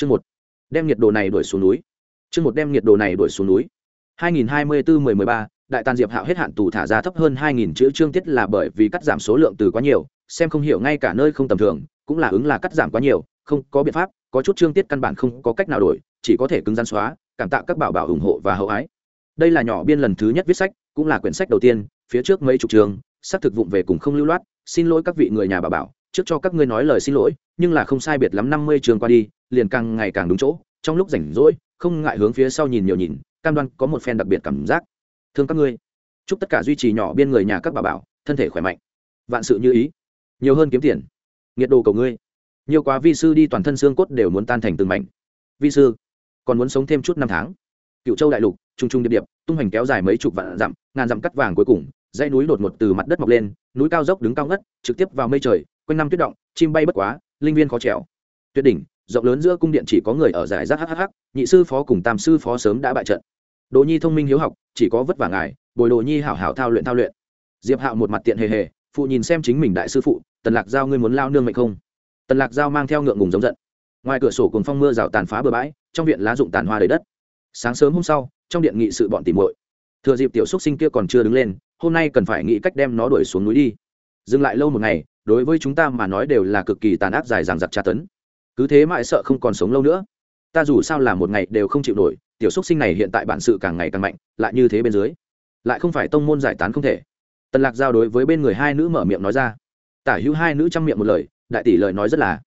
chương một. Đem nhiệt độ này đuổi xuống núi. Chương một đem nhiệt độ này đuổi xuống núi. 2024-10-13, đại tàn diệp hạo hết hạn tù thả ra thấp hơn 2.000 chữ chương tiết là bởi vì cắt giảm số lượng từ quá nhiều xem không hiểu ngay cả nơi không tầm thường cũng là ứng là cắt giảm quá nhiều không có biện pháp có chút chương tiết căn bản không có cách nào đổi chỉ có thể cứng rắn xóa cảm tạ các bảo bảo ủng hộ và hậu ái. Đây là nhỏ biên lần thứ nhất viết sách cũng là quyển sách đầu tiên phía trước mấy chục trường xác thực vụng về cùng không lưu loát xin lỗi các vị người nhà bà bảo trước cho các ngươi nói lời xin lỗi nhưng là không sai biệt lắm năm mươi trường qua đi liền càng ngày càng đúng chỗ, trong lúc rảnh rỗi, không ngại hướng phía sau nhìn nhiều nhìn, cam đoan có một phen đặc biệt cảm giác. Thương các ngươi, chúc tất cả duy trì nhỏ biên người nhà các bà bảo, thân thể khỏe mạnh. Vạn sự như ý. Nhiều hơn kiếm tiền. Nhiệt đồ cầu ngươi. Nhiều quá vi sư đi toàn thân xương cốt đều muốn tan thành từng mảnh. Vi sư, còn muốn sống thêm chút năm tháng. Cựu châu đại lục trung trung điệp điệp, tung hoành kéo dài mấy chục vạn dặm, ngàn dặm cắt vàng cuối cùng, dãy núi đột ngột từ mặt đất mọc lên, núi cao dốc đứng cao ngất, trực tiếp vào mây trời, quanh năm tuyết động, chim bay bất quá, linh viên khó trèo. Tuyết đỉnh rộng lớn giữa cung điện chỉ có người ở giải rác hhh nhị sư phó cùng tam sư phó sớm đã bại trận. Đồ nhi thông minh hiếu học, chỉ có vất vả ngài, bồi đồ nhi hảo hảo thao luyện thao luyện. Diệp hạo một mặt tiện hề hề, phụ nhìn xem chính mình đại sư phụ, tần lạc giao ngươi muốn lao nương mệnh không? Tần lạc giao mang theo ngượng ngùng giống giận. Ngoài cửa sổ cùng phong mưa rào tàn phá bừa bãi, trong viện lá rụng tàn hoa đầy đất. Sáng sớm hôm sau, trong điện nghị sự bọn tìm muội. Thừa dịp tiểu xúc sinh kia còn chưa đứng lên, hôm nay cần phải nghĩ cách đem nó đuổi xuống núi đi. Dừng lại lâu một ngày, đối với chúng ta mà nói đều là cực kỳ tàn ác dài dằng dặc tra tấn cứ thế mãi sợ không còn sống lâu nữa. Ta dù sao là một ngày đều không chịu nổi, tiểu xúc sinh này hiện tại bản sự càng ngày càng mạnh, lại như thế bên dưới, lại không phải tông môn giải tán không thể. Tần lạc giao đối với bên người hai nữ mở miệng nói ra. Tả hữu hai nữ chăm miệng một lời, đại tỷ lời nói rất là,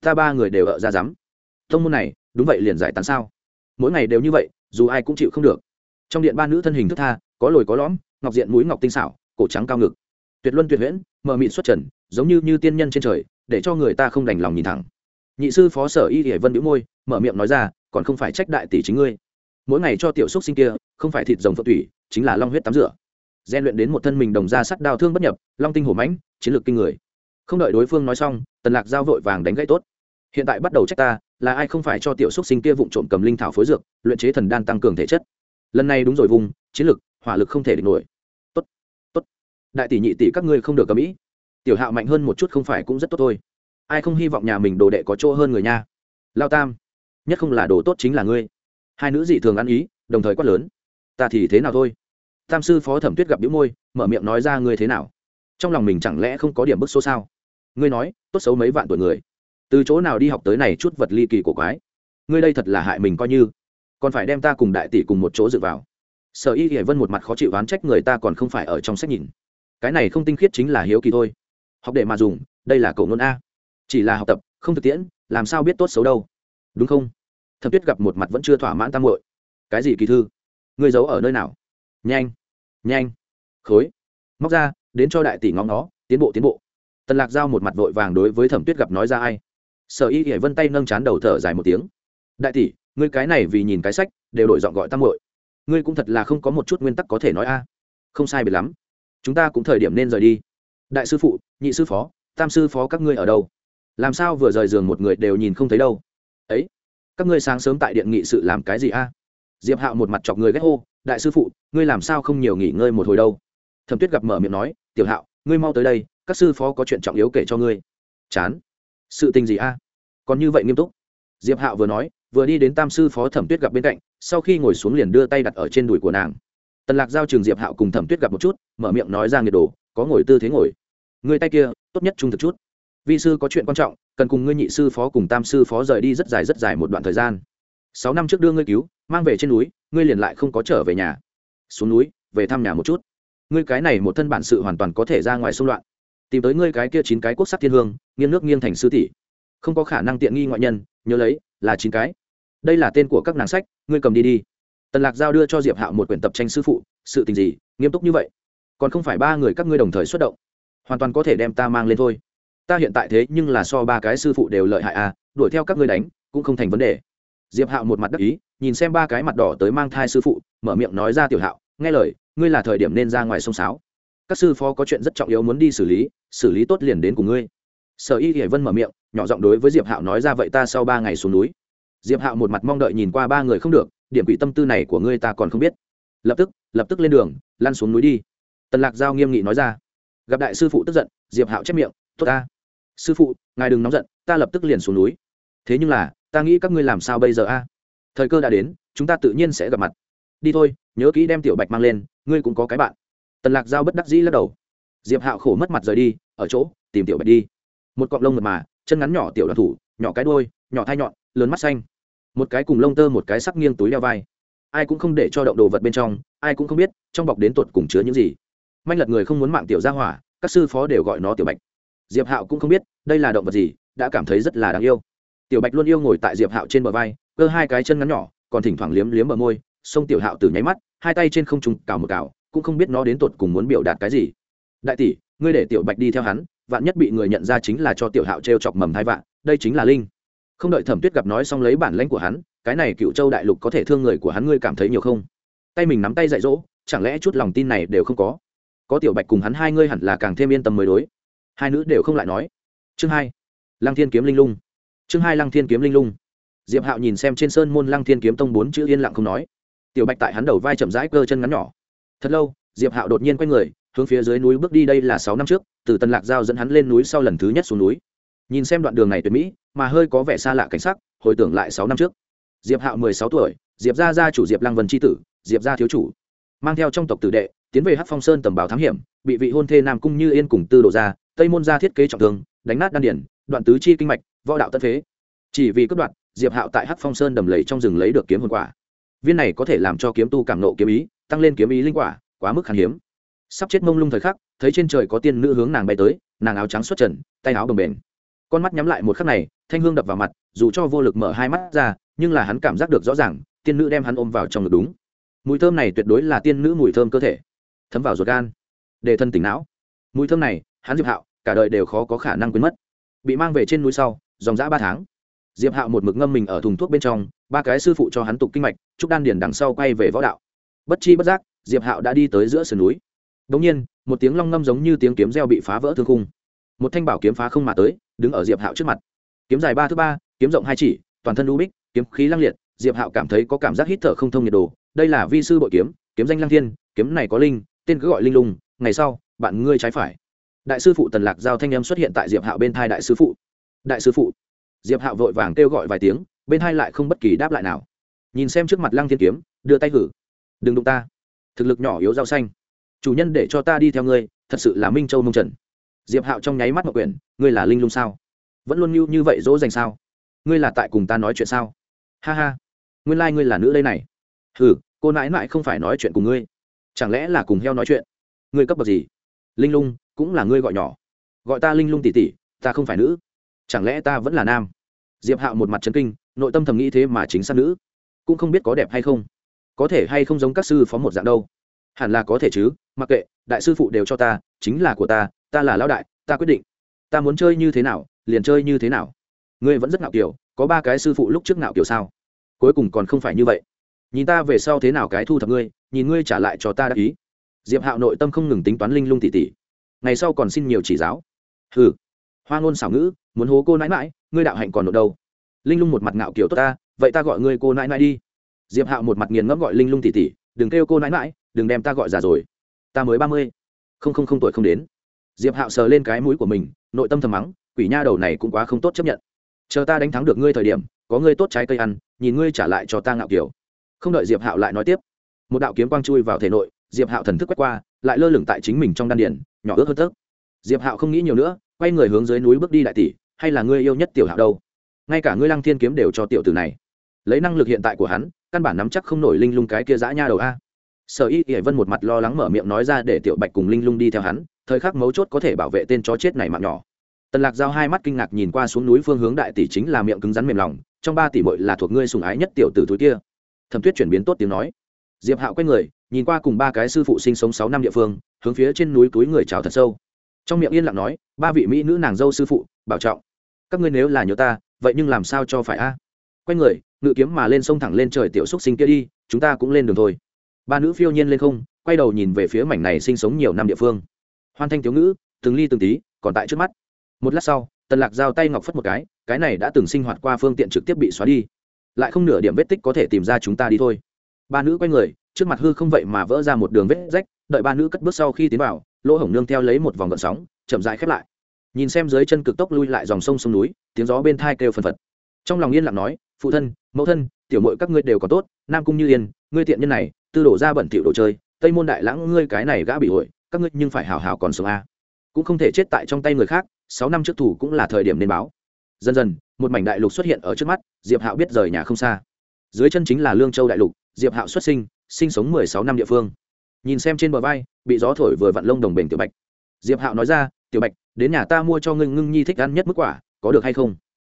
ta ba người đều ở ra rắm. Tông môn này, đúng vậy liền giải tán sao? Mỗi ngày đều như vậy, dù ai cũng chịu không được. Trong điện ba nữ thân hình thức tha, có lồi có lõm, ngọc diện mũi ngọc tinh xảo, cổ trắng cao ngực. Tuyệt luân tuyệt huyễn, mờ mịn xuất trần, giống như như tiên nhân trên trời, để cho người ta không đành lòng nhìn thẳng nhị sư phó sở y hải vân bĩu môi, mở miệng nói ra, còn không phải trách đại tỷ chính ngươi. Mỗi ngày cho tiểu xúc sinh kia, không phải thịt rồng phượng thủy, chính là long huyết tắm rửa. Gian luyện đến một thân mình đồng ra sắt đao thương bất nhập, long tinh hổ mãnh, chiến lược kinh người. Không đợi đối phương nói xong, tần lạc giao vội vàng đánh gãy tốt. Hiện tại bắt đầu trách ta, là ai không phải cho tiểu xúc sinh kia vụng trộm cầm linh thảo phối dược, luyện chế thần đan tăng cường thể chất. Lần này đúng rồi vùng, chiến lực hỏa lực không thể địch nổi. Tốt tốt. Đại tỷ nhị tỷ các ngươi không được cầm ý. Tiểu hạo mạnh hơn một chút không phải cũng rất tốt thôi ai không hy vọng nhà mình đồ đệ có chỗ hơn người nha. Lao tam, nhất không là đồ tốt chính là ngươi. Hai nữ dị thường ăn ý, đồng thời quát lớn. Ta thì thế nào thôi? Tam sư phó thẩm tuyết gặp đĩu môi, mở miệng nói ra ngươi thế nào? Trong lòng mình chẳng lẽ không có điểm bức số sao? Ngươi nói, tốt xấu mấy vạn tuổi người. Từ chỗ nào đi học tới này chút vật ly kỳ của quái? Ngươi đây thật là hại mình coi như. Còn phải đem ta cùng đại tỷ cùng một chỗ dựa vào. Sở y hải vân một mặt khó chịu oán trách người ta còn không phải ở trong sách nhìn. Cái này không tinh khiết chính là hiếu kỳ thôi. Học để mà dùng, đây là cậu nôn a chỉ là học tập, không thực tiễn, làm sao biết tốt xấu đâu. Đúng không? Thẩm tuyết gặp một mặt vẫn chưa thỏa mãn tam hội cái gì kỳ thư? Ngươi giấu ở nơi nào? Nhanh nhanh, khối. Móc ra, đến cho đại tỷ ngóng nó, tiến bộ tiến bộ. Tần lạc giao một mặt vội vàng đối với thẩm tuyết gặp nói ra ai? Sở y hải vân tay nâng chán đầu thở dài một tiếng. Đại tỷ, ngươi cái này vì nhìn cái sách, đều đổi dọn gọi tam hội ngươi cũng thật là không có một chút nguyên tắc có thể nói a. Không sai biệt lắm. Chúng ta cũng thời điểm nên rời đi. Đại sư phụ, nhị sư phó, tam sư phó các ngươi ở đâu? Làm sao vừa rời giường một người đều nhìn không thấy đâu. Ấy, các ngươi sáng sớm tại điện nghị sự làm cái gì a? Diệp hạo một mặt chọc người ghét hô, đại sư phụ, ngươi làm sao không nhiều nghỉ ngơi một hồi đâu? Thẩm tuyết gặp mở miệng nói, tiểu hạo, ngươi mau tới đây, các sư phó có chuyện trọng yếu kể cho ngươi. Chán, sự tình gì a? Còn như vậy nghiêm túc? Diệp hạo vừa nói, vừa đi đến tam sư phó thẩm tuyết gặp bên cạnh, sau khi ngồi xuống liền đưa tay đặt ở trên đùi của nàng. Tần lạc giao trường diệp hạo cùng thẩm tuyết gặp một chút, mở miệng nói ra nhiệt đồ có ngồi tư thế ngồi. Người tay kia, tốt nhất trung thực chút vi sư có chuyện quan trọng, cần cùng ngươi nhị sư phó cùng tam sư phó rời đi rất dài rất dài một đoạn thời gian. Sáu năm trước đưa ngươi cứu, mang về trên núi, ngươi liền lại không có trở về nhà. Xuống núi, về thăm nhà một chút. Ngươi cái này một thân bản sự hoàn toàn có thể ra ngoài xung loạn. Tìm tới ngươi cái kia chín cái quốc sắc thiên hương, nghiêng nước nghiêng thành sư tỷ. Không có khả năng tiện nghi ngoại nhân, nhớ lấy, là chín cái. Đây là tên của các nàng sách, ngươi cầm đi đi. Tần lạc giao đưa cho diệp hạo một quyển tập tranh sư phụ, sự tình gì, nghiêm túc như vậy. Còn không phải ba người các ngươi đồng thời xuất động. Hoàn toàn có thể đem ta mang lên thôi ta hiện tại thế nhưng là so ba cái sư phụ đều lợi hại à đuổi theo các ngươi đánh, cũng không thành vấn đề. Diệp hạo một mặt đắc ý, nhìn xem ba cái mặt đỏ tới mang thai sư phụ, mở miệng nói ra tiểu hạo, nghe lời, ngươi là thời điểm nên ra ngoài sông sáo. Các sư phó có chuyện rất trọng yếu muốn đi xử lý xử lý tốt liền đến cùng ngươi. Sở y hiển vân mở miệng, nhỏ giọng đối với diệp hạo nói ra vậy ta sau ba ngày xuống núi. Diệp hạo một mặt mong đợi nhìn qua ba người không được, điểm quỷ tâm tư này của ngươi ta còn không biết. Lập tức lập tức lên đường, lăn xuống núi đi. Tần lạc giao nghiêm nghị nói ra. Gặp đại sư phụ tức giận, diệp hạo chép miệng, tốt ta sư phụ, ngài đừng nóng giận, ta lập tức liền xuống núi. Thế nhưng là, ta nghĩ các ngươi làm sao bây giờ a? Thời cơ đã đến, chúng ta tự nhiên sẽ gặp mặt. Đi thôi, nhớ kỹ đem tiểu bạch mang lên, ngươi cũng có cái bạn. Tần lạc giao bất đắc dĩ lắc đầu. Diệp hạo khổ mất mặt rời đi, ở chỗ, tìm tiểu bạch đi. Một cọng lông mật mà, chân ngắn nhỏ tiểu đoàn thủ, nhỏ cái đôi nhỏ thai nhọn, lớn mắt xanh. Một cái cùng lông tơ, một cái sắc nghiêng túi đeo vai. Ai cũng không để cho động đồ vật bên trong, ai cũng không biết trong bọc đến tột cùng chứa những gì. Manh lật người không muốn mạng tiểu gia hỏa, các sư phó đều gọi nó tiểu bạch diệp hạo cũng không biết, đây là động vật gì, đã cảm thấy rất là đáng yêu. Tiểu bạch luôn yêu ngồi tại diệp hạo trên bờ vai, cơ hai cái chân ngắn nhỏ, còn thỉnh thoảng liếm liếm bờ môi xông tiểu hạo từ nháy mắt, hai tay trên không trung cào một cào, cũng không biết nó đến tột cùng muốn biểu đạt cái gì. Đại tỷ, ngươi để tiểu bạch đi theo hắn, vạn nhất bị người nhận ra chính là cho tiểu hạo t r e o chọc mầm thai vạn, đây chính là linh. Không đợi thẩm tuyết gặp nói xong lấy bản lãnh của hắn, cái này cựu châu đại lục có thể thương người của hắn ngươi cảm thấy nhiều không? Tay mình nắm tay dạy dỗ, chẳng lẽ chút lòng tin này đều không có? Có tiểu bạch cùng hắn hai ngươi hẳn là càng thêm yên tâm mới đối hai nữ đều không lại nói. Chương hai, lăng thiên kiếm linh lung. Chương hai, lăng thiên kiếm linh lung. Diệp hạo nhìn xem trên sơn môn lăng thiên kiếm tông bốn chữ yên lặng không nói. Tiểu bạch tại hắn đầu vai chậm rãi cơ chân ngắn nhỏ. Thật lâu, diệp hạo đột nhiên quay người, hướng phía dưới núi bước đi đây là sáu năm trước, từ tần lạc giao dẫn hắn lên núi sau lần thứ nhất xuống núi. Nhìn xem đoạn đường này tuyệt mỹ, mà hơi có vẻ xa lạ cảnh sắc, hồi tưởng lại sáu năm trước. Diệp hạo mười sáu tuổi, diệp gia gia chủ diệp lăng vân tri tử, diệp gia thiếu chủ. Mang theo trong tộc tử đệ, tiến về hát phong sơn tầm bảo thám hiểm, bị vị hôn thê nam cung như yên cùng tư đồ gia tây môn gia thiết kế trọng thương, đánh nát đan điển đoạn tứ chi kinh mạch, võ đạo tất phế. Chỉ vì cướp đoạt, diệp hạo tại hát phong sơn đầm lầy trong rừng lấy được kiếm hồn quả. Viên này có thể làm cho kiếm tu cảm nộ kiếm ý, tăng lên kiếm ý linh quả, quá mức khan hiếm. Sắp chết mông lung thời khắc, thấy trên trời có tiên nữ hướng nàng bay tới, nàng áo trắng xuất trần, tay áo bồng bềnh. Con mắt nhắm lại một khắc này, thanh hương đập vào mặt, dù cho vô lực mở hai mắt ra, nhưng là hắn cảm giác được rõ ràng, tiên nữ đem hắn ôm vào trong ngực đúng. Mùi thơm này tuyệt đối là tiên nữ mùi thơm cơ thể. Thấm vào ruột gan. Để thân tỉnh não. Mùi thơm này hắn diệp hạo cả đời đều khó có khả năng quên mất bị mang về trên núi sau dòng dã ba tháng diệp hạo một mực ngâm mình ở thùng thuốc bên trong ba cái sư phụ cho hắn tục kinh mạch trúc đan điền đằng sau quay về võ đạo bất chi bất giác diệp hạo đã đi tới giữa sườn núi đ ỗ n g nhiên một tiếng long ngâm giống như tiếng kiếm reo bị phá vỡ thương khung một thanh bảo kiếm phá không mà tới đứng ở diệp hạo trước mặt kiếm dài ba thứ ba kiếm rộng hai chỉ toàn thân u bích kiếm khí lăng liệt diệp hạo cảm thấy có cảm giác hít thở không thông nhiệt độ đây là vi sư bội kiếm kiếm danh lăng thiên kiếm này có linh tên cứ gọi linh lùng. ngày sau bạn ngươi trái phải đại sư phụ tần lạc giao thanh em xuất hiện tại diệp hạo bên thai đại sư phụ. Đại sư phụ. Diệp hạo vội vàng kêu gọi vài tiếng, bên hai lại không bất kỳ đáp lại nào. Nhìn xem trước mặt lăng thiên kiếm, đưa tay hử. Đừng đụng ta. Thực lực nhỏ yếu rau xanh. Chủ nhân để cho ta đi theo ngươi, thật sự là minh châu mông trần. Diệp hạo trong nháy mắt mậu quyển, ngươi là linh lung sao? Vẫn luôn như như vậy dỗ dành sao? Ngươi là tại cùng ta nói chuyện sao? Ha ha. Nguyên lai、like、ngươi là nữ đây này. Hừ cô nãi nãi không phải nói chuyện cùng ngươi. Chẳng lẽ là cùng heo nói chuyện? Ngươi cấp bậc gì? Linh lung cũng là ngươi gọi nhỏ. Gọi ta linh lung tỉ tỉ ta không phải nữ. Chẳng lẽ ta vẫn là nam? Diệp hạo một mặt trấn kinh, nội tâm thầm nghĩ thế mà chính xác nữ. Cũng không biết có đẹp hay không. Có thể hay không giống các sư phó một dạng đâu. Hẳn là có thể chứ, mặc kệ, đại sư phụ đều cho ta, chính là của ta ta là lão đại, ta quyết định. Ta muốn chơi như thế nào, liền chơi như thế nào. Ngươi vẫn rất ngạo kiểu, có ba cái sư phụ lúc trước ngạo kiểu sao? Cuối cùng còn không phải như vậy. Nhìn ta về sau thế nào cái thu thập ngươi, nhìn ngươi trả lại cho ta đắc ý. Diệp hạo nội tâm không ngừng tính toán linh lung tỉ tỉ ngày sau còn xin nhiều chỉ giáo. Hừ. Hoa ngôn xảo ngữ, muốn hố cô nãi mãi ngươi đạo hạnh còn nộp đâu? Linh lung một mặt ngạo kiểu tốt ta, vậy ta gọi ngươi cô nãi mãi đi. Diệp hạo một mặt nghiền ngẫm gọi linh lung tỉ tỉ đừng kêu cô nãi mãi đừng đem ta gọi già rồi. Ta mới ba mươi. Không không không tuổi không đến. Diệp hạo sờ lên cái mũi của mình, nội tâm thầm mắng, quỷ nha đầu này cũng quá không tốt chấp nhận. Chờ ta đánh thắng được ngươi thời điểm, có ngươi tốt trái cây ăn, nhìn ngươi trả lại cho ta ngạo kiểu. Không đợi diệp hạo lại nói tiếp, một đạo kiếm quang chui vào thể nội, diệp hạo thần thức quét qua, lại lơ lửng tại chính mình trong đan điển nhỏ ước hơn tấc diệp hạo không nghĩ nhiều nữa, quay người hướng dưới núi bước đi đại tỷ, hay là ngươi yêu nhất tiểu hạo đâu? Ngay cả ngươi lăng thiên kiếm đều cho tiểu tử này. Lấy năng lực hiện tại của hắn, căn bản nắm chắc không nổi linh lung cái kia dã nha đầu a. Sở y y vân một mặt lo lắng mở miệng nói ra để tiểu bạch cùng linh lung đi theo hắn, thời khắc mấu chốt có thể bảo vệ tên chó chết này mạng nhỏ. Tần lạc giao hai mắt kinh ngạc nhìn qua xuống núi phương hướng đại tỷ chính là miệng cứng rắn mềm lòng, trong ba tỷ mội là thuộc ngươi sùng ái nhất tiểu tử thú kia. Thẩm tuyết chuyển biến tốt tiếng nói. Diệp hạo quay người nhìn qua cùng ba cái sư phụ sinh sống sáu năm địa phương, hướng phía trên núi túi người chào thật sâu. Trong miệng yên lặng nói, ba vị mỹ nữ nàng dâu sư phụ, bảo trọng. Các ngươi nếu là nhớ ta, vậy nhưng làm sao cho phải a? Quay người, ngự kiếm mà lên sông thẳng lên trời tiểu xúc sinh kia đi, chúng ta cũng lên đường thôi. Ba nữ phiêu nhiên lên không, quay đầu nhìn về phía mảnh này sinh sống nhiều năm địa phương. Hoan thanh thiếu ngữ, từng ly từng tí, còn tại trước mắt. Một lát sau, tần lạc giao tay ngọc phất một cái cái này đã từng sinh hoạt qua phương tiện trực tiếp bị xóa đi. Lại không nửa điểm vết tích có thể tìm ra chúng ta đi thôi. Ba nữ quay người trước mặt hư không vậy mà vỡ ra một đường vết rách, đợi ba nữ cất bước sau khi tiến vào, lỗ hổng nương theo lấy một vòng gợn sóng, chậm rãi khép lại. Nhìn xem dưới chân cực tốc lui lại dòng sông sông núi, tiếng gió bên thai kêu phần phật. Trong lòng yên lặng nói, phụ thân, mẫu thân, tiểu mội các ngươi đều có tốt, nam cung như yên, ngươi tiện nhân này, tư đổ ra bẩn tiểu đồ chơi, tây môn đại lãng ngươi cái này gã bị hội các ngươi nhưng phải hào hào còn sống a. Cũng không thể chết tại trong tay người khác, sáu năm trước thủ cũng là thời điểm nên báo. Dần dần, một mảnh đại lục xuất hiện ở trước mắt, diệp hạo biết rời nhà không xa. Dưới chân chính là lương châu đại lục, diệp hạo xuất sinh sinh sống mười sáu năm địa phương. Nhìn xem trên bờ vai, bị gió thổi vừa vặn lông đồng bền tiểu bạch. Diệp hạo nói ra, tiểu bạch, đến nhà ta mua cho ngươi ngưng nhi thích ăn nhất mức quả, có được hay không?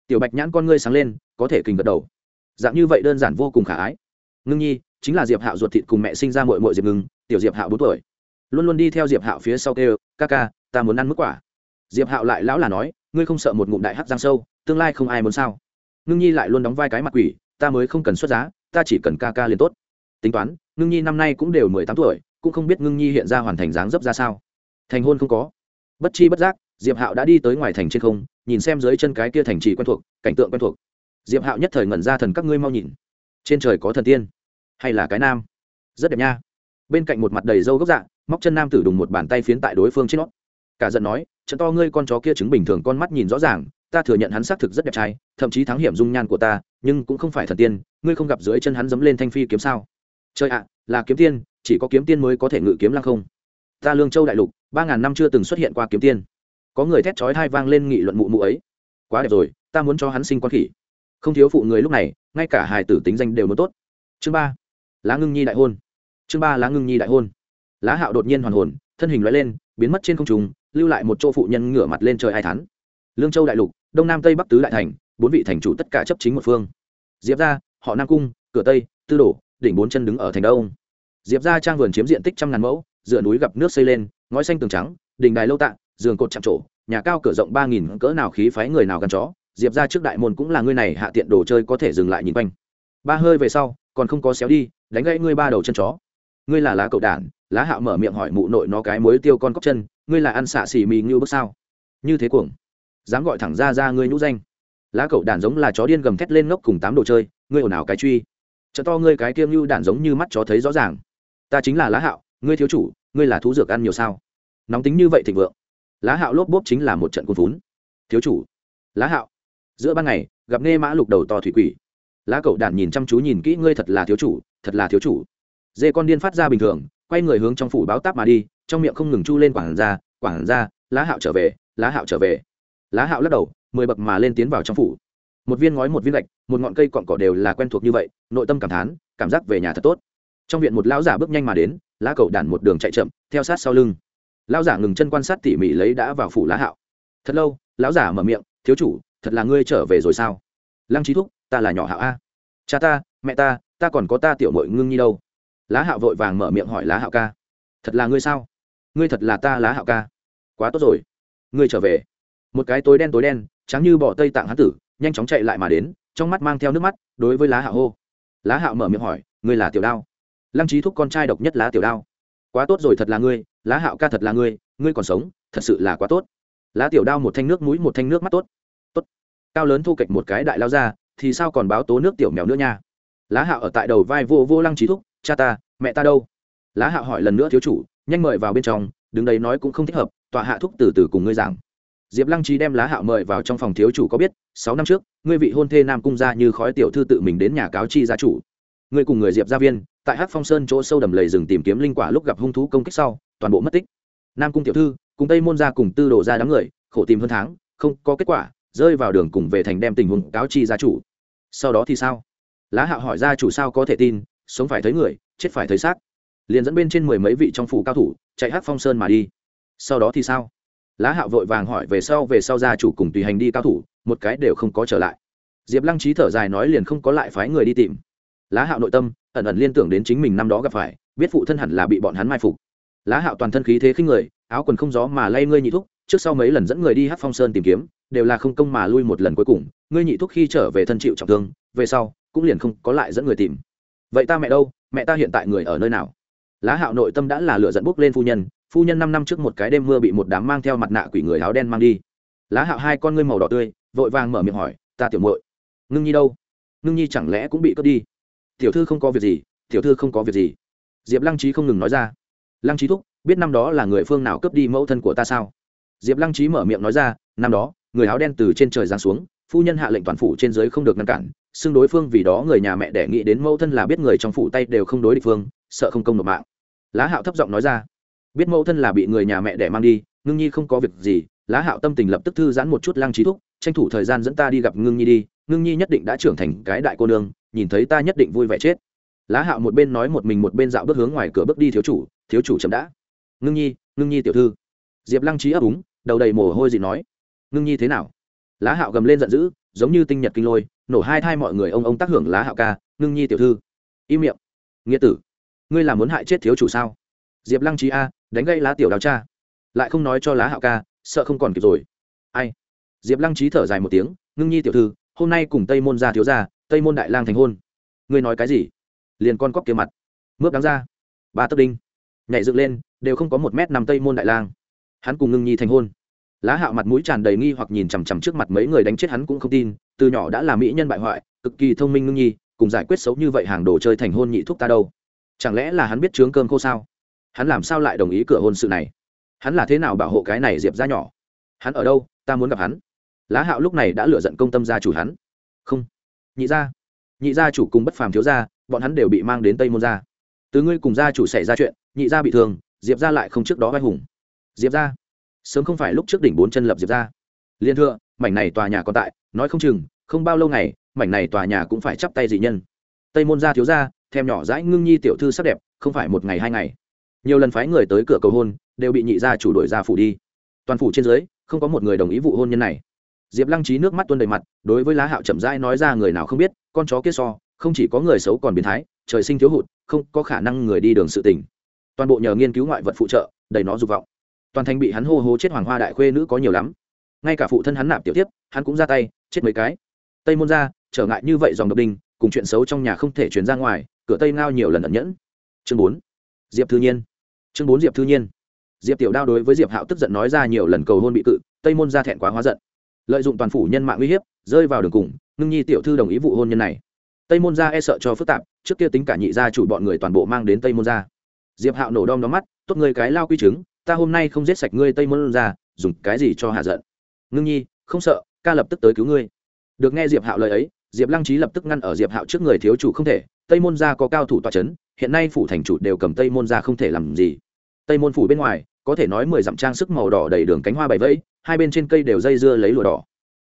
Tiểu bạch nhãn con ngươi sáng lên, có thể kình gật đầu. Dạng như vậy đơn giản vô cùng khả ái. Ngưng nhi, chính là diệp hạo ruột thịt cùng mẹ sinh ra mội mội diệp ngưng, tiểu diệp hạo bốn tuổi. Luôn luôn đi theo diệp hạo phía sau kêu, ca ca, ta muốn ăn mức quả. Diệp hạo lại lão là nói, ngươi không sợ một ngụm đại hắc giang sâu, tương lai không ai muốn sao? Ngưng nhi lại luôn đóng vai cái mặt quỷ, ta mới không cần xuất giá, ta chỉ cần ca ca liền tốt. Tính toán ngưng nhi năm nay cũng đều mười tám tuổi, cũng không biết ngưng nhi hiện ra hoàn thành dáng dấp ra sao. Thành hôn không có. Bất chi bất giác, diệp hạo đã đi tới ngoài thành trên không, nhìn xem dưới chân cái kia thành trì quen thuộc, cảnh tượng quen thuộc. Diệp hạo nhất thời ngẩn ra thần các ngươi mau nhìn. Trên trời có thần tiên. Hay là cái nam? Rất đẹp nha. Bên cạnh một mặt đầy râu gốc dạ móc chân nam tử đùng một bàn tay phiến tại đối phương trên nó. Cả giận nói, trận to ngươi con chó kia chứng bình thường con mắt nhìn rõ ràng, ta thừa nhận hắn xác thực rất đẹp trai, thậm chí thắng hiểm dung nhan của ta, nhưng cũng không phải thần tiên, ngươi không gặp dưới chân hắn dấm lên thanh phi kiếm sao? Trời ạ, là kiếm tiên, chỉ có kiếm tiên mới có thể ngự kiếm lăng không. Ta lương châu đại lục, ba ngàn năm chưa từng xuất hiện qua kiếm tiên. Có người thét chói hai vang lên nghị luận mụ mụ ấy. Quá đẹp rồi, ta muốn cho hắn sinh quan khỉ. Không thiếu phụ người lúc này, ngay cả hài tử tính danh đều muốn tốt. Chương ba, lá ngưng nhi đại hôn. Chương ba, lá ngưng nhi đại hôn. Lá hạo đột nhiên hoàn hồn, thân hình loại lên, biến mất trên không trùng lưu lại một chỗ phụ nhân ngửa mặt lên trời ai thắn lương châu đại lục, đông nam tây bắc tứ đại thành, bốn vị thành chủ tất cả chấp chính một phương. Diệp ra họ nam cung, cửa tây, tư đổ đỉnh bốn chân đứng ở thành đông. Diệp ra trang vườn chiếm diện tích trăm ngàn mẫu, dựa núi gặp nước xây lên, ngói xanh tường trắng đình đài lâu tạ, giường cột chạm trổ, nhà cao cửa rộng ba nghìn cỡ nào khí phái người nào gắn chó, diệp ra trước đại môn cũng là ngươi này hạ tiện đồ chơi có thể dừng lại nhìn quanh. Ba hơi về sau, còn không có xéo đi, đánh gãy ngươi ba đầu chân chó. Ngươi là lá cậu đản, lá hạo mở miệng hỏi mụ nội nó cái mối tiêu con cóc chân, ngươi là ăn xạ xì mì như bước sao? Như thế cuồng. Dám gọi thẳng ra ra ngươi nhũ danh. Lá cậu đản giống là chó điên gầm thét lên ngốc cùng tám đồ chơi, ngươi ồn ào cái truy chợ to ngươi cái kiêng như đản giống như mắt chó thấy rõ ràng. Ta chính là lá hạo, ngươi thiếu chủ, ngươi là thú dược ăn nhiều sao? Nóng tính như vậy thịnh vượng. Lá hạo lốp bốp chính là một trận cuốn vốn thiếu chủ. Lá hạo. Giữa ban ngày, gặp nghe mã lục đầu to thủy quỷ. Lá cậu đản nhìn chăm chú nhìn kỹ ngươi thật là thiếu chủ, thật là thiếu chủ. Dê con điên phát ra bình thường, quay người hướng trong phủ báo táp mà đi, trong miệng không ngừng chu lên quảng ra quảng ra, lá hạo trở về, lá hạo trở về. Lá hạo lắc đầu, mười bậc mà lên tiến vào trong phủ một viên ngói, một viên gạch, một ngọn cây cọn cỏ đều là quen thuộc như vậy, nội tâm cảm thán, cảm giác về nhà thật tốt. Trong viện một lão giả bước nhanh mà đến, lá cầu đản một đường chạy chậm, theo sát sau lưng. Lão giả ngừng chân quan sát tỉ mỉ lấy đã vào phủ lá hạo. Thật lâu, lão giả mở miệng, thiếu chủ, thật là ngươi trở về rồi sao? Lăng trí thúc, ta là nhỏ hạo a. Cha ta, mẹ ta ta còn có ta tiểu mội ngưng nhi đâu. Lá hạo vội vàng mở miệng hỏi lá hạo ca. Thật là ngươi sao? Ngươi thật là ta lá hạo ca. Quá tốt rồi. Ngươi trở về. Một cái tối đen tối đen, trắng như bỏ tây tạng hán tử nhanh chóng chạy lại mà đến, trong mắt mang theo nước mắt, đối với lá hạo hô. Lá hạo mở miệng hỏi, ngươi là tiểu đao? Lăng trí thúc con trai độc nhất lá tiểu đao. Quá tốt rồi, thật là ngươi, lá hạo ca thật là ngươi ngươi còn sống, thật sự là quá tốt. Lá tiểu đao một thanh nước mũi, một thanh nước mắt tốt. Tốt, cao lớn thu kịch một cái đại lao ra, thì sao còn báo tố nước tiểu mèo nữa nha? Lá hạo ở tại đầu vai vô vô lăng trí thúc, cha ta, mẹ ta đâu? Lá hạo hỏi lần nữa thiếu chủ, nhanh mời vào bên trong, đứng đấy nói cũng không thích hợp, tọa hạ thúc từ từ cùng ngươi giảng diệp lăng trí đem lá hạo mời vào trong phòng thiếu chủ có biết, sáu năm trước, ngươi vị hôn thê nam cung ra như khói tiểu thư tự mình đến nhà cáo chi gia chủ. Ngươi cùng người diệp gia viên, tại hát phong sơn chỗ sâu đầm lầy rừng tìm kiếm linh quả lúc gặp hung thú công kích sau, toàn bộ mất tích. Nam cung tiểu thư, cùng tây môn ra cùng tư đồ ra đám người, khổ tìm hơn tháng, không có kết quả, rơi vào đường cùng về thành đem tình huống cáo chi gia chủ. Sau đó thì sao? Lá hạo hỏi gia chủ sao có thể tin, sống phải thấy người, chết phải thấy xác. Liền dẫn bên trên mười mấy vị trong phủ cao thủ, chạy hát phong sơn mà đi. Sau đó thì sao? Lá hạo vội vàng hỏi về sau về sau gia chủ cùng tùy hành đi cao thủ, một cái đều không có trở lại. Diệp lăng trí thở dài nói liền không có lại phái người đi tìm. Lá hạo nội tâm, ẩn ẩn liên tưởng đến chính mình năm đó gặp phải, biết phụ thân hẳn là bị bọn hắn mai phục. Lá hạo toàn thân khí thế khinh người, áo quần không gió mà lay ngươi nhị thúc, trước sau mấy lần dẫn người đi hát phong sơn tìm kiếm, đều là không công mà lui một lần cuối cùng, ngươi nhị thúc khi trở về thân chịu trọng thương, về sau, cũng liền không có lại dẫn người tìm. Vậy ta mẹ đâu? Mẹ ta hiện tại người ở nơi nào? Lá hạo nội tâm đã là lựa dẫn bốc lên phu nhân phu nhân năm năm trước một cái đêm mưa bị một đám mang theo mặt nạ quỷ người áo đen mang đi. Lá hạo hai con ngươi màu đỏ tươi, vội vàng mở miệng hỏi, ta tiểu muội, ngưng nhi đâu? Ngưng nhi chẳng lẽ cũng bị cướp đi? Tiểu thư không có việc gì, tiểu thư không có việc gì. Diệp lăng trí không ngừng nói ra. Lăng trí thúc, biết năm đó là người phương nào cướp đi mẫu thân của ta sao? Diệp lăng trí mở miệng nói ra, năm đó, người áo đen từ trên trời giáng xuống, phu nhân hạ lệnh toàn phủ trên giới không được ngăn cản, xưng đối phương vì đó người nhà mẹ đẻ nghĩ đến mẫu thân là biết người trong phủ tay đều không đối địch phương, sợ không công nộp mạng. Lá hạo thấp giọng nói ra biết mẫu thân là bị người nhà mẹ đẻ mang đi, ngưng nhi không có việc gì, lá hạo tâm tình lập tức thư giãn một chút lăng trí thúc, tranh thủ thời gian dẫn ta đi gặp ngưng nhi đi, ngưng nhi nhất định đã trưởng thành cái đại cô nương, nhìn thấy ta nhất định vui vẻ chết. Lá hạo một bên nói một mình một bên dạo bước hướng ngoài cửa bước đi thiếu chủ thiếu chủ chậm đã. Ngưng nhi ngưng nhi tiểu thư. Diệp lăng trí ấp úng, đầu đầy mồ hôi gì nói. Ngưng nhi thế nào? Lá hạo gầm lên giận dữ, giống như tinh nhật kinh lôi, nổ hai thai mọi người ông ông tác hưởng lá hạo ca, ngưng nhi tiểu thư. Im miệng. Nghĩa tử, ngươi là muốn hại chết thiếu chủ sao? Diệp lăng trí a đánh gây lá tiểu đào cha. Lại không nói cho lá hạo ca, sợ không còn kịp rồi. Ai? Diệp lăng trí thở dài một tiếng, ngưng nhi tiểu thư, hôm nay cùng tây môn gia thiếu gia, tây môn đại lang thành hôn. Ngươi nói cái gì? Liền con cóc kia mặt. Mướp đáng ra. Ba tấc đinh. Nhảy dựng lên, đều không có một mét năm tây môn đại lang. Hắn cùng ngưng nhi thành hôn. Lá hạo mặt mũi tràn đầy nghi hoặc nhìn chằm chằm trước mặt mấy người đánh chết hắn cũng không tin, từ nhỏ đã là mỹ nhân bại hoại, cực kỳ thông minh ngưng nhi, cùng giải quyết xấu như vậy hàng đồ chơi thành hôn nhị thúc ta đâu. Chẳng lẽ là hắn biết trướng cơm khô sao? Hắn làm sao lại đồng ý cửa hôn sự này? Hắn là thế nào bảo hộ cái này diệp ra nhỏ? Hắn ở đâu? Ta muốn gặp hắn. Lá hạo lúc này đã lựa giận công tâm gia chủ hắn. Không. Nhị gia. Nhị gia chủ cùng bất phàm thiếu gia, bọn hắn đều bị mang đến tây môn gia. Từ ngươi cùng gia chủ xảy ra chuyện, nhị gia bị thương, diệp gia lại không trước đó vai hùng. Diệp gia. Sớm không phải lúc trước đỉnh bốn chân lập diệp gia. Liên thưa, mảnh này tòa nhà còn tại, nói không chừng, không bao lâu ngày, mảnh này tòa nhà cũng phải chắp tay dị nhân. Tây môn gia thiếu gia, thèm nhỏ dãi ngưng nhi tiểu thư sắc đẹp, không phải một ngày hai ngày nhiều lần phái người tới cửa cầu hôn, đều bị nhị gia chủ đổi ra phủ đi. Toàn phủ trên dưới, không có một người đồng ý vụ hôn nhân này. Diệp lăng trí nước mắt tuôn đầy mặt, đối với lá hạo chậm rãi nói ra người nào không biết, con chó kia so, không chỉ có người xấu còn biến thái, trời sinh thiếu hụt, không có khả năng người đi đường sự tình. Toàn bộ nhờ nghiên cứu ngoại vật phụ trợ, đầy nó dục vọng. Toàn thành bị hắn hô hô chết hoàng hoa đại khuê nữ có nhiều lắm. Ngay cả phụ thân hắn nạp tiểu tiếp hắn cũng ra tay, chết mấy cái. Tây môn ra trở ngại như vậy dòng độc đinh, cùng chuyện xấu trong nhà không thể chuyển ra ngoài, cửa tây ngao nhiều lần ẩn nhẫn. Chương bốn. Diệp thư nhiên chương bốn diệp thư nhiên. Diệp tiểu đao đối với diệp hạo tức giận nói ra nhiều lần cầu hôn bị cự, tây môn ra thẹn quá hóa giận. Lợi dụng toàn phủ nhân mạng uy hiếp, rơi vào đường cùng, ngưng nhi tiểu thư đồng ý vụ hôn nhân này. Tây môn gia e sợ cho phức tạp, trước kia tính cả nhị gia chủ bọn người toàn bộ mang đến tây môn gia. Diệp hạo nổ đom đóm mắt, tốt người cái lao quy chứng, ta hôm nay không giết sạch ngươi tây môn gia, dùng cái gì cho hạ giận? Ngưng nhi, không sợ, ca lập tức tới cứu ngươi. Được nghe diệp hạo lời ấy, diệp lăng trí lập tức ngăn ở diệp hạo trước người thiếu chủ không thể, tây môn gia có cao thủ tọa c h ấ n hiện nay phủ thành chủ đều cầm tây môn gia không thể làm gì tây môn phủ bên ngoài, có thể nói mười dặm trang sức màu đỏ đầy đường cánh hoa bày vẫy, hai bên trên cây đều dây dưa lấy lụa đỏ.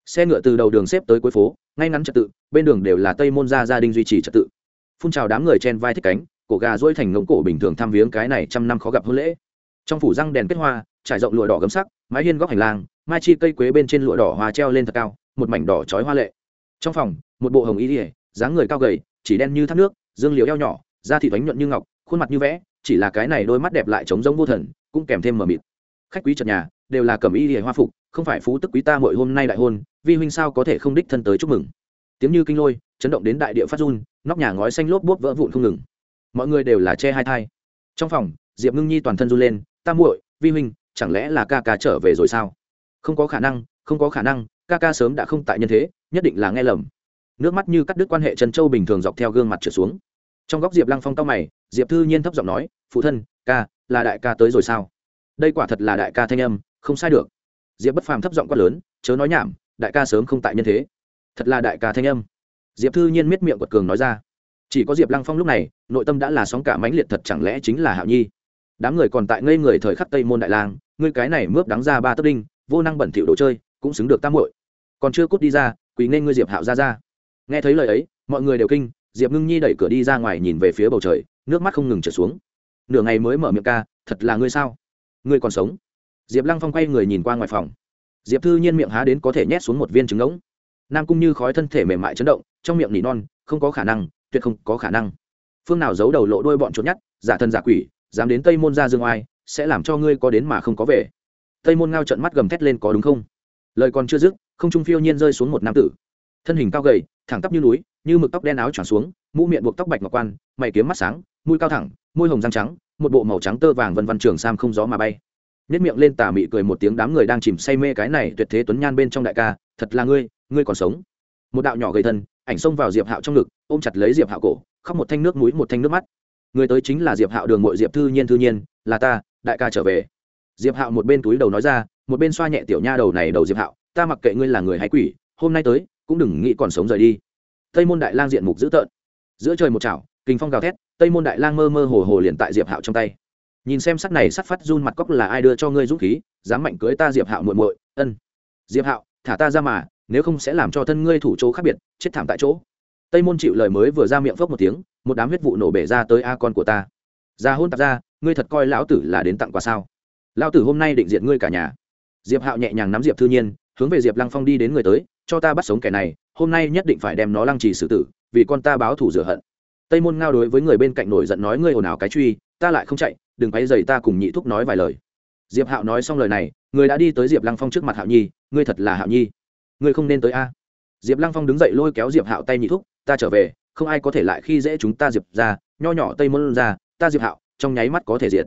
Xe ngựa từ đầu đường xếp tới cuối phố, ngay ngắn trật tự, bên đường đều là tây môn gia gia đình duy trì trật tự. Phun trào đám người chen vai thích cánh, cổ gà dỗi thành ngống cổ bình thường thăm viếng cái này trăm năm khó gặp hôn lễ. Trong phủ răng đèn kết hoa, trải rộng lụa đỏ gấm sắc, mái hiên góc hành lang, mai chi cây quế bên trên lụa đỏ hoa treo lên thật cao, một mảnh đỏ trói hoa lệ. Trong phòng, một bộ hồng y ỉa dáng người cao gầy, chỉ đen như thác nước, dương liễu eo nhỏ, da thịt bánh nhuận như ngọc, khuôn mặt như vẽ chỉ là cái này đôi mắt đẹp lại trống giống vô thần, cũng kèm thêm mờ mịt. Khách quý trật nhà, đều là cầm y ỉa hoa phục, không phải phú tức quý ta mỗi hôm nay đại hôn, vi huynh sao có thể không đích thân tới chúc mừng. Tiếng như kinh lôi, chấn động đến đại địa phát run, nóc nhà ngói xanh lốp bốp vỡ vụn không ngừng. Mọi người đều là che hai thai. Trong phòng, diệp ngưng nhi toàn thân run lên, ta muội, vi huynh, chẳng lẽ là ca ca trở về rồi sao? Không có khả năng, không có khả năng, ca ca sớm đã không tại nhân thế, nhất định là nghe lầm. Nước mắt như cắt đứt quan hệ trần châu bình thường dọc theo gương mặt trở xuống trong góc diệp lăng phong cao mày, diệp thư nhiên thấp giọng nói, phụ thân, ca, là đại ca tới rồi sao? Đây quả thật là đại ca thanh âm, không sai được. Diệp bất phàm thấp giọng quát lớn, chớ nói nhảm, đại ca sớm không tại nhân thế. Thật là đại ca thanh âm. Diệp thư nhiên miết miệng quật cường nói ra. Chỉ có diệp lăng phong lúc này, nội tâm đã là sóng cả mãnh liệt thật chẳng lẽ chính là hạo nhi? Đám người còn tại ngây người thời khắc tây môn đại lang, ngươi cái này mướp đáng ra ba tấc đinh, vô năng bẩn thỉu đồ chơi, cũng xứng được tam muội. Còn chưa cút đi ra, quỳ nên ngươi diệp hạo ra ra. Nghe thấy lời ấy, mọi người đều kinh diệp ngưng nhi đẩy cửa đi ra ngoài nhìn về phía bầu trời nước mắt không ngừng trở xuống nửa ngày mới mở miệng ca thật là ngươi sao ngươi còn sống diệp lăng phong quay người nhìn qua ngoài phòng diệp thư nhiên miệng há đến có thể nhét xuống một viên trứng ngỗng nam cung như khói thân thể mềm mại chấn động trong miệng nỉ non không có khả năng tuyệt không có khả năng phương nào giấu đầu lộ đôi bọn trốn nhát giả thân giả quỷ dám đến tây môn ra dương oai sẽ làm cho ngươi có đến mà không có về tây môn ngao trận mắt gầm thét lên có đúng không lời còn chưa dứt không trung phiêu nhiên rơi xuống một nam tử thân hình cao gầy thẳng tắp như núi như mực tóc đen áo tròn xuống, mũ miệng buộc tóc bạch ngọc quan, mày kiếm mắt sáng, mũi cao thẳng, môi hồng răng trắng, một bộ màu trắng tơ vàng vân văn trường sam không gió mà bay. Nhất miệng lên tà mị cười một tiếng đám người đang chìm say mê cái này tuyệt thế tuấn nhan bên trong đại ca, thật là ngươi ngươi còn sống. Một đạo nhỏ gầy thân, ảnh xông vào diệp hạo trong ngực, ôm chặt lấy diệp hạo cổ, khóc một thanh nước mũi một thanh nước mắt. Người tới chính là diệp hạo đường mội diệp thư nhiên thư nhiên, là ta, đại ca trở về. Diệp hạo một bên túi đầu nói ra, một bên xoa nhẹ tiểu nha đầu này đầu diệp hạo, ta mặc kệ ngươi là người hay quỷ, hôm nay tới, cũng đừng nghĩ còn sống rời đi tây môn đại lang diện mục dữ tợn. Giữa trời một chảo, kinh phong gào thét, tây môn đại lang mơ mơ hồ hồ liền tại diệp hạo trong tay. Nhìn xem sắc này sắc phát run mặt cóc là ai đưa cho ngươi dũng khí, dám mạnh cưới ta diệp hạo muội muội, ân. Diệp hạo, thả ta ra mà, nếu không sẽ làm cho thân ngươi thủ chỗ khác biệt, chết thảm tại chỗ. Tây môn chịu lời mới vừa ra miệng phốc một tiếng, một đám huyết vụ nổ bể ra tới a con của ta. Ra hôn tạp ra, ngươi thật coi lão tử là đến tặng quà sao? Lão tử hôm nay định diện ngươi cả nhà. Diệp hạo nhẹ nhàng nắm diệp thư nhiên hướng về diệp lăng phong đi đến người tới, cho ta bắt sống kẻ này, hôm nay nhất định phải đem nó lăng trì xử tử, vì con ta báo thủ rửa hận. Tây môn ngao đối với người bên cạnh nổi giận nói, ngươi ồn ào cái truy, ta lại không chạy, đừng quay dày ta cùng nhị thúc nói vài lời. Diệp hạo nói xong lời này, người đã đi tới diệp lăng phong trước mặt hạo nhi, ngươi thật là hạo nhi, ngươi không nên tới a. Diệp lăng phong đứng dậy lôi kéo diệp hạo tay nhị thúc, ta trở về, không ai có thể lại khi dễ chúng ta diệp ra, nho nhỏ tây môn ra, ta diệp hạo, trong nháy mắt có thể diệt.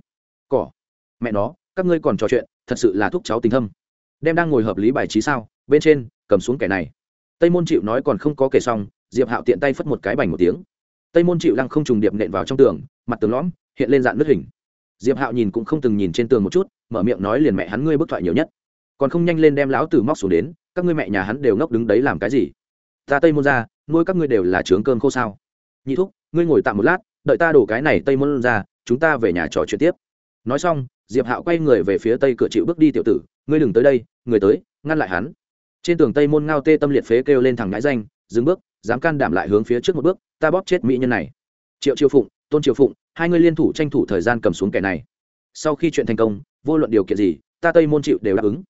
Cỏ, mẹ nó, các ngươi còn trò chuyện, thật sự là thúc cháu tình thâm đem đang ngồi hợp lý bài trí sao? Bên trên, cầm xuống kẻ này. Tây môn chịu nói còn không có kể xong, diệp hạo tiện tay phất một cái bành một tiếng. Tây môn chịu lăng không trùng điệp nện vào trong tường, mặt tường lõm, hiện lên dạng nứt hình. Diệp hạo nhìn cũng không từng nhìn trên tường một chút, mở miệng nói liền mẹ hắn ngươi bức thoại nhiều nhất. Còn không nhanh lên đem lão tử móc xuống đến, các ngươi mẹ nhà hắn đều ngốc đứng đấy làm cái gì? Ta tây môn ra, nuôi các ngươi đều là trướng cơm khô sao? Nhị thúc, ngươi ngồi tạm một lát, đợi ta đổ cái này tây môn ra, chúng ta về nhà trò chuyện tiếp. Nói xong, diệp hạo quay người về phía tây cửa chịu bước đi tiểu tử ngươi đừng tới đây, người tới, ngăn lại hắn. Trên tường tây môn ngao tê tâm liệt phế kêu lên thẳng ngãi danh, dừng bước, dám can đảm lại hướng phía trước một bước, ta bóp chết mỹ nhân này. Triệu triều phụng, tôn triều phụng, hai người liên thủ tranh thủ thời gian cầm xuống kẻ này. Sau khi chuyện thành công, vô luận điều kiện gì, ta tây môn chịu đều đáp ứng.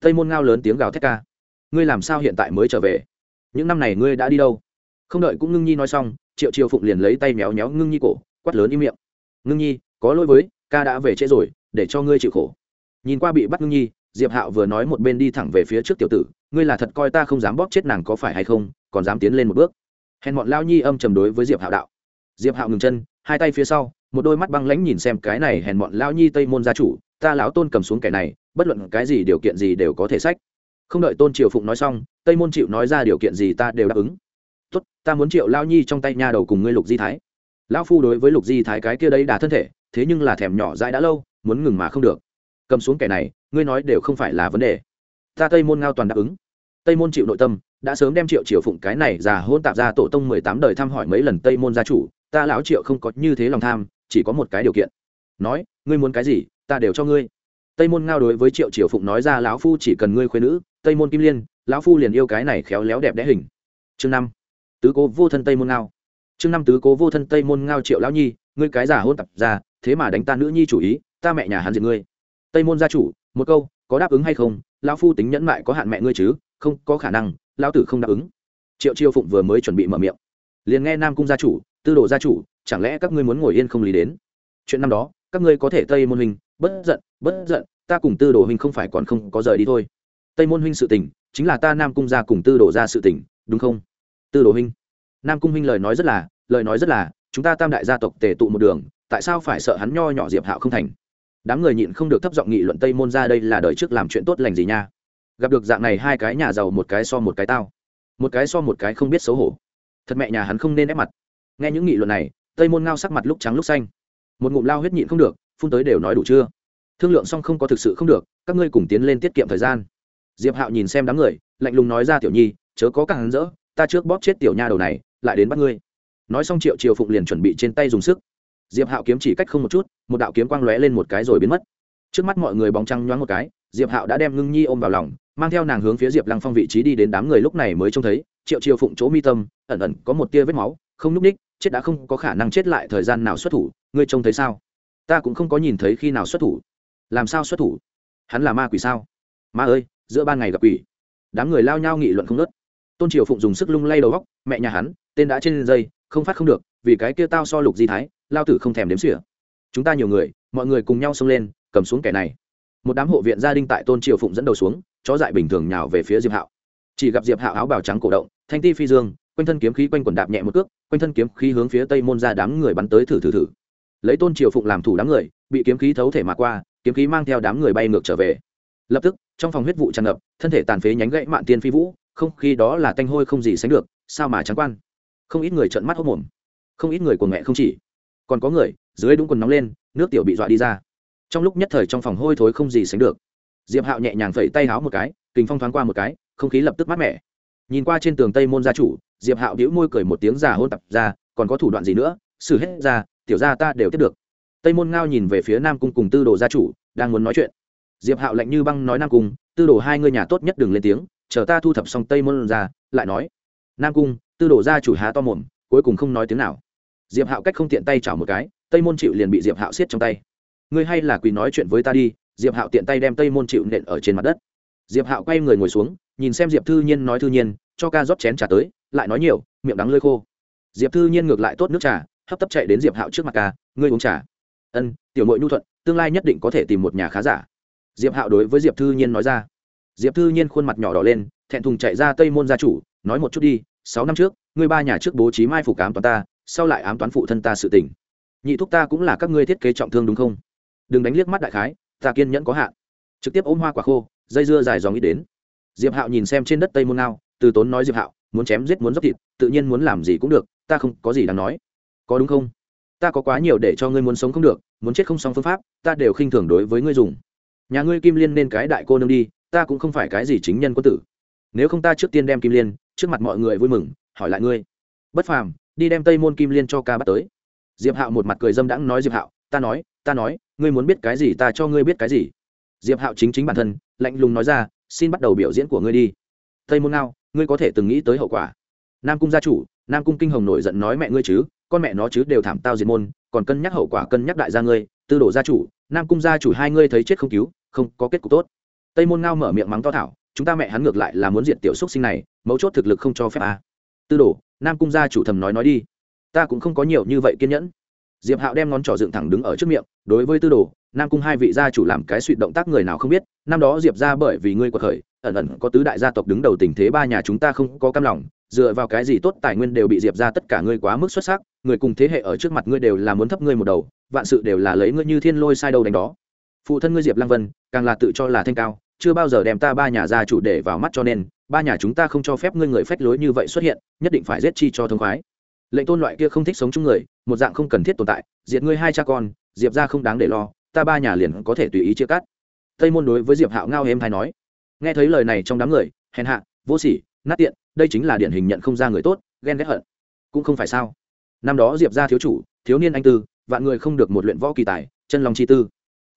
Tây môn ngao lớn tiếng gào thét ca. Ngươi làm sao hiện tại mới trở về? Những năm này ngươi đã đi đâu? Không đợi cũng ngưng nhi nói xong, triệu triều phụng liền lấy tay méo méo ngưng nhi cổ, quát lớn im miệng. Ngưng nhi, có lỗi với, ca đã về trễ rồi, để cho ngươi chịu khổ. Nhìn qua bị bắt ngưng nhi diệp hạo vừa nói một bên đi thẳng về phía trước tiểu tử, ngươi là thật coi ta không dám bóp chết nàng có phải hay không, còn dám tiến lên một bước? Hèn bọn lao nhi âm chầm đối với diệp hạo đạo. Diệp hạo ngừng chân, hai tay phía sau, một đôi mắt băng lãnh nhìn xem cái này hèn bọn lao nhi tây môn gia chủ, ta lão tôn cầm xuống kẻ này, bất luận cái gì điều kiện gì đều có thể sách. Không đợi tôn triều phụng nói xong, tây môn chịu nói ra điều kiện gì ta đều đáp ứng. Tốt, ta muốn triệu lao nhi trong tay nha đầu cùng ngươi lục di thái. Lão phu đối với lục di thái cái kia đấy đà thân thể, thế nhưng là thèm nhỏ dãi đã lâu, muốn ngừng mà không được. Cầm xuống kẻ này ngươi nói đều không phải là vấn đề. Ta tây môn ngao toàn đáp ứng. Tây môn chịu nội tâm, đã sớm đem triệu triều phụng cái này già hôn tạp ra tổ tông mười tám đời thăm hỏi mấy lần tây môn gia chủ, ta lão triệu không có như thế lòng tham, chỉ có một cái điều kiện. Nói, ngươi muốn cái gì, ta đều cho ngươi. Tây môn ngao đối với triệu triều phụng nói ra lão phu chỉ cần ngươi khuyên nữ, tây môn kim liên, lão phu liền yêu cái này khéo léo đẹp đẽ hình. Chương năm, tứ cố vô thân tây môn ngao. Chương năm, tứ cố vô thân tây môn ngao triệu lão nhi, ngươi cái giả hôn tạp ra, thế mà đánh ta nữ nhi chủ ý, ta mẹ nhà hắn diệt ngươi. Tây môn gia chủ một câu, có đáp ứng hay không? Lão phu tính nhẫn mại có hạn mẹ ngươi chứ? Không, có khả năng, lão tử không đáp ứng. Triệu chiêu phụng vừa mới chuẩn bị mở miệng. Liền nghe nam cung gia chủ, tư đồ gia chủ, chẳng lẽ các ngươi muốn ngồi yên không lý đến? Chuyện năm đó, các ngươi có thể tây môn huynh, bất giận bất giận, ta cùng tư đồ huynh không phải còn không có rời đi thôi. Tây môn huynh sự tình, chính là ta nam cung gia cùng tư đồ gia sự tình, đúng không? Tư đồ huynh. Nam cung huynh lời nói rất là, lời nói rất là, chúng ta tam đại gia tộc tề tụ một đường, tại sao phải sợ hắn nho nhỏ diệp hạo không thành? Đám người nhịn không được thấp giọng nghị luận tây môn ra đây là đời trước làm chuyện tốt lành gì nha. Gặp được dạng này hai cái nhà giàu một cái so một cái tao. Một cái so một cái không biết xấu hổ. Thật mẹ nhà hắn không nên ép mặt. Nghe những nghị luận này, tây môn ngao sắc mặt lúc trắng lúc xanh. Một ngụm lao huyết nhịn không được, phun tới đều nói đủ chưa? Thương lượng xong không có thực sự không được, các ngươi cùng tiến lên tiết kiệm thời gian. Diệp hạo nhìn xem đám người, lạnh lùng nói ra tiểu nhi, chớ có càng hắn rỡ, ta trước bóp chết tiểu nha đầu này, lại đến bắt ngươi. Nói xong triệu triều phụng liền chuẩn bị trên tay dùng sức diệp hạo kiếm chỉ cách không một chút, một đạo kiếm quang lóe lên một cái rồi biến mất. Trước mắt mọi người bóng trăng nhoáng một cái, diệp hạo đã đem ngưng nhi ôm vào lòng, mang theo nàng hướng phía diệp lăng phong vị trí đi đến đám người lúc này mới trông thấy, triệu triều phụng chỗ mi tâm, ẩn ẩn có một tia vết máu, không nhúc ních, chết đã không có khả năng chết lại thời gian nào xuất thủ, ngươi trông thấy sao? Ta cũng không có nhìn thấy khi nào xuất thủ. Làm sao xuất thủ? Hắn là ma quỷ sao? Ma ơi, giữa ban ngày gặp quỷ. Đám người lao nhau nghị luận không nớt tôn triều phụng dùng sức lung lay đầu góc, mẹ nhà hắn, tên đã trên dây, không phát không được vì cái kia tao so lục di thái, lao tử không thèm đếm xỉa. Chúng ta nhiều người, mọi người cùng nhau xông lên, cầm xuống kẻ này. Một đám hộ viện gia đình tại tôn triều phụng dẫn đầu xuống, chó dại bình thường nhào về phía diệp hạo. Chỉ gặp diệp hạo áo bào trắng cổ động, thanh ti phi dương, quanh thân kiếm khí quanh quần đạp nhẹ một cước, quanh thân kiếm khí hướng phía tây môn ra đám người bắn tới thử thử thử. Lấy tôn triều phụng làm thủ đám người, bị kiếm khí thấu thể mà qua, kiếm khí mang theo đám người bay ngược trở về. Lập tức, trong phòng huyết vụ tràn ngập, thân thể tàn phế nhánh gãy mạn tiên phi vũ, không khí đó là tanh hôi không gì sánh được, sao mà trắng quan? Không ít người trợn mắt hốc mồm không ít người của mẹ không chỉ. Còn có người, dưới đúng quần nóng lên, nước tiểu bị dọa đi ra. Trong lúc nhất thời trong phòng hôi thối không gì sánh được. Diệp hạo nhẹ nhàng phẩy tay háo một cái, kình phong thoáng qua một cái, không khí lập tức mát mẻ. Nhìn qua trên tường tây môn gia chủ, diệp hạo đĩu môi cười một tiếng già hôn tập ra, còn có thủ đoạn gì nữa? Xử hết ra, tiểu ra ta đều tiếp được. Tây môn ngao nhìn về phía nam cung cùng tư đồ gia chủ, đang muốn nói chuyện. Diệp hạo lạnh như băng nói nam cung, tư đồ hai ngươi nhà tốt nhất đừng lên tiếng, chờ ta thu thập xong tây môn ra, lại nói. Nam cung, tư đồ gia chủ há to mồm, cuối cùng không nói tiếng nào diệp hạo cách không tiện tay chảo một cái, tây môn chịu liền bị diệp hạo siết trong tay. Ngươi hay là quỳ nói chuyện với ta đi, diệp hạo tiện tay đem tây môn chịu nện ở trên mặt đất. Diệp hạo quay người ngồi xuống, nhìn xem diệp thư nhiên nói thư nhiên, cho ca rót chén trà tới, lại nói nhiều, miệng đắng lơi khô. Diệp thư nhiên ngược lại tốt nước trà, hấp tấp chạy đến diệp hạo trước mặt ca, ngươi uống trà. Ân, tiểu mội nhu thuận, tương lai nhất định có thể tìm một nhà khá giả. Diệp hạo đối với diệp thư nhiên nói ra. Diệp thư nhiên khuôn mặt nhỏ đỏ lên, thẹn thùng chạy ra tây môn gia chủ, nói một chút đi, sáu năm trước, ngươi ba nhà trước bố trí mai phủ cám toàn ta sau lại ám toán phụ thân ta sự tình. Nhị thúc ta cũng là các ngươi thiết kế trọng thương đúng không? Đừng đánh liếc mắt đại khái ta kiên nhẫn có hạn. Trực tiếp ôm hoa quả khô dây dưa dài dòng nghĩ đến. Diệp hạo nhìn xem trên đất tây môn nào, từ tốn nói diệp hạo muốn chém giết muốn dốc thịt tự nhiên muốn làm gì cũng được ta không có gì đáng nói. Có đúng không? Ta có quá nhiều để cho ngươi muốn sống không được muốn chết không xong phương pháp ta đều khinh thường đối với ngươi dùng. Nhà ngươi kim liên nên cái đại cô nương đi ta cũng không phải cái gì chính nhân quân tử. Nếu không ta trước tiên đem kim liên trước mặt mọi người vui mừng hỏi lại ngươi. Bất phàm đi đem tây môn kim liên cho ca bắt tới. Diệp hạo một mặt cười dâm đãng nói diệp hạo, ta nói ta nói, ngươi muốn biết cái gì ta cho ngươi biết cái gì. Diệp hạo chính chính bản thân, lạnh lùng nói ra, xin bắt đầu biểu diễn của ngươi đi. Tây môn ngao, ngươi có thể từng nghĩ tới hậu quả. Nam cung gia chủ, nam cung kinh hồng nổi giận nói mẹ ngươi chứ, con mẹ nó chứ đều thảm tao diệt môn, còn cân nhắc hậu quả cân nhắc đại gia ngươi, tư đồ gia chủ, nam cung gia chủ hai ngươi thấy chết không cứu, không có kết cục tốt. Tây môn ngao mở miệng mắng to thảo, chúng ta mẹ hắn ngược lại là muốn diệt tiểu xúc sinh này, mấu chốt thực lực không cho phép à tư đồ, nam cung gia chủ thầm nói nói đi. Ta cũng không có nhiều như vậy kiên nhẫn. Diệp hạo đem ngón trỏ dựng thẳng đứng ở trước miệng, đối với tư đồ, nam cung hai vị gia chủ làm cái suy động tác người nào không biết, năm đó diệp ra bởi vì ngươi quật khởi, ẩn ẩn có tứ đại gia tộc đứng đầu tình thế ba nhà chúng ta không có cam lòng, dựa vào cái gì tốt tài nguyên đều bị diệp ra tất cả ngươi quá mức xuất sắc, người cùng thế hệ ở trước mặt ngươi đều là muốn thấp ngươi một đầu, vạn sự đều là lấy ngươi như thiên lôi sai đầu đánh đó. Phụ thân ngươi diệp lăng vân, càng là tự cho là thanh cao, chưa bao giờ đem ta ba nhà gia chủ để vào mắt cho nên ba nhà chúng ta không cho phép ngươi người phách lối như vậy xuất hiện, nhất định phải giết chi cho thông khoái. Lệnh tôn loại kia không thích sống chung người, một dạng không cần thiết tồn tại, diệt ngươi hai cha con, diệp ra không đáng để lo, ta ba nhà liền có thể tùy ý chia cắt. Tây môn đối với diệp hạo ngao êm hay nói. Nghe thấy lời này trong đám người, hèn hạ, vô sỉ, nát tiện, đây chính là điển hình nhận không ra người tốt, ghen ghét hận. Cũng không phải sao. Năm đó diệp ra thiếu chủ, thiếu niên anh tư, vạn người không được một luyện võ kỳ tài, chân lòng chi tư.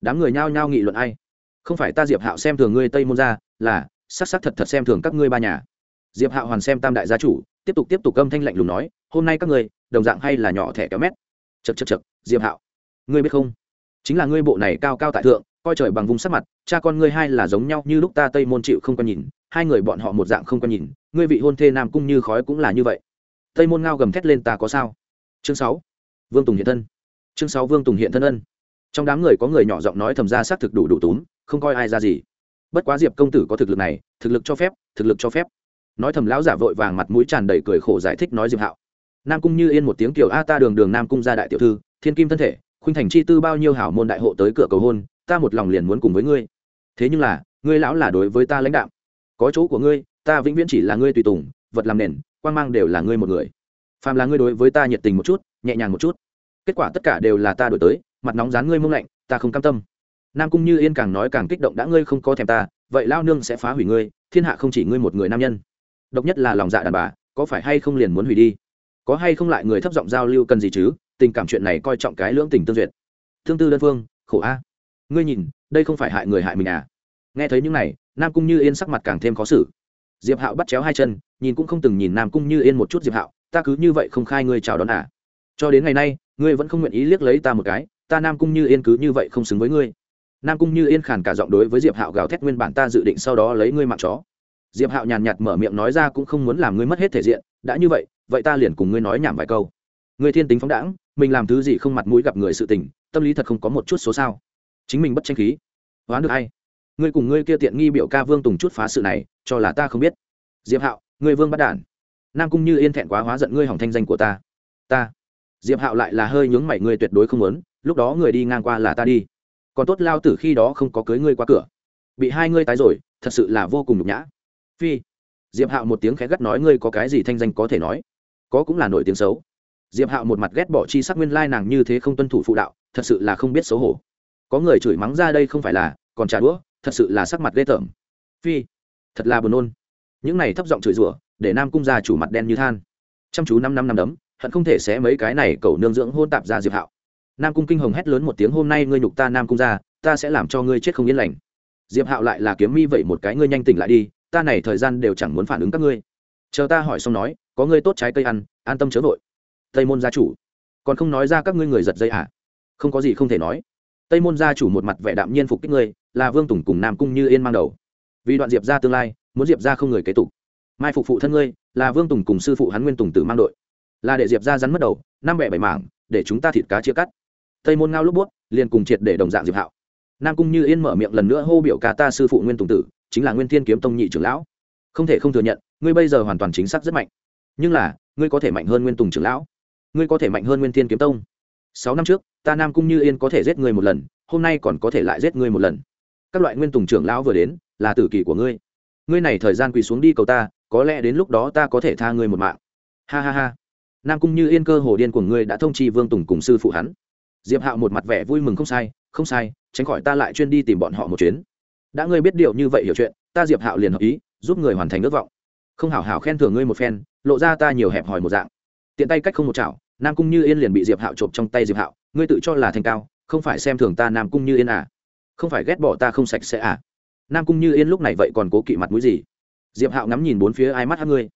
Đám người nhao nhao nghị luận ai? Không phải ta diệp hạo xem thường ngươi tây môn ra là sắc sắc thật thật xem thường các ngươi ba nhà. Diệp hạo hoàn xem tam đại gia chủ, tiếp tục tiếp tục âm thanh lạnh lùng nói, hôm nay các ngươi, đồng dạng hay là nhỏ thẻ kéo mét. Chật chật chật diệp hạo ngươi biết không? Chính là ngươi bộ này cao cao tại thượng, coi trời bằng vùng sắc mặt, cha con ngươi hai là giống nhau như lúc ta tây môn chịu không quan nhìn, hai người bọn họ một dạng không quan nhìn, ngươi vị hôn thê nam cung như khói cũng là như vậy. Tây môn ngao gầm thét lên, ta có sao? Chương sáu, vương tùng hiện thân. Chương sáu, vương tùng hiện thân ân. Trong đám người có người nhỏ giọng nói thầm ra xác thực đủ đủ túm, không coi ai ra gì bất quá diệp công tử có thực lực này, thực lực cho phép, thực lực cho phép. Nói thầm lão giả vội vàng mặt mũi tràn đầy cười khổ giải thích nói diệp hạo. Nam cung như yên một tiếng kiểu, a, ta đường đường nam cung ra đại tiểu thư, thiên kim thân thể, khuynh thành chi tư bao nhiêu hảo môn đại hộ tới cửa cầu hôn, ta một lòng liền muốn cùng với ngươi. Thế nhưng là, ngươi lão là đối với ta lãnh đạo có chỗ của ngươi, ta vĩnh viễn chỉ là ngươi tùy tùng, vật làm nền, quan mang đều là ngươi một người. Phàm là ngươi đối với ta nhiệt tình một chút, nhẹ nhàng một chút, kết quả tất cả đều là ta đổi tới, mặt nóng dán ngươi mông lạnh, ta không cam tâm nam cung như yên càng nói càng kích động đã ngươi không có thèm ta, vậy lao nương sẽ phá hủy ngươi, thiên hạ không chỉ ngươi một người nam nhân. Độc nhất là lòng dạ đàn bà, có phải hay không liền muốn hủy đi? Có hay không lại người thấp giọng giao lưu cần gì chứ? Tình cảm chuyện này coi trọng cái lưỡng tình tương duyệt. Thương tư đơn phương, khổ a. Ngươi nhìn, đây không phải hại người hại mình à? Nghe thấy những này, nam cung như yên sắc mặt càng thêm khó xử. Diệp hạo bắt chéo hai chân, nhìn cũng không từng nhìn nam cung như yên một chút diệp hạo, ta cứ như vậy không khai ngươi chào đón à? Cho đến ngày nay, ngươi vẫn không nguyện ý liếc lấy ta một cái, ta nam cung như yên cứ như vậy không xứng với ngươi nam cung như yên khàn cả giọng đối với diệp hạo gào thét nguyên bản ta dự định sau đó lấy ngươi mạng chó diệp hạo nhàn nhạt mở miệng nói ra cũng không muốn làm ngươi mất hết thể diện đã như vậy vậy ta liền cùng ngươi nói nhảm vài câu ngươi thiên tính phóng đãng mình làm thứ gì không mặt mũi gặp người sự tình tâm lý thật không có một chút số sao chính mình bất tranh khí hoán được hay ngươi cùng ngươi kia tiện nghi biểu ca vương tùng chút phá sự này cho là ta không biết diệp hạo ngươi vương bắt đản nam cung như yên thẹn quá hóa giận ngươi hỏng thanh danh của ta ta diệp hạo lại là hơi nhướng mày ngươi tuyệt đối không muốn lúc đó người đi ngang qua là ta đi còn tốt lao tử khi đó không có cưới ngươi qua cửa. Bị hai ngươi tái rồi, thật sự là vô cùng nhục nhã. Phi. Diệp hạo một tiếng khẽ gắt nói ngươi có cái gì thanh danh có thể nói. Có cũng là nổi tiếng xấu. Diệp hạo một mặt ghét bỏ chi sắc nguyên lai nàng như thế không tuân thủ phụ đạo, thật sự là không biết xấu hổ. Có người chửi mắng ra đây không phải là, còn trả đũa, thật sự là sắc mặt ghê tởm. Phi. Thật là buồn nôn. Những này thấp giọng chửi rủa, để nam cung gia chủ mặt đen như than. Chăm chú năm năm năm đấm, hận không thể xé mấy cái này cầu nương dưỡng hôn tạp ra diệp hạo nam cung kinh hồng hét lớn một tiếng, hôm nay ngươi nhục ta nam cung ra ta sẽ làm cho ngươi chết không yên lành. Diệp hạo lại là kiếm mi vậy một cái, ngươi nhanh tỉnh lại đi, ta này thời gian đều chẳng muốn phản ứng các ngươi. Chờ ta hỏi xong nói, có ngươi tốt trái cây ăn, an tâm chớ vội. Tây môn gia chủ, còn không nói ra các ngươi người giật dây à không có gì không thể nói. Tây môn gia chủ một mặt vẻ đạm nhiên phục kích ngươi, là vương tùng cùng nam cung như yên mang đầu. Vì đoạn diệp ra tương lai, muốn diệp ra không người kế tục. Mai phục phụ thân ngươi, là vương tùng cùng sư phụ hắn nguyên tùng tử mang đội. Là để diệp ra rắn mất đầu, năm bẻ bảy mảng, để chúng ta thịt cá chia cắt tây môn ngao lúc buốt, liền cùng triệt để đồng dạng diệp hạo. Nam cung như yên mở miệng lần nữa hô biểu ca ta sư phụ nguyên tùng tử, chính là nguyên thiên kiếm tông nhị trưởng lão. Không thể không thừa nhận, ngươi bây giờ hoàn toàn chính xác rất mạnh. Nhưng là, ngươi có thể mạnh hơn nguyên tùng trưởng lão. Ngươi có thể mạnh hơn nguyên thiên kiếm tông. Sáu năm trước, ta nam cung như yên có thể giết ngươi một lần, hôm nay còn có thể lại giết ngươi một lần. Các loại nguyên tùng trưởng lão vừa đến, là tử kỳ của ngươi. Ngươi này thời gian quỳ xuống đi cầu ta, có lẽ đến lúc đó ta có thể tha ngươi một mạng. Ha ha ha. Nam cung như yên cơ hồ điên của ngươi đã thông chi vương tùng cùng sư phụ hắn diệp hạo một mặt vẻ vui mừng không sai không sai, tránh khỏi ta lại chuyên đi tìm bọn họ một chuyến. Đã ngươi biết điều như vậy hiểu chuyện, ta diệp hạo liền hợp ý, giúp người hoàn thành ước vọng. Không hảo hảo khen thưởng ngươi một phen, lộ ra ta nhiều hẹp hòi một dạng. Tiện tay cách không một chảo, nam cung như yên liền bị diệp hạo chộp trong tay diệp hạo, ngươi tự cho là thành cao, không phải xem thường ta nam cung như yên à? Không phải ghét bỏ ta không sạch sẽ à? Nam cung như yên lúc này vậy còn cố kỵ mặt mũi gì? Diệp hạo ngắm nhìn bốn phía, ai mắt hát ngươi?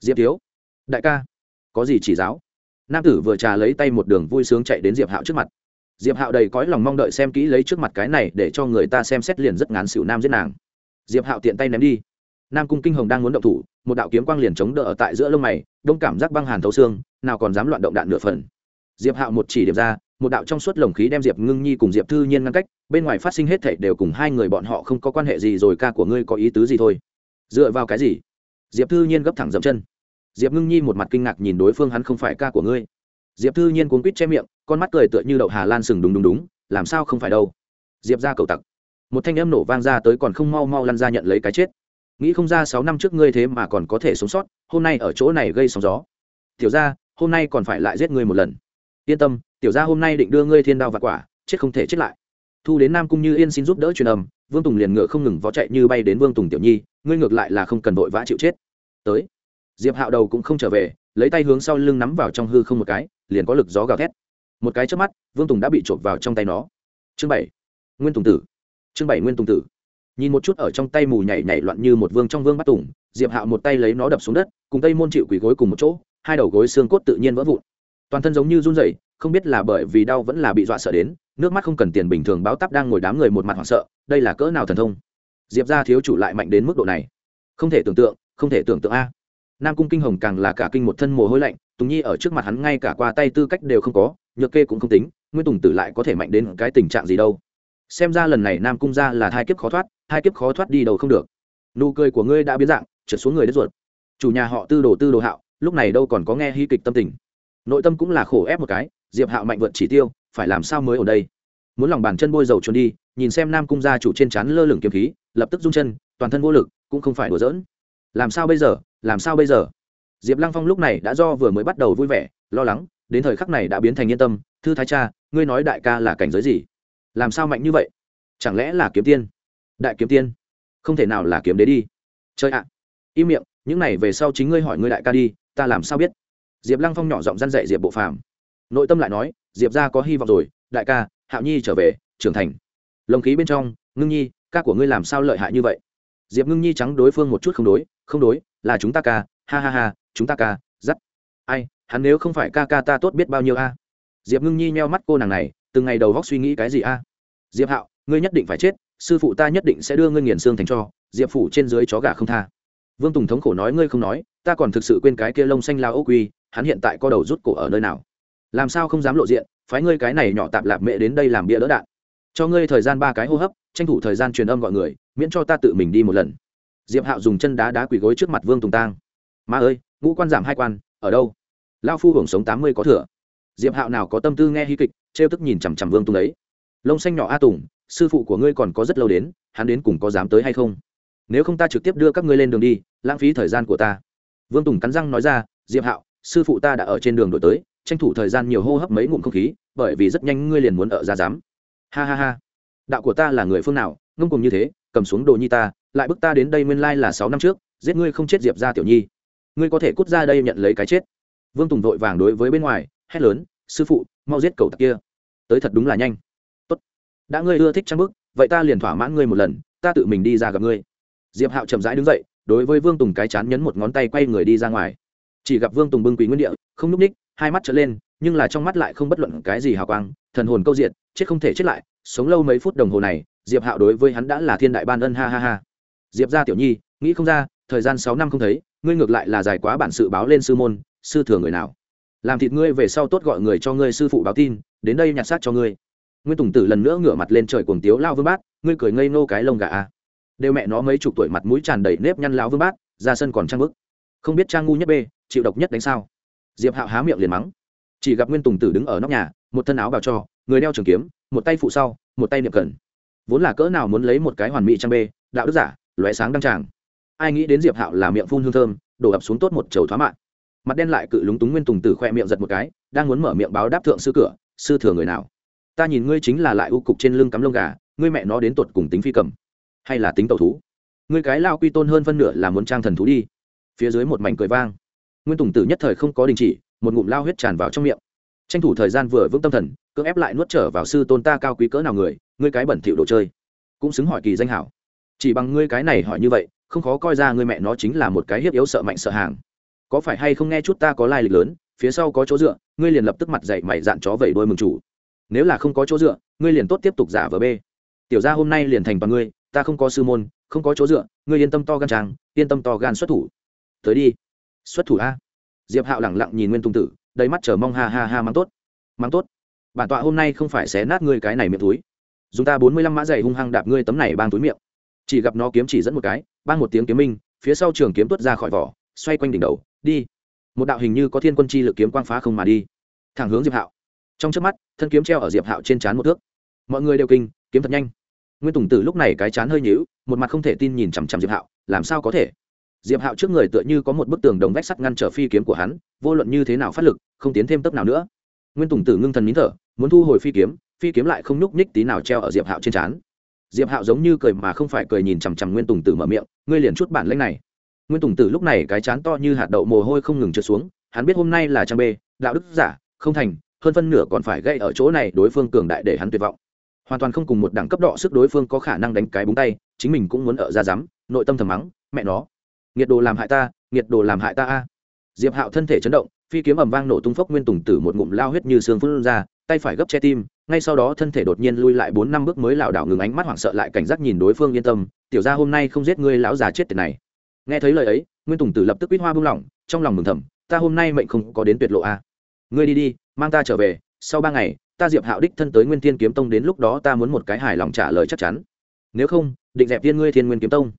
Diệp thiếu, đại ca, có gì chỉ giáo? Nam tử vừa trà lấy tay một đường vui sướng chạy đến diệp hạo trước mặt diệp hạo đầy cõi lòng mong đợi xem kỹ lấy trước mặt cái này để cho người ta xem xét liền rất ngán xỉu nam giết nàng diệp hạo tiện tay ném đi nam cung kinh hồng đang muốn động thủ một đạo kiếm quang liền chống đỡ ở tại giữa lông mày đông cảm giác băng hàn thấu xương nào còn dám loạn động đạn nửa phần diệp hạo một chỉ điểm ra một đạo trong suốt lồng khí đem diệp ngưng nhi cùng diệp thư nhiên ngăn cách bên ngoài phát sinh hết thảy đều cùng hai người bọn họ không có quan hệ gì rồi ca của ngươi có ý tứ gì thôi dựa vào cái gì diệp thư nhiên gấp thẳng dậm chân diệp ngưng nhi một mặt kinh ngạc nhìn đối phương, hắn không phải ca của ngươi. Diệp thư nhiên cuốn quýt che miệng, con mắt cười tựa như đậu hà lan sừng đúng đúng đúng, làm sao không phải đâu. Diệp ra cầu tặc. Một thanh âm nổ vang ra tới còn không mau mau lăn ra nhận lấy cái chết. Nghĩ không ra sáu năm trước ngươi thế mà còn có thể sống sót, hôm nay ở chỗ này gây sóng gió. Tiểu ra hôm nay còn phải lại giết ngươi một lần. Yên tâm, tiểu ra hôm nay định đưa ngươi thiên đao và quả, chết không thể chết lại. Thu đến nam cung như yên xin giúp đỡ truyền âm, vương tùng liền ngựa không ngừng vó chạy như bay đến vương tùng tiểu nhi, ngươi ngược lại là không cần vội vã chịu chết. Tới diệp hạo đầu cũng không trở về, lấy tay hướng sau lưng nắm vào trong hư không một cái, liền có lực gió gào thét. Một cái trước mắt, vương tùng đã bị trộm vào trong tay nó. Chương bảy, nguyên tùng tử. Chương bảy, nguyên tùng tử. Nhìn một chút ở trong tay mù nhảy nhảy loạn như một vương trong vương bắt tùng, diệp hạo một tay lấy nó đập xuống đất, cùng tây môn chịu quỳ gối cùng một chỗ, hai đầu gối xương cốt tự nhiên vỡ vụn. Toàn thân giống như run rẩy, không biết là bởi vì đau vẫn là bị dọa sợ đến, nước mắt không cần tiền bình thường báo tắp đang ngồi đám người một mặt hoảng sợ, đây là cỡ nào thần thông. Diệp ra thiếu chủ lại mạnh đến mức độ này. Không thể tưởng tượng, không thể tưởng tượng a nam cung kinh hồng càng là cả kinh một thân mồ hôi lạnh, tùng nhi ở trước mặt hắn ngay cả qua tay tư cách đều không có, nhược kê cũng không tính, nguyên tùng tử lại có thể mạnh đến cái tình trạng gì đâu. Xem ra lần này nam cung ra là hai kiếp khó thoát hai kiếp khó thoát đi đầu không được. Nụ cười của ngươi đã biến dạng, trượt xuống người đất ruột. Chủ nhà họ tư đồ tư đồ hạo, lúc này đâu còn có nghe hy kịch tâm tình. Nội tâm cũng là khổ ép một cái, diệp hạo mạnh vượt chỉ tiêu, phải làm sao mới ở đây? Muốn lòng bàn chân bôi dầu trốn đi, nhìn xem nam cung gia chủ trên chắn lơ lửng kiếm khí, lập tức rung chân, toàn thân vô lực, cũng không phải đùa giỡn. Làm sao bây giờ? Làm sao bây giờ? Diệp lăng phong lúc này đã do vừa mới bắt đầu vui vẻ, lo lắng, đến thời khắc này đã biến thành yên tâm. Thư thái cha, ngươi nói đại ca là cảnh giới gì? Làm sao mạnh như vậy? Chẳng lẽ là kiếm tiên? Đại kiếm tiên? Không thể nào là kiếm đế đi. Chơi ạ! Im miệng, những này về sau chính ngươi hỏi ngươi đại ca đi, ta làm sao biết? Diệp lăng phong nhỏ giọng răn dạy diệp bộ phàm. Nội tâm lại nói, diệp ra có hy vọng rồi, đại ca, hạo nhi trở về, trưởng thành. Lồng khí bên trong, ngưng nhi, ca của ngươi làm sao lợi hại như vậy? Diệp ngưng nhi trắng đối phương một chút không đối không đối là chúng ta ca, ha ha ha, chúng ta ca dắt ai, hắn nếu không phải ca ca ta tốt biết bao nhiêu a? Diệp ngưng nhi meo mắt cô nàng này, từng ngày đầu góc suy nghĩ cái gì a? Diệp hạo, ngươi nhất định phải chết, sư phụ ta nhất định sẽ đưa ngươi nghiền xương thành cho, diệp phủ trên dưới chó gà không tha. Vương tùng thống khổ nói ngươi không nói, ta còn thực sự quên cái kia lông xanh lao ô quy, hắn hiện tại có đầu rút cổ ở nơi nào? Làm sao không dám lộ diện, phái ngươi cái này nhỏ tạp lạp mẹ đến đây làm bia đỡ đạn. Cho ngươi thời gian ba cái hô hấp, tranh thủ thời gian truyền âm gọi người, miễn cho ta tự mình đi một lần diệp hạo dùng chân đá đá quỳ gối trước mặt vương tùng tang. Ma ơi, ngũ quan giảm hai quan, ở đâu? Lao phu hưởng sống tám mươi có thừa. Diệp hạo nào có tâm tư nghe hí kịch, trêu tức nhìn chằm chằm vương tùng ấy. Lông xanh nhỏ a tùng, sư phụ của ngươi còn có rất lâu đến, hắn đến cùng có dám tới hay không? Nếu không ta trực tiếp đưa các ngươi lên đường đi, lãng phí thời gian của ta. Vương tùng cắn răng nói ra, diệp hạo, sư phụ ta đã ở trên đường đổi tới, tranh thủ thời gian nhiều hô hấp mấy ngụm không khí, bởi vì rất nhanh ngươi liền muốn ở ra dám ha ha ha, đạo của ta là người phương nào, ngông cùng như thế, cầm xuống đồ nhi ta lại bức ta đến đây nguyên lai là sáu năm trước, giết ngươi không chết diệp ra tiểu nhi. Ngươi có thể cút ra đây nhận lấy cái chết. Vương tùng vội vàng đối với bên ngoài, hét lớn, sư phụ, mau giết cậu tặc kia. Tới thật đúng là nhanh. Tốt. Đã ngươi ưa thích trang bức vậy ta liền thỏa mãn ngươi một lần, ta tự mình đi ra gặp ngươi. Diệp hạo chậm rãi đứng dậy, đối với vương tùng cái chán nhấn một ngón tay quay người đi ra ngoài. Chỉ gặp vương tùng bưng quỳ nguyên địa, không n ú c ních hai mắt trở lên, nhưng là trong mắt lại không bất luận cái gì hào quang, thần hồn câu diện chết không thể chết lại, sống lâu mấy phút đồng hồ này, diệp hạo đối với hắn đã là thiên đại ban ân, ha ha ha diệp ra tiểu nhi, nghĩ không ra, thời gian sáu năm không thấy, ngươi ngược lại là dài quá bản sự báo lên sư môn, sư thừa người nào. Làm thịt ngươi về sau tốt gọi người cho ngươi sư phụ báo tin, đến đây nhặt xác cho ngươi. Nguyên tùng tử lần nữa ngửa mặt lên trời cuồng tiếu lao vương bát, ngươi cười ngây nô cái lông gà a. Đều mẹ nó mấy chục tuổi mặt mũi tràn đầy nếp nhăn lao vương bát, ra sân còn trang bức. Không biết trang ngu nhất bê, chịu độc nhất đánh sao. Diệp hạo há miệng liền mắng. Chỉ gặp nguyên tùng tử đứng ở nóc nhà, một thân áo bào cho, người đeo trường kiếm, một tay phụ sau, một tay niệm cẩn vốn là cỡ nào muốn lấy một cái hoàn mỹ trang bê, đạo đức giả lóe sáng đăng tràng. Ai nghĩ đến diệp hạo là miệng phun hương thơm, đổ ập xuống tốt một chầu thoá mạng mặt đen lại cự lúng túng nguyên tùng tử khoe miệng giật một cái, đang muốn mở miệng báo đáp thượng sư cửa, sư thừa người nào? Ta nhìn ngươi chính là lại u cục trên lưng cắm lông gà, ngươi mẹ nó đến tột cùng tính phi cầm, hay là tính tẩu thú? Ngươi cái lao quy tôn hơn phân nửa là muốn trang thần thú đi. Phía dưới một mảnh cười vang. Nguyên tùng tử nhất thời không có đình chỉ, một ngụm lao huyết tràn vào trong miệng. Tranh thủ thời gian vừa vững tâm thần, cưỡng ép lại nuốt trở vào sư tôn ta cao quý cỡ nào người, ngươi cái bẩn thỉu đồ chơi. Cũng xứng hỏi kỳ danh hảo chỉ bằng ngươi cái này hỏi như vậy, không khó coi ra ngươi mẹ nó chính là một cái hiếp yếu sợ mạnh sợ hàng. Có phải hay không nghe chút ta có lai lịch lớn, phía sau có chỗ dựa, ngươi liền lập tức mặt dậy mày dạn chó vẩy đôi mừng chủ. Nếu là không có chỗ dựa, ngươi liền tốt tiếp tục giả vờ bê. Tiểu ra hôm nay liền thành bằng ngươi, ta không có sư môn, không có chỗ dựa, ngươi yên tâm to gan trang yên tâm to gan xuất thủ. Tới đi. Xuất thủ a. Diệp hạo lẳng lặng nhìn nguyên tung tử, đầy mắt chờ mong ha ha ha mắng tốt. Mắng tốt. Bản tọa hôm nay không phải xé nát ngươi cái này miệng túi. Dùng ta bốn mươi lăm mã dày hung hăng đạp ngươi tấm này bang túi miệng chỉ gặp nó kiếm chỉ dẫn một cái ban một tiếng kiếm minh, phía sau trường kiếm tuốt ra khỏi vỏ, xoay quanh đỉnh đầu, đi. Một đạo hình như có thiên quân chi lực kiếm quang phá không mà đi. Thẳng hướng diệp hạo. Trong trước mắt, thân kiếm treo ở diệp hạo trên trán một thước. Mọi người đều kinh, kiếm thật nhanh. Nguyên tùng tử lúc này cái chán hơi nhíu, một mặt không thể tin nhìn chằm chằm diệp hạo, làm sao có thể? Diệp hạo trước người tựa như có một bức tường đồng vách sắt ngăn trở phi kiếm của hắn, vô luận như thế nào phát lực, không tiến thêm tấp nào nữa. Nguyên tùng tử ngưng thần nín thở, muốn thu hồi phi kiếm phi kiếm lại không nhúc nhích tí nào treo ở diệp hạo trên trán diệp hạo giống như cười mà không phải cười nhìn chằm chằm nguyên tùng tử mở miệng ngươi liền chút bản lãnh này. Nguyên tùng tử lúc này cái chán to như hạt đậu mồ hôi không ngừng trượt xuống hắn biết hôm nay là trang bê, đạo đức giả không thành hơn phân nửa còn phải gây ở chỗ này đối phương cường đại để hắn tuyệt vọng. Hoàn toàn không cùng một đẳng cấp đọ sức đối phương có khả năng đánh cái búng tay chính mình cũng muốn ở ra dám nội tâm thầm mắng mẹ nó nghiệt đồ làm hại ta nghiệt đồ làm hại ta a. Diệp hạo thân thể chấn động phi kiếm ầm vang nổ tung phốc nguyên tùng tử một ngụm lao huyết như xương phun ra tay phải gấp che tim, ngay sau đó thân thể đột nhiên lui lại bốn năm bước mới lảo đảo ngừng ánh mắt hoảng sợ lại cảnh giác nhìn đối phương yên tâm, tiểu ra hôm nay không giết ngươi lão già chết tiệt này. Nghe thấy lời ấy, nguyên tùng tử lập tức quýt hoa buông lỏng, trong lòng mừng thầm, ta hôm nay mệnh không có đến tuyệt lộ a. Ngươi đi đi, mang ta trở về, sau ba ngày, ta diệp hạo đích thân tới nguyên thiên kiếm tông đến lúc đó ta muốn một cái hài lòng trả lời chắc chắn. Nếu không, định dẹp tiên ngươi thiên nguyên kiếm tông.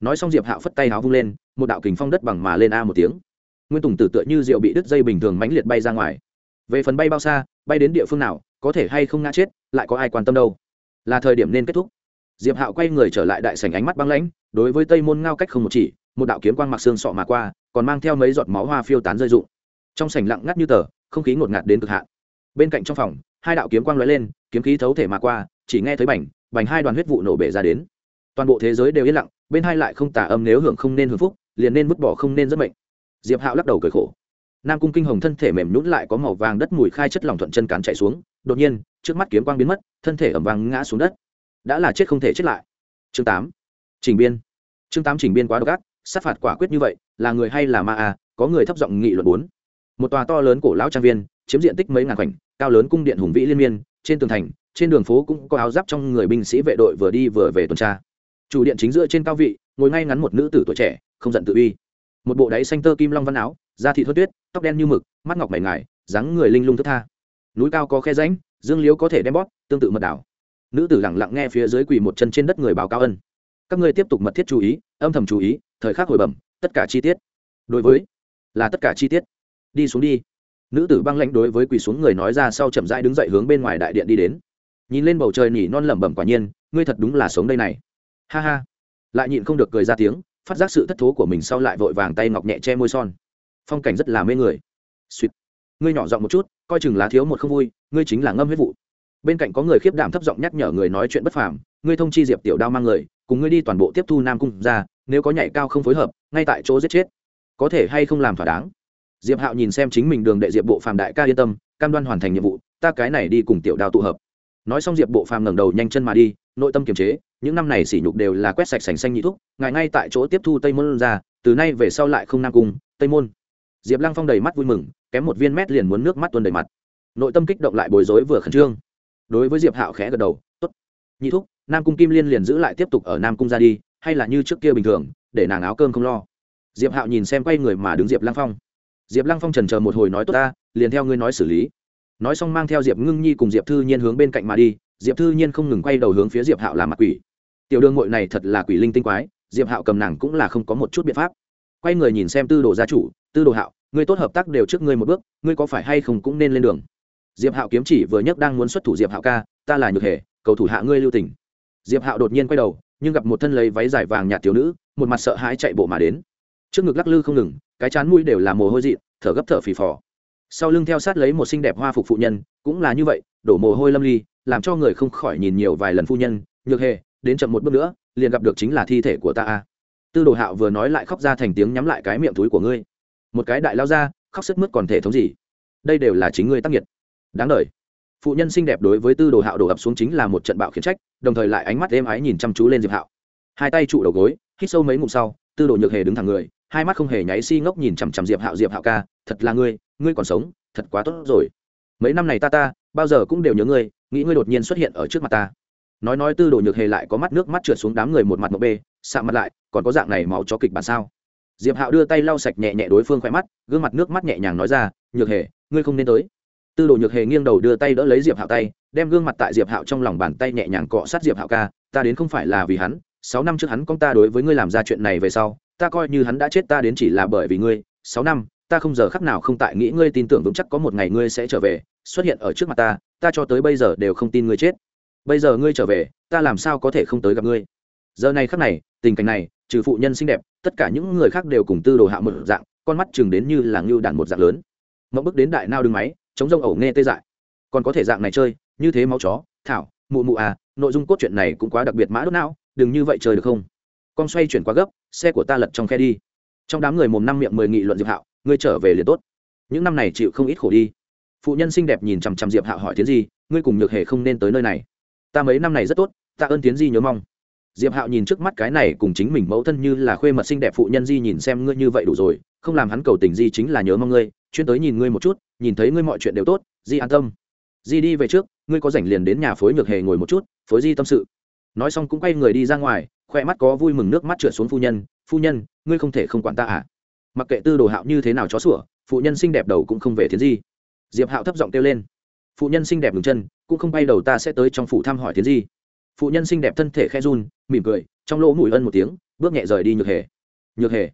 Nói xong diệp hạo phất tay háo vung lên, một đạo kình phong đất bằng mà lên a một tiếng. Nguyên tùng tử tựa như rượu bị đứt dây bình thường mãnh liệt bay ra ngoài về phần bay bao xa, bay đến địa phương nào, có thể hay không ngã chết, lại có ai quan tâm đâu. Là thời điểm nên kết thúc. Diệp hạo quay người trở lại đại sảnh ánh mắt băng lãnh, đối với tây môn ngao cách không một chỉ, một đạo kiếm quang mặc xương sọ mà qua, còn mang theo mấy giọt máu hoa phiêu tán rơi rụng. Trong sảnh lặng ngắt như tờ, không khí ngột ngạt đến cực hạn. Bên cạnh trong phòng, hai đạo kiếm quang lóe lên, kiếm khí thấu thể mà qua, chỉ nghe thấy bành bành hai đoàn huyết vụ nổ bể ra đến. Toàn bộ thế giới đều yên lặng, bên hai lại không tả âm nếu hưởng không nên hưởng phúc, liền nên vứt bỏ không nên rất mệnh. Diệp hạo lắc đầu cười khổ nam cung kinh hồng thân thể mềm nhũn lại có màu vàng đất mùi khai chất lỏng thuận chân cán chạy xuống, đột nhiên, trước mắt kiếm quang biến mất, thân thể ẩm vàng ngã xuống đất. Đã là chết không thể chết lại. Chương tám. Trình biên. Chương tám trình biên quá độc ác, sát phạt quả quyết như vậy, là người hay là ma à có người thấp giọng nghị luận bốn. Một tòa to lớn cổ lão trang viên, chiếm diện tích mấy ngàn khoảnh, cao lớn cung điện hùng vĩ liên miên, trên tường thành, trên đường phố cũng có áo giáp trong người binh sĩ vệ đội vừa đi vừa về tuần tra. Chủ điện chính giữa trên cao vị, ngồi ngay ngắn một nữ tử tuổi trẻ, không giận tự uy. Một bộ đáy xanh tơ kim long văn áo da thị thốt tuyết, tóc đen như mực, mắt ngọc mày ngài, dáng người linh lung thức tha. Núi cao có khe ránh dương liếu có thể đem bóp, tương tự mật đảo. Nữ tử lẳng lặng nghe phía dưới quỳ một chân trên đất người báo cáo ân. Các ngươi tiếp tục mật thiết chú ý, âm thầm chú ý, thời khắc hồi bẩm, tất cả chi tiết. Đối với, là tất cả chi tiết. Đi xuống đi. Nữ tử băng lãnh đối với quỳ xuống người nói ra sau chậm rãi đứng dậy hướng bên ngoài đại điện đi đến. Nhìn lên bầu trời nỉ non lẩm bẩm quả nhiên, ngươi thật đúng là sống đây này. Ha ha. Lại nhịn không được cười ra tiếng, phát giác sự thất thố của mình sau lại vội vàng tay ngọc nhẹ che môi son phong cảnh rất là mê người. Suýt ngươi nhỏ giọng một chút, coi chừng lá thiếu một không vui, ngươi chính là ngâm huyết vụ. Bên cạnh có người khiếp đảm thấp giọng nhắc nhở người nói chuyện bất phàm, ngươi thông chi diệp tiểu đao mang người, cùng ngươi đi toàn bộ tiếp thu nam cung ra, nếu có nhảy cao không phối hợp, ngay tại chỗ giết chết. Có thể hay không làm thỏa đáng? Diệp hạo nhìn xem chính mình đường đệ diệp bộ phàm đại ca yên tâm, cam đoan hoàn thành nhiệm vụ, ta cái này đi cùng tiểu đao tụ hợp. Nói xong diệp bộ phàm ngẩng đầu nhanh chân mà đi, nội tâm kiềm chế, những năm này sỉ nhục đều là quét sạch sành xanh nhị thúc ngài ngay tại chỗ tiếp thu tây môn ra, từ nay về sau lại không nam cung, tây môn diệp lăng phong đầy mắt vui mừng, kém một viên mét liền muốn nước mắt tuôn đầy mặt. Nội tâm kích động lại bối rối vừa khẩn trương. Đối với diệp hạo khẽ gật đầu t ố t nhị thúc, nam cung kim liên liền giữ lại tiếp tục ở nam cung ra đi, hay là như trước kia bình thường, để nàng áo cơm không lo. Diệp hạo nhìn xem quay người mà đứng diệp lăng phong. Diệp lăng phong trần chờ một hồi nói tốt ta, liền theo ngươi nói xử lý. Nói xong mang theo diệp ngưng nhi cùng diệp thư nhiên hướng bên cạnh mà đi, diệp thư nhiên không ngừng quay đầu hướng phía diệp hạo làm mặt quỷ. Tiểu đương ngội này thật là quỷ linh tinh quái. Diệp hạo cầm nàng cũng là không có một chút biện pháp. Quay người nhìn xem tư đồ gia chủ tư đồ hạo, ngươi tốt hợp tác đều trước ngươi một bước, ngươi có phải hay không cũng nên lên đường? Diệp hạo kiếm chỉ vừa nhấc đang muốn xuất thủ diệp hạo ca, ta là nhược hề, cầu thủ hạ ngươi lưu tỉnh diệp hạo đột nhiên quay đầu, nhưng gặp một thân lấy váy dài vàng nhạt thiếu nữ, một mặt sợ hãi chạy bộ mà đến. Trước ngực lắc lư không ngừng, cái chán mũi đều là mồ hôi dị thở gấp thở phì phò. Sau lưng theo sát lấy một xinh đẹp hoa phục phụ nhân, cũng là như vậy, đổ mồ hôi lâm ly, làm cho người không khỏi nhìn nhiều vài lần phu nhân, nhược hề, đến chậm một bước nữa, liền gặp được chính là thi thể của ta tư đồ hạo vừa nói lại khóc ra thành tiếng nhắm lại cái miệng túi của ngươi một cái đại lao ra, khóc sức mướt còn thể thống gì? Đây đều là chính ngươi tác nghiệt đáng đ phụ nhân xinh đẹp đối với tư đồ hạo đổ ập xuống chính là một trận bạo khiển trách, đồng thời lại ánh mắt êm ái nhìn chăm chú lên diệp hạo. Hai tay trụ đầu gối, hít sâu mấy ngụm sau, tư đồ nhược hề đứng thẳng người, hai mắt không hề nháy si ngốc nhìn chằm chằm diệp hạo diệp hạo ca, thật là ngươi ngươi còn sống, thật quá tốt rồi. Mấy năm này ta ta, bao giờ cũng đều nhớ ngươi, nghĩ ngươi đột nhiên xuất hiện ở trước mặt ta. Nói nói tư đồ nhược hề lại có mắt nước mắt trượt xuống đám người một mặt một bê sạ mặt lại, còn có dạng này máu chó kịch bản sao? Diệp hạo đưa tay lau sạch nhẹ nhẹ đối phương khỏe mắt, gương mặt nước mắt nhẹ nhàng nói ra, nhược hề, ngươi không nên tới. Tư đồ nhược hề nghiêng đầu đưa tay đỡ lấy diệp hạo tay, đem gương mặt tại diệp hạo trong lòng bàn tay nhẹ nhàng cọ sát diệp hạo ca, ta đến không phải là vì hắn, sáu năm trước hắn con ta đối với ngươi làm ra chuyện này về sau, ta coi như hắn đã chết ta đến chỉ là bởi vì ngươi, sáu năm, ta không giờ khắc nào không tại nghĩ ngươi tin tưởng vững chắc có một ngày ngươi sẽ trở về, xuất hiện ở trước mặt ta ta cho tới bây giờ đều không tin ngươi chết. Bây giờ ngươi trở về, ta làm sao có thể không tới gặp ngươi? Giờ này khắc này, tình cảnh này, trừ phụ nhân xinh đẹp tất cả những người khác đều cùng tư đồ hạ một dạng, con mắt chừng đến như là ngưu đàn một dạng lớn. Mẫu bước đến đại nao đứng máy, chống rông ẩu nghe tê dại. Còn có thể dạng này chơi, như thế máu chó, thảo, mụ mụ à nội dung cốt truyện này cũng quá đặc biệt mã đốt não, đừng như vậy chơi được không? Con xoay chuyển quá gấp, xe của ta lật trong khe đi. Trong đám người mồm năm miệng mười nghị luận diệp hạo, ngươi trở về liền tốt. Những năm này chịu không ít khổ đi. Phụ nhân xinh đẹp nhìn chằm chằm diệp hạo hỏi tiến gì ngươi cùng nhược hề không nên tới nơi này. Ta mấy năm này rất tốt, ta ơn tiến di nhớ mong diệp hạo nhìn trước mắt cái này cùng chính mình mẫu thân như là khuê mật xinh đẹp phụ nhân di nhìn xem ngươi như vậy đủ rồi, không làm hắn cầu tình di chính là nhớ mong ngươi, chuyên tới nhìn ngươi một chút, nhìn thấy ngươi mọi chuyện đều tốt, di an tâm. Di đi về trước, ngươi có rảnh liền đến nhà phối nhược hề ngồi một chút, phối di tâm sự. Nói xong cũng quay người đi ra ngoài, khoe mắt có vui mừng nước mắt trượt xuống phu nhân phu nhân, ngươi không thể không quản ta à? Mặc kệ tư đồ hạo như thế nào chó sủa, phụ nhân xinh đẹp đầu cũng không về thiến di. Diệp hạo thấp giọng kêu lên. Phụ nhân xinh đẹp ngừng chân, cũng không bay đầu ta sẽ tới trong phủ thăm hỏi thiến di phụ nhân xinh đẹp thân thể khe run, mỉm cười, trong lỗ mũi ân một tiếng, bước nhẹ rời đi nhược hề. Nhược hề,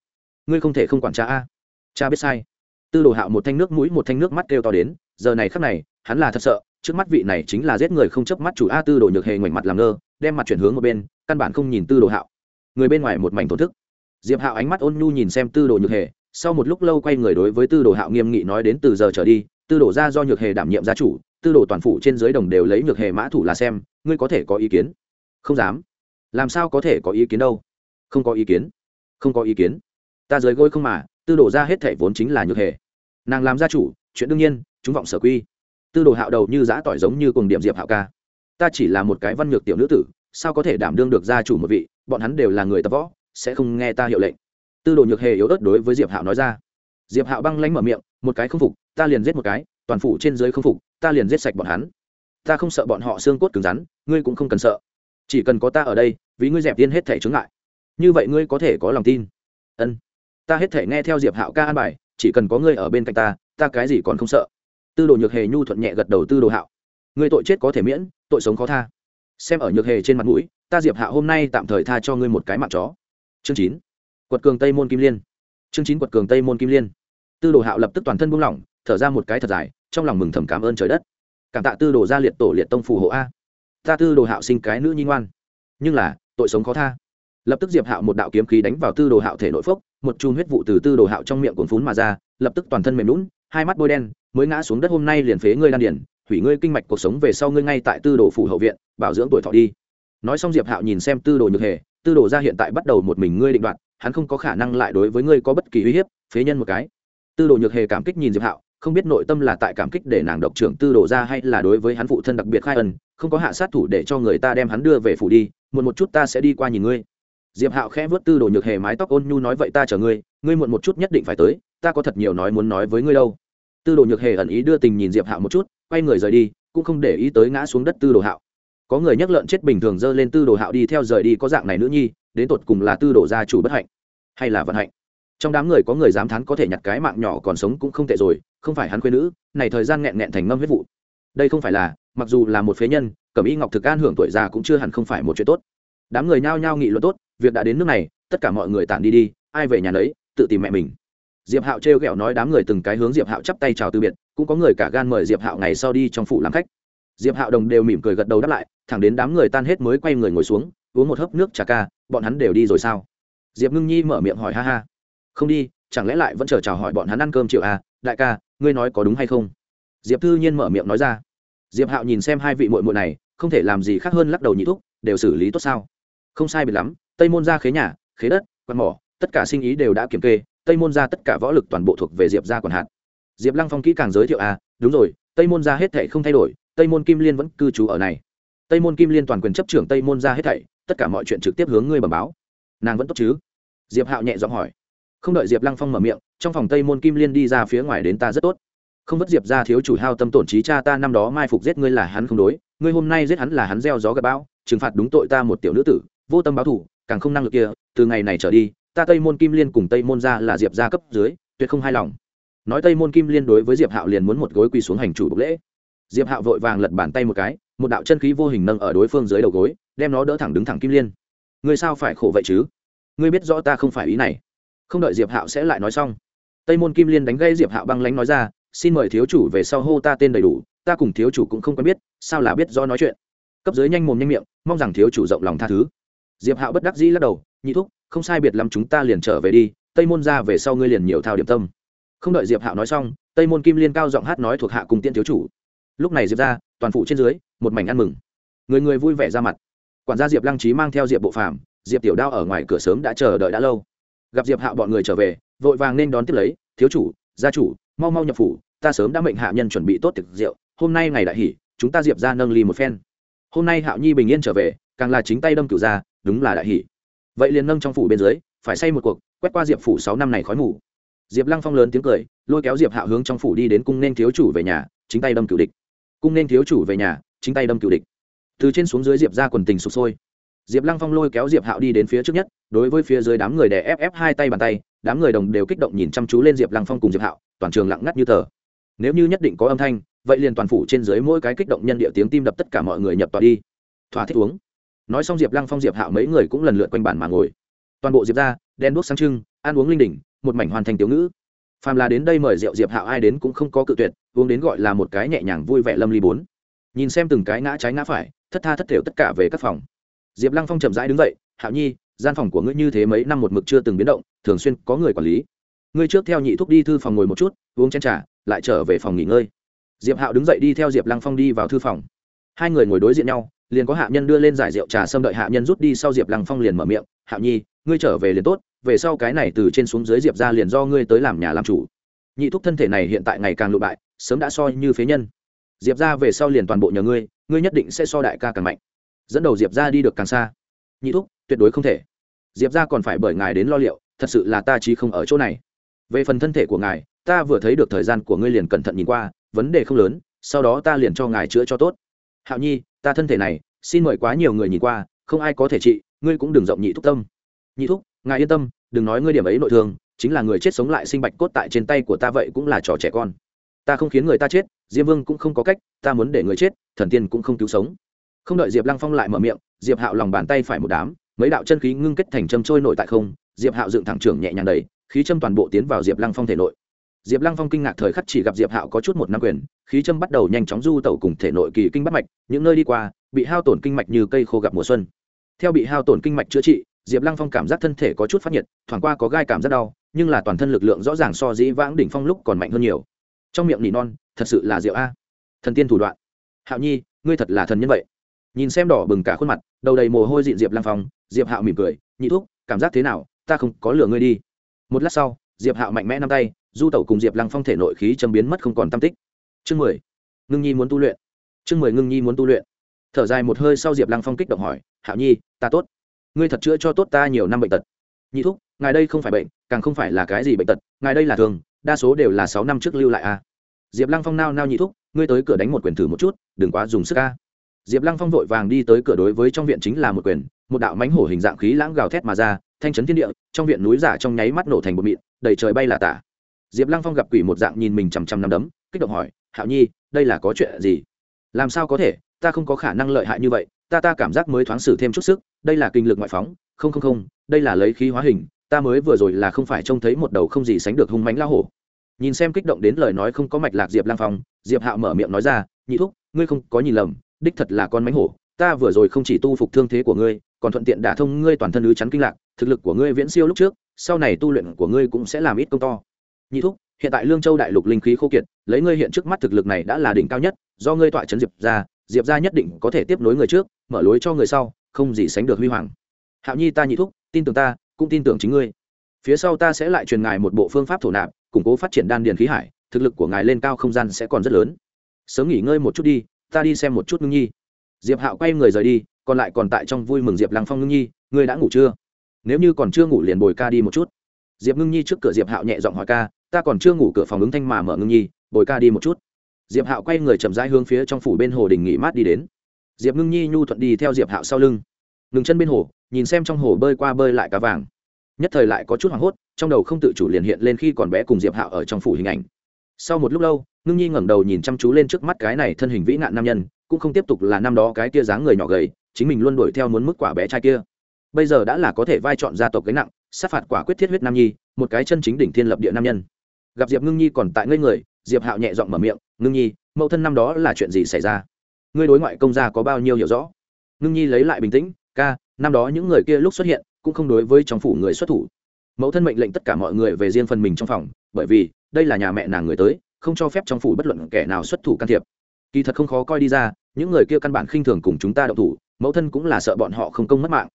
ngươi không thể không quản cha a. Cha biết sai. Tư đồ hạo một thanh nước mũi, một thanh nước mắt kêu to đến, giờ này khắc này, hắn là thật sợ, trước mắt vị này chính là giết người không chớp mắt chủ a tư đồ nhược hề ngoảnh mặt làm ngơ, đem mặt chuyển hướng một bên, căn bản không nhìn tư đồ hạo. Người bên ngoài một mảnh thổn thức. Diệp hạo ánh mắt ôn nhu nhìn xem tư đồ nhược hề, sau một lúc lâu quay người đối với tư đồ hạo nghiêm nghị nói đến từ giờ trở đi, tư đồ ra do nhược hề đảm nhiệm gia chủ tư đồ toàn phủ trên dưới đồng đều lấy nhược hề mã thủ là xem, ngươi có thể có ý kiến? Không dám. Làm sao có thể có ý kiến đâu? Không có ý kiến. Không có ý kiến. Ta dưới gối không mà, tư đồ ra hết thể vốn chính là nhược hề. Nàng làm gia chủ, chuyện đương nhiên, chúng vọng sở quy. Tư đồ hạo đầu như giã tỏi giống như cùng điểm diệp hạo ca. Ta chỉ là một cái văn nhược tiểu nữ tử, sao có thể đảm đương được gia chủ một vị? Bọn hắn đều là người tập võ, sẽ không nghe ta hiệu lệnh. Tư đồ nhược hề yếu ớt đối với diệp hạo nói ra. Diệp hạo băng lánh mở miệng, một cái không phục, ta liền giết một cái toàn phủ trên dưới không phục, ta liền giết sạch bọn hắn. Ta không sợ bọn họ xương cốt cứng rắn, ngươi cũng không cần sợ. Chỉ cần có ta ở đây, vì ngươi dẹp tiên hết thể chướng ngại. Như vậy ngươi có thể có lòng tin. Ân. Ta hết thể nghe theo diệp hạo ca an bài, chỉ cần có ngươi ở bên cạnh ta ta cái gì còn không sợ. Tư đồ nhược hề nhu thuận nhẹ gật đầu tư đồ hạo. Ngươi tội chết có thể miễn, tội sống khó tha. Xem ở nhược hề trên mặt mũi, ta diệp Hạo hôm nay tạm thời tha cho ngươi một cái mạng chó. Chương chín. Quật cường tây môn kim liên. Chương chín quật cường tây môn kim liên. Tư đồ hạo lập tức toàn thân buông lỏng, thở ra một cái thật dài trong lòng mừng thầm cảm ơn trời đất. Cảm tạ tư đồ gia liệt tổ liệt tông phù hộ a. Ta tư đồ hạo sinh cái nữ nhi ngoan. Nhưng là, tội sống khó tha. Lập tức diệp hạo một đạo kiếm khí đánh vào tư đồ hạo thể nội phốc, một chùm huyết vụ từ tư đồ hạo trong miệng cuốn phún mà ra, lập tức toàn thân mềm lún hai mắt bôi đen, mới ngã xuống đất hôm nay liền phế ngươi đan điển hủy ngươi kinh mạch cuộc sống về sau ngươi ngay tại tư đồ phủ hậu viện, bảo dưỡng tuổi thọ đi. Nói xong diệp hạo nhìn xem tư đồ nhược hề, tư đồ ra hiện tại bắt đầu một mình ngươi định đoạt, hắn không có khả năng lại đối với ngươi có bất kỳ uy hiếp, phế nhân một cái. Tư đồ nhược hề cảm kích nhìn diệp hạo không biết nội tâm là tại cảm kích để nàng độc trưởng tư đồ ra hay là đối với hắn phụ thân đặc biệt khai ân, không có hạ sát thủ để cho người ta đem hắn đưa về phủ đi, muộn một chút ta sẽ đi qua nhìn ngươi. Diệp hạo khẽ vớt tư đồ nhược hề mái tóc ôn nhu nói vậy ta chờ ngươi ngươi muộn một chút nhất định phải tới, ta có thật nhiều nói muốn nói với ngươi đâu. Tư đồ nhược hề ẩn ý đưa tình nhìn diệp hạo một chút, quay người rời đi, cũng không để ý tới ngã xuống đất tư đồ hạo. Có người nhắc lợn chết bình thường dơ lên tư đồ hạo đi theo rời đi có dạng này nữ nhi, đến tột cùng là tư đồ gia chủ bất hạnh hay là vận hạnh? Trong đám người có người dám thán có thể nhặt cái mạng nhỏ còn sống cũng không tệ rồi, không phải hắn quê nữ, này thời gian nghẹn nghẹn thành ngâm huyết vụ. Đây không phải là, mặc dù là một phế nhân, cẩm y ngọc thực an hưởng tuổi già cũng chưa hẳn không phải một chuyện tốt. Đám người nhao nhao nghị luận tốt, việc đã đến nước này, tất cả mọi người tản đi đi, ai về nhà nấy, tự tìm mẹ mình. Diệp hạo trêu ghẹo nói đám người từng cái hướng diệp hạo chắp tay chào từ biệt, cũng có người cả gan mời diệp hạo ngày sau đi trong phủ làm khách. Diệp hạo đồng đều mỉm cười gật đầu đáp lại, thẳng đến đám người tan hết mới quay người ngồi xuống, uống một hớp nước trà ca, bọn hắn đều đi rồi sao? Diệp ngưng nhi mở miệng hỏi ha ha không đi, chẳng lẽ lại vẫn chờ chào hỏi bọn hắn ăn cơm chiều à? Đại ca, ngươi nói có đúng hay không? Diệp thư nhiên mở miệng nói ra. Diệp hạo nhìn xem hai vị muội muội này, không thể làm gì khác hơn lắc đầu nhị thúc, đều xử lý tốt sao? Không sai biệt lắm, tây môn ra khế nhà, khế đất, quan mỏ, tất cả sinh ý đều đã kiểm kê, tây môn ra tất cả võ lực toàn bộ thuộc về diệp ra còn hạn diệp lăng phong kỹ càng giới thiệu à đúng rồi, tây môn ra hết thệ không thay đổi, tây môn kim liên vẫn cư trú ở này. Tây môn kim liên toàn quyền chấp trưởng tây môn ra hết thảy, tất cả mọi chuyện trực tiếp hướng ngươi bẩm báo. Nàng vẫn tốt chứ? Diệp hạo nhẹ giọng hỏi không đợi diệp lăng phong mở miệng trong phòng tây môn kim liên đi ra phía ngoài đến ta rất tốt không vất diệp ra thiếu chủ hao tâm tổn trí cha ta năm đó mai phục giết ngươi là hắn không đối ngươi hôm nay giết hắn là hắn gieo gió gặp bão trừng phạt đúng tội ta một tiểu nữ tử vô tâm báo thủ càng không năng lực kia từ ngày này trở đi ta tây môn kim liên cùng tây môn ra là diệp ra cấp dưới tuyệt không hài lòng nói tây môn kim liên đối với diệp hạo liền muốn một gối quỳ xuống hành chủ bục lễ diệp hạo vội vàng lật bàn tay một cái một đạo chân khí vô hình nâng ở đối phương dưới đầu gối đem nó đỡ thẳng đứng thẳng kim liên ngươi sao phải khổ vậy chứ ngươi biết rõ ta không phải ý này không đợi diệp hạo sẽ lại nói xong, tây môn kim liên đánh gây diệp hạo băng lánh nói ra, xin mời thiếu chủ về sau hô ta tên đầy đủ, ta cùng thiếu chủ cũng không quen biết, sao là biết do nói chuyện? Cấp dưới nhanh mồm nhanh miệng, mong rằng thiếu chủ rộng lòng tha thứ. Diệp hạo bất đắc dĩ lắc đầu, nhị thúc, không sai biệt lắm chúng ta liền trở về đi, tây môn ra về sau ngươi liền nhiều thao điểm tâm. Không đợi diệp hạo nói xong, tây môn kim liên cao giọng hát nói thuộc hạ cùng tiên thiếu chủ. Lúc này diệp ra, toàn phụ trên dưới, một mảnh ăn mừng. Người người vui vẻ ra mặt. Quản gia diệp lăng trí mang theo diệp bộ phàm, diệp tiểu đao ở ngoài cửa sớm đã chờ đợi đã lâu gặp diệp hạo bọn người trở về, vội vàng nên đón tiếp lấy, thiếu chủ, gia chủ, mau mau nhập phủ, ta sớm đã mệnh hạ nhân chuẩn bị tốt tiệc rượu, hôm nay ngày đại hỷ, chúng ta diệp ra nâng ly một phen. Hôm nay hạo nhi bình yên trở về, càng là chính tay đâm cửu ra đúng là đại hỷ. Vậy liền nâng trong phủ bên dưới, phải xây một cuộc, quét qua diệp phủ sáu năm này khói mù. Diệp lăng phong lớn tiếng cười, lôi kéo diệp hạo hướng trong phủ đi đến cung nên thiếu chủ về nhà, chính tay đâm cửu địch. Cung nên thiếu chủ về nhà, chính tay đâm cửu địch. Từ trên xuống dưới diệp ra quần tình sụp sôi diệp lăng phong lôi kéo diệp hạo đi đến phía trước nhất, đối với phía dưới đám người đè ép ép hai tay bàn tay, đám người đồng đều kích động nhìn chăm chú lên diệp lăng phong cùng diệp hạo, toàn trường lặng ngắt như tờ. Nếu như nhất định có âm thanh, vậy liền toàn phủ trên dưới mỗi cái kích động nhân địa tiếng tim đập tất cả mọi người nhập tòa đi. Thỏa thích uống. Nói xong diệp lăng phong, diệp hạo mấy người cũng lần lượt quanh bàn mà ngồi. Toàn bộ diệp ra, đen đuốc sáng trưng, ăn uống linh đỉnh, một mảnh hoàn thành tiểu ngữ. Phàm là đến đây mời rượu diệp hạo ai đến cũng không có cự tuyệt, uống đến gọi là một cái nhẹ nhàng vui vẻ lâm ly bốn. Nhìn xem từng cái ngã trái ngã phải, thất tha thất thểu tất cả về các phòng diệp lăng phong chậm rãi đứng dậy, hạo nhi, gian phòng của ngươi như thế mấy năm một mực chưa từng biến động, thường xuyên có người quản lý. Ngươi trước theo nhị thúc đi thư phòng ngồi một chút, uống chén t r à lại trở về phòng nghỉ ngơi. Diệp hạo đứng dậy đi theo diệp lăng phong đi vào thư phòng. Hai người ngồi đối diện nhau, liền có hạ nhân đưa lên giải rượu trà xâm đợi hạ nhân rút đi sau diệp lăng phong liền mở miệng, hạo nhi, ngươi trở về liền tốt, về sau cái này từ trên xuống dưới diệp ra liền do ngươi tới làm nhà làm chủ. Nhị thúc thân thể này hiện tại ngày càng lụ bại, sớm đã soi như phế nhân. Diệp ra về sau liền toàn bộ nhờ ngươi ngươi nhất định sẽ so đại ca càng mạnh dẫn đầu diệp ra đi được càng xa. Nhị thúc, tuyệt đối không thể. Diệp ra còn phải bởi ngài đến lo liệu, thật sự là ta chỉ không ở chỗ này. Về phần thân thể của ngài, ta vừa thấy được thời gian của ngươi liền cẩn thận nhìn qua, vấn đề không lớn, sau đó ta liền cho ngài chữa cho tốt. Hạo nhi, ta thân thể này, xin mời quá nhiều người nhìn qua, không ai có thể trị, ngươi cũng đừng rộng nhị thúc tâm. Nhị thúc, ngài yên tâm, đừng nói ngươi điểm ấy nội thương, chính là người chết sống lại sinh bạch cốt tại trên tay của ta vậy cũng là trò trẻ con. Ta không khiến người ta chết, diêm vương cũng không có cách, ta muốn để người chết, thần tiên cũng không cứu sống không đợi diệp lăng phong lại mở miệng, diệp hạo lòng bàn tay phải một đám, mấy đạo chân khí ngưng kết thành châm trôi nội tại không, diệp hạo dựng thẳng trưởng nhẹ nhàng đầy khí châm toàn bộ tiến vào diệp lăng phong thể nội. Diệp lăng phong kinh ngạc thời khắc chỉ gặp diệp hạo có chút một năm quyền, khí châm bắt đầu nhanh chóng du tẩu cùng thể nội kỳ kinh bắt mạch, những nơi đi qua, bị hao tổn kinh mạch như cây khô gặp mùa xuân. Theo bị hao tổn kinh mạch chữa trị, diệp lăng phong cảm giác thân thể có chút phát nhiệt, thoảng qua có gai cảm rất đau, nhưng là toàn thân lực lượng rõ ràng so dĩ vãng đỉnh phong lúc còn mạnh hơn nhiều. Trong miệng nỉ non, thật sự là diệu a. Thần tiên thủ đoạn. Hạo nhi, ngươi thật là thần nhân vậy nhìn xem đỏ bừng cả khuôn mặt, đầu đầy mồ hôi dịn diệp lăng phong, diệp hạo mỉm cười, nhị thúc, cảm giác thế nào? Ta không có lừa ngươi đi. Một lát sau, diệp hạo mạnh mẽ năm tay, du tẩu cùng diệp lăng phong thể nội khí châm biến mất không còn tam tích. Chương mười. Ngưng nhi muốn tu luyện. Chương mười ngưng nhi muốn tu luyện. Thở dài một hơi sau diệp lăng phong kích động hỏi, hạo nhi, ta tốt. Ngươi thật chữa cho tốt ta nhiều năm bệnh tật. Nhị thúc, ngài đây không phải bệnh, càng không phải là cái gì bệnh tật, ngài đây là thường, đa số đều là sáu năm trước lưu lại a à. diệp lăng phong nao nao nhị thúc, ngươi tới cửa đánh một quyền thử một chút, đừng quá dùng sức a diệp lăng phong vội vàng đi tới cửa đối với trong viện chính là một quyền, một đạo mánh hổ hình dạng khí lãng gào thét mà ra, thanh chấn thiên địa, trong viện núi giả trong nháy mắt nổ thành bột mịn, đầy trời bay là tả. Diệp lăng phong gặp quỷ một dạng nhìn mình chằm chằm nằm đấm, kích động hỏi, hạo nhi, đây là có chuyện gì? Làm sao có thể? Ta không có khả năng lợi hại như vậy, ta ta cảm giác mới thoáng xử thêm chút sức, đây là kinh lực ngoại phóng, không không không, đây là lấy khí hóa hình, ta mới vừa rồi là không phải trông thấy một đầu không gì sánh được hung mánh lao hổ. Nhìn xem kích động đến lời nói không có mạch lạc diệp lang phong, diệp hạo mở miệng nói ra, nhị thúc, ngươi không có nhìn lầm đích thật là con mánh hổ, ta vừa rồi không chỉ tu phục thương thế của ngươi, còn thuận tiện đả thông ngươi toàn thân ứ chắn kinh lạc, thực lực của ngươi viễn siêu lúc trước, sau này tu luyện của ngươi cũng sẽ làm ít công to. Nhị thúc, hiện tại lương châu đại lục linh khí khô kiệt, lấy ngươi hiện trước mắt thực lực này đã là đỉnh cao nhất, do ngươi tọa chấn diệp ra diệp ra nhất định có thể tiếp nối người trước, mở lối cho người sau, không gì sánh được huy hoàng. Hạo nhi ta nhị thúc, tin tưởng ta, cũng tin tưởng chính ngươi. Phía sau ta sẽ lại truyền ngài một bộ phương pháp thổ nạp, củng cố phát triển đan điền khí hải, thực lực của ngài lên cao không gian sẽ còn rất lớn. Sớm nghỉ ngơi một chút đi ta đi xem một chút ngưng nhi. Diệp hạo quay người rời đi, còn lại còn tại trong vui mừng diệp lăng phong ngưng nhi, ngươi đã ngủ chưa? Nếu như còn chưa ngủ liền bồi ca đi một chút. Diệp ngưng nhi trước cửa diệp hạo nhẹ giọng hỏi ca, ta còn chưa ngủ cửa phòng ứng thanh mà mở ngưng nhi, bồi ca đi một chút. Diệp hạo quay người chậm rãi hướng phía trong phủ bên hồ đình nghỉ mát đi đến. Diệp ngưng nhi nhu thuận đi theo diệp hạo sau lưng. Ngừng chân bên hồ, nhìn xem trong hồ bơi qua bơi lại cá vàng. Nhất thời lại có chút hoảng hốt, trong đầu không tự chủ liền hiện lên khi còn bé cùng diệp hạo ở trong phủ hình ảnh sau một lúc lâu, ngưng nhi ngẩng đầu nhìn chăm chú lên trước mắt cái này thân hình vĩ nạn nam nhân, cũng không tiếp tục là năm đó cái kia dáng người nhỏ gầy, chính mình luôn đuổi theo muốn mức quả bé trai kia. Bây giờ đã là có thể vai chọn gia tộc gánh nặng, sát phạt quả quyết thiết huyết nam nhi, một cái chân chính đỉnh thiên lập địa nam nhân. Gặp diệp ngưng nhi còn tại ngây người, diệp hạo nhẹ giọng mở miệng, ngưng nhi, mẫu thân năm đó là chuyện gì xảy ra? Ngươi đối ngoại công gia có bao nhiêu hiểu rõ? Ngưng nhi lấy lại bình tĩnh, ca, năm đó những người kia lúc xuất hiện, cũng không đối với trong phủ người xuất thủ. Mẫu thân mệnh lệnh tất cả mọi người về riêng phần mình trong phòng, bởi vì đây là nhà mẹ nàng người tới, không cho phép trong phủ bất luận kẻ nào xuất thủ can thiệp. Kỳ thật không khó coi đi ra, những người kia căn bản khinh thường cùng chúng ta động thủ, mẫu thân cũng là sợ bọn họ không công mất mạng.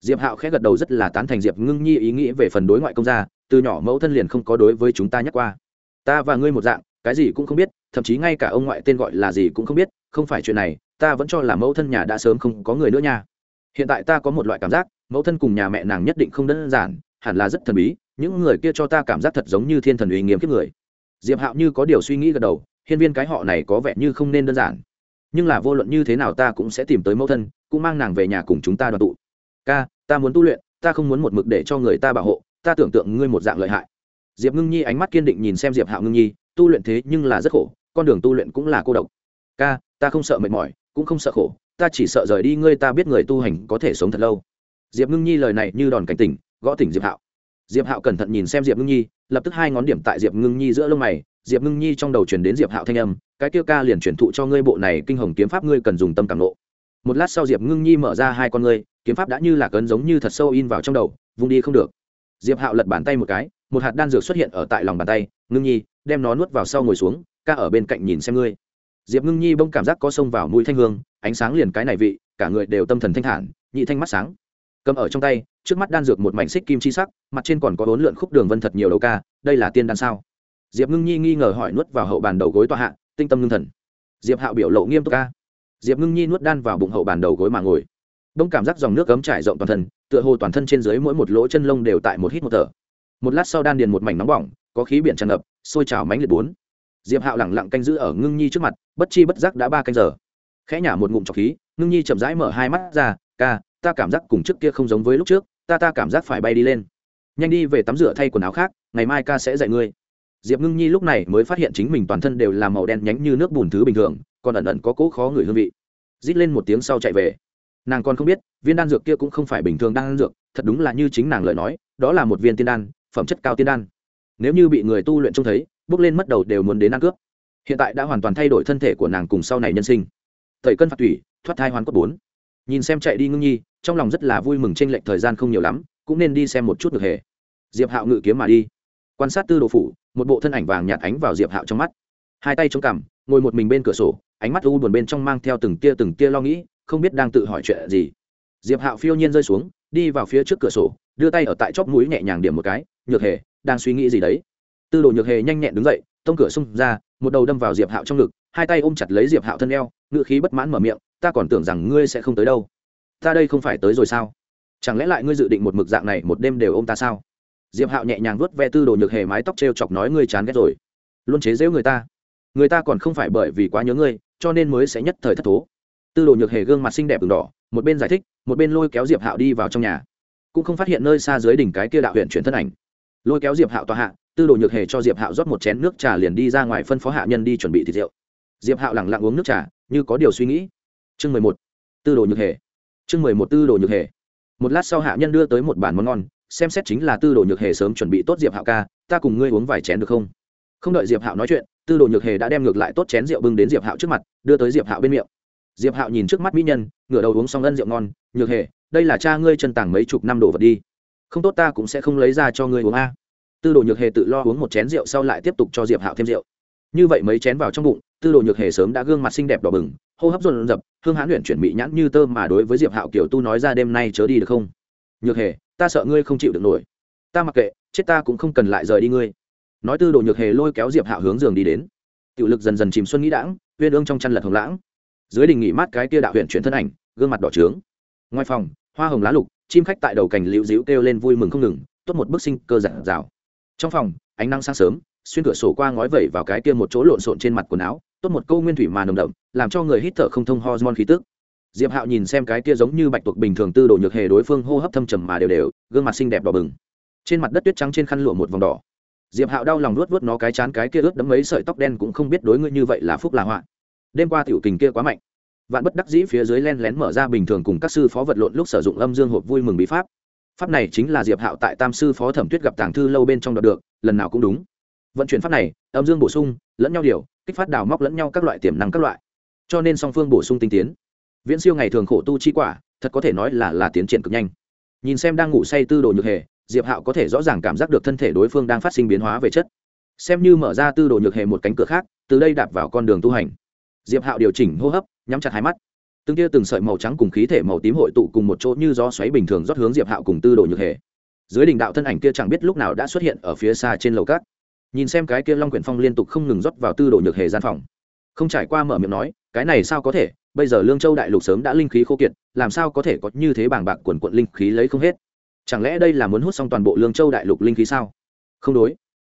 Diệp hạo khẽ gật đầu rất là tán thành diệp ngưng nhi ý nghĩ về phần đối ngoại công gia, từ nhỏ mẫu thân liền không có đối với chúng ta nhắc qua. Ta và ngươi một dạng, cái gì cũng không biết, thậm chí ngay cả ông ngoại tên gọi là gì cũng không biết, không phải chuyện này, ta vẫn cho là mẫu thân nhà đã sớm không có người nữa nha. Hiện tại ta có một loại cảm giác, mẫu thân cùng nhà mẹ nàng nhất định không đơn giản, hẳn là rất thần bí những người kia cho ta cảm giác thật giống như thiên thần uy nghiêm kiếp người. Diệp hạo như có điều suy nghĩ gật đầu, hiên viên cái họ này có vẻ như không nên đơn giản. Nhưng là vô luận như thế nào ta cũng sẽ tìm tới mẫu thân, cũng mang nàng về nhà cùng chúng ta đoàn tụ. Ca, ta muốn tu luyện, ta không muốn một mực để cho người ta bảo hộ, ta tưởng tượng ngươi một dạng lợi hại. Diệp ngưng nhi ánh mắt kiên định nhìn xem diệp hạo ngưng nhi, tu luyện thế nhưng là rất khổ, con đường tu luyện cũng là cô độc. Ca, ta không sợ mệt mỏi, cũng không sợ khổ, ta chỉ sợ rời đi ngươi ta biết người tu hành có thể sống thật lâu. Diệp ngưng nhi lời này như đòn cảnh tỉnh, gõ tỉnh diệp hạo diệp hạo cẩn thận nhìn xem diệp ngưng nhi, lập tức hai ngón điểm tại diệp ngưng nhi giữa lông mày. Diệp ngưng nhi trong đầu chuyển đến diệp hạo thanh âm, cái tiêu ca liền chuyển thụ cho ngươi bộ này kinh hồng kiếm pháp ngươi cần dùng tâm cảm nộ. Một lát sau diệp ngưng nhi mở ra hai con ngươi, kiếm pháp đã như là cấn giống như thật sâu in vào trong đầu vùng đi không được. Diệp hạo lật bàn tay một cái, một hạt đan dược xuất hiện ở tại lòng bàn tay. Ngưng nhi, đem nó nuốt vào sau ngồi xuống, ca ở bên cạnh nhìn xem ngươi. Diệp ngưng nhi bông cảm giác có sông vào mũi thanh hương, ánh sáng liền cái này vị, cả người đều tâm thần thanh thản, nhị thanh mắt sáng cầm ở trong tay, trước mắt đan dược một mảnh xích kim chi sắc, mặt trên còn có bốn lượn khúc đường vân thật nhiều đầu ca, đây là tiên đan sao? Diệp ngưng nhi nghi ngờ hỏi nuốt vào hậu bàn đầu gối tọa hạ, tinh tâm ngưng thần. Diệp hạo biểu lộ nghiêm túc ca. Diệp ngưng nhi nuốt đan vào bụng hậu bàn đầu gối mà ngồi. Đông cảm giác dòng nước cấm trải rộng toàn thân, tựa hồ toàn thân trên dưới mỗi một lỗ chân lông đều tại một hít một thở. Một lát sau đan điền một mảnh nóng bỏng, có khí biển tràn ngập, sôi trào mánh liệt bốn. Diệp hạo lẳng lặng canh giữ ở ngưng nhi trước mặt, bất chi bất giác đã ba canh giờ. Khẽ nhả một ngụm trọc khí, ngưng nhi chậm rãi mở hai mắt ra, ca ta cảm giác cùng trước kia không giống với lúc trước, ta ta cảm giác phải bay đi lên. Nhanh đi về tắm rửa thay quần áo khác, ngày mai ca sẽ dạy ngươi. Diệp ngưng nhi lúc này mới phát hiện chính mình toàn thân đều là màu đen nhánh như nước bùn thứ bình thường, còn ẩn ẩn có cỗ khó người hương vị. Rít lên một tiếng sau chạy về. Nàng còn không biết, viên đan dược kia cũng không phải bình thường đan dược, thật đúng là như chính nàng lời nói, đó là một viên tiên đan, phẩm chất cao tiên đan. Nếu như bị người tu luyện trông thấy, bước lên mất đầu đều muốn đến ăn cướp. Hiện tại đã hoàn toàn thay đổi thân thể của nàng cùng sau này nhân sinh. Tẩy cân phạt tủy thoát thai hoàn cốt bốn nhìn xem chạy đi ngưng nhi, trong lòng rất là vui mừng tranh lệch thời gian không nhiều lắm, cũng nên đi xem một chút được hề. Diệp hạo ngự kiếm mà đi. Quan sát tư đồ phủ, một bộ thân ảnh vàng nhạt ánh vào diệp hạo trong mắt. Hai tay chống cằm, ngồi một mình bên cửa sổ, ánh mắt u buồn bên trong mang theo từng tia từng tia lo nghĩ, không biết đang tự hỏi chuyện gì. Diệp hạo phiêu nhiên rơi xuống, đi vào phía trước cửa sổ, đưa tay ở tại chóp mũi nhẹ nhàng điểm một cái, nhược hề, đang suy nghĩ gì đấy? Tư đồ nhược hề nhanh nhẹn đứng dậy, tông cửa xông ra, một đầu đâm vào diệp hạo trong ngực hai tay ôm chặt lấy diệp hạo thân eo ngự khí bất mãn mở miệng, ta còn tưởng rằng ngươi sẽ không tới đâu. Ta đây không phải tới rồi sao? Chẳng lẽ lại ngươi dự định một mực dạng này một đêm đều ôm ta sao? Diệp hạo nhẹ nhàng vuốt ve tư đồ nhược hề mái tóc t r e o chọc nói, ngươi chán ghét rồi. Luôn chế giễu người ta. Người ta còn không phải bởi vì quá nhớ ngươi, cho nên mới sẽ nhất thời thất thố. Tư đồ nhược hề gương mặt xinh đẹp đường đỏ, một bên giải thích, một bên lôi kéo diệp hạo đi vào trong nhà. Cũng không phát hiện nơi xa dưới đỉnh cái kia đạo huyện chuyển thân ảnh. Lôi kéo diệp hạo tòa hạ, tư đồ nhược hề cho diệp hạo rót một chén nước trà liền đi ra ngoài phân phó hạ nhân đi chuẩn bị thịt rượu diệp hạo lẳng lặng uống nước trà, như có điều suy nghĩ. Chương mười một, tư đồ nhược hề. Chương mười một, tư đồ nhược hề. Một lát sau hạ nhân đưa tới một bản món ngon, xem xét chính là tư đồ nhược hề sớm chuẩn bị tốt diệp hạo ca, ta cùng ngươi uống vài chén được không? Không đợi diệp hạo nói chuyện, tư đồ nhược hề đã đem ngược lại tốt chén rượu bưng đến diệp hạo trước mặt, đưa tới diệp hạo bên miệng. Diệp hạo nhìn trước mắt mỹ nhân, ngửa đầu uống xong ân rượu ngon, nhược hề, đây là cha ngươi chân tàng mấy chục năm đồ vật đi. Không tốt ta cũng sẽ không lấy ra cho ngươi uống a. Tư đồ nhược hề tự lo uống một chén rượu sau lại tiếp tục cho diệp hạo thêm rượu như vậy mấy chén vào trong bụng, tư đồ nhược hề sớm đã gương mặt xinh đẹp đỏ bừng, hô hấp dồn dập, hương hãn luyện chuyển mỹ nhãn như tơ mà đối với diệp hạo Kiều tu nói ra đêm nay chớ đi được không? Nhược hề, ta sợ ngươi không chịu được nổi. Ta mặc kệ, chết ta cũng không cần lại rời đi ngươi. Nói tư đồ nhược hề lôi kéo diệp hạo hướng giường đi đến. Tiểu lực dần dần chìm xuân nghĩ đãng, uyên ương trong chăn lật hồng lãng. Dưới đình nghỉ mát cái kia đạo huyện chuyển thân ảnh, gương mặt đỏ trướng. Ngoài phòng, hoa hồng lá lục, chim khách tại đầu cành liễu dĩu kêu lên vui mừng không ngừng, tốt một bức sinh cơ giản rào trong phòng, ánh nắng sáng sớm xuyên cửa sổ qua ngói vẩy vào cái kia một chỗ lộn xộn trên mặt quần áo, tốt một câu nguyên thủy mà nồng đậm, làm cho người hít thở không thông hormone khí tức. Diệp hạo nhìn xem cái kia giống như bạch tuộc bình thường tư đồ nhược hề đối phương hô hấp thâm trầm mà đều đều, gương mặt xinh đẹp đỏ bừng. Trên mặt đất tuyết trắng trên khăn lụa một vòng đỏ. Diệp hạo đau lòng nuốt vớt nó cái chán cái kia ướt đẫm mấy sợi tóc đen cũng không biết đối ngươi như vậy là phúc là họa. Đêm qua tiểu tình kia quá mạnh. Vạn bất đắc dĩ phía dưới len lén mở ra bình thường cùng các sư phó vật lộn lúc sử dụng âm dương hộp vui mừng bí pháp. Pháp này chính là diệp hạo tại tam sư phó thẩm tuyết gặp tàng thư lâu bên trong đọc được, lần nào cũng đúng vận chuyển pháp này, âm dương bổ sung, lẫn nhau điều, kích phát đào móc lẫn nhau các loại tiềm năng các loại. Cho nên song phương bổ sung tinh tiến. Viễn siêu ngày thường khổ tu chi quả, thật có thể nói là là tiến triển cực nhanh. Nhìn xem đang ngủ say tư đồ nhược hề, diệp hạo có thể rõ ràng cảm giác được thân thể đối phương đang phát sinh biến hóa về chất. Xem như mở ra tư đồ nhược hề một cánh cửa khác, từ đây đạp vào con đường tu hành. Diệp hạo điều chỉnh hô hấp, nhắm chặt hai mắt. Từng tia từng sợi màu trắng cùng khí thể màu tím hội tụ cùng một chỗ như gió xoáy bình thường rót hướng diệp hạo cùng tư đồ nhược hề. Dưới đỉnh đạo thân ảnh kia chẳng biết lúc nào đã xuất hiện ở phía xa trên lầu cát nhìn xem cái kia long quyển phong liên tục không ngừng rót vào tư đồ nhược hề gian phòng. Không trải qua mở miệng nói, cái này sao có thể, bây giờ lương châu đại lục sớm đã linh khí khô kiệt, làm sao có thể có như thế bảng bạc quần quận linh khí lấy không hết? Chẳng lẽ đây là muốn hút xong toàn bộ lương châu đại lục linh khí sao? Không đối.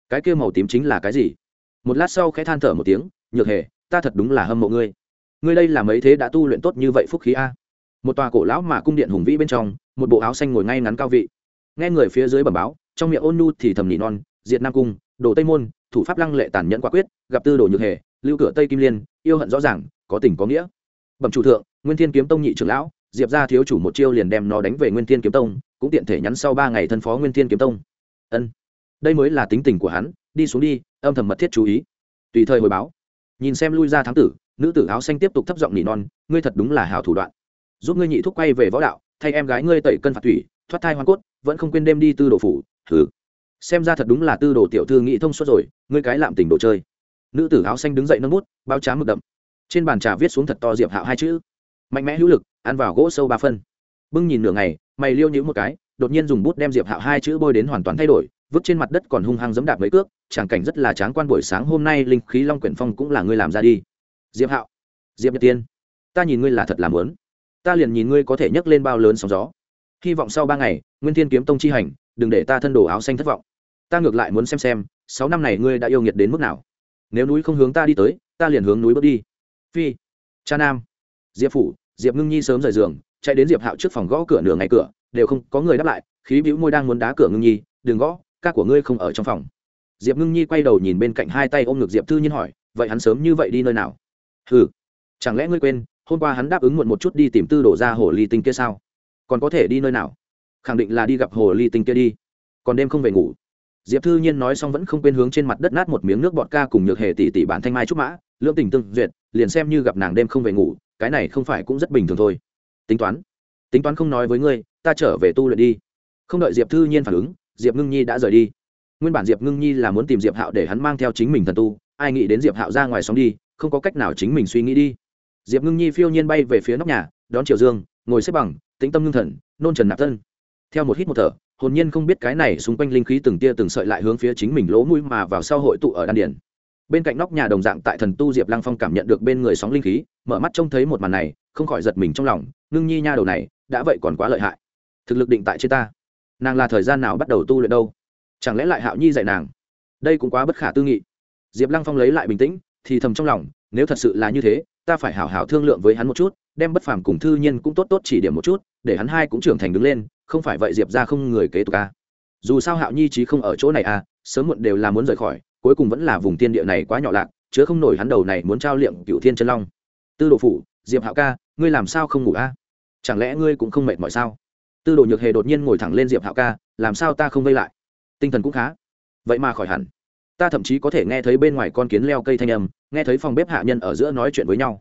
Cái kia màu tím chính là cái gì? Một lát sau khẽ than thở một tiếng, nhược hề, ta thật đúng là hâm mộ ngươi. Ngươi đây là mấy thế đã tu luyện tốt như vậy phúc khí a? Một tòa cổ lão mà cung điện hùng vĩ bên trong, một bộ áo xanh ngồi ngay ngắn cao vị. Nghe người phía dưới bẩm báo, trong miệng ôn nu thì thầm nỉ non, diệt nam cung đồ tây môn, thủ pháp lăng lệ tàn nhẫn quả quyết, gặp tư đồ nhược hề, lưu cửa tây kim liên, yêu hận rõ ràng, có tình có nghĩa. Bẩm chủ thượng, nguyên thiên kiếm tông nhị trưởng lão, diệp ra thiếu chủ một chiêu liền đem nó đánh về nguyên thiên kiếm tông, cũng tiện thể nhắn sau ba ngày thân phó nguyên thiên kiếm tông. Ân. Đây mới là tính tình của hắn, đi xuống đi, âm thầm mật thiết chú ý. Tùy thời hồi báo. Nhìn xem lui ra thám tử, nữ tử áo xanh tiếp tục thấp giọng nỉ non, ngươi thật đúng là hào thủ đoạn. Giúp ngươi nhị thúc quay về võ đạo, thay em gái ngươi tẩy cân phạt thủy, thoát thai hoa cốt, vẫn không quên đêm đi tư đồ phủ thử xem ra thật đúng là tư đồ tiểu thư nghĩ thông suốt rồi, ngươi cái lạm tình đồ chơi. Nữ tử áo xanh đứng dậy nâng bút bao trá mực đậm. Trên bàn trà viết xuống thật to diệp hạo hai chữ. Mạnh mẽ hữu lực, ăn vào gỗ sâu ba phân. Bưng nhìn nửa ngày, mày liêu nhữ một cái, đột nhiên dùng bút đem diệp hạo hai chữ bôi đến hoàn toàn thay đổi, vứt trên mặt đất còn hung hăng giấm đạp mấy cước tràng cảnh rất là tráng quan buổi sáng hôm nay linh khí long quyển phong cũng là ngươi làm ra đi. Diệp hạo, diệp nhật tiên, ta nhìn ngươi là thật làm lớn ta liền nhìn ngươi có thể nhấc lên bao lớn sóng gió. Hy vọng sau ba ngày, nguyên thiên kiếm tông chi hành, đừng để ta thân đồ áo xanh thất vọng ta ngược lại muốn xem xem, sáu năm này ngươi đã yêu nghiệt đến mức nào. Nếu núi không hướng ta đi tới, ta liền hướng núi bước đi. Phi, cha nam, diệp phủ, diệp ngưng nhi sớm rời giường, chạy đến diệp hạo trước phòng gõ cửa nửa ngày cửa, đều không có người đáp lại, khí bĩu môi đang muốn đá cửa ngưng nhi, đừng gõ, ca của ngươi không ở trong phòng. Diệp ngưng nhi quay đầu nhìn bên cạnh hai tay ôm ngực diệp thư nhiên hỏi, vậy hắn sớm như vậy đi nơi nào? Ừ chẳng lẽ ngươi quên, hôm qua hắn đáp ứng muộn một chút đi tìm tư đổ ra hồ ly tinh kia sao? Còn có thể đi nơi nào? Khẳng định là đi gặp hồ ly tinh kia đi. Còn đêm không về ngủ diệp thư nhiên nói xong vẫn không quên hướng trên mặt đất nát một miếng nước bọt ca cùng nhược hề tỷ tỷ bản thanh mai trúc mã, lưỡng tình tương duyệt, liền xem như gặp nàng đêm không về ngủ, cái này không phải cũng rất bình thường thôi. Tính toán tính toán không nói với ngươi, ta trở về tu luyện đi. Không đợi diệp thư nhiên phản ứng, diệp ngưng nhi đã rời đi. Nguyên bản diệp ngưng nhi là muốn tìm diệp hạo để hắn mang theo chính mình thần tu, ai nghĩ đến diệp hạo ra ngoài sóng đi, không có cách nào chính mình suy nghĩ đi. Diệp ngưng nhi phiêu nhiên bay về phía nóc nhà, đón triều dương, ngồi xếp bằng, tĩnh tâm ngưng thần, nôn trần nạp thân. Theo một hít một thở hồn nhiên không biết cái này xung quanh linh khí từng tia từng sợi lại hướng phía chính mình lỗ mũi mà vào sau hội tụ ở đan điền. bên cạnh nóc nhà đồng dạng tại thần tu diệp lăng phong cảm nhận được bên người sóng linh khí, mở mắt trông thấy một màn này, không khỏi giật mình trong lòng, ngưng nhi nha đầu này, đã vậy còn quá lợi hại. Thực lực định tại trên ta. Nàng là thời gian nào bắt đầu tu luyện đâu? Chẳng lẽ lại hạo nhi dạy nàng? Đây cũng quá bất khả tư nghị. Diệp lăng phong lấy lại bình tĩnh, thì thầm trong lòng, nếu thật sự là như thế, ta phải hảo hảo thương lượng với hắn một chút, đem bất phàm cùng thư nhiên cũng tốt tốt chỉ điểm một chút, để hắn hai cũng trưởng thành đứng lên không phải vậy diệp ra không người kế tục a dù sao hạo nhi trí không ở chỗ này a sớm muộn đều là muốn rời khỏi, cuối cùng vẫn là vùng tiên địa này quá nhỏ lạc, chứa không nổi hắn đầu này muốn trao liệm cựu thiên chân long. Tư đồ phủ, diệp hạo ca, ngươi làm sao không ngủ a chẳng lẽ ngươi cũng không mệt mỏi sao? Tư đồ nhược hề đột nhiên ngồi thẳng lên diệp hạo ca, làm sao ta không vây lại? Tinh thần cũng khá. Vậy mà khỏi hẳn. Ta thậm chí có thể nghe thấy bên ngoài con kiến leo cây thanh âm, nghe thấy phòng bếp hạ nhân ở giữa nói chuyện với nhau.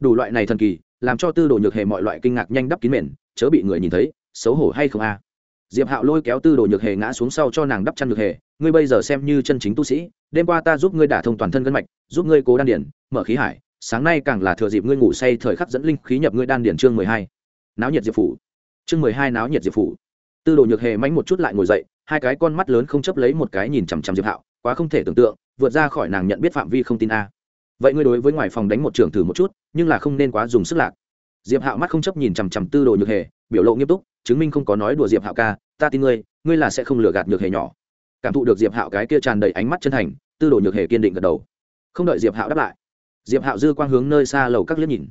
Đủ loại này thần kỳ, làm cho tư đồ nhược hề mọi loại kinh ngạc nhanh đắp kín mền, chớ bị người nhìn thấy xấu hổ hay không a? Diệp hạo lôi kéo tư đồ nhược hề ngã xuống sau cho nàng đắp chăn nhược hề, ngươi bây giờ xem như chân chính tu sĩ, đêm qua ta giúp ngươi đả thông toàn thân gân mạch, giúp ngươi cố đan điển, mở khí hải, sáng nay càng là thừa dịp ngươi ngủ say thời khắc dẫn linh khí nhập ngươi đan điển chương mười hai. Náo nhiệt diệp phủ. Chương mười hai náo nhiệt diệp phủ. Tư đồ nhược hề mánh một chút lại ngồi dậy, hai cái con mắt lớn không chấp lấy một cái nhìn chằm chằm diệp hạo, quá không thể tưởng tượng, vượt ra khỏi nàng nhận biết phạm vi không tin a. Vậy ngươi đối với ngoài phòng đánh một trường thử một chút, nhưng là không nên quá dùng sức lạc diệp hạo mắt không chấp nhìn chằm chằm tư đồ nhược hề, biểu lộ nghiêm túc, chứng minh không có nói đùa diệp hạo ca, ta tin ngươi ngươi là sẽ không lừa gạt nhược hề nhỏ. Cảm thụ được diệp hạo cái kia tràn đầy ánh mắt chân thành, tư đồ nhược hề kiên định gật đầu. Không đợi diệp hạo đáp lại, diệp hạo dư quang hướng nơi xa lầu các liếc nhìn.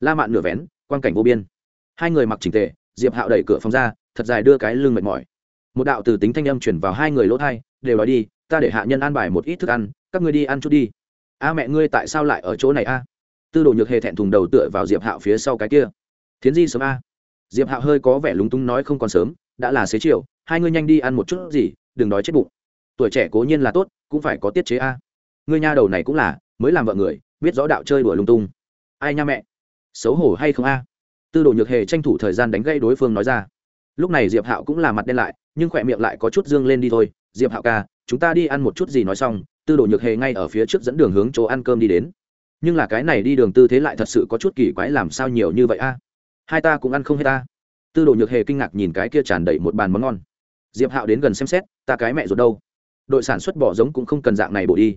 La mạn nửa vén, quang cảnh vô biên. Hai người mặc trình tề, diệp hạo đẩy cửa phòng ra, thật dài đưa cái lưng mệt mỏi. Một đạo từ tính thanh âm chuyển vào hai người lỗ thai, đều nói đi, ta để hạ nhân an bài một ít thức ăn, các ngươi đi ăn chút đi. A mẹ ngươi tại sao lại ở chỗ này a? Tư đồ nhược hề thẹn thùng đầu tựa vào diệp hạo phía sau cái kia. Thiến di sớm a. Diệp hạo hơi có vẻ lúng túng nói không còn sớm, đã là xế chiều, hai ngươi nhanh đi ăn một chút gì, đừng đói chết bụng. Tuổi trẻ cố nhiên là tốt, cũng phải có tiết chế a. Ngươi nha đầu này cũng là, mới làm vợ người, biết rõ đạo chơi đùa lung tung. Ai nha mẹ? Xấu hổ hay không a? Tư đồ nhược hề tranh thủ thời gian đánh gây đối phương nói ra. Lúc này diệp hạo cũng là mặt đen lại, nhưng khỏe miệng lại có chút dương lên đi thôi. Diệp hạo ca, chúng ta đi ăn một chút gì nói xong, tư đồ nhược hề ngay ở phía trước dẫn đường hướng chỗ ăn cơm đi đến nhưng là cái này đi đường tư thế lại thật sự có chút kỳ quái làm sao nhiều như vậy a? Hai ta cũng ăn không hết ta. Tư đồ nhược hề kinh ngạc nhìn cái kia tràn đầy một bàn món ngon. Diệp hạo đến gần xem xét, ta cái mẹ ruột đâu? Đội sản xuất bỏ giống cũng không cần dạng này bổ đi.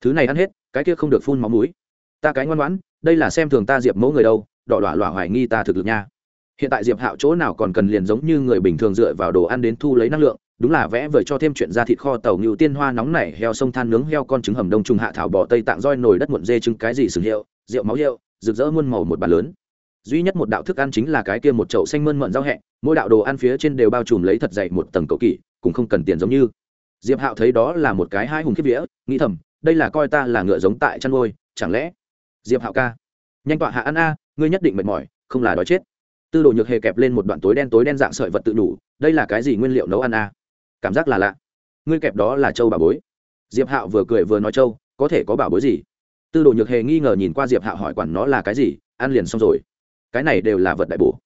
Thứ này ăn hết, cái kia không được phun máu mũi. Ta cái ngoan ngoãn, đây là xem thường ta diệp mẫu người đâu, đỏ đỏ lỏa hoài nghi ta thực lực nha. Hiện tại diệp hạo chỗ nào còn cần liền giống như người bình thường dựa vào đồ ăn đến thu lấy năng lượng đúng là vẽ vời cho thêm chuyện ra thịt kho tàu ngưu tiên hoa nóng nảy heo sông than nướng heo con trứng hầm đông trùng hạ thảo bò tây tạng roi nồi đất muộn dê trứng cái gì sừng hiệu, rượu máu hiệu, rực rỡ muôn màu một bàn lớn. Duy nhất một đạo thức ăn chính là cái kia một chậu xanh mơn mận rau hẹ, mỗi đạo đồ ăn phía trên đều bao trùm lấy thật dày một tầng cầu kỷ, cũng không cần tiền giống như. Diệp hạo thấy đó là một cái hai hùng kiếp vía, nghĩ thầm, đây là coi ta là ngựa giống tại chăn nuôi, chẳng lẽ? Diệp hạo ca, nhanh tọa hạ ăn a, ngươi nhất định mệt mỏi, không là đói chết. Tư đồ nhược hề kẹp lên một đoạn tối đen tối đen dạng sợi vật tự đủ, đây là cái gì nguyên liệu nấu ăn a? Cảm giác là lạ. Ngươi kẹp đó là châu bà bối. Diệp hạo vừa cười vừa nói châu, có thể có bảo bối gì? Tư đồ nhược hề nghi ngờ nhìn qua diệp hạo hỏi quản nó là cái gì, ăn liền xong rồi. Cái này đều là vật đại bổ.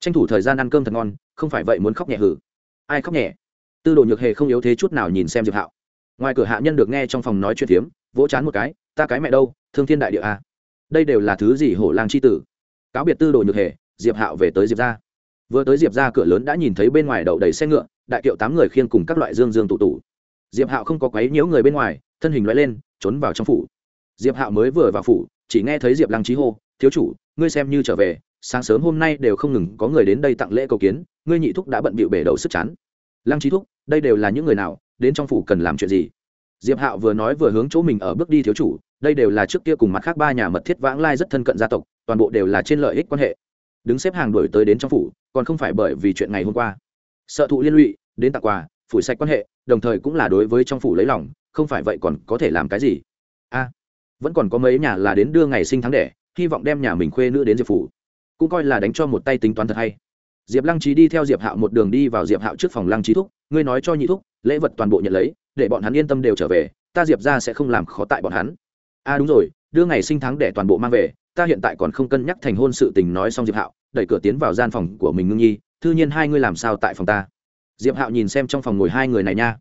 Tranh thủ thời gian ăn cơm thật ngon, không phải vậy muốn khóc nhẹ hử ai khóc nhẹ? Tư đồ nhược hề không yếu thế chút nào nhìn xem diệp hạo. Ngoài cửa hạ nhân được nghe trong phòng nói chuyện phiếm vỗ chán một cái, ta cái mẹ đâu, thương thiên đại địa a đây đều là thứ gì hổ lang c h i tử? Cáo biệt tư đồ nhược hề, diệp hạo về tới diệp ra vừa tới diệp ra cửa lớn đã nhìn thấy bên ngoài đậu đầy xe ngựa đại kiệu tám người khiêng cùng các loại dương dương tụ tụ. Diệp hạo không có quấy nhiễu người bên ngoài, thân hình loại lên, trốn vào trong phủ. Diệp hạo mới vừa vào phủ, chỉ nghe thấy diệp lăng trí hô, thiếu chủ, ngươi xem như trở về, sáng sớm hôm nay đều không ngừng có người đến đây tặng lễ cầu kiến, ngươi nhị thúc đã bận bịu bể đầu sức chán. Lăng trí thúc, đây đều là những người nào, đến trong phủ cần làm chuyện gì? Diệp hạo vừa nói vừa hướng chỗ mình ở bước đi, thiếu chủ, đây đều là trước kia cùng mặt khác ba nhà mật thiết vãng lai rất thân cận gia tộc, toàn bộ đều là trên lợi ích quan hệ. Đứng xếp hàng đổi tới đến trong phủ, còn không phải bởi vì chuyện ngày hôm qua sợ thụ liên lụy, đến tặng quà, phủi sạch quan hệ, đồng thời cũng là đối với trong phủ lấy lòng, không phải vậy còn có thể làm cái gì? A, vẫn còn có mấy nhà là đến đưa ngày sinh tháng đẻ, hy vọng đem nhà mình khuê nữ đến diệp phủ. Cũng coi là đánh cho một tay tính toán thật hay. Diệp lăng trí đi theo diệp hạo một đường đi vào diệp hạo trước phòng lăng trí thúc, ngươi nói cho nhị thúc, lễ vật toàn bộ nhận lấy, để bọn hắn yên tâm đều trở về, ta diệp ra sẽ không làm khó tại bọn hắn. A, đúng rồi, đưa ngày sinh tháng để toàn bộ mang về, ta hiện tại còn không cân nhắc thành hôn sự tình nói xong diệp hạo, đẩy cửa tiến vào gian phòng của mình ngưng nhi thư nhiên hai ngươi làm sao tại phòng ta? Diệp hạo nhìn xem trong phòng ngồi hai người này nha.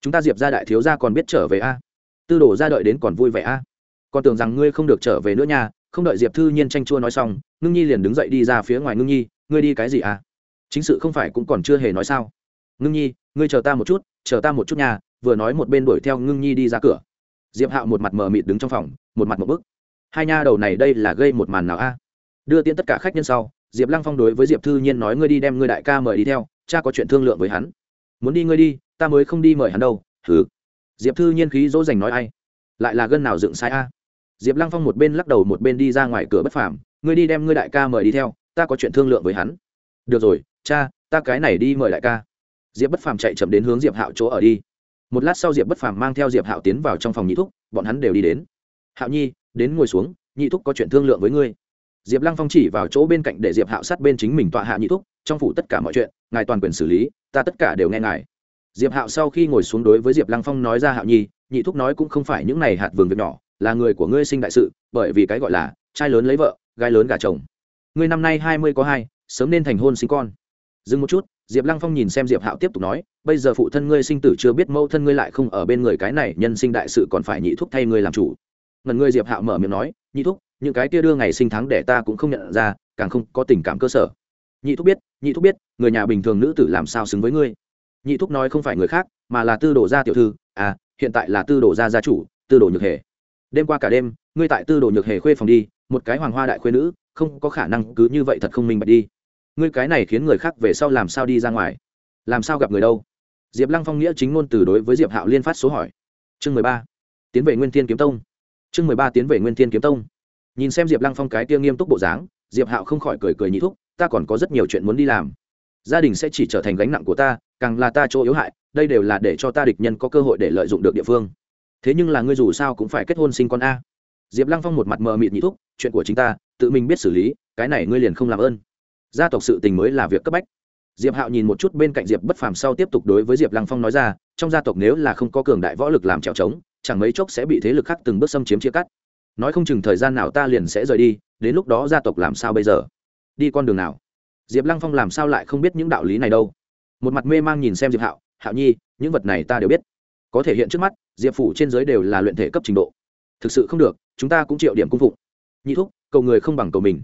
Chúng ta diệp ra đại thiếu ra còn biết trở về a? Tư đồ ra đợi đến còn vui vẻ a? Còn tưởng rằng ngươi không được trở về nữa nha, không đợi diệp thư nhiên tranh chua nói xong, ngưng nhi liền đứng dậy đi ra phía ngoài ngưng nhi, ngươi đi cái gì a? Chính sự không phải cũng còn chưa hề nói sao? Ngưng nhi, ngươi chờ ta một chút, chờ ta một chút nha, vừa nói một bên đuổi theo ngưng nhi đi ra cửa. Diệp hạo một mặt mờ mịt đứng trong phòng, một mặt một bức. Hai nha đầu này đây là gây một màn nào a? Đưa tiễn tất cả khách nhân sau diệp lăng phong đối với diệp thư nhiên nói, ngươi đi đem ngươi đại ca mời đi theo, cha có chuyện thương lượng với hắn. Muốn đi ngươi đi, ta mới không đi mời hắn đâu. Thử diệp thư nhiên khí dỗ dành nói, ai? Lại là gân nào dựng sai a? Diệp lăng phong một bên lắc đầu, một bên đi ra ngoài cửa bất phàm. Ngươi đi đem ngươi đại ca mời đi theo, ta có chuyện thương lượng với hắn. Được rồi, cha, ta cái này đi mời đại ca. Diệp bất phàm chạy chậm đến hướng diệp hạo chỗ ở đi. Một lát sau, diệp bất phàm mang theo diệp hạo tiến vào trong phòng nhị thúc, bọn hắn đều đi đến. Hạo nhi, đến ngồi xuống, nhị thúc có chuyện thương lượng với ngươi diệp lăng phong chỉ vào chỗ bên cạnh để diệp hạo sát bên chính mình tọa hạ nhị thúc, trong phủ tất cả mọi chuyện, ngài toàn quyền xử lý, ta tất cả đều nghe ngài. Diệp hạo sau khi ngồi xuống đối với diệp lăng phong nói ra hạo nhi, nhị thúc nói cũng không phải những này hạt vườn việc nhỏ, là người của ngươi sinh đại sự, bởi vì cái gọi là trai lớn lấy vợ, gái lớn gả chồng. Ngươi năm nay hai mươi có hai, sớm nên thành hôn sinh con. Dừng một chút, diệp lăng phong nhìn xem diệp hạo tiếp tục nói, bây giờ phụ thân ngươi sinh tử chưa biết mẫu thân ngươi lại không ở bên người cái này nhân sinh đại sự còn phải nhị thúc thay ngươi làm chủ. Ngần ngươi diệp hạo mở miệng nói, nhị thúc những cái kia đưa ngày sinh tháng để ta cũng không nhận ra, càng không có tình cảm cơ sở. Nhị thúc biết, nhị thúc biết, người nhà bình thường nữ tử làm sao xứng với ngươi? Nhị thúc nói không phải người khác, mà là tư đồ gia tiểu thư. À hiện tại là tư đồ gia gia chủ, tư đồ nhược hề. Đêm qua cả đêm, ngươi tại tư đồ nhược hề khuê phòng đi, một cái hoàng hoa đại khuê nữ, không có khả năng cứ như vậy thật không minh bạch đi. Ngươi cái này khiến người khác về sau làm sao đi ra ngoài? Làm sao gặp người đâu? Diệp lăng phong nghĩa chính ngôn từ đối với diệp hạo liên phát số hỏi. Chương mười ba, tiến về nguyên thiên kiếm tông. Chương mười ba, tiến về nguyên thiên kiếm tông nhìn xem diệp lăng phong cái kia nghiêm túc bộ dáng, diệp hạo không khỏi cười cười nhị thúc, ta còn có rất nhiều chuyện muốn đi làm. Gia đình sẽ chỉ trở thành gánh nặng của ta, càng là ta chỗ yếu hại, đây đều là để cho ta địch nhân có cơ hội để lợi dụng được địa phương. Thế nhưng là ngươi dù sao cũng phải kết hôn sinh con a. Diệp lăng phong một mặt mờ mịt nhị thúc, chuyện của chính ta, tự mình biết xử lý, cái này ngươi liền không làm ơn. Gia tộc sự tình mới là việc cấp bách. Diệp hạo nhìn một chút bên cạnh diệp bất phàm sau tiếp tục đối với diệp lăng phong nói ra, trong gia tộc nếu là không có cường đại võ lực làm trèo trống, chẳng mấy chốc sẽ bị thế lực khác từng bước xâm chiếm chia cắt nói không chừng thời gian nào ta liền sẽ rời đi, đến lúc đó gia tộc làm sao bây giờ? Đi con đường nào? Diệp lăng phong làm sao lại không biết những đạo lý này đâu? Một mặt mê mang nhìn xem diệp hạo hạo nhi, những vật này ta đều biết. Có thể hiện trước mắt, diệp phủ trên giới đều là luyện thể cấp trình độ. Thực sự không được, chúng ta cũng chịu điểm cung phụng. Nhị thúc, cầu người không bằng cầu mình.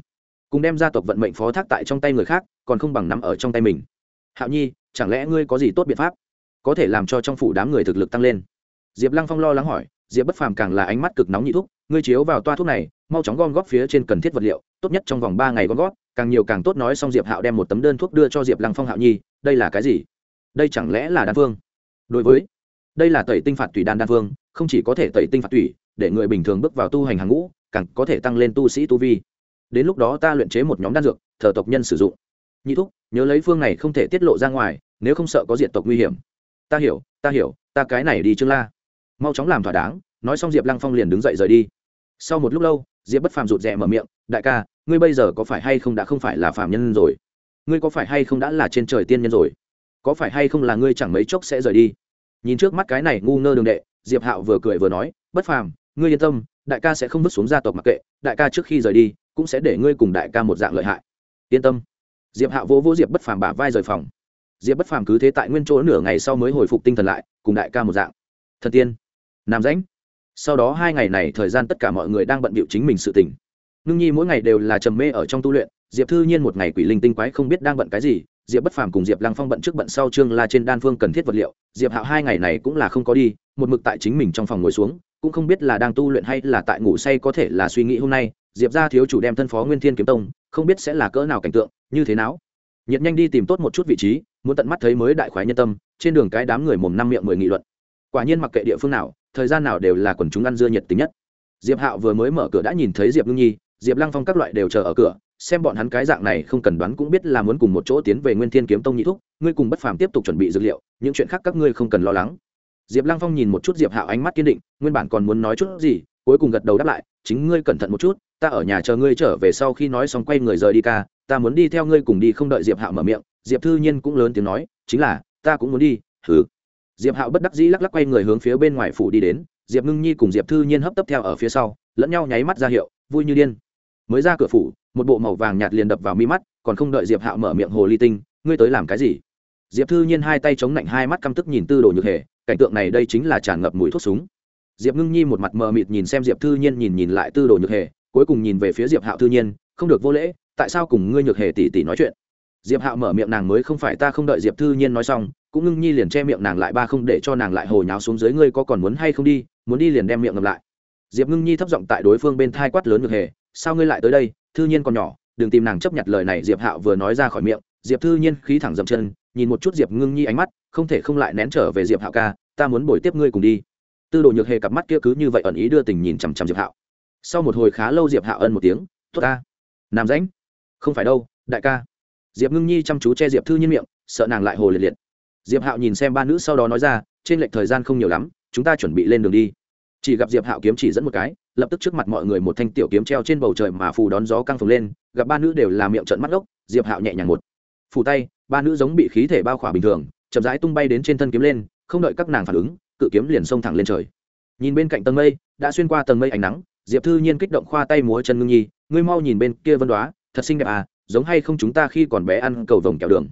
Cùng đem gia tộc vận mệnh phó thác tại trong tay người khác, còn không bằng nắm ở trong tay mình. Hạo nhi, chẳng lẽ ngươi có gì tốt biện pháp? Có thể làm cho trong phủ đám người thực lực tăng lên. Diệp lăng phong lo lắng hỏi. Diệp bất phàm càng là ánh mắt cực nóng nhị thúc ngươi chiếu vào toa thuốc này, mau chóng gom góp phía trên cần thiết vật liệu, tốt nhất trong vòng ba ngày gom góp, càng nhiều càng tốt nói xong diệp hạo đem một tấm đơn thuốc đưa cho diệp lăng phong hạo nhi, đây là cái gì? Đây chẳng lẽ là đan phương? Đối với, đây là tẩy tinh phạt tủy đan đan phương, không chỉ có thể tẩy tinh phạt tủy, để người bình thường bước vào tu hành hàng ngũ, càng có thể tăng lên tu sĩ tu vi. Đến lúc đó ta luyện chế một nhóm đan dược, thờ tộc nhân sử dụng. Nhị thúc, nhớ lấy phương này không thể tiết lộ ra ngoài, nếu không sợ có diện tộc nguy hiểm. Ta hiểu ta hiểu, ta cái này đi chương la. Mau chóng làm thỏa đáng, nói xong diệp lăng phong liền đứng dậy rời đi sau một lúc lâu, diệp bất phàm rụt rè mở miệng, đại ca, ngươi bây giờ có phải hay không đã không phải là phàm nhân rồi? Ngươi có phải hay không đã là trên trời tiên nhân rồi? Có phải hay không là ngươi chẳng mấy chốc sẽ rời đi? Nhìn trước mắt cái này ngu ngơ đường đệ, diệp hạo vừa cười vừa nói, bất phàm, ngươi yên tâm, đại ca sẽ không vứt xuống gia tộc mặc kệ, đại ca trước khi rời đi, cũng sẽ để ngươi cùng đại ca một dạng lợi hại. Yên tâm. Diệp hạo vỗ vỗ diệp bất phàm bả vai rời phòng. Diệp bất phàm cứ thế tại nguyên chỗ nửa ngày sau mới hồi phục tinh thần lại, cùng đại ca một dạng. Thần tiên, nam rãnh sau đó hai ngày này thời gian tất cả mọi người đang bận bịu chính mình sự tình, ngưng nhi mỗi ngày đều là trầm mê ở trong tu luyện diệp thư nhiên một ngày quỷ linh tinh quái không biết đang bận cái gì diệp bất phàm cùng diệp lăng phong bận trước bận sau trương la trên đan phương cần thiết vật liệu diệp hạo hai ngày này cũng là không có đi một mực tại chính mình trong phòng ngồi xuống cũng không biết là đang tu luyện hay là tại ngủ say có thể là suy nghĩ hôm nay diệp ra thiếu chủ đem thân phó nguyên thiên kiếm tông không biết sẽ là cỡ nào cảnh tượng như thế nào. Nhiệt nhanh đi tìm tốt một chút vị trí muốn tận mắt thấy mới đại khoái nhân tâm trên đường cái đám người mồm năm miệng mười nghị luận. Quả nhiên mặc kệ địa phương nào thời gian nào đều là quần chúng ăn dưa nhiệt tính nhất. Diệp hạo vừa mới mở cửa đã nhìn thấy diệp ngưng nhi, diệp lăng phong các loại đều chờ ở cửa, xem bọn hắn cái dạng này không cần đoán cũng biết là muốn cùng một chỗ tiến về nguyên thiên kiếm tông nhị thúc, ngươi cùng bất phàm tiếp tục chuẩn bị dược liệu, những chuyện khác các ngươi không cần lo lắng. Diệp lăng phong nhìn một chút diệp hạo ánh mắt kiên định, nguyên bản còn muốn nói chút gì, cuối cùng gật đầu đáp lại, chính ngươi cẩn thận một chút, ta ở nhà chờ ngươi trở về sau khi nói xong quay người rời đi ca, ta muốn đi theo ngươi cùng đi không đợi diệp hạo mở miệng. Diệp thư nhiên cũng lớn tiếng nói, chính là, ta cũng muốn đi thử diệp hạo bất đắc dĩ lắc lắc quay người hướng phía bên ngoài phủ đi đến, diệp ngưng nhi cùng diệp thư nhiên hấp tấp theo ở phía sau, lẫn nhau nháy mắt ra hiệu, vui như điên. Mới ra cửa phủ, một bộ màu vàng nhạt liền đập vào mi mắt, còn không đợi diệp hạo mở miệng hồ ly tinh, ngươi tới làm cái gì? Diệp thư nhiên hai tay chống lạnh hai mắt căm tức nhìn tư đồ nhược hề, cảnh tượng này đây chính là tràn ngập mùi thuốc súng. Diệp ngưng nhi một mặt mờ mịt nhìn xem diệp thư nhiên nhìn nhìn lại tư đồ nhược hề, cuối cùng nhìn về phía diệp hạo thư nhiên, không được vô lễ, tại sao cùng ngươi nhược hề tỉ tỉ nói chuyện? Diệp hạo mở miệng nàng mới không phải ta không đợi diệp thư nhiên nói xong cũng ngưng nhi liền che miệng nàng lại ba không để cho nàng lại hồ nháo xuống dưới ngươi có còn muốn hay không đi, muốn đi liền đem miệng ngầm lại. Diệp ngưng nhi thấp giọng tại đối phương bên thai quát lớn ngược hề, sao ngươi lại tới đây, thư nhiên còn nhỏ, đừng tìm nàng chấp nhận lời này, diệp hạo vừa nói ra khỏi miệng, diệp thư nhiên khí thẳng dậm chân, nhìn một chút diệp ngưng nhi ánh mắt, không thể không lại nén trở về diệp hạo ca, ta muốn bồi tiếp ngươi cùng đi. Tư đồ nhược hề cặp mắt kia cứ như vậy ẩn ý đưa tình nhìn chằm chằm diệp hạo. Sau một hồi khá lâu diệp hạo ân một tiếng thốt ta. Nam rãnh? Không phải đâu, đại ca. Diệp ngưng nhi chăm chú che diệp thư nhiên miệng, sợ nàng lại hồ liệt liệt diệp hạo nhìn xem ba nữ sau đó nói ra, trên lệch thời gian không nhiều lắm, chúng ta chuẩn bị lên đường đi. Chỉ gặp diệp hạo kiếm chỉ dẫn một cái, lập tức trước mặt mọi người một thanh tiểu kiếm treo trên bầu trời mà phù đón gió căng phồng lên, gặp ba nữ đều là miệng trận mắt gốc diệp hạo nhẹ nhàng một phủ tay, ba nữ giống bị khí thể bao khỏa bình thường, chậm rãi tung bay đến trên thân kiếm lên, không đợi các nàng phản ứng, cự kiếm liền xông thẳng lên trời. Nhìn bên cạnh tầng mây, đã xuyên qua tầng mây ánh nắng, diệp thư nhiên kích động khoa tay múa chân ngưng nhi, ngươi mau nhìn bên kia vân đoá, thật xinh đẹp à giống hay không chúng ta khi còn bé ăn cầu vồng kẹo đường?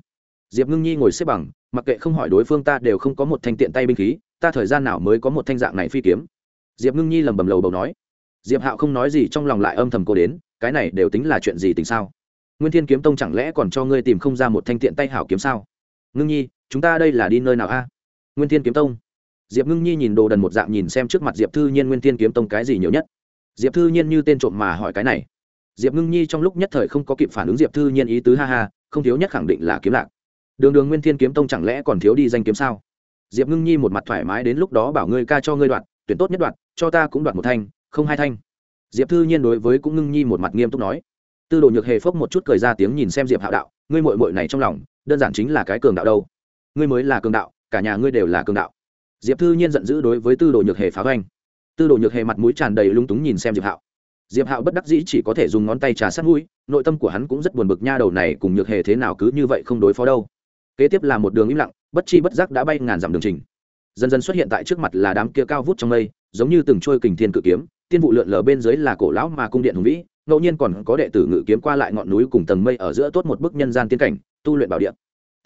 Diệp ngưng nhi ngồi xếp bằng, mặc kệ không hỏi đối phương ta đều không có một thanh tiện tay binh khí, ta thời gian nào mới có một thanh dạng này phi kiếm? Diệp ngưng nhi lầm bầm lầu bầu nói. Diệp hạo không nói gì trong lòng lại âm thầm cô đến, cái này đều tính là chuyện gì tính sao? Nguyên thiên kiếm tông chẳng lẽ còn cho ngươi tìm không ra một thanh tiện tay hảo kiếm sao? Ngưng nhi, chúng ta đây là đi nơi nào a? Nguyên thiên kiếm tông. Diệp ngưng nhi nhìn đồ đần một dạng nhìn xem trước mặt diệp thư nhiên nguyên thiên kiếm tông cái gì nhiều nhất. Diệp thư nhiên như tên trộm mà hỏi cái này. Diệp ngưng nhi trong lúc nhất thời không có kịp phản ứng diệp thư nhiên ý tứ ha ha, không thiếu nhất khẳng định là kiếm lạc đường đường nguyên thiên kiếm tông chẳng lẽ còn thiếu đi danh kiếm sao? Diệp ngưng nhi một mặt thoải mái đến lúc đó bảo ngươi ca cho ngươi đoạt, tuyển tốt nhất đoạt, cho ta cũng đoạt một thanh, không hai thanh. Diệp thư nhiên đối với cũng ngưng nhi một mặt nghiêm túc nói. Tư đồ nhược hề phốc một chút cười ra tiếng nhìn xem diệp hạo đạo, ngươi mội mội này trong lòng, đơn giản chính là cái cường đạo đâu. Ngươi mới là cường đạo, cả nhà ngươi đều là cường đạo. Diệp thư nhiên giận dữ đối với tư đồ nhược hề phá hoành. Tư đồ nhược hề mặt mũi tràn đầy lung túng nhìn xem diệp hạo. Diệp hạo bất đắc dĩ chỉ có thể dùng ngón tay trà sát mũi, nội tâm của hắn cũng rất buồn bực nha, đầu này cùng nhược hề thế nào cứ như vậy không đối phó đâu kế tiếp là một đường im lặng, bất chi bất giác đã bay ngàn dặm đường trình. Dần dần xuất hiện tại trước mặt là đám kia cao vút trong mây, giống như từng trôi kình thiên cự kiếm, tiên vụ lượn lờ bên dưới là cổ lão mà cung điện hùng vĩ, ngẫu nhiên còn có đệ tử ngự kiếm qua lại ngọn núi cùng tầng mây ở giữa tốt một bức nhân gian tiên cảnh, tu luyện bảo điện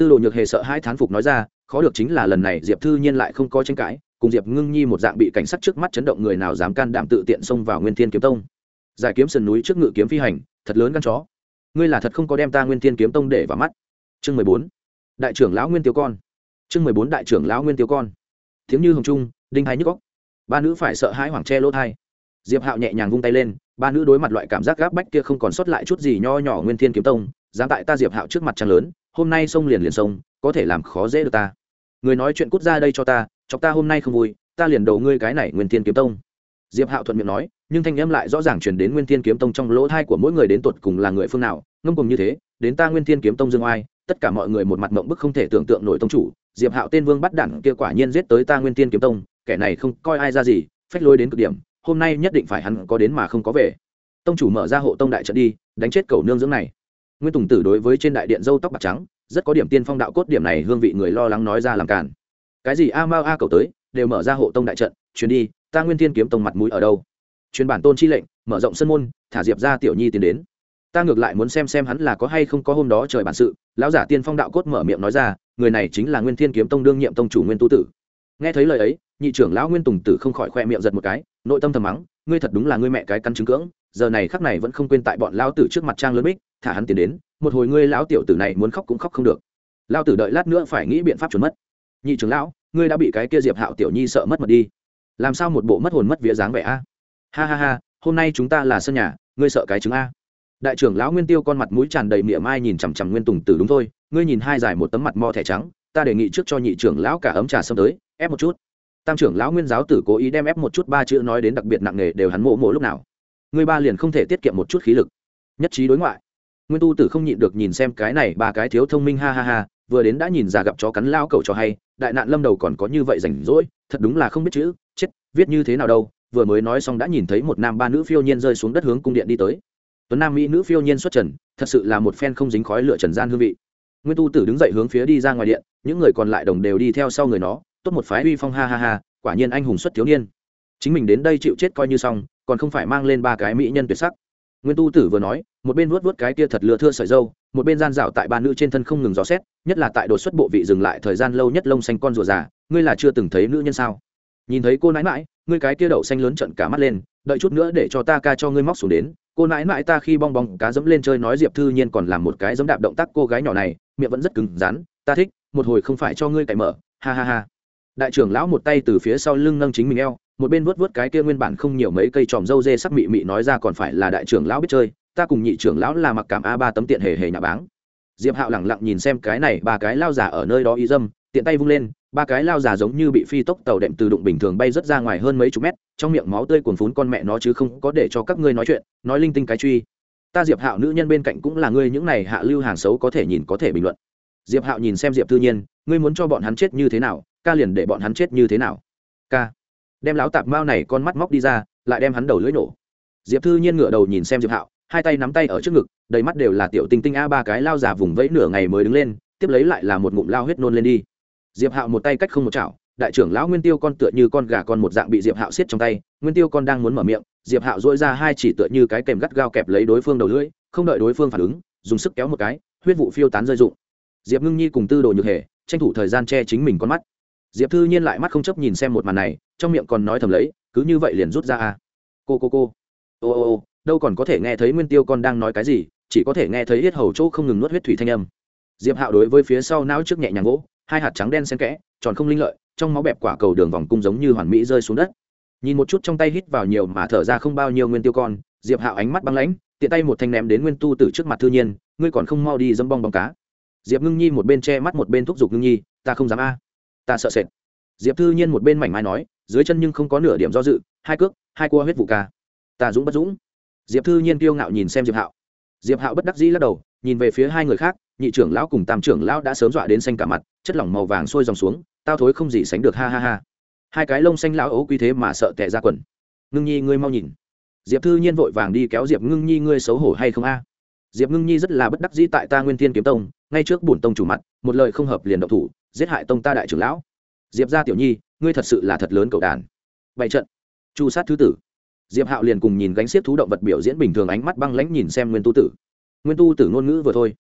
tư đồ nhược hề sợ hai thán phục nói ra, khó được chính là lần này diệp thư nhiên lại không có tranh cãi, cùng diệp ngưng nhi một dạng bị cảnh sát trước mắt chấn động người nào dám can đảm tự tiện xông vào nguyên thiên kiếm tông. Giải kiếm sườn núi trước ngự kiếm phi hành, thật lớn căn chó. Ngươi là thật không có đem ta nguyên thiên kiếm tông để vào mắt. Chương mười bốn đại trưởng lão nguyên tiêu con. Chương mười bốn đại trưởng lão nguyên tiêu con. Tiếng như hồng trung, đinh hay nhức góc ba nữ phải sợ hãi hoảng che lỗ thai. Diệp hạo nhẹ nhàng vung tay lên, ba nữ đối mặt loại cảm giác gáp bách kia không còn sót lại chút gì nho nhỏ nguyên thiên kiếm tông, dám tại ta diệp hạo trước mặt trăng lớn, hôm nay sông liền liền sông, có thể làm khó dễ được ta. Người nói chuyện cút ra đây cho ta, chọc ta hôm nay không vui, ta liền đầu ngươi cái này nguyên thiên kiếm tông. Diệp hạo thuận miệng nói, nhưng thanh âm lại rõ ràng chuyển đến nguyên thiên kiếm tông trong lỗ thai của mỗi người đến tột cùng là người phương nào ngâm cùng như thế, đến ta nguyên thiên kiếm tông dương oai tất cả mọi người một mặt mộng bức không thể tưởng tượng nổi tông chủ, diệp hạo tên vương bắt đẳng kia quả nhiên giết tới ta nguyên thiên kiếm tông, kẻ này không coi ai ra gì, phách lôi đến cực điểm, hôm nay nhất định phải hắn có đến mà không có về. Tông chủ mở ra hộ tông đại trận đi, đánh chết cầu nương dưỡng này. Nguyên tùng tử đối với trên đại điện dâu tóc bạc trắng, rất có điểm tiên phong đạo cốt điểm này hương vị người lo lắng nói ra làm cản cái gì a mao a cầu tới, đều mở ra hộ tông đại trận, chuyến đi, ta nguyên thiên kiếm tông mặt mũi ở đâu? Truyền bản tôn chi lệnh, mở rộng sân môn, thả diệp ra tiểu nhi tiến đến ta ngược lại muốn xem xem hắn là có hay không có hôm đó trời bản sự. Lão giả tiên phong đạo cốt mở miệng nói ra, người này chính là nguyên thiên kiếm tông đương nhiệm tông chủ nguyên tu tử. Nghe thấy lời ấy, nhị trưởng lão nguyên tùng tử không khỏi khoe miệng giật một cái, nội tâm thầm mắng, ngươi thật đúng là ngươi mẹ cái căn chứng cưỡng, giờ này khắc này vẫn không quên tại bọn lão tử trước mặt trang lớn bích, thả hắn tiền đến, một hồi ngươi lão tiểu tử này muốn khóc cũng khóc không được. Lão tử đợi lát nữa phải nghĩ biện pháp chuẩn mất. Nhị trưởng lão, ngươi đã bị cái kia diệp hạo tiểu nhi sợ mất mật đi. Làm sao một bộ mất hồn mất vía dáng vẻ a? Ha ha ha, hôm nay chúng ta là sân nhà, ngươi sợ cái chứng a? Đại trưởng lão nguyên tiêu con mặt mũi tràn đầy mỉa mai nhìn chằm chằm nguyên tùng tử đúng thôi, ngươi nhìn hai dài một tấm mặt mo thẻ trắng, ta đề nghị trước cho nhị trưởng lão cả ấm trà sâm tới, ép một chút. Tam trưởng lão nguyên giáo tử cố ý đem ép một chút ba chữ nói đến đặc biệt nặng nề đều hắn mộ mộ lúc nào. Ngươi ba liền không thể tiết kiệm một chút khí lực. Nhất trí đối ngoại. Nguyên tu tử không nhịn được nhìn xem cái này ba cái thiếu thông minh ha ha ha, vừa đến đã nhìn ra gặp chó cắn lao cầu cho hay, đại nạn lâm đầu còn có như vậy rảnh rỗi, thật đúng là không biết chữ, chết, viết như thế nào đâu, vừa mới nói xong đã nhìn thấy một nam ba nữ phiêu nhiên rơi xuống đất hướng cung điện đi tới tuấn nam mỹ nữ phiêu nhiên xuất trần, thật sự là một phen không dính khói lửa trần gian hương vị. Nguyên tu tử đứng dậy hướng phía đi ra ngoài điện, những người còn lại đồng đều đi theo sau người nó, tốt một phái uy phong ha ha ha, quả nhiên anh hùng xuất thiếu niên. Chính mình đến đây chịu chết coi như xong, còn không phải mang lên ba cái mỹ nhân tuyệt sắc. Nguyên tu tử vừa nói, một bên vuốt vuốt cái kia thật lừa thưa sợi dâu, một bên gian dạo tại ba nữ trên thân không ngừng dò xét, nhất là tại đột xuất bộ vị dừng lại thời gian lâu nhất lông xanh con rùa già, ngươi là chưa từng thấy nữ nhân sao? Nhìn thấy cô nãi mãi ngươi cái kia đậu xanh lớn trận cả mắt lên, đợi chút nữa để cho ta ca cho ngươi móc xuống đến cô nãi mãi ta khi bong bóng cá dẫm lên chơi nói diệp thư nhiên còn làm một cái dẫm đạp động tác cô gái nhỏ này, miệng vẫn rất cứng rắn, ta thích, một hồi không phải cho ngươi cậy mở. Ha ha ha. Đại trưởng lão một tay từ phía sau lưng nâng chính mình eo, một bên vuốt vuốt cái kia nguyên bản không nhiều mấy cây tròm dâu dê sắc mị mị nói ra còn phải là đại trưởng lão biết chơi, ta cùng nhị trưởng lão là mặc cảm a ba tấm tiện hề hề nhà báng. Diệp hạo lẳng lặng nhìn xem cái này, ba cái lao giả ở nơi đó y dâm, tiện tay vung lên, ba cái lao giả giống như bị phi tốc tàu đệm từ đụng bình thường bay rất ra ngoài hơn mấy chục mét trong miệng máu tươi cuồn phún con mẹ nó chứ không có để cho các ngươi nói chuyện, nói linh tinh cái truy. Ta diệp hạo nữ nhân bên cạnh cũng là ngươi những này hạ lưu hàng xấu có thể nhìn có thể bình luận. Diệp hạo nhìn xem diệp thư nhiên, ngươi muốn cho bọn hắn chết như thế nào, ca liền để bọn hắn chết như thế nào. Ca. Đem lão tạp mao này con mắt móc đi ra, lại đem hắn đầu lưỡi nổ. Diệp thư nhiên ngửa đầu nhìn xem diệp hạo, hai tay nắm tay ở trước ngực, đầy mắt đều là tiểu tinh tinh a ba cái lao già vùng vẫy nửa ngày mới đứng lên, tiếp lấy lại là một ngụm lao huyết nôn lên đi. Diệp hạo một tay cách không một chảo đại trưởng lão nguyên tiêu con tựa như con gà con một dạng bị diệp hạo xiết trong tay nguyên tiêu con đang muốn mở miệng diệp hạo dỗi ra hai chỉ tựa như cái kèm gắt gao kẹp lấy đối phương đầu lưỡi không đợi đối phương phản ứng dùng sức kéo một cái huyết vụ phiêu tán rơi rụng diệp ngưng nhi cùng tư đồ nhược hề tranh thủ thời gian che chính mình con mắt diệp thư nhiên lại mắt không chấp nhìn xem một màn này trong miệng còn nói thầm lấy cứ như vậy liền rút ra a cô cô cô ô ô ô đâu còn có thể nghe thấy nguyên tiêu con đang nói cái gì chỉ có thể nghe thấy hết hầu chỗ không ngừng nuốt huyết thủy thanh âm diệp hạo đối với phía sau não trước nhẹ nhàng gỗ hai hạt trắng đen xen kẽ tròn không linh lợi trong máu bẹp quả cầu đường vòng cung giống như hoàn mỹ rơi xuống đất. Nhìn một chút trong tay hít vào nhiều mà thở ra không bao nhiêu nguyên tiêu con, diệp hạo ánh mắt băng lãnh, tiện tay một thanh ném đến nguyên tu từ trước mặt thư nhiên, ngươi còn không mau đi dâm bong bóng cá. Diệp ngưng nhi một bên che mắt một bên thúc giục ngưng nhi, ta không dám a, ta sợ sệt. Diệp thư nhiên một bên mảnh mai nói, dưới chân nhưng không có nửa điểm do dự, hai cước, hai cua huyết vụ ca. Ta dũng bất dũng. Diệp thư nhiên kiêu ngạo nhìn xem diệp hạo. Diệp hạo bất đắc dĩ lắc đầu nhìn về phía hai người khác, nhị trưởng lão cùng tam trưởng lão đã sớm dọa đến xanh cả mặt, chất lỏng màu vàng sôi dòng xuống, tao thối không gì sánh được, ha ha ha. Hai cái lông xanh lão ấu quy thế mà sợ tệ ra quần. Ngưng nhi, ngươi mau nhìn. Diệp thư nhiên vội vàng đi kéo diệp ngưng nhi, ngươi xấu hổ hay không a? Diệp ngưng nhi rất là bất đắc dĩ tại ta nguyên thiên kiếm tông, ngay trước bổn tông chủ mặt, một lời không hợp liền độc thủ, giết hại tông ta đại trưởng lão. Diệp gia tiểu nhi, ngươi thật sự là thật lớn cầu đàn. Bảy trận. Chu sát thứ tử. Diệp hạo liền cùng nhìn gánh xiết thú động vật biểu diễn bình thường ánh mắt băng lãnh nhìn xem nguyên tu tử nguyên tu tử ngôn ngữ vừa thôi.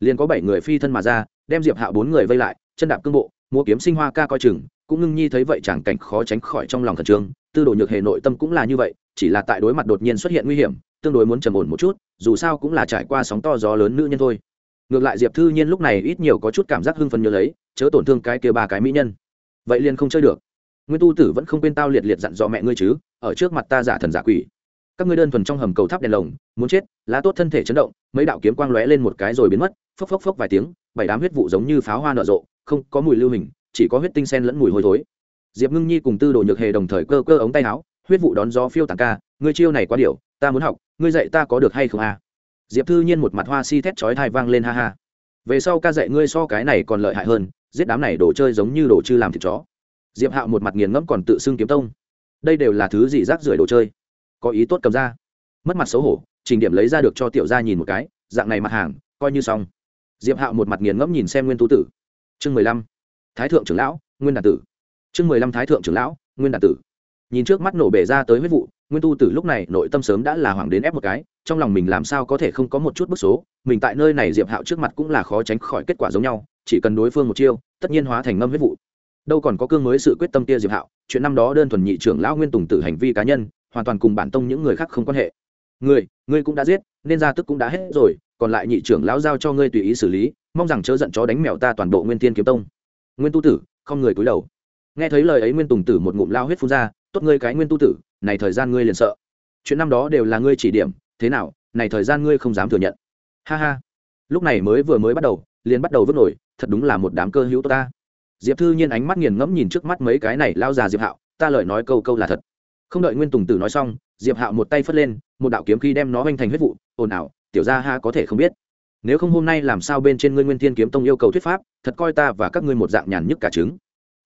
Liền có bảy người phi thân mà ra, đem diệp hạo bốn người vây lại, chân đạp cương bộ mua kiếm sinh hoa ca coi chừng, cũng ngưng nhi thấy vậy chẳng cảnh khó tránh khỏi trong lòng khẩn trương, tư đồ nhược hề nội tâm cũng là như vậy, chỉ là tại đối mặt đột nhiên xuất hiện nguy hiểm, tương đối muốn trầm ổn một chút, dù sao cũng là trải qua sóng to gió lớn nữ nhân thôi. Ngược lại diệp thư nhiên lúc này ít nhiều có chút cảm giác hưng phấn nhớ lấy, chớ tổn thương cái kia ba cái mỹ nhân. Vậy liền không chơi được. Nguyên tu tử vẫn không quên tao liệt liệt dặn dò mẹ ngươi chứ, ở trước mặt ta giả thần giả quỷ các ngươi đơn thuần trong hầm cầu tháp đèn lồng, muốn chết, lá tốt thân thể chấn động, mấy đạo kiếm quang lóe lên một cái rồi biến mất, phốc phốc phốc vài tiếng, bảy đám huyết vụ giống như pháo hoa nở rộ, không có mùi lưu hình, chỉ có huyết tinh sen lẫn mùi hôi thối. Diệp ngưng nhi cùng tư đồ nhược hề đồng thời cơ cơ ống tay áo, huyết vụ đón gió phiêu tàng ca, ngươi chiêu này quá điều ta muốn học, ngươi dạy ta có được hay không à? diệp thư nhiên một mặt hoa si thét chói thai vang lên ha ha. Về sau ca dạy ngươi so cái này còn lợi hại hơn, giết đám này đồ chơi giống như đồ chư làm thịt chó. Diệp hạo một mặt nghiền ngẫm còn tự xưng kiếm tông. Đây đều là thứ gì rác rưởi đồ chơi? Có ý tốt cầm ra. Mất mặt xấu hổ, trình điểm lấy ra được cho tiểu gia nhìn một cái, dạng này mặt hàng, coi như xong. Diệp hạo một mặt nghiền ngẫm nhìn xem nguyên tu tử. Chương mười lăm. Thái thượng trưởng lão, nguyên đàn tử. Chương mười lăm thái thượng trưởng lão, nguyên đàn tử. Nhìn trước mắt nổ bể ra tới huyết vụ, nguyên tu tử lúc này nội tâm sớm đã là hoàng đến ép một cái, trong lòng mình làm sao có thể không có một chút bức số, mình tại nơi này diệp hạo trước mặt cũng là khó tránh khỏi kết quả giống nhau, chỉ cần đối phương một chiêu, tất nhiên hóa thành ngâm huyết vụ. Đâu còn có cương mới sự quyết tâm kia diệp hạo, chuyện năm đó đơn thuần nhị trưởng lão nguyên tùng tử hành vi cá nhân hoàn toàn cùng bản tông những người khác không quan hệ. Người ngươi cũng đã giết, nên ra tức cũng đã hết rồi, còn lại nhị trưởng lão giao cho ngươi tùy ý xử lý, mong rằng chớ giận chó đánh mèo ta toàn bộ nguyên tiên kiếm tông. Nguyên tu tử, không người cúi đầu. Nghe thấy lời ấy nguyên tùng tử một ngụm lao huyết phun ra, tốt ngươi cái nguyên tu tử, này thời gian ngươi liền sợ. Chuyện năm đó đều là ngươi chỉ điểm, thế nào, này thời gian ngươi không dám thừa nhận. Ha ha. Lúc này mới vừa mới bắt đầu, liền bắt đầu vứt nổi, thật đúng là một đám cơ hữu ta. Diệp thư nhiên ánh mắt nghiền ngẫm nhìn trước mắt mấy cái này lao già diệp hạo, ta lời nói câu câu là thật không đợi nguyên tùng tử nói xong, diệp hạo một tay phất lên, một đạo kiếm khi đem nó hoành thành huyết vụ. Ồn ào, tiểu gia ha có thể không biết. Nếu không hôm nay làm sao bên trên ngươi nguyên thiên kiếm tông yêu cầu thuyết pháp, thật coi ta và các ngươi một dạng nhàn nhức cả trứng.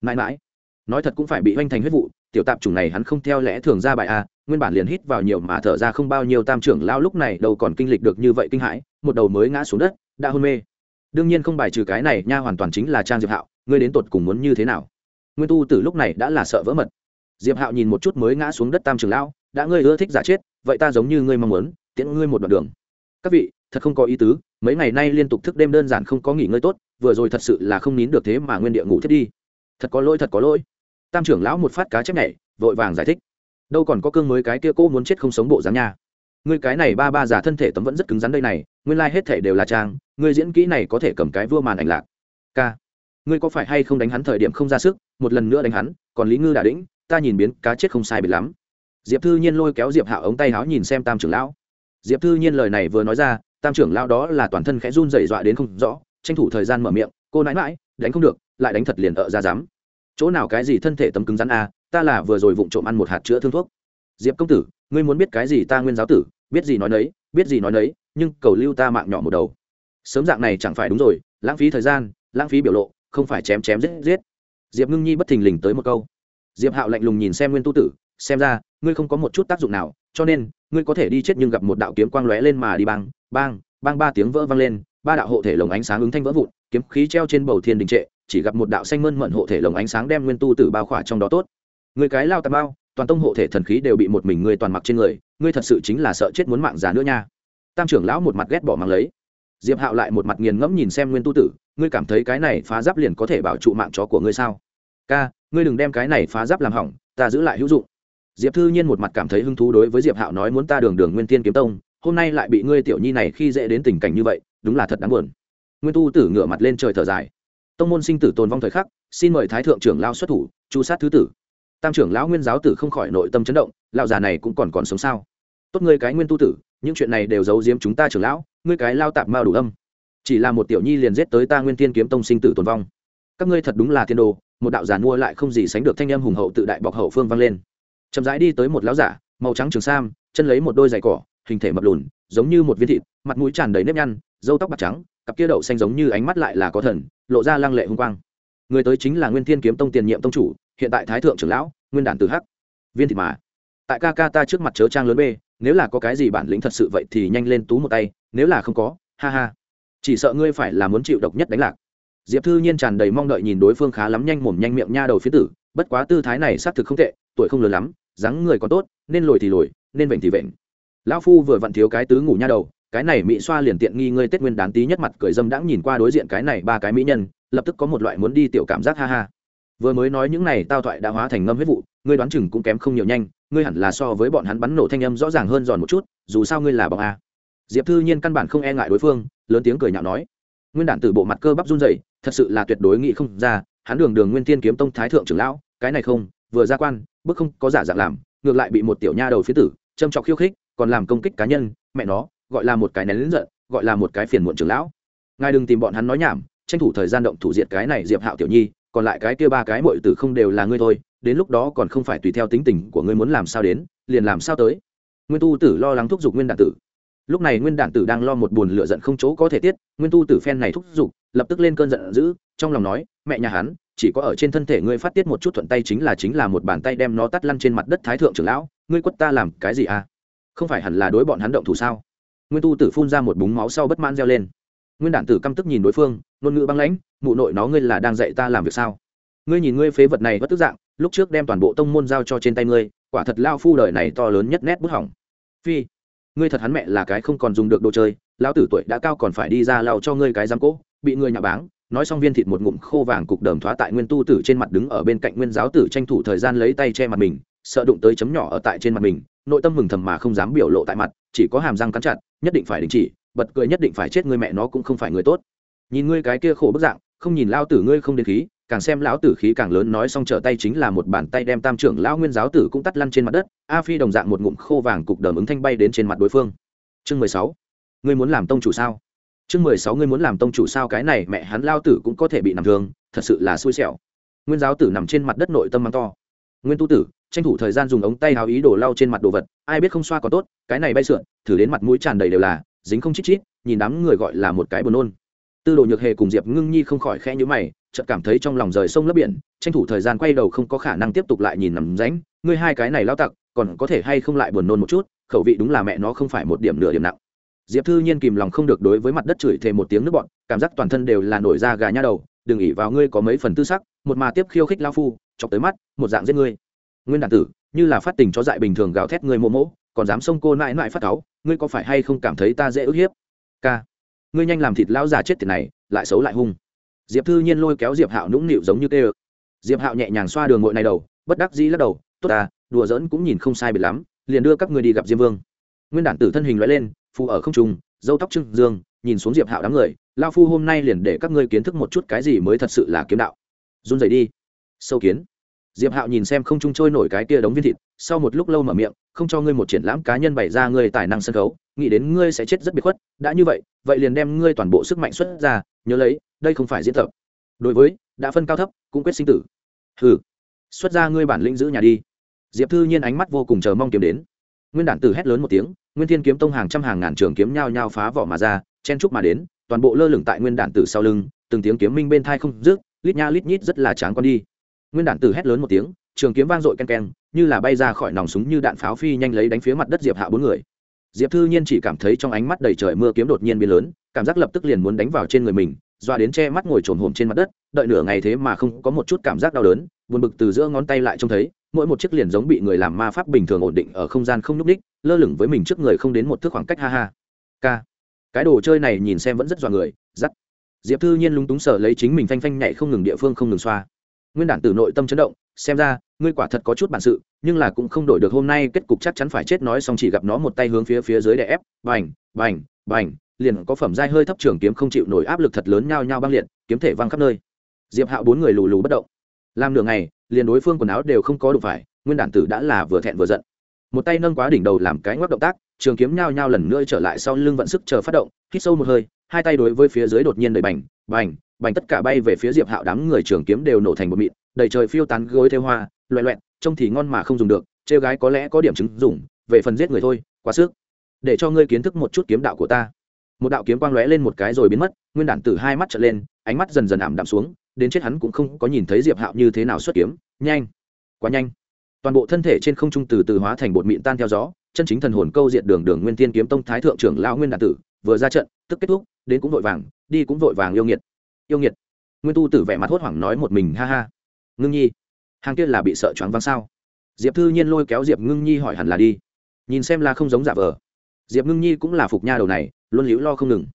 Mãi mãi, nói thật cũng phải bị hoành thành huyết vụ, tiểu tạp chủng này hắn không theo lẽ thường ra bài a nguyên bản liền hít vào nhiều mà thở ra không bao nhiêu tam trưởng lao lúc này đâu còn kinh lịch được như vậy kinh hãi, một đầu mới ngã xuống đất, đã hôn mê. Đương nhiên không bài trừ cái này nha hoàn toàn chính là trang diệp hạo, ngươi đến tột cùng muốn như thế nào? Nguyên tu từ lúc này đã là sợ vỡ mật diệp hạo nhìn một chút mới ngã xuống đất tam trưởng lão, đã ngươi ưa thích giả chết, vậy ta giống như ngươi mong muốn, tiễn ngươi một đoạn đường. Các vị, thật không có ý tứ, mấy ngày nay liên tục thức đêm đơn giản không có nghỉ ngơi tốt, vừa rồi thật sự là không nín được thế mà nguyên địa ngủ thiết đi. Thật có lỗi, thật có lỗi. Tam trưởng lão một phát cá chép nhảy, vội vàng giải thích. Đâu còn có cương mới cái kia cô muốn chết không sống bộ dáng nha. Ngươi cái này ba ba giả thân thể tấm vẫn rất cứng rắn đây này, nguyên lai hết thể đều là trang, ngươi diễn kỹ này có thể cầm cái vua màn ảnh lạc. Ca, ngươi có phải hay không đánh hắn thời điểm không ra sức, một lần nữa đánh hắn, còn lý ngư đà đĩnh ta nhìn biến cá chết không sai biệt lắm. Diệp thư nhiên lôi kéo diệp hạo ống tay háo nhìn xem tam trưởng lão. Diệp thư nhiên lời này vừa nói ra tam trưởng lão đó là toàn thân khẽ run dày dọa đến không rõ tranh thủ thời gian mở miệng cô nãi mãi đánh không được lại đánh thật liền ở ra dám. Chỗ nào cái gì thân thể tấm cứng rắn a à, ta là vừa rồi vụng trộm ăn một hạt chữa thương thuốc. Diệp công tử ngươi muốn biết cái gì ta nguyên giáo tử biết gì nói nấy biết gì nói nấy nhưng cầu lưu ta mạng nhỏ một đầu. Sớm dạng này chẳng phải đúng rồi lãng phí thời gian lãng phí biểu lộ không phải chém chém giết giết. Diệp ngưng nhi bất thình lình tới một câu diệp hạo lạnh lùng nhìn xem nguyên tu tử, xem ra, ngươi không có một chút tác dụng nào, cho nên, ngươi có thể đi chết nhưng gặp một đạo kiếm quang lóe lên mà đi bang bang bang, ba tiếng vỡ vang lên, ba đạo hộ thể lồng ánh sáng ứng thanh vỡ vụn, kiếm khí treo trên bầu thiên đình trệ, chỉ gặp một đạo xanh mơn mận hộ thể lồng ánh sáng đem nguyên tu tử bao khỏa trong đó tốt. Người cái lao tà bao, toàn tông hộ thể thần khí đều bị một mình ngươi toàn mặc trên người, ngươi thật sự chính là sợ chết muốn mạng già nữa nha. Tam trưởng lão một mặt ghét bỏ mang lấy. Diệp hạo lại một mặt nghiền ngẫm nhìn xem nguyên tu tử, ngươi cảm thấy cái này phá giáp liền có thể bảo trụ mạng chó của ngươi sao? Ca ngươi đừng đem cái này phá giáp làm hỏng, ta giữ lại hữu dụng. Diệp thư nhiên một mặt cảm thấy hứng thú đối với diệp hạo nói muốn ta đường đường nguyên tiên kiếm tông, hôm nay lại bị ngươi tiểu nhi này khi dễ đến tình cảnh như vậy, đúng là thật đáng buồn. Nguyên tu tử ngửa mặt lên trời thở dài. Tông môn sinh tử tồn vong thời khắc, xin mời thái thượng trưởng lao xuất thủ, chu sát thứ tử. Tam trưởng lão nguyên giáo tử không khỏi nội tâm chấn động, lão già này cũng còn còn sống sao? Tốt ngươi cái nguyên tu tử, những chuyện này đều giấu giếm chúng ta trưởng lão, ngươi cái lao tạp mao đủ âm. Chỉ là một tiểu nhi liền giết tới ta nguyên tiên kiếm tông sinh tử tồn vong. Các ngươi thật đúng là thiên đồ một đạo giàn mua lại không gì sánh được thanh âm hùng hậu tự đại bọc hậu phương vang lên. Chậm rãi đi tới một lão giả, màu trắng trường sam, chân lấy một đôi giày cỏ, hình thể mập lùn, giống như một viên thịt, mặt mũi tràn đầy nếp nhăn, râu tóc bạc trắng, cặp kia đậu xanh giống như ánh mắt lại là có thần, lộ ra lăng lệ hung quang. Người tới chính là nguyên thiên kiếm tông tiền nhiệm tông chủ, hiện tại thái thượng trưởng lão, nguyên đản từ hắc. Viên thịt mà. Tại ca ca ta trước mặt chớ trang lớn b nếu là có cái gì bản lĩnh thật sự vậy thì nhanh lên tú một tay, nếu là không có, ha ha. Chỉ sợ ngươi phải là muốn chịu độc nhất đánh lạc diệp thư nhiên tràn đầy mong đợi nhìn đối phương khá lắm nhanh mồm nhanh miệng nha đầu phía tử, bất quá tư thái này xác thực không tệ, tuổi không lớn lắm, dáng người còn tốt, nên lồi thì lồi, nên vệnh thì vệnh. Lão phu vừa vặn thiếu cái tứ ngủ nha đầu, cái này mỹ xoa liền tiện nghi ngươi tết nguyên đán tí nhất mặt cười dâm đãng nhìn qua đối diện cái này ba cái mỹ nhân, lập tức có một loại muốn đi tiểu cảm giác ha ha. Vừa mới nói những này tao thoại đã hóa thành ngâm huyết vụ, ngươi đoán chừng cũng kém không nhiều nhanh, ngươi hẳn là so với bọn hắn bắn nổ thanh âm rõ ràng hơn giòn một chút, dù sao ngươi là bằng a. Diệp thư nhiên căn bản không e ngại đối phương, lớn tiếng cười nhạo nói nguyên đản từ bộ mặt cơ bắp run rẩy, thật sự là tuyệt đối nghĩ không ra, hắn đường đường nguyên tiên kiếm tông thái thượng trưởng lão, cái này không, vừa ra quan, bước không có giả dạng làm, ngược lại bị một tiểu nha đầu phía tử, châm trọc khiêu khích, còn làm công kích cá nhân, mẹ nó, gọi là một cái nén lính giận, gọi là một cái phiền muộn trưởng lão. Ngài đừng tìm bọn hắn nói nhảm, tranh thủ thời gian động thủ diệt cái này diệp hạo tiểu nhi, còn lại cái kia ba cái muội tử không đều là ngươi thôi, đến lúc đó còn không phải tùy theo tính tình của ngươi muốn làm sao đến, liền làm sao tới. Nguyên tu tử lo lắng thúc giục nguyên đạn tử lúc này nguyên đản tử đang lo một buồn lửa giận không chỗ có thể tiết, nguyên tu tử phen này thúc giục, lập tức lên cơn giận dữ, trong lòng nói, mẹ nhà hắn, chỉ có ở trên thân thể ngươi phát tiết một chút thuận tay chính là chính là một bàn tay đem nó tắt lăn trên mặt đất thái thượng trưởng lão, ngươi quất ta làm cái gì à? Không phải hẳn là đối bọn hắn động thủ sao? Nguyên tu tử phun ra một búng máu sau bất mãn reo lên. Nguyên đản tử căm tức nhìn đối phương, ngôn ngữ băng lãnh, mụ nội nó ngươi là đang dạy ta làm việc sao? Ngươi nhìn ngươi phế vật này bất tức dạng, lúc trước đem toàn bộ tông môn giao cho trên tay ngươi, quả thật lao phu đời này to lớn nhất nét bút hỏng. Phi ngươi thật hắn mẹ là cái không còn dùng được đồ chơi, lão tử tuổi đã cao còn phải đi ra lao cho ngươi cái giám cỗ bị ngươi nhà báng, nói xong viên thịt một ngụm khô vàng cục đờm thoá tại nguyên tu tử trên mặt đứng ở bên cạnh nguyên giáo tử tranh thủ thời gian lấy tay che mặt mình, sợ đụng tới chấm nhỏ ở tại trên mặt mình, nội tâm mừng thầm mà không dám biểu lộ tại mặt, chỉ có hàm răng cắn chặt, nhất định phải đình chỉ, bật cười nhất định phải chết người mẹ nó cũng không phải người tốt. Nhìn ngươi cái kia khổ bức dạng, không nhìn lao tử ngươi không đến khí càng xem lão tử khí càng lớn nói xong trở tay chính là một bàn tay đem tam trưởng lão nguyên giáo tử cũng tắt lăn trên mặt đất, a phi đồng dạng một ngụm khô vàng cục đờm ứng thanh bay đến trên mặt đối phương. Chương mười sáu, ngươi muốn làm tông chủ sao? Chương mười sáu, ngươi muốn làm tông chủ sao? Cái này mẹ hắn lao tử cũng có thể bị nằm thường thật sự là xui xẻo. Nguyên giáo tử nằm trên mặt đất nội tâm mắng to. Nguyên tu tử, tranh thủ thời gian dùng ống tay hào ý đổ lau trên mặt đồ vật, ai biết không xoa có tốt, cái này bay sượn, thử đến mặt mũi tràn đầy đều là, dính không chít chít, nhìn đám người gọi là một cái buồn nôn. Tư đồ nhược hề cùng diệp ngưng nhi không khỏi khẽ nhữ mày chợt cảm thấy trong lòng rời sông lấp biển tranh thủ thời gian quay đầu không có khả năng tiếp tục lại nhìn nằm ránh ngươi hai cái này lao tặc còn có thể hay không lại buồn nôn một chút khẩu vị đúng là mẹ nó không phải một điểm nửa điểm nặng. Diệp thư nhiên kìm lòng không được đối với mặt đất chửi thêm một tiếng nước bọn cảm giác toàn thân đều là nổi da gà nha đầu đừng ỉ vào ngươi có mấy phần tư sắc một mà tiếp khiêu khích lao phu chọc tới mắt một dạng giết ngươi. Nguyên đản tử như là phát tình cho dại bình thường gào thét ngươi mô mỗ còn dám xông cô nại nại phát cáu ngươi có phải hay không cảm thấy ta dễ ức hiếp? Ca, ngươi nhanh làm thịt lão già chết tiệt này lại xấu lại hung diệp thư nhiên lôi kéo diệp hạo nũng nịu giống như tê ơ diệp hạo nhẹ nhàng xoa đường ngội này đầu, bất đắc dĩ lắc đầu, tốt ta, đùa giỡn cũng nhìn không sai biệt lắm, liền đưa các người đi gặp diêm vương. Nguyên đản tử thân hình loại lên, phù ở không trùng dâu tóc trưng dương, nhìn xuống diệp hạo đám người lao phu hôm nay liền để các ngươi kiến thức một chút cái gì mới thật sự là kiếm đạo. Run dậy đi. Sâu kiến diệp hạo nhìn xem không trung trôi nổi cái kia đống viên thịt, sau một lúc lâu mở miệng, không cho ngươi một triển lãm cá nhân bày ra ngươi tài năng sân khấu, nghĩ đến ngươi sẽ chết rất biệt khuất, đã như vậy vậy liền đem ngươi toàn bộ sức mạnh xuất ra, nhớ lấy, đây không phải diễn tập. Đối với, đã phân cao thấp, cũng quyết sinh tử. Hừ, xuất ra ngươi bản lĩnh giữ nhà đi. Diệp thư nhiên ánh mắt vô cùng chờ mong kiếm đến. Nguyên đản tử hét lớn một tiếng, nguyên thiên kiếm tông hàng trăm hàng ngàn trường kiếm nhao nhao phá vỏ mà ra, chen trúc mà đến, toàn bộ lơ lửng tại nguyên đản tử sau lưng, từng tiếng kiếm minh bên thai không rước lít nha lít nhít rất là tráng con đi nguyên đản tử hét lớn một tiếng, trường kiếm vang dội ken ken, như là bay ra khỏi nòng súng như đạn pháo phi nhanh lấy đánh phía mặt đất diệp hạ bốn người. Diệp thư nhiên chỉ cảm thấy trong ánh mắt đầy trời mưa kiếm đột nhiên biến lớn, cảm giác lập tức liền muốn đánh vào trên người mình, doa đến che mắt ngồi trồn hồm trên mặt đất, đợi nửa ngày thế mà không có một chút cảm giác đau đớn, buồn bực từ giữa ngón tay lại trông thấy, mỗi một chiếc liền giống bị người làm ma pháp bình thường ổn định ở không gian không nhúc ních lơ lửng với mình trước người không đến một thước khoảng cách, ha ha. K cái đồ chơi này nhìn xem vẫn rất dọa người, giắt. Diệp thư nhiên lúng túng sợ lấy chính mình phanh phanh nhảy không ngừng địa phương không ngừng xoa nguyên đản từ nội tâm chấn động, xem ra, ngươi quả thật có chút bản sự, nhưng là cũng không đổi được hôm nay kết cục chắc chắn phải chết nói xong chỉ gặp nó một tay hướng phía phía dưới đè ép, bành bành bành, liền có phẩm giai hơi thấp trường kiếm không chịu nổi áp lực thật lớn nhao nhao băng liệt, kiếm thể văng khắp nơi. Diệp hạo bốn người lù lù bất động. Làm nửa ngày, liền đối phương quần áo đều không có đủ phải, nguyên đản tử đã là vừa thẹn vừa giận. Một tay nâng quá đỉnh đầu làm cái ngoắc động tác, trường kiếm nhao nhao lần nữa trở lại sau lưng vận sức chờ phát động, hít sâu một hơi, hai tay đối với phía dưới đột nhiên đẩy bành bành bành tất cả bay về phía diệp hạo đám người trường kiếm đều nổ thành một mịn, đầy trời phiêu tán gối theo hoa, loẹ loẹn trông thì ngon mà không dùng được, trêu gái có lẽ có điểm chứng dùng về phần giết người thôi, quá sức. Để cho ngươi kiến thức một chút kiếm đạo của ta. Một đạo kiếm quang lóe lên một cái rồi biến mất, nguyên đản tử hai mắt trở lên, ánh mắt dần dần ảm đạm xuống, đến chết hắn cũng không có nhìn thấy diệp hạo như thế nào xuất kiếm. Nhanh! Quá nhanh! Toàn bộ thân thể trên không trung từ từ hóa thành bột mịn tan theo gió, chân chính thần hồn câu diệt đường đường nguyên tiên kiếm tông thái thượng trưởng lão nguyên đản tử, vừa ra trận, tức kết thúc, đến cũng vội vàng, đi cũng vội vàng yêu nghiệt yêu nghiệt. Nguyên tu tử vẻ mặt hốt hoảng nói một mình, ha ha, ngưng nhi, hàng kia là bị sợ choáng váng sao? Diệp thư nhiên lôi kéo diệp ngưng nhi hỏi hẳn là đi. Nhìn xem là không giống giả vờ. Diệp ngưng nhi cũng là phục nha đầu này, luôn liễu lo không ngừng.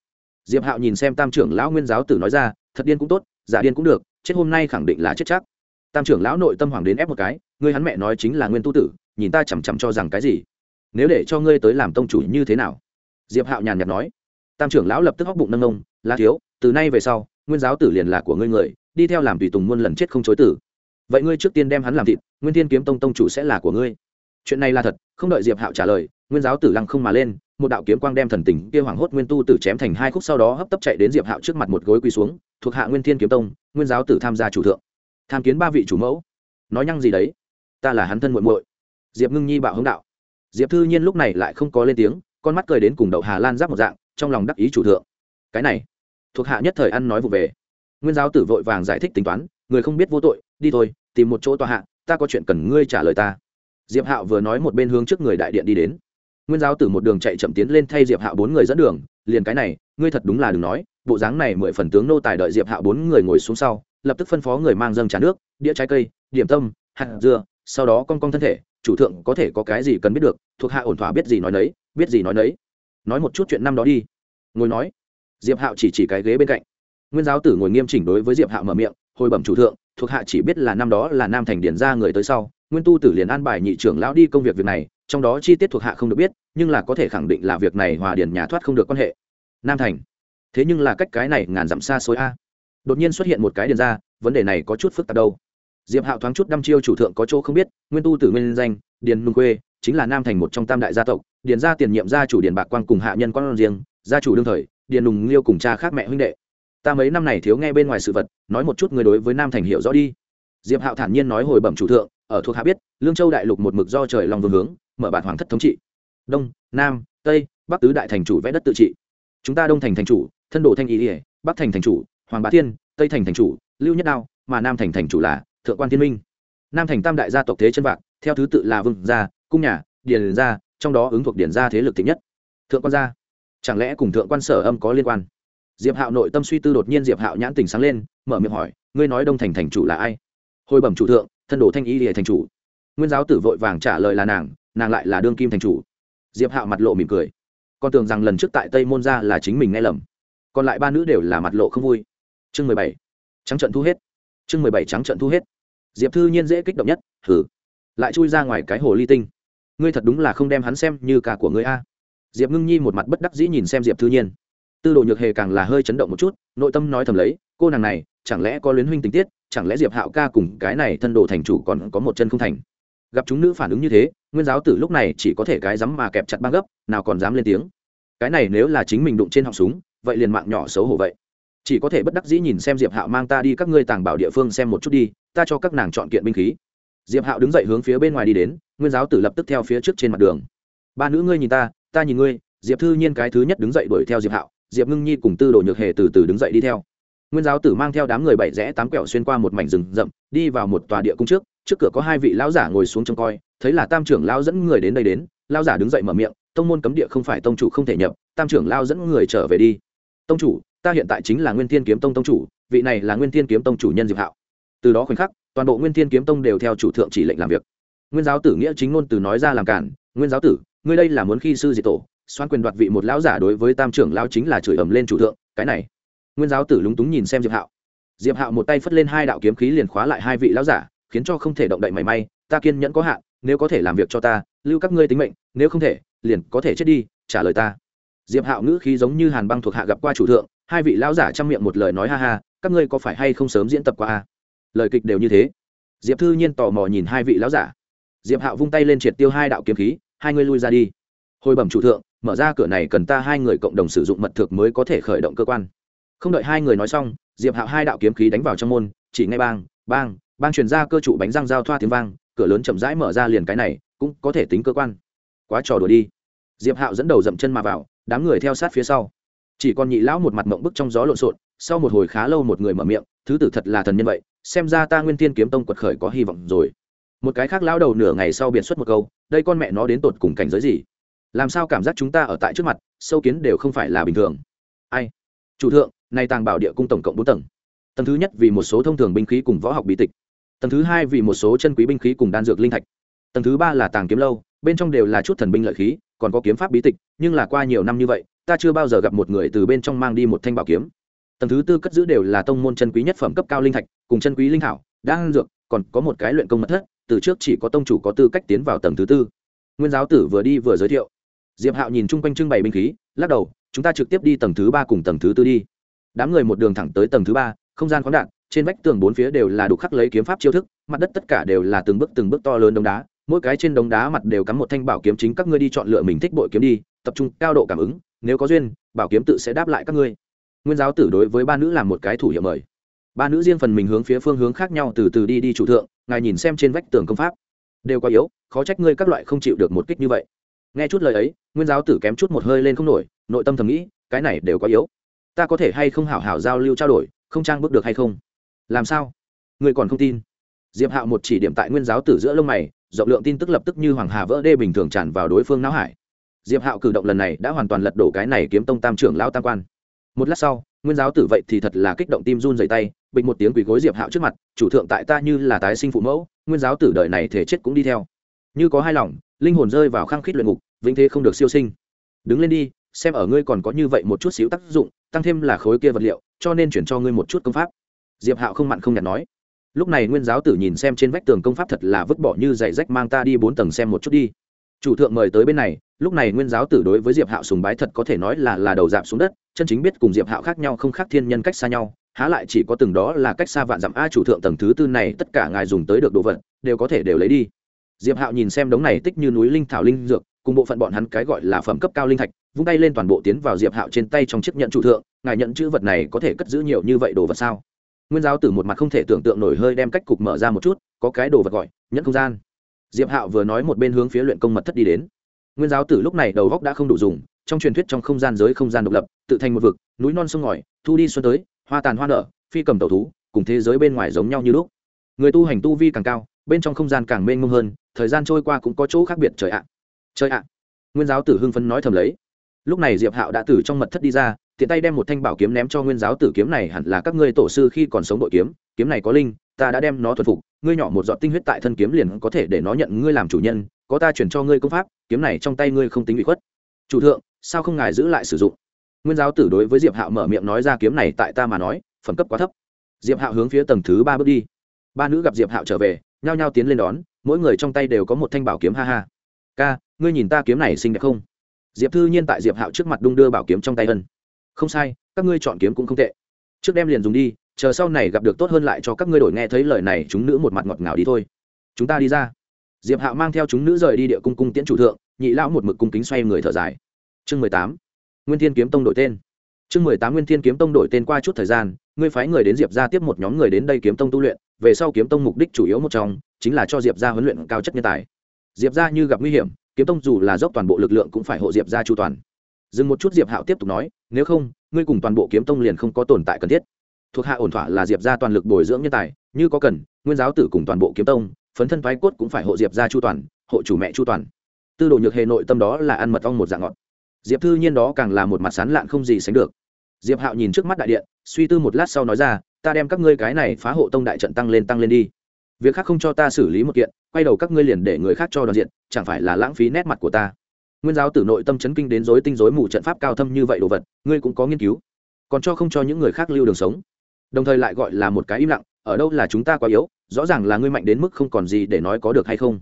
Diệp hạo nhìn xem tam trưởng lão nguyên giáo tử nói ra, thật điên cũng tốt, giả điên cũng được, chết hôm nay khẳng định là chết chắc. Tam trưởng lão nội tâm hoàng đến ép một cái, ngươi hắn mẹ nói chính là nguyên tu tử, nhìn ta chằm chằm cho rằng cái gì? Nếu để cho ngươi tới làm tông chủ như thế nào? Diệp hạo nhàn nhạt nói. Tam trưởng lão lập tức hóc bụng nâng ông là thiếu, từ nay về sau nguyên giáo tử liền là của ngươi người, đi theo làm tùy tùng muôn lần chết không chối tử. Vậy ngươi trước tiên đem hắn làm thịt, nguyên thiên kiếm tông tông chủ sẽ là của ngươi. Chuyện này là thật, không đợi diệp hạo trả lời, nguyên giáo tử lăng không mà lên, một đạo kiếm quang đem thần tình kia hoàng hốt nguyên tu tử chém thành hai khúc sau đó hấp tấp chạy đến diệp hạo trước mặt một gối quỳ xuống, thuộc hạ nguyên thiên kiếm tông, nguyên giáo tử tham gia chủ thượng. Tham kiến ba vị chủ mẫu. Nói nhăng gì đấy? Ta là hắn thân muội muội. Diệp ngưng nhi bạo hướng đạo. Diệp thư nhiên lúc này lại không có lên tiếng, con mắt cười đến cùng đậu hà lan giáp một dạng, trong lòng đắc ý chủ thượng. Cái này thuộc hạ nhất thời ăn nói vụ về. Nguyên giáo tử vội vàng giải thích tính toán, người không biết vô tội, đi thôi, tìm một chỗ tòa hạ, ta có chuyện cần ngươi trả lời ta. Diệp hạo vừa nói một bên hướng trước người đại điện đi đến. Nguyên giáo tử một đường chạy chậm tiến lên thay diệp hạo bốn người dẫn đường, liền cái này, ngươi thật đúng là đừng nói, bộ dáng này mười phần tướng nô tài đợi diệp hạo bốn người ngồi xuống sau, lập tức phân phó người mang dâng trà nước, đĩa trái cây, điểm tâm, hạt dưa, sau đó con con thân thể, chủ thượng có thể có cái gì cần biết được, thuộc hạ ổn thỏa biết gì nói nấy, biết gì nói nấy. Nói một chút chuyện năm đó đi. Ngồi nói diệp hạo chỉ chỉ cái ghế bên cạnh. Nguyên giáo tử ngồi nghiêm chỉnh đối với diệp hạo mở miệng, hồi bẩm chủ thượng, thuộc hạ chỉ biết là năm đó là nam thành điển ra người tới sau, nguyên tu tử liền an bài nhị trưởng lão đi công việc việc này, trong đó chi tiết thuộc hạ không được biết, nhưng là có thể khẳng định là việc này hòa điển nhà thoát không được quan hệ. Nam thành. Thế nhưng là cách cái này ngàn dặm xa xôi a. Đột nhiên xuất hiện một cái điền ra vấn đề này có chút phức tạp đâu. Diệp hạo thoáng chút đăm chiêu chủ thượng có chỗ không biết, nguyên tu tử nguyên danh, điền nung quê chính là nam thành một trong tam đại gia tộc điền gia tiền nhiệm gia chủ điền bạc quang cùng hạ nhân con riêng, gia chủ đương thời điền đùng liêu cùng cha khác mẹ huynh đệ. Ta mấy năm này thiếu nghe bên ngoài sự vật, nói một chút người đối với nam thành hiểu rõ đi. Diệp hạo thản nhiên nói hồi bẩm chủ thượng, ở thuộc hạ biết, lương châu đại lục một mực do trời lòng vương hướng, mở bản hoàng thất thống trị. Đông, nam, tây, bắc tứ đại thành chủ vẽ đất tự trị. Chúng ta đông thành thành chủ, thân đồ thanh ý ỉa bắc thành thành chủ, hoàng bá thiên, tây thành thành chủ, lưu nhất đao, mà nam thành thành chủ là thượng quan thiên minh. Nam thành tam đại gia tộc thế chân vạc, theo thứ tự là vương gia, cung nhà, điền gia, trong đó ứng thuộc điền gia thế lực thịnh nhất. Thượng quan gia chẳng lẽ cùng thượng quan sở âm có liên quan? Diệp hạo nội tâm suy tư đột nhiên diệp hạo nhãn tình sáng lên, mở miệng hỏi, ngươi nói đông thành thành chủ là ai? Hồi bẩm chủ thượng, thân đồ thanh y lìa thành chủ. Nguyên giáo tử vội vàng trả lời là nàng nàng lại là đương kim thành chủ. Diệp hạo mặt lộ mỉm cười. Con tưởng rằng lần trước tại tây môn gia là chính mình nghe lầm, còn lại ba nữ đều là mặt lộ không vui. Chương mười bảy. Trắng trận thu hết. Chương mười bảy trắng trận thu hết. Diệp thư nhiên dễ kích động nhất thử lại chui ra ngoài cái hồ ly tinh. Ngươi thật đúng là không đem hắn xem như cả của ngươi a diệp ngưng nhi một mặt bất đắc dĩ nhìn xem diệp thư nhiên. Tư đồ nhược hề càng là hơi chấn động một chút, nội tâm nói thầm lấy, cô nàng này, chẳng lẽ có luyến huynh tình tiết, chẳng lẽ diệp hạo ca cùng cái này thân đồ thành chủ còn có một chân không thành? Gặp chúng nữ phản ứng như thế, nguyên giáo tử lúc này chỉ có thể cái dám mà kẹp chặt băng gấp, nào còn dám lên tiếng. Cái này nếu là chính mình đụng trên họng súng, vậy liền mạng nhỏ xấu hổ vậy. Chỉ có thể bất đắc dĩ nhìn xem diệp hạo mang ta đi các ngươi tàng bảo địa phương xem một chút đi, ta cho các nàng chọn kiện binh khí. Diệp hạo đứng dậy hướng phía bên ngoài đi đến, nguyên giáo tử lập tức theo phía trước trên mặt đường. Ba nữ ngươi nhìn ta ta nhìn ngươi, diệp thư nhiên cái thứ nhất đứng dậy đuổi theo diệp hạo, diệp ngưng nhi cùng tư đồ nhược hề từ từ đứng dậy đi theo. Nguyên giáo tử mang theo đám người bảy rẽ tám quẹo xuyên qua một mảnh rừng rậm, đi vào một tòa địa cung trước trước cửa có hai vị lão giả ngồi xuống trông coi, thấy là tam trưởng lão dẫn người đến đây đến, lão giả đứng dậy mở miệng, tông môn cấm địa không phải tông chủ không thể nhập, tam trưởng lão dẫn người trở về đi. Tông chủ, ta hiện tại chính là nguyên thiên kiếm tông tông chủ, vị này là nguyên thiên kiếm tông chủ nhân diệp hạo. Từ đó khoảnh khắc, toàn bộ nguyên thiên kiếm tông đều theo chủ thượng chỉ lệnh làm việc. Nguyên giáo tử nghĩa chính ngôn từ nói ra làm cản, nguyên giáo tử ngươi đây là muốn khi sư diệt tổ, xoan quyền đoạt vị một lão giả đối với tam trưởng lão chính là chửi ầm lên chủ thượng, cái này. Nguyên giáo tử lúng túng nhìn xem diệp hạo. Diệp hạo một tay phất lên hai đạo kiếm khí liền khóa lại hai vị lão giả, khiến cho không thể động đậy mảy may, ta kiên nhẫn có hạn, nếu có thể làm việc cho ta, lưu các ngươi tính mệnh, nếu không thể, liền có thể chết đi, trả lời ta. Diệp hạo ngữ khí giống như hàn băng thuộc hạ gặp qua chủ thượng, hai vị lão giả trong miệng một lời nói ha ha, các ngươi có phải hay không sớm diễn tập qua a? Lời kịch đều như thế. Diệp thư nhiên tò mò nhìn hai vị lão giả. Diệp hạo vung tay lên triệt tiêu hai đạo kiếm khí hai ngươi lui ra đi. Hồi bẩm chủ thượng, mở ra cửa này cần ta hai người cộng đồng sử dụng mật thực mới có thể khởi động cơ quan. Không đợi hai người nói xong, diệp hạo hai đạo kiếm khí đánh vào trong môn, chỉ ngay bang bang bang truyền ra cơ trụ bánh răng giao thoa tiếng vang, cửa lớn chậm rãi mở ra liền cái này, cũng có thể tính cơ quan. Quá trò đùa đi. Diệp hạo dẫn đầu dậm chân mà vào, đám người theo sát phía sau. Chỉ còn nhị lão một mặt mộng bức trong gió lộn xộn, sau một hồi khá lâu một người mở miệng, thứ tử thật là thần nhân vậy, xem ra ta nguyên tiên kiếm tông quật khởi có hy vọng rồi. Một cái khác lão đầu nửa ngày sau biện xuất một câu đây con mẹ nó đến tột cùng cảnh giới gì? Làm sao cảm giác chúng ta ở tại trước mặt, sâu kiến đều không phải là bình thường? Ai? Chủ thượng, nay tàng bảo địa cung tổng cộng bốn tầng. Tầng thứ nhất vì một số thông thường binh khí cùng võ học bí tịch. Tầng thứ hai vì một số chân quý binh khí cùng đan dược linh thạch. Tầng thứ ba là tàng kiếm lâu, bên trong đều là chút thần binh lợi khí, còn có kiếm pháp bí tịch, nhưng là qua nhiều năm như vậy, ta chưa bao giờ gặp một người từ bên trong mang đi một thanh bảo kiếm. Tầng thứ tư cất giữ đều là tông môn chân quý nhất phẩm cấp cao linh thạch, cùng chân quý linh thảo, đan dược, còn có một cái luyện công mật thất từ trước chỉ có tông chủ có tư cách tiến vào tầng thứ tư. Nguyên giáo tử vừa đi vừa giới thiệu. Diệp hạo nhìn chung quanh trưng bày binh khí, lắc đầu, chúng ta trực tiếp đi tầng thứ ba cùng tầng thứ tư đi. Đám người một đường thẳng tới tầng thứ ba, không gian khoáng đạn trên vách tường bốn phía đều là đục khắc lấy kiếm pháp chiêu thức, mặt đất tất cả đều là từng bước từng bước to lớn đống đá, mỗi cái trên đống đá mặt đều cắm một thanh bảo kiếm chính các ngươi đi chọn lựa mình thích bội kiếm đi, tập trung cao độ cảm ứng, nếu có duyên, bảo kiếm tự sẽ đáp lại các ngươi. Nguyên giáo tử đối với ba nữ làm một cái thủ hiệu mời ba nữ riêng phần mình hướng phía phương hướng khác nhau từ từ đi đi chủ thượng, ngài nhìn xem trên vách tường công pháp. Đều quá yếu, khó trách ngươi các loại không chịu được một kích như vậy. Nghe chút lời ấy, nguyên giáo tử kém chút một hơi lên không nổi, nội tâm thầm nghĩ, cái này đều quá yếu. Ta có thể hay không hảo hảo giao lưu trao đổi, không trang bước được hay không? Làm sao? Ngươi còn không tin. Diệp hạo một chỉ điểm tại nguyên giáo tử giữa lông mày, rộng lượng tin tức lập tức như hoàng hà vỡ đê bình thường tràn vào đối phương não hải. Diệp hạo cử động lần này đã hoàn toàn lật đổ cái này kiếm tông tam trưởng lão tam quan. Một lát sau, nguyên giáo tử vậy thì thật là kích động tim run dày tay bịch một tiếng quỳ gối diệp hạo trước mặt, chủ thượng tại ta như là tái sinh phụ mẫu, nguyên giáo tử đời này thể chết cũng đi theo. Như có hai lòng, linh hồn rơi vào khăng khít luyện ngục, vĩnh thế không được siêu sinh. Đứng lên đi, xem ở ngươi còn có như vậy một chút xíu tác dụng, tăng thêm là khối kia vật liệu, cho nên chuyển cho ngươi một chút công pháp. Diệp hạo không mặn không nhạt nói. Lúc này nguyên giáo tử nhìn xem trên vách tường công pháp thật là vứt bỏ như giày rách mang ta đi bốn tầng xem một chút đi. Chủ thượng mời tới bên này, lúc này nguyên giáo tử đối với diệp hạo sùng bái thật có thể nói là là đầu dạp xuống đất, chân chính biết cùng diệp hạo khác nhau không khác thiên nhân cách xa nhau há lại chỉ có từng đó là cách xa vạn dặm a chủ thượng tầng thứ tư này, tất cả ngài dùng tới được đồ vật, đều có thể đều lấy đi. Diệp hạo nhìn xem đống này tích như núi linh thảo linh dược, cùng bộ phận bọn hắn cái gọi là phẩm cấp cao linh thạch, vung tay lên toàn bộ tiến vào diệp hạo trên tay trong chiếc nhận chủ thượng, ngài nhận chữ vật này có thể cất giữ nhiều như vậy đồ vật sao? Nguyên giáo tử một mặt không thể tưởng tượng nổi hơi đem cách cục mở ra một chút, có cái đồ vật gọi, nhẫn không gian. Diệp hạo vừa nói một bên hướng phía luyện công mật thất đi đến. Nguyên giáo tử lúc này đầu góc đã không đủ dùng trong truyền thuyết trong không gian giới không gian độc lập, tự thành một vực, núi non sông ngòi, thu đi xuân tới, hoa tàn hoa nở, phi cầm tẩu thú, cùng thế giới bên ngoài giống nhau như lúc. Người tu hành tu vi càng cao, bên trong không gian càng mênh mông hơn, thời gian trôi qua cũng có chỗ khác biệt, trời ạ. Trời ạ. Nguyên giáo tử hưng phấn nói thầm lấy. Lúc này diệp hạo đã từ trong mật thất đi ra, tiện tay đem một thanh bảo kiếm ném cho nguyên giáo tử kiếm này, hẳn là các ngươi tổ sư khi còn sống đội kiếm kiếm này có linh, ta đã đem nó thuần phục, ngươi nhỏ một giọt tinh huyết tại thân kiếm liền có thể để nó nhận ngươi làm chủ nhân, có ta chuyển cho ngươi công pháp, kiếm này trong tay ngươi không tính bị khuất. Chủ thượng sao không ngài giữ lại sử dụng? Nguyên giáo tử đối với diệp hạo mở miệng nói ra kiếm này tại ta mà nói, phẩm cấp quá thấp. Diệp hạo hướng phía tầng thứ ba bước đi. Ba nữ gặp diệp hạo trở về, nhao nhao tiến lên đón, mỗi người trong tay đều có một thanh bảo kiếm ha ha. Ca, ngươi nhìn ta kiếm này xinh đẹp không? Diệp thư nhiên tại diệp hạo trước mặt đung đưa bảo kiếm trong tay ân. Không sai, các ngươi chọn kiếm cũng không tệ. Trước đem liền dùng đi, chờ sau này gặp được tốt hơn lại cho các ngươi đổi nghe thấy lời này, chúng nữ một mặt ngọt ngào đi thôi. Chúng ta đi ra. Diệp hạo mang theo chúng nữ rời đi địa cung cung tiễn chủ thượng, nhị lão một mực cung kính xoay người thở dài chương mười tám, nguyên thiên kiếm tông đổi tên. Chương mười tám, nguyên thiên kiếm tông đổi tên qua chút thời gian, ngươi phái người đến diệp ra tiếp một nhóm người đến đây kiếm tông tu luyện, về sau kiếm tông mục đích chủ yếu một trong, chính là cho diệp ra huấn luyện cao chất nhân tài. Diệp ra như gặp nguy hiểm, kiếm tông dù là dốc toàn bộ lực lượng cũng phải hộ diệp ra chu toàn. Dừng một chút diệp hạo tiếp tục nói, nếu không, ngươi cùng toàn bộ kiếm tông liền không có tồn tại cần thiết. Thuộc hạ ổn thỏa là diệp ra toàn lực bồi dưỡng nhân tài, như có cần, nguyên giáo tử cùng toàn bộ kiếm tông, phấn thân thoái cốt cũng phải hộ diệp ra chu toàn, hộ chủ mẹ chu toàn. Tư đồ nhược hề nội tâm đó là ăn mật ong một dạng ngọt diệp thư nhiên đó càng là một mặt sán lạn không gì sánh được. Diệp hạo nhìn trước mắt đại điện, suy tư một lát sau nói ra, ta đem các ngươi cái này phá hộ tông đại trận tăng lên tăng lên đi. Việc khác không cho ta xử lý một kiện, quay đầu các ngươi liền để người khác cho đoàn diện, chẳng phải là lãng phí nét mặt của ta. Nguyên giáo tử nội tâm chấn kinh đến dối tinh dối mù trận pháp cao thâm như vậy đồ vật, ngươi cũng có nghiên cứu. Còn cho không cho những người khác lưu đường sống. Đồng thời lại gọi là một cái im lặng, ở đâu là chúng ta quá yếu, rõ ràng là ngươi mạnh đến mức không còn gì để nói có được hay không?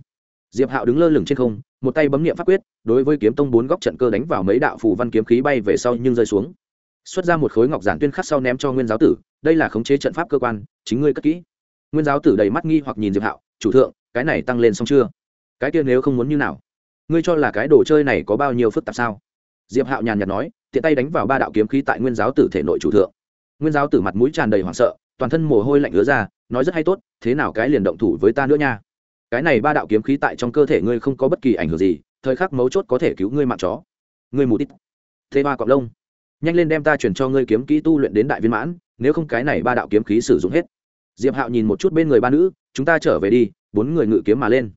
Diệp hạo đứng lơ lửng trên không, một tay bấm nghiệm pháp quyết, đối với kiếm tông bốn góc trận cơ đánh vào mấy đạo phù văn kiếm khí bay về sau nhưng rơi xuống. Xuất ra một khối ngọc giản tuyên khắc sau ném cho nguyên giáo tử, đây là khống chế trận pháp cơ quan, chính ngươi cất kỹ. Nguyên giáo tử đầy mắt nghi hoặc nhìn diệp hạo, chủ thượng, cái này tăng lên xong chưa? Cái kia nếu không muốn như nào? Ngươi cho là cái đồ chơi này có bao nhiêu phức tạp sao? Diệp hạo nhàn nhạt nói, tiện tay đánh vào ba đạo kiếm khí tại nguyên giáo tử thể nội chủ thượng. Nguyên giáo tử mặt mũi tràn đầy hoảng sợ, toàn thân mồ hôi lạnh ứa ra, nói rất hay tốt, thế nào cái liền động thủ với ta nữa nha? Cái này ba đạo kiếm khí tại trong cơ thể ngươi không có bất kỳ ảnh hưởng gì, thời khắc mấu chốt có thể cứu ngươi mạng chó. Ngươi mù tít thế ba cọc lông. Nhanh lên đem ta chuyển cho ngươi kiếm kỹ tu luyện đến đại viên mãn, nếu không cái này ba đạo kiếm khí sử dụng hết. Diệp hạo nhìn một chút bên người ba nữ, chúng ta trở về đi, bốn người ngự kiếm mà lên.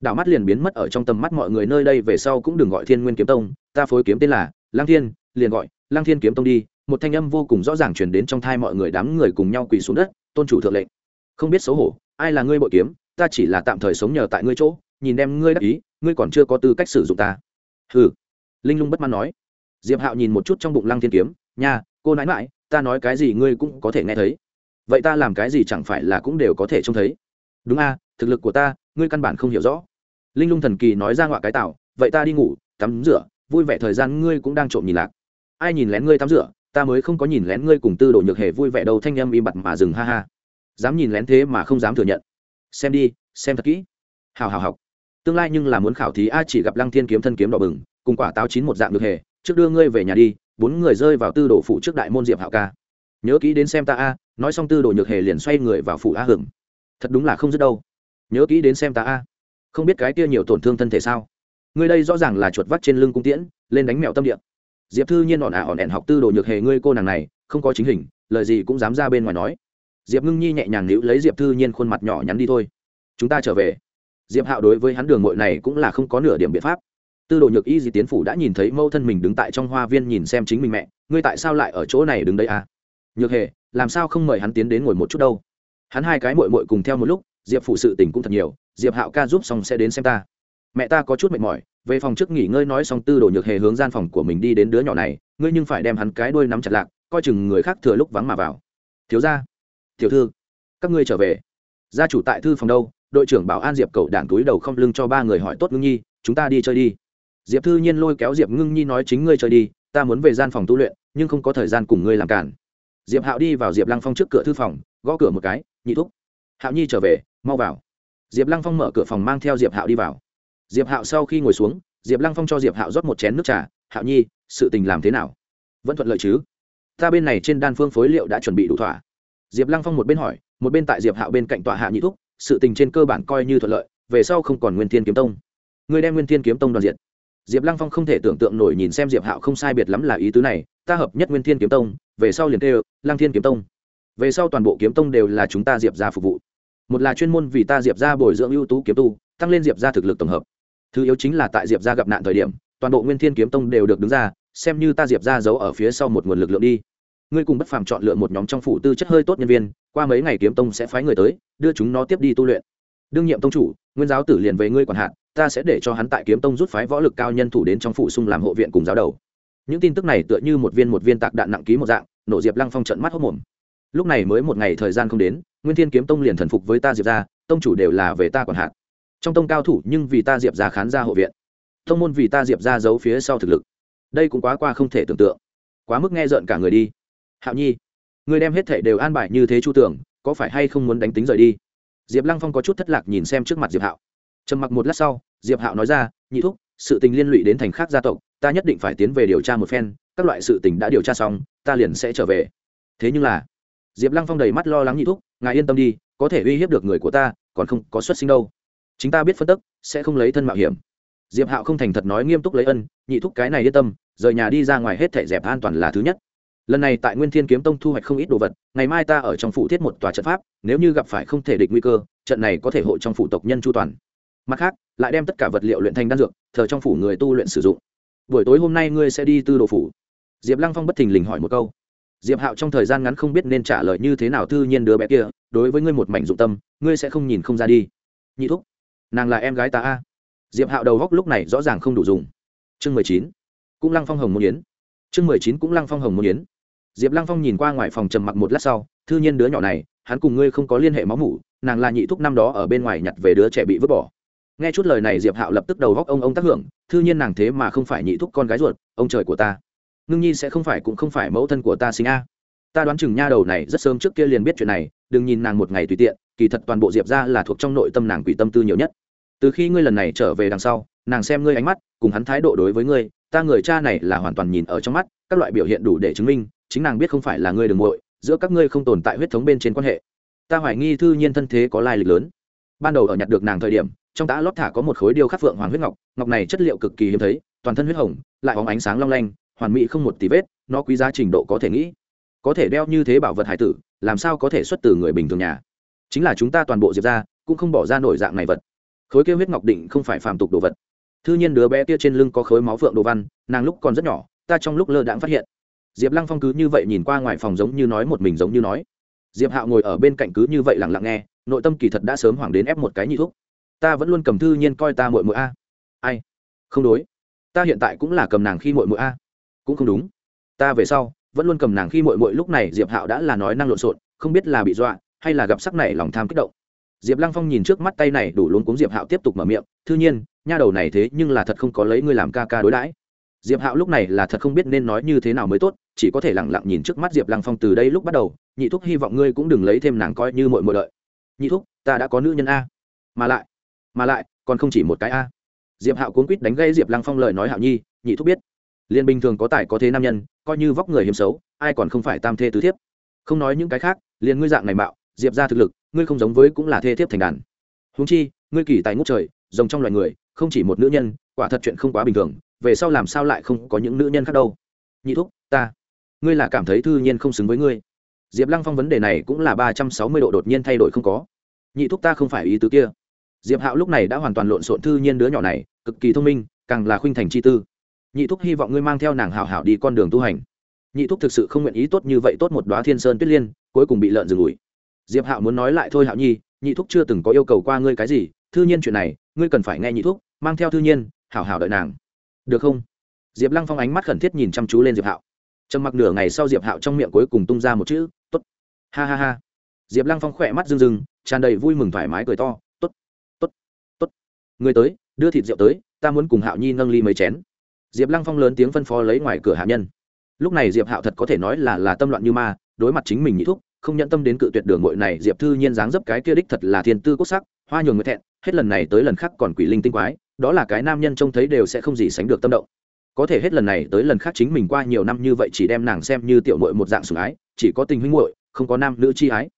Đạo mắt liền biến mất ở trong tầm mắt mọi người nơi đây, về sau cũng đừng gọi thiên nguyên kiếm tông, ta phối kiếm tên là lang thiên, liền gọi lang thiên kiếm tông đi, một thanh âm vô cùng rõ ràng truyền đến trong thai mọi người đám người cùng nhau quỳ xuống đất, tôn chủ thượng lệnh. Không biết xấu hổ, ai là ngươi bội kiếm? Ta chỉ là tạm thời sống nhờ tại ngươi chỗ, nhìn đem ngươi đắc ý, ngươi còn chưa có tư cách sử dụng ta. Hừ. Linh lung bất mãn nói. Diệp hạo nhìn một chút trong bụng lăng thiên kiếm, nha, cô nãi mãi ta nói cái gì ngươi cũng có thể nghe thấy. Vậy ta làm cái gì chẳng phải là cũng đều có thể trông thấy? Đúng a, thực lực của ta, ngươi căn bản không hiểu rõ. Linh lung thần kỳ nói ra ngoại cái tạo vậy ta đi ngủ, tắm rửa, vui vẻ thời gian ngươi cũng đang trộm nhìn lạc. Ai nhìn lén ngươi tắm rửa, ta mới không có nhìn lén ngươi cùng tư đồ nhược hề vui vẻ đâu, thanh em im bặt mà dừng, ha ha. Dám nhìn lén thế mà không dám thừa nhận xem đi, xem thật kỹ. Hào hào học. Tương lai nhưng là muốn khảo thí a chỉ gặp lăng thiên kiếm thân kiếm đỏ bừng, cùng quả táo chín một dạng được hề trước đưa ngươi về nhà đi, bốn người rơi vào tư đồ phụ trước đại môn diệp hạo ca. Nhớ kỹ đến xem ta a, nói xong tư đồ nhược hề liền xoay người vào phủ a hưởng. Thật đúng là không dứt đâu. Nhớ kỹ đến xem ta a. Không biết cái kia nhiều tổn thương thân thể sao? Ngươi đây rõ ràng là chuột vắt trên lưng cung tiễn, lên đánh mẹo tâm điện diệp thư nhiên ỏn ả à ỏn ẻn học tư đồ nhược hề ngươi cô nàng này, không có chính hình, lời gì cũng dám ra bên ngoài nói diệp ngưng nhi nhẹ nhàng níu lấy diệp thư nhiên khuôn mặt nhỏ nhắn đi thôi. Chúng ta trở về. Diệp hạo đối với hắn đường mội này cũng là không có nửa điểm biện pháp. Tư đồ nhược y di tiến phủ đã nhìn thấy mâu thân mình đứng tại trong hoa viên nhìn xem chính mình mẹ, ngươi tại sao lại ở chỗ này đứng đây à? Nhược hề, làm sao không mời hắn tiến đến ngồi một chút đâu? Hắn hai cái mội mội cùng theo một lúc, diệp phụ sự tình cũng thật nhiều, diệp hạo ca giúp xong sẽ đến xem ta. Mẹ ta có chút mệt mỏi, về phòng trước nghỉ ngơi nói xong tư đồ nhược hề hướng gian phòng của mình đi đến đứa nhỏ này, ngươi nhưng phải đem hắn cái đuôi nắm chặt lạc, coi chừng người khác thừa lúc vắng mà vào. Thiếu ra tiểu thư, các ngươi trở về. Gia chủ tại thư phòng đâu? Đội trưởng bảo an diệp cầu đảng túi đầu không lưng cho ba người hỏi tốt ngưng nhi, chúng ta đi chơi đi. Diệp thư nhiên lôi kéo diệp ngưng nhi nói chính ngươi chơi đi, ta muốn về gian phòng tu luyện, nhưng không có thời gian cùng ngươi làm cản. Diệp hạo đi vào diệp lăng phong trước cửa thư phòng, gõ cửa một cái, nhị thúc. Hạo nhi trở về, mau vào. Diệp lăng phong mở cửa phòng mang theo diệp hạo đi vào. Diệp hạo sau khi ngồi xuống, diệp lăng phong cho diệp hạo rót một chén nước trà. Hạo nhi, sự tình làm thế nào? Vẫn thuận lợi chứ? Ta bên này trên đan phương phối liệu đã chuẩn bị đủ thỏa diệp lăng phong một bên hỏi, một bên tại diệp hạo bên cạnh tọa hạ nhị thúc, sự tình trên cơ bản coi như thuận lợi, về sau không còn nguyên thiên kiếm tông. Người đem nguyên thiên kiếm tông đoàn diện diệp lăng phong không thể tưởng tượng nổi nhìn xem diệp hạo không sai biệt lắm là ý tứ này, ta hợp nhất nguyên thiên kiếm tông, về sau liền kêu, lăng thiên kiếm tông. Về sau toàn bộ kiếm tông đều là chúng ta diệp ra phục vụ. Một là chuyên môn vì ta diệp ra bồi dưỡng ưu tú kiếm tu, tăng lên diệp ra thực lực tổng hợp. Thứ yếu chính là tại diệp ra gặp nạn thời điểm, toàn bộ nguyên thiên kiếm tông đều được đứng ra, xem như ta diệp ra giấu ở phía sau một nguồn lực lượng đi ngươi cùng bất phàm chọn lựa một nhóm trong phủ tư chất hơi tốt nhân viên, qua mấy ngày kiếm tông sẽ phái người tới, đưa chúng nó tiếp đi tu luyện. Đương nhiệm tông chủ, nguyên giáo tử liền về ngươi còn hạn ta sẽ để cho hắn tại kiếm tông rút phái võ lực cao nhân thủ đến trong phủ sung làm hộ viện cùng giáo đầu. Những tin tức này tựa như một viên một viên tạc đạn nặng ký một dạng, nổ diệp lăng phong trận mắt hốc mồm. Lúc này mới một ngày thời gian không đến, nguyên thiên kiếm tông liền thần phục với ta diệp ra tông chủ đều là về ta còn hạn trong tông cao thủ nhưng vì ta diệp ra khán ra hộ viện. Tông môn vì ta diệp ra giấu phía sau thực lực. Đây cũng quá qua không thể tưởng tượng. Quá mức nghe rợn cả người đi hạo nhi, người đem hết thệ đều an bài như thế chu tưởng, có phải hay không muốn đánh tính rời đi? Diệp lăng phong có chút thất lạc nhìn xem trước mặt diệp hạo. Trầm mặc một lát sau, diệp hạo nói ra, nhị thúc, sự tình liên lụy đến thành khác gia tộc, ta nhất định phải tiến về điều tra một phen, các loại sự tình đã điều tra xong, ta liền sẽ trở về. Thế nhưng là, diệp lăng phong đầy mắt lo lắng nhị thúc, ngài yên tâm đi, có thể uy hiếp được người của ta, còn không có xuất sinh đâu. Chính ta biết phân tức, sẽ không lấy thân mạo hiểm. Diệp hạo không thành thật nói nghiêm túc lấy ân, nhị thúc cái này yên tâm, rời nhà đi ra ngoài hết thảy dẹp an toàn là thứ nhất lần này tại nguyên thiên kiếm tông thu hoạch không ít đồ vật, ngày mai ta ở trong phủ thiết một tòa trận pháp, nếu như gặp phải không thể địch nguy cơ, trận này có thể hộ trong phủ tộc nhân chu toàn. Mặt khác, lại đem tất cả vật liệu luyện thành đan dược, thờ trong phủ người tu luyện sử dụng. Buổi tối hôm nay ngươi sẽ đi tư đồ phủ. Diệp lăng phong bất thình lình hỏi một câu. Diệp hạo trong thời gian ngắn không biết nên trả lời như thế nào thư nhiên đứa bé kia, đối với ngươi một mảnh dụng tâm, ngươi sẽ không nhìn không ra đi. Nhị thúc, nàng là em gái ta a. Diệp hạo đầu góc lúc này rõ ràng không đủ dùng. Chương mười chín, cũng lăng phong hồng môn yến. Chương mười chín, cũng lăng phong hồng môn yến diệp lăng phong nhìn qua ngoài phòng trầm mặc một lát sau, thư nhiên đứa nhỏ này, hắn cùng ngươi không có liên hệ máu mủ, nàng là nhị thúc năm đó ở bên ngoài nhặt về đứa trẻ bị vứt bỏ. Nghe chút lời này, diệp hạo lập tức đầu góc ông ông tác hưởng, thư nhiên nàng thế mà không phải nhị thúc con gái ruột, ông trời của ta. Ngưng nhi sẽ không phải cũng không phải mẫu thân của ta sinh a. Ta đoán chừng nha đầu này rất sớm trước kia liền biết chuyện này, đừng nhìn nàng một ngày tùy tiện, kỳ thật toàn bộ diệp ra là thuộc trong nội tâm nàng quỷ tâm tư nhiều nhất. Từ khi ngươi lần này trở về đằng sau, nàng xem ngươi ánh mắt, cùng hắn thái độ đối với ngươi, ta người cha này là hoàn toàn nhìn ở trong mắt, các loại biểu hiện đủ để chứng minh chính nàng biết không phải là ngươi đường muội, giữa các ngươi không tồn tại huyết thống bên trên quan hệ. Ta hoài nghi thư nhiên thân thế có lai lịch lớn. Ban đầu ở nhặt được nàng thời điểm, trong tã lót thả có một khối điêu khắc phượng hoàng huyết ngọc ngọc này chất liệu cực kỳ hiếm thấy, toàn thân huyết hồng, lại bóng ánh sáng long lanh, hoàn mỹ không một tí vết, nó quý giá trình độ có thể nghĩ. Có thể đeo như thế bảo vật hải tử, làm sao có thể xuất từ người bình thường nhà? Chính là chúng ta toàn bộ diệp ra, cũng không bỏ ra nổi dạng này vật. Khối kia huyết ngọc định không phải phàm tục đồ vật. Thư nhiên đứa bé kia trên lưng có khối máu phượng đồ văn, nàng lúc còn rất nhỏ, ta trong lúc lơ đãng phát hiện diệp lăng phong cứ như vậy nhìn qua ngoài phòng giống như nói một mình giống như nói. Diệp hạo ngồi ở bên cạnh cứ như vậy lẳng lặng nghe, nội tâm kỳ thật đã sớm hoảng đến ép một cái nhị thuốc. Ta vẫn luôn cầm thư nhiên coi ta mội mội a. Ai? Không đối. Ta hiện tại cũng là cầm nàng khi mội mội a. Cũng không đúng. Ta về sau, vẫn luôn cầm nàng khi mội mội lúc này diệp hạo đã là nói năng lộn xộn, không biết là bị dọa, hay là gặp sắc này lòng tham kích động. Diệp lăng phong nhìn trước mắt tay này đủ luôn cuống diệp hạo tiếp tục mở miệng, thư nhiên, nha đầu này thế nhưng là thật không có lấy ngươi làm ca ca đối đãi diệp hạo lúc này là thật không biết nên nói như thế nào mới tốt, chỉ có thể lẳng lặng nhìn trước mắt diệp lăng phong từ đây lúc bắt đầu, nhị thúc, hy vọng ngươi cũng đừng lấy thêm nàng coi như mội mội lợi nhị thúc, ta đã có nữ nhân a. Mà lại mà lại, còn không chỉ một cái a. Diệp hạo cuốn quýt đánh gây diệp lăng phong lời nói hạo nhi, nhị thúc biết liên bình thường có tài có thế nam nhân, coi như vóc người hiếm xấu, ai còn không phải tam thê tứ thiếp. Không nói những cái khác, liền ngươi dạng này mạo, diệp ra thực lực, ngươi không giống với cũng là thê thiếp thành đàn. Húng chi, ngươi kỳ tài ngút trời, rồng trong loài người, không chỉ một nữ nhân, quả thật chuyện không quá bình thường về sau làm sao lại không có những nữ nhân khác đâu? Nhị thúc, ta, ngươi là cảm thấy thư nhiên không xứng với ngươi. Diệp lăng phong vấn đề này cũng là ba trăm sáu mươi độ đột nhiên thay đổi không có. Nhị thúc ta không phải ý tứ kia. Diệp hạo lúc này đã hoàn toàn lộn xộn thư nhiên đứa nhỏ này, cực kỳ thông minh, càng là khuynh thành chi tư. Nhị thúc hy vọng ngươi mang theo nàng hảo hảo đi con đường tu hành. Nhị thúc thực sự không nguyện ý tốt như vậy tốt một đoá thiên sơn tuyết liên, cuối cùng bị lợn rừng ủi. Diệp hạo muốn nói lại thôi hạo nhi, nhị thúc chưa từng có yêu cầu qua ngươi cái gì, thư nhiên chuyện này, ngươi cần phải nghe nhị thúc, mang theo thư nhiên, hảo hảo đợi nàng được không? Diệp lăng phong ánh mắt khẩn thiết nhìn chăm chú lên diệp hạo. Trầm mặc nửa ngày sau diệp hạo trong miệng cuối cùng tung ra một chữ t ố t ha ha ha. Diệp lăng phong khỏe mắt rưng rưng, tràn đầy vui mừng thoải mái cười to t ố t t ố t t ố t người tới, đưa thịt rượu tới, ta muốn cùng hạo nhi nâng ly mấy chén. Diệp lăng phong lớn tiếng phân phó lấy ngoài cửa hạ nhân. Lúc này diệp hạo thật có thể nói là là tâm loạn như ma, đối mặt chính mình nhị thúc, không nhận tâm đến cự tuyệt đường ngội này, diệp thư nhiên dáng dấp cái kia đích thật là thiên tư cốt sắc, hoa nhường người thẹn, hết lần này tới lần khác còn quỷ linh tinh quái đó là cái nam nhân trông thấy đều sẽ không gì sánh được tâm động. Có thể hết lần này tới lần khác chính mình qua nhiều năm như vậy chỉ đem nàng xem như tiểu muội một dạng sủng ái, chỉ có tình huynh muội, không có nam nữ chi ái.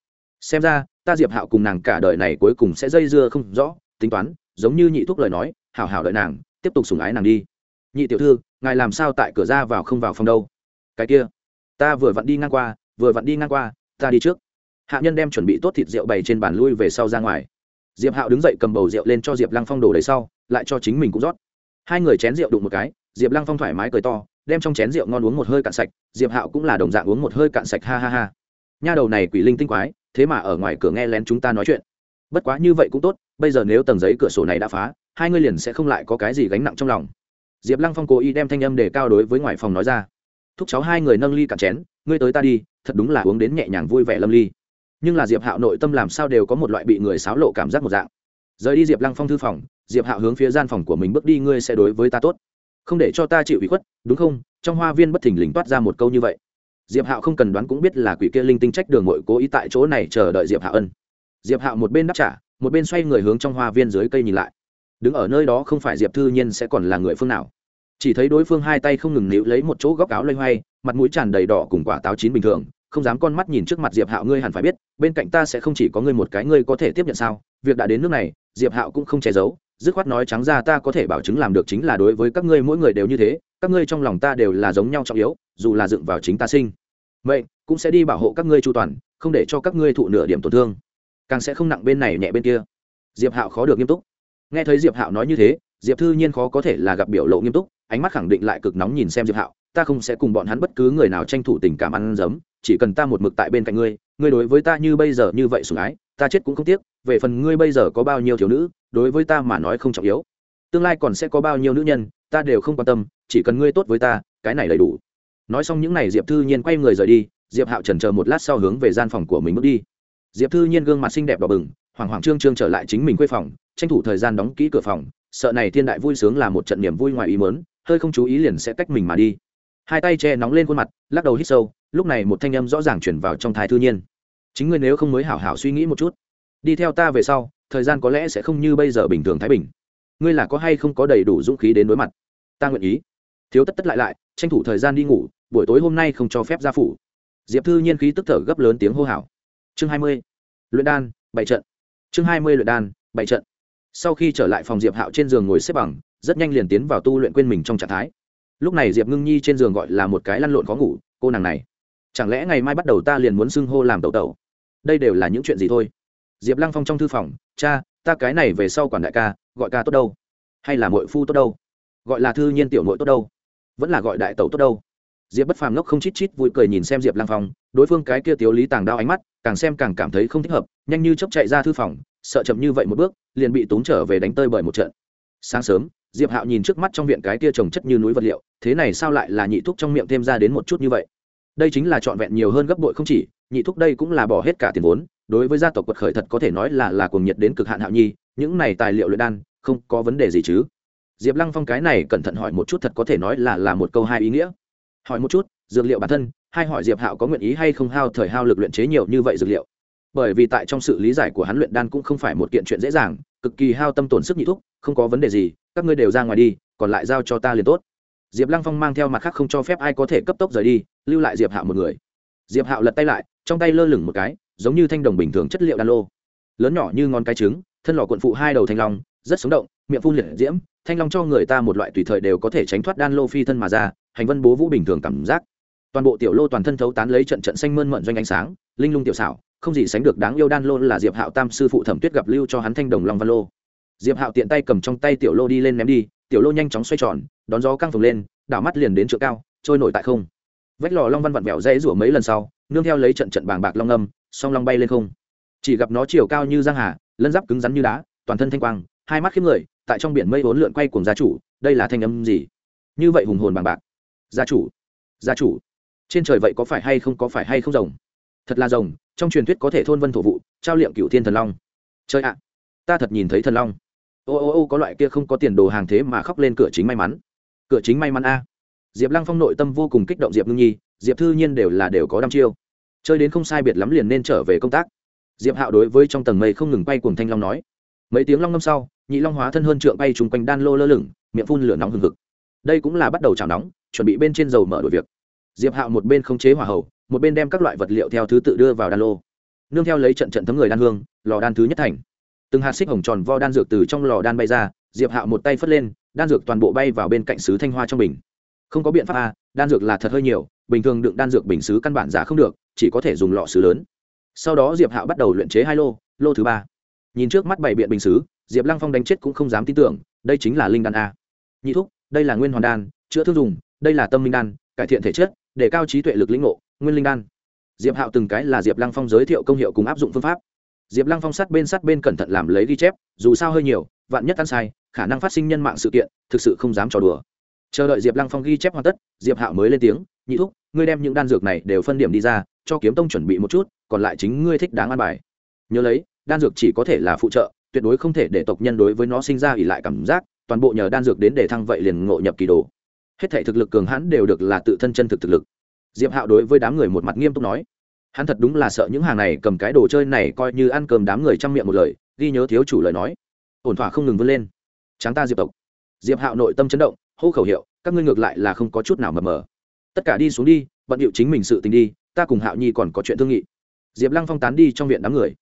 Xem ra, ta diệp hạo cùng nàng cả đời này cuối cùng sẽ dây dưa không rõ, tính toán, giống như nhị thúc lời nói, hảo hảo đợi nàng, tiếp tục sủng ái nàng đi. Nhị tiểu thư, ngài làm sao tại cửa ra vào không vào phòng đâu? Cái kia, ta vừa vặn đi ngang qua, vừa vặn đi ngang qua, ta đi trước. Hạ nhân đem chuẩn bị tốt thịt rượu bày trên bàn lui về sau ra ngoài diệp hạo đứng dậy cầm bầu rượu lên cho diệp lăng phong đổ đầy sau, lại cho chính mình cũng rót. Hai người chén rượu đụng một cái, diệp lăng phong thoải mái cười to, đem trong chén rượu ngon uống một hơi cạn sạch, diệp hạo cũng là đồng dạng uống một hơi cạn sạch, ha ha ha. Nha đầu này quỷ linh tinh quái, thế mà ở ngoài cửa nghe lén chúng ta nói chuyện. Bất quá như vậy cũng tốt, bây giờ nếu tầng giấy cửa sổ này đã phá, hai ngươi liền sẽ không lại có cái gì gánh nặng trong lòng. Diệp lăng phong cố ý đem thanh âm để cao đối với ngoài phòng nói ra. Thúc cháu hai người nâng ly cạn chén, ngươi tới ta đi, thật đúng là uống đến nhẹ nhàng vui vẻ lâm ly nhưng là diệp hạo nội tâm làm sao đều có một loại bị người xáo lộ cảm giác một dạng. Rời đi diệp lăng phong thư phòng, diệp hạo hướng phía gian phòng của mình bước đi, ngươi sẽ đối với ta tốt. Không để cho ta chịu ủy khuất, đúng không? Trong hoa viên bất thình lình toát ra một câu như vậy. Diệp hạo không cần đoán cũng biết là quỷ kia linh tinh trách đường mội cố ý tại chỗ này chờ đợi diệp hạo ân. Diệp hạo một bên đáp trả, một bên xoay người hướng trong hoa viên dưới cây nhìn lại. Đứng ở nơi đó không phải diệp thư nhiên sẽ còn là người phương nào. Chỉ thấy đối phương hai tay không ngừng níu lấy một chỗ góc áo lây hoay, mặt mũi tràn đầy đỏ cùng quả táo chín bình thường không dám con mắt nhìn trước mặt diệp hạo, ngươi hẳn phải biết, bên cạnh ta sẽ không chỉ có ngươi một cái, ngươi có thể tiếp nhận sao? Việc đã đến nước này, diệp hạo cũng không che giấu, dứt khoát nói trắng ra ta có thể bảo chứng làm được chính là đối với các ngươi mỗi người đều như thế, các ngươi trong lòng ta đều là giống nhau trọng yếu, dù là dựng vào chính ta sinh, mệnh cũng sẽ đi bảo hộ các ngươi chu toàn, không để cho các ngươi thụ nửa điểm tổn thương. Càng sẽ không nặng bên này nhẹ bên kia. Diệp hạo khó được nghiêm túc. Nghe thấy diệp hạo nói như thế, diệp thư nhiên khó có thể là gặp biểu lộ nghiêm túc, ánh mắt khẳng định lại cực nóng nhìn xem diệp hạo ta không sẽ cùng bọn hắn bất cứ người nào tranh thủ tình cảm ăn giấm chỉ cần ta một mực tại bên cạnh ngươi ngươi đối với ta như bây giờ như vậy sủng ái, ta chết cũng không tiếc, về phần ngươi bây giờ có bao nhiêu thiếu nữ, đối với ta mà nói không trọng yếu. Tương lai còn sẽ có bao nhiêu nữ nhân, ta đều không quan tâm, chỉ cần ngươi tốt với ta, cái này đầy đủ. Nói xong những n à y diệp thư nhiên quay người rời đi, diệp hạo trần chờ một lát sau hướng về gian phòng của mình bước đi. Diệp thư nhiên gương mặt xinh đẹp đỏ bừng, hoảng hoảng trương trương trở lại chính mình quê phòng, tranh thủ thời gian đóng kỹ cửa phòng, sợ này thiên đại vui sướng là một trận niềm vui ngoài ý mớn hơi không chú ý liền sẽ cách mình mà đi hai tay che nóng lên khuôn mặt, lắc đầu hít sâu, lúc này một thanh âm rõ ràng chuyển vào trong thái thư nhiên. Chính ngươi nếu không mới hảo hảo suy nghĩ một chút. Đi theo ta về sau, thời gian có lẽ sẽ không như bây giờ bình thường thái bình. Ngươi là có hay không có đầy đủ dũng khí đến đối mặt? Ta nguyện ý. Thiếu tất tất lại lại, tranh thủ thời gian đi ngủ, buổi tối hôm nay không cho phép ra phủ. Diệp thư nhiên khí tức thở gấp lớn tiếng hô hào. Chương hai mươi. Luyện đan bảy trận. Chương hai mươi luyện đan bảy trận. Sau khi trở lại phòng diệp hạo trên giường ngồi xếp bằng, rất nhanh liền tiến vào tu luyện quên mình trong trạng thái lúc này diệp ngưng nhi trên giường gọi là một cái lăn lộn khó ngủ, cô nàng này, chẳng lẽ ngày mai bắt đầu ta liền muốn xưng hô làm tẩu tẩu? Đây đều là những chuyện gì thôi? Diệp lăng phong trong thư phòng, cha, ta cái này về sau quản đại ca, gọi ca tốt đâu? Hay là mội phu tốt đâu? Gọi là thư nhiên tiểu mội tốt đâu? Vẫn là gọi đại tẩu tốt đâu? Diệp bất phàm ngốc không chít chít vui cười nhìn xem diệp lăng phong, đối phương cái kia tiếu lý tàng đao ánh mắt, càng xem càng cảm thấy không thích hợp, nhanh như chốc chạy ra thư phòng, sợ chậm như vậy một bước, liền bị tốn trở về đánh tơi bởi một trận. Sáng sớm diệp hạo nhìn trước mắt trong viện cái kia trồng chất như núi vật liệu, thế này sao lại là nhị thúc trong miệng thêm ra đến một chút như vậy? Đây chính là trọn vẹn nhiều hơn gấp bội không chỉ, nhị thúc đây cũng là bỏ hết cả tiền vốn, đối với gia tộc quật khởi thật có thể nói là là cuồng nhiệt đến cực hạn hạo nhi, những này tài liệu luyện đan, không có vấn đề gì chứ. Diệp lăng phong cái này cẩn thận hỏi một chút thật có thể nói là là một câu hai ý nghĩa. Hỏi một chút, dược liệu bản thân, hay hỏi diệp hạo có nguyện ý hay không hao thời hao lực luyện chế nhiều như vậy dược liệu? Bởi vì tại trong sự lý giải của hắn luyện đan cũng không phải một kiện chuyện dễ dàng cực kỳ hao tâm tổn sức nhị thúc, không có vấn đề gì, các ngươi đều ra ngoài đi, còn lại giao cho ta liền tốt. Diệp lăng phong mang theo mặt khác không cho phép ai có thể cấp tốc rời đi, lưu lại diệp hạo một người. Diệp hạo lật tay lại, trong tay lơ lửng một cái, giống như thanh đồng bình thường chất liệu đan lô. Lớn nhỏ như ngón cái trứng, thân lò cuộn phụ hai đầu thanh long, rất sống động, miệng phun liệt diễm, thanh long cho người ta một loại tùy thời đều có thể tránh thoát đan lô phi thân mà ra, hành vân bố vũ bình thường cảm giác. Toàn bộ tiểu lô toàn thân thấu tán lấy trận trận xanh mơn mận doanh ánh sáng, linh lung tiểu xảo không gì sánh được đáng yêu đan lô là diệp hạo tam sư phụ thẩm tuyết gặp lưu cho hắn thanh đồng long văn lô. Diệp hạo tiện tay cầm trong tay tiểu lô đi lên ném đi, tiểu lô nhanh chóng xoay tròn, đón gió căng phồng lên, đảo mắt liền đến chỗ cao, trôi nổi tại không. Vách lò long văn vặn vẹo dãy rủa mấy lần sau, nương theo lấy trận trận bàng bạc long âm, song long bay lên không. Chỉ gặp nó chiều cao như giang hà, lân giáp cứng rắn như đá, toàn thân thanh quang, hai mắt khiếp người, tại trong biển mây vốn lượn quay cùng gia chủ, đây là thanh âm gì? Như vậy hùng hồn bàng bạc. Gia chủ gia chủ, trên trời vậy có phải hay không, có phải hay không rồng? Thật là rồng trong truyền thuyết có thể thôn vân thổ vụ, trao liệm cựu thiên thần long. Chơi ạ, ta thật nhìn thấy thần long. Ô ô ô, có loại kia không có tiền đồ hàng thế mà khóc lên cửa chính may mắn. Cửa chính may mắn a. Diệp lăng phong nội tâm vô cùng kích động diệp ngưng nhi, diệp thư nhiên đều là đều có đăm chiêu. Chơi đến không sai biệt lắm liền nên trở về công tác. Diệp hạo đối với trong tầng mây không ngừng bay cùng thanh long nói. Mấy tiếng long ngâm sau, nhị long hóa thân hơn trượng bay chung quanh đan lô lơ lửng, miệng phun lửa nóng hừng hực. Đây cũng là bắt đầu chảo nóng, chuẩn bị bên trên dầu mở đổi việc. Diệp hạo một bên không chế hỏa hầu một bên đem các loại vật liệu theo thứ tự đưa vào đan lô. Nương theo lấy trận trận thấm người đan hương lò đan thứ nhất thành. Từng hạt xích hồng tròn vo đan dược từ trong lò đan bay ra diệp hạo một tay phất lên đan dược toàn bộ bay vào bên cạnh sứ thanh hoa trong bình. Không có biện pháp a đan dược là thật hơi nhiều bình thường đựng đan dược bình sứ căn bản giả không được chỉ có thể dùng lọ sứ lớn. Sau đó diệp hạo bắt đầu luyện chế hai lô lô thứ ba. Nhìn trước mắt bảy biện bình sứ, diệp lăng phong đánh chết cũng không dám tin tưởng đây chính là linh đan a. Nhị thúc đây là nguyên hoàn đan chữa thương dùng đây là tâm minh đan cải thiện thể chất để cao trí tuệ lực lĩnh ngộ nguyên linh đan. Diệp hạo từng cái là diệp lăng phong giới thiệu công hiệu cùng áp dụng phương pháp. Diệp lăng phong sát bên sát bên cẩn thận làm lấy ghi chép, dù sao hơi nhiều, vạn nhất ăn sai, khả năng phát sinh nhân mạng sự kiện, thực sự không dám trò đùa. Chờ đợi diệp lăng phong ghi chép hoàn tất, diệp hạo mới lên tiếng, nhị thúc, ngươi đem những đan dược này đều phân điểm đi ra, cho kiếm tông chuẩn bị một chút, còn lại chính ngươi thích đáng ăn bài. Nhớ lấy, đan dược chỉ có thể là phụ trợ, tuyệt đối không thể để tộc nhân đối với nó sinh ra ỉ lại cảm giác, toàn bộ nhờ đan dược đến để thăng vậy liền ngộ nhập kỳ đồ. Hết thể thực lực cường hãn đều được là tự thân chân thực thực lực diệp hạo đối với đám người một mặt nghiêm túc nói, hắn thật đúng là sợ những hàng này cầm cái đồ chơi này coi như ăn cơm đám người chăm miệng một lời, ghi nhớ thiếu chủ lời nói. Ổn thỏa không ngừng vươn lên. Tráng ta diệp tộc. Diệp hạo nội tâm chấn động, hô khẩu hiệu, các ngươi ngược lại là không có chút nào mờ mờ. Tất cả đi xuống đi, bận điệu chính mình sự tình đi, ta cùng hạo nhi còn có chuyện thương nghị. Diệp lăng phong tán đi trong viện đám người.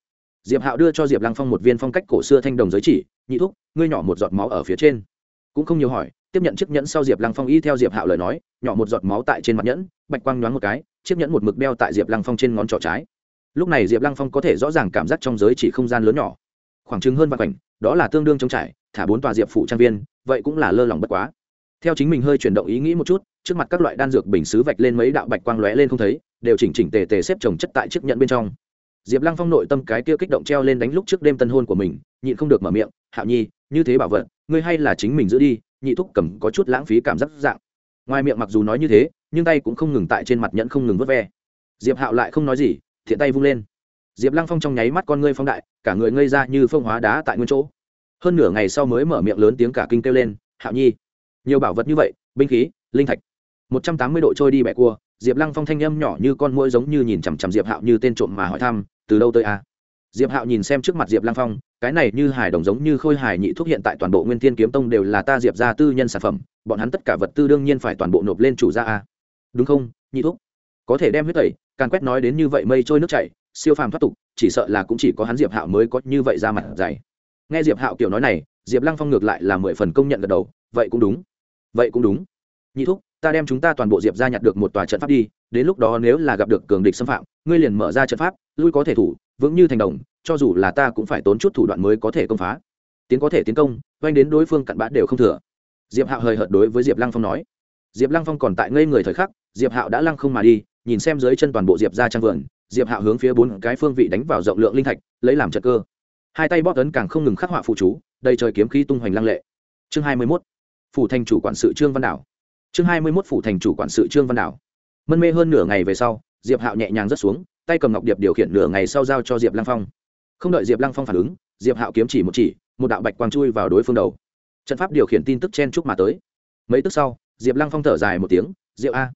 Diệp hạo đưa cho diệp lăng phong một viên phong cách cổ xưa thanh đồng giới chỉ, nhị thúc, ngươi nhỏ một giọt máu ở phía trên. Cũng không nhiều hỏi tiếp nhận chiếc nhẫn sau diệp lăng phong y theo diệp hạo lời nói, nhỏ một giọt máu tại trên mặt nhẫn, bạch quang nhoáng một cái, chiếc nhẫn một mực đeo tại diệp lăng phong trên ngón trỏ trái. Lúc này diệp lăng phong có thể rõ ràng cảm giác trong giới chỉ không gian lớn nhỏ. Khoảng chừng hơn vạn cảnh đó là tương đương trống trải, thả bốn tòa diệp phụ trang viên, vậy cũng là lơ lỏng bất quá. Theo chính mình hơi chuyển động ý nghĩ một chút, trước mặt các loại đan dược bình xứ vạch lên mấy đạo bạch quang lóe lên không thấy, đều chỉnh chỉnh tề tề xếp trồng chất tại chiếc nhẫn bên trong. Diệp lăng phong nội tâm cái kia kích động treo lên đánh lúc trước đêm tân hôn của mình, nhịn không được mở miệng, hạo nhi, như thế bảo vật, ngươi hay là chính mình giữ đi nhị thúc cầm có chút lãng phí cảm giác dạng. Ngoài miệng mặc dù nói như thế, nhưng tay cũng không ngừng tại trên mặt nhẫn không ngừng vớt ve. Diệp hạo lại không nói gì, thiện tay vung lên. Diệp lăng phong trong nháy mắt con ngươi phong đại, cả người ngây ra như phong hóa đá tại nguyên chỗ. Hơn nửa ngày sau mới mở miệng lớn tiếng cả kinh kêu lên, hạo nhi, nhiều bảo vật như vậy, binh khí, linh thạch. Một trăm tám mươi độ trôi đi bẻ cua, diệp lăng phong thanh âm nhỏ như con mũi giống như nhìn chằm chằm diệp hạo như tên trộm mà hỏi thăm, từ đâu tới a à? Diệp hạo nhìn xem trước mặt diệp lăng phong, cái này như hải đồng giống như khôi hải nhị thuốc hiện tại toàn bộ nguyên thiên kiếm tông đều là ta diệp ra tư nhân sản phẩm, bọn hắn tất cả vật tư đương nhiên phải toàn bộ nộp lên chủ gia a. Đúng không, nhị thuốc có thể đem huyết tẩy, càn quét nói đến như vậy mây trôi nước chảy, siêu phàm thoát tục, chỉ sợ là cũng chỉ có hắn diệp hạo mới có như vậy ra mặt dày. Nghe diệp hạo kiểu nói này, diệp lăng phong ngược lại là mười phần công nhận gật đầu, vậy cũng đúng. Vậy cũng đúng. Nhị thúc, ta đem chúng ta toàn bộ diệp ra nhặt được một tòa trận pháp đi, đến lúc đó nếu là gặp được cường địch xâm phạm, ngươi liền mở ra trận pháp, lui có thể thủ vững như thành đồng, cho dù là ta cũng phải tốn chút thủ đoạn mới có thể công phá. Tiến có thể tiến công, oanh đến đối phương cặn bã đều không thừa. Diệp hạo hời hợt đối với diệp lăng phong nói. Diệp lăng phong còn tại ngây người thời khắc, diệp hạo đã lăng không mà đi, nhìn xem dưới chân toàn bộ diệp ra trang vườn, diệp hạo hướng phía bốn cái phương vị đánh vào rộng lượng linh thạch, lấy làm trận cơ. Hai tay bóp tấn càng không ngừng khắc họa phụ chú, đầy trời kiếm khí tung hoành lăng lệ. Chương hai mươi mốt. Phủ thành chủ quản sự trương văn đảo. Chương hai mươi mốt phủ thành chủ quản sự trương văn đảo. Mân mê hơn nửa ngày về sau, diệp hạo nhẹ nhàng rớt xuống tay cầm ngọc điệp điều khiển nửa ngày sau giao cho diệp lăng phong không đợi diệp lăng phong phản ứng diệp hạo kiếm chỉ một chỉ một đạo bạch quang chui vào đối phương đầu trận pháp điều khiển tin tức chen chúc mà tới mấy tức sau diệp lăng phong thở dài một tiếng diệu a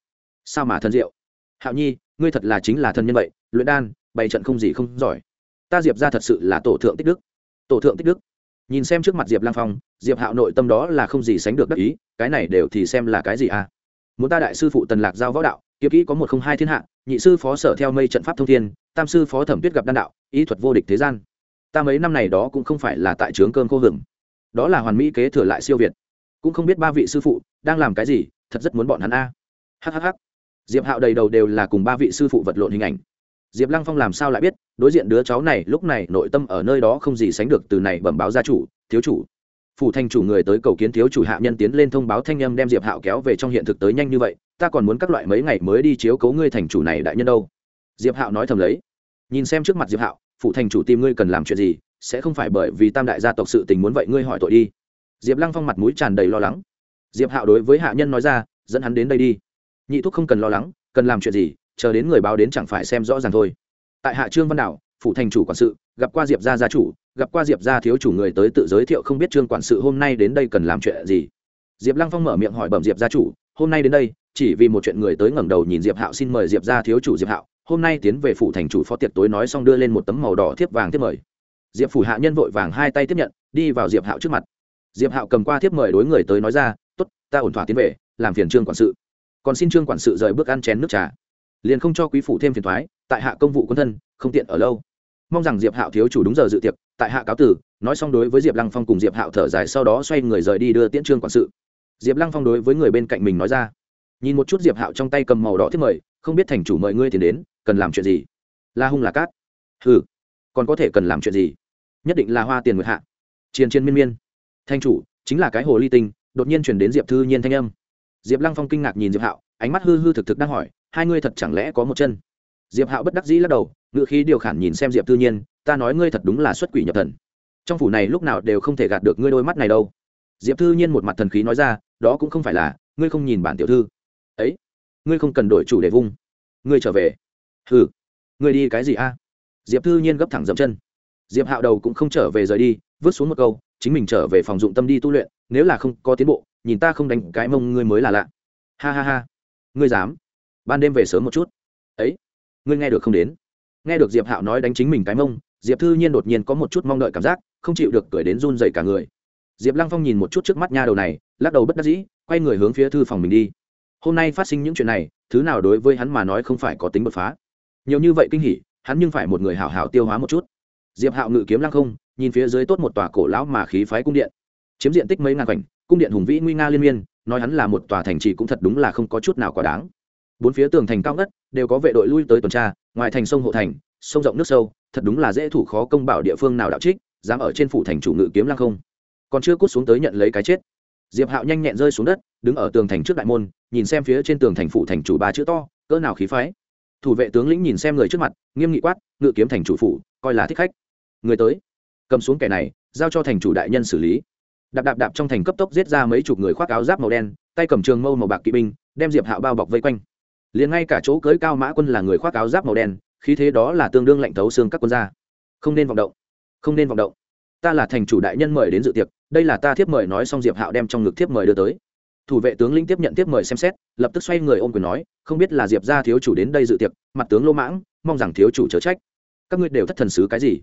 sao mà thân diệu hạo nhi ngươi thật là chính là thân nhân vậy luyện đan bày trận không gì không giỏi ta diệp ra thật sự là tổ thượng tích đức tổ thượng tích đức nhìn xem trước mặt diệp lang phong diệp hạo nội tâm đó là không gì sánh được đắc ý cái này đều thì xem là cái gì à muốn ta đại sư phụ tần lạc giao võ đạo kiếm kỹ có một không hai thiên hạ, nhị sư phó sở theo mây trận pháp thông thiên, tam sư phó thẩm tuyết gặp đan đạo, ý thuật vô địch thế gian. Ta mấy năm này đó cũng không phải là tại trướng cơm khô hừng đó là hoàn mỹ kế thừa lại siêu việt. Cũng không biết ba vị sư phụ đang làm cái gì, thật rất muốn bọn hắn a. Hhh diệp hạo đầy đầu đều là cùng ba vị sư phụ vật lộn hình ảnh. Diệp lăng phong làm sao lại biết, đối diện đứa cháu này lúc này nội tâm ở nơi đó không gì sánh được từ này bẩm báo gia chủ, thiếu chủ phủ thành chủ người tới cầu kiến thiếu chủ hạ nhân tiến lên thông báo thanh âm đem diệp hạo kéo về trong hiện thực tới nhanh như vậy, ta còn muốn các loại mấy ngày mới đi chiếu cấu ngươi thành chủ này đại nhân đâu. Diệp hạo nói thầm lấy. Nhìn xem trước mặt diệp hạo, phủ thành chủ tìm ngươi cần làm chuyện gì, sẽ không phải bởi vì tam đại gia tộc sự tình muốn vậy ngươi hỏi tội đi. Diệp lăng phong mặt mũi tràn đầy lo lắng. Diệp hạo đối với hạ nhân nói ra, dẫn hắn đến đây đi. Nhị thúc không cần lo lắng, cần làm chuyện gì, chờ đến người báo đến chẳng phải xem rõ ràng thôi. Tại hạ trương văn đảo, phủ thành chủ quản sự, gặp qua diệp gia gia chủ gặp qua diệp gia thiếu chủ người tới tự giới thiệu không biết trương quản sự hôm nay đến đây cần làm chuyện gì. Diệp lăng phong mở miệng hỏi bẩm diệp gia chủ, hôm nay đến đây, chỉ vì một chuyện người tới ngẩng đầu nhìn diệp hạo xin mời diệp gia thiếu chủ diệp hạo, hôm nay tiến về phủ thành chủ phó tiệc tối nói xong đưa lên một tấm màu đỏ thiếp vàng thiếp mời. Diệp phủ hạ nhân vội vàng hai tay tiếp nhận, đi vào diệp hạo trước mặt. Diệp hạo cầm qua thiếp mời đối người tới nói ra t ố t ta ổn thỏa tiến về, làm phiền trương quản sự. Còn xin trương quản sự rời bước ăn chén nước trà. Liền không cho quý phủ thêm phiền thoái, tại hạ công vụ quân thân, không tiện ở lâu. Mong rằng diệp hạo thiếu chủ đúng giờ dự tiệc tại hạ cáo tử, nói xong đối với diệp lăng phong cùng diệp hạo thở dài sau đó xoay người rời đi đưa tiễn trương quản sự. Diệp lăng phong đối với người bên cạnh mình nói ra, nhìn một chút diệp hạo trong tay cầm màu đỏ thiết mời, không biết thành chủ mời ngươi tiền đến, cần làm chuyện gì? La hung là cát. Ừ còn có thể cần làm chuyện gì? Nhất định là hoa tiền nguyệt hạ. Chiên chiên miên miên. Thanh chủ, chính là cái hồ ly tinh, đột nhiên chuyển đến diệp thư nhiên thanh âm. Diệp lăng phong kinh ngạc nhìn diệp hạo, ánh mắt hư hư thực thực đang hỏi, hai ngươi thật chẳng lẽ có một chân? Diệp hạo bất đắc dĩ lắc đầu ngự khí điều khản nhìn xem diệp Thư nhiên ta nói ngươi thật đúng là xuất quỷ nhập thần. Trong phủ này lúc nào đều không thể gạt được ngươi đôi mắt này đâu. Diệp thư nhiên một mặt thần khí nói ra, đó cũng không phải là, ngươi không nhìn bản tiểu thư. Ấy, ngươi không cần đổi chủ để vung. Ngươi trở về. Hừ, ngươi đi cái gì a? Diệp thư nhiên gấp thẳng dậm chân. Diệp hạo đầu cũng không trở về rời đi, vứt xuống một câu, chính mình trở về phòng dụng tâm đi tu luyện, nếu là không có tiến bộ, nhìn ta không đánh cái mông ngươi mới là lạ. Ha ha ha. Ngươi dám. Ban đêm về sớm một chút. Ấy, ngươi nghe được không đến. Nghe được diệp hạo nói đánh chính mình cái mông diệp thư nhiên đột nhiên có một chút mong đợi cảm giác, không chịu được cười đến run dậy cả người. Diệp lăng phong nhìn một chút trước mắt nha đầu này, lắc đầu bất đắc dĩ, quay người hướng phía thư phòng mình đi. Hôm nay phát sinh những chuyện này, thứ nào đối với hắn mà nói không phải có tính bật phá. Nhiều như vậy kinh hỉ, hắn nhưng phải một người hảo hảo tiêu hóa một chút. Diệp hạo ngự kiếm lăng không, nhìn phía dưới tốt một tòa cổ lão mà khí phái cung điện. Chiếm diện tích mấy ngàn khoảnh, cung điện hùng vĩ nguy nga liên miên, nói hắn là một tòa thành trì cũng thật đúng là không có chút nào quá đáng. Bốn phía tường thành cao ngất, đều có vệ đội lui tới tuần tra, ngoài thành sông hộ thành, sông rộng nước sâu thật đúng là dễ thủ khó công bảo địa phương nào đạo trích, dám ở trên phủ thành chủ ngự kiếm lăng không. Còn chưa cút xuống tới nhận lấy cái chết. Diệp hạo nhanh nhẹn rơi xuống đất, đứng ở tường thành trước đại môn, nhìn xem phía trên tường thành phủ thành chủ ba chữ to, cỡ nào khí phái. Thủ vệ tướng lĩnh nhìn xem người trước mặt, nghiêm nghị quát, ngự kiếm thành chủ phủ, coi là thích khách. Người tới. Cầm xuống kẻ này, giao cho thành chủ đại nhân xử lý. Đạp đạp đạp trong thành cấp tốc giết ra mấy chục người khoác áo giáp màu đen, tay cầm trường mâu màu bạc kỵ binh, đem diệp hạo bao bọc vây quanh. Liền ngay cả chỗ cưới cao mã quân là người khoác áo giáp màu đen khí thế đó là tương đương lạnh thấu xương các quân gia. Không nên vọng động. Không nên vọng động. Ta là thành chủ đại nhân mời đến dự tiệc, đây là ta thiếp mời nói xong diệp hạo đem trong ngực thiếp mời đưa tới. Thủ vệ tướng lĩnh tiếp nhận tiếp mời xem xét, lập tức xoay người ôm quyền nói, không biết là diệp gia thiếu chủ đến đây dự tiệc, mặt tướng lô mãng, mong rằng thiếu chủ chớ trách. Các ngươi đều thất thần sứ cái gì?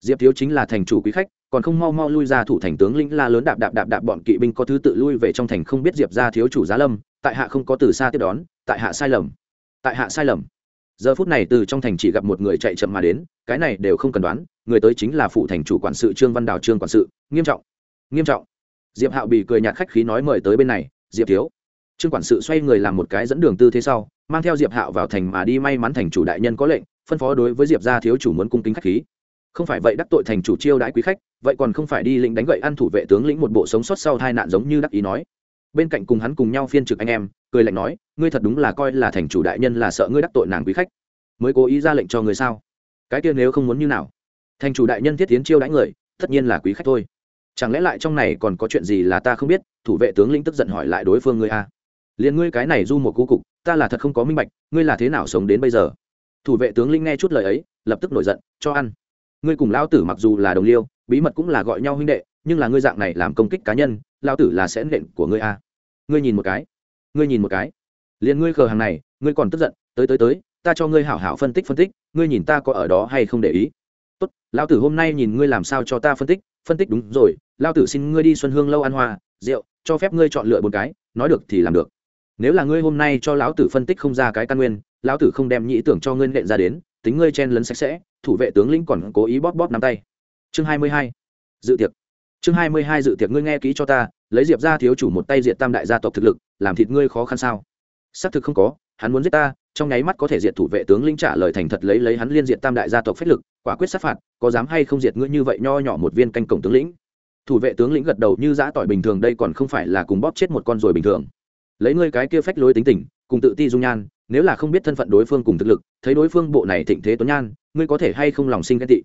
Diệp thiếu chính là thành chủ quý khách, còn không mau mau lui ra thủ thành tướng lĩnh la lớn đạp đạp đạp đạp bọn kỵ binh có thứ tự lui về trong thành không biết diệp gia thiếu chủ giá lâm, tại hạ không có từ xa tiếp đón, tại hạ sai lầm. Tại hạ sai lầm giờ phút này từ trong thành chỉ gặp một người chạy chậm mà đến, cái này đều không cần đoán, người tới chính là phụ thành chủ quản sự trương văn đào trương quản sự, nghiêm trọng nghiêm trọng. Diệp hạo bị cười nhạt khách khí nói mời tới bên này, diệp thiếu. Trương quản sự xoay người làm một cái dẫn đường tư thế sau, mang theo diệp hạo vào thành mà đi may mắn thành chủ đại nhân có lệnh, phân phó đối với diệp gia thiếu chủ muốn cung kính khách khí. Không phải vậy đắc tội thành chủ chiêu đãi quý khách, vậy còn không phải đi lĩnh đánh gậy ăn thủ vệ tướng lĩnh một bộ sống sót sau tai nạn giống như đắc ý nói. Bên cạnh cùng hắn cùng nhau phiên trực anh em cười lạnh nói, ngươi thật đúng là coi là thành chủ đại nhân là sợ ngươi đắc tội nàng quý khách. Mới cố ý ra lệnh cho ngươi sao? Cái kia nếu không muốn như nào? Thành chủ đại nhân thiết tiến chiêu đãi người, tất nhiên là quý khách thôi. Chẳng lẽ lại trong này còn có chuyện gì là ta không biết? Thủ vệ tướng lĩnh tức giận hỏi lại đối phương ngươi a. Liền ngươi cái này du một cú cục, ta là thật không có minh bạch, ngươi là thế nào sống đến bây giờ? Thủ vệ tướng lĩnh nghe chút lời ấy, lập tức nổi giận, cho ăn. Ngươi cùng lão tử mặc dù là đồng liêu, bí mật cũng là gọi nhau huynh đệ, nhưng là ngươi dạng này làm công kích cá nhân, lão tử là sẽ nện của ngươi a. Ngươi nhìn một cái ngươi nhìn một cái. Liền ngươi khờ hàng này, ngươi còn tức giận, tới tới tới, ta cho ngươi hảo hảo phân tích phân tích, ngươi nhìn ta có ở đó hay không để ý. Tốt, lão tử hôm nay nhìn ngươi làm sao cho ta phân tích phân tích đúng rồi, lão tử xin ngươi đi xuân hương lâu ăn hoa, rượu, cho phép ngươi chọn lựa một cái, nói được thì làm được. Nếu là ngươi hôm nay cho lão tử phân tích không ra cái căn nguyên, lão tử không đem nhĩ tưởng cho ngươi nện ra đến, tính ngươi chen lấn sạch sẽ, thủ vệ tướng lĩnh còn cố ý bóp bóp nắm tay. Chương hai mươi hai, dự tiệc. Chương hai mươi hai dự tiệc ngươi nghe kỹ cho ta, lấy diệp ra thiếu chủ một tay diệt tam đại gia tộc thực lực làm thịt ngươi khó khăn sao? Xác thực không có, hắn muốn giết ta, trong nháy mắt có thể diệt thủ vệ tướng lĩnh trả lời thành thật lấy lấy hắn liên diệt tam đại gia tộc phách lực, quả quyết sát phạt, có dám hay không diệt ngươi như vậy nho nhỏ một viên canh cổng tướng lĩnh? Thủ vệ tướng lĩnh gật đầu như giã tỏi bình thường, đây còn không phải là cùng bóp chết một con rồi bình thường. Lấy ngươi cái kia phách lối tính tình, cùng tự ti dung nhan, nếu là không biết thân phận đối phương cùng thực lực, thấy đối phương bộ này thịnh thế tuấn nhan, ngươi có thể hay không lòng sinh ghen tị?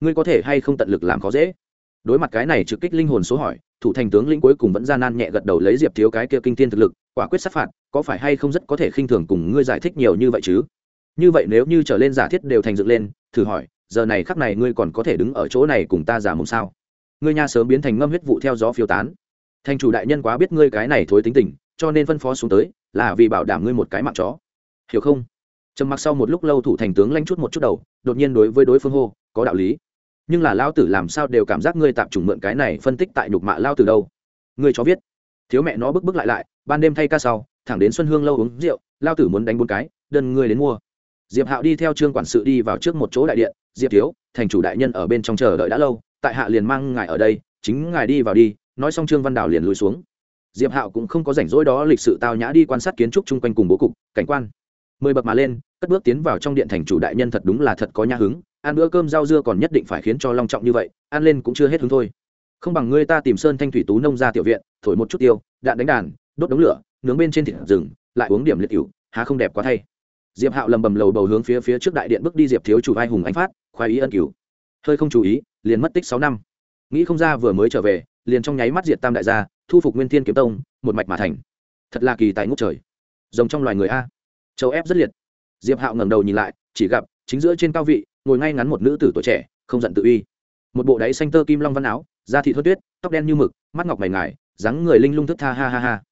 Ngươi có thể hay không tận lực làm khó dễ? Đối mặt cái này trực kích linh hồn số hỏi, thủ thành tướng lĩnh cuối cùng vẫn gian nan nhẹ gật đầu lấy diệp thiếu cái kia kinh tiên thực lực, quả quyết sát phạt, có phải hay không rất có thể khinh thường cùng ngươi giải thích nhiều như vậy chứ? Như vậy nếu như trở lên giả thiết đều thành dựng lên, thử hỏi, giờ này khắc này ngươi còn có thể đứng ở chỗ này cùng ta giả mộng sao? Ngươi nha sớm biến thành ngâm huyết vụ theo gió phiêu tán. Thành chủ đại nhân quá biết ngươi cái này thối tính tình, cho nên phân phó xuống tới, là vì bảo đảm ngươi một cái mạng chó. Hiểu không? Trầm mặc sau một lúc lâu thủ thành tướng lanh chút một chút đầu, đột nhiên đối với đối phương hô, có đạo lý nhưng là lao tử làm sao đều cảm giác ngươi tạm trùng mượn cái này phân tích tại nhục mạ lao tử đâu. Ngươi cho viết thiếu mẹ nó bức bức lại lại, ban đêm thay ca sau, thẳng đến xuân hương lâu uống rượu lao tử muốn đánh bốn cái, đơn ngươi đến mua. Diệp hạo đi theo trương quản sự đi vào trước một chỗ đại điện, diệp thiếu, thành chủ đại nhân ở bên trong chờ đợi đã lâu, tại hạ liền mang ngài ở đây, chính ngài đi vào đi. Nói xong trương văn đào liền lùi xuống. Diệp hạo cũng không có rảnh rỗi đó lịch sự tao nhã đi quan sát kiến trúc chung quanh cùng bố cục, cảnh quan. Mười bậc mà lên, cất bước tiến vào trong điện thành chủ đại nhân thật đúng là thật có nhã hứng ăn bữa cơm rau dưa còn nhất định phải khiến cho long trọng như vậy, ăn lên cũng chưa hết hứng thôi. Không bằng ngươi ta tìm sơn thanh thủy tú nông ra tiểu viện, thổi một chút tiêu, đạn đánh đàn, đốt đống lửa, nướng bên trên thịt rừng, lại uống điểm liệt cựu há không đẹp quá thay. Diệp hạo lầm bầm lầu bầu hướng phía phía trước đại điện bước đi diệp thiếu chủ vai hùng anh phát, khoái ý ân cửu. Hơi không chú ý, liền mất tích sáu năm. Nghĩ không ra vừa mới trở về, liền trong nháy mắt diệt tam đại gia, thu phục nguyên thiên kiếm tông, một mạch mà thành. Thật là kỳ tại ngốc trời. Rồng trong loài người a. Châu ép rất liệt. Diệp hạo ngẩng đầu nhìn lại, chỉ gặp, chính giữa trên cao vị ngồi ngay ngắn một nữ tử tuổi trẻ, không giận tự uy. Một bộ đáy xanh tơ kim long văn áo, da thị thốt tuyết, tóc đen như mực, mắt ngọc mày ngài dáng người linh lung thức tha ha ha ha.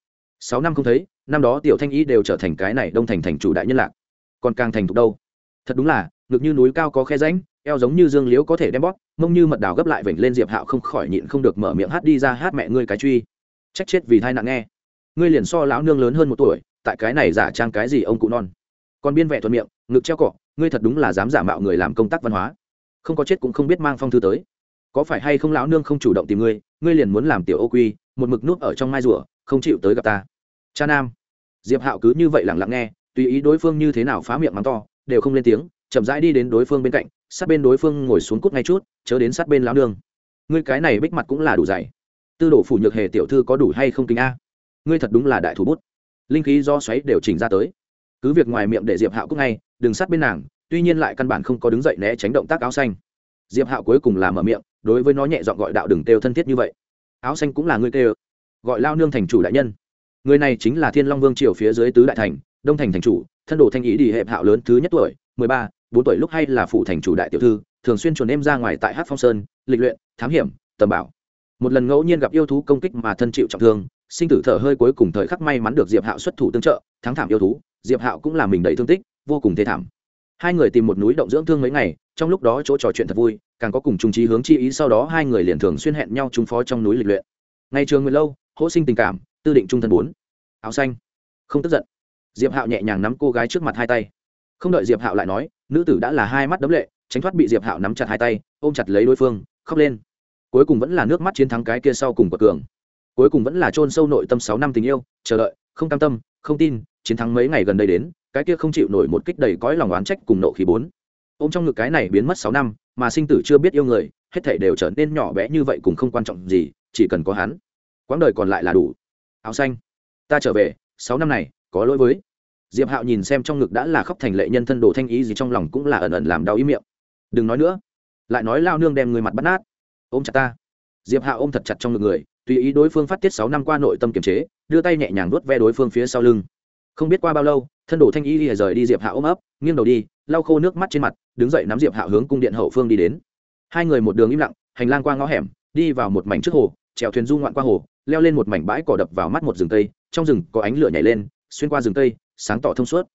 Sáu năm không thấy, năm đó tiểu thanh ý đều trở thành cái này đông thành thành chủ đại nhân lạc. Còn càng thành thục đâu? Thật đúng là, ngực như núi cao có khe ránh eo giống như dương liếu có thể đem bóp, mông như mật đào gấp lại vểnh lên diệp hạo không khỏi nhịn không được mở miệng hát đi ra, hát mẹ ngươi cái truy. Trách chết vì thai nặng nghe. Ngươi liền so lão nương lớn hơn một tuổi, tại cái này giả trang cái gì ông cụ non? Còn biên vẽ thuận miệng, ngực treo cọ ngươi thật đúng là dám giả mạo người làm công tác văn hóa. Không có chết cũng không biết mang phong thư tới. Có phải hay không lão nương không chủ động tìm ngươi ngươi liền muốn làm tiểu ô quy, một mực nuốt ở trong mai rùa, không chịu tới gặp ta. Cha nam. Diệp hạo cứ như vậy lẳng lặng nghe, tùy ý đối phương như thế nào phá miệng mắng to, đều không lên tiếng, chậm rãi đi đến đối phương bên cạnh, sát bên đối phương ngồi xuống cút ngay chút, chớ đến sát bên lão nương. Ngươi cái này bích mặt cũng là đủ dày. Tư đồ phủ nhược hề tiểu thư có đủ hay không kính a? Ngươi thật đúng là đại thủ bút. Linh khí do xoáy đều chỉnh ra tới cứ việc ngoài miệng để diệp hạo cúc ngay, đừng sát bên nàng, tuy nhiên lại căn bản không có đứng dậy né tránh động tác áo xanh. Diệp hạo cuối cùng làm ở miệng, đối với nó nhẹ dọn gọi đạo đừng kêu thân thiết như vậy. Áo xanh cũng là người kêu, gọi lao nương thành chủ đại nhân. Người này chính là thiên long vương triều phía dưới tứ đại thành, đông thành thành chủ, thân đồ thanh ý đi hẹp hạo lớn thứ nhất tuổi, mười ba, bốn tuổi lúc hay là phủ thành chủ đại tiểu thư, thường xuyên chuồn em ra ngoài tại hát phong sơn, lịch luyện, thám hiểm, tầm bảo. Một lần ngẫu nhiên gặp yêu thú công kích mà thân chịu trọng thương sinh tử thở hơi cuối cùng thời khắc may mắn được diệp hạo xuất thủ tương trợ, thắng thảm yêu thú, diệp hạo cũng làm mình đầy thương tích, vô cùng thê thảm. Hai người tìm một núi động dưỡng thương mấy ngày, trong lúc đó chỗ trò chuyện thật vui, càng có cùng trung trí hướng chi ý, sau đó hai người liền thường xuyên hẹn nhau trung phó trong núi lịch luyện. Ngày trường nguyện lâu, hỗ sinh tình cảm, tư định trung thân bốn. Áo xanh. Không tức giận. Diệp hạo nhẹ nhàng nắm cô gái trước mặt hai tay. Không đợi diệp hạo lại nói, nữ tử đã là hai mắt đấm lệ, tránh thoát bị diệp hạo nắm chặt hai tay, ôm chặt lấy đối phương, khóc lên. Cuối cùng vẫn là nước mắt chiến thắng cái kia sau cùng của cường cuối cùng vẫn là chôn sâu nội tâm sáu năm tình yêu, chờ đợi, không cam tâm, không tin, chiến thắng mấy ngày gần đây đến, cái kia không chịu nổi một kích đầy cõi lòng oán trách cùng nộ khí bốn. Ôm trong ngực cái này biến mất sáu năm, mà sinh tử chưa biết yêu người, hết thảy đều trở nên nhỏ bé như vậy cũng không quan trọng gì, chỉ cần có hắn, quãng đời còn lại là đủ. Áo xanh, ta trở về, sáu năm này, có lỗi với. Diệp hạo nhìn xem trong ngực đã là khóc thành lệ nhân thân đồ thanh ý gì trong lòng cũng là ẩn ẩn làm đau ý miệng. Đừng nói nữa, lại nói lao nương đem người mặt bắt nát. Ôm chặt ta. Diệp hạo ôm thật chặt trong ngực người tùy ý đối phương phát tiết sáu năm qua nội tâm kiềm chế, đưa tay nhẹ nhàng nuốt ve đối phương phía sau lưng. Không biết qua bao lâu, thân đồ thanh y lìa rời đi diệp hạ ôm ấp, nghiêng đầu đi, lau khô nước mắt trên mặt, đứng dậy nắm diệp hạ hướng cung điện hậu phương đi đến. Hai người một đường im lặng, hành lang qua ngõ hẻm, đi vào một mảnh trước hồ, chèo thuyền du ngoạn qua hồ, leo lên một mảnh bãi cỏ đập vào mắt một rừng tây, trong rừng có ánh lửa nhảy lên, xuyên qua rừng tây, sáng tỏ thông suốt.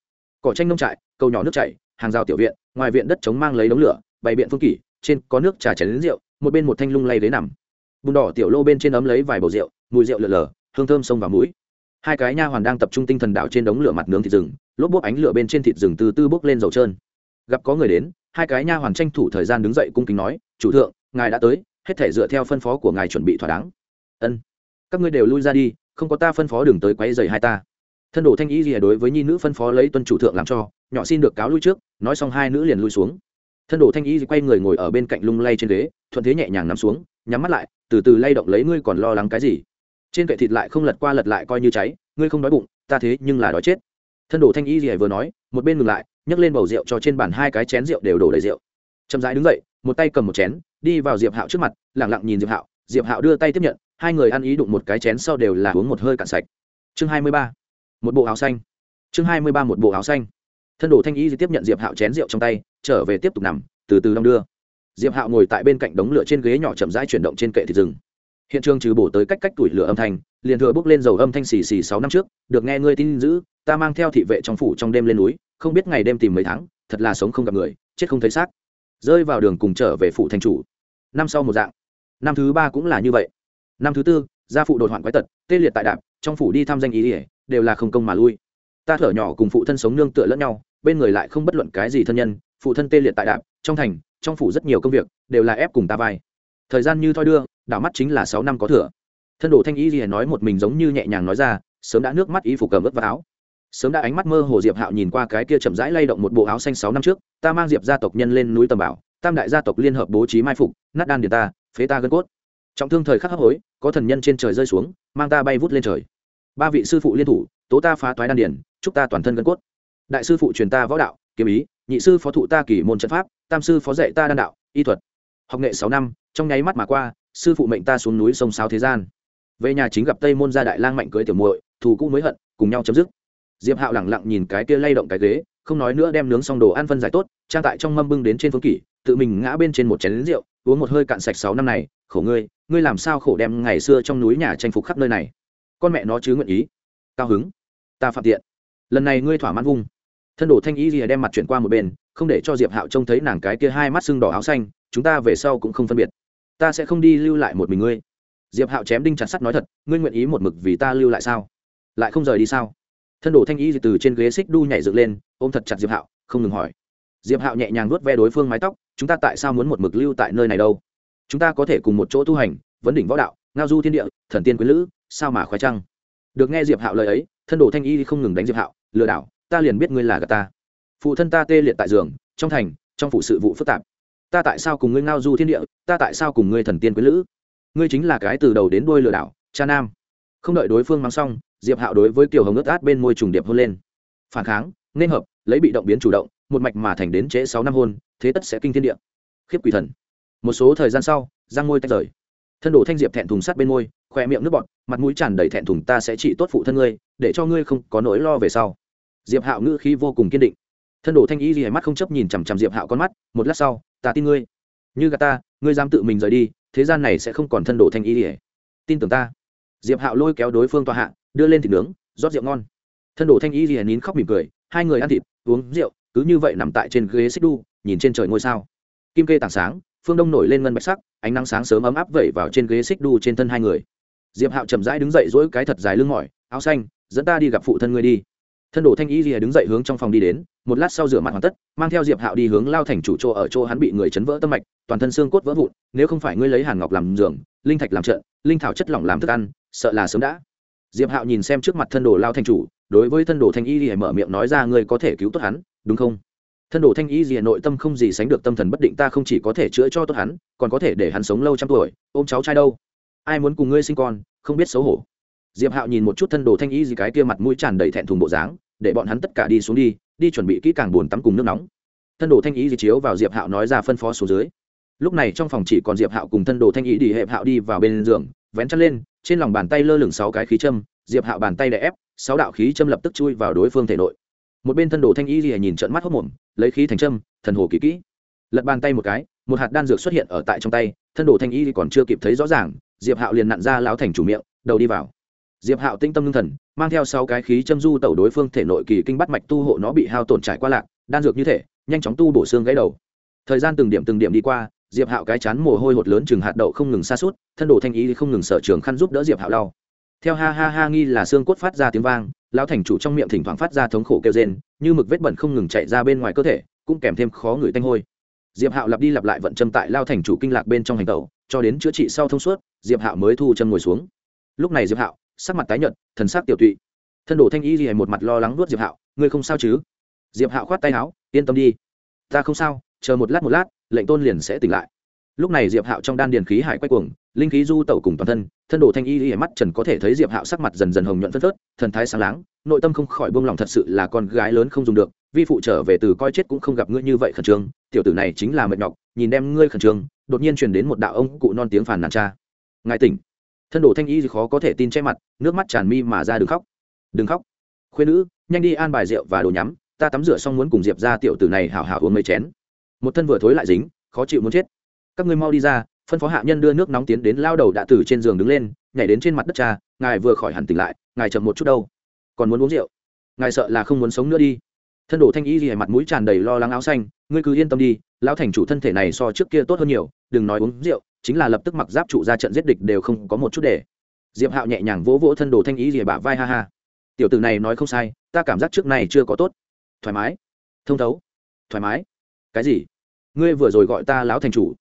Cỏ tranh nông trại, cầu nhỏ nước chảy, hàng rào tiểu viện, ngoài viện đất chống mang lấy đống lửa, bày biện phương kỷ, trên có nước trà chén đến rượu, một bên một thanh lung lay ghế nằm bùn đỏ tiểu lô bên trên ấm lấy vài bầu rượu, mùi rượu lờ lờ, hương thơm sông vào mũi. Hai cái nha hoàn đang tập trung tinh thần đảo trên đống lửa mặt nướng thịt rừng, lốp bốp ánh lửa bên trên thịt rừng từ từ bốc lên dầu trơn. Gặp có người đến, hai cái nha hoàn tranh thủ thời gian đứng dậy cung kính nói, chủ thượng, ngài đã tới, hết thể dựa theo phân phó của ngài chuẩn bị thỏa đáng. Ân, các ngươi đều lui ra đi, không có ta phân phó đường tới quấy dày hai ta. Thân đồ thanh ý gì đối với nhi nữ phân phó lấy tuân chủ thượng làm cho, nhỏ xin được cáo lui trước. Nói xong hai nữ liền lui xuống. Thân đồ thanh ý quay người ngồi ở bên cạnh lung lay trên ghế, thuận thế nhẹ nhàng nằm xuống, nhắm mắt lại từ từ lay động lấy ngươi còn lo lắng cái gì? Trên kệ thịt lại không lật qua lật lại coi như cháy, ngươi không đói bụng, ta thế nhưng là đói chết. Thân đồ thanh y gì vừa nói, một bên ngừng lại, nhấc lên bầu rượu cho trên bàn hai cái chén rượu đều đổ đầy rượu. Chậm rãi đứng dậy, một tay cầm một chén, đi vào diệp hạo trước mặt lẳng lặng nhìn diệp hạo. Diệp hạo đưa tay tiếp nhận, hai người ăn ý đụng một cái chén sau đều là uống một hơi cạn sạch. Chương hai mươi ba, một bộ áo xanh. Chương hai mươi ba, một bộ áo xanh. Thân đồ thanh y tiếp nhận diệp hạo chén rượu trong tay, trở về tiếp tục nằm, từ từ đong đưa diệp hạo ngồi tại bên cạnh đống lửa trên ghế nhỏ chậm rãi chuyển động trên kệ thịt rừng. Hiện trường trừ bổ tới cách cách tuổi lửa âm thanh, liền thừa bước lên dầu âm thanh xì xì sáu năm trước, được nghe ngươi tin giữ, ta mang theo thị vệ trong phủ trong đêm lên núi, không biết ngày đêm tìm mấy tháng, thật là sống không gặp người, chết không thấy xác. Rơi vào đường cùng trở về phủ thành chủ. Năm sau một dạng. Năm thứ ba cũng là như vậy. Năm thứ tư, gia phụ đột hoạn quái tật, tê liệt tại đạp, trong phủ đi thăm danh ý ỉa, đều là không công mà lui. Ta thở nhỏ cùng phụ thân sống nương tựa lẫn nhau, bên người lại không bất luận cái gì thân nhân, phụ thân tê liệt tại đạp, trong thành trong phủ rất nhiều công việc đều là ép cùng ta vai. Thời gian như thoi đưa, đảo mắt chính là sáu năm có thừa. Thân đồ thanh ý gì nói một mình giống như nhẹ nhàng nói ra, sớm đã nước mắt ý phục cầm ướt vào áo. Sớm đã ánh mắt mơ hồ diệp hạo nhìn qua cái kia chậm rãi lay động một bộ áo xanh sáu năm trước, ta mang diệp gia tộc nhân lên núi tầm bảo, tam đại gia tộc liên hợp bố trí mai phục, nát đan điền ta, phế ta gân cốt. Trọng thương thời khắc hấp hối, có thần nhân trên trời rơi xuống, mang ta bay vút lên trời. Ba vị sư phụ liên thủ, tố ta phá toái đan điền, chúc ta toàn thân gân cốt. Đại sư phụ truyền ta võ đạo, kiếm ý, nhị sư phó thụ ta kỷ môn trận pháp tam sư phó dạy ta đan đạo, y thuật, học nghệ sáu năm, trong nháy mắt mà qua, sư phụ mệnh ta xuống núi sông sao thế gian. Về nhà chính gặp tây môn gia đại lang mạnh cưới tiểu muội, thù cũ mới hận, cùng nhau chấm dứt. Diệp hạo lẳng lặng nhìn cái kia lay động cái ghế, không nói nữa đem nướng xong đồ ăn phân giải tốt, trang tại trong mâm bưng đến trên phương kỷ, tự mình ngã bên trên một chén lính rượu, uống một hơi cạn sạch sáu năm này, khổ ngươi ngươi làm sao khổ đem ngày xưa trong núi nhà tranh phục khắp nơi này? Con mẹ nó chứ nguyện ý. Cao hứng. Ta phạm tiện. Lần này ngươi thỏa mãn vung thân đồ thanh y gì đem mặt chuyển qua một bên, không để cho diệp hạo trông thấy nàng cái kia hai mắt sưng đỏ áo xanh, chúng ta về sau cũng không phân biệt. Ta sẽ không đi lưu lại một mình ngươi. Diệp hạo chém đinh chặt sắt nói thật, ngươi nguyện ý một mực vì ta lưu lại sao? Lại không rời đi sao? Thân đồ thanh y từ trên ghế xích đu nhảy dựng lên, ôm thật chặt diệp hạo, không ngừng hỏi. Diệp hạo nhẹ nhàng nuốt ve đối phương mái tóc, chúng ta tại sao muốn một mực lưu tại nơi này đâu? Chúng ta có thể cùng một chỗ tu hành, vấn đỉnh võ đạo, ngao du thiên địa, thần tiên quyến lữ, sao mà khoái trăng? Được nghe diệp hạo lời ấy, thân đồ thanh y không ngừng đánh diệp hạo, lừa đảo ta liền biết ngươi là gà ta. Phụ thân ta tê liệt tại giường, trong thành, trong phụ sự vụ phức tạp. Ta tại sao cùng ngươi ngao du thiên địa, ta tại sao cùng ngươi thần tiên quý lữ? Ngươi chính là cái từ đầu đến đuôi lừa đảo, cha nam. Không đợi đối phương mang xong, diệp hạo đối với kiều hồng ướt át bên môi trùng điệp hôn lên. Phản kháng, nên hợp, lấy bị động biến chủ động, một mạch mà thành đến trễ sáu năm hôn, thế tất sẽ kinh thiên địa. Khiếp quỷ thần. Một số thời gian sau giang môi tách rời. Thân đồ thanh diệp thẹn thùng sát bên môi khoe miệng nước bọt, mặt mũi tràn đầy thẹn thùng, ta sẽ trị tốt phụ thân ngươi, để cho ngươi không có nỗi lo về sau diệp hạo ngữ khí vô cùng kiên định. Thân đồ thanh y gì mắt không chấp nhìn chằm chằm diệp hạo con mắt, một lát sau, ta tin ngươi. Như gà ta, ngươi dám tự mình rời đi, thế gian này sẽ không còn thân đồ thanh y gì tin tưởng ta. Diệp hạo lôi kéo đối phương tòa hạ, đưa lên thịt nướng, rót rượu ngon. Thân đồ thanh y gì nín khóc mỉm cười, hai người ăn thịt, uống rượu, cứ như vậy nằm tại trên ghế xích đu, nhìn trên trời ngôi sao. Kim kê tảng sáng, phương đông nổi lên ngân bạch sắc, ánh nắng sáng sớm ấm áp vẩy vào trên ghế xích đu trên thân hai người. Diệp hạo chậm rãi đứng dậy dỗi cái thật dài lưng mỏi, áo xanh, dẫn ta đi gặp phụ thân ngươi đi thân đồ thanh y rìa đứng dậy hướng trong phòng đi đến, một lát sau rửa mặt hoàn tất, mang theo diệp hạo đi hướng lao thành chủ chỗ ở chỗ hắn bị người chấn vỡ tâm mạch, toàn thân xương cốt vỡ vụn, nếu không phải ngươi lấy hàn ngọc làm giường, linh thạch làm trận, linh thảo chất lỏng làm thức ăn, sợ là sớm đã. Diệp hạo nhìn xem trước mặt thân đồ lao thành chủ, đối với thân đồ thanh y rìa mở miệng nói ra ngươi có thể cứu tốt hắn, đúng không? Thân đồ thanh y rìa nội tâm không gì sánh được tâm thần bất định, ta không chỉ có thể chữa cho tốt hắn, còn có thể để hắn sống lâu trăm tuổi, ôm cháu trai đâu? Ai muốn cùng ngươi sinh con, không biết xấu hổ. Diệp hạo nhìn một chút thân đồ thanh y gì cái kia mặt mũi tràn đầy thẹn thùng bộ dáng để bọn hắn tất cả đi xuống đi đi chuẩn bị kỹ càng buồn tắm cùng nước nóng. Thân đồ thanh ý di chiếu vào diệp hạo nói ra phân phó xuống dưới. Lúc này trong phòng chỉ còn diệp hạo cùng thân đồ thanh ý đi hẹp hạo đi vào bên giường, vén chân lên, trên lòng bàn tay lơ lửng sáu cái khí châm, diệp hạo bàn tay đè ép, sáu đạo khí châm lập tức chui vào đối phương thể nội. Một bên thân đồ thanh ý di nhìn trận mắt hốc mồm, lấy khí thành châm, thần hồ kỹ kỹ. Lật bàn tay một cái, một hạt đan dược xuất hiện ở tại trong tay, thân đồ thanh ý còn chưa kịp thấy rõ ràng, diệp hạo liền nặn ra láo thành chủ miệng, đầu đi vào diệp hạo tinh tâm ngưng thần, mang theo sáu cái khí châm du tẩu đối phương thể nội kỳ kinh bắt mạch tu hộ nó bị hao tổn trải qua lạc, đan dược như thể, nhanh chóng tu bổ xương gãy đầu. Thời gian từng điểm từng điểm đi qua, diệp hạo cái chán mồ hôi hột lớn chừng hạt đậu không ngừng xa suốt thân đồ thanh ý không ngừng sở trường khăn giúp đỡ diệp hạo đau theo ha ha ha nghi là xương cốt phát ra tiếng vang, lão thành chủ trong miệng thỉnh thoảng phát ra thống khổ kêu rên, như mực vết bẩn không ngừng chạy ra bên ngoài cơ thể, cũng kèm thêm khó người tanh hôi. Diệp hạo lặp đi lặp lại vận châm tại lao thành chủ kinh lạc bên trong hành tẩu, cho đến chữa trị sau thông suốt, diệp hạo mới thu chân ngồi xuống. Lúc này diệp hạo sắc mặt tái nhợt, thần sắc tiểu tụy. Thân đồ thanh y gì một mặt lo lắng nuốt diệp hạo, ngươi không sao chứ? Diệp hạo khoát tay áo, yên tâm đi. Ta không sao, chờ một lát một lát, lệnh tôn liền sẽ tỉnh lại. Lúc này diệp hạo trong đan điền khí hải quay cuồng, linh khí du tẩu cùng toàn thân thân đồ thanh y y mắt trần có thể thấy diệp hạo sắc mặt dần dần hồng nhuận phân phớt, thần thái sáng láng, nội tâm không khỏi buông lòng thật sự là con gái lớn không dùng được, vi phụ trở về từ coi chết cũng không gặp ngươi như vậy khẩn trương, tiểu tử này chính là mệt nhọc, nhìn đem ngươi khẩn trương. Đột nhiên truyền đến một đạo ông cụ non tiếng phàn nàn cha. Ngài tỉnh thân đồ thanh y khó có thể tin che mặt, nước mắt tràn mi mà ra đừng khóc. Đừng khóc. Khuyên nữ, nhanh đi an bài rượu và đồ nhắm, ta tắm rửa xong muốn cùng diệp ra tiểu tử này hảo hảo uống mấy chén. Một thân vừa thối lại dính, khó chịu muốn chết. Các ngươi mau đi ra, phân phó hạ nhân đưa nước nóng tiến đến lao đầu đã từ trên giường đứng lên, nhảy đến trên mặt đất cha, ngài vừa khỏi hẳn tỉnh lại, ngài chậm một chút đâu. Còn muốn uống rượu? Ngài sợ là không muốn sống nữa đi. Thân đồ thanh y gì mặt mũi tràn đầy lo lắng áo xanh, ngươi cứ yên tâm đi, lão thành chủ thân thể này so trước kia tốt hơn nhiều, đừng nói uống rượu chính là lập tức mặc giáp trụ ra trận giết địch đều không có một chút để. Diệp hạo nhẹ nhàng vỗ vỗ thân đồ thanh ý rìa bả vai, ha ha. Tiểu tử này nói không sai, ta cảm giác trước này chưa có tốt. Thoải mái. Thông thấu. Thoải mái. Cái gì? Ngươi vừa rồi gọi ta lão thành chủ.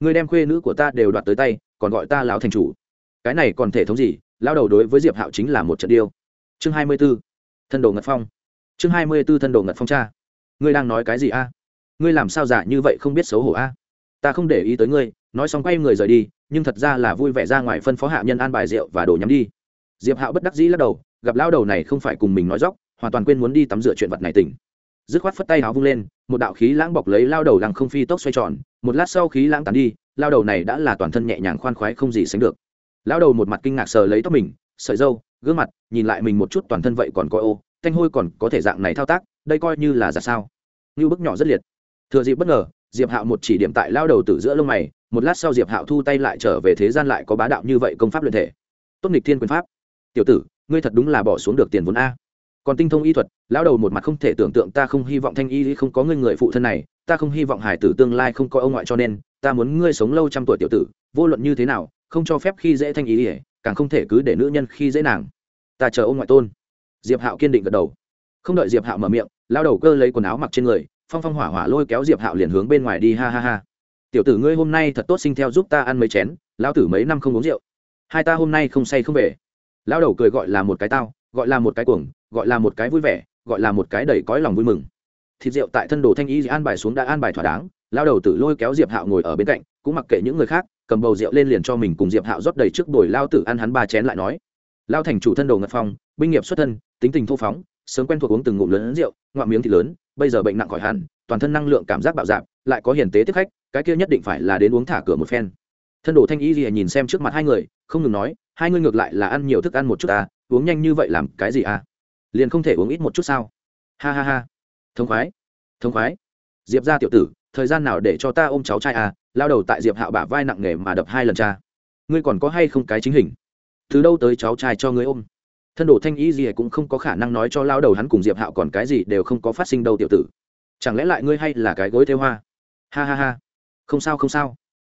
Ngươi đem khuê nữ của ta đều đoạt tới tay, còn gọi ta lão thành chủ. Cái này còn thể thống gì? Lao đầu đối với diệp hạo chính là một trận điêu. Chương hai mươi b ố thân đồ ngật phong. Chương hai mươi b ố thân đồ ngật phong cha. Ngươi đang nói cái gì a? Ngươi làm sao giả như vậy không biết xấu hổ a? Ta không để ý tới ngươi nói xong quay người rời đi, nhưng thật ra là vui vẻ ra ngoài phân phó hạ nhân an bài rượu và đồ nhắm đi. Diệp hạo bất đắc dĩ lắc đầu, gặp lao đầu này không phải cùng mình nói dóc, hoàn toàn quên muốn đi tắm rửa chuyện vật này tỉnh. Dứt khoát phất tay áo vung lên, một đạo khí lãng bọc lấy lao đầu lăng không phi tốc xoay tròn, một lát sau khí lãng tán đi lao đầu này đã là toàn thân nhẹ nhàng khoan khoái không gì sánh được. Lao đầu một mặt kinh ngạc sờ lấy tóc mình, sợi dâu gương mặt, nhìn lại mình một chút toàn thân vậy còn có ô, thanh hôi còn có thể dạng này thao tác, đây coi như là giả sao. Như bức nhỏ rất liệt. Thừa dịp bất ngờ, diệp hạo một chỉ điểm tại lao đầu từ giữa lông mày một lát sau diệp hạo thu tay lại trở về thế gian lại có bá đạo như vậy công pháp luyện thể. Tốt nghịch thiên quyền pháp. Tiểu tử, ngươi thật đúng là bỏ xuống được tiền vốn a. Còn tinh thông y thuật, lão đầu một mặt không thể tưởng tượng ta không hy vọng thanh y không có ngươi người phụ thân này, ta không hy vọng hải tử tương lai không có ông ngoại cho nên, ta muốn ngươi sống lâu trăm tuổi tiểu tử, vô luận như thế nào, không cho phép khi dễ thanh y càng không thể cứ để nữ nhân khi dễ nàng. Ta chờ ông ngoại tôn. Diệp hạo kiên định gật đầu. Không đợi diệp hạo mở miệng lao đầu cơ lấy quần áo mặc trên người, phong phong hỏa hỏa lôi kéo diệp hạo liền hướng bên ngoài đi, ha ha ha tiểu tử ngươi hôm nay thật tốt sinh theo giúp ta ăn mấy chén, lão tử mấy năm không uống rượu. Hai ta hôm nay không say không về. Lao đầu cười gọi là một cái tao, gọi là một cái cuồng, gọi là một cái vui vẻ, gọi là một cái đầy cõi lòng vui mừng. Thịt rượu tại thân đồ thanh y an bài xuống đã an bài thỏa đáng lao đầu tử lôi kéo diệp hạo ngồi ở bên cạnh, cũng mặc kệ những người khác, cầm bầu rượu lên liền cho mình cùng diệp hạo rót đầy trước đồi lao tử ăn hắn ba chén lại nói. Lao thành chủ thân đồ ngật phong, binh nghiệp xuất thân, tính tình thô phóng, sớm quen thuộc uống từng ngụm lớn rượu, ngoạm miếng thì lớn, bây giờ bệnh nặng khỏi hẳn, toàn thân năng lượng cảm giác bạo dạp lại có hiền tế tiếp khách, cái kia nhất định phải là đến uống thả cửa một phen. Thân đồ thanh y gì nhìn xem trước mặt hai người, không ngừng nói, hai người ngược lại là ăn nhiều thức ăn một chút ta uống nhanh như vậy làm cái gì à? Liền không thể uống ít một chút sao? Ha ha ha. Thống khoái. Thống khoái. Diệp ra tiểu tử, thời gian nào để cho ta ôm cháu trai à? Lao đầu tại diệp hạo bả vai nặng nề mà đập hai lần cha. Ngươi còn có hay không cái chính hình? Từ đâu tới cháu trai cho ngươi ôm? Thân đồ thanh y gì cũng không có khả năng nói cho lao đầu hắn cùng diệp hạo còn cái gì đều không có phát sinh đâu tiểu tử. Chẳng lẽ lại ngươi hay là cái gối theo hoa? Ha ha ha. Không sao không sao.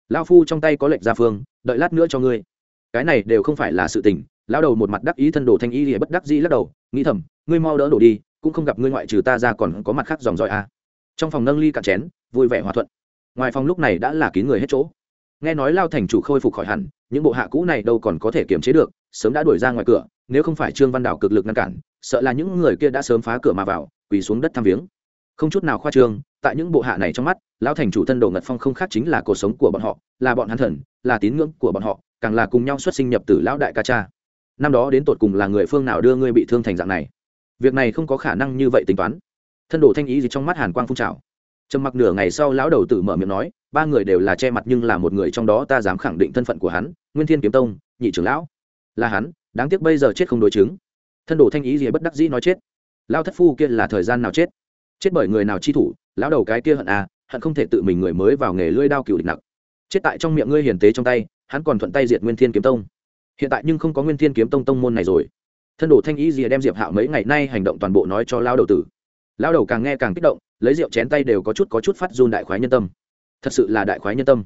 Lao phu trong tay có lệnh ra phương, đợi lát nữa cho ngươi. Cái này đều không phải là sự tình. Lao đầu một mặt đắc ý thân đồ thanh y thì bất đắc dĩ lắc đầu, nghĩ thầm, ngươi mau đỡ đổ đi, cũng không gặp ngươi ngoại trừ ta ra còn có mặt khác dòng dõi a à. trong phòng nâng ly cạn chén, vui vẻ hòa thuận. Ngoài phòng lúc này đã là kín người hết chỗ. Nghe nói lao thành chủ khôi phục khỏi hẳn, những bộ hạ cũ này đâu còn có thể kiềm chế được, sớm đã đuổi ra ngoài cửa, nếu không phải trương văn đảo cực lực ngăn cản, sợ là những người kia đã sớm phá cửa mà vào, quỳ xuống đất thăm viếng. Không chút nào khoa trương tại những bộ hạ này trong mắt, lão thành chủ thân đồ ngật phong không khác chính là cuộc sống của bọn họ, là bọn hắn thần, là tín ngưỡng của bọn họ, càng là cùng nhau xuất sinh nhập tử lão đại ca cha. Năm đó đến tột cùng là người phương nào đưa ngươi bị thương thành dạng này? Việc này không có khả năng như vậy tính toán. Thân đồ thanh ý gì trong mắt hàn quang phun trào. Trầm mặc nửa ngày sau lão đầu tử mở miệng nói, ba người đều là che mặt nhưng là một người trong đó ta dám khẳng định thân phận của hắn, nguyên thiên kiếm tông, nhị trưởng lão. Là hắn, đáng tiếc bây giờ chết không đối chứng. Thân đồ thanh ý gì bất đắc dĩ nói chết. Lao thất phu kia là thời gian nào chết? Chết bởi người nào chi thủ? Lão đầu cái kia hận à hận không thể tự mình người mới vào nghề lưỡi đao cựu địch nặng chết tại trong miệng ngươi hiền tế trong tay, hắn còn thuận tay diệt nguyên thiên kiếm tông. Hiện tại nhưng không có nguyên thiên kiếm tông tông môn này rồi. Thân đồ thanh ý gì đem diệp hạo mấy ngày nay hành động toàn bộ nói cho lao đầu tử. Lao đầu càng nghe càng kích động, lấy rượu chén tay đều có chút có chút phát run đại khoái nhân tâm. Thật sự là đại khoái nhân tâm.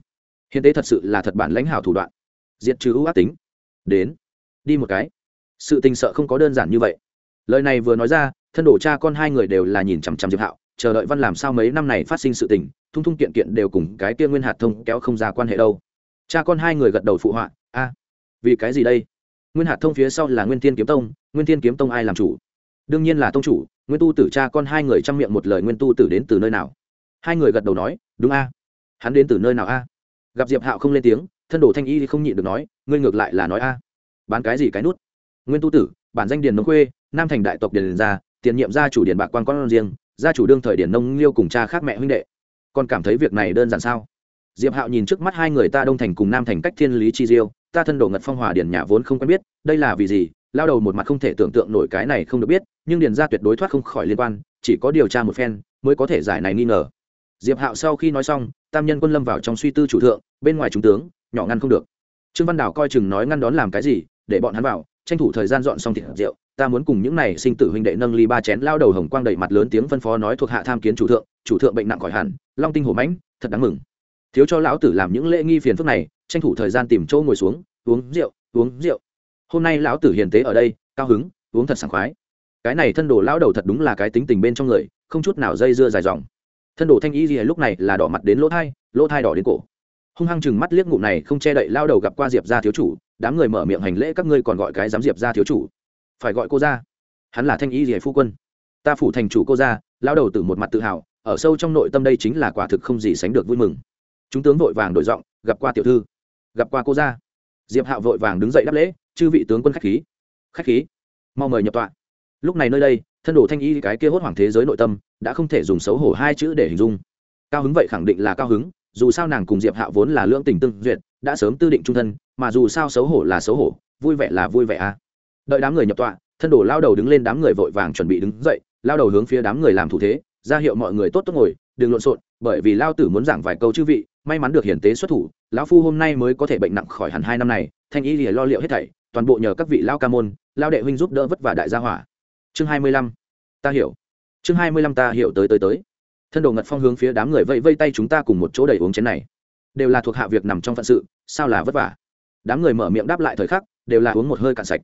Hiền tế thật sự là thật bản lãnh hảo thủ đoạn. Diệt trừ ưu ác tính. Đến. Đi một cái. Sự tình sợ không có đơn giản như vậy. Lời này vừa nói ra, thân đổ cha con hai người đều là nhìn chằm chằm diệp hạo chờ đợi văn làm sao mấy năm này phát sinh sự tình, thung thung kiện kiện đều cùng cái kia nguyên hạt thông kéo không ra quan hệ đâu. Cha con hai người gật đầu phụ họa, a, vì cái gì đây? Nguyên hạt thông phía sau là nguyên thiên kiếm tông, nguyên thiên kiếm tông ai làm chủ? Đương nhiên là tông chủ, nguyên tu tử cha con hai người chăm miệng một lời nguyên tu tử đến từ nơi nào? Hai người gật đầu nói, đúng a, hắn đến từ nơi nào a? Gặp diệp hạo không lên tiếng, thân đồ thanh y thì không nhịn được nói, ngươi ngược lại là nói a, bán cái gì cái nút? Nguyên tu tử, bản danh điền nông khuê, nam thành đại tộc điền gia, tiền nhiệm gia chủ điền bạc quan con riêng gia chủ đương thời điển nông liêu cùng cha khác mẹ huynh đệ. Còn cảm thấy việc này đơn giản sao? Diệp hạo nhìn trước mắt hai người ta đông thành cùng nam thành cách thiên lý chi diêu, ta thân đồ ngật phong hòa điển nhà vốn không quen biết, đây là vì gì? Lao đầu một mặt không thể tưởng tượng nổi cái này không được biết, nhưng điền gia tuyệt đối thoát không khỏi liên quan, chỉ có điều tra một phen, mới có thể giải này nghi ngờ. Diệp hạo sau khi nói xong, tam nhân quân lâm vào trong suy tư chủ thượng, bên ngoài trung tướng, nhỏ ngăn không được. Trương văn đào coi chừng nói ngăn đón làm cái gì, để bọn hắn vào, tranh thủ thời gian dọn xong thịt rượu ta muốn cùng những này sinh tử huynh đệ nâng ly ba chén lao đầu hồng quang đầy mặt lớn tiếng phân phó nói thuộc hạ tham kiến chủ thượng chủ thượng bệnh nặng khỏi hẳn, long tinh hổ mãnh, thật đáng mừng. Thiếu cho lão tử làm những lễ nghi phiền phức này, tranh thủ thời gian tìm chỗ ngồi xuống, uống rượu uống rượu. Hôm nay lão tử hiền tế ở đây, cao hứng, uống thật sảng khoái. Cái này thân đồ lão đầu thật đúng là cái tính tình bên trong người, không chút nào dây dưa dài dòng. Thân đồ thanh y gì lúc này là đỏ mặt đến lỗ thai lỗ thai đỏ đến cổ. Hung hăng chừng mắt liếc ngụm này không che đậy lao đầu gặp qua diệp gia thiếu chủ, đám người mở miệng hành lễ các ngươi còn gọi cái dám diệp gia thiếu chủ phải gọi cô ra. Hắn là thanh y gì phu quân. Ta phủ thành chủ cô ra lao đầu từ một mặt tự hào, ở sâu trong nội tâm đây chính là quả thực không gì sánh được vui mừng. Chúng tướng vội vàng đổi giọng, gặp qua tiểu thư. Gặp qua cô ra. Diệp hạo vội vàng đứng dậy đáp lễ, chư vị tướng quân khách khí. Khách khí? Mau mời nhập tọa. Lúc này nơi đây, thân đồ thanh y cái kia hốt hoảng thế giới nội tâm, đã không thể dùng xấu hổ hai chữ để hình dung. Cao hứng vậy khẳng định là cao hứng, dù sao nàng cùng diệp hạo vốn là lưỡng tình tương duyệt, đã sớm tư định trung thân, mà dù sao xấu hổ là xấu hổ, vui vẻ là vui vẻ à đợi đám người nhập tọa, thân đồ lao đầu đứng lên đám người vội vàng chuẩn bị đứng dậy, lao đầu hướng phía đám người làm thủ thế, ra hiệu mọi người tốt tốt ngồi, đừng lộn xộn, bởi vì lao tử muốn giảng vài câu chư vị, may mắn được hiển tế xuất thủ, lão phu hôm nay mới có thể bệnh nặng khỏi hẳn hai năm này, thanh y lìa lo liệu hết thảy, toàn bộ nhờ các vị lao ca môn, lao đệ huynh giúp đỡ vất vả đại gia hỏa. Chương hai mươi lăm, ta hiểu. Chương hai mươi lăm ta hiểu tới tới tới. Thân đồ ngật phong hướng phía đám người vây vây tay chúng ta cùng một chỗ đầy uống chén này. Đều là thuộc hạ việc nằm trong phận sự, sao là vất vả? Đám người mở miệng đáp lại thời khắc, đều là uống một hơi cạn sạch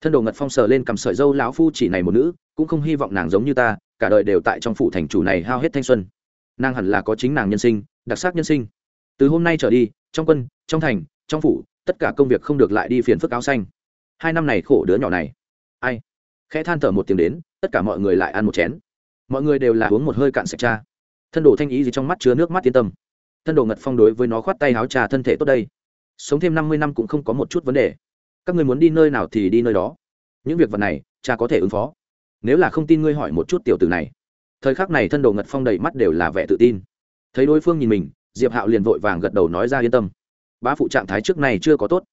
thân đồ ngật phong sờ lên cầm sợi dâu lão phu chỉ này một nữ, cũng không hy vọng nàng giống như ta, cả đời đều tại trong phủ thành chủ này hao hết thanh xuân. Nàng hẳn là có chính nàng nhân sinh, đặc sắc nhân sinh. Từ hôm nay trở đi, trong quân, trong thành, trong phủ, tất cả công việc không được lại đi phiền phức áo xanh. Hai năm này khổ đứa nhỏ này. Ai? Khẽ than thở một tiếng đến, tất cả mọi người lại ăn một chén. Mọi người đều là uống một hơi cạn sạch cha thân đồ thanh ý gì trong mắt chứa nước mắt yên tâm. Thân đồ ngật phong đối với nó khoát tay áo trà thân thể tốt đây. Sống thêm năm mươi năm cũng không có một chút vấn đề các ngươi muốn đi nơi nào thì đi nơi đó. Những việc vật này, cha có thể ứng phó. Nếu là không tin ngươi hỏi một chút tiểu tử này. Thời khắc này thân đồ ngật phong đầy mắt đều là vẻ tự tin. Thấy đối phương nhìn mình, diệp hạo liền vội vàng gật đầu nói ra yên tâm. Bá phụ trạng thái trước này chưa có tốt.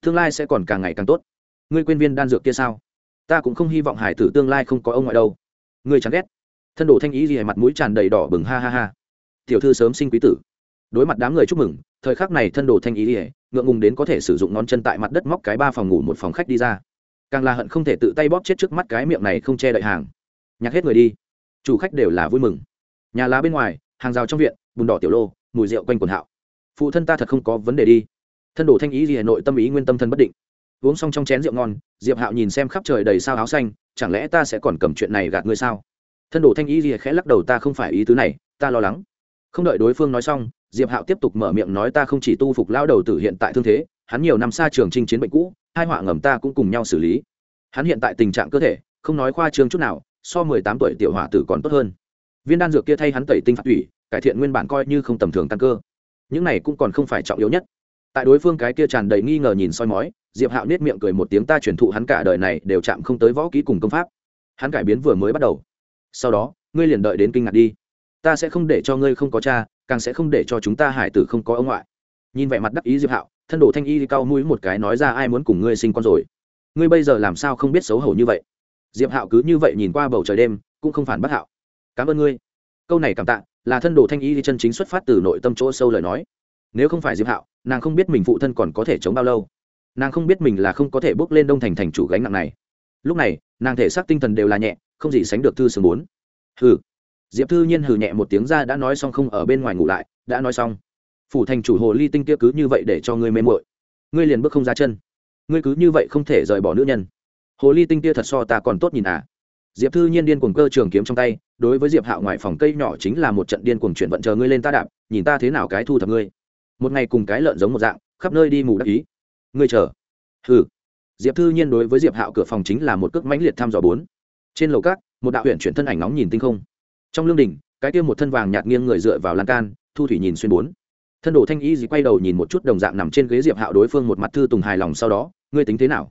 Tương lai sẽ còn càng ngày càng tốt. Ngươi quên viên đan dược kia sao? Ta cũng không hy vọng hải tử tương lai không có ông ngoại đâu. Ngươi chán ghét. Thân đồ thanh ý gì mặt mũi tràn đầy đỏ bừng ha ha ha. Tiểu thư sớm sinh quý tử. Đối mặt đám người chúc mừng, thời khắc này thân đồ thanh ý ỉa ngượng ngùng đến có thể sử dụng ngón chân tại mặt đất móc cái ba phòng ngủ một phòng khách đi ra. Càng là hận không thể tự tay bóp chết trước mắt cái miệng này không che đậy hàng. Nhạc hết người đi. Chủ khách đều là vui mừng. Nhà lá bên ngoài, hàng rào trong viện, bùn đỏ tiểu lô, mùi rượu quanh quần hạo. Phụ thân ta thật không có vấn đề đi. Thân đồ thanh ý gì hà nội tâm ý nguyên tâm thân bất định. Uống xong trong chén rượu ngon, diệp hạo nhìn xem khắp trời đầy sao áo xanh, chẳng lẽ ta sẽ còn cầm chuyện này gạt ngươi sao? Thân đồ thanh ý gì khẽ lắc đầu, ta không phải ý tứ này, ta lo lắng. Không đợi đối phương nói xong diệp hạo tiếp tục mở miệng nói ta không chỉ tu phục lao đầu tử hiện tại thương thế, hắn nhiều năm xa trường chinh chiến bệnh cũ, hai họa ngầm ta cũng cùng nhau xử lý. Hắn hiện tại tình trạng cơ thể, không nói khoa trương chút nào, so mười tám tuổi tiểu hỏa tử còn tốt hơn. Viên đan dược kia thay hắn tẩy tinh phạt thủy, cải thiện nguyên bản coi như không tầm thường căn cơ. Những này cũng còn không phải trọng yếu nhất. Tại đối phương cái kia tràn đầy nghi ngờ nhìn soi mói, diệp hạo nết miệng cười một tiếng ta truyền thụ hắn cả đời này đều chạm không tới võ kỹ cùng công pháp. Hắn cải biến vừa mới bắt đầu. Sau đó, ngươi liền đợi đến kinh ngạc đi. Ta sẽ không để cho ngươi không có cha càng sẽ không để cho chúng ta hải tử không có ông ngoại. Nhìn vẻ mặt đắc ý diệp hạo, thân đồ thanh y cau mũi một cái nói ra ai muốn cùng ngươi sinh con rồi. Ngươi bây giờ làm sao không biết xấu hổ như vậy? Diệp hạo cứ như vậy nhìn qua bầu trời đêm, cũng không phản bác hạo. Cảm ơn ngươi. Câu này cảm tạ, là thân đồ thanh y chân chính xuất phát từ nội tâm chỗ sâu lời nói. Nếu không phải diệp hạo, nàng không biết mình phụ thân còn có thể chống bao lâu. Nàng không biết mình là không có thể bước lên đông thành thành chủ gánh nặng này. Lúc này, nàng thể xác tinh thần đều là nhẹ, không gì sánh được thư sướng bốn. Hừ diệp thư nhiên hừ nhẹ một tiếng ra, đã nói xong không ở bên ngoài ngủ lại, đã nói xong. Phủ thành chủ hồ ly tinh kia cứ như vậy để cho ngươi mê mội ngươi liền bước không ra chân. Ngươi cứ như vậy không thể rời bỏ nữ nhân. Hồ ly tinh kia thật so ta còn tốt nhìn à. Diệp thư nhiên điên cuồng cơ trường kiếm trong tay, đối với diệp hạo ngoài phòng cây nhỏ chính là một trận điên cuồng chuyển vận chờ ngươi lên ta đạp, nhìn ta thế nào cái thu thập ngươi. Một ngày cùng cái lợn giống một dạng, khắp nơi đi mù đắc ý. Ngươi chờ. Hừ. Diệp thư nhiên đối với diệp hạo cửa phòng chính là một cước mãnh liệt thăm dò bốn. Trên lầu cát một đạo huyện chuyển thân ảnh nóng nhìn tinh không trong lương đình cái kia một thân vàng nhạt nghiêng người dựa vào lan can, thu thủy nhìn xuyên bốn. Thân đồ thanh y gì quay đầu nhìn một chút đồng dạng nằm trên ghế diệp hạo đối phương một mặt thư tùng hài lòng sau đó, ngươi tính thế nào?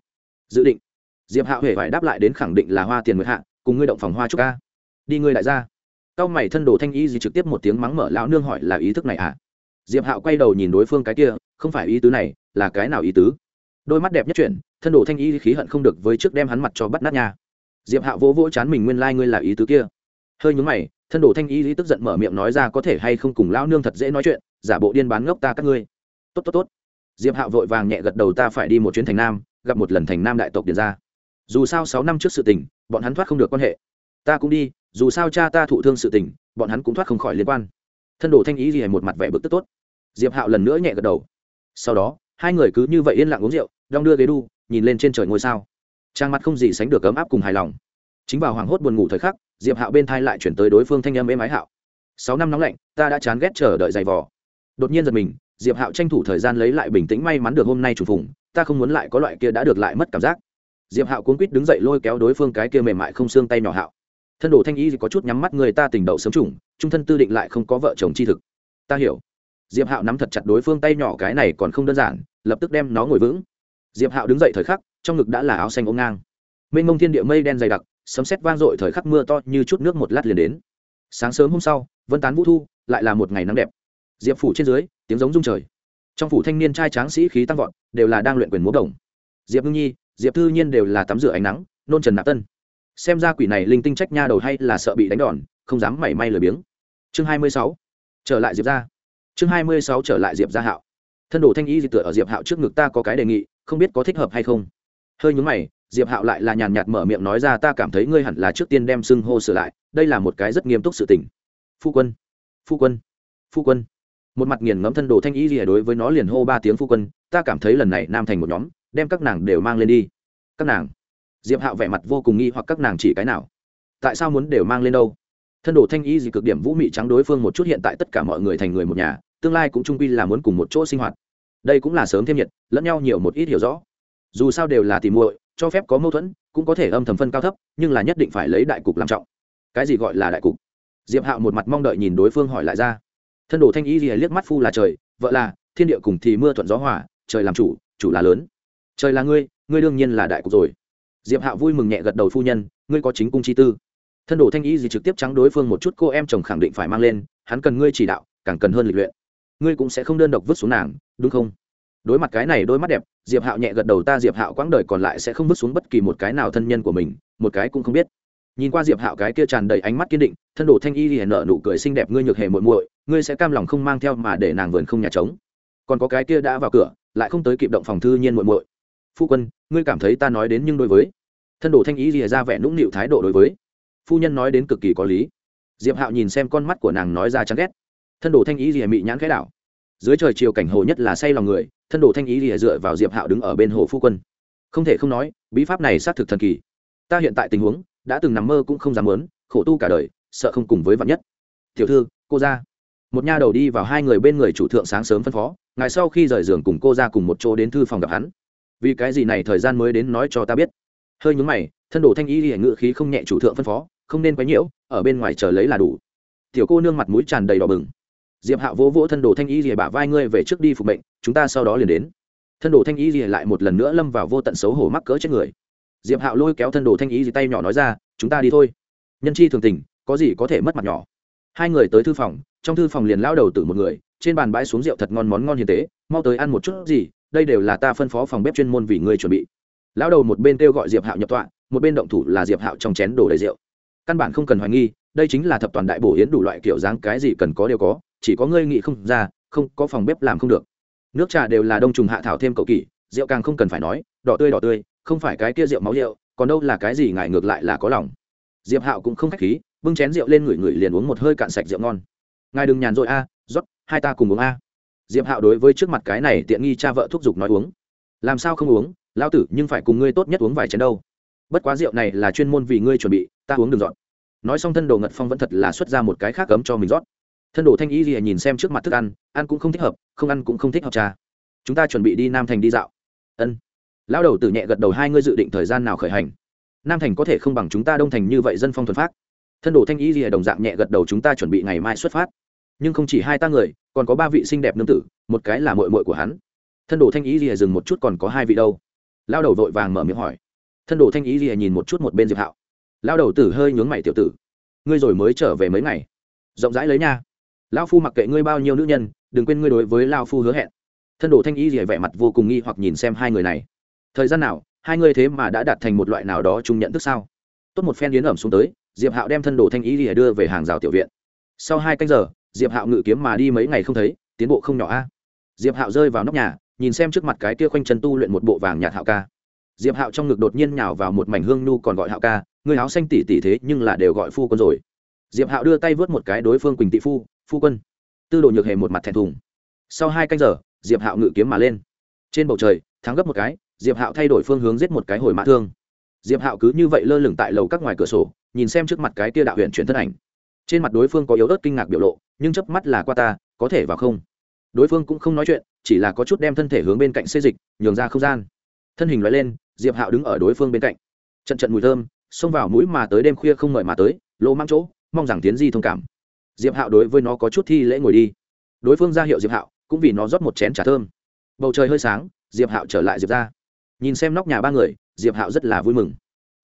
Dự định. Diệp hạo huệ phải đáp lại đến khẳng định là hoa tiền người hạ, cùng ngươi động phòng hoa trúc ca. Đi ngươi lại ra cao mày thân đồ thanh y gì trực tiếp một tiếng mắng mở lão nương hỏi là ý thức này à? Diệp hạo quay đầu nhìn đối phương cái kia, không phải ý tứ này, là cái nào ý tứ? Đôi mắt đẹp nhất chuyển, thân đồ thanh y khí hận không được với trước đem hắn mặt cho bắt nát nha. Diệp hạo vỗ vỗ chán mình nguyên lai、like、ngươi là ý tứ kia hơi nhúng mày, thân đồ thanh y tức giận mở miệng nói ra có thể hay không cùng lão nương thật dễ nói chuyện, giả bộ điên bán ngốc ta các ngươi. Tốt tốt tốt. Diệp hạo vội vàng nhẹ gật đầu ta phải đi một chuyến thành nam, gặp một lần thành nam đại tộc điền ra. Dù sao sáu năm trước sự tình, bọn hắn thoát không được quan hệ. Ta cũng đi, dù sao cha ta thụ thương sự tình, bọn hắn cũng thoát không khỏi liên quan. Thân đồ thanh ý gì một mặt vẻ bực tức tốt. Diệp hạo lần nữa nhẹ gật đầu. Sau đó, hai người cứ như vậy yên lặng uống rượu, đong đưa ghế đu, nhìn lên trên trời ngôi sao. Trang mặt không gì sánh được ấm áp cùng hài lòng. Chính vào hoảng hốt buồn ngủ thời khắc diệp hạo bên thai lại chuyển tới đối phương thanh âm êm ái hạo sáu năm nóng lạnh ta đã chán ghét chờ đợi giày vò đột nhiên giật mình diệp hạo tranh thủ thời gian lấy lại bình tĩnh may mắn được hôm nay chủ phùng ta không muốn lại có loại kia đã được lại mất cảm giác diệp hạo cuốn quýt đứng dậy lôi kéo đối phương cái kia mềm mại không xương tay nhỏ hạo thân đồ thanh y có chút nhắm mắt người ta tình đậu sớm trùng trung thân tư định lại không có vợ chồng chi thực ta hiểu diệp hạo nắm thật chặt đối phương tay nhỏ cái này còn không đơn giản lập tức đem nó ngồi vững diệp hạo đứng dậy thời khắc trong ngực đã là áo xanh ôm ngang mênh mông thiên địa mây đen dày đặc sấm sét vang dội thời khắc mưa to như chút nước một lát liền đến. Sáng sớm hôm sau, vân tán vũ thu lại là một ngày nắng đẹp. Diệp phủ trên dưới, tiếng giống rung trời. Trong phủ thanh niên trai tráng sĩ khí tăng vọt, đều là đang luyện quyền múa đồng. Diệp ngưng nhi, diệp thư nhiên đều là tắm rửa ánh nắng, nôn trần nạp tân. Xem ra quỷ này linh tinh trách nha đầu hay là sợ bị đánh đòn, không dám mảy may lười biếng. Chương hai mươi sáu, trở lại diệp ra chương hai mươi sáu, trở lại diệp gia hạo. Thân đồ thanh y dị tựa ở diệp hạo trước ngực ta có cái đề nghị, không biết có thích hợp hay không. Hơi nhúng mày diệp hạo lại là nhàn nhạt mở miệng nói ra, ta cảm thấy ngươi hẳn là trước tiên đem xưng hô sửa lại, đây là một cái rất nghiêm túc sự tình. Phu quân phu quân phu quân. Một mặt nghiền ngẫm thân đồ thanh y gì đối với nó liền hô ba tiếng phu quân, ta cảm thấy lần này nam thành một nhóm, đem các nàng đều mang lên đi. Các nàng? Diệp hạo vẻ mặt vô cùng nghi hoặc, các nàng chỉ cái nào? Tại sao muốn đều mang lên đâu? Thân đồ thanh y gì cực điểm vũ mị trắng đối phương một chút hiện tại tất cả mọi người thành người một nhà, tương lai cũng trung quy là muốn cùng một chỗ sinh hoạt. Đây cũng là sớm thêm nhiệt, lẫn nhau nhiều một ít hiểu rõ. Dù sao đều là tìm muội cho phép có mâu thuẫn, cũng có thể âm thầm phân cao thấp, nhưng là nhất định phải lấy đại cục làm trọng. Cái gì gọi là đại cục? Diệp hạo một mặt mong đợi nhìn đối phương hỏi lại ra. Thân đồ thanh ý gì liếc mắt phu là trời, vợ là, thiên địa cùng thì mưa thuận gió hòa, trời làm chủ chủ là lớn. Trời là ngươi ngươi đương nhiên là đại cục rồi. Diệp hạo vui mừng nhẹ gật đầu phu nhân, ngươi có chính cung chi tư. Thân đồ thanh ý gì trực tiếp trắng đối phương một chút, cô em chồng khẳng định phải mang lên, hắn cần ngươi chỉ đạo, càng cần hơn lịch luyện. Ngươi cũng sẽ không đơn độc vứt xuống nàng, đúng không? Đối mặt cái này đôi mắt đẹp, diệp hạo nhẹ gật đầu, ta diệp hạo quãng đời còn lại sẽ không vứt xuống bất kỳ một cái nào thân nhân của mình, một cái cũng không biết. Nhìn qua diệp hạo cái kia tràn đầy ánh mắt kiên định, thân đồ thanh y hiền nợ nụ cười xinh đẹp, ngươi nhược hề muội muội, ngươi sẽ cam lòng không mang theo mà để nàng vườn không nhà trống. Còn có cái kia đã vào cửa, lại không tới kịp động phòng thư nhiên muội muội. Phu quân, ngươi cảm thấy ta nói đến nhưng đối với? Thân đồ thanh y lìa ra vẻ nũng nịu thái độ đối với. Phu nhân nói đến cực kỳ có lý. Diệp hạo nhìn xem con mắt của nàng nói ra chán ghét. Thân đồ thanh y lìa mị nhãn khẽ đảo dưới trời chiều cảnh hồ nhất là say lòng người, thân đồ thanh ý lìa dựa vào diệp hạo đứng ở bên hồ phu quân. Không thể không nói, bí pháp này xác thực thần kỳ. Ta hiện tại tình huống, đã từng nằm mơ cũng không dám lớn khổ tu cả đời, sợ không cùng với vạn nhất. Tiểu thư, cô ra. Một nha đầu đi vào hai người bên người chủ thượng sáng sớm phân phó, ngài sau khi rời giường cùng cô ra cùng một chỗ đến thư phòng gặp hắn. Vì cái gì này thời gian mới đến nói cho ta biết. Hơi nhúng mày, thân đồ thanh ý lìa ngự khí không nhẹ chủ thượng phân phó, không nên quấy nhiễu, ở bên ngoài chờ lấy là đủ. Tiểu cô nương mặt mũi tràn đầy đỏ bừng diệp hạo vỗ vỗ thân đồ thanh y rìa bả vai ngươi về trước đi phục mệnh, chúng ta sau đó liền đến. Thân đồ thanh y rìa lại một lần nữa lâm vào vô tận xấu hổ mắc cỡ chết người. Diệp hạo lôi kéo thân đồ thanh y rìa tay nhỏ nói ra, chúng ta đi thôi. Nhân chi thường tình, có gì có thể mất mặt nhỏ. Hai người tới thư phòng, trong thư phòng liền lao đầu từ một người, trên bàn bãi xuống rượu thật ngon món ngon hiền tế, mau tới ăn một chút gì, đây đều là ta phân phó phòng bếp chuyên môn vì ngươi chuẩn bị. Lão đầu một bên kêu gọi diệp hạo nhập tọa, một bên động thủ là diệp hạo trong chén đổ đầy rượu. Căn bản không cần hoài nghi, đây chính là thập toàn đại bổ yến đủ loại kiểu dáng cái gì cần có đều có chỉ có ngươi nghĩ không ra, không, có phòng bếp làm không được. Nước trà đều là đông trùng hạ thảo thêm cậu kỳ, rượu càng không cần phải nói, đỏ tươi đỏ tươi, không phải cái kia rượu máu rượu, còn đâu là cái gì ngại ngược lại là có lòng. Diệp hạo cũng không k h á c h khí, bưng chén rượu lên ngửi ngửi liền uống một hơi cạn sạch rượu ngon. Ngài đừng nhàn rỗi a, rót, hai ta cùng uống a. Diệp hạo đối với trước mặt cái này tiện nghi cha vợ thúc giục nói uống. Làm sao không uống lao tử, nhưng phải cùng ngươi tốt nhất uống vài chén đâu. Bất quá rượu này là chuyên môn vì ngươi chuẩn bị, ta uống đừng dọn. Nói xong thân đồ ngật phong vẫn thật là xuất ra một cái khác cấm cho mình rót thân đồ thanh y gì nhìn xem trước mặt thức ăn ăn cũng không thích hợp, không ăn cũng không thích hợp trà. Chúng ta chuẩn bị đi nam thành đi dạo. Ân. Lão đầu tử nhẹ gật đầu, hai ngươi dự định thời gian nào khởi hành? Nam thành có thể không bằng chúng ta đông thành như vậy dân phong thuần phát thân đồ thanh y gì đồng dạng nhẹ gật đầu, chúng ta chuẩn bị ngày mai xuất phát. Nhưng không chỉ hai ta người, còn có ba vị xinh đẹp nương tử, một cái là mội mội của hắn. Thân đồ thanh ý gì dừng một chút, còn có hai vị đâu? Lao đầu vội vàng mở miệng hỏi. Thân đồ thanh ý gì nhìn một chút một bên diệp hạo. Lao đầu tử hơi nhướng mày, tiểu tử, ngươi rồi mới trở về mấy ngày? Rộng rãi lấy nha lao phu mặc kệ ngươi bao nhiêu nữ nhân, đừng quên ngươi đối với lao phu hứa hẹn. Thân đồ thanh y rỉa vẻ mặt vô cùng nghi hoặc nhìn xem hai người này. Thời gian nào, hai người thế mà đã đạt thành một loại nào đó chung nhận thức sao? Tốt một phen yến ẩm xuống tới, diệp hạo đem thân đồ thanh y rỉa đưa về hàng rào tiểu viện. Sau hai canh giờ, diệp hạo ngự kiếm mà đi mấy ngày không thấy, tiến bộ không nhỏ a. Diệp hạo rơi vào nóc nhà, nhìn xem trước mặt cái kia khoanh chân tu luyện một bộ vàng nhạt hạo ca. Diệp hạo trong ngực đột nhiên nhào vào một mảnh hương nu còn gọi hạo ca, người áo xanh tỉ tỉ thế nhưng là đều gọi phu con rồi. Diệp hạo đưa tay vớt một cái đối phương quỳnh tị phu phu quân. Tư đồ nhược hề một mặt thẹn thùng. Sau hai canh giờ, diệp hạo ngự kiếm mà lên. Trên bầu trời, thắng gấp một cái, diệp hạo thay đổi phương hướng giết một cái hồi mã thương. Diệp hạo cứ như vậy lơ lửng tại lầu các ngoài cửa sổ, nhìn xem trước mặt cái tia đạo huyện chuyển thân ảnh. Trên mặt đối phương có yếu ớt kinh ngạc biểu lộ, nhưng chớp mắt là qua ta, có thể vào không? Đối phương cũng không nói chuyện, chỉ là có chút đem thân thể hướng bên cạnh xê dịch, nhường ra không gian. Thân hình loại lên, diệp hạo đứng ở đối phương bên cạnh. Trận trận mùi thơm, xông vào mũi mà tới đêm khuya không mời mà tới lỗ mang chỗ, mong rằng tiến di thông cảm diệp hạo đối với nó có chút thi lễ ngồi đi. Đối phương ra hiệu diệp hạo, cũng vì nó rót một chén trà thơm. Bầu trời hơi sáng, diệp hạo trở lại diệp ra nhìn xem nóc nhà ba người, diệp hạo rất là vui mừng.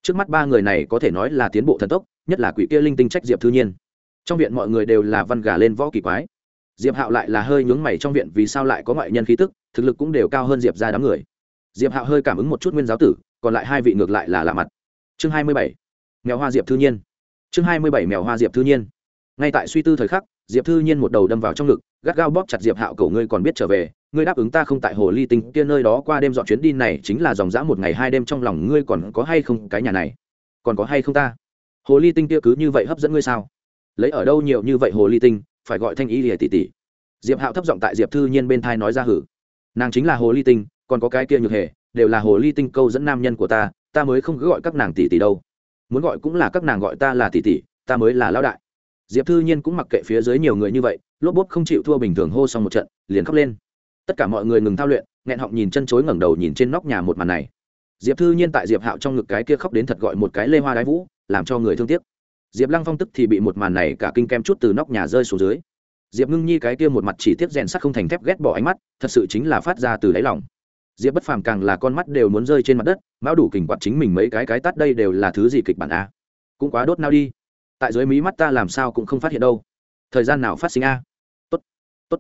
Trước mắt ba người này có thể nói là tiến bộ thần tốc, nhất là quỷ kia linh tinh trách diệp thư nhiên. Trong viện mọi người đều là văn gà lên võ kỳ quái. Diệp hạo lại là hơi nhướng mày trong viện vì sao lại có ngoại nhân khí tức, thực lực cũng đều cao hơn diệp ra đám người. Diệp hạo hơi cảm ứng một chút nguyên giáo tử, còn lại hai vị ngược lại là lạ mặt. Chương hai mươi bảy, mèo hoa diệp thư nhiên. Chương hai mươi bảy, mèo hoa diệp thư nhiên ngay tại suy tư thời khắc, diệp thư nhiên một đầu đâm vào trong ngực, gắt gao bóp chặt diệp hạo cầu ngươi còn biết trở về, ngươi đáp ứng ta không tại hồ ly tinh kia nơi đó qua đêm dọn chuyến đi này chính là dòng dã một ngày hai đêm trong lòng ngươi còn có hay không cái nhà này? Còn có hay không ta? Hồ ly tinh kia cứ như vậy hấp dẫn ngươi sao? Lấy ở đâu nhiều như vậy hồ ly tinh, phải gọi thanh ý lìa tỷ tỷ. Diệp hạo thấp giọng tại diệp thư nhiên bên thai nói ra, hử, nàng chính là hồ ly tinh, còn có cái kia nhược hề đều là hồ ly tinh câu dẫn nam nhân của ta ta mới không cứ gọi các nàng tỷ tỷ đâu. Muốn gọi cũng là các nàng gọi ta là tỷ tỷ, ta mới là lão đại diệp thư nhiên cũng mặc kệ phía dưới nhiều người như vậy, lốp bốp không chịu thua bình thường hô xong một trận, liền khóc lên. Tất cả mọi người ngừng thao luyện, nghẹn họng nhìn chân chối ngẩng đầu nhìn trên nóc nhà một màn này. Diệp thư nhiên tại diệp hạo trong ngực cái kia khóc đến thật gọi một cái lê hoa đái vũ, làm cho người thương tiếc. Diệp lăng phong tức thì bị một màn này cả kinh kem chút từ nóc nhà rơi xuống dưới. Diệp ngưng nhi cái kia một mặt chỉ tiếp rèn sắt không thành thép ghét bỏ ánh mắt, thật sự chính là phát ra từ đáy lòng. Diệp bất phàm càng là con mắt đều muốn rơi trên mặt đất, mão đủ kình quạt chính mình mấy cái cái tắt đây đều là thứ gì kịch bản a? Cũng quá đốt nao đi tại dưới mí mắt ta làm sao cũng không phát hiện đâu. Thời gian nào phát sinh a? Tốt tốt.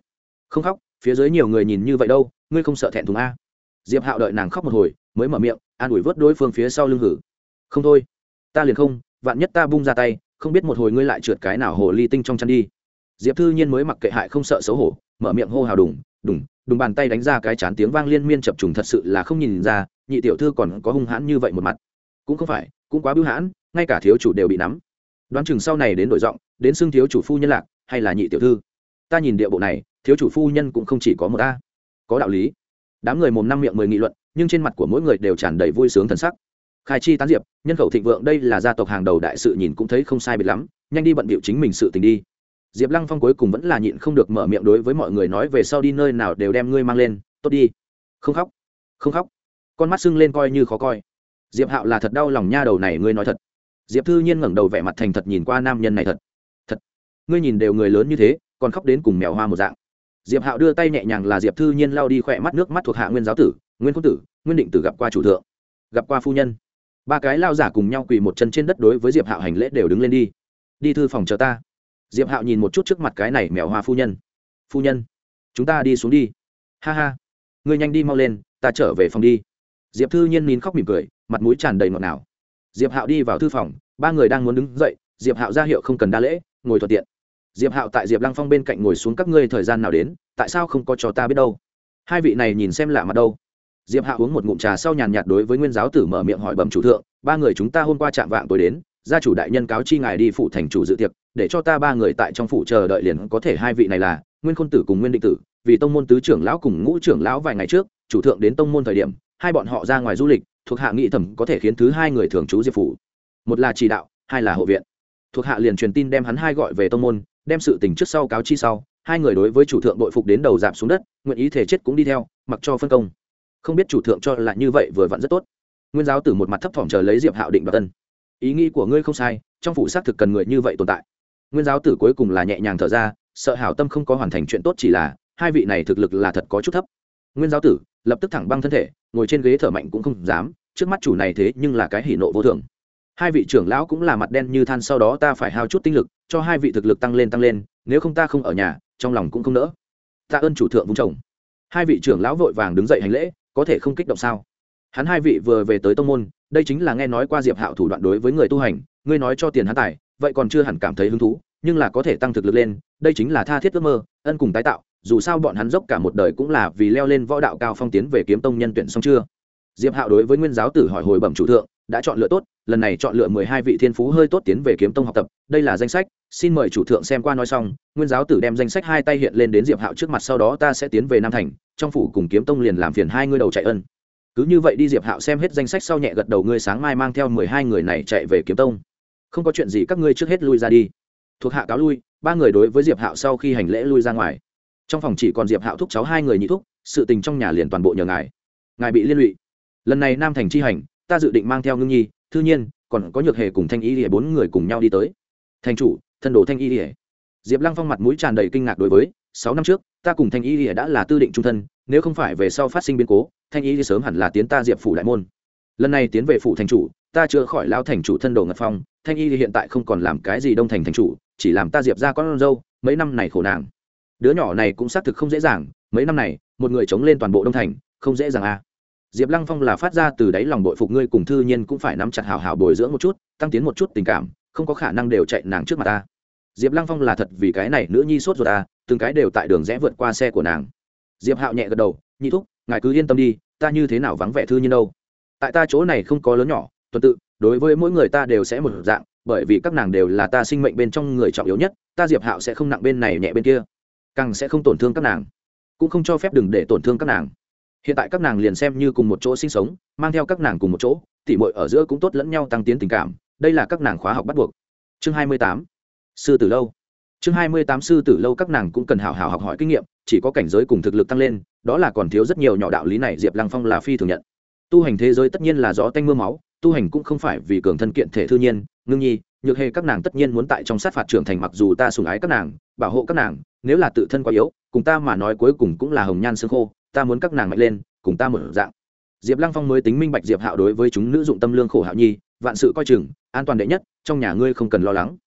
Không khóc, phía dưới nhiều người nhìn như vậy đâu, ngươi không sợ thẹn thùng a? Diệp hạo đợi nàng khóc một hồi, mới mở miệng, an ủi vớt đối phương phía sau lưng hử. Không thôi, ta liền không, vạn nhất ta bung ra tay, không biết một hồi ngươi lại trượt cái nào hồ ly tinh trong chăn đi. Diệp thư nhiên mới mặc kệ hại không sợ xấu hổ, mở miệng hô hào đùng đùng đùng bàn tay đánh ra cái chán tiếng vang liên miên chập trùng thật sự là không nhìn ra, nhị tiểu thư còn có hung hãn như vậy một mặt. Cũng không phải, cũng quá bưu hãn, ngay cả thiếu chủ đều bị nắm đoán chừng sau này đến đổi giọng, đến xưng thiếu chủ phu nhân lạc, hay là nhị tiểu thư. Ta nhìn địa bộ này, thiếu chủ phu nhân cũng không chỉ có một ta có đạo lý. Đám người mồm năm miệng mười nghị luận, nhưng trên mặt của mỗi người đều tràn đầy vui sướng thần sắc. Khai chi tán diệp, nhân khẩu thịnh vượng đây là gia tộc hàng đầu đại sự nhìn cũng thấy không sai biệt lắm, nhanh đi bận bịu chính mình sự tình đi. Diệp lăng phong cuối cùng vẫn là nhịn không được mở miệng đối với mọi người nói về sau đi nơi nào đều đem ngươi mang lên, tốt đi. Không khóc. Không khóc. Con mắt sưng lên coi như khó coi. Diệp hạo là thật đau lòng nha đầu này, ngươi nói thật diệp thư nhiên ngẩng đầu vẻ mặt thành thật nhìn qua nam nhân này thật. Thật. Ngươi nhìn đều người lớn như thế, còn khóc đến cùng mèo hoa một dạng. Diệp hạo đưa tay nhẹ nhàng là diệp thư nhiên lao đi khỏe mắt nước mắt thuộc hạ nguyên giáo tử, nguyên công tử, nguyên định tử gặp qua chủ thượng, gặp qua phu nhân. Ba cái lao giả cùng nhau quỳ một chân trên đất đối với diệp hạo hành lễ đều đứng lên đi. Đi thư phòng chờ ta. Diệp hạo nhìn một chút trước mặt cái này mèo hoa phu nhân. Phu nhân, chúng ta đi xuống đi. Ha ha. Ngươi nhanh đi mau lên, ta trở về phòng đi. Diệp thư nhiên nín khóc mỉm cười, mặt mũi tràn đầy ngọt ngào diệp hạo đi vào thư phòng, ba người đang muốn đứng dậy, diệp hạo ra hiệu không cần đa lễ, ngồi thuận tiện. Diệp hạo tại diệp lăng phong bên cạnh ngồi xuống, các ngươi thời gian nào đến, tại sao không có cho ta biết đâu? Hai vị này nhìn xem lạ mặt đâu. Diệp hạo uống một ngụm trà sau nhàn nhạt đối với nguyên giáo tử mở miệng hỏi bẩm chủ thượng, ba người chúng ta hôm qua chạm vạng tối đến, gia chủ đại nhân cáo chi ngài đi phụ thành chủ dự tiệc, để cho ta ba người tại trong phủ chờ đợi liền có thể hai vị này là nguyên khôn tử cùng nguyên định tử, vì tông môn tứ trưởng lão cùng ngũ trưởng lão vài ngày trước, chủ thượng đến tông môn thời điểm hai bọn họ ra ngoài du lịch, thuộc hạ nghị thẩm có thể khiến thứ hai người thường trú diệp phủ. Một là chỉ đạo, hai là hộ viện. Thuộc hạ liền truyền tin đem hắn hai gọi về tông môn, đem sự tình trước sau cáo chi sau, hai người đối với chủ thượng đội phục đến đầu giảm xuống đất, nguyện ý thể chết cũng đi theo, mặc cho phân công. Không biết chủ thượng cho là như vậy vừa vặn rất tốt. Nguyên giáo tử một mặt thấp thỏm chờ lấy diệp hạo định và tân ý nghĩ của ngươi không sai, trong phủ xác thực cần người như vậy tồn tại. Nguyên giáo tử cuối cùng là nhẹ nhàng thở ra, sợ hảo tâm không có hoàn thành chuyện tốt chỉ là, hai vị này thực lực là thật có chút thấp. Nguyên giáo tử, lập tức thẳng băng thân thể ngồi trên ghế thở mạnh cũng không dám, trước mắt chủ này thế nhưng là cái hỉ nộ vô thường. Hai vị trưởng lão cũng là mặt đen như than, sau đó ta phải hao chút tinh lực, cho hai vị thực lực tăng lên tăng lên, nếu không ta không ở nhà, trong lòng cũng không nỡ. Tạ ơn chủ thượng vung chồng. Hai vị trưởng lão vội vàng đứng dậy hành lễ, có thể không kích động sao? Hắn hai vị vừa về tới tông môn, đây chính là nghe nói qua diệp hạo thủ đoạn đối với người tu hành, ngươi nói cho tiền hắn tài, vậy còn chưa hẳn cảm thấy hứng thú, nhưng là có thể tăng thực lực lên, đây chính là tha thiết ước mơ, ân cùng tái tạo dù sao bọn hắn dốc cả một đời cũng là vì leo lên võ đạo cao phong tiến về kiếm tông nhân tuyển xong chưa? Diệp hạo đối với nguyên giáo tử hỏi hồi bẩm chủ thượng, đã chọn lựa tốt, lần này chọn lựa mười hai vị thiên phú hơi tốt tiến về kiếm tông học tập, đây là danh sách, xin mời chủ thượng xem qua nói xong, nguyên giáo tử đem danh sách hai tay hiện lên đến diệp hạo trước mặt sau đó ta sẽ tiến về nam thành, trong phủ cùng kiếm tông liền làm phiền hai ngươi đầu chạy ân. Cứ như vậy đi diệp hạo xem hết danh sách sau nhẹ gật đầu, ngươi sáng mai mang theo mười hai người này chạy về kiếm tông. Không có chuyện gì, các ngươi trước hết lui ra đi. Thuộc hạ cáo lui, ba người đối với diệp hạo sau khi hành lễ lui ra ngoài trong phòng chỉ còn diệp hạo thúc cháu hai người nhị thúc sự tình trong nhà liền toàn bộ nhờ ngài ngài bị liên lụy lần này nam thành chi hành ta dự định mang theo ngưng nhi thư nhiên còn có nhược hề cùng thanh y lìa bốn người cùng nhau đi tới thành chủ thân đồ thanh y lìa diệp lăng phong mặt mũi tràn đầy kinh ngạc đối với sáu năm trước ta cùng thanh y lìa đã là tư định trung thân nếu không phải về sau phát sinh biến cố thanh y sớm hẳn là tiến ta diệp phủ đại môn lần này tiến về phủ thành chủ ta chưa khỏi lao thành chủ thân đồ ngật phong thanh y hiện tại không còn làm cái gì đông thành thành chủ chỉ làm ta diệp ra con dâu mấy năm này khổ nàng đứa nhỏ này cũng xác thực không dễ dàng, mấy năm này, một người chống lên toàn bộ đông thành, không dễ dàng à. Diệp lăng phong là phát ra từ đáy lòng bội phục ngươi cùng thư nhiên cũng phải nắm chặt hào hào bồi dưỡng một chút, tăng tiến một chút tình cảm, không có khả năng đều chạy nàng trước mặt ta. Diệp lăng phong là thật vì cái này nữ nhi sốt rồi ta à, từng cái đều tại đường rẽ vượt qua xe của nàng. Diệp hạo nhẹ gật đầu, nhị thúc, ngài cứ yên tâm đi, ta như thế nào vắng vẻ thư nhiên đâu. Tại ta chỗ này không có lớn nhỏ, tuần tự, đối với mỗi người ta đều sẽ một dạng, bởi vì các nàng đều là ta sinh mệnh bên trong người trọng yếu nhất, ta diệp hạo sẽ không nặng bên này nhẹ bên kia càng sẽ không tổn thương các nàng, cũng không cho phép đừng để tổn thương các nàng. Hiện tại các nàng liền xem như cùng một chỗ sinh sống, mang theo các nàng cùng một chỗ, tỉ mội ở giữa cũng tốt lẫn nhau tăng tiến tình cảm, đây là các nàng khóa học bắt buộc. Chương hai mươi tám, sư tử lâu. Chương hai mươi tám, sư tử lâu các nàng cũng cần hào hào học hỏi kinh nghiệm, chỉ có cảnh giới cùng thực lực tăng lên, đó là còn thiếu rất nhiều nhỏ đạo lý này diệp lăng phong là phi thường nhận. Tu hành thế giới tất nhiên là gió tanh m ư a máu, tu hành cũng không phải vì cường thân kiện thể thư nhiên, ngưng nhi nhược hề các nàng tất nhiên muốn tại trong sát phạt trưởng thành mặc dù ta sùng ái các nàng, bảo hộ các nàng, nếu là tự thân quá yếu, cùng ta mà nói cuối cùng cũng là hồng nhan xương khô, ta muốn các nàng mạnh lên, cùng ta một dạng. Diệp lăng phong mới tính minh bạch diệp hạo đối với chúng nữ dụng tâm lương khổ hạo nhi, vạn sự coi chừng, an toàn đệ nhất, trong nhà ngươi không cần lo lắng.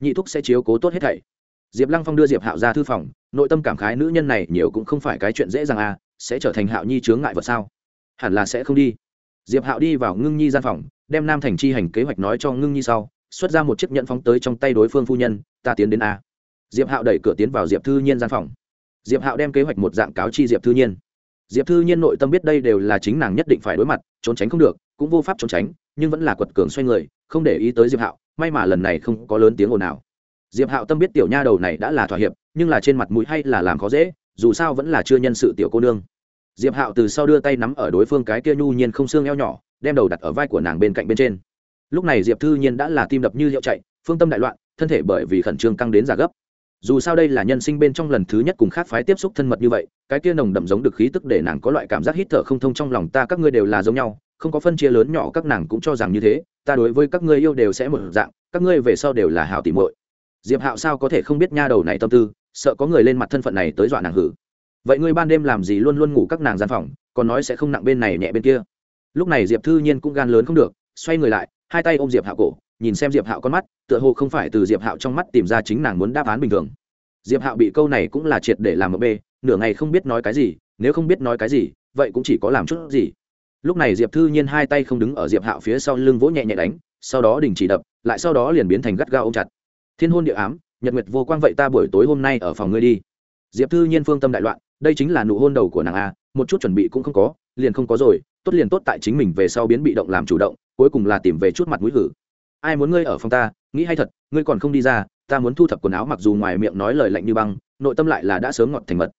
Nhị thúc sẽ chiếu cố tốt hết thảy. Diệp lăng phong đưa diệp hạo ra thư phòng, nội tâm cảm khái nữ nhân này nhiều cũng không phải cái chuyện dễ dàng à sẽ trở thành hạo nhi chướng ngại vật sao? Hẳn là sẽ không đi. Diệp hạo đi vào ngưng nhi gian phòng, đem nam thành chi hành kế hoạch nói cho ngưng nhi sau xuất ra một chiếc nhẫn phóng tới trong tay đối phương phu nhân, ta tiến đến a. Diệp hạo đẩy cửa tiến vào diệp thư nhiên gian phòng. Diệp hạo đem kế hoạch một dạng cáo chi diệp thư nhiên. Diệp thư nhiên nội tâm biết đây đều là chính nàng nhất định phải đối mặt, trốn tránh không được, cũng vô pháp trốn tránh, nhưng vẫn là quật cường xoay người, không để ý tới diệp hạo, may mà lần này không có lớn tiếng ồn nào diệp hạo tâm biết tiểu nha đầu này đã là thỏa hiệp, nhưng là trên mặt mũi hay là làm khó dễ, dù sao vẫn là chưa nhân sự tiểu cô nương. Diệp hạo từ sau đưa tay nắm ở đối phương cái kia nhu nhiên không xương eo nhỏ, đem đầu đặt ở vai của nàng bên cạnh bên trên lúc này diệp thư nhiên đã là tim đập như liệu chạy, phương tâm đại loạn, thân thể bởi vì khẩn trương căng đến giả gấp. Dù sao đây là nhân sinh bên trong lần thứ nhất cùng khác phái tiếp xúc thân mật như vậy, cái kia nồng đậm giống được khí tức để nàng có loại cảm giác hít thở không thông trong lòng ta các ngươi đều là giống nhau, không có phân chia lớn nhỏ các nàng cũng cho rằng như thế, ta đối với các ngươi yêu đều sẽ một dạng, các ngươi về sau đều là hảo tỉ muội. Diệp hạo sao có thể không biết nha đầu này tâm tư, sợ có người lên mặt thân phận này tới dọa nàng hử. Vậy ngươi ban đêm làm gì luôn luôn ngủ các nàng gian phòng, còn nói sẽ không nặng bên này nhẹ bên kia. Lúc này diệp thư nhiên cũng gan lớn không được, xoay người lại hai tay ôm diệp hạo cổ, nhìn xem diệp hạo con mắt, tựa hồ không phải từ diệp hạo trong mắt tìm ra chính nàng muốn đáp án bình thường. Diệp hạo bị câu này cũng là triệt để làm mờ bê, nửa ngày không biết nói cái gì, nếu không biết nói cái gì, vậy cũng chỉ có làm chút gì. Lúc này diệp thư nhiên hai tay không đứng ở diệp hạo phía sau lưng vỗ nhẹ nhẹ đánh, sau đó đình chỉ đập, lại sau đó liền biến thành gắt gao ôm chặt. Thiên hôn địa ám, nhật nguyệt vô quang vậy ta buổi tối hôm nay ở phòng ngươi đi. Diệp thư nhiên phương tâm đại loạn, đây chính là nụ hôn đầu của nàng a, một chút chuẩn bị cũng không có, liền không có rồi, tốt liền tốt tại chính mình về sau biến bị động làm chủ động cuối cùng là tìm về chút mặt mũi hử. Ai muốn ngươi ở phòng ta, nghĩ hay thật, ngươi còn không đi ra, ta muốn thu thập quần áo mặc dù ngoài miệng nói lời lạnh như băng, nội tâm lại là đã sớm ngọt thành mật.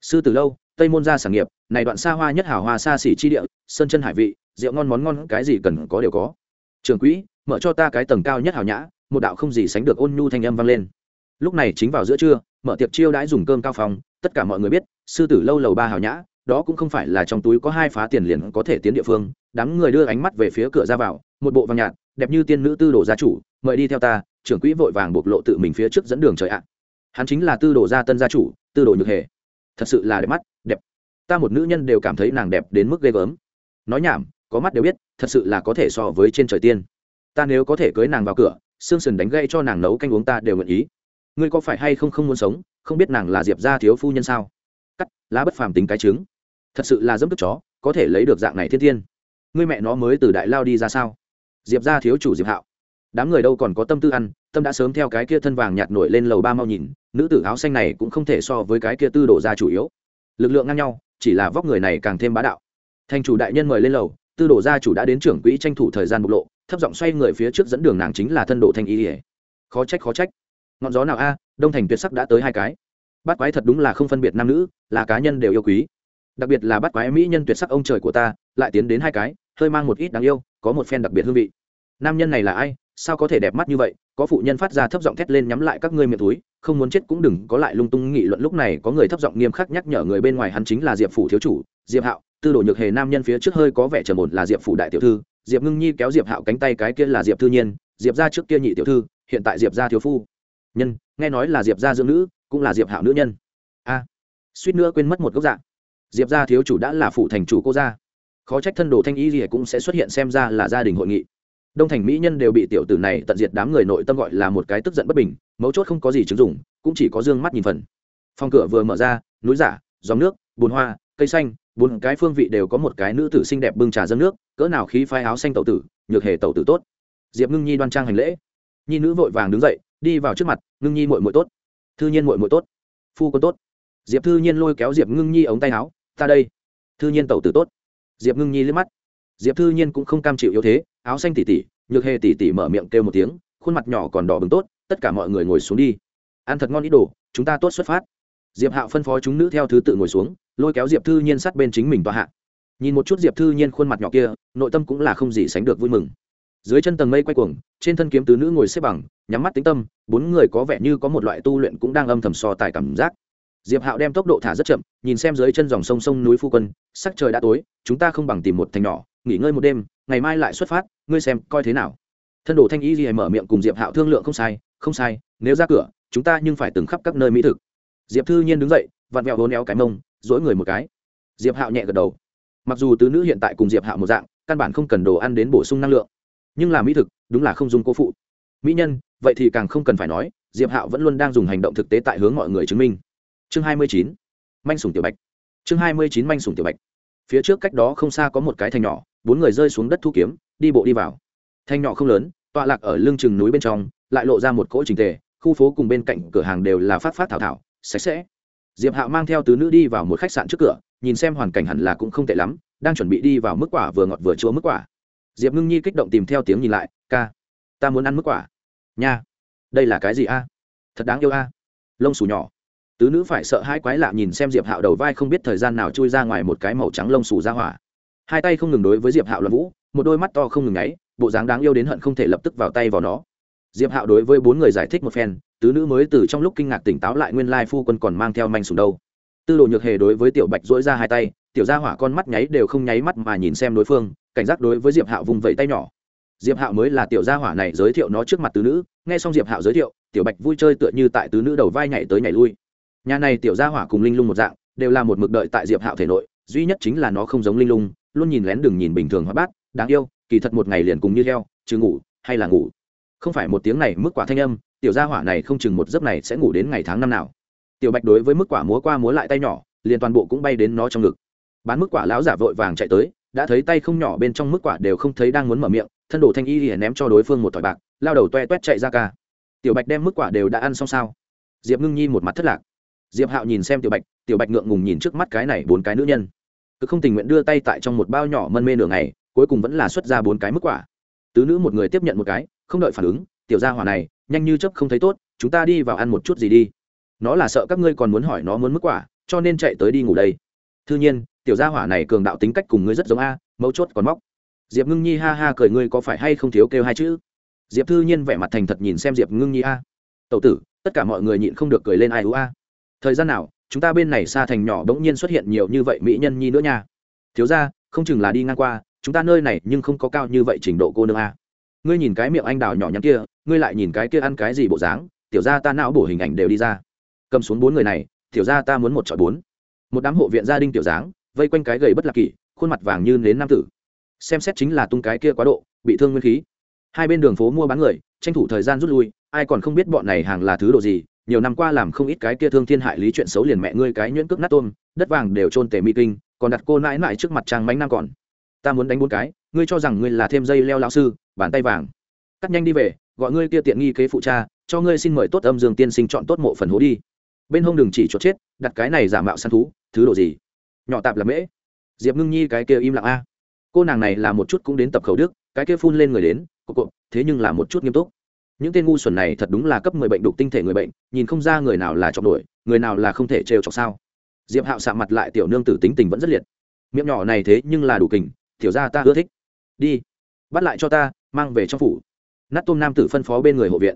Sư từ lâu, tây môn gia sản nghiệp, này đoạn xa hoa nhất hào hoa xa xỉ chi địa, sơn chân hải vị, rượu ngon món ngon cái gì cần có đều có. Trường quỹ, mở cho ta cái tầng cao nhất hào nhã, một đạo không gì sánh được ôn nhu thanh âm vang lên. Lúc này chính vào giữa trưa, mở tiệc chiêu đãi dùng cơm cao phòng, tất cả mọi người biết, sư tử lâu lầu ba hào nhã, đó cũng không phải là trong túi có hai phá tiền liền có thể tiến địa phương đám người đưa ánh mắt về phía cửa ra vào, một bộ vàng nhạt, đẹp như tiên nữ tư đồ gia chủ, mời đi theo ta, trưởng quỹ vội vàng bộc lộ tự mình phía trước dẫn đường trời ạ. Hắn chính là tư đồ gia tân gia chủ, tư đồ nhược hề. Thật sự là đẹp mắt, đẹp. Ta một nữ nhân đều cảm thấy nàng đẹp đến mức ghê gớm. Nói nhảm, có mắt đều biết, thật sự là có thể so với trên trời tiên. Ta nếu có thể cưới nàng vào cửa, xương sần đánh gây cho nàng nấu canh uống ta đều nguyện ý. Ngươi có phải hay không không muốn sống, không biết nàng là diệp gia thiếu phu nhân sao? Cắt, lá bất phàm tính cái trứng. Thật sự là dẫm tức chó, có thể lấy được dạng này thiên tiên ngươi mẹ nó mới từ đại lao đi ra sao? Diệp gia thiếu chủ diệp hạo. Đám người đâu còn có tâm tư ăn, tâm đã sớm theo cái kia thân vàng nhạt nổi lên lầu ba mau nhìn, nữ tử áo xanh này cũng không thể so với cái kia tư đổ ra chủ yếu. Lực lượng ngang nhau, chỉ là vóc người này càng thêm bá đạo. Thành chủ đại nhân mời lên lầu, tư đổ gia chủ đã đến trưởng quỹ tranh thủ thời gian bộc lộ, thấp giọng xoay người phía trước dẫn đường nàng chính là thân độ thanh ý ỉa khó trách khó trách. Ngọn gió nào a, đông thành tuyệt sắc đã tới hai cái. Bắt quái thật đúng là không phân biệt nam nữ, là cá nhân đều yêu quý. Đặc biệt là bắt quái mỹ nhân tuyệt sắc ông trời của ta, lại tiến đến hai cái hơi mang một ít đáng yêu, có một phen đặc biệt hương vị. Nam nhân này là ai? Sao có thể đẹp mắt như vậy? Có phụ nhân phát ra thấp giọng thét lên nhắm lại các ngươi miệng túi, không muốn chết cũng đừng có lại lung tung nghị luận lúc này có người thấp giọng nghiêm khắc nhắc nhở người bên ngoài hắn chính là diệp phủ thiếu chủ, diệp hạo, tư đồ nhược hề nam nhân phía trước hơi có vẻ trầm ổn là diệp phủ đại tiểu thư, diệp ngưng nhi kéo diệp hạo cánh tay cái kia là diệp thư nhiên, diệp ra trước kia nhị tiểu thư, hiện tại diệp ra thiếu phu. Nhân, nghe nói là diệp ra dưỡng nữ, cũng là diệp hạo nữ nhân. A, suýt nữa quên mất một gốc dạng diệp ra thiếu chủ đã là phụ thành chủ cô gia khó trách thân đồ thanh y gì cũng sẽ xuất hiện xem ra là gia đình hội nghị. Đông thành mỹ nhân đều bị tiểu tử này tận diệt đám người nội tâm gọi là một cái tức giận bất bình, mấu chốt không có gì chứng dụng, cũng chỉ có d ư ơ n g mắt nhìn phần. Phòng cửa vừa mở ra, núi giả, dòng nước, bùn hoa, cây xanh, bốn cái phương vị đều có một cái nữ tử xinh đẹp bưng trà dâng nước, cỡ nào khí phai áo xanh tẩu tử, nhược hề tẩu tử tốt. Diệp ngưng nhi đoan trang hành lễ. Nhi nữ vội vàng đứng dậy, đi vào trước mặt, ngưng nhi mội mội tốt. Thư nhiên mội mội tốt. Phu quân tốt. Diệp thư nhiên lôi kéo diệp ngưng nhi ống tay áo, ta đây. Thư nhiên tẩu tử tốt diệp ngưng nhi liếc mắt. Diệp thư nhiên cũng không cam chịu yếu thế, áo xanh tỉ tỉ, nhược hề tỉ tỉ mở miệng kêu một tiếng, khuôn mặt nhỏ còn đỏ bừng tốt, tất cả mọi người ngồi xuống đi. Ăn thật ngon ít đồ, chúng ta tốt xuất phát. Diệp hạo phân phó chúng nữ theo thứ tự ngồi xuống, lôi kéo diệp thư nhiên sát bên chính mình tòa hạ. Nhìn một chút diệp thư nhiên khuôn mặt nhỏ kia, nội tâm cũng là không gì sánh được vui mừng. Dưới chân tầng mây quay cuồng, trên thân kiếm tứ nữ ngồi xếp bằng, nhắm mắt tính tâm, bốn người có vẻ như có một loại tu luyện cũng đang âm thầm so tài cảm giác diệp hạo đem tốc độ thả rất chậm, nhìn xem dưới chân dòng sông sông núi phu quân, sắc trời đã tối, chúng ta không bằng tìm một thành nhỏ, nghỉ ngơi một đêm, ngày mai lại xuất phát, ngươi xem coi thế nào. Thân đồ thanh y gì mở miệng cùng diệp hạo thương lượng, không sai không sai, nếu ra cửa, chúng ta nhưng phải từng khắp các nơi mỹ thực. Diệp thư nhiên đứng dậy, vặn vẹo hố néo cái mông dỗi người một cái. Diệp hạo nhẹ gật đầu. Mặc dù tứ nữ hiện tại cùng diệp hạo một dạng, căn bản không cần đồ ăn đến bổ sung năng lượng, nhưng là mỹ thực, đúng là không dùng cố phụ. Mỹ nhân, vậy thì càng không cần phải nói, diệp hạo vẫn luôn đang dùng hành động thực tế tại hướng mọi người chứng minh chương hai mươi chín, manh sùng tiểu bạch. Chương hai mươi chín, manh sùng tiểu bạch. Phía trước cách đó không xa có một cái thành nhỏ, bốn người rơi xuống đất thu kiếm, đi bộ đi vào. Thành nhỏ không lớn, tọa lạc ở lưng chừng núi bên trong, lại lộ ra một cỗ trình tề, khu phố cùng bên cạnh cửa hàng đều là phát phát thảo thảo, sạch sẽ. Diệp hạo mang theo tứ nữ đi vào một khách sạn trước cửa, nhìn xem hoàn cảnh hẳn là cũng không tệ lắm, đang chuẩn bị đi vào mức quả vừa ngọt vừa chua mức quả. Diệp ngưng nhi kích động tìm theo tiếng nhìn lại, ca, ta muốn ăn mức quả. Nha, đây là cái gì a? Thật đáng yêu a. Lông xù nhỏ tứ nữ phải sợ hai quái lạ nhìn xem diệp hạo đầu vai không biết thời gian nào chui ra ngoài một cái màu trắng lông xù ra hỏa. Hai tay không ngừng đối với diệp hạo l vũ, một đôi mắt to không ngừng ngáy bộ dáng đáng yêu đến hận không thể lập tức vào tay vào nó. Diệp hạo đối với bốn người giải thích một phen, tứ nữ mới từ trong lúc kinh ngạc tỉnh táo lại nguyên lai phu quân còn mang theo manh sùng đâu. Tư đồ nhược hề đối với tiểu bạch dỗi ra hai tay, tiểu gia hỏa con mắt nháy đều không nháy mắt mà nhìn xem đối phương, cảnh giác đối với diệp hạo vùng vẫy tay nhỏ. Diệp hạo mới là tiểu gia hỏa này giới thiệu nó trước mặt tứ nữ, nghe xong diệp hạo giới thiệu, tiểu bạch vui chơi tựa như tại tứ nữ đầu vai nhảy tới nhảy lui nhà này tiểu gia hỏa cùng linh lung một dạng, đều là một mực đợi tại diệp hạo thể nội, duy nhất chính là nó không giống linh lung, luôn nhìn lén đừng nhìn bình thường hóa bát, đáng yêu, kỳ thật một ngày liền cùng như heo chứ ngủ, hay là ngủ. Không phải một tiếng này mức quả thanh âm, tiểu gia hỏa này không chừng một giấc này sẽ ngủ đến ngày tháng năm nào. Tiểu bạch đối với mức quả múa qua múa lại tay nhỏ, liền toàn bộ cũng bay đến nó trong ngực. Bán mức quả lão giả vội vàng chạy tới, đã thấy tay không nhỏ bên trong mức quả đều không thấy đang muốn mở miệng, thân đồ thanh y liền ném cho đối phương một thỏi bạc, lao đầu toe toét chạy ra ca. Tiểu bạch đem mức quả đều đã ăn xong sao? Diệp ngưng nhi một mặt thất lạc diệp hạo nhìn xem tiểu bạch tiểu bạch ngượng ngùng nhìn trước mắt cái này bốn cái nữ nhân. Cứ không tình nguyện đưa tay tại trong một bao nhỏ mân mê nửa ngày, cuối cùng vẫn là xuất ra bốn cái mức quả. Tứ nữ một người tiếp nhận một cái, không đợi phản ứng, tiểu gia hỏa này, nhanh như chấp không thấy tốt, chúng ta đi vào ăn một chút gì đi. Nó là sợ các ngươi còn muốn hỏi nó muốn mức quả, cho nên chạy tới đi ngủ đây. Thư nhiên, tiểu gia hỏa này cường đạo tính cách cùng ngươi rất giống a, mấu chốt còn móc. Diệp ngưng nhi ha ha cười, ngươi có phải hay không thiếu kêu hai chữ? Diệp thư nhiên vẻ mặt thành thật nhìn xem diệp ngưng nhi a. Tậu tử, tất cả mọi người nhịn không được cười lên ai ú a thời gian nào, chúng ta bên này xa thành nhỏ bỗng nhiên xuất hiện nhiều như vậy mỹ nhân nhi nữa nha. Thiếu ra không chừng là đi ngang qua, chúng ta nơi này nhưng không có cao như vậy trình độ cô nương a. Ngươi nhìn cái miệng anh đào nhỏ nhắn kia, ngươi lại nhìn cái kia ăn cái gì bộ dáng, tiểu ra ta não bổ hình ảnh đều đi ra. Cầm xuống bốn người này, tiểu ra ta muốn một trọi bốn. Một đám hộ viện gia đình tiểu dáng, vây quanh cái gầy bất lạc kỷ, khuôn mặt vàng như nến nam tử. Xem xét chính là tung cái kia quá độ, bị thương nguyên khí. Hai bên đường phố mua bán người, tranh thủ thời gian rút lui, ai còn không biết bọn này hàng là thứ đồ gì nhiều năm qua làm không ít cái kia thương thiên hại lý chuyện xấu liền mẹ ngươi cái nhuyễn cước nát tôm, đất vàng đều trôn tề mi kinh, còn đặt cô nãi nãi trước mặt trang mánh nam còn. Ta muốn đánh bốn cái, ngươi cho rằng ngươi là thêm dây leo lão sư, bàn tay vàng. Cắt nhanh đi về, gọi ngươi kia tiện nghi kế phụ cha, cho ngươi xin mời tốt âm dương tiên sinh chọn tốt mộ phần hố đi. Bên hông đừng chỉ chốt chết, đặt cái này giả mạo săn thú, thứ đồ gì? Nhỏ tạp là mễ. Diệp ngưng nhi cái kia im lặng a. Cô nàng này là một chút cũng đến tập khẩu đức, cái kia phun lên người đến cộp cộp thế nhưng là một chút nghiêm túc những tên ngu xuẩn này thật đúng là cấp mười bệnh đục tinh thể người bệnh, nhìn không ra người nào là chọc đuổi, người nào là không thể trêu chọc sao? Diệp hạo sạ mặt lại, tiểu nương tử tính tình vẫn rất liệt. Miệng nhỏ này thế nhưng là đủ kình, tiểu ra ta ưa thích. Đi, bắt lại cho ta, mang về trong phủ. Nát tôm nam tử phân phó bên người hộ viện.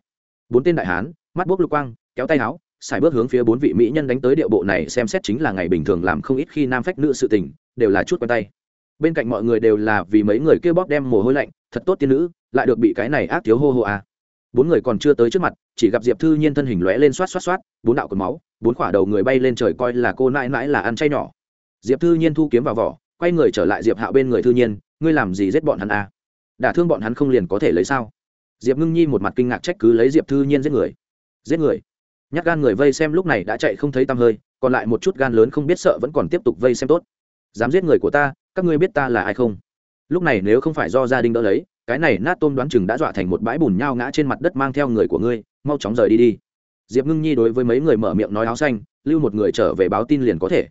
Bốn tên đại hán, mắt bốc lục quang, kéo tay áo, xài bước hướng phía bốn vị mỹ nhân đánh tới điệu bộ này xem xét chính là ngày bình thường làm không ít khi nam phách nữ sự tình, đều là chút quen tay. Bên cạnh mọi người đều là vì mấy người kia bóp đem mồ hôi lạnh, thật tốt tiên nữ, lại được bị cái này ác thiếu hô hô à bốn người còn chưa tới trước mặt, chỉ gặp diệp thư nhiên thân hình lóe lên xoát xoát xoát, bốn đạo cột máu, bốn khỏa đầu người bay lên trời coi là cô nãi nãi là ăn chay nhỏ. Diệp thư nhiên thu kiếm vào vỏ, quay người trở lại diệp hạo bên người thư nhiên, ngươi làm gì giết bọn hắn à? đả thương bọn hắn không liền có thể lấy sao? Diệp ngưng nhi một mặt kinh ngạc trách cứ lấy diệp thư nhiên giết người. Giết người? Nhát gan người vây xem lúc này đã chạy không thấy tăm hơi, còn lại một chút gan lớn không biết sợ vẫn còn tiếp tục vây xem tốt. Dám giết người của ta, các ngươi biết ta là ai không? Lúc này nếu không phải do gia đình đỡ lấy cái này nát tôm đoán chừng đã dọa thành một bãi bùn nhao ngã trên mặt đất mang theo người của ngươi, mau chóng rời đi đi. Diệp ngưng nhi đối với mấy người mở miệng nói áo xanh, lưu một người trở về báo tin liền có thể.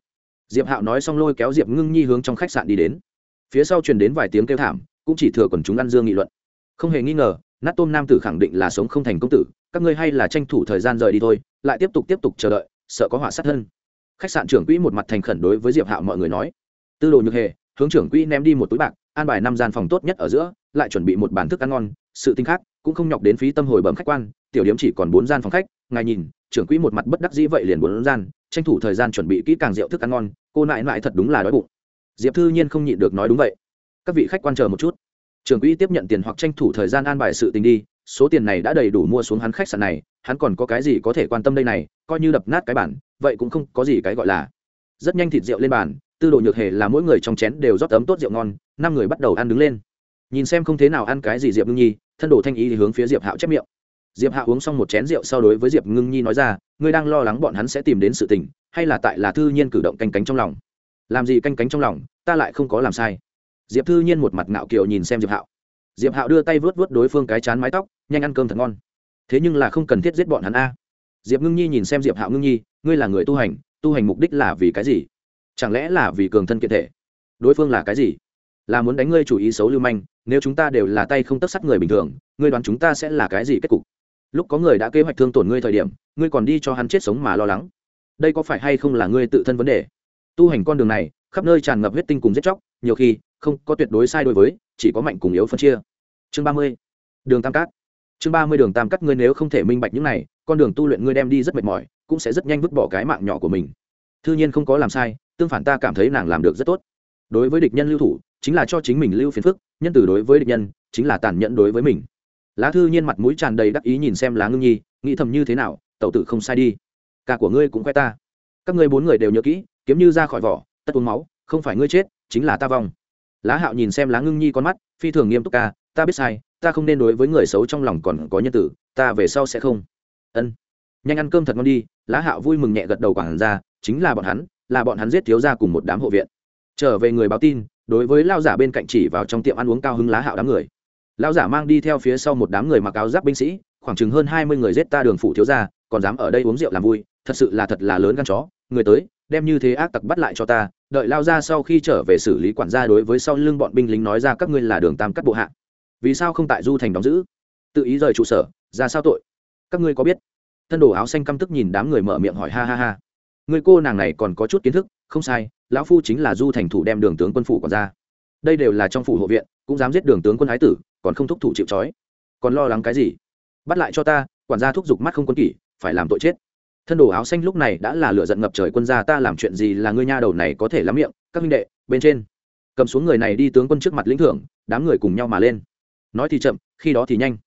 Diệp hạo nói xong lôi kéo diệp ngưng nhi hướng trong khách sạn đi đến. Phía sau truyền đến vài tiếng kêu thảm, cũng chỉ thừa quần chúng ăn dương nghị luận. Không hề nghi ngờ, nát tôm nam tử khẳng định là sống không thành công tử, các ngươi hay là tranh thủ thời gian rời đi thôi, lại tiếp tục tiếp tục chờ đợi, sợ có họa sát hơn khách sạn trưởng quỹ một mặt thành khẩn đối với diệp hạo mọi người nói. Tư đồ nhược hề, hướng trưởng quỹ ném đi một túi bạc, an bài năm gian phòng tốt nhất ở giữa lại chuẩn bị một bàn thức ăn ngon, sự tinh khác, cũng không nhọc đến phí tâm hồi bẩm khách quan, tiểu điếm chỉ còn bốn gian phòng khách, ngài nhìn, trưởng quỹ một mặt bất đắc dĩ vậy liền bốn gian, tranh thủ thời gian chuẩn bị kỹ càng rượu thức ăn ngon, cô nại nại thật đúng là đói bụng. Diệp thư nhiên không nhịn được nói đúng vậy. Các vị khách quan chờ một chút. Trưởng quỹ tiếp nhận tiền hoặc tranh thủ thời gian an bài sự tình đi, số tiền này đã đầy đủ mua xuống hắn khách sạn này, hắn còn có cái gì có thể quan tâm đây này, coi như đập nát cái bản vậy cũng không có gì cái gọi là. Rất nhanh thịt rượu lên bàn, tư đồ nhược hề là mỗi người trong chén đều rót ấm tốt rượu ngon, năm người bắt đầu ăn đứng lên nhìn xem không thế nào ăn cái gì diệp ngưng nhi, thân đồ thanh ý thì hướng phía diệp hạo chép miệng. Diệp hạo uống xong một chén rượu sau đối với diệp ngưng nhi nói ra, ngươi đang lo lắng bọn hắn sẽ tìm đến sự tình, hay là tại là thư nhiên cử động canh cánh trong lòng? Làm gì canh cánh trong lòng, ta lại không có làm sai. Diệp thư nhiên một mặt ngạo kiều nhìn xem diệp hạo. Diệp hạo đưa tay vớt vớt đối phương cái chán mái tóc, nhanh ăn cơm thật ngon. Thế nhưng là không cần thiết giết bọn hắn a. Diệp ngưng nhi nhìn xem diệp hạo ngưng nhi, ngươi là người tu hành tu hành mục đích là vì cái gì? Chẳng lẽ là vì cường thân kiện thể? Đối phương là cái gì? Là muốn đánh ngươi chủ ý xấu lưu manh nếu chúng ta đều là tay không tất sắt người bình thường, ngươi đoán chúng ta sẽ là cái gì kết cục? Lúc có người đã kế hoạch thương tổn ngươi thời điểm, ngươi còn đi cho hắn chết sống mà lo lắng. Đây có phải hay không là ngươi tự thân vấn đề? Tu hành con đường này, khắp nơi tràn ngập huyết tinh cùng giết chóc, nhiều khi, không có tuyệt đối sai đối với, chỉ có mạnh cùng yếu phân chia. Chương ba mươi. Đường tam cát. Chương ba mươi đường tam cát, ngươi nếu không thể minh bạch những này, con đường tu luyện ngươi đem đi rất mệt mỏi, cũng sẽ rất nhanh vứt bỏ cái mạng nhỏ của mình. Thư nhiên không có làm sai, tương phản ta cảm thấy nàng làm được rất tốt. Đối với địch nhân lưu thủ chính là cho chính mình lưu phiền phức, nhân từ đối với địch nhân, chính là tàn nhẫn đối với mình. Lá thư nhiên mặt mũi tràn đầy đắc ý nhìn xem lá ngưng nhi, nghĩ thầm như thế nào, tẩu tử không sai đi. Cả của ngươi cũng khoe ta. Các ngươi bốn người đều nhớ kỹ, kiếm như ra khỏi vỏ, tất uống máu, không phải ngươi chết, chính là ta vong. Lá hạo nhìn xem lá ngưng nhi con mắt, phi thường nghiêm túc ca, ta biết sai, ta không nên đối với người xấu trong lòng còn có nhân tử, ta về sau sẽ không. Ân. Nhanh ăn cơm thật ngon đi, lá hạo vui mừng nhẹ gật đầu quảng ra, chính là bọn hắn, là bọn hắn giết thiếu ra cùng một đám hộ viện. Trở về người báo tin đối với lao giả bên cạnh chỉ vào trong tiệm ăn uống cao hứng lá hạo đám người. Lao giả mang đi theo phía sau một đám người mặc áo giáp binh sĩ, khoảng chừng hơn hai mươi người giết ta đường phủ thiếu ra còn dám ở đây uống rượu làm vui, thật sự là thật là lớn gan chó. Người tới, đem như thế ác tặc bắt lại cho ta, đợi lao ra sau khi trở về xử lý quản gia đối với sau lưng bọn binh lính nói ra các ngươi là đường tam cắt bộ hạ. Vì sao không tại du thành đóng giữ? Tự ý rời trụ sở, ra sao tội? Các ngươi có biết? Thân đồ áo xanh căm tức nhìn đám người mở miệng hỏi ha ha ha. Người cô nàng này còn có chút kiến thức, không sai lão phu chính là du thành thủ đem đường tướng quân phủ còn ra. Đây đều là trong phủ hộ viện, cũng dám giết đường tướng quân ái tử, còn không thúc thủ chịu trói. Còn lo lắng cái gì? Bắt lại cho ta, quản gia thúc giục mắt không quân kỷ, phải làm tội chết. Thân đồ áo xanh lúc này đã là lửa giận ngập trời quân gia, ta làm chuyện gì là ngươi nha đầu này có thể lắm miệng, các minh đệ, bên trên. Cầm xuống người này đi tướng quân trước mặt lĩnh thưởng, đám người cùng nhau mà lên. Nói thì chậm, khi đó thì nhanh.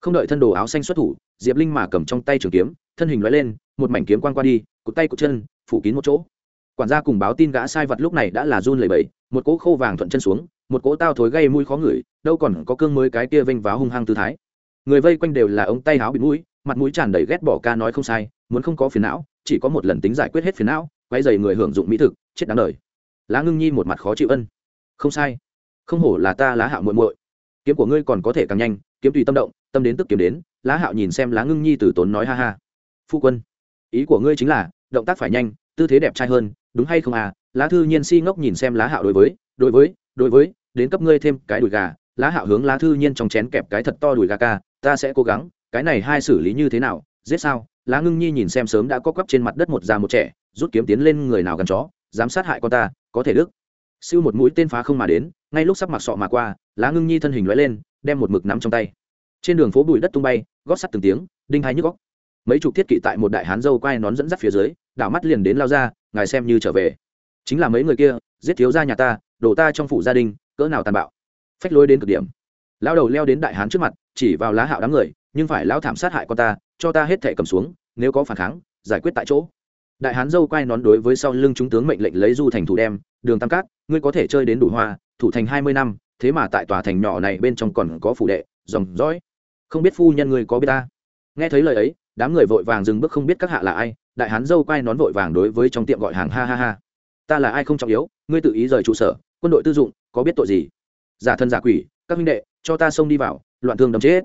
Không đợi thân đồ áo xanh xuất thủ, diệp linh mà cầm trong tay trường kiếm, thân hình loại lên, một mảnh kiếm quan qua đi, cụt tay cụt chân, phủ kín một chỗ quản gia cùng báo tin gã sai vật lúc này đã là run lẩy bẩy, một cỗ khô vàng thuận chân xuống, một cỗ tao thối gây mũi khó ngửi, đâu còn có cương mới cái kia vênh váo hung hăng tư thái. Người vây quanh đều là ống tay áo bị mũi, mặt mũi tràn đầy ghét bỏ ca nói không sai, muốn không có phiền não, chỉ có một lần tính giải quyết hết phiền não quay dày người hưởng dụng mỹ thực, chết đáng đời. Lá ngưng nhi một mặt khó chịu ân. Không sai. Không hổ là ta lá hạo muội muội. Kiếm của ngươi còn có thể càng nhanh, kiếm tùy tâm động, tâm đến tức kiếm đến, lá hạo nhìn xem lá ngưng nhi từ tốn nói ha ha. Phu quân, ý của ngươi chính là, động tác phải nhanh tư thế đẹp trai hơn, đúng hay không à? Lá thư nhiên si ngốc nhìn xem lá hạo đối với đối với đối với, đến cấp ngươi thêm cái đùi gà. Lá hạo hướng lá thư nhiên trong chén kẹp cái thật to đùi gà ca, ta sẽ cố gắng, cái này hai xử lý như thế nào, giết sao? Lá ngưng nhi nhìn xem sớm đã có quắp trên mặt đất một già một trẻ, rút kiếm tiến lên người nào gần chó, dám sát hại con ta, có thể đức. Siêu một mũi tên phá không mà đến, ngay lúc sắp mặc sọ mà qua, lá ngưng nhi thân hình lóe lên, đem một mực nắm trong tay. Trên đường phố bụi đất tung bay, gót sắt từng tiếng, đinh hai nhức góc mấy chục thiết kỵ tại một đại hán dâu quai nón dẫn dắt phía dưới đảo mắt liền đến lao ra, ngài xem như trở về. Chính là mấy người kia, giết thiếu gia nhà ta, đổ ta trong phủ gia đình, cỡ nào tàn bạo. Phách lối đến cực điểm. Lao đầu leo đến đại hán trước mặt, chỉ vào lá hạo đám người, nhưng phải lão thảm sát hại con ta, cho ta hết thẻ cầm xuống, nếu có phản kháng, giải quyết tại chỗ. Đại hán dâu quay nón đối với sau lưng chúng tướng mệnh lệnh lấy du thành thủ đem, đường tam cát, ngươi có thể chơi đến đủ hoa, thủ thành hai mươi năm, thế mà tại tòa thành nhỏ này bên trong còn có phủ đệ, dòng dõi. Không biết phu nhân ngươi có biết ta? Nghe thấy lời ấy, đám người vội vàng dừng bước không biết các hạ là ai đại hán dâu quay nón vội vàng đối với trong tiệm gọi hàng ha ha ha. Ta là ai không trọng yếu, ngươi tự ý rời trụ sở, quân đội tư dụng, có biết tội gì? Giả thân giả quỷ, các minh đệ, cho ta xông đi vào, loạn thương đấm chết.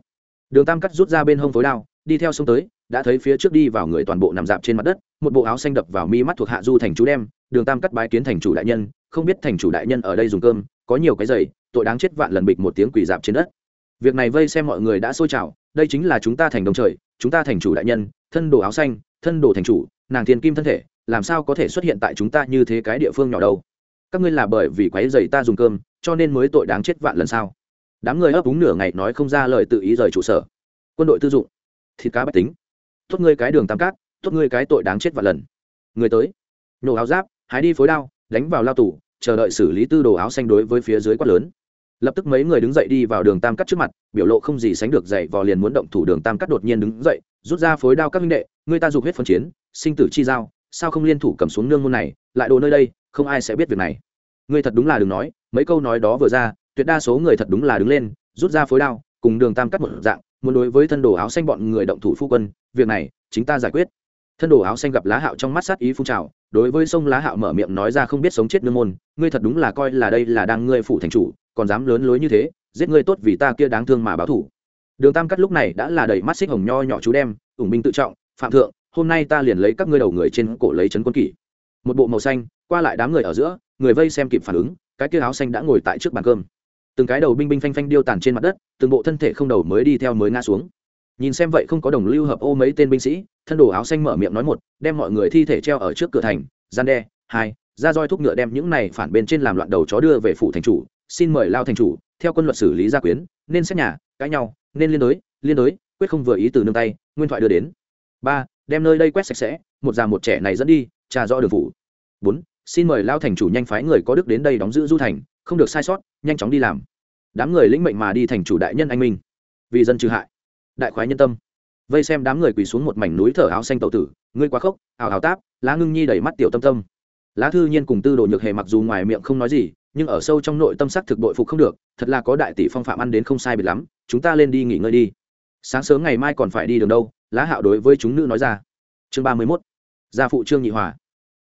Đường tam cắt rút ra bên hông phối đao, đi theo sông tới, đã thấy phía trước đi vào người toàn bộ nằm dạp trên mặt đất, một bộ áo xanh đập vào mi mắt thuộc hạ du thành chú đem, đường tam cắt bái kiến thành chủ đại nhân, không biết thành chủ đại nhân ở đây dùng cơm, có nhiều cái giày, tội đáng chết vạn lần bịch một tiếng quỳ dạp trên đất. Việc này vây xem mọi người đã sôi trào, đây chính là chúng ta thành đồng trời, chúng ta thành chủ đại nhân, thân đồ áo xanh thân đồ thành chủ, nàng thiên kim thân thể, làm sao có thể xuất hiện tại chúng ta như thế cái địa phương nhỏ đâu? Các ngươi là bởi vì quái dày ta dùng cơm, cho nên mới tội đáng chết vạn lần sao? Đám người ấp úng nửa ngày nói không ra lời tự ý rời trụ sở. Quân đội tư dụng. Thịt cá bách tính. Tốt ngươi cái đường tam cát tốt ngươi cái tội đáng chết vạn lần. Người tới. Nhổ áo giáp, hái đi phối đao, đánh vào lao tủ chờ đợi xử lý tư đồ áo xanh đối với phía dưới quát lớn. Lập tức mấy người đứng dậy đi vào đường tam cắt trước mặt, biểu lộ không gì sánh được dậy vò liền muốn động thủ đường tam cắt đột nhiên đứng dậy, rút ra phối đao các minh đệ người ta dục huyết phân chiến, sinh tử chi giao, sao không liên thủ cầm xuống nương môn này? Lại đồ nơi đây, không ai sẽ biết việc này. Ngươi thật đúng là đừng nói, mấy câu nói đó vừa ra, tuyệt đa số người thật đúng là đứng lên, rút ra phối đao, cùng đường tam cắt một dạng, muốn đối với thân đồ áo xanh bọn người động thủ phu quân, việc này, chính ta giải quyết. Thân đồ áo xanh gặp lá hạo trong mắt sát ý phun trào, đối với sông lá hạo mở miệng nói ra không biết sống chết nương môn, ngươi thật đúng là coi là đây là đang ngươi phủ thành chủ, còn dám lớn lối như thế, giết ngươi tốt vì ta kia đáng thương mà báo thủ. Đường tam cắt lúc này đã là đầy mắt xích hồng nho nhỏ chú đem, ủng binh tự trọng phạm thượng, hôm nay ta liền lấy các ngươi đầu người trên cổ lấy trấn quân kỷ. Một bộ màu xanh, qua lại đám người ở giữa, người vây xem kịp phản ứng, cái kia áo xanh đã ngồi tại trước bàn cơm. Từng cái đầu binh binh phanh phanh điêu tàn trên mặt đất, từng bộ thân thể không đầu mới đi theo mới ngã xuống. Nhìn xem vậy không có đồng lưu hợp ô mấy tên binh sĩ, thân đồ áo xanh mở miệng nói một, đem mọi người thi thể treo ở trước cửa thành, gian đe, hai, ra roi thúc ngựa đem những này phản bên trên làm loạn đầu chó đưa về phủ thành chủ, xin mời lao thành chủ, theo quân luật xử lý gia quyến, nên xét nhà, cãi nhau, nên liên đối liên đối, quyết không vừa ý từ nương tay, nguyên thoại đưa đến ba, đem nơi đây quét sạch sẽ, một già một trẻ này dẫn đi, trà rõ đường phủ. Bốn, xin mời lao thành chủ nhanh phái người có đức đến đây đóng giữ du thành, không được sai sót, nhanh chóng đi làm. Đám người lĩnh mệnh mà đi thành chủ đại nhân anh minh. Vì dân trừ hại. Đại khoái nhân tâm. Vây xem đám người quỳ xuống một mảnh núi thở áo xanh tậu tử, ngươi quá khốc ảo ảo táp, lá ngưng nhi đầy mắt tiểu tâm tâm. Lá thư nhiên cùng tư đồ nhược hề mặc dù ngoài miệng không nói gì, nhưng ở sâu trong nội tâm sắc thực bội phục không được, thật là có đại tỷ phong phạm ăn đến không sai biệt lắm, chúng ta lên đi nghỉ ngơi đi. Sáng sớm ngày mai còn phải đi đường đâu lá hạo đối với chúng nữ nói ra. Chương ba mươi mốt, gia phụ trương nhị hòa.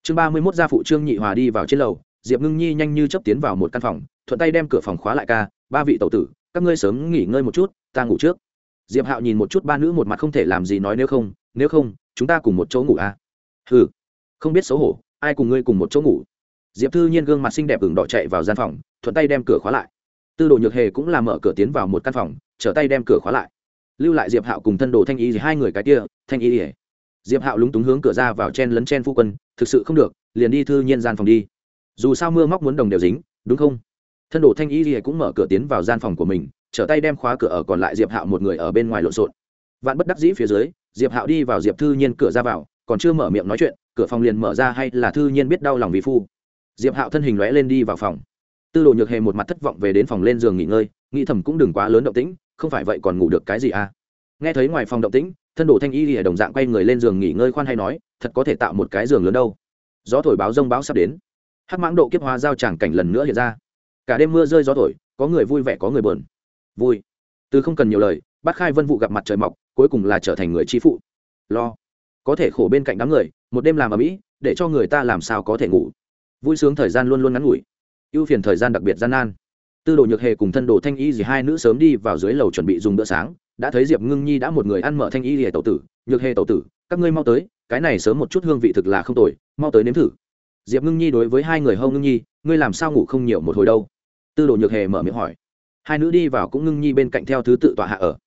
Chương ba mươi mốt, gia phụ trương nhị hòa đi vào trên lầu, diệp ngưng nhi nhanh như chấp tiến vào một căn phòng, thuận tay đem cửa phòng khóa lại ca, ba vị tẩu tử, các ngươi sớm nghỉ ngơi một chút, ta ngủ trước. Diệp hạo nhìn một chút ba nữ một mặt không thể làm gì nói, nếu không nếu không, chúng ta cùng một chỗ ngủ à? Ừ không biết xấu hổ, ai cùng ngươi cùng một chỗ ngủ? Diệp thư nhiên gương mặt xinh đẹp ửng đỏ chạy vào gian phòng, thuận tay đem cửa khóa lại. Tư đồ nhược hề cũng làm mở cửa tiến vào một căn phòng, trở tay đem cửa khóa lại lưu lại diệp hạo cùng thân đồ thanh y hai người cái kia, thanh y ỉa diệp hạo lúng túng hướng cửa ra vào chen lấn chen phu quân, thực sự không được, liền đi thư nhiên gian phòng đi. Dù sao mưa móc muốn đồng đều dính, đúng không? Thân đồ thanh y ỉa cũng mở cửa tiến vào gian phòng của mình, trở tay đem khóa cửa ở còn lại diệp hạo một người ở bên ngoài lộn xộn. Vạn bất đắc dĩ phía dưới, diệp hạo đi vào diệp thư nhiên cửa ra vào, còn chưa mở miệng nói chuyện, cửa phòng liền mở ra hay là thư nhiên biết đau lòng vì phu. Diệp hạo thân hình lóe lên đi vào phòng. Tư đồ nhược hề một mặt thất vọng về đến phòng lên giường nghỉ ngơi, nghĩ thầm cũng đừng quá lớn động tĩnh không phải vậy còn ngủ được cái gì à? Nghe thấy ngoài phòng động tĩnh, thân đồ thanh y lìa đồng dạng quay người lên giường nghỉ ngơi khoan hay nói, thật có thể tạo một cái giường lớn đâu. Gió thổi báo rông báo sắp đến. Hắc mãng độ kiếp hóa giao tràng cảnh lần nữa hiện ra. Cả đêm mưa rơi gió thổi, có người vui vẻ có người buồn. Vui. Từ không cần nhiều lời bác khai vân vụ gặp mặt trời mọc, cuối cùng là trở thành người chi phụ. Lo. Có thể khổ bên cạnh đám người, một đêm làm ở mỹ để cho người ta làm sao có thể ngủ. Vui sướng thời gian luôn luôn ngắn ngủi. Ưu phiền thời gian đặc biệt gian nan tư đồ nhược hề cùng thân đồ thanh y gì hai nữ sớm đi vào dưới lầu chuẩn bị dùng bữa sáng, đã thấy diệp ngưng nhi đã một người ăn mở thanh y lìa tẩu tử. Nhược hề tẩu tử, các ngươi mau tới, cái này sớm một chút hương vị thực là không tồi, mau tới nếm thử. Diệp ngưng nhi đối với hai người hâu ngưng nhi, ngươi làm sao ngủ không nhiều một hồi đâu? Tư đồ nhược hề mở miệng hỏi. Hai nữ đi vào cũng ngưng nhi bên cạnh theo thứ tự tọa hạ ở.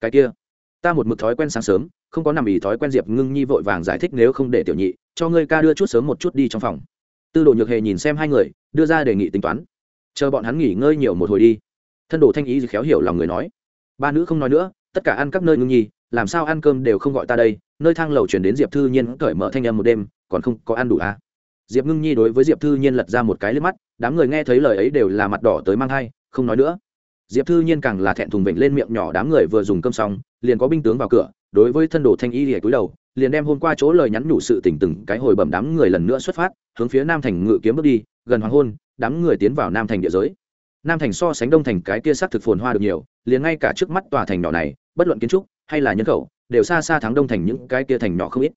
Cái kia, ta một mực thói quen sáng sớm, không có nằm ý thói quen diệp ngưng nhi vội vàng giải thích nếu không để tiểu nhị, cho ngươi ca đưa chút sớm một chút đi trong phòng. Tư đồ nhược hề nhìn xem hai người, đưa ra đề nghị tính toán chờ bọn hắn nghỉ ngơi nhiều một hồi đi. Thân đồ thanh ý khéo hiểu lòng người nói. Ba nữ không nói nữa, tất cả ăn các nơi ngưng nhi, làm sao ăn cơm đều không gọi ta đây, nơi thang lầu chuyển đến diệp thư nhiên cởi mở thanh âm một đêm, còn không có ăn đủ à. diệp ngưng nhi đối với diệp thư nhiên lật ra một cái lên mắt, đám người nghe thấy lời ấy đều là mặt đỏ tới mang thai, không nói nữa. Diệp thư nhiên càng là thẹn thùng vịnh lên miệng nhỏ đám người vừa dùng cơm xong, liền có binh tướng vào cửa, đối với thân đồ thanh y lìa cúi đầu, liền đem hôm qua chỗ lời nhắn nhủ sự tỉnh từng cái hồi bẩm đám người lần nữa xuất phát, hướng phía nam thành ngự kiếm bước đi, gần hoàng hôn đám người tiến vào nam thành địa giới. Nam thành so sánh đông thành cái kia sắc thực phồn hoa được nhiều, liền ngay cả trước mắt tòa thành nhỏ này, bất luận kiến trúc hay là nhân khẩu, đều xa xa thắng đông thành những cái kia thành nhỏ không ít.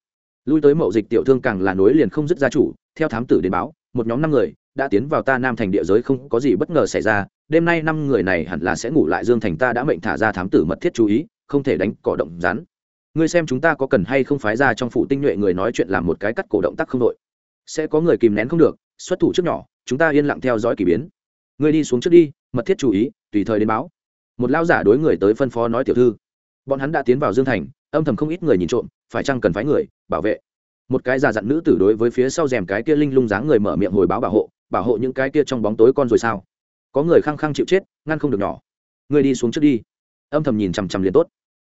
Lui tới mậu dịch tiểu thương càng là nối liền không dứt gia chủ, theo thám tử đến báo, một nhóm năm người đã tiến vào ta nam thành địa giới không có gì bất ngờ xảy ra, đêm nay năm người này hẳn là sẽ ngủ lại dương thành ta đã mệnh thả ra thám tử mật thiết chú ý, không thể đánh cỏ động rắn. Ngươi xem chúng ta có cần hay không phái ra trong phụ tinh nhuệ người nói chuyện làm một cái cắt cổ động tác không đội. Sẽ có người kìm nén không được, xuất thủ trước nhỏ chúng ta yên lặng theo dõi k ỳ biến. Ngươi đi xuống trước đi, mật thiết chú ý, tùy thời đến báo. Một lao giả đối người tới phân phó nói tiểu thư. Bọn hắn đã tiến vào dương thành, âm thầm không ít người nhìn trộm, phải chăng cần phái người, bảo vệ. Một cái già dặn nữ tử đối với phía sau rèm cái kia linh lung dáng người mở miệng hồi báo bảo hộ bảo hộ những cái kia trong bóng tối con rồi sao? Có người khăng khăng chịu chết, ngăn không được nhỏ. Người đi xuống trước đi. Âm thầm nhìn chằm chằm liền tốt.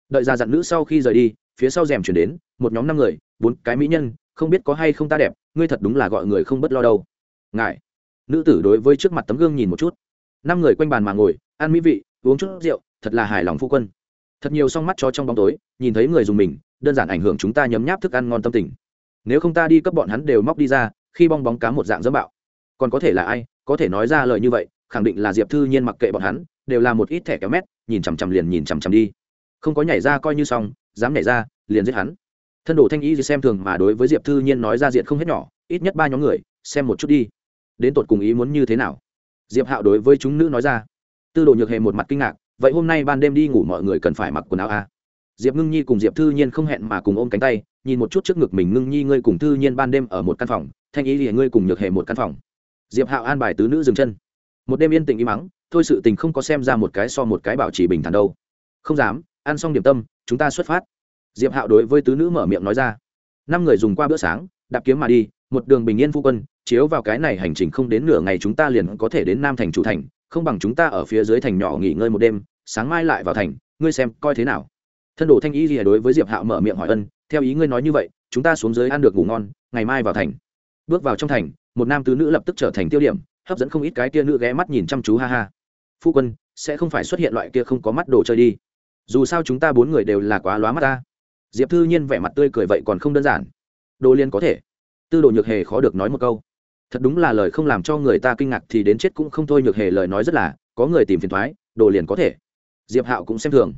Đợi già dặn nữ sau khi rời đi, phía sau rèm chuyển đến, một nhóm năm người, bốn cái mỹ nhân, không biết có hay không ta đẹp, ngươi thật đúng là gọi người không bất lo đâu. Ngài nữ tử đối với trước mặt tấm gương nhìn một chút. Năm người quanh bàn mà ngồi, ăn mỹ vị, uống chút rượu, thật là hài lòng phu quân. Thật nhiều song mắt cho trong bóng tối, nhìn thấy người dùng mình, đơn giản ảnh hưởng chúng ta nhấm nháp thức ăn ngon tâm tình. Nếu không ta đi cấp bọn hắn đều móc đi ra, khi bong bóng cá một dạng dẫm bạo. Còn có thể là ai, có thể nói ra lời như vậy, khẳng định là diệp thư nhiên mặc kệ bọn hắn, đều là một ít thẻ kéo mét, nhìn chằm chằm liền nhìn chằm chằm đi. Không có nhảy ra coi như xong, dám nhảy ra, liền giết hắn. Thân đồ thanh ý gì xem thường mà đối với diệp thư nhiên nói ra diện không hết nhỏ, ít nhất ba nhóm người, xem một chút đi đến tột cùng ý muốn như thế nào? Diệp hạo đối với chúng nữ nói ra. Tư đồ nhược hề một mặt kinh ngạc, vậy hôm nay ban đêm đi ngủ mọi người cần phải mặc quần áo à? diệp ngưng nhi cùng diệp thư nhiên không hẹn mà cùng ôm cánh tay, nhìn một chút trước ngực mình ngưng nhi ngươi cùng thư nhiên ban đêm ở một căn phòng, thanh ý thì ngươi cùng nhược hề một căn phòng. Diệp hạo an bài tứ nữ dừng chân. Một đêm yên tình im mắng, thôi sự tình không có xem ra một cái so một cái bảo trì bình thản đâu. Không dám, ăn xong điểm tâm, chúng ta xuất phát. Diệp hạo đối với tứ nữ mở miệng nói ra. Năm người dùng qua bữa sáng, đạp kiếm mà đi một đường bình yên phu quân, chiếu vào cái này hành trình không đến nửa ngày chúng ta liền có thể đến nam thành chủ thành, không bằng chúng ta ở phía dưới thành nhỏ nghỉ ngơi một đêm, sáng mai lại vào thành, ngươi xem coi thế nào. Thân đồ thanh y gì đối với diệp hạo mở miệng hỏi ân, theo ý ngươi nói như vậy, chúng ta xuống dưới ăn được ngủ ngon, ngày mai vào thành. Bước vào trong thành, một nam tứ nữ lập tức trở thành tiêu điểm, hấp dẫn không ít cái tia nữ ghé mắt nhìn chăm chú ha ha. Phu quân, sẽ không phải xuất hiện loại kia không có mắt đồ chơi đi. Dù sao chúng ta bốn người đều là quá lóa mắt ta. Diệp thư nhiên vẻ mặt tươi cười vậy còn không đơn giản. Đồ liên có thể tư đồ nhược hề khó được nói một câu. Thật đúng là lời không làm cho người ta kinh ngạc thì đến chết cũng không thôi, nhược hề lời nói rất là, có người tìm phiền thoái, đồ liền có thể. Diệp hạo cũng xem thường.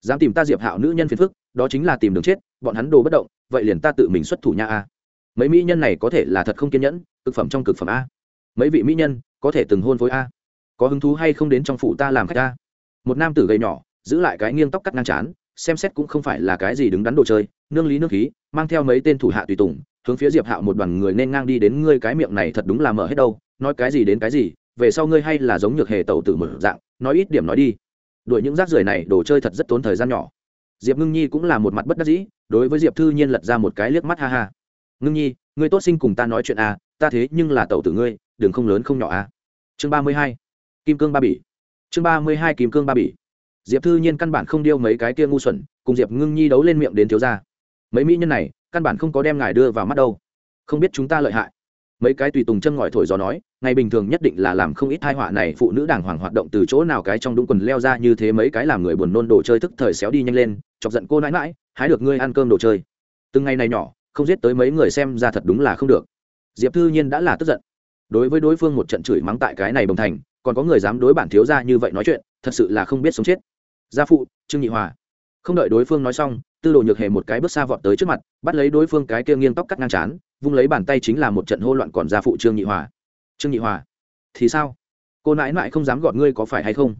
Dám tìm ta diệp hạo nữ nhân phiền phức, đó chính là tìm đường chết, bọn hắn đồ bất động, vậy liền ta tự mình xuất thủ nha a. Mấy mỹ nhân này có thể là thật không kiên nhẫn, cực phẩm trong cực phẩm a. Mấy vị mỹ nhân, có thể từng hôn phối a. Có hứng thú hay không đến trong phủ ta làm khách a? Một nam tử gầy nhỏ, giữ lại cái nghiêng tóc cắt ngang chán, xem xét cũng không phải là cái gì đứng đắn đồ chơi, nương lý nương khí, mang theo mấy tên thủ hạ tùy tùng hướng phía diệp hạo một đoàn người nên ngang đi đến ngươi cái miệng này thật đúng là mở hết đâu nói cái gì đến cái gì về sau ngươi hay là giống nhược hề tẩu tử một dạng nói ít điểm nói đi. Đuổi những rác rưởi này đồ chơi thật rất tốn thời gian nhỏ. Diệp ngưng nhi cũng là một mặt bất đắc dĩ đối với diệp thư nhiên lật ra một cái liếc mắt ha ha. Ngưng nhi ngươi tốt sinh cùng ta nói chuyện à, ta thế nhưng là tẩu tử ngươi đường không lớn không nhỏ à. chương ba mươi hai kim cương ba bỉ. Chương ba mươi hai kim cương ba bỉ. Diệp thư nhiên căn bản không điêu mấy cái kia ngu xuẩn cùng diệp ngưng nhi đấu lên miệng đến thiếu gia. Mấy mỹ nhân này căn bản không có đem ngài đưa vào mắt đâu. Không biết chúng ta lợi hại. Mấy cái tùy tùng chân ngòi thổi gió nói, ngày bình thường nhất định là làm không ít thai họa này phụ nữ đàng hoàng hoạt động từ chỗ nào cái trong đúng quần leo ra như thế mấy cái làm người buồn nôn đồ chơi thức thời xéo đi nhanh lên, chọc giận cô nãi mãi hái được ngươi ăn cơm đồ chơi. Từng ngày này nhỏ, không giết tới mấy người xem ra thật đúng là không được. Diệp thư nhiên đã là tức giận. Đối với đối phương một trận chửi mắng tại cái này bồng thành, còn có người dám đối bản thiếu ra như vậy nói chuyện, thật sự là không biết sống chết. Gia phụ, trương nhị hòa không đợi đối phương nói xong, tư đồ nhược hề một cái bước xa vọt tới trước mặt, bắt lấy đối phương cái kia nghiêng tóc cắt ngang chán, vung lấy bàn tay chính là một trận hô loạn còn ra phụ trương nhị hòa. Trương nhị hòa, thì sao? Cô nãi nãi không dám gọn ngươi có phải hay không?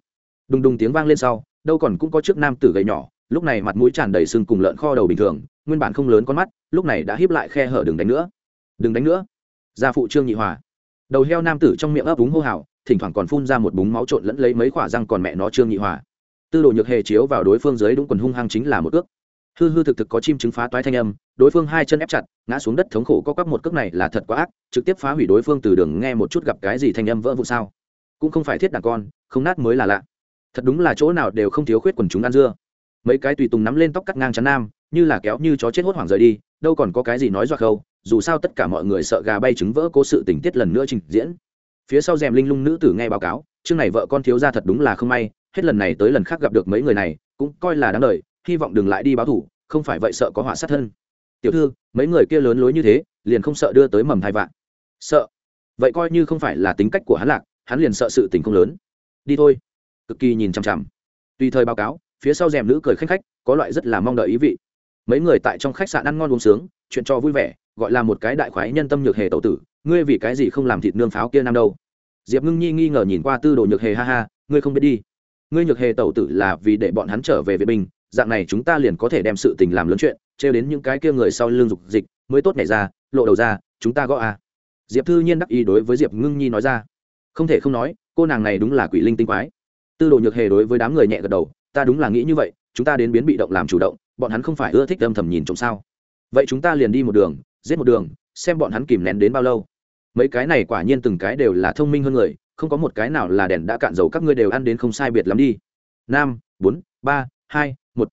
Đùng đùng tiếng vang lên sau, đâu còn cũng có trước nam tử gầy nhỏ, lúc này mặt mũi tràn đầy sưng cùng lợn kho đầu bình thường, nguyên bản không lớn con mắt, lúc này đã híp lại khe hở đừng đánh nữa. Đừng đánh nữa. Gia phụ trương nhị hòa. Đầu heo nam tử trong miệng ấp úng hô hào, thỉnh thoảng còn phun ra một búng máu trộn lẫn lấy mấy khỏa răng còn mẹ nó trương nhị hòa tư đồ nhược hề chiếu vào đối phương dưới đúng quần hung hăng chính là một ước hư hư thực thực có chim trứng phá toái thanh âm, đối phương hai chân ép chặt, ngã xuống đất thống khổ có các một cước này là thật quá ác, trực tiếp phá hủy đối phương từ đường nghe một chút gặp cái gì thanh âm vỡ vụ sao. Cũng không phải thiết đàn con, không nát mới là lạ. Thật đúng là chỗ nào đều không thiếu khuyết quần chúng ăn dưa. Mấy cái tùy tùng nắm lên tóc cắt ngang chắn nam, như là kéo như chó chết hốt hoảng rời đi, đâu còn có cái gì nói dọa khâu, dù sao tất cả mọi người sợ gà bay trứng vỡ cố sự tình tiết lần nữa trình diễn. Phía sau rèm linh lung nữ tử nghe báo cáo, chương này vợ con thiếu ra thật đúng là không may hết lần này tới lần khác gặp được mấy người này, cũng coi là đáng lời hy vọng đừng lại đi báo thủ, không phải vậy sợ có họa sát thân. Tiểu thư, mấy người kia lớn lối như thế, liền không sợ đưa tới mầm thai vạn. Sợ? Vậy coi như không phải là tính cách của hắn lạc, hắn liền sợ sự tình không lớn. Đi thôi. Cực kỳ nhìn chằm chằm. Tùy thời báo cáo, phía sau rèm nữ cười khanh khách, có loại rất là mong đợi ý vị. Mấy người tại trong khách sạn ăn ngon uống sướng, chuyện cho vui vẻ, gọi là một cái đại khoái nhân tâm nhược hề tẩu tử, ngươi vì cái gì không làm thịt nương pháo kia nam đâu? Diệp ngưng nhi nghi ngờ nhìn qua tư đồ nhược hề, ha ha, ngươi không biết đi ngươi nhược hề tẩu tử là vì để bọn hắn trở về vệ binh dạng này chúng ta liền có thể đem sự tình làm lớn chuyện, trêu đến những cái kia người sau lưng dục dịch, mới tốt nhảy ra, lộ đầu ra, chúng ta gõ a diệp thư nhiên đắc ý đối với diệp ngưng nhi nói ra. Không thể không nói, cô nàng này đúng là quỷ linh tinh quái. Tư đồ nhược hề đối với đám người nhẹ gật đầu, ta đúng là nghĩ như vậy, chúng ta đến biến bị động làm chủ động, bọn hắn không phải ưa thích âm thầm nhìn trộm sao. Vậy chúng ta liền đi một đường, giết một đường, xem bọn hắn kìm nén đến bao lâu. Mấy cái này quả nhiên từng cái đều là thông minh hơn người không có một cái nào là đèn đã cạn dầu, các ngươi đều ăn đến không sai biệt lắm đi. Năm bốn, ba, hai, một.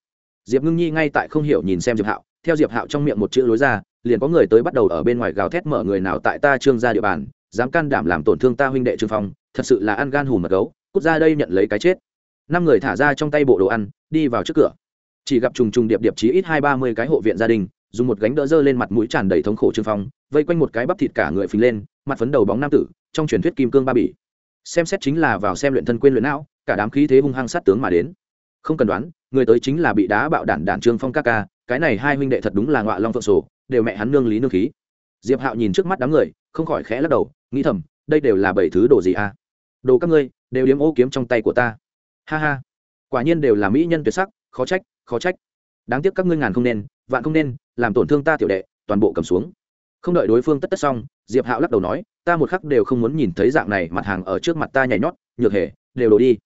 Diệp ngưng nhi ngay tại không hiểu nhìn xem diệp hạo, theo diệp hạo trong miệng một chữ lối ra, liền có người tới bắt đầu ở bên ngoài gào thét mở người nào tại ta trương ra địa bàn, dám can đảm làm tổn thương ta huynh đệ trương phong, thật sự là ăn gan hùm mật gấu, cút ra đây nhận lấy cái chết. Năm người thả ra trong tay bộ đồ ăn, đi vào trước cửa. Chỉ gặp trùng trùng điệp điệp chí ít hai ba mươi cái hộ viện gia đình, dùng một gánh đỡ dơ lên mặt mũi tràn đầy thống khổ trương phong, vây quanh một cái bắp thịt cả người phình lên, mặt phấn đầu bóng nam tử, trong truyền thuyết kim cương ba bỉ xem xét chính là vào xem luyện thân quên luyện não, cả đám khí thế hung hăng sát tướng mà đến. Không cần đoán, người tới chính là bị đá bạo đản đản trương phong ca ca, cái này hai huynh đệ thật đúng là ngọa long phượng sổ, đều mẹ hắn nương lý nương khí. Diệp hạo nhìn trước mắt đám người, không khỏi khẽ lắc đầu, nghĩ thầm, đây đều là bảy thứ đồ gì à? Đồ các ngươi, đều điếm ô kiếm trong tay của ta. Ha ha. Quả nhiên đều là mỹ nhân tuyệt sắc, khó trách khó trách. Đáng tiếc các ngươi ngàn không nên, vạn không nên, làm tổn thương ta tiểu đệ, toàn bộ cầm xuống không đợi đối phương tất tất xong, diệp hạo lắc đầu nói, ta một khắc đều không muốn nhìn thấy dạng này mặt hàng ở trước mặt ta nhảy nhót, nhược hề, đều đổ đi.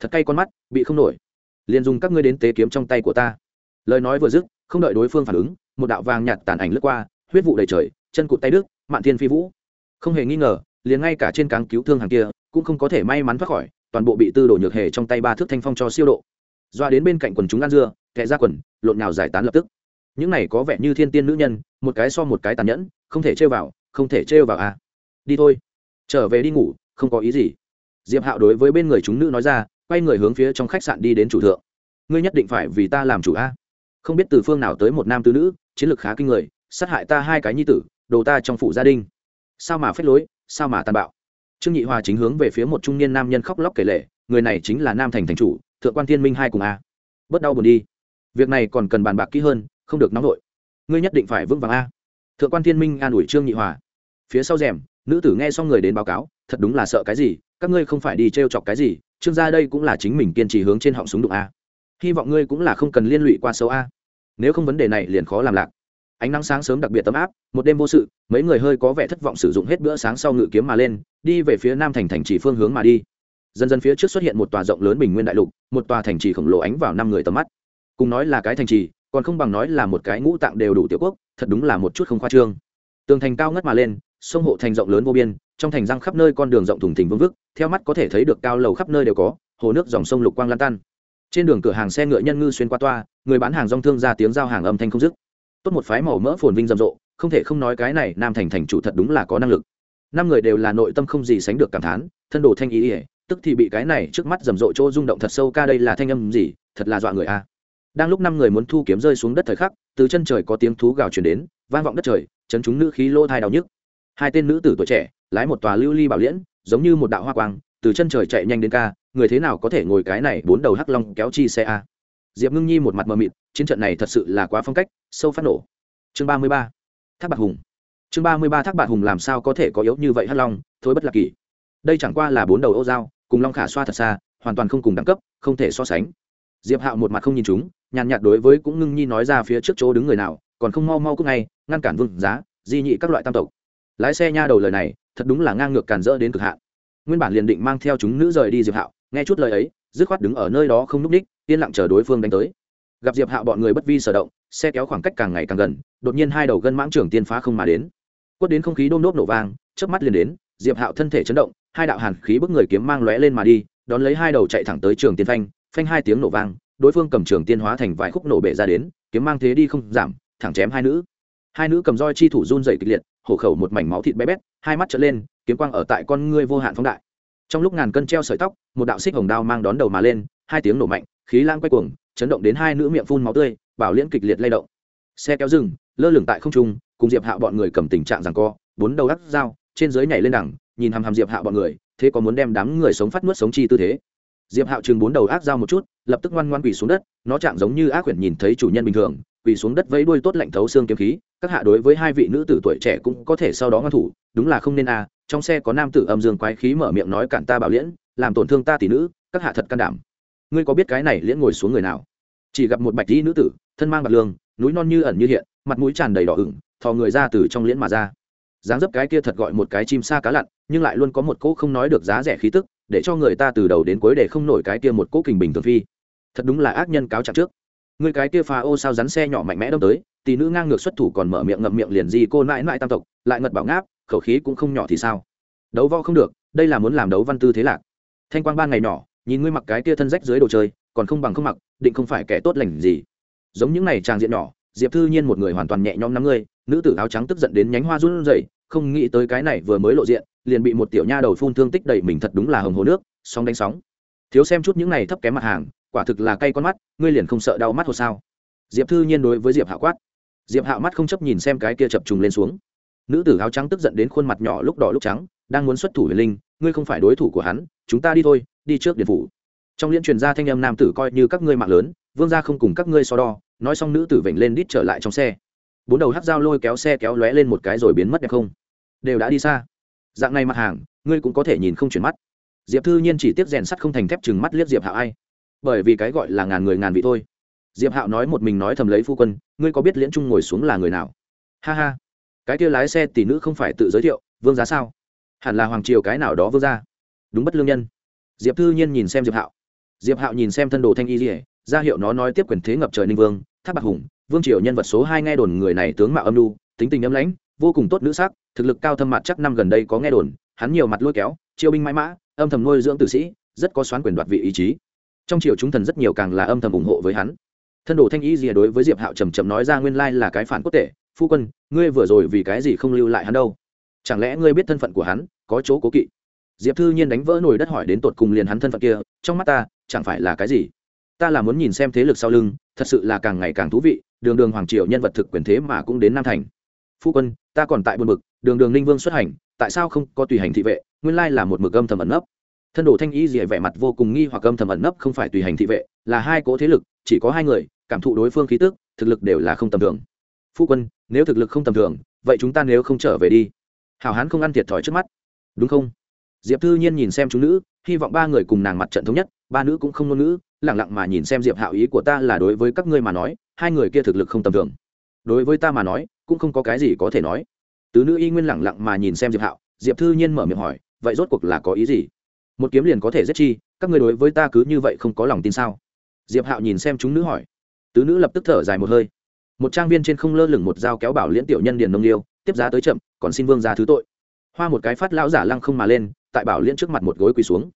Thật cay con mắt, bị không nổi. Liền dùng các ngươi đến tế kiếm trong tay của ta. Lời nói vừa dứt, không đợi đối phương phản ứng, một đạo vàng nhạt tàn ảnh lướt qua, huyết vụ đầy trời, chân cụt tay đức mạn thiên phi vũ. Không hề nghi ngờ, liền ngay cả trên cáng cứu thương hàng kia, cũng không có thể may mắn thoát khỏi, toàn bộ bị tư đổ nhược hề trong tay ba thước thanh phong cho siêu độ. Doa đến bên cạnh quần chúng ăn dưa kẹ ra quần, lộn nhào giải tán lập tức những này có vẻ như thiên tiên nữ nhân, một cái so một cái tàn nhẫn, không thể trêu vào, không thể trêu vào à. Đi thôi. Trở về đi ngủ, không có ý gì. Diệp hạo đối với bên người chúng nữ nói ra, quay người hướng phía trong khách sạn đi đến chủ thượng. Ngươi nhất định phải vì ta làm chủ a. Không biết từ phương nào tới một nam tứ nữ, chiến lược khá kinh người, sát hại ta hai cái nhi tử, đồ ta trong phủ gia đình. Sao mà phết lối, sao mà tàn bạo. Trương nhị hòa chính hướng về phía một trung niên nam nhân khóc lóc kể lệ người này chính là nam thành thành chủ, thượng quan thiên minh hai cùng a. Bớt đau buồn đi. Việc này còn cần bàn bạc kỹ hơn không được nóng vội. Ngươi nhất định phải vững vàng a. Thượng quan thiên minh an ủi trương nhị hòa. Phía sau rèm, nữ tử nghe xong người đến báo cáo, thật đúng là sợ cái gì, các ngươi không phải đi t r e o chọc cái gì, trương gia đây cũng là chính mình kiên trì hướng trên họng súng đụng a. Hy vọng ngươi cũng là không cần liên lụy qua xấu a. Nếu không vấn đề này liền khó làm lạc. Ánh nắng sáng sớm đặc biệt tấm áp, một đêm vô sự, mấy người hơi có vẻ thất vọng sử dụng hết bữa sáng sau ngự kiếm mà lên, đi về phía nam thành thành trì phương hướng mà đi. Dần dần phía trước xuất hiện một tòa rộng lớn bình nguyên đại lục, một tòa thành trì khổng lồ ánh vào năm người tầm mắt. Cùng nói là cái thành trì còn không bằng nói là một cái ngũ tạng đều đủ tiểu quốc, thật đúng là một chút không khoa trương. Tường thành cao ngất mà lên, sông hộ thành rộng lớn vô biên, trong thành răng khắp nơi con đường rộng thùng thình vương vức, theo mắt có thể thấy được cao lầu khắp nơi đều có, hồ nước dòng sông lục quang lan tan. Trên đường cửa hàng xe ngựa nhân ngư xuyên qua toa, người bán hàng rong thương ra tiếng giao hàng âm thanh không dứt. Tốt một phái màu mỡ phồn vinh rầm rộ, không thể không nói cái này nam thành thành chủ thật đúng là có năng lực. Năm người đều là nội tâm không gì sánh được cảm thán, thân đồ thanh ý ỉa tức thì bị cái này trước mắt rầm rộ chỗ rung động thật sâu ca đây là thanh âm gì, thật là dọa người a đang lúc năm người muốn thu kiếm rơi xuống đất thời khắc, từ chân trời có tiếng thú gào chuyển đến, vang vọng đất trời, chấn chúng nữ khí lỗ thai đau nhức. Hai tên nữ tử tuổi trẻ, lái một tòa lưu ly bảo liễn, giống như một đạo hoa quang, từ chân trời chạy nhanh đến ca, người thế nào có thể ngồi cái này bốn đầu hắc long kéo chi xe a? Diệp ngưng nhi một mặt mờ mịt, chiến trận này thật sự là quá phong cách, sâu phát nổ. Chương ba mươi ba, thác bạc hùng. Chương ba mươi ba, thác bạc hùng làm sao có thể có yếu như vậy hắc long, thối bất lạc kỷ? Đây chẳng qua là bốn đầu ô dao, cùng long khả xoa thật xa, hoàn toàn không cùng đẳng cấp, không thể so sánh diệp hạo một mặt không nhìn chúng, nhàn nhạt đối với cũng ngưng nhi nói ra phía trước chỗ đứng người nào, còn không mau mau cúc ngay, ngăn cản vương giá, di nhị các loại tam tộc. Lái xe nha đầu lời này, thật đúng là ngang ngược cản rỡ đến cực hạn. Nguyên bản liền định mang theo chúng nữ rời đi diệp hạo, nghe chút lời ấy, dứt khoát đứng ở nơi đó không núp ních, yên lặng chờ đối phương đánh tới. Gặp diệp hạo bọn người bất vi sở động, xe kéo khoảng cách càng ngày càng gần, đột nhiên hai đầu gân mãng trưởng tiên phá không mà đến. Quất đến không khí đôm nốt nổ vang, chớp mắt liền đến, diệp hạo thân thể chấn động, hai đạo hàn khí bức người kiếm mang lóe lên mà đi, đón lấy hai đầu chạy thẳng tới trường tiên phanh phanh hai tiếng nổ vang, đối phương cầm trường tiên hóa thành vài khúc nổ bể ra đến, kiếm mang thế đi không giảm, thẳng chém hai nữ. Hai nữ cầm roi chi thủ run dày kịch liệt, hổ khẩu một mảnh máu thịt bé bét, hai mắt trở lên, kiếm quang ở tại con ngươi vô hạn phóng đại. Trong lúc ngàn cân treo sợi tóc, một đạo xích hồng đao mang đón đầu mà lên, hai tiếng nổ mạnh, khí lang quay cuồng, chấn động đến hai nữ miệng phun máu tươi, bảo liễn kịch liệt lay động. Xe kéo rừng lơ lửng tại không trung, cùng diệp hạ bọn người cầm tình trạng rằng co, bốn đầu gắt dao, trên dưới nhảy lên đẳng nhìn hằm hằm diệp hạ bọn người, thế có muốn đem đám người sống phát nuốt sống chi tư thế? Diệp hạo chừng bốn đầu ác dao một chút, lập tức ngoan ngoan quỳ xuống đất, nó chạm giống như ác quyển nhìn thấy chủ nhân bình thường, quỳ xuống đất vẫy đuôi tốt lạnh thấu xương kiếm khí, các hạ đối với hai vị nữ tử tuổi trẻ cũng có thể sau đó ngăn thủ, đúng là không nên a à. trong xe có nam tử âm dương quái khí mở miệng nói cản ta bảo liễn, làm tổn thương ta tỷ nữ, các hạ thật can đảm ngươi có biết cái này liễn ngồi xuống người nào chỉ gặp một bạch y nữ tử, thân mang bạc lương, núi non như ẩn như hiện, mặt mũi tràn đầy đỏ ửng, thò người ra từ trong liễn mà ra dáng dấp cái kia thật gọi một cái chim xa cá lặn, nhưng lại luôn có một cỗ không nói được giá rẻ khí tức, để cho người ta từ đầu đến cuối để không nổi cái kia một cỗ kình bình thường phi. Thật đúng là ác nhân cáo trạng trước. Người cái kia phà ô sao rắn xe nhỏ mạnh mẽ đâm tới, tỷ nữ ngang ngược xuất thủ còn mở miệng ngậm miệng liền gì cô nãi nãi tam tộc, lại ngật bảo ngáp, khẩu khí cũng không nhỏ thì sao? Đấu võ không được, đây là muốn làm đấu văn tư thế lạc. Thanh quang ban ngày nhỏ, nhìn ngươi mặc cái kia thân rách dưới đồ chơi, còn không bằng không mặc, định không phải kẻ tốt lành gì. Giống những này trang diện nhỏ diệp thư nhiên một người hoàn toàn nhẹ nhõm nắm ngươi, nữ tử áo trắng tức giận đến nhánh hoa run rẩy, không nghĩ tới cái này vừa mới lộ diện, liền bị một tiểu nha đầu phun thương tích đầy mình thật đúng là hồng hồ nước, sóng đánh sóng. Thiếu xem chút những này thấp kém mặt hàng, quả thực là cay con mắt, ngươi liền không sợ đau mắt hồ sao? Diệp thư nhiên đối với diệp hạo quát. Diệp hạo mắt không chấp nhìn xem cái kia chập trùng lên xuống. Nữ tử áo trắng tức giận đến khuôn mặt nhỏ lúc đỏ lúc trắng, đang muốn xuất thủ huyền linh, ngươi không phải đối thủ của hắn, chúng ta đi thôi, đi trước điện phủ. Trong liên truyền gia thanh âm nam tử coi như các ngươi mạng lớn, vương gia không cùng các ngươi so đo nói xong nữ tử vểnh lên đít trở lại trong xe. Bốn đầu hát dao lôi kéo xe kéo lóe lên một cái rồi biến mất đẹp không? Đều đã đi xa. Dạng này mặt hàng, ngươi cũng có thể nhìn không chuyển mắt. Diệp thư nhiên chỉ tiếp rèn sắt không thành thép chừng mắt liếc diệp hạo ai. Bởi vì cái gọi là ngàn người ngàn vị thôi. Diệp hạo nói một mình nói thầm lấy phu quân, ngươi có biết liễn trung ngồi xuống là người nào? Ha ha. Cái kia lái xe tỷ nữ không phải tự giới thiệu, vương giá sao? Hẳn là hoàng triều cái nào đó vương gia. Đúng bất lương nhân. Diệp thư nhiên nhìn xem diệp hạo. Diệp hạo nhìn xem thân đồ thanh y dỉa ra hiệu nó nói tiếp quyền thế ngập trời ninh vương tháp bạc hùng, vương triều nhân vật số hai nghe đồn người này tướng mạo âm lưu tính tình âm lãnh, vô cùng tốt nữ sắc, thực lực cao thâm mặt chắc năm gần đây có nghe đồn, hắn nhiều mặt lôi kéo, chiêu binh mãi mã, âm thầm nuôi dưỡng tử sĩ, rất có xoán quyền đoạt vị ý chí. Trong triều chúng thần rất nhiều càng là âm thầm ủng hộ với hắn. Thân đồ thanh ý gì đối với diệp hạo trầm trầm nói ra nguyên lai là cái phản quốc tệ phu quân, ngươi vừa rồi vì cái gì không lưu lại hắn đâu? Chẳng lẽ ngươi biết thân phận của hắn, có chỗ cố kỵ? Diệp thư nhiên đánh vỡ nồi đất hỏi đến tột cùng liền hắn thân phận kia, trong mắt ta, chẳng phải là cái gì? Ta là muốn nhìn xem thế lực sau lưng, thật sự là càng ngày càng thú vị, đường đường hoàng triều nhân vật thực quyền thế mà cũng đến nam thành. Phu quân, ta còn tại buồn mực đường đường ninh vương xuất hành, tại sao không có tùy hành thị vệ, nguyên lai là một mực âm thầm ẩn nấp. Thân đồ thanh y dỉa vẻ mặt vô cùng nghi hoặc âm thầm ẩn nấp không phải tùy hành thị vệ, là hai cỗ thế lực, chỉ có hai người, cảm thụ đối phương khí tức, thực lực đều là không tầm thường. Phu quân, nếu thực lực không tầm thường, vậy chúng ta nếu không trở về đi. Hảo hán không ăn thiệt thòi trước mắt. Đúng không? Diệp thư nhiên nhìn xem chúng nữ, hy vọng ba người cùng nàng mặt trận thống nhất, ba nữ cũng không ngôn ngữ, lẳng lặng mà nhìn xem diệp hạo ý của ta là đối với các ngươi mà nói, hai người kia thực lực không tầm thường. Đối với ta mà nói, cũng không có cái gì có thể nói. Tứ nữ y nguyên lẳng lặng mà nhìn xem diệp hạo, diệp thư nhiên mở miệng hỏi, vậy rốt cuộc là có ý gì? Một kiếm liền có thể giết chi, các ngươi đối với ta cứ như vậy không có lòng tin sao? Diệp hạo nhìn xem chúng nữ hỏi. Tứ nữ lập tức thở dài một hơi. Một trang viên trên không lơ lửng một dao kéo bảo liễn tiểu nhân điền nông liêu, tiếp giá tới chậm, còn xin vương ra thứ tội. Hoa một cái phát lão giả lăng không mà lên tại bảo liễn trước mặt một gối quỳ xuống.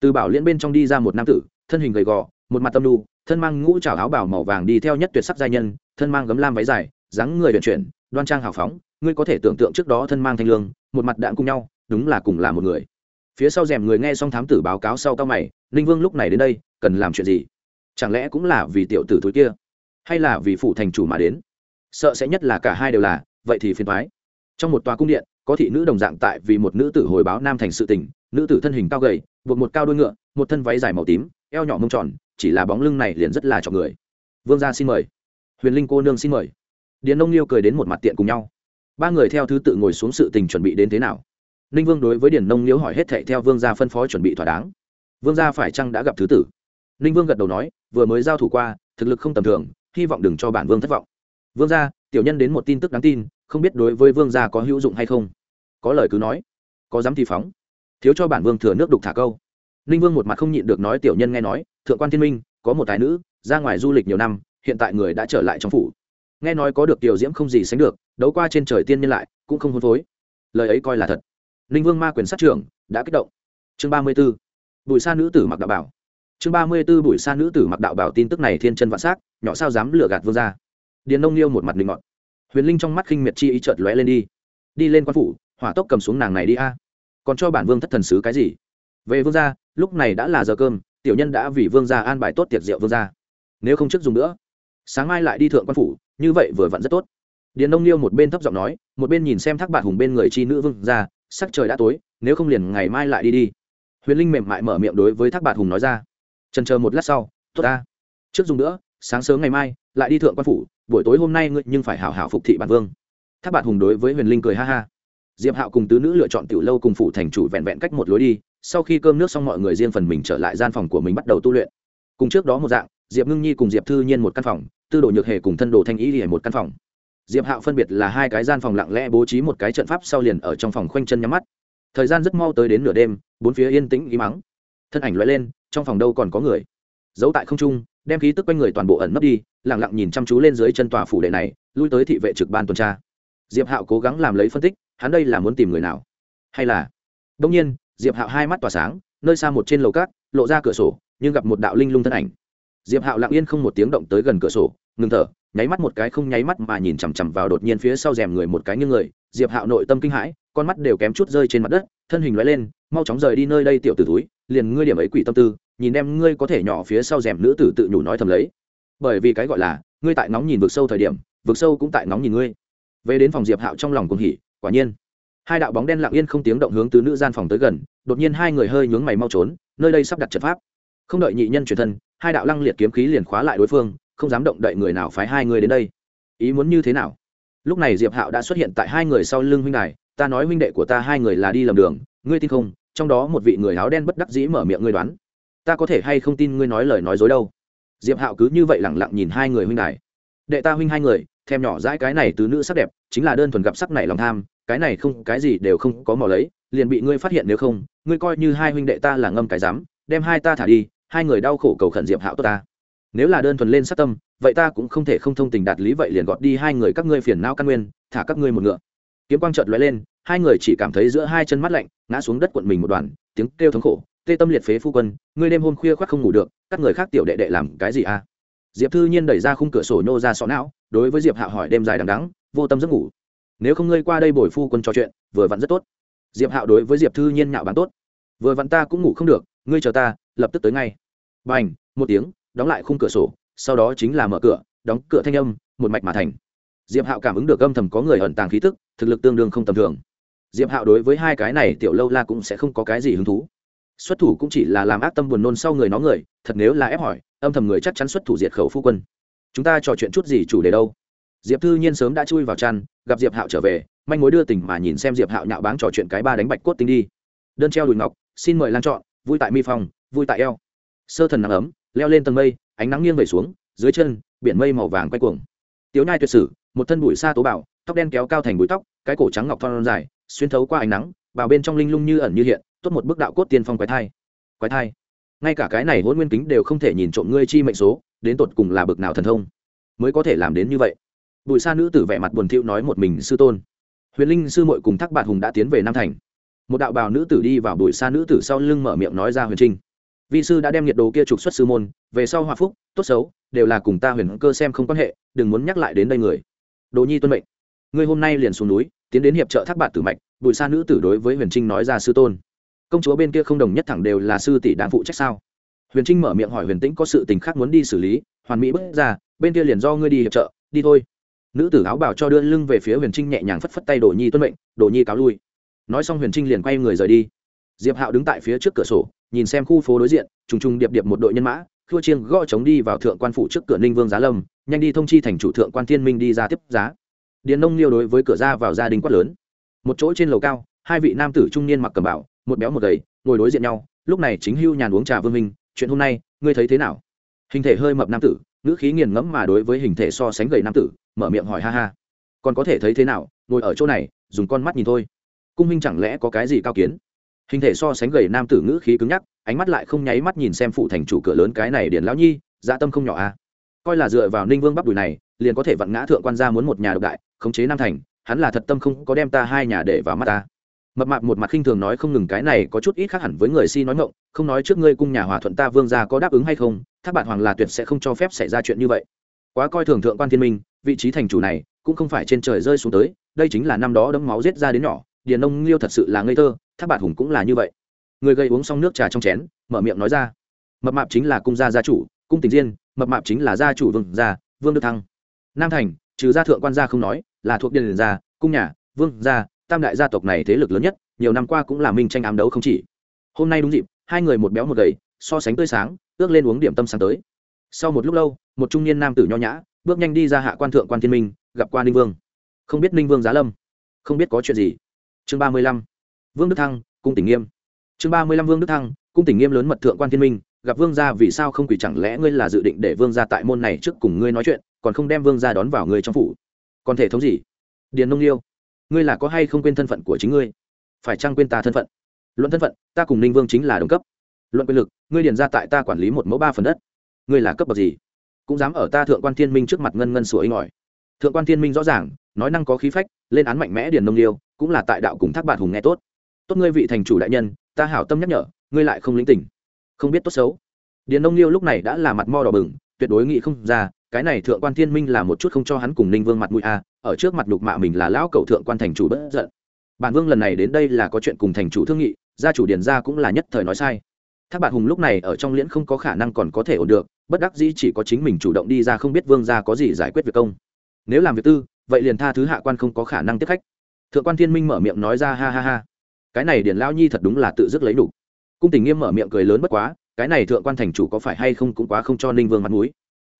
Từ bảo liễn bên trong đi ra một nam tử, thân hình gầy gò, một mặt tâm đu thân mang ngũ trào áo bảo màu vàng đi theo nhất tuyệt sắc giai nhân, thân mang gấm lam váy dài, dáng người vận chuyển, đoan trang hào phóng, ngươi có thể tưởng tượng trước đó thân mang thanh lương, một mặt đạn cùng nhau, đúng là cùng là một người. Phía sau rèm người nghe xong thám tử báo cáo sau cao mày, ninh vương lúc này đến đây, cần làm chuyện gì? Chẳng lẽ cũng là vì tiểu tử thối kia, hay là vì phủ thành chủ mà đến? Sợ sẽ nhất là cả hai đều là, vậy thì phiền thoái trong một tòa cung điện có thị nữ đồng dạng tại vì một nữ tử hồi báo nam thành sự tình, nữ tử thân hình cao gầy, buộc một cao đôi ngựa, một thân váy dài màu tím, eo nhỏ mông tròn, chỉ là bóng lưng này liền rất là chọn người. Vương gia xin mời. Huyền linh cô nương xin mời. Điền nông liêu cười đến một mặt tiện cùng nhau. Ba người theo thứ tự ngồi xuống sự tình chuẩn bị đến thế nào? Ninh vương đối với điền nông liêu hỏi hết thệ theo vương gia phân phó chuẩn bị thỏa đáng. Vương gia phải chăng đã gặp thứ tử? Ninh vương gật đầu nói, vừa mới giao thủ qua, thực lực không tầm thường, hy vọng đừng cho bản vương thất vọng. Vương gia, tiểu nhân đến một tin tức đáng tin, không biết đối với vương gia có hữu dụng hay không? Có lời cứ nói. Có dám thì phóng. Thiếu cho bản vương thừa nước đục thả câu. Ninh vương một mặt không nhịn được nói tiểu nhân nghe nói, thượng quan thiên minh, có một tài nữ, ra ngoài du lịch nhiều năm, hiện tại người đã trở lại trong phủ. Nghe nói có được tiểu diễm không gì sánh được, đấu qua trên trời tiên nhân lại, cũng không hôn phối. Lời ấy coi là thật. Ninh vương ma quyền sát trưởng, đã kích động. Chương ba mươi b ố bùi sa nữ tử mặc đạo bảo. Chương ba mươi b ố bùi sa nữ tử mặc đạo bảo tin tức này thiên chân vạn s á c nhỏ sao dám lựa gạt vương ra điền nông liêu một mặt linh ngọt huyền linh trong mắt khinh miệt chi ý trợt lóe lên đi. Đi lên quan phủ hỏa tốc cầm xuống nàng này đi a. Còn cho bản vương thất thần sứ cái gì? Về vương gia, lúc này đã là giờ cơm, tiểu nhân đã vì vương gia an bài tốt tiệc rượu vương gia. Nếu không trước dùng nữa. Sáng mai lại đi thượng quan phủ, như vậy vừa vặn rất tốt. Điền nông liêu một bên thấp giọng nói, một bên nhìn xem thác bạc hùng bên người chi nữ vương gia, sắc trời đã tối, nếu không liền ngày mai lại đi đi. Huyền linh mềm mại mở miệng đối với thác bạc hùng nói ra. Trần chờ một lát sau, tốt ta. Trước dùng nữa, sáng sớm ngày mai, lại đi thượng quan phủ, buổi tối hôm nay ngươi nhưng phải hảo hảo phục thị bản vương. Thác bạc hùng đối với huyền linh cười ha ha diệp hạo cùng tứ nữ lựa chọn tiểu lâu cùng phụ thành chủ vẹn vẹn cách một lối đi, sau khi cơm nước xong mọi người riêng phần mình trở lại gian phòng của mình bắt đầu tu luyện. Cùng trước đó một dạng, diệp ngưng nhi cùng diệp thư nhiên một căn phòng, tư đồ nhược hề cùng thân đồ thanh ý hề một căn phòng. Diệp hạo phân biệt là hai cái gian phòng lặng lẽ bố trí một cái trận pháp sau liền ở trong phòng khoanh chân nhắm mắt. Thời gian rất mau tới đến nửa đêm, bốn phía yên tĩnh ý mắng thân ảnh loại lên, trong phòng đâu còn có người. Giấu tại không trung, đem khí tức quanh người toàn bộ ẩn nấp đi lẳng lặng nhìn chăm chú lên dưới chân tòa phủ đệ này, lui tới thị vệ trực ban tuần tra. Diệp hạo cố gắng làm lấy phân tích hắn đây là muốn tìm người nào? Hay là đông nhiên, diệp hạo hai mắt tỏa sáng, nơi xa một trên lầu cát, lộ ra cửa sổ, nhưng gặp một đạo linh lung thân ảnh. Diệp hạo lặng yên không một tiếng động tới gần cửa sổ, ngừng thở, nháy mắt một cái không nháy mắt mà nhìn chằm chằm vào đột nhiên phía sau rèm người một cái như người. Diệp hạo nội tâm kinh hãi, con mắt đều kém chút rơi trên mặt đất, thân hình loại lên, mau chóng rời đi nơi đây tiểu tử túi liền ngươi điểm ấy quỷ tâm tư, nhìn em ngươi có thể nhỏ phía sau rèm nữ tử tự nhủ nói thầm lấy. Bởi vì cái gọi là, ngươi tại ngóng nhìn vực sâu thời điểm, vực sâu cũng tại ngóng nhìn ngươi. Về đến phòng diệp hạo trong lòng cùng hỉ quả nhiên, hai đạo bóng đen lặng yên không tiếng động hướng từ nữ gian phòng tới gần, đột nhiên hai người hơi nhướng mày mau trốn, nơi đây sắp đặt trận pháp. Không đợi nhị nhân truyền thân, hai đạo lăng liệt kiếm khí liền khóa lại đối phương, không dám động đậy người nào phái hai người đến đây. Ý muốn như thế nào? Lúc này diệp hạo đã xuất hiện tại hai người sau lưng huynh đài, ta nói huynh đệ của ta hai người là đi lầm đường, ngươi tin không? Trong đó một vị người áo đen bất đắc dĩ mở miệng ngươi đoán. Ta có thể hay không tin ngươi nói lời nói dối đâu? Diệp hạo cứ như vậy lẳng lặng nhìn hai người huynh đài. Đệ ta huynh hai người, thèm nhỏ dãi cái này từ nữ sắc đẹp chính là đơn thuần gặp sắc này lòng tham, cái này không, cái gì đều không có mò lấy, liền bị ngươi phát hiện nếu không, ngươi coi như hai huynh đệ ta là ngâm cái dám đem hai ta thả đi, hai người đau khổ cầu khẩn diệp hạo tốt ta. Nếu là đơn thuần lên sát tâm, vậy ta cũng không thể không thông tình đạt lý vậy liền gọt đi hai người các ngươi phiền não căn nguyên, thả các ngươi một ngựa. Kiếm quang trợt lóe lên, hai người chỉ cảm thấy giữa hai chân mắt lạnh, ngã xuống đất quận mình một đoàn, tiếng kêu thống khổ, tê tâm liệt phế phu quân, ngươi đêm hôm khuya khoác không ngủ được, các người khác tiểu đệ đệ làm cái gì à? Diệp thư nhiên đẩy ra khung cửa sổ nhô ra sọ não, đối với diệp Hạo hỏi đêm dài đằng đắng vô tâm giấc ngủ. Nếu không ngươi qua đây bồi phu quân trò chuyện, vừa vặn rất tốt. Diệp hạo đối với diệp thư nhiên nhạo bán tốt. Vừa vặn ta cũng ngủ không được, ngươi chờ ta, lập tức tới ngay. B à n h một tiếng, đóng lại khung cửa sổ, sau đó chính là mở cửa, đóng cửa thanh âm, một mạch mà thành. Diệp hạo cảm ứng được âm thầm có người ẩn tàng khí tức, thực lực tương đương không tầm thường. Diệp hạo đối với hai cái này tiểu lâu la cũng sẽ không có cái gì hứng thú. Xuất thủ cũng chỉ là làm ác tâm buồn nôn sau người nó người, thật nếu là ép hỏi, âm thầm người chắc chắn xuất thủ diệt khẩu phu quân. Chúng ta trò chuyện chút gì chủ đề đâu? Diệp thư nhiên sớm đã chui vào chăn gặp diệp hạo trở về manh mối đưa tình mà nhìn xem diệp hạo nhạo báng trò chuyện cái ba đánh bạch cốt tinh đi. Đơn treo đùi ngọc xin mời lan chọn vui tại mi Phòng, vui tại eo. Sơ thần nắng ấm leo lên tầng mây ánh nắng nghiêng về xuống dưới chân biển mây màu vàng quay cuồng. Tiếu nhai tuyệt sử một thân bụi sa tố bảo tóc đen kéo cao thành bụi tóc cái cổ trắng ngọc thon dài xuyên thấu qua ánh nắng vào bên trong linh lung như ẩn như hiện tốt một bức đạo cốt tiên phong quái thai. Quái thai. Ngay cả cái này hôn nguyên kính đều không thể nhìn trộm ngươi chi mệnh số đến tột cùng là bực nào thần thông? Mới có thể làm đến như vậy bùi sa nữ tử vẻ mặt buồn thiu nói một mình sư tôn. Huyền linh sư muội cùng thác bạt hùng đã tiến về nam thành. Một đạo bào nữ tử đi vào bùi sa nữ tử sau lưng mở miệng nói ra huyền trinh. Vi sư đã đem nhiệt đồ kia trục xuất sư môn, về sau hòa phúc, tốt xấu, đều là cùng ta huyền cơ xem không quan hệ, đừng muốn nhắc lại đến đây người. Đồ nhi tuân mệnh. Ngươi hôm nay liền xuống núi, tiến đến hiệp trợ thác bạt tử mạch, bùi sa nữ tử đối với huyền trinh nói ra sư tôn. Công chúa bên kia không đồng nhất thẳng đều là sư tỷ đáng phụ trách sao? Huyền trinh mở miệng hỏi huyền tĩnh có sự tình khác muốn đi xử lý, hoàn mỹ bước ra, bên kia liền do ngươi đi hiệp trợ, đi thôi nữ tử áo bảo cho đưa lưng về phía huyền trinh nhẹ nhàng phất phất tay đồ nhi tuân mệnh, đồ nhi cáo lui. Nói xong huyền trinh liền quay người rời đi. Diệp hạo đứng tại phía trước cửa sổ, nhìn xem khu phố đối diện, trùng trùng điệp điệp một đội nhân mã, khua chiêng gõ chống đi vào thượng quan phủ trước cửa ninh vương giá lâm, nhanh đi thông chi thành chủ thượng quan thiên minh đi ra tiếp giá. Điền nông liêu đối với cửa ra vào gia đình quát lớn. Một chỗ trên lầu cao, hai vị nam tử trung niên mặc cầm bảo một béo một gầy, ngồi đối diện nhau, lúc này chính hưu nhàn uống trà vương minh, chuyện hôm nay, ngươi thấy thế nào? Hình thể hơi mập nam tử ngữ khí nghiền ngẫm mà đối với hình thể so sánh gầy nam tử, mở miệng hỏi ha ha. Còn có thể thấy thế nào, ngồi ở chỗ này, dùng con mắt nhìn thôi. Cung minh chẳng lẽ có cái gì cao kiến? Hình thể so sánh gầy nam tử ngữ khí cứng nhắc, ánh mắt lại không nháy mắt nhìn xem phụ thành chủ cửa lớn cái này điền lão nhi dạ tâm không nhỏ a à. coi là dựa vào ninh vương bắp đùi này, liền có thể vặn ngã thượng quan gia muốn một nhà độc đại, khống chế nam thành, hắn là thật tâm không có đem ta hai nhà để vào mắt ta. Mập mạp một mặt khinh thường nói không ngừng cái này có chút ít khác hẳn với người si nói ngộng không nói trước ngươi cung nhà hòa thuận ta vương gia có đáp ứng hay không thác bạn hoàng là tuyệt sẽ không cho phép xảy ra chuyện như vậy. Quá coi thường thượng quan thiên minh, vị trí thành chủ này cũng không phải trên trời rơi xuống tới, đây chính là năm đó đấm máu giết ra đến nhỏ, điền nông liêu thật sự là ngây thơ, thác bạn hùng cũng là như vậy. Người gây uống xong nước trà trong chén, mở miệng nói ra, mập mạp chính là cung gia gia chủ, cung tình diên, mập mạp chính là gia chủ vương gia, vương đức thăng. Nam thành, trừ gia thượng quan gia không nói, là thuộc điền gia, cung nhà, vương gia, tam đại gia tộc này thế lực lớn nhất, nhiều năm qua cũng là minh tranh ám đấu không chỉ. Hôm nay đúng dịp, hai người một béo một gầy, so sánh tươi sáng ước lên uống điểm tâm sáng tới. Sau một lúc lâu, một trung niên nam tử nho nhã, bước nhanh đi ra hạ quan thượng quan thiên minh, gặp qua ninh vương. Không biết ninh vương giá lâm. Không biết có chuyện gì. Chương ba mươi lăm. Vương đức thăng, cung tỉnh nghiêm. Chương ba mươi lăm vương đức thăng, cung tỉnh nghiêm lớn mật thượng quan thiên minh, gặp vương gia vì sao không quỳ chẳng lẽ ngươi là dự định để vương gia tại môn này trước cùng ngươi nói chuyện, còn không đem vương gia đón vào ngươi trong phủ? Còn thể thống gì? Điền nông liêu, ngươi là có hay không quên thân phận của chính ngươi? Phải chăng quên ta thân phận? Luận thân phận, ta cùng ninh vương chính là đồng cấp luận quyền lực, ngươi điền ra tại ta quản lý một mẫu ba phần đất. Ngươi là cấp bậc gì? Cũng dám ở ta thượng quan thiên minh trước mặt ngân ngân sủa inh ỏi. Thượng quan thiên minh rõ ràng, nói năng có khí phách, lên án mạnh mẽ điền nông liêu, cũng là tại đạo cùng thác bạn hùng nghe tốt. Tốt ngươi vị thành chủ đại nhân, ta hảo tâm nhắc nhở, ngươi lại không lĩnh tỉnh không biết tốt xấu. Điền nông liêu lúc này đã là mặt mo đỏ bừng, tuyệt đối nghĩ không ra, cái này thượng quan thiên minh là một chút không cho hắn cùng ninh vương mặt mũi a ở trước mặt đục mạ mình là lão cậu thượng quan thành chủ bất giận. Bản vương lần này đến đây là có chuyện cùng thành chủ thương nghị, gia chủ điền gia cũng là nhất thời nói sai thác bạt hùng lúc này ở trong liễn không có khả năng còn có thể ổn được, bất đắc dĩ chỉ có chính mình chủ động đi ra không biết vương gia có gì giải quyết việc công. Nếu làm việc tư, vậy liền tha thứ hạ quan không có khả năng tiếp khách. Thượng quan thiên minh mở miệng nói ra ha ha ha. Cái này điền lao nhi thật đúng là tự dứt lấy đủ. Cung tình nghiêm mở miệng cười lớn bất quá, cái này thượng quan thành chủ có phải hay không cũng quá không cho ninh vương mặt mũi.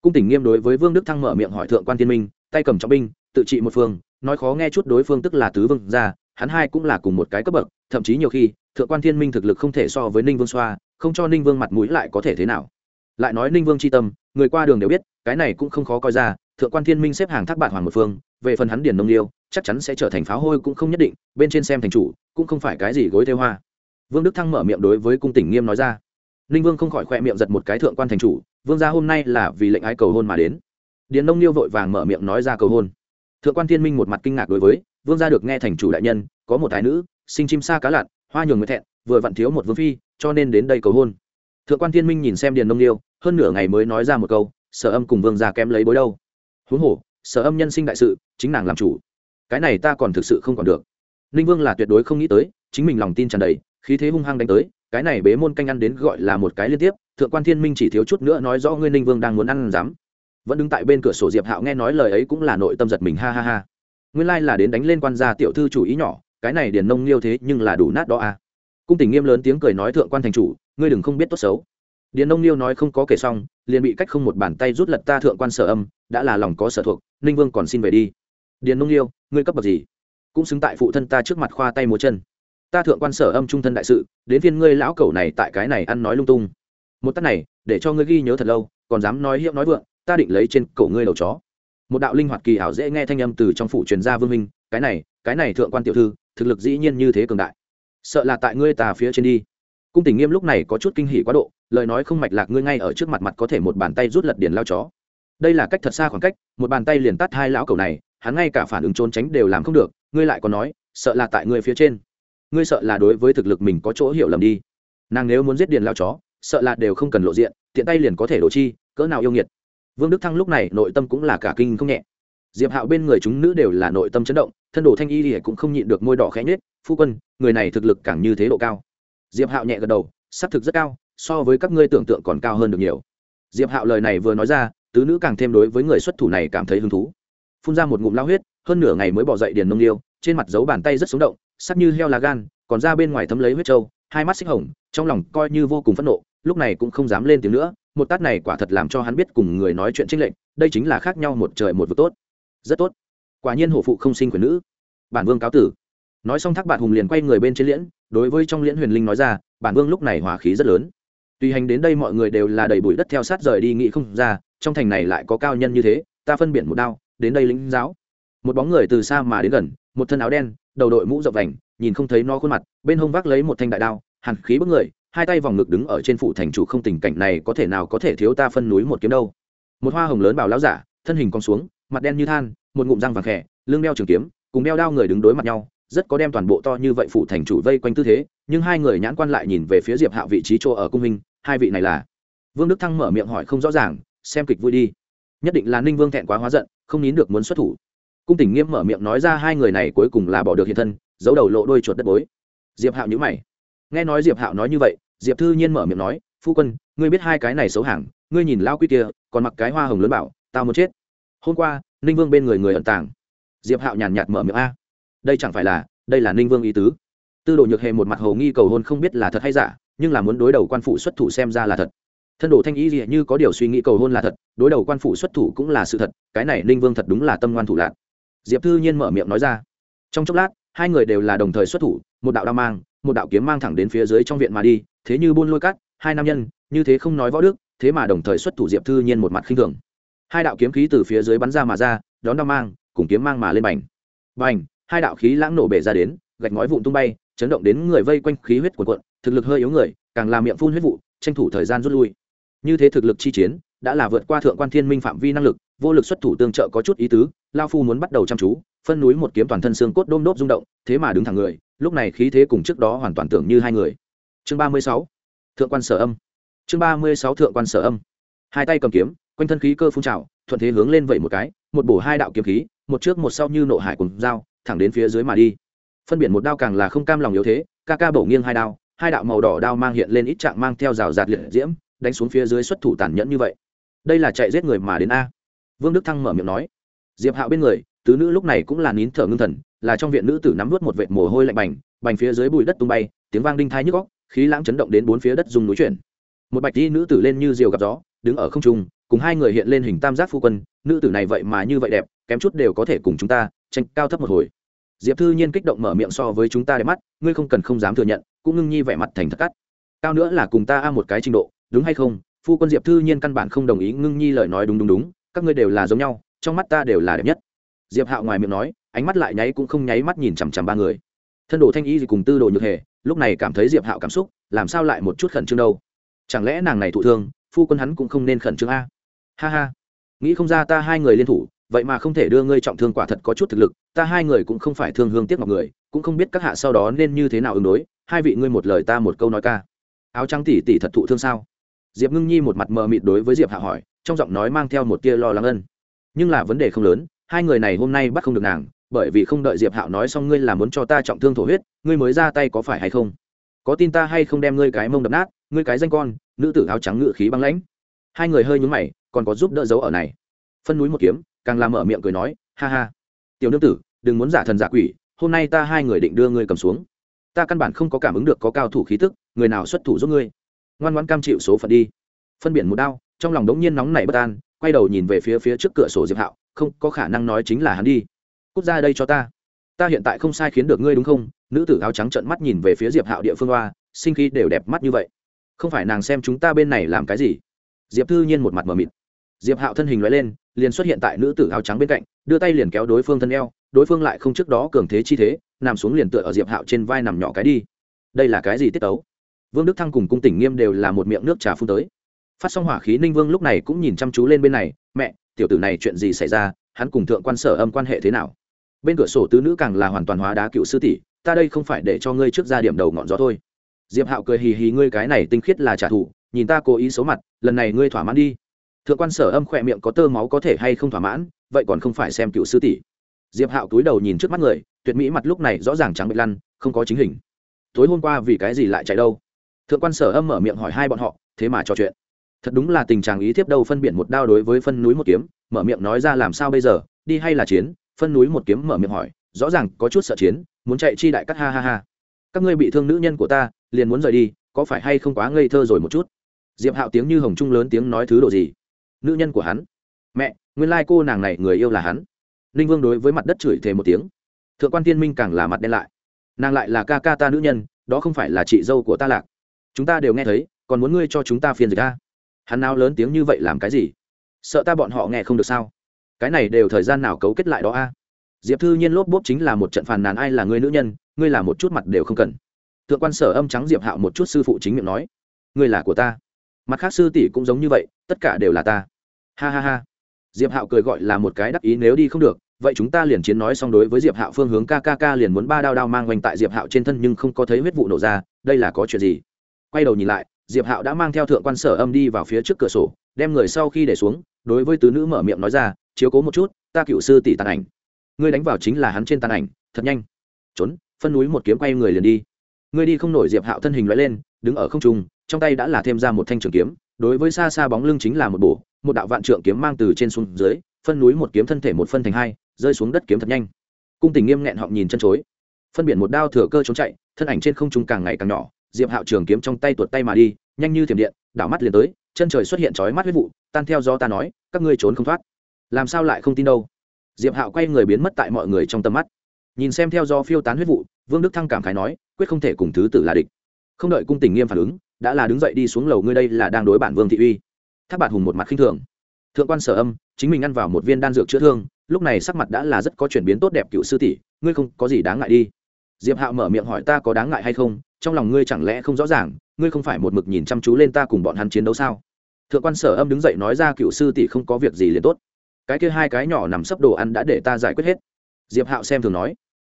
Cung tình nghiêm đối với vương đức thăng mở miệng hỏi thượng quan thiên minh, tay cầm trọng binh, tự trị một phương, nói khó nghe chút đối phương tức là tứ vương gia, hắn hai cũng là cùng một cái cấp bậc, thậm chí nhiều khi, thượng quan thiên minh thực lực không thể so với ninh vương xoa không cho ninh vương mặt mũi lại có thể thế nào? Lại nói ninh vương c h i tâm, người qua đường đều biết, cái này cũng không khó coi ra, thượng quan thiên minh xếp hàng thác bạn hoàng một phương, về phần hắn điền nông liêu, chắc chắn sẽ trở thành pháo hôi cũng không nhất định, bên trên xem thành chủ, cũng không phải cái gì gối theo hoa. Vương đức thăng mở miệng đối với cung tỉnh nghiêm nói ra. Ninh vương không khỏi khoe miệng giật một cái thượng quan thành chủ, vương gia hôm nay là vì lệnh ái cầu hôn mà đến. Điền nông liêu vội vàng mở miệng nói ra cầu hôn. Thượng quan thiên minh một mặt kinh ngạc đối với, vương gia được nghe thành chủ đại nhân, có một thái nữ, sinh chim sa cá lặn, hoa nhường người thẹn, vừa vặn thiếu một vương phi cho nên đến đây cầu hôn. Thượng quan thiên minh nhìn xem điền nông liêu, hơn nửa ngày mới nói ra một câu, sở âm cùng vương gia kém lấy bối đâu? Huống hồ, sở âm nhân sinh đại sự, chính nàng làm chủ. Cái này ta còn thực sự không còn được. Ninh vương là tuyệt đối không nghĩ tới, chính mình lòng tin tràn đầy, khí thế hung hăng đánh tới, cái này bế môn canh ăn đến gọi là một cái liên tiếp, thượng quan thiên minh chỉ thiếu chút nữa nói rõ ngươi ninh vương đang muốn ăn dám. Vẫn đứng tại bên cửa sổ diệp hạo nghe nói lời ấy cũng là nội tâm giật mình, ha ha ha. Nguyên lai là đến đánh lên quan gia tiểu thư chủ ý nhỏ, cái này điền nông liêu thế nhưng là đủ nát đó à cung tình nghiêm lớn tiếng cười nói, thượng quan thành chủ, ngươi đừng không biết tốt xấu. Điền nông liêu nói, không có kể xong, liền bị cách không một bàn tay rút lật ta thượng quan sở âm, đã là lòng có sở thuộc, ninh vương còn xin về đi. Điền nông liêu ngươi cấp bậc gì? Cũng xứng tại phụ thân ta trước mặt khoa tay múa chân. Ta thượng quan sở âm trung thân đại sự, đến phiên ngươi lão cẩu này tại cái này ăn nói lung tung. Một tắt này, để cho ngươi ghi nhớ thật lâu, còn dám nói hiệu nói vượng, ta định lấy trên cổ ngươi đầu chó. Một đạo linh hoạt kỳ ảo dễ nghe thanh âm từ trong phủ truyền gia vương minh, cái này cái này thượng quan tiểu thư, thực lực dĩ nhiên như thế cường đại sợ là tại ngươi tà phía trên đi. Cung tình nghiêm lúc này có chút kinh hỉ quá độ, lời nói không mạch lạc ngươi ngay ở trước mặt mặt có thể một bàn tay rút lật điền lao chó. Đây là cách thật xa khoảng cách, một bàn tay liền tắt hai lão cầu này, hắn ngay cả phản ứng trốn tránh đều làm không được, ngươi lại còn nói, sợ là tại ngươi phía trên. Ngươi sợ là đối với thực lực mình có chỗ hiểu lầm đi. Nàng nếu muốn giết điền lao chó, sợ là đều không cần lộ diện, tiện tay liền có thể đổ chi, cỡ nào yêu nghiệt. Vương đức thăng lúc này nội tâm cũng là cả kinh không nhẹ diệp hạo bên người chúng nữ đều là nội tâm chấn động, thân đồ thanh y thì cũng không nhịn được môi đỏ khẽ nhết phu quân, người này thực lực càng như thế độ cao. Diệp hạo nhẹ gật đầu s ắ c thực rất cao, so với các ngươi tưởng tượng còn cao hơn được nhiều. Diệp hạo lời này vừa nói ra, tứ nữ càng thêm đối với người xuất thủ này cảm thấy hứng thú. Phun ra một ngụm lao huyết, hơn nửa ngày mới bỏ dậy điền nông liêu, trên mặt dấu bàn tay rất sống động, sắc như heo lá gan, còn ra bên ngoài thấm lấy huyết trâu, hai mắt xích hồng, trong lòng coi như vô cùng phẫn nộ, lúc này cũng không dám lên tiếng nữa, một tát này quả thật làm cho hắn biết cùng người nói chuyện trinh lệnh đây chính là khác nhau một trời một vực tốt rất tốt. Quả nhiên hổ phụ không sinh quyền nữ. Bản vương cáo tử. Nói xong thác bạn hùng liền quay người bên trên liễn, đối với trong liễn huyền linh nói ra, bản vương lúc này hỏa khí rất lớn. Tùy hành đến đây mọi người đều là đầy bụi đất theo sát rời đi nghĩ không ra, trong thành này lại có cao nhân như thế, ta phân biển một đao, đến đây lĩnh giáo. Một bóng người từ xa mà đến gần, một thân áo đen, đầu đội mũ rộng vành, nhìn không thấy nó khuôn mặt, bên hông vác lấy một thanh đại đao, hàn khí bức người, hai tay vòng ngực đứng ở trên phủ thành chủ không tình cảnh này có thể nào có thể thiếu ta phân núi một kiếm đâu. Một hoa hồng lớn bảo lão giả, thân hình cong xuống mặt đen như than, một ngụm răng vàng khẽ lưng đeo trường kiếm, cùng đeo đao người đứng đối mặt nhau, rất có đem toàn bộ to như vậy phủ thành chủ vây quanh tư thế, nhưng hai người nhãn quan lại nhìn về phía diệp hạo vị trí chỗ ở cung hình, hai vị này là. Vương đức thăng mở miệng hỏi không rõ ràng, xem kịch vui đi. Nhất định là ninh vương thẹn quá hóa giận, không nín được muốn xuất thủ. Cung tỉnh nghiêm mở miệng nói ra hai người này cuối cùng là bỏ được hiện thân, giấu đầu lộ đôi chuột đất bối. Diệp hạo nhữ mày. Nghe nói diệp hạo nói như vậy, diệp thư nhiên mở miệng nói, phu quân, ngươi biết hai cái này xấu hàng ngươi nhìn lao quy kia, còn mặc cái hoa hồng lớn bảo, tao muốn chết hôm qua, ninh vương bên người người ẩn tàng. Diệp hạo nhàn nhạt mở miệng a. Đây chẳng phải là, đây là ninh vương ý tứ. Tư đồ nhược hề một mặt hồ nghi cầu hôn không biết là thật hay giả, nhưng là muốn đối đầu quan phụ xuất thủ xem ra là thật. Thân đồ thanh ý gì như có điều suy nghĩ cầu hôn là thật, đối đầu quan phụ xuất thủ cũng là sự thật, cái này ninh vương thật đúng là tâm ngoan thủ lạc. Diệp thư nhiên mở miệng nói ra. Trong chốc lát, hai người đều là đồng thời xuất thủ, một đạo đao mang, một đạo kiếm mang thẳng đến phía dưới trong viện mà đi, thế như buôn lôi cắt hai nam nhân, như thế không nói võ đức, thế mà đồng thời xuất thủ diệp thư nhiên một mặt khinh thường hai đạo kiếm khí từ phía dưới bắn ra mà ra, đón đao mang, cùng kiếm mang mà lên bành. Bành, hai đạo khí lãng nổ bể ra đến, gạch ngói vụn tung bay, chấn động đến người vây quanh khí huyết cuộn cuộn, thực lực hơi yếu người, càng làm miệng phun huyết vụ, tranh thủ thời gian rút lui. Như thế thực lực chi chiến, đã là vượt qua thượng quan thiên minh phạm vi năng lực, vô lực xuất thủ tương trợ có chút ý tứ, lao phu muốn bắt đầu chăm chú, phân núi một kiếm toàn thân xương cốt đôm đốp rung động, thế mà đứng thẳng người, lúc này khí thế cùng trước đó hoàn toàn tưởng như hai người. Chương ba mươi sáu, thượng quan sở âm. Chương ba mươi sáu, thượng quan sở âm. Hai tay cầm kiếm quanh thân khí cơ phun trào, thuận thế hướng lên vậy một cái, một bổ hai đạo kiếm khí, một trước một sau như nộ hải cùng dao, thẳng đến phía dưới mà đi. Phân biệt một đao càng là không cam lòng yếu thế, ca ca bổ nghiêng hai đao, hai đạo màu đỏ đao mang hiện lên ít trạng mang theo rào rạt liệt diễm, đánh xuống phía dưới xuất thủ tàn nhẫn như vậy. Đây là chạy giết người mà đến a. Vương đức thăng mở miệng nói. Diệp hạo bên người, tứ nữ lúc này cũng là nín thở ngưng thần, là trong viện nữ tử nắm vớt một vệt mồ hôi lạnh bành bành phía dưới bụi đất tung bay, tiếng vang đinh thai nhức góc khí lãng chấn động đến bốn phía đất dùng núi chuyển một bạch y nữ tử lên như diều gặp gió, đứng ở không trung, cùng hai người hiện lên hình tam giác phu quân, nữ tử này vậy mà như vậy đẹp, kém chút đều có thể cùng chúng ta tranh cao thấp một hồi. Diệp thư nhiên kích động mở miệng so với chúng ta đẹp mắt, ngươi không cần không dám thừa nhận, cũng ngưng nhi vẻ mặt thành thật cắt. Cao nữa là cùng ta a một cái trình độ, đúng hay không? Phu quân diệp thư nhiên căn bản không đồng ý ngưng nhi lời nói đúng đúng đúng, các ngươi đều là giống nhau, trong mắt ta đều là đẹp nhất. Diệp hạo ngoài miệng nói, ánh mắt lại nháy cũng không nháy mắt nhìn chằm chằm ba người. Thân đồ thanh y gì cùng tư đồ nhược hề, lúc này cảm thấy diệp hạo cảm xúc, làm sao lại một chút khẩn trương đâu? Chẳng lẽ nàng này thụ thương, phu quân hắn cũng không nên khẩn trương a? Ha ha. Nghĩ không ra ta hai người liên thủ, vậy mà không thể đưa ngươi trọng thương quả thật có chút thực lực, ta hai người cũng không phải thương hương tiếc ngọc người, cũng không biết các hạ sau đó nên như thế nào ứng đối, hai vị ngươi một lời ta một câu nói ca. Áo trắng tỉ tỉ thật thụ thương sao? Diệp ngưng nhi một mặt mờ mịt đối với diệp hạ hỏi, trong giọng nói mang theo một tia lo lắng ân. Nhưng là vấn đề không lớn, hai người này hôm nay bắt không được nàng, bởi vì không đợi diệp hạo nói xong ngươi là muốn cho ta trọng thương thổ huyết, ngươi mới ra tay có phải hay không? Có tin ta hay không đem ngươi cái mông đập nát, ngươi cái danh con, nữ tử áo trắng ngự khí băng lãnh. Hai người hơi nhúng mày, còn có giúp đỡ dấu ở này. Phân núi một kiếm, càng làm mở miệng cười nói, ha ha, tiểu nương tử, đừng muốn giả thần giả quỷ, hôm nay ta hai người định đưa ngươi cầm xuống. Ta căn bản không có cảm ứng được có cao thủ khí tức, người nào xuất thủ giúp ngươi. Ngoan ngoãn cam chịu số phận đi. Phân biển một đao, trong lòng đống nhiên nóng nảy bất an, quay đầu nhìn về phía phía trước cửa sổ diệp hạo, không có khả năng nói chính là hắn đi. Cút ra đây cho ta. Ta hiện tại không sai khiến được ngươi đúng không? Nữ tử áo trắng trợn mắt nhìn về phía diệp hạo địa phương hoa, sinh khí đều đẹp mắt như vậy. Không phải nàng xem chúng ta bên này làm cái gì? Diệp thư nhiên một mặt mờ mịt. Diệp hạo thân hình loại lên, liền xuất hiện tại nữ tử áo trắng bên cạnh, đưa tay liền kéo đối phương thân eo, đối phương lại không trước đó cường thế chi thế, nằm xuống liền tựa ở diệp hạo trên vai nằm nhỏ cái đi. Đây là cái gì tiết tấu? Vương đức thăng cùng cung tỉnh nghiêm đều là một miệng nước trà phun tới. Phát xong hỏa khí, ninh vương lúc này cũng nhìn chăm chú lên bên này, mẹ, tiểu tử này chuyện gì xảy ra? Hắn cùng thượng quan sở âm quan hệ thế nào? Bên cửa sổ tứ nữ càng là hoàn toàn hóa đá cựu sư tỷ ta đây không phải để cho ngươi trước ra điểm đầu ngọn gió thôi. Diệp hạo cười hì hì, ngươi cái này tinh khiết là trả thù, nhìn ta cố ý xấu mặt, lần này ngươi thỏa mãn đi. Thượng quan sở âm khỏe miệng có tơ máu có thể hay không thỏa mãn, vậy còn không phải xem cựu sư tỷ. Diệp hạo túi đầu nhìn trước mắt người, tuyệt mỹ mặt lúc này rõ ràng trắng bệch lăn, không có chính hình. Tối hôm qua vì cái gì lại chạy đâu? Thượng quan sở âm mở miệng hỏi hai bọn họ, thế mà trò chuyện. Thật đúng là tình trạng ý thiếp đâu phân biệt một đao đối với phân núi một kiếm, mở miệng nói ra làm sao bây giờ, đi hay là chiến? Phân núi một kiếm mở miệng hỏi, rõ ràng có chút sợ chiến muốn chạy chi đại cắt, ha ha ha. Các ngươi bị thương nữ nhân của ta, liền muốn rời đi, có phải hay không quá ngây thơ rồi một chút? Diệp hạo tiếng như hồng trung lớn tiếng nói thứ đồ gì? Nữ nhân của hắn. Mẹ, nguyên lai cô nàng này người yêu là hắn. Ninh vương đối với mặt đất chửi thề một tiếng. Thượng quan tiên minh càng là mặt đen lại. Nàng lại là ca ca ta nữ nhân, đó không phải là chị dâu của ta lạc. Chúng ta đều nghe thấy, còn muốn ngươi cho chúng ta phiền dịch ta hắn nào lớn tiếng như vậy làm cái gì? Sợ ta bọn họ nghe không được sao? Cái này đều thời gian nào cấu kết lại đó a? Diệp thư nhiên lốp bốp chính là một trận phàn nàn ai là ngươi nữ nhân, ngươi là một chút mặt đều không cần. Thượng quan sở âm trắng diệp hạo một chút sư phụ chính miệng nói, ngươi là của ta. Mặt khác sư tỷ cũng giống như vậy, tất cả đều là ta. Ha ha ha. Diệp hạo cười gọi là một cái đắc ý nếu đi không được, vậy chúng ta liền chiến nói xong đối với diệp hạo phương hướng kkk liền muốn ba đao đao mang oanh tại diệp hạo trên thân nhưng không có thấy huyết vụ nổ ra, đây là có chuyện gì? Quay đầu nhìn lại, diệp hạo đã mang theo thượng quan sở âm đi vào phía trước cửa sổ, đem người sau khi để xuống, đối với tứ nữ mở miệng nói ra, chiếu cố một chút, ta cựu sư tỷ tàn ảnh ngươi đánh vào chính là hắn trên tàn ảnh, thật nhanh. Trốn, phân núi một kiếm quay người liền đi. Ngươi đi không nổi diệp hạo thân hình loại lên, đứng ở không trung, trong tay đã là thêm ra một thanh trường kiếm, đối với xa xa bóng lưng chính là một bổ, một đạo vạn trượng kiếm mang từ trên xuống dưới, phân núi một kiếm thân thể một phân thành hai, rơi xuống đất kiếm thật nhanh. Cung tình nghiêm nghẹn họng nhìn chân chối. Phân biển một đao thừa cơ trốn chạy, thân ảnh trên không trung càng ngày càng nhỏ, diệp hạo trường kiếm trong tay tuột tay mà đi, nhanh như thiểm điện, đảo mắt liền tới, chân trời xuất hiện chói mắt huyết vụ, tan theo do ta nói, các ngươi trốn không thoát. Làm sao lại không tin đâu? Diệp hạo quay người biến mất tại mọi người trong tầm mắt. Nhìn xem theo do phiêu tán huyết vụ, vương đức thăng cảm khái nói, quyết không thể cùng thứ tử là địch. Không đợi cung tình nghiêm phản ứng, đã là đứng dậy đi xuống lầu ngươi đây là đang đối bản vương thị uy. Tháp bạt hùng một mặt khinh thường. Thượng quan sở âm, chính mình ăn vào một viên đan dược chữa thương, lúc này sắc mặt đã là rất có chuyển biến tốt đẹp, cựu sư tỷ, ngươi không có gì đáng ngại đi. Diệp hạo mở miệng hỏi, ta có đáng ngại hay không? Trong lòng ngươi chẳng lẽ không rõ ràng, ngươi không phải một mực nhìn chăm chú lên ta cùng bọn hắn chiến đấu sao? Thượng quan sở âm đứng dậy nói ra, cựu sư tỷ không có việc gì liền tốt cái kia hai cái nhỏ nằm sấp đồ ăn đã để ta giải quyết hết. Diệp hạo xem thường nói.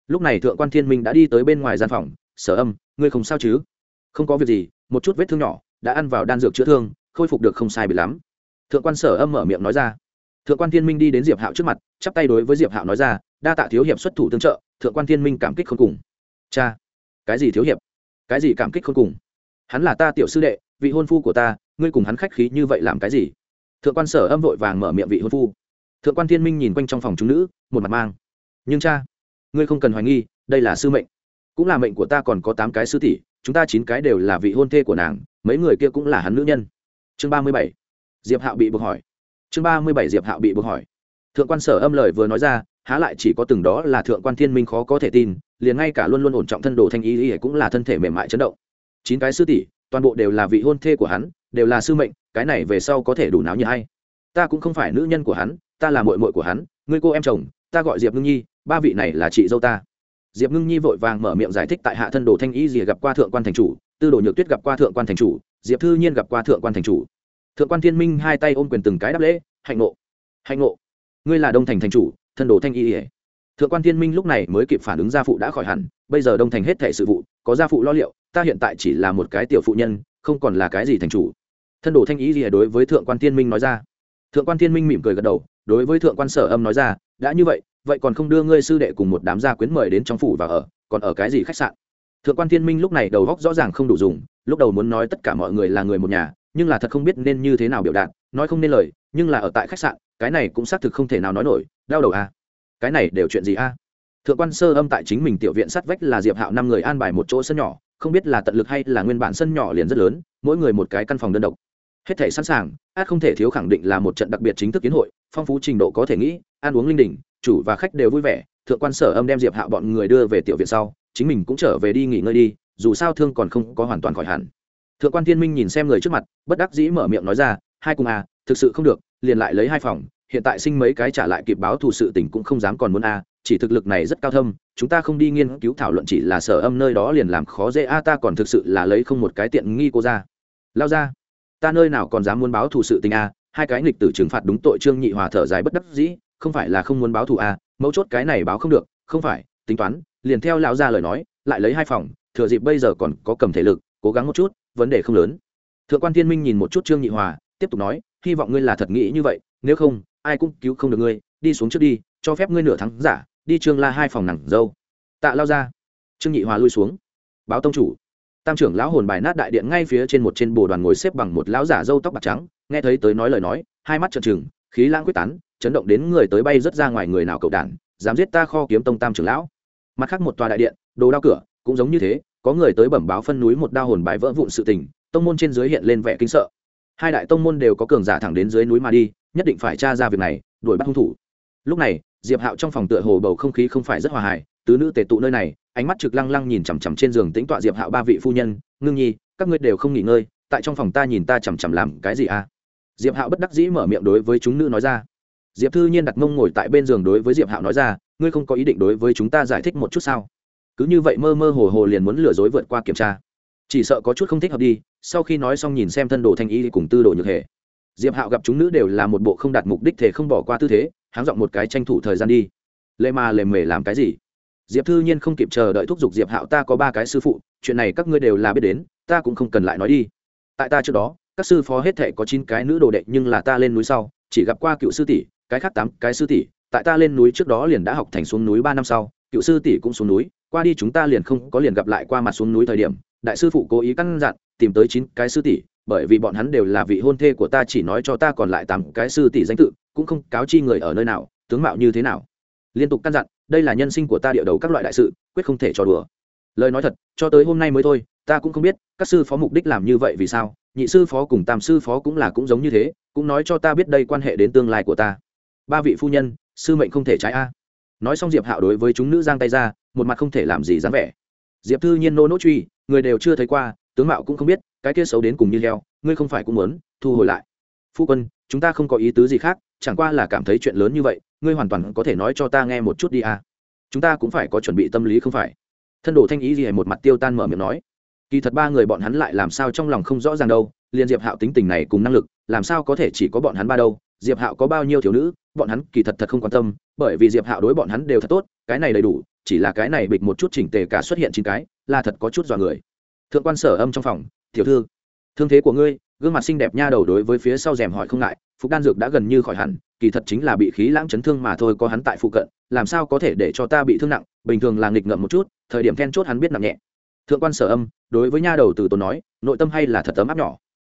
Lúc này thượng quan thiên minh đã đi tới bên ngoài gian phòng, sở âm, ngươi không sao chứ? Không có việc gì, một chút vết thương nhỏ đã ăn vào đan dược chữa thương, khôi phục được không sai bị lắm. Thượng quan sở âm mở miệng nói ra. Thượng quan thiên minh đi đến diệp hạo trước mặt, chắp tay đối với diệp hạo nói ra, đa tạ thiếu hiệp xuất thủ tương trợ, thượng quan thiên minh cảm kích không cùng. Cha, cái gì thiếu hiệp? Cái gì cảm kích không cùng? Hắn là ta tiểu sư đệ, vị hôn phu của ta, ngươi cùng hắn khách khí như vậy làm cái gì? Thượng quan sở âm vội vàng mở miệng vị hôn phu thượng quan thiên minh nhìn quanh trong phòng chúng nữ, một mặt mang. Nhưng cha, ngươi không cần hoài nghi, đây là sư mệnh. Cũng là mệnh của ta còn có tám cái sư tỷ, chúng ta chín cái đều là vị hôn thê của nàng, mấy người kia cũng là hắn nữ nhân. Chương ba mươi bảy. Diệp hạo bị buộc hỏi. Chương ba mươi bảy diệp hạo bị buộc hỏi. Thượng quan sở âm lời vừa nói ra, há lại chỉ có từng đó là thượng quan thiên minh khó có thể tin, liền ngay cả luôn luôn ổn trọng thân đồ thanh ý ý cũng là thân thể mềm mại chấn động. Chín cái sư tỷ, toàn bộ đều là vị hôn thê của hắn, đều là sư mệnh, cái này về sau có thể đủ náo như hay? Ta cũng không phải nữ nhân của hắn ta là mội mội của hắn, ngươi cô em chồng, ta gọi diệp ngưng nhi, ba vị này là chị dâu ta. Diệp ngưng nhi vội vàng mở miệng giải thích tại hạ thân đồ thanh ý gì gặp qua thượng quan thành chủ, tư đồ nhược tuyết gặp qua thượng quan thành chủ, diệp thư nhiên gặp qua thượng quan thành chủ. Thượng quan thiên minh hai tay ôm quyền từng cái đáp lễ, hạnh nộ hạnh nộ ngươi là đông thành thành chủ, thân đồ thanh y ỉa thượng quan thiên minh lúc này mới kịp phản ứng gia phụ đã khỏi hẳn, bây giờ đông thành hết thể sự vụ, có gia phụ lo liệu, ta hiện tại chỉ là một cái tiểu phụ nhân, không còn là cái gì thành chủ. Thân đồ thanh ý ỉa đối với thượng quan thiên minh nói ra. Thượng quan thiên minh mỉm cười gật đầu đối với thượng quan sở âm nói ra, đã như vậy vậy còn không đưa ngươi sư đệ cùng một đám gia quyến mời đến trong phủ và ở, còn ở cái gì khách sạn thượng quan thiên minh lúc này đầu góc rõ ràng không đủ dùng, lúc đầu muốn nói tất cả mọi người là người một nhà, nhưng là thật không biết nên như thế nào biểu đạt, nói không nên lời, nhưng là ở tại khách sạn, cái này cũng xác thực không thể nào nói nổi, đau đầu a à? cái này đều chuyện gì a à? thượng quan sơ âm tại chính mình tiểu viện sát vách là diệp hạo năm người an bài một chỗ sân nhỏ, không biết là tận lực hay là nguyên bản sân nhỏ liền rất lớn, mỗi người một cái căn phòng đơn độc hết thể sẵn sàng, át không thể thiếu khẳng định là một trận đặc biệt chính thức kiến hội phong phú trình độ có thể nghĩ, ăn uống linh đình, chủ và khách đều vui vẻ, thượng quan sở âm đem diệp hạ bọn người đưa về tiểu viện sau, chính mình cũng trở về đi nghỉ ngơi đi, dù sao thương còn không có hoàn toàn khỏi hẳn. Thượng quan thiên minh nhìn xem người trước mặt, bất đắc dĩ mở miệng nói ra, hai cùng à thực sự không được, liền lại lấy hai phòng, hiện tại sinh mấy cái trả lại kịp báo thù sự tình cũng không dám còn muốn a chỉ thực lực này rất cao thâm, chúng ta không đi nghiên cứu thảo luận chỉ là sở âm nơi đó liền làm khó dễ a ta còn thực sự là lấy không một cái tiện nghi cô ra. Lao ra, ta nơi nào còn dám muốn báo thù sự tình a hai cái nghịch tử trừng phạt đúng tội trương nhị hòa thở dài bất đắc dĩ, không phải là không muốn báo thù à? mấu chốt cái này báo không được, không phải, tính toán, liền theo lão ra lời nói, lại lấy hai phòng, thừa dịp bây giờ còn có cầm thể lực, cố gắng một chút, vấn đề không lớn. Thượng quan thiên minh nhìn một chút trương nhị hòa, tiếp tục nói, hy vọng ngươi là thật nghĩ như vậy, nếu không, ai cũng cứu không được ngươi, đi xuống trước đi, cho phép ngươi nửa tháng giả, đi trương la hai phòng nặng dâu. Tạ lao ra trương nhị hòa lui xuống. Báo tông chủ. Tam trưởng lão hồn bài nát đại điện ngay phía trên một trên bồ đoàn ngồi xếp bằng một lão giả dâu tóc bạc trắng nghe thấy tới nói lời nói, hai mắt trợn trừng, khí lãng quyết tán, chấn động đến người tới bay rất ra ngoài người nào cậu đản, dám giết ta kho kiếm tông tam trưởng lão. Mặt khác một tòa đại điện, đồ đao cửa, cũng giống như thế, có người tới bẩm báo phân núi một đao hồn bài vỡ vụn sự tình, tông môn trên dưới hiện lên vẻ kinh sợ. Hai đại tông môn đều có cường giả thẳng đến dưới núi mà đi, nhất định phải tra ra việc này, đuổi bắt hung thủ. Lúc này, diệp hạo trong phòng tựa hồ bầu không khí không phải rất hòa hài, tứ nữ tề tụ nơi này, ánh mắt trực lăng lăng nhìn chằm chằm trên giường tĩnh tọa diệp hạo ba vị phu nhân, ngưng nhi, các ngươi đều không nghỉ ngơi, tại trong phòng ta nhìn ta chằm chằm làm cái gì à? Diệp hạo bất đắc dĩ mở miệng đối với chúng nữ nói ra. Diệp thư nhiên đặt mông ngồi tại bên giường đối với diệp hạo nói ra, ngươi không có ý định đối với chúng ta giải thích một chút sao? Cứ như vậy mơ mơ hồ hồ liền muốn lừa dối vượt qua kiểm tra. Chỉ sợ có chút không thích hợp đi. Sau khi nói xong nhìn xem thân đồ thanh y cùng tư đồ nhược hệ diệp hạo gặp chúng nữ đều là một bộ không đạt mục đích thể không bỏ qua tư thế, háng giọng một cái tranh thủ thời gian đi. Lệ mà lề mề làm cái gì? Diệp thư nhiên không kịp chờ đợi thúc giục diệp hạo, ta có ba cái sư phụ, chuyện này các ngươi đều là biết đến, ta cũng không cần lại nói đi. Tại ta trước đó các sư phó hết thể có chín cái nữ đồ đệ nhưng là ta lên núi sau, chỉ gặp qua cựu sư tỷ, cái khác tám cái sư tỷ, tại ta lên núi trước đó liền đã học thành xuống núi ba năm sau, cựu sư tỷ cũng xuống núi, qua đi chúng ta liền không có liền gặp lại qua mặt xuống núi thời điểm, đại sư phụ cố ý căn dặn, tìm tới chín cái sư tỷ, bởi vì bọn hắn đều là vị hôn thê của ta chỉ nói cho ta còn lại tám cái sư tỷ danh tự, cũng không cáo chi người ở nơi nào, tướng mạo như thế nào. Liên tục căn dặn, đây là nhân sinh của ta địa đầu các loại đại sự, quyết không thể trò đùa. Lời nói thật, cho tới hôm nay mới thôi ta cũng không biết, các sư phó mục đích làm như vậy vì sao, nhị sư phó cùng tam sư phó cũng là cũng giống như thế, cũng nói cho ta biết đây quan hệ đến tương lai của ta. Ba vị phu nhân, sư mệnh không thể trái a. Nói xong diệp hạo đối với chúng nữ giang tay ra, một mặt không thể làm gì dám vẻ. Diệp thư nhiên nô nỗ truy, người đều chưa thấy qua, tướng mạo cũng không biết, cái kia xấu đến cùng như heo, ngươi không phải cũng muốn, thu hồi lại. Phu quân, chúng ta không có ý tứ gì khác, chẳng qua là cảm thấy chuyện lớn như vậy, ngươi hoàn toàn có thể nói cho ta nghe một chút đi à chúng ta cũng phải có chuẩn bị tâm lý không phải. Thân đồ thanh ý gì một mặt tiêu tan mở miệng nói kỳ thật ba người bọn hắn lại làm sao trong lòng không rõ ràng đâu, liền diệp hạo tính tình này cùng năng lực, làm sao có thể chỉ có bọn hắn ba đâu? Diệp hạo có bao nhiêu thiếu nữ, bọn hắn kỳ thật thật không quan tâm, bởi vì diệp hạo đối bọn hắn đều thật tốt, cái này đầy đủ, chỉ là cái này bịch một chút chỉnh tề cả xuất hiện chín cái, là thật có chút dọa người. Thượng quan sở âm trong phòng, tiểu thư, thương thế của ngươi, gương mặt xinh đẹp nha đầu đối với phía sau rèm hỏi không ngại, phục đan dược đã gần như khỏi hẳn, kỳ thật chính là bị khí lãng chấn thương mà thôi, có hắn tại phụ cận, làm sao có thể để cho ta bị thương nặng? Bình thường là nghịch ngợm một chút, thời điểm then chốt hắn biết nặng nhẹ thượng quan sở âm, đối với nha đầu từ tốn nói, nội tâm hay là thật ấm áp nhỏ.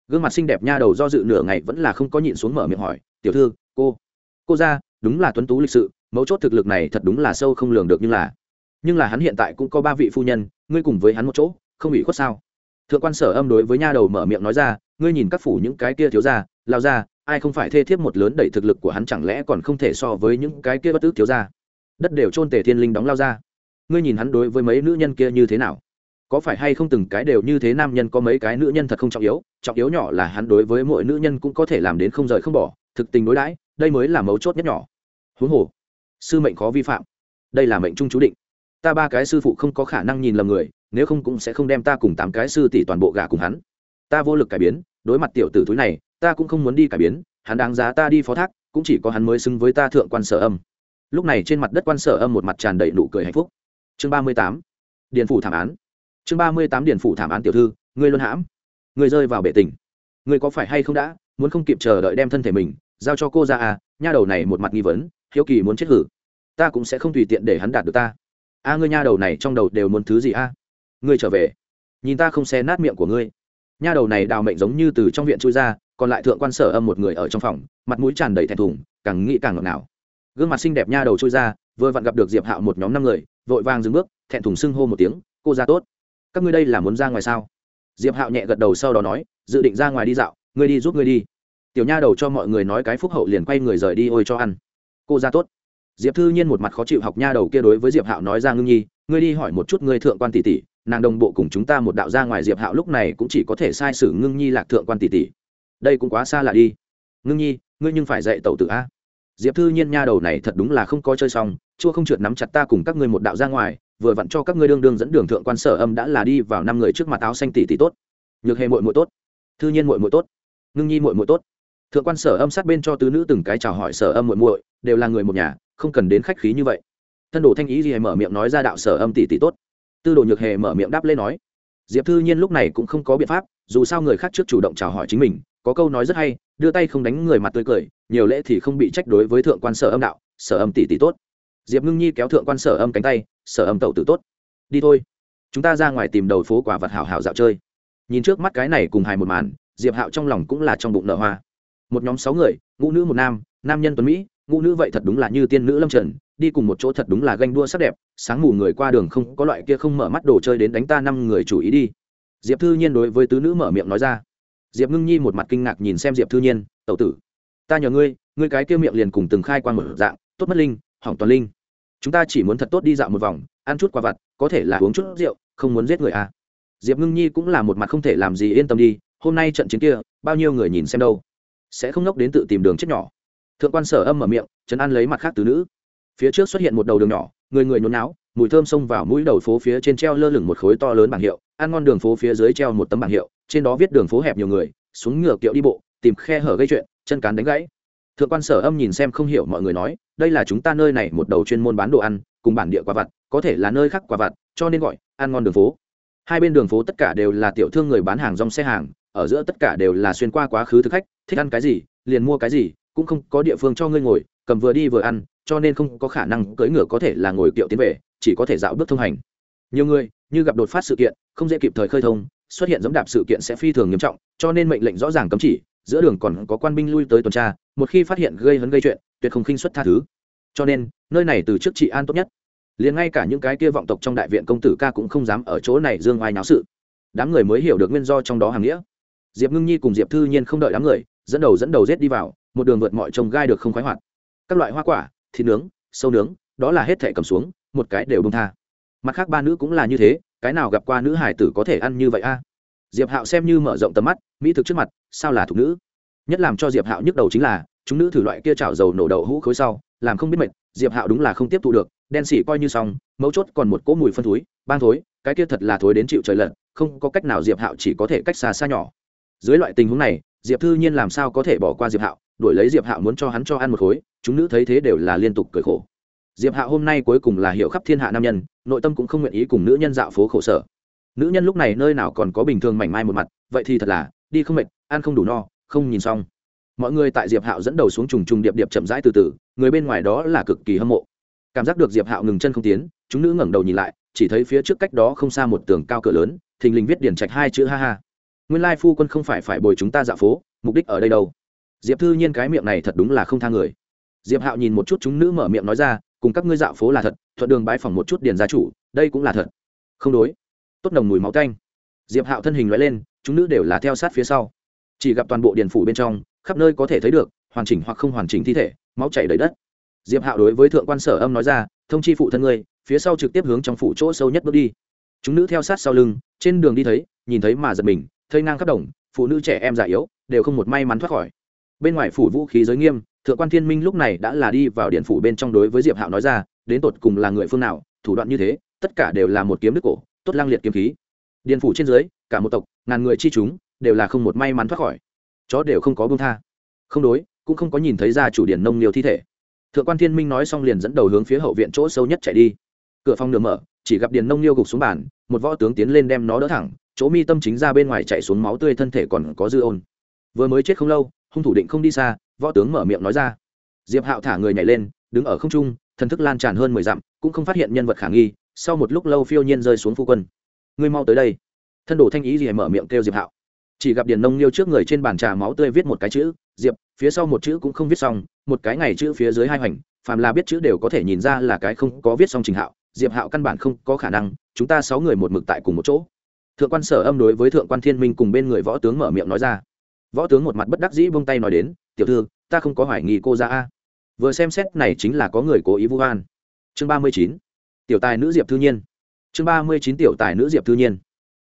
Gương mặt xinh đẹp nha đầu do dự nửa ngày vẫn là không có nhịn xuống mở miệng hỏi, tiểu thư, cô cô ra, đúng là tuấn tú lịch sự, mấu chốt thực lực này thật đúng là sâu không lường được nhưng là nhưng là hắn hiện tại cũng có ba vị phu nhân, ngươi cùng với hắn một chỗ, không bị khuất sao? Thượng quan sở âm đối với nha đầu mở miệng nói ra, ngươi nhìn các phủ những cái kia thiếu ra lao ra ai không phải thê thiếp một lớn đẩy thực lực của hắn chẳng lẽ còn không thể so với những cái kia bất tước thiếu ra đất đều chôn tề thiên linh đóng lao ra ngươi nhìn hắn đối với mấy nữ nhân kia như thế nào? Có phải hay không từng cái đều như thế nam nhân có mấy cái nữ nhân thật không trọng yếu trọng yếu nhỏ là hắn đối với mỗi nữ nhân cũng có thể làm đến không rời không bỏ, thực tình đối đãi, đây mới là mấu chốt nhất nhỏ. Huống hồ, sư mệnh khó vi phạm, đây là mệnh trung chú định. Ta ba cái sư phụ không có khả năng nhìn lầm người, nếu không cũng sẽ không đem ta cùng tám cái sư tỷ toàn bộ gả cùng hắn. Ta vô lực cải biến, đối mặt tiểu tử thúi này, ta cũng không muốn đi cải biến, hắn đáng giá ta đi phó thác, cũng chỉ có hắn mới xứng với ta thượng quan sở âm. Lúc này trên mặt đất quan sở âm một mặt tràn đầy nụ cười hạnh phúc. Chương ba mươi tám, điền phủ thảm án chương ba mươi tám điện phủ thảm án tiểu thư, ngươi luân hãm. Ngươi rơi vào bể tình. Ngươi có phải hay không đã, muốn không kịp chờ đợi đem thân thể mình, giao cho cô ra à nha đầu này một mặt nghi vấn, hiếu kỳ muốn chết hử. Ta cũng sẽ không tùy tiện để hắn đạt được ta. A, ngươi nha đầu này trong đầu đều muốn thứ gì a? Ngươi trở về. Nhìn ta không xé nát miệng của ngươi. Nha đầu này đào mệnh giống như từ trong viện chui ra, còn lại thượng quan sở âm một người ở trong phòng, mặt mũi tràn đầy thẹn thùng, càng nghĩ càng ngọt ngào. Gương mặt xinh đẹp nha đầu chui ra, vừa vặn gặp được diệp hạo một nhóm năm người, vội vàng dừng bước, thẹn thùng sưng hô một tiếng, cô ra tốt các ngươi đây là muốn ra ngoài sao? Diệp hạo nhẹ gật đầu sau đó nói, dự định ra ngoài đi dạo, ngươi đi giúp ngươi đi. Tiểu nha đầu cho mọi người nói cái phúc hậu liền quay người rời đi ôi cho ăn. Cô ra tốt. Diệp thư nhiên một mặt khó chịu học nha đầu kia đối với diệp hạo nói ra ngưng nhi, ngươi đi hỏi một chút ngươi thượng quan tỷ tỷ, nàng đồng bộ cùng chúng ta một đạo ra ngoài diệp hạo lúc này cũng chỉ có thể sai sử ngưng nhi lạc thượng quan tỷ tỷ. Đây cũng quá xa lạ đi. Ngưng nhi, ngươi nhưng phải dạy tẩu tử a. Diệp thư nhiên nha đầu này thật đúng là không có chơi xong, chua không trượt nắm chặt ta cùng các ngươi một đạo ra ngoài vừa vặn cho các ngươi đương đương dẫn đường thượng quan sở âm đã là đi vào năm người trước mặt áo xanh tỷ tỷ tốt. Nhược hề muội muội tốt. Thư nhiên muội muội tốt. Ngưng nhi muội muội tốt. Thượng quan sở âm sát bên cho tứ nữ từng cái chào hỏi sở âm muội muội, đều là người một nhà, không cần đến khách khí như vậy. Thân đồ thanh ý gì mở miệng nói ra đạo sở âm tỷ tỷ tốt. Tư đồ nhược hề mở miệng đáp lên nói. Diệp thư nhiên lúc này cũng không có biện pháp, dù sao người khác trước chủ động chào hỏi chính mình, có câu nói rất hay, đưa tay không đánh người mặt tươi cười, nhiều lễ thì không bị trách đối với thượng quan sở âm đạo, sở âm tỷ tỷ tốt diệp ngưng nhi kéo thượng quan sở âm cánh tay, sở âm tẩu tử tốt. Đi thôi. Chúng ta ra ngoài tìm đầu phố quả vật hảo hảo dạo chơi. Nhìn trước mắt cái này cùng hài một màn, diệp hạo trong lòng cũng là trong bụng nở hoa. Một nhóm sáu người, ngũ nữ một nam nam nhân tuấn mỹ, ngũ nữ vậy thật đúng là như tiên nữ lâm trần, đi cùng một chỗ thật đúng là ganh đua sắc đẹp, sáng mù người qua đường không có loại kia không mở mắt đồ chơi đến đánh ta năm người chủ ý đi. Diệp thư nhiên đối với tứ nữ mở miệng nói ra. Diệp ngưng nhi một mặt kinh ngạc nhìn xem diệp thư nhiên tẩu tử, ta nhờ ngươi ngươi cái kia miệng liền cùng từng khai quan một dạng, tốt mất linh hỏng toàn linh. Chúng ta chỉ muốn thật tốt đi dạo một vòng, ăn chút quả vặt, có thể là uống chút rượu, không muốn giết người à. Diệp ngưng nhi cũng là một mặt không thể làm gì yên tâm đi, hôm nay trận chiến kia, bao nhiêu người nhìn xem đâu. Sẽ không ngốc đến tự tìm đường chết nhỏ. Thượng quan sở âm mở miệng, trấn an lấy mặt khác từ nữ. Phía trước xuất hiện một đầu đường nhỏ, người người nhốn náo mùi thơm xông vào mũi đầu phố phía trên treo lơ lửng một khối to lớn bảng hiệu, ăn ngon đường phố phía dưới treo một tấm bảng hiệu, trên đó viết đường phố hẹp nhiều người, xuống ngựa kiệu đi bộ, tìm khe hở gây chuyện, chân cán đánh gãy. Thượng quan sở âm nhìn xem không hiểu mọi người nói đây là chúng ta nơi này một đầu chuyên môn bán đồ ăn, cùng bản địa quả vặt, có thể là nơi khác quả vặt, cho nên gọi, ăn ngon đường phố. Hai bên đường phố tất cả đều là tiểu thương người bán hàng rong xe hàng, ở giữa tất cả đều là xuyên qua quá khứ thực khách, thích ăn cái gì, liền mua cái gì, cũng không có địa phương cho ngươi ngồi, cầm vừa đi vừa ăn, cho nên không có khả năng cưỡi ngựa có thể là ngồi kiệu tiến về, chỉ có thể dạo bước thông hành. Nhiều người, như gặp đột phát sự kiện, không dễ kịp thời khơi thông, xuất hiện giống đạp sự kiện sẽ phi thường nghiêm trọng, cho nên mệnh lệnh rõ ràng cấm chỉ, giữa đường còn có quan binh lui tới tuần tra, một khi phát hiện gây hấn gây chuyện tuyệt không khinh xuất tha thứ. Cho nên, nơi này từ trước trị an tốt nhất. Liền ngay cả những cái kia vọng tộc trong đại viện công tử ca cũng không dám ở chỗ này dương oai náo sự. Đám người mới hiểu được nguyên do trong đó hàng nghĩa. Diệp ngưng nhi cùng diệp thư nhiên không đợi đám người, dẫn đầu dẫn đầu rết đi vào, một đường vượt mọi trồng gai được không khoái hoạt. Các loại hoa quả, thịt nướng, sâu nướng, đó là hết thể cầm xuống, một cái đều bông tha. Mặt khác ba nữ cũng là như thế, cái nào gặp qua nữ hải tử có thể ăn như vậy a? Diệp hạo xem như mở rộng tầm mắt, mỹ thực trước mặt, sao là thục nữ? Nhất làm cho diệp hạo nhức đầu chính là chúng nữ thử loại kia chảo dầu nổ đậu hũ khối sau, làm không biết mệt, diệp hạo đúng là không tiếp thu được, đen xỉ coi như xong, mấu chốt còn một cỗ mùi phân thối ban thối, cái kia thật là thối đến chịu trời lận, không có cách nào diệp hạo chỉ có thể cách xa xa nhỏ. Dưới loại tình huống này, diệp thư nhiên làm sao có thể bỏ qua diệp hạo, đuổi lấy diệp hạo muốn cho hắn cho ăn một khối, chúng nữ thấy thế đều là liên tục cười khổ. Diệp hạo hôm nay cuối cùng là hiểu khắp thiên hạ nam nhân, nội tâm cũng không nguyện ý cùng nữ nhân dạo phố khổ sở. Nữ nhân lúc này nơi nào còn có bình thường mảnh mai một mặt, vậy thì thật là, đi không mệt, ăn không đủ no, không nhìn xong mọi người tại diệp hạo dẫn đầu xuống trùng trùng điệp điệp chậm rãi từ từ, người bên ngoài đó là cực kỳ hâm mộ. Cảm giác được diệp hạo ngừng chân không tiến, chúng nữ ngẩng đầu nhìn lại, chỉ thấy phía trước cách đó không xa một tường cao cửa lớn, thình lình viết điển trạch hai chữ ha ha. Nguyên lai phu quân không phải phải bồi chúng ta dạo phố, mục đích ở đây đâu? Diệp thư nhiên cái miệng này thật đúng là không tha người. Diệp hạo nhìn một chút chúng nữ mở miệng nói ra, cùng các ngươi dạo phố là thật, thuận đường bãi phòng một chút điền gia chủ, đây cũng là thật. Không đối. Tốt nồng mùi máu tanh. Diệp hạo thân hình loại lên, chúng nữ đều là theo sát phía sau. Chỉ gặp toàn bộ điền phủ bên trong khắp nơi có thể thấy được, hoàn chỉnh hoặc không hoàn chỉnh thi thể, máu chảy đầy đất. Diệp hạo đối với thượng quan sở âm nói ra, thông chi phụ thân ngươi, phía sau trực tiếp hướng trong phủ chỗ sâu nhất bước đi. Chúng nữ theo sát sau lưng, trên đường đi thấy, nhìn thấy mà giật mình, thây ngang khắp đồng, phụ nữ trẻ em già yếu, đều không một may mắn thoát khỏi. Bên ngoài phủ vũ khí giới nghiêm, thượng quan thiên minh lúc này đã là đi vào điện phủ bên trong đối với diệp hạo nói ra, đến tột cùng là người phương nào, thủ đoạn như thế, tất cả đều là một kiếm đức cổ, tốt lang liệt kiếm khí. Điện phủ trên dưới, cả một tộc, ngàn người chi chúng, đều là không một may mắn thoát khỏi chó đều không có bông tha. Không đối, cũng không có nhìn thấy ra chủ điện nông nhiều thi thể. Thượng quan thiên minh nói xong liền dẫn đầu hướng phía hậu viện chỗ sâu nhất chạy đi. Cửa phòng nửa mở, chỉ gặp điền nông liêu gục xuống bàn, một võ tướng tiến lên đem nó đỡ thẳng, chỗ mi tâm chính ra bên ngoài chạy xuống máu tươi thân thể còn có dư ôn. Vừa mới chết không lâu, hung thủ định không đi xa, võ tướng mở miệng nói ra. Diệp hạo thả người nhảy lên, đứng ở không trung, thần thức lan tràn hơn mười dặm, cũng không phát hiện nhân vật khả nghi, sau một lúc lâu phiêu nhiên rơi xuống phu quân. Ngươi mau tới đây. Thân đồ thanh ý gì mở miệng kêu diệp hạo chỉ gặp điền nông liêu trước người trên bàn trà máu tươi viết một cái chữ, diệp, phía sau một chữ cũng không viết xong, một cái ngày chữ phía dưới hai hoành, phàm là biết chữ đều có thể nhìn ra là cái không có viết xong trình hạo, diệp hạo căn bản không có khả năng, chúng ta sáu người một mực tại cùng một chỗ. Thượng quan sở âm đối với thượng quan thiên minh cùng bên người võ tướng mở miệng nói ra. Võ tướng một mặt bất đắc dĩ buông tay nói đến, tiểu thư, ta không có hoài nghi cô ra a. Vừa xem xét này chính là có người cố ý vu oan. Chương ba mươi chín, tiểu tài nữ diệp thư nhiên. Chương ba mươi chín, tiểu tài nữ diệp thư nhiên.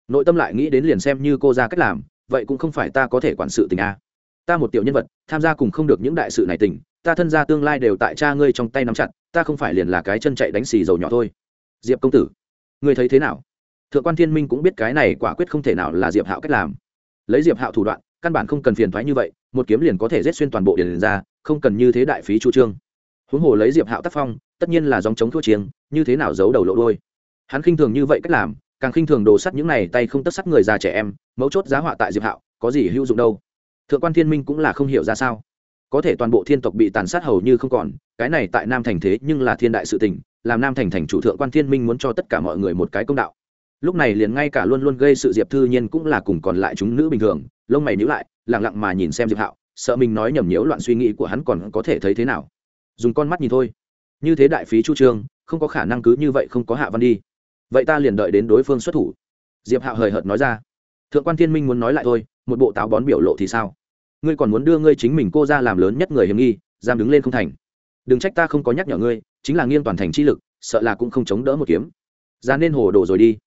Nội tâm lại nghĩ đến liền xem như cô ra cách làm vậy cũng không phải ta có thể quản sự tình a. Ta một tiểu nhân vật, tham gia cùng không được những đại sự này tình, ta thân gia tương lai đều tại cha ngươi trong tay nắm chặt, ta không phải liền là cái chân chạy đánh xì dầu nhỏ thôi. Diệp công tử, ngươi thấy thế nào? Thượng quan thiên minh cũng biết cái này quả quyết không thể nào là diệp hạo cách làm. Lấy diệp hạo thủ đoạn, căn bản không cần phiền thoái như vậy, một kiếm liền có thể rết xuyên toàn bộ điền ra, không cần như thế đại phí chu trương. Huống hồ lấy diệp hạo tác phong, tất nhiên là dòng chống thua chiêng, như thế nào giấu đầu lộ đôi hắn khinh thường như vậy cách làm càng khinh thường đồ sắt những này tay không tất sắt người già trẻ em, mấu chốt giá họa tại diệp hạo, có gì hữu dụng đâu? Thượng quan thiên minh cũng là không hiểu ra sao. Có thể toàn bộ thiên tộc bị tàn sát hầu như không còn, cái này tại nam thành thế nhưng là thiên đại sự tình, làm nam thành thành chủ thượng quan thiên minh muốn cho tất cả mọi người một cái công đạo. Lúc này liền ngay cả luôn luôn gây sự diệp thư nhiên cũng là cùng còn lại chúng nữ bình thường, lông mày nhíu lại lẳng lặng mà nhìn xem diệp hạo, sợ mình nói nhầm nhiễu loạn suy nghĩ của hắn còn có thể thấy thế nào. Dùng con mắt nhìn thôi. Như thế đại phí chu trương, không có khả năng cứ như vậy không có hạ văn đi vậy ta liền đợi đến đối phương xuất thủ. Diệp hạo hời hợt nói ra. Thượng quan thiên minh muốn nói lại thôi, một bộ táo bón biểu lộ thì sao? Ngươi còn muốn đưa ngươi chính mình cô ra làm lớn nhất người hiểm nghi, giam đứng lên không thành. Đừng trách ta không có nhắc nhở ngươi, chính là nghiêng toàn thành chi lực, sợ là cũng không chống đỡ một kiếm. Ra nên hồ đồ rồi đi.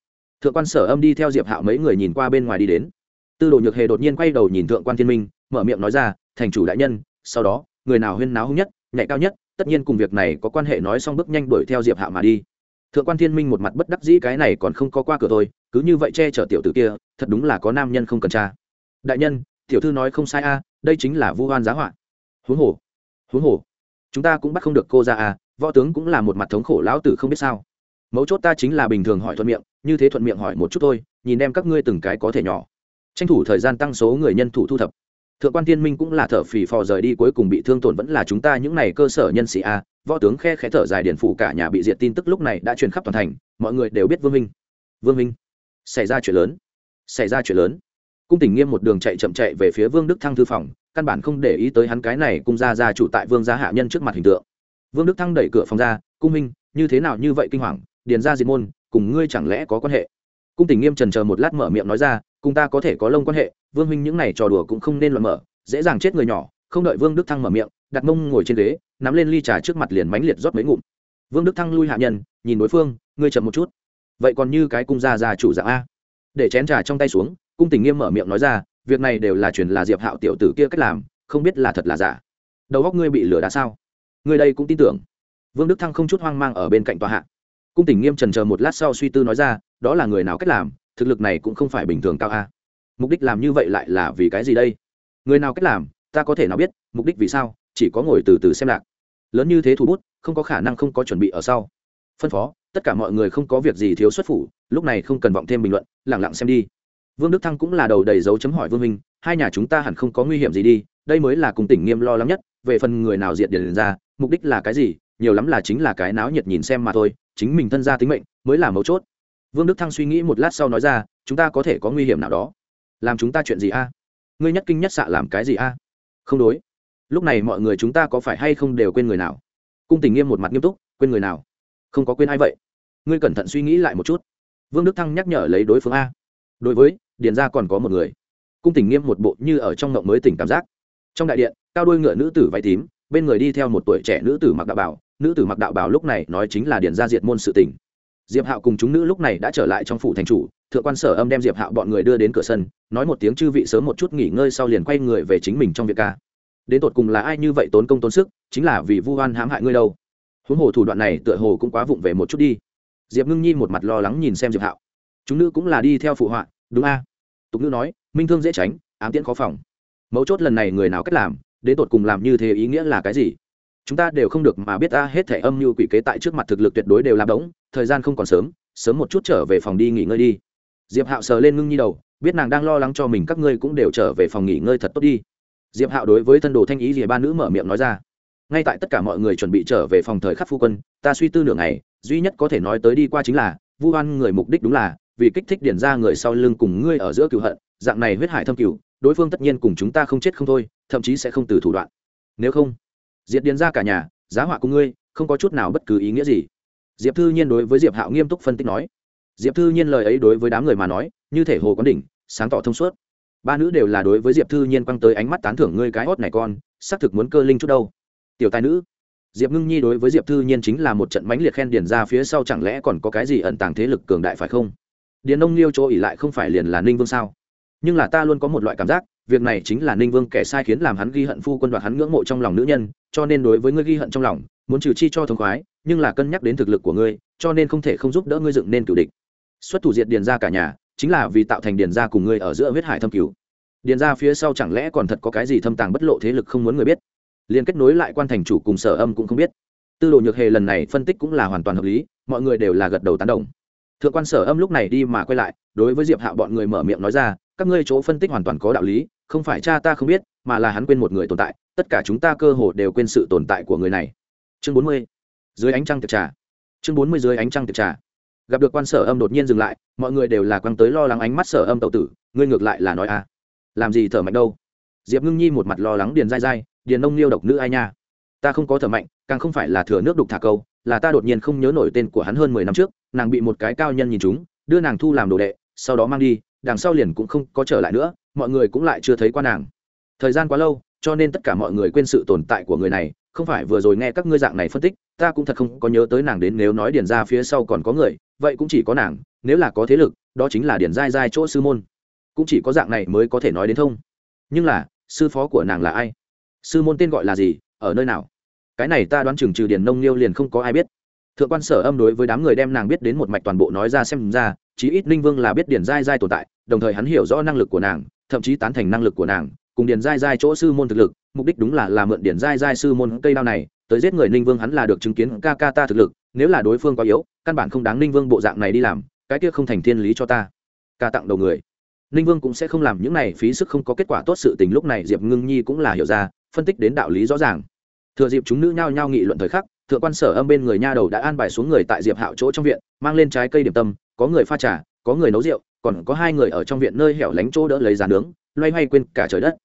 Thượng quan sở âm đi theo diệp hạo mấy người nhìn qua bên ngoài đi đến. Tư đồ nhược hề đột nhiên quay đầu nhìn thượng quan thiên minh, mở miệng nói ra, thành chủ đại nhân, sau đó, người nào huyên náo hung nhất, nhạy cao nhất, tất nhiên cùng việc này có quan hệ nói xong bước nhanh đuổi theo diệp hạo mà đi thượng quan thiên minh một mặt bất đắc dĩ, cái này còn không có qua cửa tôi cứ như vậy che chở tiểu tử kia, thật đúng là có nam nhân không cần cha đại nhân, tiểu thư nói không sai a, đây chính là vu hoan giá họa. Huống hồ huống hồ, chúng ta cũng bắt không được cô ra a, võ tướng cũng là một mặt thống khổ lão tử không biết sao. Mấu chốt ta chính là bình thường hỏi thuận miệng, như thế thuận miệng hỏi một chút thôi, nhìn đem các ngươi từng cái có thể nhỏ. Tranh thủ thời gian tăng số người nhân thủ thu thập. Thượng quan thiên minh cũng là thở phì phò rời đi, cuối cùng bị thương tổn vẫn là chúng ta những n à y cơ sở nhân sĩ a võ tướng khe khẽ thở dài điện phủ cả nhà bị diệt tin tức lúc này đã truyền khắp toàn thành, mọi người đều biết vương minh. Vương minh, xảy ra chuyện lớn, xảy ra chuyện lớn. Cung tỉnh nghiêm một đường chạy chậm chạy về phía vương đức thăng thư phòng, căn bản không để ý tới hắn cái này cung ra ra chủ tại vương gia hạ nhân trước mặt hình tượng. Vương đức thăng đẩy cửa phòng ra, cung minh, như thế nào như vậy kinh hoàng, điền ra diệt môn, cùng ngươi chẳng lẽ có quan hệ? Cung tỉnh nghiêm trần chờ một lát mở miệng nói ra, cùng ta có thể có lông quan hệ, vương huynh những này trò đùa cũng không nên luận mở, dễ dàng chết người nhỏ. Không đợi vương đức thăng mở miệng, đặt mông ngồi trên ghế nắm lên ly trà trước mặt liền mánh liệt rót mấy ngụm. Vương đức thăng lui hạ nhân, nhìn đối phương, ngươi chậm một chút. Vậy còn như cái cung gia già chủ dạng a. Để chén trà trong tay xuống, cung tình nghiêm mở miệng nói ra, việc này đều là truyền là diệp hạo tiểu tử kia cách làm, không biết là thật là giả. Đầu góc ngươi bị lừa đá sao? Ngươi đây cũng tin tưởng. Vương đức thăng không chút hoang mang ở bên cạnh tòa hạ. Cung tình nghiêm trần chờ một lát sau suy tư nói ra, đó là người nào cách làm, thực lực này cũng không phải bình thường cao a. Mục đích làm như vậy lại là vì cái gì đây? Người nào cách làm, ta có thể nào biết, mục đích vì sao, chỉ có ngồi từ từ xem lạc lớn như thế thủ bút, không có khả năng không có chuẩn bị ở sau. Phân phó, tất cả mọi người không có việc gì thiếu xuất phủ, lúc này không cần vọng thêm bình luận lẳng lặng xem đi. Vương đức thăng cũng là đầu đầy dấu chấm hỏi vương minh, hai nhà chúng ta hẳn không có nguy hiểm gì đi, đây mới là cùng tỉnh nghiêm lo lắng nhất, về phần người nào diệt điền ra, mục đích là cái gì, nhiều lắm là chính là cái náo nhiệt nhìn xem mà thôi, chính mình thân ra tính mệnh mới là mấu chốt. Vương đức thăng suy nghĩ một lát sau nói ra, chúng ta có thể có nguy hiểm nào đó. Làm chúng ta chuyện gì a? Ngươi nhất kinh nhất xạ làm cái gì a? Không đối lúc này mọi người chúng ta có phải hay không đều quên người nào? Cung tình nghiêm một mặt nghiêm túc, quên người nào? Không có quên ai vậy? Ngươi cẩn thận suy nghĩ lại một chút. Vương đức thăng nhắc nhở lấy đối phương a. Đối với, điền ra còn có một người. Cung tình nghiêm một bộ như ở trong ngộng mới tỉnh cảm giác. Trong đại điện, cao đôi ngựa nữ tử váy tím, bên người đi theo một tuổi trẻ nữ tử mặc đạo bảo. Nữ tử mặc đạo bảo lúc này nói chính là điền ra diệt môn sự tỉnh diệp hạo cùng chúng nữ lúc này đã trở lại trong phủ thành chủ. Thượng quan sở âm đem diệp hạo bọn người đưa đến cửa sân, nói một tiếng chư vị sớm một chút nghỉ ngơi sau liền quay người về chính mình trong việc ca đến tột cùng là ai như vậy tốn công tốn sức, chính là vì vu oan hãm hại ngươi đâu. Huống hồ thủ đoạn này tựa hồ cũng quá vụng về một chút đi. Diệp ngưng nhi một mặt lo lắng nhìn xem diệp hạo. Chúng nữ cũng là đi theo phụ họa, đúng a? Tục nữ nói, minh thương dễ tránh, ám tiễn khó phòng. Mấu chốt lần này người nào cách làm, đến tột cùng làm như thế ý nghĩa là cái gì? Chúng ta đều không được mà biết ta hết thể âm mưu quỷ kế tại trước mặt thực lực tuyệt đối đều làm đống thời gian không còn sớm sớm một chút trở về phòng đi nghỉ ngơi đi. Diệp hạo sờ lên ngưng nhi đầu, biết nàng đang lo lắng cho mình, các ngươi cũng đều trở về phòng nghỉ ngơi thật tốt đi diệp hạo đối với thân đồ thanh ý rìa ba nữ mở miệng nói ra. Ngay tại tất cả mọi người chuẩn bị trở về phòng thời khắc phu quân, ta suy tư nửa ngày, duy nhất có thể nói tới đi qua chính là, vu oan người mục đích đúng là, vì kích thích điển ra người sau lưng cùng ngươi ở giữa cựu hận, dạng này huyết hải thâm cựu, đối phương tất nhiên cùng chúng ta không chết không thôi, thậm chí sẽ không từ thủ đoạn. Nếu không, diệt điền ra cả nhà, giá họa cùng ngươi, không có chút nào bất cứ ý nghĩa gì. Diệp thư nhiên đối với diệp hạo nghiêm túc phân tích nói. Diệp thư nhiên lời ấy đối với đám người mà nói, như thể hồ quán đỉnh, sáng tỏ thông suốt ba nữ đều là đối với diệp thư nhiên quăng tới ánh mắt tán thưởng ngươi cái hót này con, xác thực muốn cơ linh chút đâu. Tiểu tài nữ, diệp ngưng nhi đối với diệp thư nhiên chính là một trận mãnh liệt khen điền ra phía sau chẳng lẽ còn có cái gì ẩn tàng thế lực cường đại phải không? Điền ông liêu chỗ ỉ lại không phải liền là ninh vương sao? Nhưng là ta luôn có một loại cảm giác, việc này chính là ninh vương kẻ sai khiến làm hắn ghi hận phu quân đoạt hắn ngưỡng mộ trong lòng nữ nhân, cho nên đối với ngươi ghi hận trong lòng, muốn trừ chi cho thống khoái, nhưng là cân nhắc đến thực lực của ngươi, cho nên không thể không giúp đỡ ngươi dựng nên cựu địch. Xuất thủ diệt điền ra cả nhà chính là vì tạo thành điền Gia cùng ngươi ở giữa huyết hải thâm cứu. Điền Gia phía sau chẳng lẽ còn thật có cái gì thâm tàng bất lộ thế lực không muốn người biết? Liền kết nối lại quan thành chủ cùng sở âm cũng không biết. Tư đồ nhược hề lần này phân tích cũng là hoàn toàn hợp lý, mọi người đều là gật đầu tán đồng. Thượng quan sở âm lúc này đi mà quay lại, đối với diệp hạo bọn người mở miệng nói ra, các ngươi chỗ phân tích hoàn toàn có đạo lý, không phải cha ta không biết, mà là hắn quên một người tồn tại, tất cả chúng ta cơ hồ đều quên sự tồn tại của người này. Chương bốn mươi, dưới ánh trăng tiệc trà. Chương bốn mươi dưới ánh trăng tiệc trà gặp được quan sở âm đột nhiên dừng lại, mọi người đều là quăng tới lo lắng ánh mắt sở âm tậu tử, ngươi ngược lại là nói à. Làm gì thở mạnh đâu? Diệp ngưng nhi một mặt lo lắng điền dai dai, điền nông liêu độc nữ ai nha? Ta không có thở mạnh, càng không phải là thừa nước đục thả câu, là ta đột nhiên không nhớ nổi tên của hắn hơn mười năm trước, nàng bị một cái cao nhân nhìn chúng, đưa nàng thu làm đồ đệ, sau đó mang đi, đằng sau liền cũng không có trở lại nữa, mọi người cũng lại chưa thấy qua nàng. Thời gian quá lâu, cho nên tất cả mọi người quên sự tồn tại của người này, không phải vừa rồi nghe các ngươi dạng này phân tích, ta cũng thật không có nhớ tới nàng đến nếu nói điền ra phía sau còn có người vậy cũng chỉ có nàng, nếu là có thế lực, đó chính là điền dai dai chỗ sư môn. Cũng chỉ có dạng này mới có thể nói đến thông. Nhưng là, sư phó của nàng là ai? Sư môn tên gọi là gì? Ở nơi nào? Cái này ta đoán chừng trừ điền nông liêu liền không có ai biết. Thượng quan sở âm đối với đám người đem nàng biết đến một mạch toàn bộ nói ra xem ra, chí ít ninh vương là biết điền dai dai tồn tại, đồng thời hắn hiểu rõ năng lực của nàng, thậm chí tán thành năng lực của nàng, cùng điền dai dai chỗ sư môn thực lực, mục đích đúng là làm mượn điền dai dai sư môn cây đao này tới giết người ninh vương hắn là được chứng kiến ca ca ta thực lực, nếu là đối phương quá yếu, căn bản không đáng ninh vương bộ dạng này đi làm, cái kia không thành thiên lý cho ta. Ca tặng đầu người. Ninh vương cũng sẽ không làm những này phí sức không có kết quả tốt sự tình lúc này diệp ngưng nhi cũng là hiểu ra, phân tích đến đạo lý rõ ràng. Thừa dịp chúng nữ nhao nhao nghị luận thời khắc, thượng quan sở âm bên người nha đầu đã an bài xuống người tại diệp hạo chỗ trong viện, mang lên trái cây điểm tâm, có người pha trà, có người nấu rượu, còn có hai người ở trong viện nơi hẻo lánh chỗ đỡ lấy giàn nướng, loay hoay quên cả trời đất.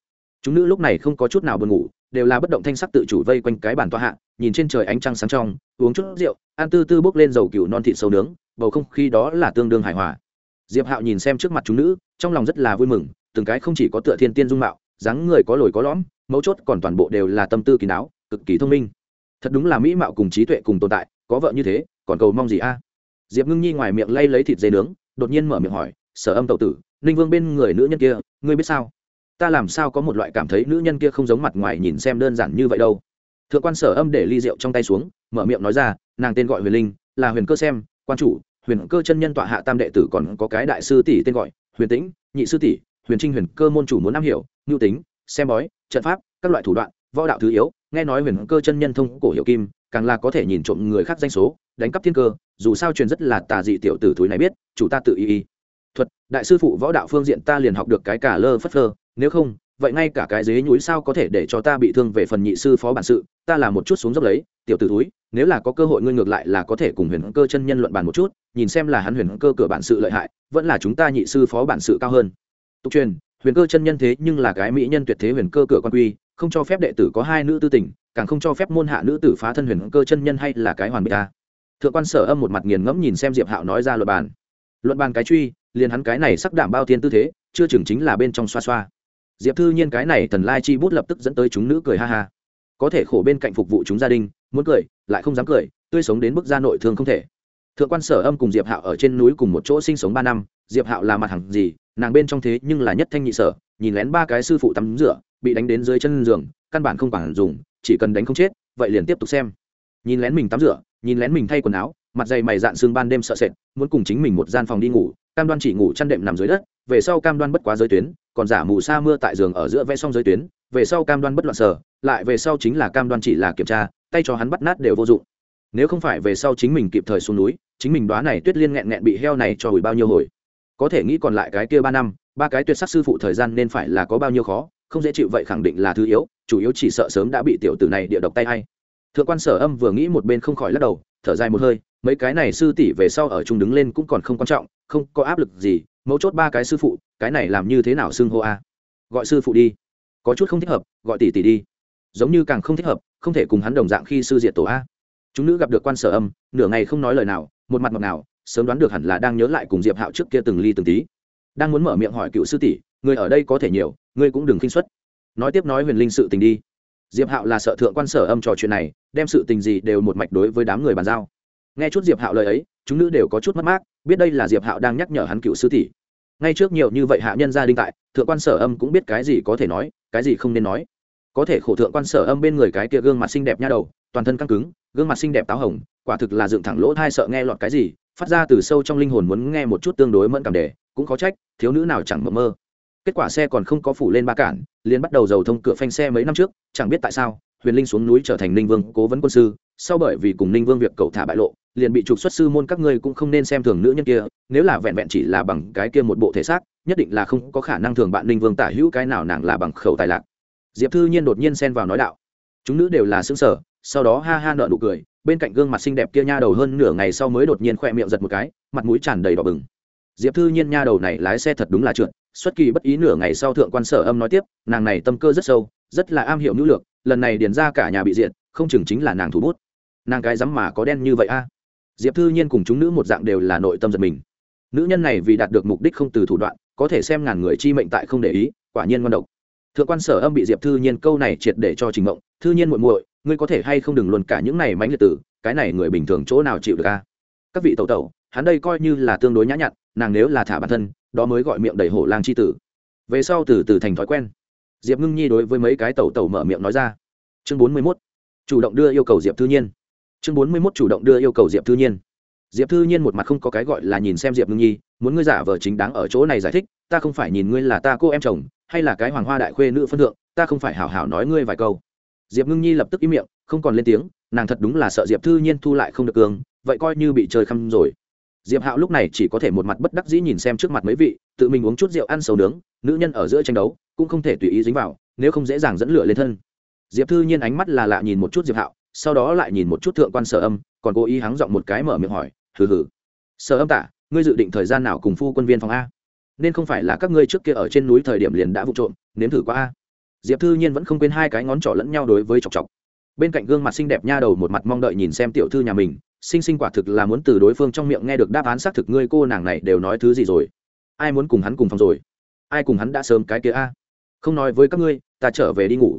Chúng nữ lúc này không có chút nào buồn ngủ đều là bất động thanh sắc tự chủ vây quanh cái bàn tọa hạ, nhìn trên trời ánh trăng sáng trong, uống chút rượu ăn tư tư bốc lên dầu cừu non thịt sâu nướng, bầu không khí đó là tương đương hài hòa. Diệp hạo nhìn xem trước mặt chúng nữ, trong lòng rất là vui mừng, từng cái không chỉ có tựa thiên tiên dung mạo, dáng người có lồi có lõm, mấu chốt còn toàn bộ đều là tâm tư kỳ não cực kỳ thông minh. Thật đúng là mỹ mạo cùng trí tuệ cùng tồn tại, có vợ như thế, còn cầu mong gì a? Diệp ngưng nhi ngoài miệng lay lấy thịt dê nướng, đột nhiên mở miệng hỏi, sở âm tậu tử, ninh vương bên người nữ nhân kia, ngươi biết sao? Ta làm sao có một loại cảm thấy nữ nhân kia không giống mặt ngoài nhìn xem đơn giản như vậy đâu. Thượng quan sở âm để ly rượu trong tay xuống, mở miệng nói ra, nàng tên gọi huyền linh, là huyền cơ xem, quan chủ, huyền cơ chân nhân tọa hạ tam đệ tử còn có cái đại sư tỷ tên gọi huyền tĩnh, nhị sư tỷ, huyền trinh huyền cơ môn chủ muốn am hiểu ngưu tính, xem bói, trận pháp, các loại thủ đoạn, võ đạo thứ yếu, nghe nói huyền cơ chân nhân thông cổ hiệu kim, càng là có thể nhìn trộm người khác danh số, đánh cắp thiên cơ, dù sao truyền rất là tà dị tiểu tử thúi này biết, chủ ta tự y y. Thuật, đại sư phụ võ đạo phương diện ta liền học được cái cả lơ phất lơ nếu không, vậy ngay cả cái dế nhúi sao có thể để cho ta bị thương về phần nhị sư phó bản sự, ta là một chút xuống dốc lấy, tiểu t ử túi nếu là có cơ hội ngươi ngược lại là có thể cùng huyền cơ chân nhân luận bàn một chút, nhìn xem là hắn huyền cơ cửa bản sự lợi hại, vẫn là chúng ta nhị sư phó bản sự cao hơn. Tục truyền, huyền cơ chân nhân thế nhưng là cái mỹ nhân tuyệt thế huyền cơ cửa quan quy, không cho phép đệ tử có hai nữ tư tình, càng không cho phép môn hạ nữ tử phá thân huyền cơ chân nhân hay là cái hoàn bích ta. Thượng quan sở âm một mặt nghiền ngẫm nhìn xem diệp hạo nói ra luật bàn. Luận bàn cái truy, liền hắn cái này sắc đảm bao tiên tư thế, chưa chừng chính là bên trong xoa xoa diệp thư nhiên cái này thần lai chi bút lập tức dẫn tới chúng nữ cười ha ha. Có thể khổ bên cạnh phục vụ chúng gia đình, muốn cười, lại không dám cười, tươi sống đến mức gia nội thương không thể. Thượng quan sở âm cùng diệp hạo ở trên núi cùng một chỗ sinh sống ba năm, diệp hạo là mặt hàng gì, nàng bên trong thế nhưng là nhất thanh nhị sở, nhìn lén ba cái sư phụ tắm rửa, bị đánh đến dưới chân giường, căn bản không quản dùng, chỉ cần đánh không chết, vậy liền tiếp tục xem. Nhìn lén mình tắm rửa, nhìn lén mình thay quần áo, mặt dày mày dạn xương ban đêm sợ sệt, muốn cùng chính mình một gian phòng đi ngủ, cam đoan chỉ ngủ chăn đệm nằm dưới đất về sau cam đoan bất quá giới tuyến, còn giả mù sa mưa tại giường ở giữa vẽ xong giới tuyến, về sau cam đoan bất loạn sở, lại về sau chính là cam đoan chỉ là kiểm tra, tay cho hắn bắt nát đều vô dụng. Nếu không phải về sau chính mình kịp thời xuống núi, chính mình đoán này tuyết liên nghẹn nghẹn bị heo này cho hủy bao nhiêu hồi. Có thể nghĩ còn lại cái kia ba năm, ba cái tuyệt sắc sư phụ thời gian nên phải là có bao nhiêu khó, không dễ chịu vậy khẳng định là thứ yếu, chủ yếu chỉ sợ sớm đã bị tiểu tử này địa độc tay hay. Thượng quan sở âm vừa nghĩ một bên không khỏi lắc đầu, thở dài một hơi, mấy cái này sư tỷ về sau ở chung đứng lên cũng còn không quan trọng, không có áp lực gì mấu chốt ba cái sư phụ, cái này làm như thế nào xưng hô a? Gọi sư phụ đi. Có chút không thích hợp, gọi tỷ tỷ đi. Giống như càng không thích hợp, không thể cùng hắn đồng dạng khi sư diệt tổ a. Chúng nữ gặp được quan sở âm, nửa ngày không nói lời nào, một mặt ngọt nào sớm đoán được hẳn là đang nhớ lại cùng diệp hạo trước kia từng ly từng tí. Đang muốn mở miệng hỏi cựu sư tỷ, người ở đây có thể nhiều, ngươi cũng đừng khinh xuất nói tiếp nói huyền linh sự tình đi. Diệp hạo là sợ thượng quan sở âm trò chuyện này, đem sự tình gì đều một mạch đối với đám người bàn giao. Nghe chút diệp hạo lời ấy, chúng nữ đều có chút mất mát biết đây là diệp hạo đang nhắc nhở hắn cựu sư tỷ ngay trước nhiều như vậy hạ nhân gia đình tại thượng quan sở âm cũng biết cái gì có thể nói cái gì không nên nói có thể khổ thượng quan sở âm bên người cái kia gương mặt xinh đẹp nha đầu toàn thân căng cứng gương mặt xinh đẹp táo hồng quả thực là dựng thẳng lỗ thai sợ nghe lọt cái gì phát ra từ sâu trong linh hồn muốn nghe một chút tương đối mẫn cảm đề cũng khó trách thiếu nữ nào chẳng mơ mơ kết quả xe còn không có phủ lên ba cản liền bắt đầu dầu thông cửa phanh xe mấy năm trước chẳng biết tại sao huyền linh xuống núi trở thành ninh vương cố vấn quân sư sau bởi vì cùng ninh vương việc cầu thả bại lộ, liền bị trục xuất sư môn các ngươi cũng không nên xem thường nữ nhân kia, nếu là vẹn vẹn chỉ là bằng cái kia một bộ thể xác, nhất định là không có khả năng thường bạn ninh vương tả hữu cái nào nàng là bằng khẩu tài lạc. Diệp thư nhiên đột nhiên xen vào nói đạo. Chúng nữ đều là xứng sở sau đó ha ha nợ nụ cười, bên cạnh gương mặt xinh đẹp kia nha đầu hơn nửa ngày sau mới đột nhiên khoe miệng giật một cái, mặt mũi tràn đầy đỏ bừng. Diệp thư nhiên nha đầu này lái xe thật đúng là trượt, xuất kỳ bất ý nửa ngày sau thượng quan sở âm nói tiếp, nàng này tâm cơ rất sâu, rất là am hiểu nữ lược, lần này điền ra cả nhà bị diện không chừng chính là nàng thủ bút nàng cái dám mà có đen như vậy a? Diệp thư nhiên cùng chúng nữ một dạng đều là nội tâm giật mình. Nữ nhân này vì đạt được mục đích không từ thủ đoạn, có thể xem ngàn người chi mệnh tại không để ý, quả nhiên ngon độc. Thượng quan sở âm bị diệp thư nhiên câu này triệt để cho trình mộng, thư nhiên muội muội, ngươi có thể hay không đừng luôn cả những này mánh liệt tử, cái này người bình thường chỗ nào chịu được a? Các vị tẩu tẩu, hắn đây coi như là tương đối nhã nhặn, nàng nếu là thả bản thân, đó mới gọi miệng đầy hổ lang c h i tử. Về sau từ từ thành thói quen. Diệp ngưng nhi đối với mấy cái tẩu tẩu mở miệng nói ra. Chương bốn mươi mốt, chủ động đưa yêu cầu diệp thư nhiên chương bốn mươi mốt chủ động đưa yêu cầu diệp thư nhiên. Diệp thư nhiên một mặt không có cái gọi là nhìn xem diệp ngưng nhi, muốn ngươi giả vờ chính đáng ở chỗ này giải thích, ta không phải nhìn ngươi là ta cô em chồng, hay là cái hoàng hoa đại khuê nữ phân thượng, ta không phải hảo hảo nói ngươi vài câu. Diệp ngưng nhi lập tức im miệng, không còn lên tiếng, nàng thật đúng là sợ diệp thư nhiên thu lại không được cường, vậy coi như bị chơi khăm rồi. Diệp hạo lúc này chỉ có thể một mặt bất đắc dĩ nhìn xem trước mặt mấy vị, tự mình uống chút rượu ăn sầu nướng, nữ nhân ở giữa tranh đấu, cũng không thể tùy ý dính vào, nếu không dễ dàng dẫn lửa lên thân. Diệp thư nhiên ánh mắt là lạ nhìn một chút diệp hạo sau đó lại nhìn một chút thượng quan sở âm, còn cố ý hắng giọng một cái mở miệng hỏi, hừ hừ, sở âm tả, ngươi dự định thời gian nào cùng phu quân viên phòng a? Nên không phải là các ngươi trước kia ở trên núi thời điểm liền đã vụ trộm, nếm thử qua a? Diệp thư nhiên vẫn không quên hai cái ngón trỏ lẫn nhau đối với chọc chọc. Bên cạnh gương mặt xinh đẹp nha đầu một mặt mong đợi nhìn xem tiểu thư nhà mình, sinh sinh quả thực là muốn từ đối phương trong miệng nghe được đáp án xác thực ngươi cô nàng này đều nói thứ gì rồi. Ai muốn cùng hắn cùng phòng rồi? Ai cùng hắn đã sớm cái kia a? Không nói với các ngươi, ta trở về đi ngủ.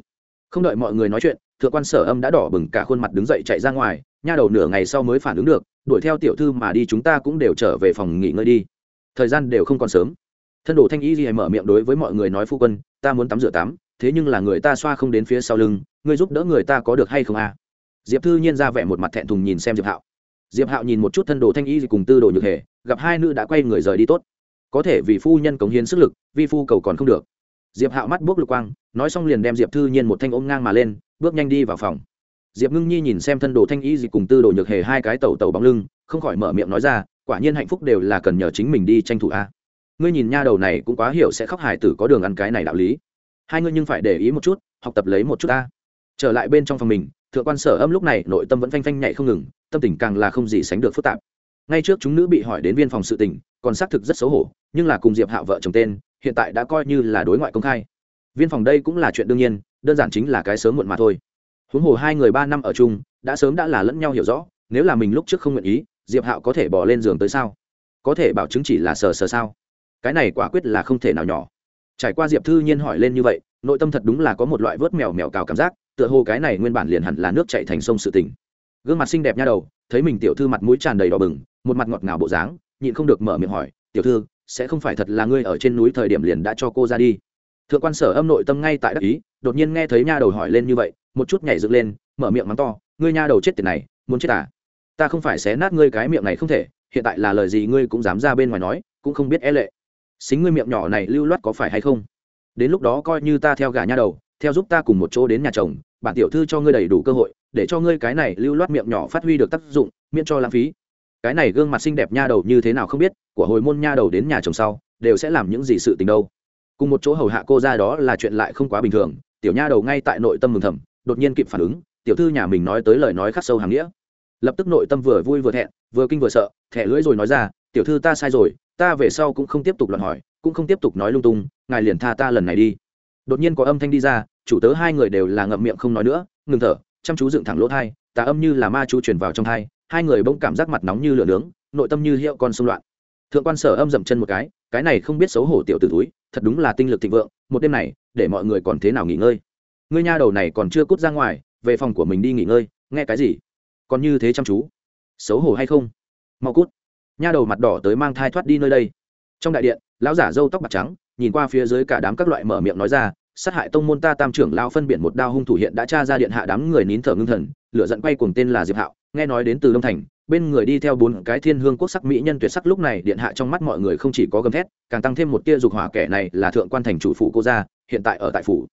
Không đợi mọi người nói chuyện thượng quan sở âm đã đỏ bừng cả khuôn mặt đứng dậy chạy ra ngoài, nha đầu nửa ngày sau mới phản ứng được, đuổi theo tiểu thư mà đi chúng ta cũng đều trở về phòng nghỉ ngơi đi. Thời gian đều không còn sớm. Thân đồ thanh y gì mở miệng đối với mọi người nói phu quân, ta muốn tắm rửa tắm, thế nhưng là người ta xoa không đến phía sau lưng, ngươi giúp đỡ người ta có được hay không à? Diệp thư nhiên ra vẻ một mặt thẹn thùng nhìn xem diệp hạo. Diệp hạo nhìn một chút thân đồ thanh y cùng tư đồ nhược hề, gặp hai nữ đã quay người rời đi tốt. Có thể vì phu nhân cống hiến sức lực, vi phu cầu còn không được. Diệp hạo mắt buốc lục quang, nói xong liền đem diệp thư nhiên một thanh ôm ngang mà lên bước nhanh đi vào phòng. Diệp ngưng nhi nhìn xem thân đồ thanh y gì cùng tư đồ nhược hề hai cái tàu tàu bóng lưng, không khỏi mở miệng nói ra, quả nhiên hạnh phúc đều là cần nhờ chính mình đi tranh thủ a. Ngươi nhìn nha đầu này cũng quá hiểu sẽ khóc hài tử có đường ăn cái này đạo lý. Hai ngươi nhưng phải để ý một chút, học tập lấy một chút ta trở lại bên trong phòng mình, thượng quan sở âm lúc này nội tâm vẫn phanh phanh nhạy không ngừng, tâm tình càng là không gì sánh được phức tạp. Ngay trước chúng nữ bị hỏi đến viên phòng sự tình, còn xác thực rất xấu hổ, nhưng là cùng diệp hạ vợ chồng tên, hiện tại đã coi như là đối ngoại công khai. Viên phòng đây cũng là chuyện đương nhiên đơn giản chính là cái sớm muộn mà thôi. Huống hồ hai người ba năm ở chung, đã sớm đã là lẫn nhau hiểu rõ, nếu là mình lúc trước không nguyện ý, diệp hạo có thể bỏ lên giường tới sao? Có thể bảo chứng chỉ là sờ sờ sao? Cái này quả quyết là không thể nào nhỏ. Trải qua diệp thư nhiên hỏi lên như vậy, nội tâm thật đúng là có một loại vớt mèo mèo cào cảm giác, tựa hồ cái này nguyên bản liền hẳn là nước chạy thành sông sự tình. Gương mặt xinh đẹp nha đầu, thấy mình tiểu thư mặt mũi tràn đầy đỏ bừng, một mặt ngọt ngào bộ dáng, nhịn không được mở miệng hỏi, tiểu thư, sẽ không phải thật là ngươi ở trên núi thời điểm liền đã cho cô ra đi? Thượng quan sở âm nội tâm ngay tại đắc ý đột nhiên nghe thấy nha đầu hỏi lên như vậy, một chút nhảy dựng lên, mở miệng mắng to, ngươi nha đầu chết tiệt này, muốn chết à? Ta không phải xé nát ngươi cái miệng này không thể, hiện tại là lời gì ngươi cũng dám ra bên ngoài nói, cũng không biết e lệ. Xính ngươi miệng nhỏ này lưu loát có phải hay không? Đến lúc đó coi như ta theo gà nha đầu, theo giúp ta cùng một chỗ đến nhà chồng, bản tiểu thư cho ngươi đầy đủ cơ hội, để cho ngươi cái này lưu loát miệng nhỏ phát huy được tác dụng, miễn cho lãng phí. Cái này gương mặt xinh đẹp nha đầu như thế nào không biết, của hồi môn nha đầu đến nhà chồng sau, đều sẽ làm những gì sự tình đâu. Cùng một chỗ hầu hạ cô ra đó là chuyện lại không quá bình thường tiểu nha đầu ngay tại nội tâm mừng thầm, đột nhiên kịp phản ứng, tiểu thư nhà mình nói tới lời nói khắc sâu hàng nghĩa. Lập tức nội tâm vừa vui vừa thẹn, vừa kinh vừa sợ, thẻ lưỡi rồi nói ra, tiểu thư ta sai rồi, ta về sau cũng không tiếp tục luận hỏi, cũng không tiếp tục nói lung tung, ngài liền tha ta lần này đi. Đột nhiên có âm thanh đi ra, chủ tớ hai người đều là ngậm miệng không nói nữa, ngừng thở, chăm chú dựng thẳng lỗ thai, tà âm như là ma chú truyền vào trong thai, hai người bỗng cảm giác mặt nóng như lửa nướng, nội tâm như hiệu con xung loạn. Thượng quan sở âm dậm chân một cái cái này không biết xấu hổ tiểu t túi thật đúng là tinh lực thịnh vượng, một đêm này để mọi người còn thế nào nghỉ ngơi. Ngươi nha đầu này còn chưa cút ra ngoài, về phòng của mình đi nghỉ ngơi, nghe cái gì? Còn như thế chăm chú. Xấu hổ hay không? Mau cút. Nha đầu mặt đỏ tới mang thai thoát đi nơi đây. Trong đại điện, lão giả râu tóc bạc trắng, nhìn qua phía dưới cả đám các loại mở miệng nói ra, sát hại tông môn ta tam trưởng lao phân biển một đao hung thủ hiện đã tra ra điện hạ đám người nín thở ngưng thần, lửa giận quay cùng tên là diệp hạo, nghe nói đến từ đông thành bên người đi theo bốn cái thiên hương quốc sắc mỹ nhân tuyệt sắc lúc này điện hạ trong mắt mọi người không chỉ có gầm thét, càng tăng thêm một tia dục hỏa kẻ này là thượng quan thành chủ phụ cô gia, hiện tại ở tại phủ.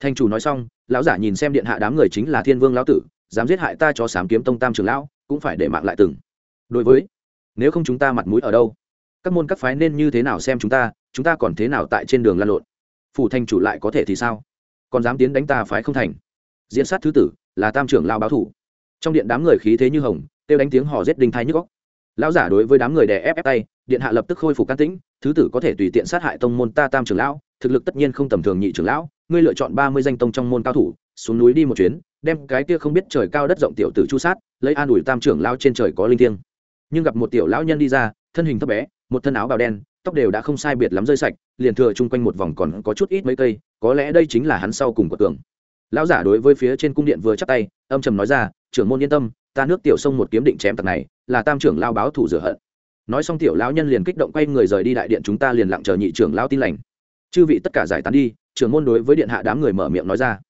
Thành chủ nói xong, lão giả nhìn xem điện hạ đám người chính là thiên vương lão tử, dám giết hại ta cho sám kiếm tông tam trưởng lão, cũng phải để mạng lại từng. Đối với, nếu không chúng ta mặt mũi ở đâu? Các môn các phái nên như thế nào xem chúng ta chúng ta còn thế nào tại trên đường lan lộn? Phủ thành chủ lại có thể thì sao? Còn dám tiến đánh ta phái không thành. Diễn sát thứ tử là tam trưởng lao báo thủ trong điện đám người khí thế như hồng, kêu đánh tiếng hò rết đinh thai nhức góc lão giả đối với đám người đè ép ép tay, điện hạ lập tức khôi phục can tĩnh, thứ tử có thể tùy tiện sát hại tông môn ta tam trưởng lão, thực lực tất nhiên không tầm thường nhị trưởng lão, ngươi lựa chọn ba mươi danh tông trong môn cao thủ, xuống núi đi một chuyến, đem cái kia không biết trời cao đất rộng tiểu tử chu sát, lấy an ủi tam trưởng lao trên trời có linh thiêng. Nhưng gặp một tiểu lão nhân đi ra, thân hình thấp bé, một thân áo bào đen, tóc đều đã không sai biệt lắm rơi sạch, liền thừa chung quanh một vòng còn có chút ít mấy cây, có lẽ đây chính là hắn sau cùng của tường. Lão giả đối với phía trên cung điện vừa chắp tay, âm trầm nói ra trưởng môn yên tâm, ta nước tiểu sông một kiếm định chém tặc này, là tam trưởng lao báo thủ rửa hận. Nói xong tiểu lão nhân liền kích động quay người rời đi đại điện chúng ta liền lặng chờ nhị trưởng lao tin lành. Chư vị tất cả giải tán đi, trưởng môn đối với điện hạ đám người mở miệng nói ra.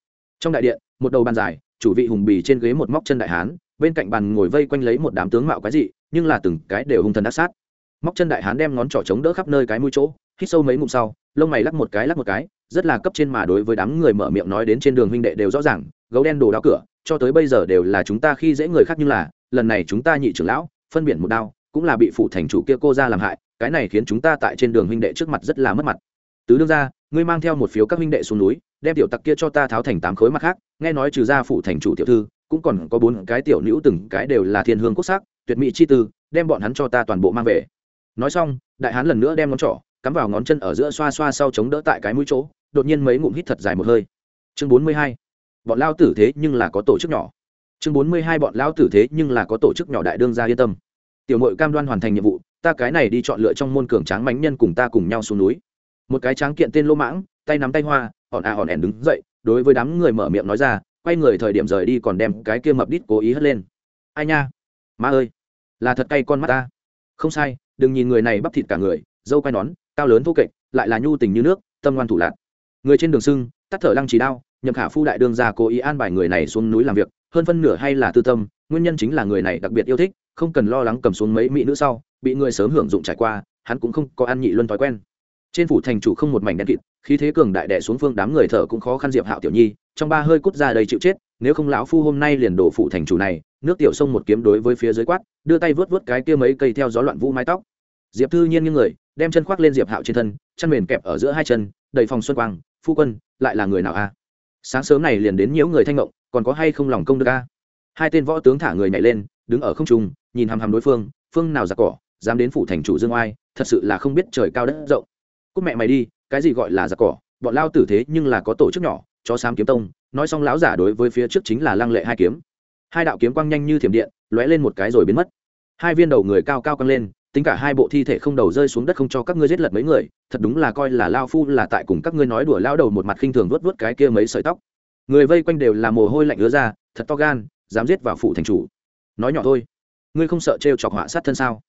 Trong đại điện, một đầu bàn dài, chủ vị hùng bì trên ghế một móc chân đại hán, bên cạnh bàn ngồi vây quanh lấy một đám tướng mạo quái dị, nhưng là từng cái đều hung thần đắc sát. Móc chân đại hán đem ngón trỏ chống đỡ khắp nơi cái mũi chỗ, hít sâu mấy ngụm sau, lông mày lắc một cái lắc một cái, rất là cấp trên mà đối với đám người mở miệng nói đến trên đường huynh đệ đều rõ ràng, gấu đen đồ đao cửa cho tới bây giờ đều là chúng ta khi dễ người khác nhưng là, lần này chúng ta nhị trưởng lão, phân biển một đao, cũng là bị phụ thành chủ kia cô ra làm hại, cái này khiến chúng ta tại trên đường huynh đệ trước mặt rất là mất mặt. Tứ đương ra ngươi mang theo một phiếu các huynh đệ xuống núi, đem tiểu tặc kia cho ta tháo thành tám khối mặt khác, nghe nói trừ ra phụ thành chủ tiểu thư, cũng còn có bốn cái tiểu nữ từng cái đều là thiên hương quốc sắc, tuyệt mỹ chi tư, đem bọn hắn cho ta toàn bộ mang về. Nói xong, đại hán lần nữa đem ngón trỏ, cắm vào ngón chân ở giữa xoa xoa sau chống đỡ tại cái mũi chỗ, đột nhiên mấy ngụm hít thật dài một hơi. Chương bốn mươi hai bọn lao tử thế nhưng là có tổ chức nhỏ. Chương bốn mươi hai bọn lao tử thế nhưng là có tổ chức nhỏ đại đương gia yên tâm. Tiểu mội cam đoan hoàn thành nhiệm vụ, ta cái này đi chọn lựa trong môn cường tráng mánh nhân cùng ta cùng nhau xuống núi. Một cái tráng kiện tên lô mãng, tay nắm tay hoa, hòn à hòn ẻn đứng dậy, đối với đám người mở miệng nói ra, quay người thời điểm rời đi còn đem cái kia mập đít cố ý hất lên. Ai nha? Má ơi! Là thật cay con mắt ta. Không sai, đừng nhìn người này bắp thịt cả người, dâu quai nón, cao lớn thô kệch, lại là nhu tình như nước, tâm ngoan thủ lạc. Người trên đường sưng, tắt thở lăng trì đao nhậm khả phu đại đương gia cố ý an bài người này xuống núi làm việc, hơn phân nửa hay là tư tâm, nguyên nhân chính là người này đặc biệt yêu thích, không cần lo lắng cầm xuống mấy mỹ nữ sau, bị người sớm hưởng dụng trải qua, hắn cũng không có ăn nhị luân thói quen. Trên phủ thành chủ không một mảnh đen kịt, khí thế cường đại đẻ xuống phương đám người thở cũng khó khăn diệp hạo tiểu nhi, trong ba hơi cút ra đây chịu chết, nếu không lão phu hôm nay liền đổ phủ thành chủ này, nước tiểu sông một kiếm đối với phía dưới quát, đưa tay vớt vớt cái kia mấy cây theo gió loạn vũ mái tóc. Diệp thư nhiên như người, đem chân khoác lên diệp hạo trên thân, chân mền kẹp ở giữa hai chân, đầy phòng xuân quang, phu quân, lại là người nào a? Sáng sớm này liền đến nhiễu người thanh ngộng, còn có hay không lòng công được a? Hai tên võ tướng thả người nhảy lên, đứng ở không trung, nhìn hằm hằm đối phương phương nào giặc cỏ, dám đến phủ thành chủ dương oai, thật sự là không biết trời cao đất rộng. Cúc mẹ mày đi, cái gì gọi là giặc cỏ? Bọn lao tử thế nhưng là có tổ chức nhỏ cho sám kiếm tông, nói xong lão giả đối với phía trước chính là lăng lệ hai kiếm. Hai đạo kiếm quang nhanh như thiểm điện, lóe lên một cái rồi biến mất. Hai viên đầu người cao cao căng lên tính cả hai bộ thi thể không đầu rơi xuống đất không cho các ngươi giết lật mấy người, thật đúng là coi là lao phu là tại cùng các ngươi nói đùa lao đầu một mặt khinh thường vớt vớt cái kia mấy sợi tóc. Người vây quanh đều là mồ hôi lạnh ứa ra, thật to gan, dám giết vào phủ thành chủ. Nói nhỏ thôi, ngươi không sợ trêu chọc họa sát thân sao?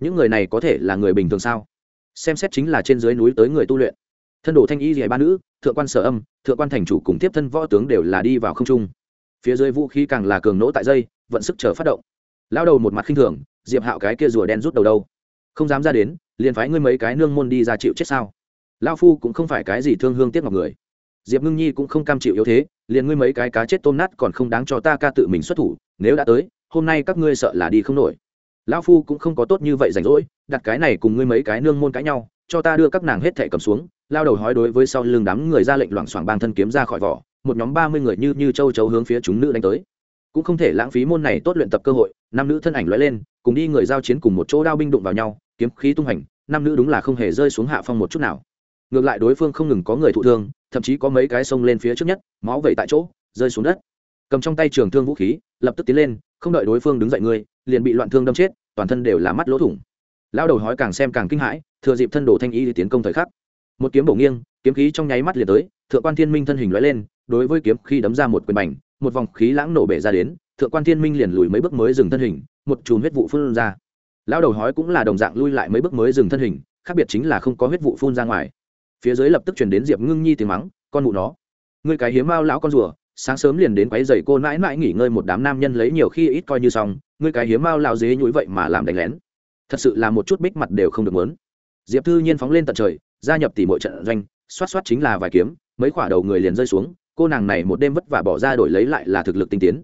Những người này có thể là người bình thường sao? Xem xét chính là trên dưới núi tới người tu luyện. Thân đồ thanh y dạy ba nữ, thượng quan sở âm, thượng quan thành chủ cùng tiếp thân võ tướng đều là đi vào không trung. Phía dưới vũ khí càng là cường nỗ tại dây, vận sức chờ phát động. Lao đầu một mặt khinh thường, diệp hạo cái kia rùa đen rút đầu đâu? Không dám ra đến, liền phái ngươi mấy cái nương môn đi ra chịu chết sao? Lao phu cũng không phải cái gì thương hương tiếc ngọc người. Diệp ngưng nhi cũng không cam chịu yếu thế, liền ngươi mấy cái cá chết tôm nát còn không đáng cho ta ca tự mình xuất thủ, nếu đã tới, hôm nay các ngươi sợ là đi không nổi. Lão phu cũng không có tốt như vậy rảnh rỗi, đặt cái này cùng ngươi mấy cái nương môn cãi nhau, cho ta đưa các nàng hết thẻ cầm xuống, lao đầu hói đối với sau lưng đám người ra lệnh loảng xoảng bang thân kiếm ra khỏi vỏ, một nhóm ba mươi người như như châu chấu hướng phía chúng nữ đánh tới. Cũng không thể lãng phí môn này tốt luyện tập cơ hội nam nữ thân ảnh lóe lên, cùng đi người giao chiến cùng một chỗ đao binh đụng vào nhau kiếm khí tung hành, nam nữ đúng là không hề rơi xuống hạ phong một chút nào. Ngược lại đối phương không ngừng có người thụ thương, thậm chí có mấy cái sông lên phía trước nhất, máu vẩy tại chỗ, rơi xuống đất. Cầm trong tay trường thương vũ khí, lập tức tiến lên, không đợi đối phương đứng dậy ngươi liền bị loạn thương đâm chết, toàn thân đều là mắt lỗ thủng. Lao đầu hói càng xem càng kinh hãi, thừa dịp thân đồ thanh y tiến công thời khắc. Một kiếm bổ nghiêng, kiếm khí trong nháy mắt liền tới, thượng quan thiên minh thân hình lóe lên, đối với kiếm khi đấm ra một quyền bành, một vòng khí lãng nổ bể ra đến, thượng quan thiên minh liền lùi mấy bước mới dừng thân hình, một chùm huyết vụ phun ra lão đầu hói cũng là đồng dạng lui lại mấy bước mới dừng thân hình, khác biệt chính là không có huyết vụ phun ra ngoài. Phía dưới lập tức chuyển đến diệp ngưng nhi tiếng mắng, con mụ nó, ngươi cái hiếm mao lão con rùa, sáng sớm liền đến quấy giày cô mãi mãi nghỉ ngơi một đám nam nhân lấy nhiều khi ít coi như xong, ngươi cái hiếm mao lão dế nhũi vậy mà làm đánh lén. Thật sự là một chút bích mặt đều không được muốn. Diệp thư nhiên phóng lên tận trời, gia nhập tỷ mọi trận doanh, xoát xoát chính là vài kiếm, mấy khỏa đầu người liền rơi xuống, cô nàng này một đêm vất vả bỏ ra đổi lấy lại là thực lực tinh tiến.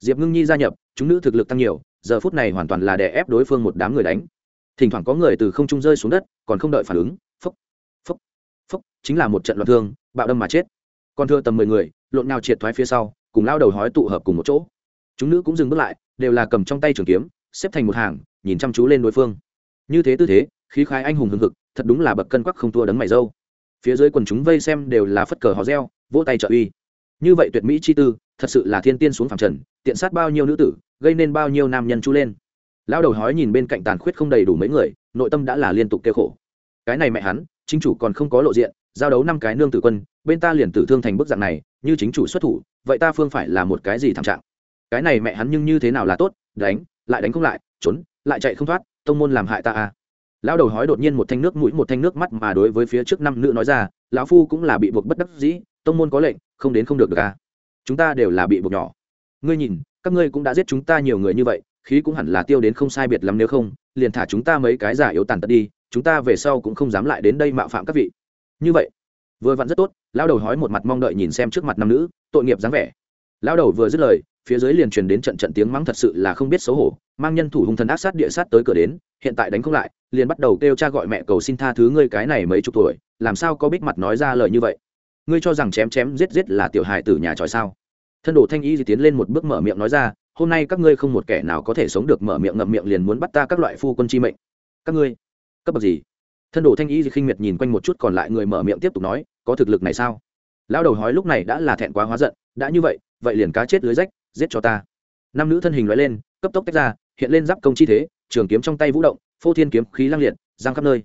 Diệp ngưng nhi gia nhập, chúng nữ thực lực tăng nhiều giờ phút này hoàn toàn là đè ép đối phương một đám người đánh. Thỉnh thoảng có người từ không trung rơi xuống đất, còn không đợi phản ứng, phốc phốc phốc, chính là một trận loạn thương, bạo đâm mà chết. Còn thưa tầm mười người, lộn nào triệt thoái phía sau, cùng lao đầu hói tụ hợp cùng một chỗ. Chúng nữ cũng dừng bước lại, đều là cầm trong tay trường kiếm, xếp thành một hàng, nhìn chăm chú lên đối phương. Như thế tư thế, khí khái anh hùng hưng hực, thật đúng là bậc cân quắc không thua đấng mày dâu. Phía dưới quần chúng vây xem đều là phất cờ hò reo, vỗ tay trợ uy. Như vậy tuyệt mỹ chi tư, thật sự là thiên tiên xuống phẳng trần tiện sát bao nhiêu nữ tử, gây nên bao nhiêu nam nhân chú lên. Lão đầu hói nhìn bên cạnh tàn khuyết không đầy đủ mấy người, nội tâm đã là liên tục kêu khổ. Cái này mẹ hắn, chính chủ còn không có lộ diện, giao đấu năm cái nương tử quân, bên ta liền tử thương thành bức dạng này, như chính chủ xuất thủ, vậy ta phương phải là một cái gì thảm trạng? Cái này mẹ hắn nhưng như thế nào là tốt, đánh, lại đánh không lại, trốn, lại chạy không thoát, tông môn làm hại ta à? Lão đầu hói đột nhiên một thanh nước mũi, một thanh nước mắt mà đối với phía trước năm nữ nói ra, lão phu cũng là bị buộc bất đắc dĩ, tông môn có lệnh, không đến không được được à? Chúng ta đều là bị buộc nhỏ ngươi nhìn, các ngươi cũng đã giết chúng ta nhiều người như vậy, khí cũng hẳn là tiêu đến không sai biệt lắm nếu không, liền thả chúng ta mấy cái giả yếu tàn tật đi, chúng ta về sau cũng không dám lại đến đây mạo phạm các vị. Như vậy, vừa vặn rất tốt, lão đầu hói một mặt mong đợi nhìn xem trước mặt nam nữ, tội nghiệp dáng vẻ. Lão đầu vừa dứt lời, phía dưới liền truyền đến trận trận tiếng mắng thật sự là không biết xấu hổ, mang nhân thủ hung thần ác sát địa sát tới cửa đến, hiện tại đánh không lại, liền bắt đầu kêu cha gọi mẹ cầu xin tha thứ ngươi cái này mấy chục tuổi, làm sao có bích mặt nói ra lời như vậy? Ngươi cho rằng chém chém giết giết là tiểu hài tử nhà tròi sao? Thân đồ thanh y thì tiến lên một bước mở miệng nói ra, hôm nay các ngươi không một kẻ nào có thể sống được mở miệng ngậm miệng liền muốn bắt ta các loại phu quân chi mệnh. Các ngươi? Cấp bậc gì? Thân đồ thanh y thì khinh miệt nhìn quanh một chút còn lại người mở miệng tiếp tục nói, có thực lực này sao? Lão đầu hói lúc này đã là thẹn quá hóa giận, đã như vậy vậy liền cá chết lưới rách, giết cho ta. Nam nữ thân hình loại lên, cấp tốc tách ra, hiện lên giáp công chi thế, trường kiếm trong tay vũ động, phô thiên kiếm khí lang liệt, giang khắp nơi.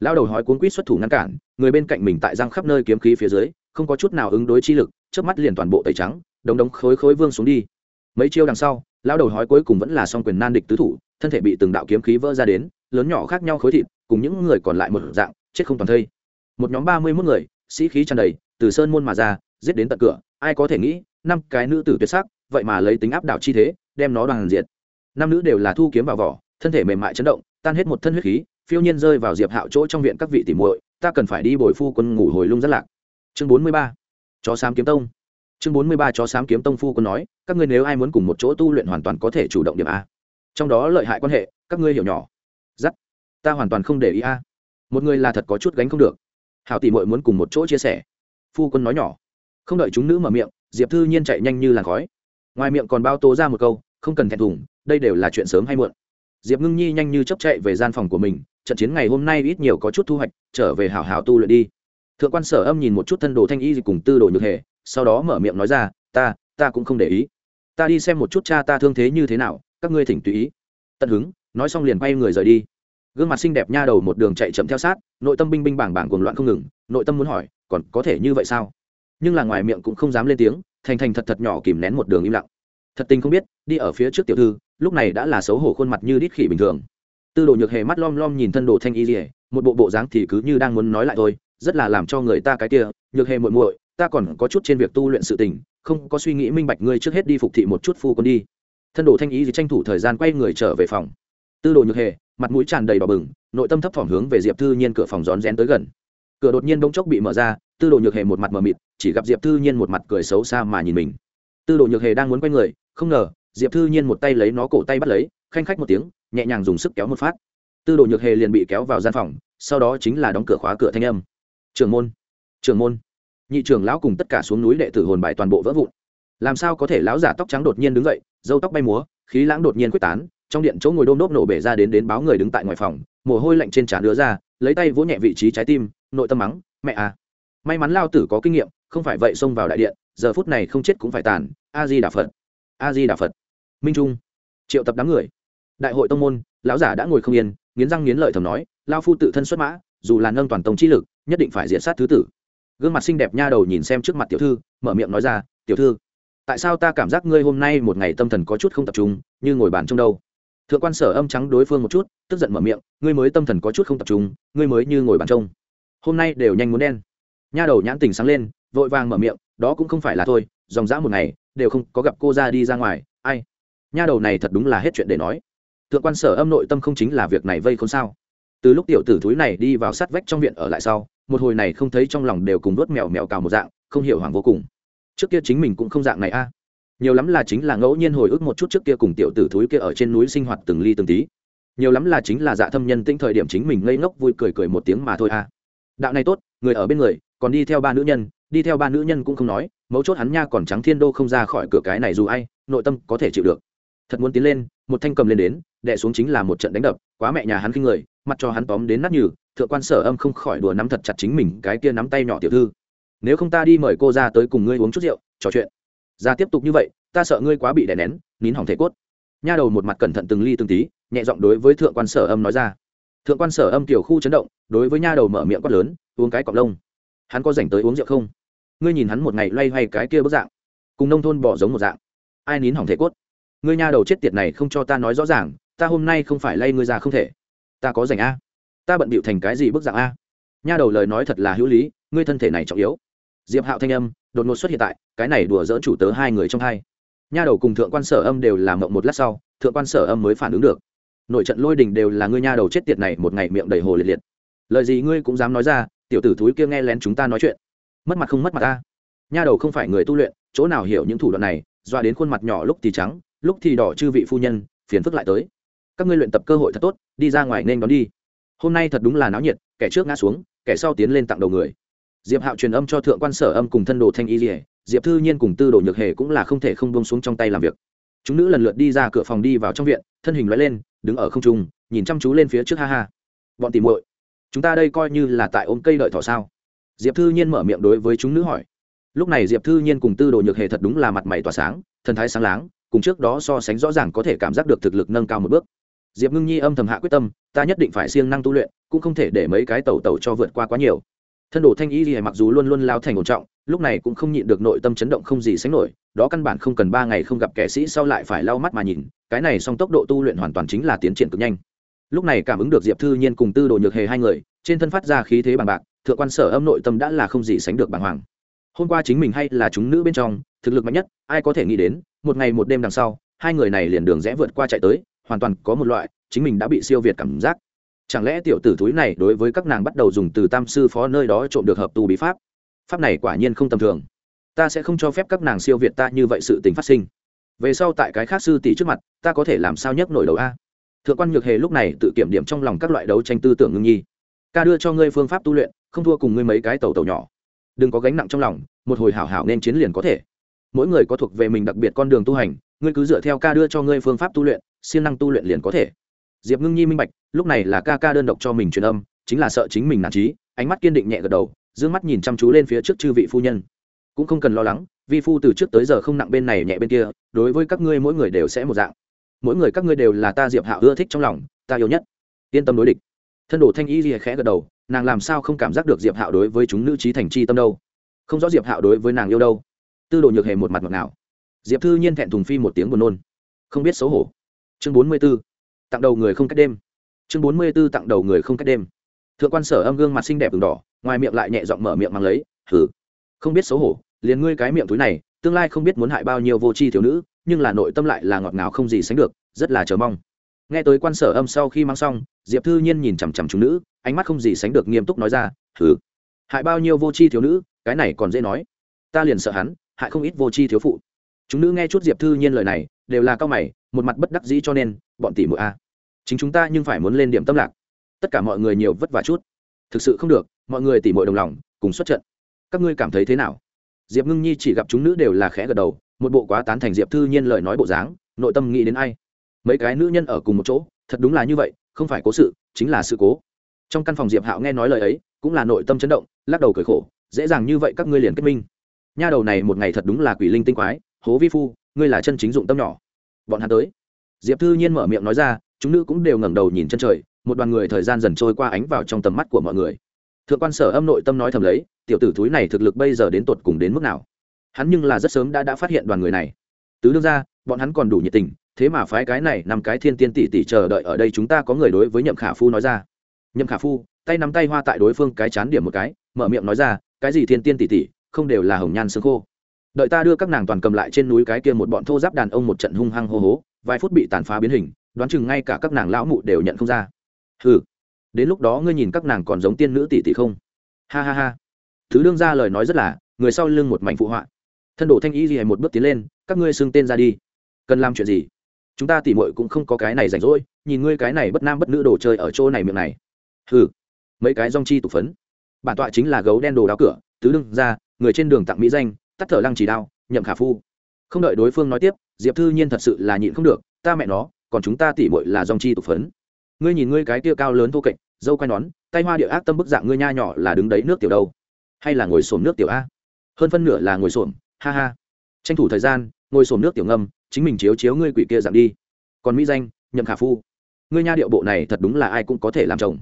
Lão đầu hói cuốn quýt xuất thủ ngăn cản, người bên cạnh mình tại giang khắp nơi kiếm khí phía dưới, không có chút nào ứng đối chi lực trước mắt liền toàn bộ tẩy trắng đống đống khối khối vương xuống đi. Mấy chiêu đằng sau lao đầu hói cuối cùng vẫn là song quyền nan địch tứ thủ, thân thể bị từng đạo kiếm khí vỡ ra đến, lớn nhỏ khác nhau khối thịt, cùng những người còn lại một dạng, chết không toàn thây. Một nhóm ba mươi mốt người, sĩ khí tràn đầy, từ sơn môn mà ra, giết đến tận cửa, ai có thể nghĩ, năm cái nữ tử tuyệt sắc, vậy mà lấy tính áp đảo chi thế, đem nó đoàn diệt. Năm nữ đều là thu kiếm vào vỏ, thân thể mềm mại chấn động, tan hết một thân huyết khí, phiêu nhiên rơi vào diệp hạo chỗ trong viện các vị tỉ muội, ta cần phải đi bồi phu quân ngủ hồi lung rất lạc. Chương bốn mươi ba, chó sám kiếm tông chương bốn mươi ba chó sám kiếm tông phu quân nói, các ngươi nếu ai muốn cùng một chỗ tu luyện hoàn toàn có thể chủ động điểm a. Trong đó lợi hại quan hệ, các ngươi hiểu nhỏ. Giắt. Ta hoàn toàn không để ý a. Một người là thật có chút gánh không được. Hảo tỷ muội muốn cùng một chỗ chia sẻ. Phu quân nói nhỏ. Không đợi chúng nữ mở miệng, diệp thư nhiên chạy nhanh như làn khói. Ngoài miệng còn bao tố ra một câu, không cần thẹn thùng, đây đều là chuyện sớm hay muộn. Diệp ngưng nhi nhanh như chấp chạy về gian phòng của mình, trận chiến ngày hôm nay ít nhiều có chút thu hoạch, trở về hảo hảo tu luyện đi. Thượng quan sở âm nhìn một chút thân đồ thanh y cùng tư đồ nhược hề sau đó mở miệng nói ra, ta ta cũng không để ý. Ta đi xem một chút cha ta thương thế như thế nào, các ngươi thỉnh tùy ý. Tận hứng, nói xong liền quay người rời đi. Gương mặt xinh đẹp nha đầu một đường chạy chậm theo sát, nội tâm binh binh bảng bảng cuồng loạn không ngừng, nội tâm muốn hỏi, còn có thể như vậy sao? Nhưng là ngoài miệng cũng không dám lên tiếng, thành thành thật thật nhỏ kìm nén một đường im lặng. Thật tình không biết, đi ở phía trước tiểu thư, lúc này đã là xấu hổ khuôn mặt như đít khỉ bình thường. Tư đồ nhược hề mắt lom lom nhìn thân đồ thanh y dỉa một bộ bộ dáng thì cứ như đang muốn nói lại thôi, rất là làm cho người ta cái kia, nhược hề muội muội ta còn có chút trên việc tu luyện sự tình, không có suy nghĩ minh bạch ngươi trước hết đi phục thị một chút phu quân đi. Thân đồ thanh ý thì tranh thủ thời gian quay người trở về phòng. Tư đồ nhược hề, mặt mũi tràn đầy đỏ bừng, nội tâm thấp thỏm hướng về diệp thư nhiên cửa phòng rón rén tới gần. Cửa đột nhiên đông chốc bị mở ra, tư đồ nhược hề một mặt mờ mịt, chỉ gặp diệp thư nhiên một mặt cười xấu xa mà nhìn mình. Tư đồ nhược hề đang muốn quay người, không ngờ, diệp thư nhiên một tay lấy nó cổ tay bắt lấy, khanh khách một tiếng, nhẹ nhàng dùng sức kéo một phát. Tư đồ nhược hề liền bị kéo vào gian phòng, sau đó chính là đóng cửa khóa cửa thanh âm. Trường môn trường môn nhị trưởng lão cùng tất cả xuống núi đệ tử hồn bài toàn bộ vỡ vụn. Làm sao có thể lão giả tóc trắng đột nhiên đứng dậy, dâu tóc bay múa, khí lãng đột nhiên quyết tán, trong điện chỗ ngồi đôm đốp nổ bể ra đến đến báo người đứng tại ngoài phòng, mồ hôi lạnh trên trán đứa ra, lấy tay vỗ nhẹ vị trí trái tim, nội tâm mắng, mẹ à may mắn lao tử có kinh nghiệm, không phải vậy xông vào đại điện, giờ phút này không chết cũng phải tàn a di đà phật a di đà phật. Minh trung, triệu tập đám người. Đại hội tông môn, lão giả đã ngồi không yên, nghiến răng nghiến lợi thầm nói, lao phu tự thân xuất mã, dù là nâng toàn tông chi lực, nhất định phải diện sát thứ tử gương mặt xinh đẹp nha đầu nhìn xem trước mặt tiểu thư, mở miệng nói ra, tiểu thư, tại sao ta cảm giác ngươi hôm nay một ngày tâm thần có chút không tập trung, như ngồi bàn trong đâu? Thượng quan sở âm trắng đối phương một chút, tức giận mở miệng, ngươi mới tâm thần có chút không tập trung, ngươi mới như ngồi bàn trông. Hôm nay đều nhanh muốn đen. Nha đầu nhãn tình sáng lên, vội vàng mở miệng, đó cũng không phải là thôi, dòng dã một ngày, đều không có gặp cô ra đi ra ngoài, ai? Nha đầu này thật đúng là hết chuyện để nói. Thượng quan sở âm nội tâm không chính là việc này vây không sao? Từ lúc tiểu tử thúi này đi vào sát vách trong viện ở lại sau một hồi này không thấy trong lòng đều cùng đốt mèo mèo cào một dạng, không hiểu hoàng vô cùng. Trước kia chính mình cũng không dạng này a. Nhiều lắm là chính là ngẫu nhiên hồi ức một chút trước kia cùng tiểu tử thúi kia ở trên núi sinh hoạt từng ly từng tí. Nhiều lắm là chính là dạ thâm nhân tĩnh thời điểm chính mình ngây ngốc vui cười cười một tiếng mà thôi a. Đạo này tốt, người ở bên người, còn đi theo ba nữ nhân, đi theo ba nữ nhân cũng không nói, mấu chốt hắn nha còn trắng thiên đô không ra khỏi cửa cái này dù ai, nội tâm có thể chịu được. Thật muốn tiến lên, một thanh cầm lên đến đẻ xuống chính là một trận đánh đập, quá mẹ nhà hắn khinh người, mặt cho hắn tóm đến nát nhừ thượng quan sở âm không khỏi đùa nắm thật chặt chính mình cái kia nắm tay nhỏ tiểu thư. Nếu không ta đi mời cô ra tới cùng ngươi uống chút rượu, trò chuyện. Ra tiếp tục như vậy, ta sợ ngươi quá bị đè nén, nín hỏng thể cốt. Nha đầu một mặt cẩn thận từng ly từng tí, nhẹ giọng đối với thượng quan sở âm nói ra. Thượng quan sở âm tiểu khu chấn động, đối với nha đầu mở miệng quát lớn, uống cái cọc lông. Hắn có dành tới uống rượu không? Ngươi nhìn hắn một ngày loay hoay cái kia bức dạng, cùng nông thôn bỏ giống một dạng. Ai nín hỏng thể cốt? Ngươi nha đầu chết tiệt này không cho ta nói rõ ràng, ta hôm nay không phải lay ngươi ra không thể. Ta có dành a? Ta bận bịu thành cái gì bức dạng a? Nha đầu lời nói thật là hữu lý, ngươi thân thể này trọng yếu. Diệp hạo thanh âm, đột ngột xuất hiện tại, cái này đùa dỡ chủ tớ hai người trong hai. Nha đầu cùng thượng quan sở âm đều làm mộng một lát sau, thượng quan sở âm mới phản ứng được. Nội trận lôi đình đều là ngươi nha đầu chết tiệt này một ngày miệng đầy hồ liệt liệt. Lời gì ngươi cũng dám nói ra, tiểu tử thúi kia nghe lén chúng ta nói chuyện. Mất mặt không mất mặt ta. Nha đầu không phải người tu luyện, chỗ nào hiểu những thủ đoạn này, doa đến khuôn mặt nhỏ lúc thì trắng, lúc thì đỏ chư vị phu nhân, phiền phức lại tới. Các ngươi luyện tập cơ hội thật tốt, đi ra ngoài nên đón đi hôm nay thật đúng là náo nhiệt, kẻ trước ngã xuống, kẻ sau tiến lên tặng đầu người. Diệp hạo truyền âm cho thượng quan sở âm cùng thân đồ thanh y dỉa diệp thư nhiên cùng tư đồ nhược hề cũng là không thể không bông xuống trong tay làm việc. Chúng nữ lần lượt đi ra cửa phòng đi vào trong viện, thân hình loại lên, đứng ở không trung, nhìn chăm chú lên phía trước ha ha. Bọn tìm muội, chúng ta đây coi như là tại ôm cây đợi thỏ sao? Diệp thư nhiên mở miệng đối với chúng nữ hỏi. Lúc này diệp thư nhiên cùng tư đồ nhược hề thật đúng là mặt mày tỏa sáng, thần thái sáng láng, cùng trước đó so sánh rõ ràng có thể cảm giác được thực lực nâng cao một bước diệp ngưng nhi âm thầm hạ quyết tâm, ta nhất định phải siêng năng tu luyện, cũng không thể để mấy cái tẩu tẩu cho vượt qua quá nhiều. Thân đồ thanh y thì mặc dù luôn luôn lao thành ổn trọng, lúc này cũng không nhịn được nội tâm chấn động không gì sánh nổi, đó căn bản không cần ba ngày không gặp kẻ sĩ sau lại phải lau mắt mà nhìn, cái này song tốc độ tu luyện hoàn toàn chính là tiến triển cực nhanh. Lúc này cảm ứng được diệp thư nhiên cùng tư đồ nhược hề hai người, trên thân phát ra khí thế bằng bạc, thượng quan sở âm nội tâm đã là không gì sánh được bàng hoàng. Hôm qua chính mình hay là chúng nữ bên trong, thực lực mạnh nhất, ai có thể nghĩ đến, một ngày một đêm đằng sau, hai người này liền đường rẽ vượt qua chạy tới hoàn toàn có một loại, chính mình đã bị siêu việt cảm giác. Chẳng lẽ tiểu tử thúi này đối với các nàng bắt đầu dùng từ tam sư phó nơi đó trộm được hợp tu bí pháp? Pháp này quả nhiên không tầm thường. Ta sẽ không cho phép các nàng siêu việt ta như vậy sự tình phát sinh. Về sau tại cái khác sư tỷ trước mặt, ta có thể làm sao nhấc nổi đầu a? Thượng quan nhược hề lúc này tự kiểm điểm trong lòng các loại đấu tranh tư tưởng ngưng nhi. Ca đưa cho ngươi phương pháp tu luyện, không thua cùng ngươi mấy cái tàu tàu nhỏ. Đừng có gánh nặng trong lòng, một hồi hảo hảo nên chiến liền có thể. Mỗi người có thuộc về mình đặc biệt con đường tu hành, ngươi cứ dựa theo ca đưa cho ngươi phương pháp tu luyện siêng năng tu luyện liền có thể. Diệp ngưng nhi minh bạch, lúc này là ca ca đơn độc cho mình truyền âm, chính là sợ chính mình nản trí, ánh mắt kiên định nhẹ gật đầu d ư ơ n g mắt nhìn chăm chú lên phía trước chư vị phu nhân. Cũng không cần lo lắng, vi phu từ trước tới giờ không nặng bên này nhẹ bên kia, đối với các ngươi mỗi người đều sẽ một dạng. Mỗi người các ngươi đều là ta diệp hạ ưa thích trong lòng, ta yêu nhất. Yên tâm đối địch. Thân đồ thanh y lìa khẽ gật đầu, nàng làm sao không cảm giác được diệp hạo đối với chúng nữ trí thành chi tâm đâu? Không rõ diệp hạo đối với nàng yêu đâu. Tư đồ nhược hề một mặt ngọt ngào. Diệp thư nhiên thẹn thùng phi một tiếng buồn nôn. Không biết xấu hổ chương bốn mươi b ố tặng đầu người không cách đêm. Chương bốn mươi b ố tặng đầu người không cách đêm. Thượng quan sở âm gương mặt xinh đẹp v đỏ, ngoài miệng lại nhẹ giọng mở miệng mang lấy thử không biết xấu hổ, liền ngươi cái miệng túi này, tương lai không biết muốn hại bao nhiêu vô tri thiếu nữ, nhưng là nội tâm lại là ngọt ngào không gì sánh được, rất là chờ mong. Nghe tới quan sở âm sau khi mang xong, diệp thư nhiên nhìn chằm chằm chúng nữ, ánh mắt không gì sánh được nghiêm túc nói ra thử hại bao nhiêu vô tri thiếu nữ, cái này còn dễ nói. Ta liền sợ hắn, hại không ít vô tri thiếu phụ. Chúng nữ nghe chút diệp thư nhiên lời này, đều là cao mày một mặt bất đắc dĩ cho nên, bọn tỷ muội a, chính chúng ta nhưng phải muốn lên điểm tâm lạc. Tất cả mọi người nhiều vất vả chút. Thực sự không được, mọi người tỉ muội đồng lòng, cùng xuất trận. Các ngươi cảm thấy thế nào? Diệp ngưng nhi chỉ gặp chúng nữ đều là khẽ gật đầu, một bộ quá tán thành diệp thư nhiên lời nói bộ dáng, nội tâm nghĩ đến ai? Mấy cái nữ nhân ở cùng một chỗ, thật đúng là như vậy, không phải cố sự, chính là sự cố. Trong căn phòng diệp hạo nghe nói lời ấy, cũng là nội tâm chấn động, lắc đầu cười khổ, dễ dàng như vậy các ngươi liền kết minh. Nha đầu này một ngày thật đúng là quỷ linh tinh quái, hố vi phu, ngươi là chân chính dụng tâm nhỏ bọn hắn tới. Diệp thư nhiên mở miệng nói ra, chúng nữ cũng đều ngẩng đầu nhìn chân trời, một đoàn người thời gian dần trôi qua ánh vào trong tầm mắt của mọi người. Thượng quan sở âm nội tâm nói thầm lấy, tiểu tử thúi này thực lực bây giờ đến tột cùng đến mức nào? Hắn nhưng là rất sớm đã đã phát hiện đoàn người này. Tứ đương ra bọn hắn còn đủ nhiệt tình, thế mà phái cái này nằm cái thiên tiên tỷ tỷ chờ đợi ở đây chúng ta có người đối với nhậm khả phu nói ra. Nhậm khả phu, tay nắm tay hoa tại đối phương cái chán điểm một cái, mở miệng nói ra, cái gì thiên tiên tỷ tỷ, không đều là hồng nhan xương khô đợi ta đưa các nàng toàn cầm lại trên núi cái kia một bọn thô giáp đàn ông một trận hung hăng hô hố, vài phút bị tàn phá biến hình, đoán chừng ngay cả các nàng lão mụ đều nhận không ra. Ừ đến lúc đó ngươi nhìn các nàng còn giống tiên nữ tỷ tỷ không? Ha ha ha. Thứ đương ra lời nói rất là, người sau lưng một mảnh phụ họa. Thân đồ thanh y gì một bước tiến lên, các ngươi xưng tên ra đi. Cần làm chuyện gì? Chúng ta tỉ mội cũng không có cái này rảnh rỗi, nhìn ngươi cái này bất nam bất nữ đồ chơi ở chỗ này miệng này. Hừ, mấy cái rong chi tục phấn. Bản tọa chính là gấu đen đồ đáo cửa tứ đương ra người trên đường tặng mỹ danh tắt thở lăng chỉ đao, nhậm khả phu. Không đợi đối phương nói tiếp, diệp thư nhiên thật sự là nhịn không được, ta mẹ nó, còn chúng ta tỉ mội là dòng chi tục phấn. Ngươi nhìn ngươi cái kia cao lớn thô kệch, dâu quai nón, tay hoa địa ác tâm bức dạng ngươi nha nhỏ là đứng đấy nước tiểu đâu? Hay là ngồi xổm nước tiểu a? Hơn phân nửa là ngồi xổm, ha ha. Tranh thủ thời gian, ngồi xổm nước tiểu ngâm, chính mình chiếu chiếu ngươi quỷ kia dạng đi. Còn mỹ danh, nhậm khả phu. Ngươi nha điệu bộ này thật đúng là ai cũng có thể làm chồng.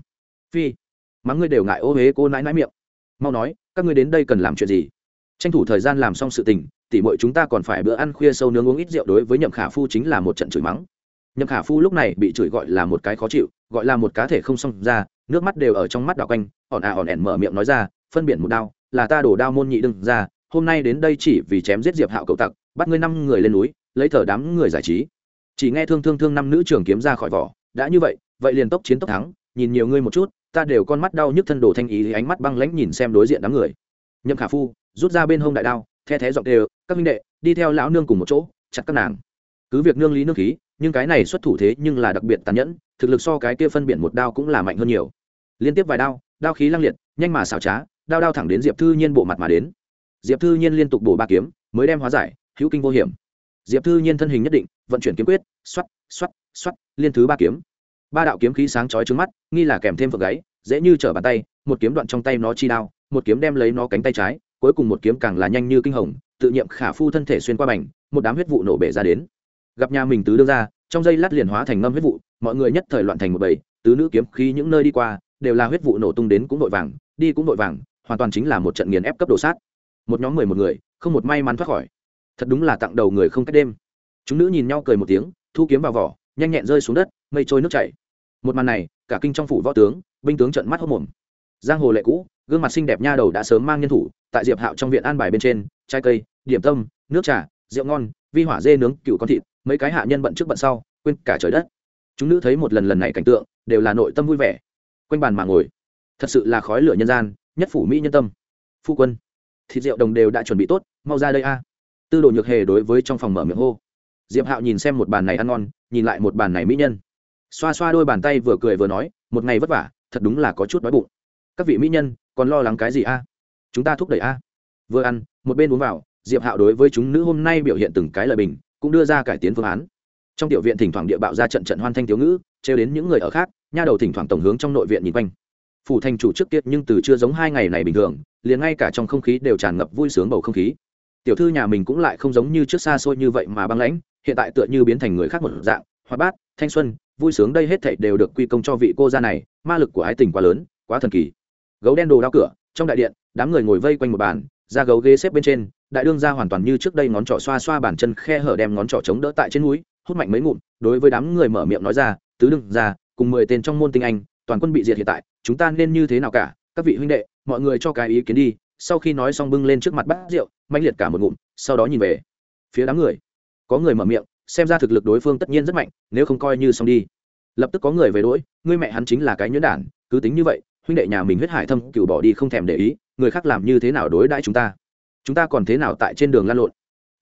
Phi, mắng ngươi đều ngại ô huế cô nãi nãi miệng. Mau nói, các ngươi đến đây cần làm chuyện gì? Tranh thủ thời gian làm xong sự tình, tỉ mọi chúng ta còn phải bữa ăn khuya sâu nướng uống ít rượu đối với nhậm khả phu chính là một trận chửi mắng. Nhậm khả phu lúc này bị chửi gọi là một cái khó chịu, gọi là một cá thể không xong ra, nước mắt đều ở trong mắt đảo quanh ỏn à ỏn ẻn mở miệng nói ra, phân biển một đao, là ta đổ đao môn nhị đừng ra, hôm nay đến đây chỉ vì chém giết diệp hạo cậu tặc, bắt ngươi năm người lên núi, lấy thờ đám người giải trí. Chỉ nghe thương thương thương năm nữ trưởng kiếm ra khỏi vỏ, đã như vậy vậy liền tốc chiến tốc thắng, nhìn nhiều ngươi một chút, ta đều con mắt đau nhức thân đồ thanh ý ánh mắt băng lãnh nhìn xem đối diện đám người. Nhậm khả phu rút ra bên hông đại đao the thé giọng đều các minh đệ đi theo lão nương cùng một chỗ chặt các nàng. Cứ việc nương lý nương khí nhưng cái này xuất thủ thế nhưng là đặc biệt tàn nhẫn thực lực so cái kia phân biển một đao cũng là mạnh hơn nhiều. Liên tiếp vài đao đao khí lăng liệt nhanh mà xảo trá đao đao thẳng đến diệp thư nhiên bộ mặt mà đến. Diệp thư nhiên liên tục bổ ba kiếm mới đem hóa giải hữu kinh vô hiểm. Diệp thư nhiên thân hình nhất định vận chuyển kiếm quyết xoát, xoát, xoát, liên thứ ba kiếm. Ba đạo kiếm khí sáng chói trước mắt nghi là kèm thêm phượng gáy dễ như trở bàn tay một kiếm đoạn trong tay nó chi đao một kiếm đem lấy nó cánh tay trái cuối cùng một kiếm càng là nhanh như kinh hồng, tự nhiệm khả phu thân thể xuyên qua bành, một đám huyết vụ nổ bể ra đến. Gặp nhà mình tứ đương ra, trong dây lát liền hóa thành ngâm huyết vụ, mọi người nhất thời loạn thành một bầy, tứ nữ kiếm khí những nơi đi qua, đều là huyết vụ nổ tung đến cũng vội vàng, đi cũng vội vàng, hoàn toàn chính là một trận nghiền ép cấp độ sát. Một nhóm mười một người, không một may mắn thoát khỏi. Thật đúng là tặng đầu người không cách đêm. Chúng nữ nhìn nhau cười một tiếng, thu kiếm vào vỏ, nhanh nhẹn rơi xuống đất, mây trôi nước chảy. Một màn này, cả kinh trong phủ võ tướng, binh tướng trận mắt hốc mồm. Giang hồ lệ cũ, gương mặt xinh đẹp nha đầu đã sớm mang nhân thủ tại diệp hạo trong viện an bài bên trên, trái cây, điểm tâm, nước trà, rượu ngon, vi hỏa dê nướng, cựu con thịt, mấy cái hạ nhân bận trước bận sau, quên cả trời đất. Chúng nữ thấy một lần lần này cảnh tượng, đều là nội tâm vui vẻ. Quanh bàn mà ngồi. Thật sự là khói lửa nhân gian, nhất phủ mỹ nhân tâm. Phu quân, thịt rượu đồng đều đã chuẩn bị tốt, mau ra đây a. Tư đồ nhược hề đối với trong phòng mở miệng hô. Diệp hạo nhìn xem một bàn này ăn ngon, nhìn lại một bàn này mỹ nhân. Xoa xoa đôi bàn tay vừa cười vừa nói, một ngày vất vả, thật đúng là có chút đói bụng. Các vị mỹ nhân, còn lo lắng cái gì a? Chúng ta thúc đẩy a. Vừa ăn, một bên uống vào, diệp hạo đối với chúng nữ hôm nay biểu hiện từng cái lời bình, cũng đưa ra cải tiến phương án. Trong tiểu viện thỉnh thoảng địa bạo ra trận trận hoan thanh thiếu ngữ, trêu đến những người ở khác, nha đầu thỉnh thoảng tổng hướng trong nội viện nhìn quanh. Phủ thành chủ trước tiết nhưng từ chưa giống hai ngày này bình thường, liền ngay cả trong không khí đều tràn ngập vui sướng bầu không khí. Tiểu thư nhà mình cũng lại không giống như trước xa xôi như vậy mà băng lãnh, hiện tại tựa như biến thành người khác một dạng, hoạt bát, thanh xuân, vui sướng đây hết thảy đều được quy công cho vị cô gia này, ma lực của ái tình quá lớn, quá thần kỳ. Gấu đen đồ đao cửa trong đại điện, đám người ngồi vây quanh một bàn, ra gấu ghế xếp bên trên, đại đương ra hoàn toàn như trước đây ngón trỏ xoa xoa bàn chân khe hở đem ngón trỏ chống đỡ tại trên núi, hút mạnh mấy ngụm, đối với đám người mở miệng nói ra, tứ đương ra, cùng mười tên trong môn tinh anh, toàn quân bị diệt hiện tại, chúng ta nên như thế nào cả? Các vị huynh đệ, mọi người cho cái ý kiến đi. Sau khi nói xong bưng lên trước mặt bát rượu mạnh liệt cả một ngụm, sau đó nhìn về phía đám người. Có người mở miệng, xem ra thực lực đối phương tất nhiên rất mạnh, nếu không coi như xong đi. Lập tức có người về đỗi ngươi mẹ hắn chính là cái nhuyễn đản, cứ tính như vậy huynh đệ nhà mình huyết hải thâm cựu bỏ đi không thèm để ý, người khác làm như thế nào đối đãi chúng ta? Chúng ta còn thế nào tại trên đường lan lộn?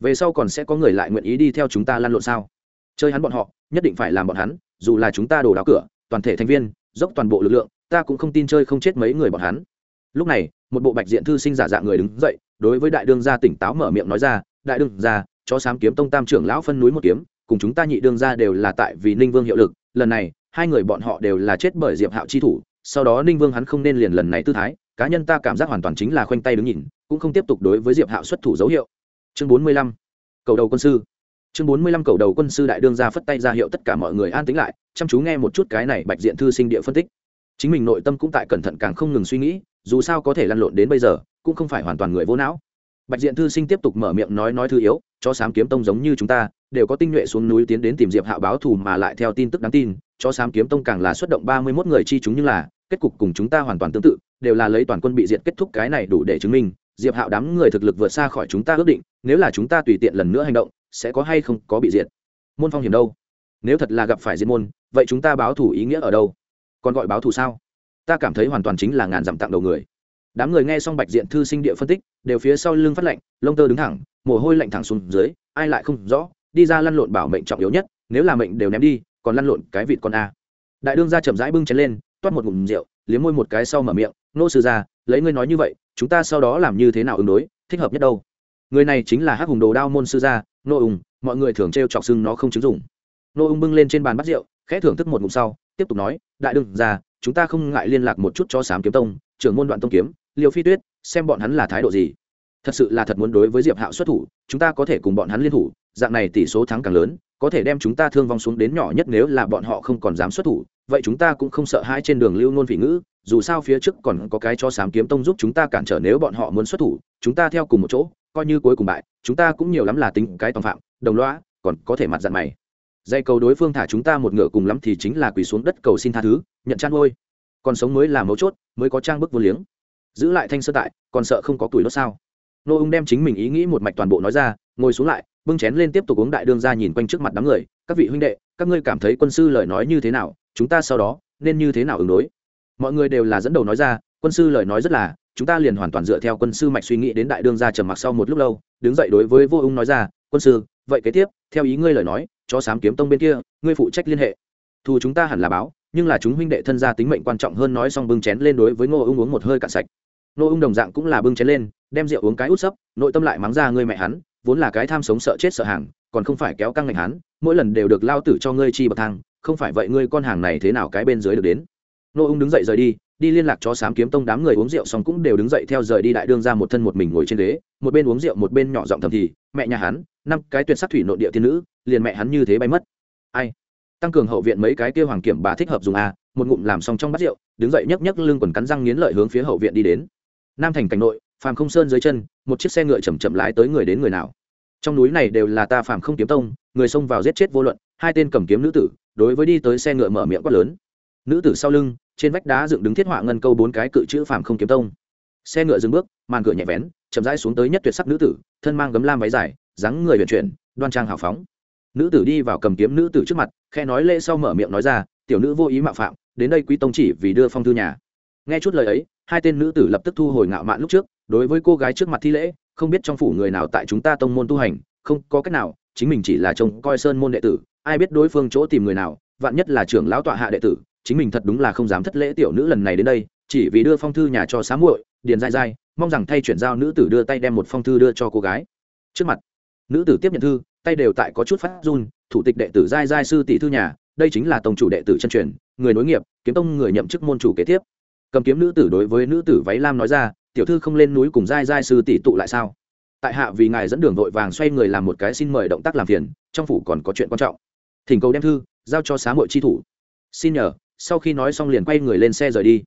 Về sau còn sẽ có người lại nguyện ý đi theo chúng ta lan lộn sao? Chơi hắn bọn họ, nhất định phải làm bọn hắn, dù là chúng ta đổ đáo cửa, toàn thể thành viên, dốc toàn bộ lực lượng, ta cũng không tin chơi không chết mấy người bọn hắn. Lúc này, một bộ bạch diện thư sinh giả dạng người đứng dậy, đối với đại đương gia tỉnh táo mở miệng nói ra, đại đương gia cho sám kiếm tông tam trưởng lão phân núi một kiếm, cùng chúng ta nhị đương gia đều là tại vì ninh vương hiệu lực, lần này, hai người bọn họ đều là chết bởi diệp hạo chi thủ sau đó ninh vương hắn không nên liền lần này tư thái, cá nhân ta cảm giác hoàn toàn chính là khoanh tay đứng nhìn, cũng không tiếp tục đối với diệp hạo xuất thủ dấu hiệu. Chương bốn mươi lăm, cầu đầu quân sư. Chương bốn mươi lăm, cầu đầu quân sư đại đương ra phất tay ra hiệu tất cả mọi người an tính lại, chăm chú nghe một chút cái này bạch diện thư sinh địa phân tích. Chính mình nội tâm cũng tại cẩn thận càng không ngừng suy nghĩ, dù sao có thể lăn lộn đến bây giờ, cũng không phải hoàn toàn người vô não. Bạch diện thư sinh tiếp tục mở miệng nói nói thư yếu, cho sám kiếm tông giống như chúng ta, đều có tinh nhuệ xuống núi tiến đến tìm diệp hạo báo thù mà lại theo tin tức đáng tin cho sám kiếm tông càng là xuất động ba mươi mốt người chi chúng nhưng là, kết cục cùng chúng ta hoàn toàn tương tự, đều là lấy toàn quân bị diệt kết thúc cái này đủ để chứng minh. Diệp hạo đám người thực lực vượt xa khỏi chúng ta ước định, nếu là chúng ta tùy tiện lần nữa hành động, sẽ có hay không có bị diệt? Môn phong hiểm đâu? Nếu thật là gặp phải diệt môn, vậy chúng ta báo thủ ý nghĩa ở đâu? Còn gọi báo thù sao? Ta cảm thấy hoàn toàn chính là ngàn dặm tặng đầu người. Đám người nghe xong bạch diện thư sinh địa phân tích, đều phía sau lưng phát lạnh lông tơ đứng thẳng, mồ hôi lạnh thẳng xuống dưới, ai lại không rõ, đi ra lăn lộn bảo mệnh trọng yếu nhất, nếu là mệnh đều ném đi còn lăn lộn cái vịt con a. Đại đương ra chậm rãi bưng chén lên, toát một ngụm rượu, liếm môi một cái sau mở miệng, nô sư ra lấy ngươi nói như vậy, chúng ta sau đó làm như thế nào ứng đối, thích hợp nhất đâu? Người này chính là hắc hùng đồ đao môn sư gia, nô ung, mọi người thường trêu chọc xưng nó không chứng dụng. Nô ung bưng lên trên bàn bắt rượu, khẽ thưởng thức một ngụm sau, tiếp tục nói, đại đương ra chúng ta không ngại liên lạc một chút cho sám kiếm tông, trưởng môn đoạn tông kiếm liều phi tuyết, xem bọn hắn là thái độ gì. Thật sự là thật muốn đối với diệp hạo xuất thủ, chúng ta có thể cùng bọn hắn liên thủ dạng này tỷ số thắng càng lớn, có thể đem chúng ta thương vong xuống đến nhỏ nhất nếu là bọn họ không còn dám xuất thủ, vậy chúng ta cũng không sợ hãi trên đường lưu nôn phỉ ngữ, dù sao phía trước còn có cái cho sám kiếm tông giúp chúng ta cản trở nếu bọn họ muốn xuất thủ, chúng ta theo cùng một chỗ, coi như cuối cùng bại, chúng ta cũng nhiều lắm là tính cái tòng phạm, đồng loa, còn có thể mặt dặn mày. Dây cầu đối phương thả chúng ta một ngựa cùng lắm thì chính là quỳ xuống đất cầu xin tha thứ, nhận chăn ngôi còn sống mới là mấu chốt, mới có trang bức vô liếng. Giữ lại thanh sơ tại, còn sợ không có tuổi đốt sao? Nô ung đem chính mình ý nghĩ một mạch toàn bộ nói ra, ngồi xuống lại bưng chén lên tiếp tục uống đại đương ra nhìn quanh trước mặt đám người, các vị huynh đệ, các ngươi cảm thấy quân sư lời nói như thế nào? Chúng ta sau đó nên như thế nào ứng đối? Mọi người đều là dẫn đầu nói ra, quân sư lời nói rất là, chúng ta liền hoàn toàn dựa theo quân sư mạch suy nghĩ đến đại đương ra trầm mặc sau một lúc lâu, đứng dậy đối với vô ung nói ra, quân sư, vậy kế tiếp, theo ý ngươi lời nói cho sám kiếm tông bên kia, ngươi phụ trách liên hệ. Thù chúng ta hẳn là báo, nhưng là chúng huynh đệ thân gia tính mệnh quan trọng hơn nói xong bưng chén lên đối với ngô ung uống một hơi cạn sạch. Ngô ung đồng dạng cũng là bưng chén lên, đem rượu uống cái út sấp, nội tâm lại mắng ra ngươi mẹ hắn vốn là cái tham sống sợ chết sợ hàng, còn không phải kéo căng ngành hắn mỗi lần đều được lao tử cho ngươi chi bậc thang, không phải vậy ngươi con hàng này thế nào cái bên dưới được đến. Nô ung đứng dậy rời đi đi liên lạc cho sám kiếm tông đám người uống rượu xong cũng đều đứng dậy theo rời đi đại đương ra một thân một mình ngồi trên ghế, một bên uống rượu một bên nhỏ giọng thầm thì, mẹ nhà hắn, năm cái tuyệt sắc thủy nội địa thiên nữ, liền mẹ hắn như thế bay mất. Ai? Tăng cường hậu viện mấy cái kia hoàng kiểm bà thích hợp dùng a, một ngụm làm xong trong bát rượu, đứng dậy nhấc nhấc lưng quần cắn răng nghiến lợi hướng phía hậu viện đi đến. Nam thành cảnh nội phàm không sơn dưới chân, một chiếc xe ngựa chầm chậm lái tới người đến người nào. Trong núi này đều là ta phàm không kiếm tông, người xông vào giết chết vô luận, hai tên cầm kiếm nữ tử, đối với đi tới xe ngựa mở miệng quát lớn. Nữ tử sau lưng, trên vách đá dựng đứng thiết họa ngân câu bốn cái cự chữ phàm không kiếm tông. Xe ngựa dừng bước, màn cửa nhẹ vén, chậm rãi xuống tới nhất tuyệt sắc nữ tử, thân mang gấm lam váy dài, dáng người vận chuyển, đoan trang hào phóng. Nữ tử đi vào cầm kiếm nữ tử trước mặt khe nói lễ sau mở miệng nói ra, tiểu nữ vô ý mạo phạm, đến đây quý tông chỉ vì đưa phong thư nhà. Nghe chút lời ấy, hai tên nữ tử lập tức thu hồi ngạo mạn lúc trước đối với cô gái trước mặt thi lễ, không biết trong phủ người nào tại chúng ta tông môn tu hành, không có cách nào, chính mình chỉ là trông coi sơn môn đệ tử, ai biết đối phương chỗ tìm người nào, vạn nhất là trưởng lão tọa hạ đệ tử, chính mình thật đúng là không dám thất lễ tiểu nữ lần này đến đây, chỉ vì đưa phong thư nhà cho xá muội, điền dai dai, mong rằng thay chuyển giao nữ tử đưa tay đem một phong thư đưa cho cô gái. Trước mặt, nữ tử tiếp nhận thư, tay đều tại có chút phát run, thủ tịch đệ tử giai giai sư tỷ thư nhà, đây chính là tổng chủ đệ tử chân truyền, người nối nghiệp, kiếm tông người nhậm chức môn chủ kế tiếp. Cầm kiếm nữ tử đối với nữ tử váy lam nói ra tiểu thư không lên núi cùng giai giai sư tỷ tụ lại sao? Tại hạ vì ngài dẫn đường vội vàng xoay người làm một cái xin mời động tác làm phiền, trong phủ còn có chuyện quan trọng. Thỉnh cầu đem thư, giao cho xá mội chi thủ. Xin nhờ, sau khi nói xong liền quay người lên xe rời đi.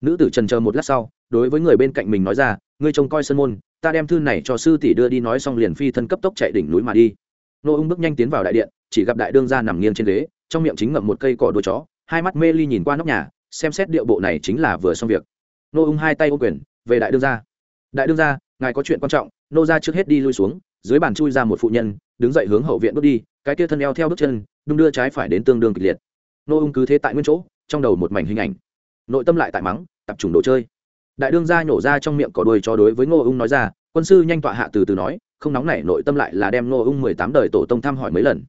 Nữ tử trần chờ một lát sau, đối với người bên cạnh mình nói ra, ngươi trông coi sân môn, ta đem thư này cho sư tỷ đưa đi nói xong liền phi thân cấp tốc chạy đỉnh núi mà đi. Nô ung bước nhanh tiến vào đại điện, chỉ gặp đại đương gia nằm nghiêng trên ghế, trong miệng chính ngậm một cây cỏ đuôi chó, hai mắt mê ly nhìn qua nóc nhà, xem xét điệu bộ này chính là vừa xong việc. Nô ung hai tay ô quyền về đại đương gia. Đại đương gia, ngài có chuyện quan trọng, nô ra trước hết đi lui xuống, dưới bàn chui ra một phụ nhân, đứng dậy hướng hậu viện bước đi, cái kia thân eo theo bước chân, đung đưa trái phải đến tương đương kịch liệt. Nô ung cứ thế tại nguyên chỗ, trong đầu một mảnh hình ảnh. Nội tâm lại tại mắng, tập trung đồ chơi. Đại đương gia nhổ ra trong miệng cỏ đuôi cho đối với ngô ung nói ra, quân sư nhanh tọa hạ từ từ nói, không nóng nảy, nội tâm lại là đem ngô ung mười tám đời tổ tông thăm hỏi mấy lần.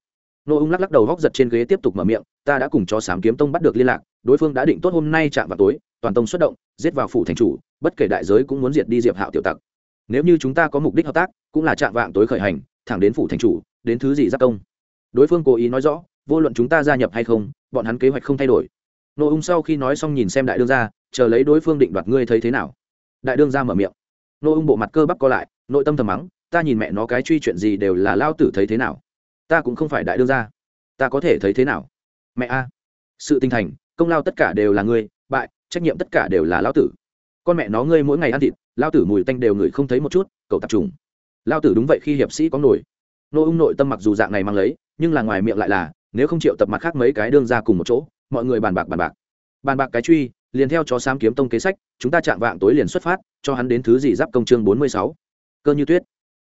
Ngô ung lắc lắc đầu góc giật trên ghế tiếp tục mở miệng, ta đã cùng cho sám kiếm tông bắt được liên lạc, đối phương đã định tốt hôm nay chạm vào tối toàn tông xuất động, giết vào phủ thành chủ, bất kể đại giới cũng muốn diệt đi diệp hạo tiểu tặc. Nếu như chúng ta có mục đích hợp tác, cũng là chạm vạng tối khởi hành, thẳng đến phủ thành chủ, đến thứ gì giác công. Đối phương cố ý nói rõ, vô luận chúng ta gia nhập hay không, bọn hắn kế hoạch không thay đổi. Nô ung sau khi nói xong nhìn xem đại đương gia, chờ lấy đối phương định đoạt ngươi thấy thế nào. Đại đương gia mở miệng. Nô ung bộ mặt cơ bắp co lại, nội tâm thầm mắng, ta nhìn mẹ nó cái truy chuyện gì đều là lao tử thấy thế nào. Ta cũng không phải đại đương gia. Ta có thể thấy thế nào? Mẹ a. Sự tinh thành, công lao tất cả đều là ngươi, bại trách nhiệm tất cả đều là lao tử. Con mẹ nó ngươi mỗi ngày ăn thịt lao tử mùi tanh đều ngửi không thấy một chút, cậu tập trung. Lao tử đúng vậy khi hiệp sĩ có nổi. Nô ung nội tâm mặc dù dạng này mang lấy, nhưng là ngoài miệng lại là, nếu không chịu tập mặt khác mấy cái đương ra cùng một chỗ, mọi người bàn bạc bàn bạc. Bàn bạc cái truy, liền theo cho sám kiếm tông kế sách, chúng ta chạm vạng tối liền xuất phát, cho hắn đến thứ gì giáp công chương bốn mươi sáu. Cơ như tuyết.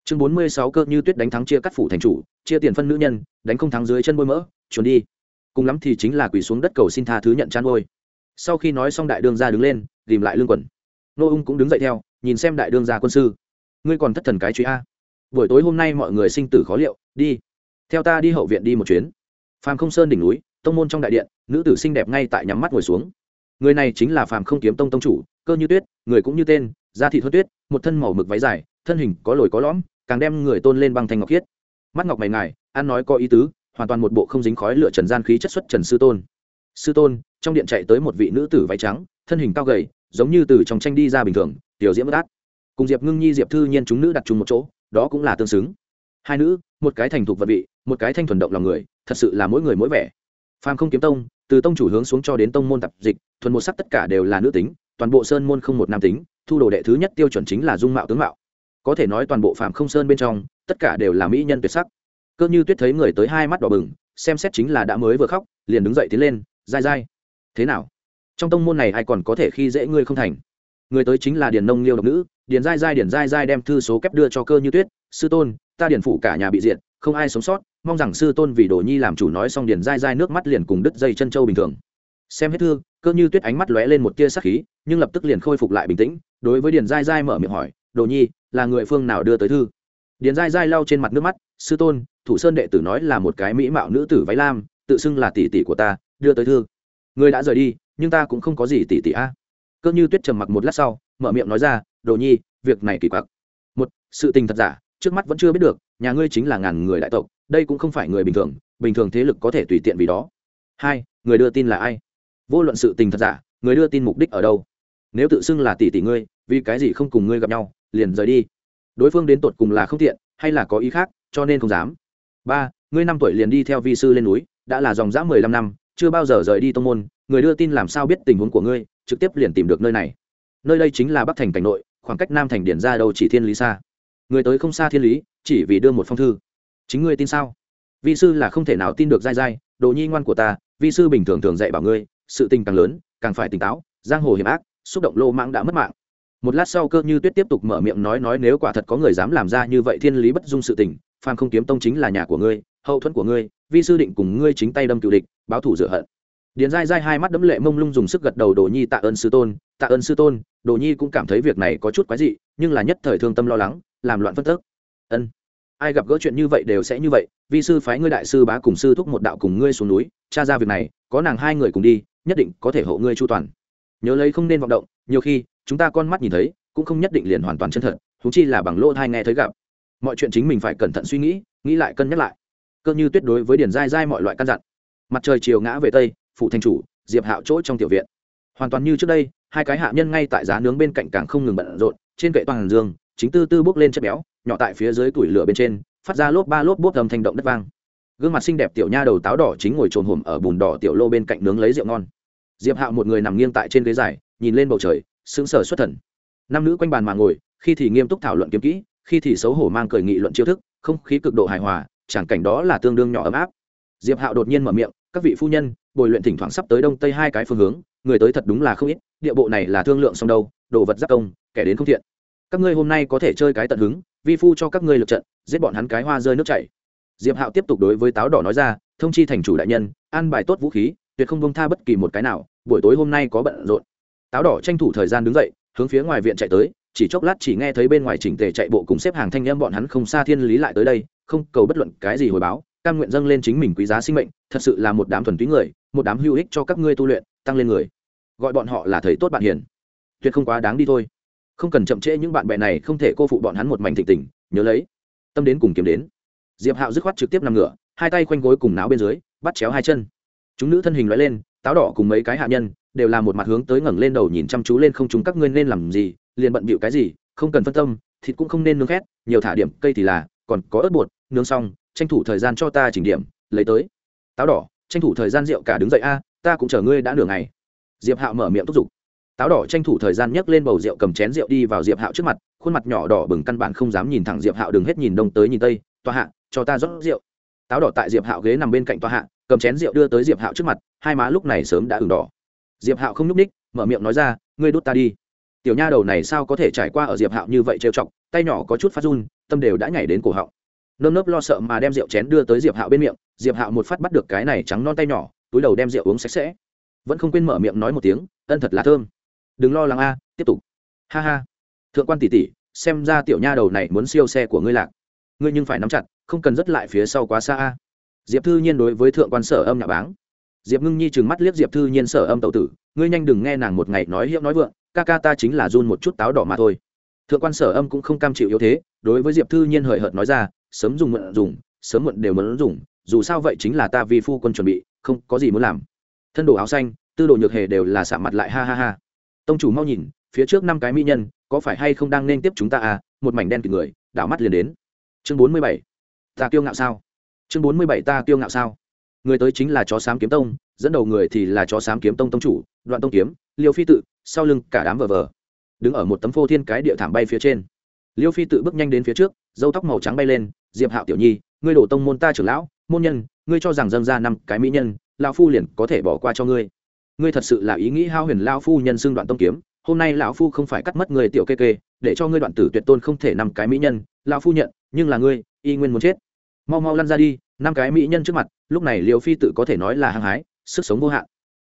Chương bốn mươi sáu cơ như tuyết đánh thắng chia cắt phủ thành chủ, chia tiền phân nữ nhân, đánh không thắng dưới chân bôi mỡ chuồn đi. Cùng lắm thì chính là quỳ xuống đất cầu xin tha thứ nhận chăn bôi sau khi nói xong đại đương gia đứng lên tìm lại lương quần. Nô ung cũng đứng dậy theo, nhìn xem đại đương gia quân sư. Ngươi còn thất thần cái truy a. Buổi tối hôm nay mọi người sinh tử khó liệu, đi. Theo ta đi hậu viện đi một chuyến. Phàm không sơn đỉnh núi, tông môn trong đại điện, nữ tử xinh đẹp ngay tại nhắm mắt ngồi xuống. Người này chính là phàm không kiếm tông tông chủ, cơ như tuyết, người cũng như tên, da thị thốt tuyết, một thân màu mực váy dài, thân hình có lồi có lõm, càng đem người tôn lên bằng thanh ngọc khiết. Mắt ngọc mày ngài, ăn nói có ý tứ, hoàn toàn một bộ không dính khói lửa trần gian khí chất xuất trần sư tôn. Sư tôn trong điện chạy tới một vị nữ tử váy trắng, thân hình cao gầy, giống như từ trong tranh đi ra bình thường, tiểu diễm bất át. Cùng diệp ngưng nhi, diệp thư nhiên chúng nữ đặt chung một chỗ, đó cũng là tương xứng. Hai nữ, một cái thành thục vật vị, một cái thanh thuần động lòng người, thật sự là mỗi người mỗi vẻ. Phàm không kiếm tông, từ tông chủ hướng xuống cho đến tông môn tập dịch, thuần một sắc tất cả đều là nữ tính, toàn bộ sơn môn không một nam tính, thu đồ đệ thứ nhất tiêu chuẩn chính là dung mạo tướng mạo. Có thể nói toàn bộ phàm không sơn bên trong, tất cả đều là mỹ nhân tuyệt sắc. Cơ như tuyết thấy người tới hai mắt đỏ bừng, xem xét chính là đã mới vừa khóc, liền đứng dậy tiến lên dai dai thế nào? Trong tông môn này ai còn có thể khi dễ ngươi không thành? Người tới chính là điền nông liêu độc nữ, điền dai dai điền dai dai đem thư số kép đưa cho cơ như tuyết, sư tôn, ta điền phủ cả nhà bị diện không ai sống sót, mong rằng sư tôn vì đồ nhi làm chủ nói xong điền dai dai nước mắt liền cùng đứt dây chân châu bình thường. Xem hết thư, cơ như tuyết ánh mắt lóe lên một tia sắc khí, nhưng lập tức liền khôi phục lại bình tĩnh, đối với điền dai dai mở miệng hỏi, đồ nhi, là người phương nào đưa tới thư? Điền dai dai lau trên mặt nước mắt, sư tôn, thủ sơn đệ tử nói là một cái mỹ mạo nữ tử váy lam, tự xưng là tỷ tỷ của ta, đưa tới thư người đã rời đi nhưng ta cũng không có gì tỷ tỷ a. Cơ như tuyết trầm mặc một lát sau mở miệng nói ra đồ nhi việc này kỳ quặc. Một sự tình thật giả trước mắt vẫn chưa biết được nhà ngươi chính là ngàn người đại tộc đây cũng không phải người bình thường bình thường thế lực có thể tùy tiện vì đó. Hai người đưa tin là ai? Vô luận sự tình thật giả người đưa tin mục đích ở đâu? Nếu tự xưng là tỷ tỷ ngươi vì cái gì không cùng ngươi gặp nhau liền rời đi? Đối phương đến tột cùng là không thiện, hay là có ý khác cho nên không dám. Ba ngươi năm tuổi liền đi theo vi sư lên núi đã là dòng dã mười lăm năm chưa bao giờ rời đi tông môn, người đưa tin làm sao biết tình huống của ngươi, trực tiếp liền tìm được nơi này. Nơi đây chính là bắc thành cảnh nội, khoảng cách nam thành điển ra đâu chỉ thiên lý xa. Người tới không xa thiên lý, chỉ vì đưa một phong thư. Chính ngươi tin sao? Vi sư là không thể nào tin được dai dai, đồ nhi ngoan của ta, vi sư bình thường thường dạy bảo ngươi, sự tình càng lớn, càng phải tỉnh táo, giang hồ hiểm ác, xúc động lô mãng đã mất mạng. Một lát sau cơ như tuyết tiếp tục mở miệng nói nói nếu quả thật có người dám làm ra như vậy thiên lý bất dung sự tình phan không kiếm tông chính là nhà của ngươi, hậu thuẫn của ngươi vi sư định cùng ngươi chính tay đâm cựu địch, báo thủ rửa hận. Điền dai dai hai mắt đấm lệ mông lung dùng sức gật đầu, đồ nhi, tạ ơn sư tôn, tạ ơn sư tôn. Đồ nhi cũng cảm thấy việc này có chút quái dị, nhưng là nhất thời thương tâm lo lắng, làm loạn phân tức. Ân, ai gặp gỡ chuyện như vậy đều sẽ như vậy, vi sư phái ngươi đại sư bá cùng sư thúc một đạo cùng ngươi xuống núi, tra ra việc này, có nàng hai người cùng đi, nhất định có thể hộ ngươi chu toàn. Nhớ lấy không nên vọng động, nhiều khi, chúng ta con mắt nhìn thấy, cũng không nhất định liền hoàn toàn chân thật thú chi là bằng lỗ thai nghe thấy gặp. Mọi chuyện chính mình phải cẩn thận suy nghĩ nghĩ lại cân nhắc lại cơ như tuyệt đối với điển dai dai mọi loại căn dặn. Mặt trời chiều ngã về tây phụ thành chủ, diệp hạo chỗ trong tiểu viện. Hoàn toàn như trước đây, hai cái hạ nhân ngay tại giá nướng bên cạnh càng không ngừng bận rộn, trên kệ toàn dương, chính tư tư bốc lên chất béo, nhỏ tại phía dưới củi lửa bên trên, phát ra lốp ba lốp bốp âm thanh động đất vang. Gương mặt xinh đẹp tiểu nha đầu táo đỏ chính ngồi trồn hổm ở bùn đỏ tiểu lô bên cạnh nướng lấy rượu ngon. Diệp hạo một người nằm nghiêng tại trên ghế dài, nhìn lên bầu trời, sững sờ xuất thần. Nam nữ quanh bàn mà ngồi, khi thì nghiêm túc thảo luận kiếm kỹ, khi thì xấu hổ mang cười nghị luận chiêu thức, không khí cực độ hài hòa chẳng cảnh đó là tương đương nhỏ ấm áp. Diệp hạo đột nhiên mở miệng, các vị phu nhân bồi luyện thỉnh thoảng sắp tới đông tây hai cái phương hướng, người tới thật đúng là không ít, địa bộ này là thương lượng xong đâu, đồ vật giáp công, kẻ đến không thiện. Các ngươi hôm nay có thể chơi cái tận hứng, vi phu cho các ngươi lượt trận, giết bọn hắn cái hoa rơi nước chảy. Diệp hạo tiếp tục đối với táo đỏ nói ra, thông chi thành chủ đại nhân, an bài tốt vũ khí, tuyệt không bông tha bất kỳ một cái nào, buổi tối hôm nay có bận rộn. Táo đỏ tranh thủ thời gian đứng dậy, hướng phía ngoài viện chạy tới, chỉ chốc lát chỉ nghe thấy bên ngoài chỉnh tề chạy bộ cùng xếp hàng thanh em bọn hắn không xa thiên lý lại tới đây không cầu bất luận cái gì hồi báo, cam nguyện dâng lên chính mình quý giá sinh mệnh, thật sự là một đám thuần túy người, một đám hữu ích cho các ngươi tu luyện, tăng lên người. Gọi bọn họ là thầy tốt bạn hiền. Tuyệt không quá đáng đi thôi. Không cần chậm trễ những bạn bè này, không thể cô phụ bọn hắn một mảnh thịnh tình, nhớ lấy. Tâm đến cùng kiếm đến. Diệp hạo dứt khoát trực tiếp nằm ngửa, hai tay khoanh gối cùng náo bên dưới, bắt chéo hai chân. Chúng nữ thân hình loại lên, táo đỏ cùng mấy cái hạ nhân, đều là một mặt hướng tới ngẩng lên đầu nhìn chăm chú lên không chúng các ngươi nên làm gì, liền bận bịu cái gì, không cần phân tâm, thịt cũng không nên nướng khét, nhiều thả điểm, cây thì là còn có ớt bột, nướng xong, tranh thủ thời gian cho ta chỉnh điểm, lấy tới. Táo đỏ, tranh thủ thời gian rượu cả đứng dậy a, ta cũng chờ ngươi đã nửa ngày. Diệp hạo mở miệng thúc giục. Táo đỏ tranh thủ thời gian nhấc lên bầu rượu cầm chén rượu đi vào diệp hạo trước mặt, khuôn mặt nhỏ đỏ bừng căn bản không dám nhìn thẳng diệp hạo đừng hết nhìn đông tới nhìn tây toa hạ, cho ta rót rượu. Táo đỏ tại diệp hạo ghế nằm bên cạnh toa hạ, cầm chén rượu đưa tới diệp hạo trước mặt, hai má lúc này sớm đã ửng đỏ. Diệp hạo không nhúc ních mở miệng nói ra, ngươi đút ta đi. Tiểu nha đầu này sao có thể trải qua ở diệp hạo như vậy trêu chọc, tay nhỏ có chút phát run tâm đều đã nhảy đến cổ họng. Nơm nớp lo sợ mà đem rượu chén đưa tới diệp hạo bên miệng, diệp hạo một phát bắt được cái này trắng non tay nhỏ, túi đầu đem rượu uống sạch sẽ. Vẫn không quên mở miệng nói một tiếng, ân thật là thơm. Đừng lo lắng a, tiếp tục. Ha ha. Thượng quan tỷ tỷ, xem ra tiểu nha đầu này muốn siêu xe của ngươi lạc. Ngươi nhưng phải nắm chặt, không cần dứt lại phía sau quá xa a. Diệp thư nhiên đối với thượng quan sở âm nhà báng. Diệp ngưng nhi trừng mắt liếc diệp thư nhiên sở âm tậu tử, ngươi nhanh đừng nghe nàng một ngày nói hiệu nói vượng, ca ca ta chính là run một chút táo đỏ mà thôi. Thượng quan sở âm cũng không cam chịu yếu thế đối với diệp thư nhiên hời hợt nói ra, sớm dùng mượn dùng, sớm muộn đều muốn dùng, dù sao vậy chính là ta vì phu quân chuẩn bị, không có gì muốn làm. Thân đồ áo xanh, tư đồ nhược hề đều là xả mặt lại, ha ha ha. Tông chủ mau nhìn, phía trước năm cái mỹ nhân, có phải hay không đang nên tiếp chúng ta à? Một mảnh đen kịt người, đảo mắt liền đến. Chương bốn mươi bảy, ta kiêu ngạo sao? Chương bốn mươi bảy, ta kiêu ngạo sao? Người tới chính là chó sám kiếm tông, dẫn đầu người thì là chó sám kiếm tông tông chủ, đoạn tông kiếm, liêu phi tự, sau lưng cả đám vờ vờ, đứng ở một tấm phô thiên cái địa thảm bay phía trên liêu phi tự bước nhanh đến phía trước dâu tóc màu trắng bay lên, diệp hạo tiểu nhi, ngươi đổ tông môn ta trưởng lão, môn nhân, ngươi cho rằng dâng ra năm cái mỹ nhân, lão phu liền có thể bỏ qua cho ngươi. Ngươi thật sự là ý nghĩ hao huyền lão phu nhân xương đoạn tông kiếm, hôm nay lão phu không phải cắt mất người tiểu kê kê, để cho ngươi đoạn tử tuyệt tôn không thể năm cái mỹ nhân, lão phu nhận, nhưng là ngươi, y nguyên muốn chết. Mau mau lăn ra đi, năm cái mỹ nhân trước mặt, lúc này Liêu phi tự có thể nói là hăng hái, sức sống vô hạn.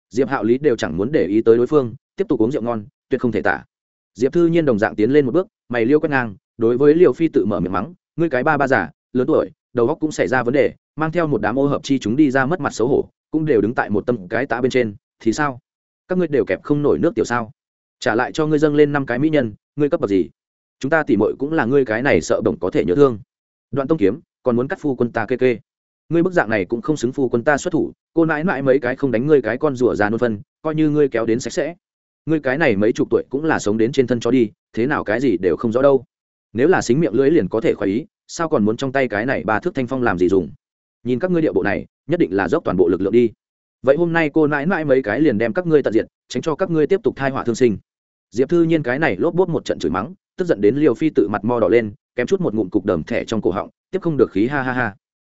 Diệp hạo lý đều chẳng muốn để ý tới đối phương, tiếp tục uống rượu ngon, tuyệt không thể tả diệp thư nhiên đồng dạng tiến lên một bước, mày liêu quét ngang, đối với liều phi tự mở miệng mắng, ngươi cái ba ba giả lớn tuổi, đầu óc cũng xảy ra vấn đề, mang theo một đám ô hợp chi chúng đi ra mất mặt xấu hổ, cũng đều đứng tại một tâm cái tạ bên trên, thì sao? Các ngươi đều kẹp không nổi nước tiểu sao? Trả lại cho ngươi dâng lên năm cái mỹ nhân, ngươi cấp bậc gì? Chúng ta tỉ mội cũng là ngươi cái này sợ bổng có thể nhớ thương. Đoạn tông kiếm, còn muốn cắt phu quân ta kê kê. Ngươi bức dạng này cũng không xứng phu quân ta xuất thủ, cô nãi nãi mấy cái không đánh ngươi cái con rùa già nôn phân, coi như ngươi kéo đến sạch sẽ ngươi cái này mấy chục tuổi cũng là sống đến trên thân cho đi, thế nào cái gì đều không rõ đâu. Nếu là xính miệng lưỡi liền có thể khỏi ý, sao còn muốn trong tay cái này ba thước thanh phong làm gì dùng? Nhìn các ngươi địa bộ này, nhất định là dốc toàn bộ lực lượng đi. Vậy hôm nay cô nãi nãi mấy cái liền đem các ngươi tận diện tránh cho các ngươi tiếp tục thai họa thương sinh. Diệp thư nhiên cái này lốp bốt một trận chửi mắng, tức giận đến liều phi tự mặt mo đỏ lên, kém chút một ngụm cục đờm thẻ trong cổ họng, tiếp không được khí ha ha ha.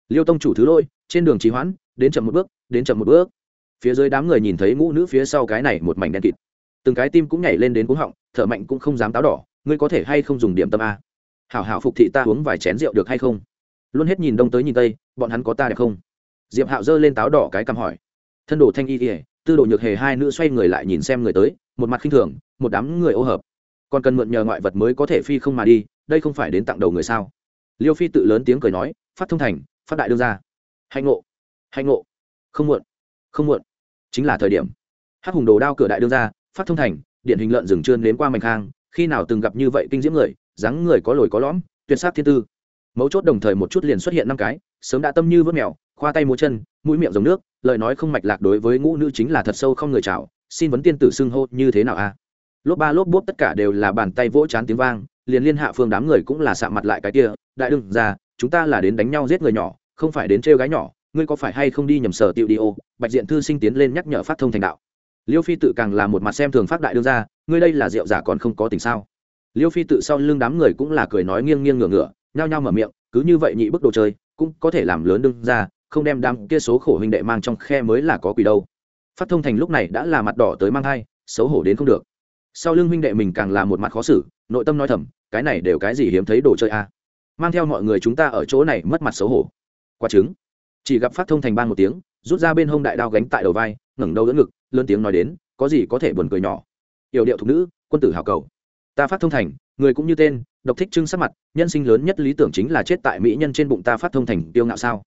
Liêu tông chủ thứ lôi trên đường trì hoãn, đến chậm một bước, đến chậm một bước. Phía dưới đám người nhìn thấy ngũ nữ phía sau cái này một mảnh đen kịt từng cái tim cũng nhảy lên đến cuống họng, thở mạnh cũng không dám táo đỏ, ngươi có thể hay không dùng điểm tâm a? Hảo hảo phục thị ta uống vài chén rượu được hay không? Luôn hết nhìn đông tới nhìn tây, bọn hắn có ta đẹp không? Diệp hạo giơ lên táo đỏ cái cằm hỏi. Thân đồ thanh y ỉa tư đồ nhược hề hai nữ xoay người lại nhìn xem người tới, một mặt khinh thường, một đám người ô hợp. Còn cần mượn nhờ ngoại vật mới có thể phi không mà đi, đây không phải đến tặng đầu người sao? Liêu phi tự lớn tiếng cười nói, phát thông thành, phát đại đương ra hạnh ngộ hạnh ngộ. Không muộn không muộn. Chính là thời điểm. Hắc hùng đồ đao cửa đại đương ra phát thông thành, điện hình lợn rừng trơn đến qua mảnh khang, khi nào từng gặp như vậy kinh diễm người, dáng người có lồi có lõm, tuyệt sát thiên tư. Mấu chốt đồng thời một chút liền xuất hiện năm cái, sớm đã tâm như vớt mèo, khoa tay múa chân, mũi miệng giống nước, lời nói không mạch lạc đối với ngũ nữ chính là thật sâu không người chào, xin vấn tiên tử xưng hô như thế nào a? Lốp ba lốp bốp tất cả đều là bàn tay vỗ chán tiếng vang, liền liên hạ phương đám người cũng là sạ mặt lại cái kia, đại đương ra, chúng ta là đến đánh nhau giết người nhỏ, không phải đến trêu gái nhỏ, ngươi có phải hay không đi nhầm sở tiệu đi ô? Bạch diện thư sinh tiến lên nhắc nhở phát thông thành đạo liêu phi tự càng là một mặt xem thường phát đại đương ra ngươi đây là rượu giả còn không có tình sao? Liêu phi tự sau lưng đám người cũng là cười nói nghiêng nghiêng ngửa ngửa nhao nhao mở miệng cứ như vậy nhị bức đồ chơi cũng có thể làm lớn đương ra không đem đám kia số khổ huynh đệ mang trong khe mới là có quỷ đâu. Phát thông thành lúc này đã là mặt đỏ tới mang hai xấu hổ đến không được. Sau lưng huynh đệ mình càng là một mặt khó xử nội tâm nói thầm cái này đều cái gì hiếm thấy đồ chơi a? Mang theo mọi người chúng ta ở chỗ này mất mặt xấu hổ. Quả chứng, chỉ gặp phát thông thành ban một tiếng rút ra bên hông đại đao gánh tại đầu vai, ngẩng đầu đỡ ngực, lớn tiếng nói đến, có gì có thể buồn cười nhỏ? Yểu điệu thục nữ, quân tử hào cầu. Ta phát thông thành, người cũng như tên, độc thích trưng sắc mặt, nhân sinh lớn nhất lý tưởng chính là chết tại mỹ nhân trên bụng ta phát thông thành tiêu ngạo sao?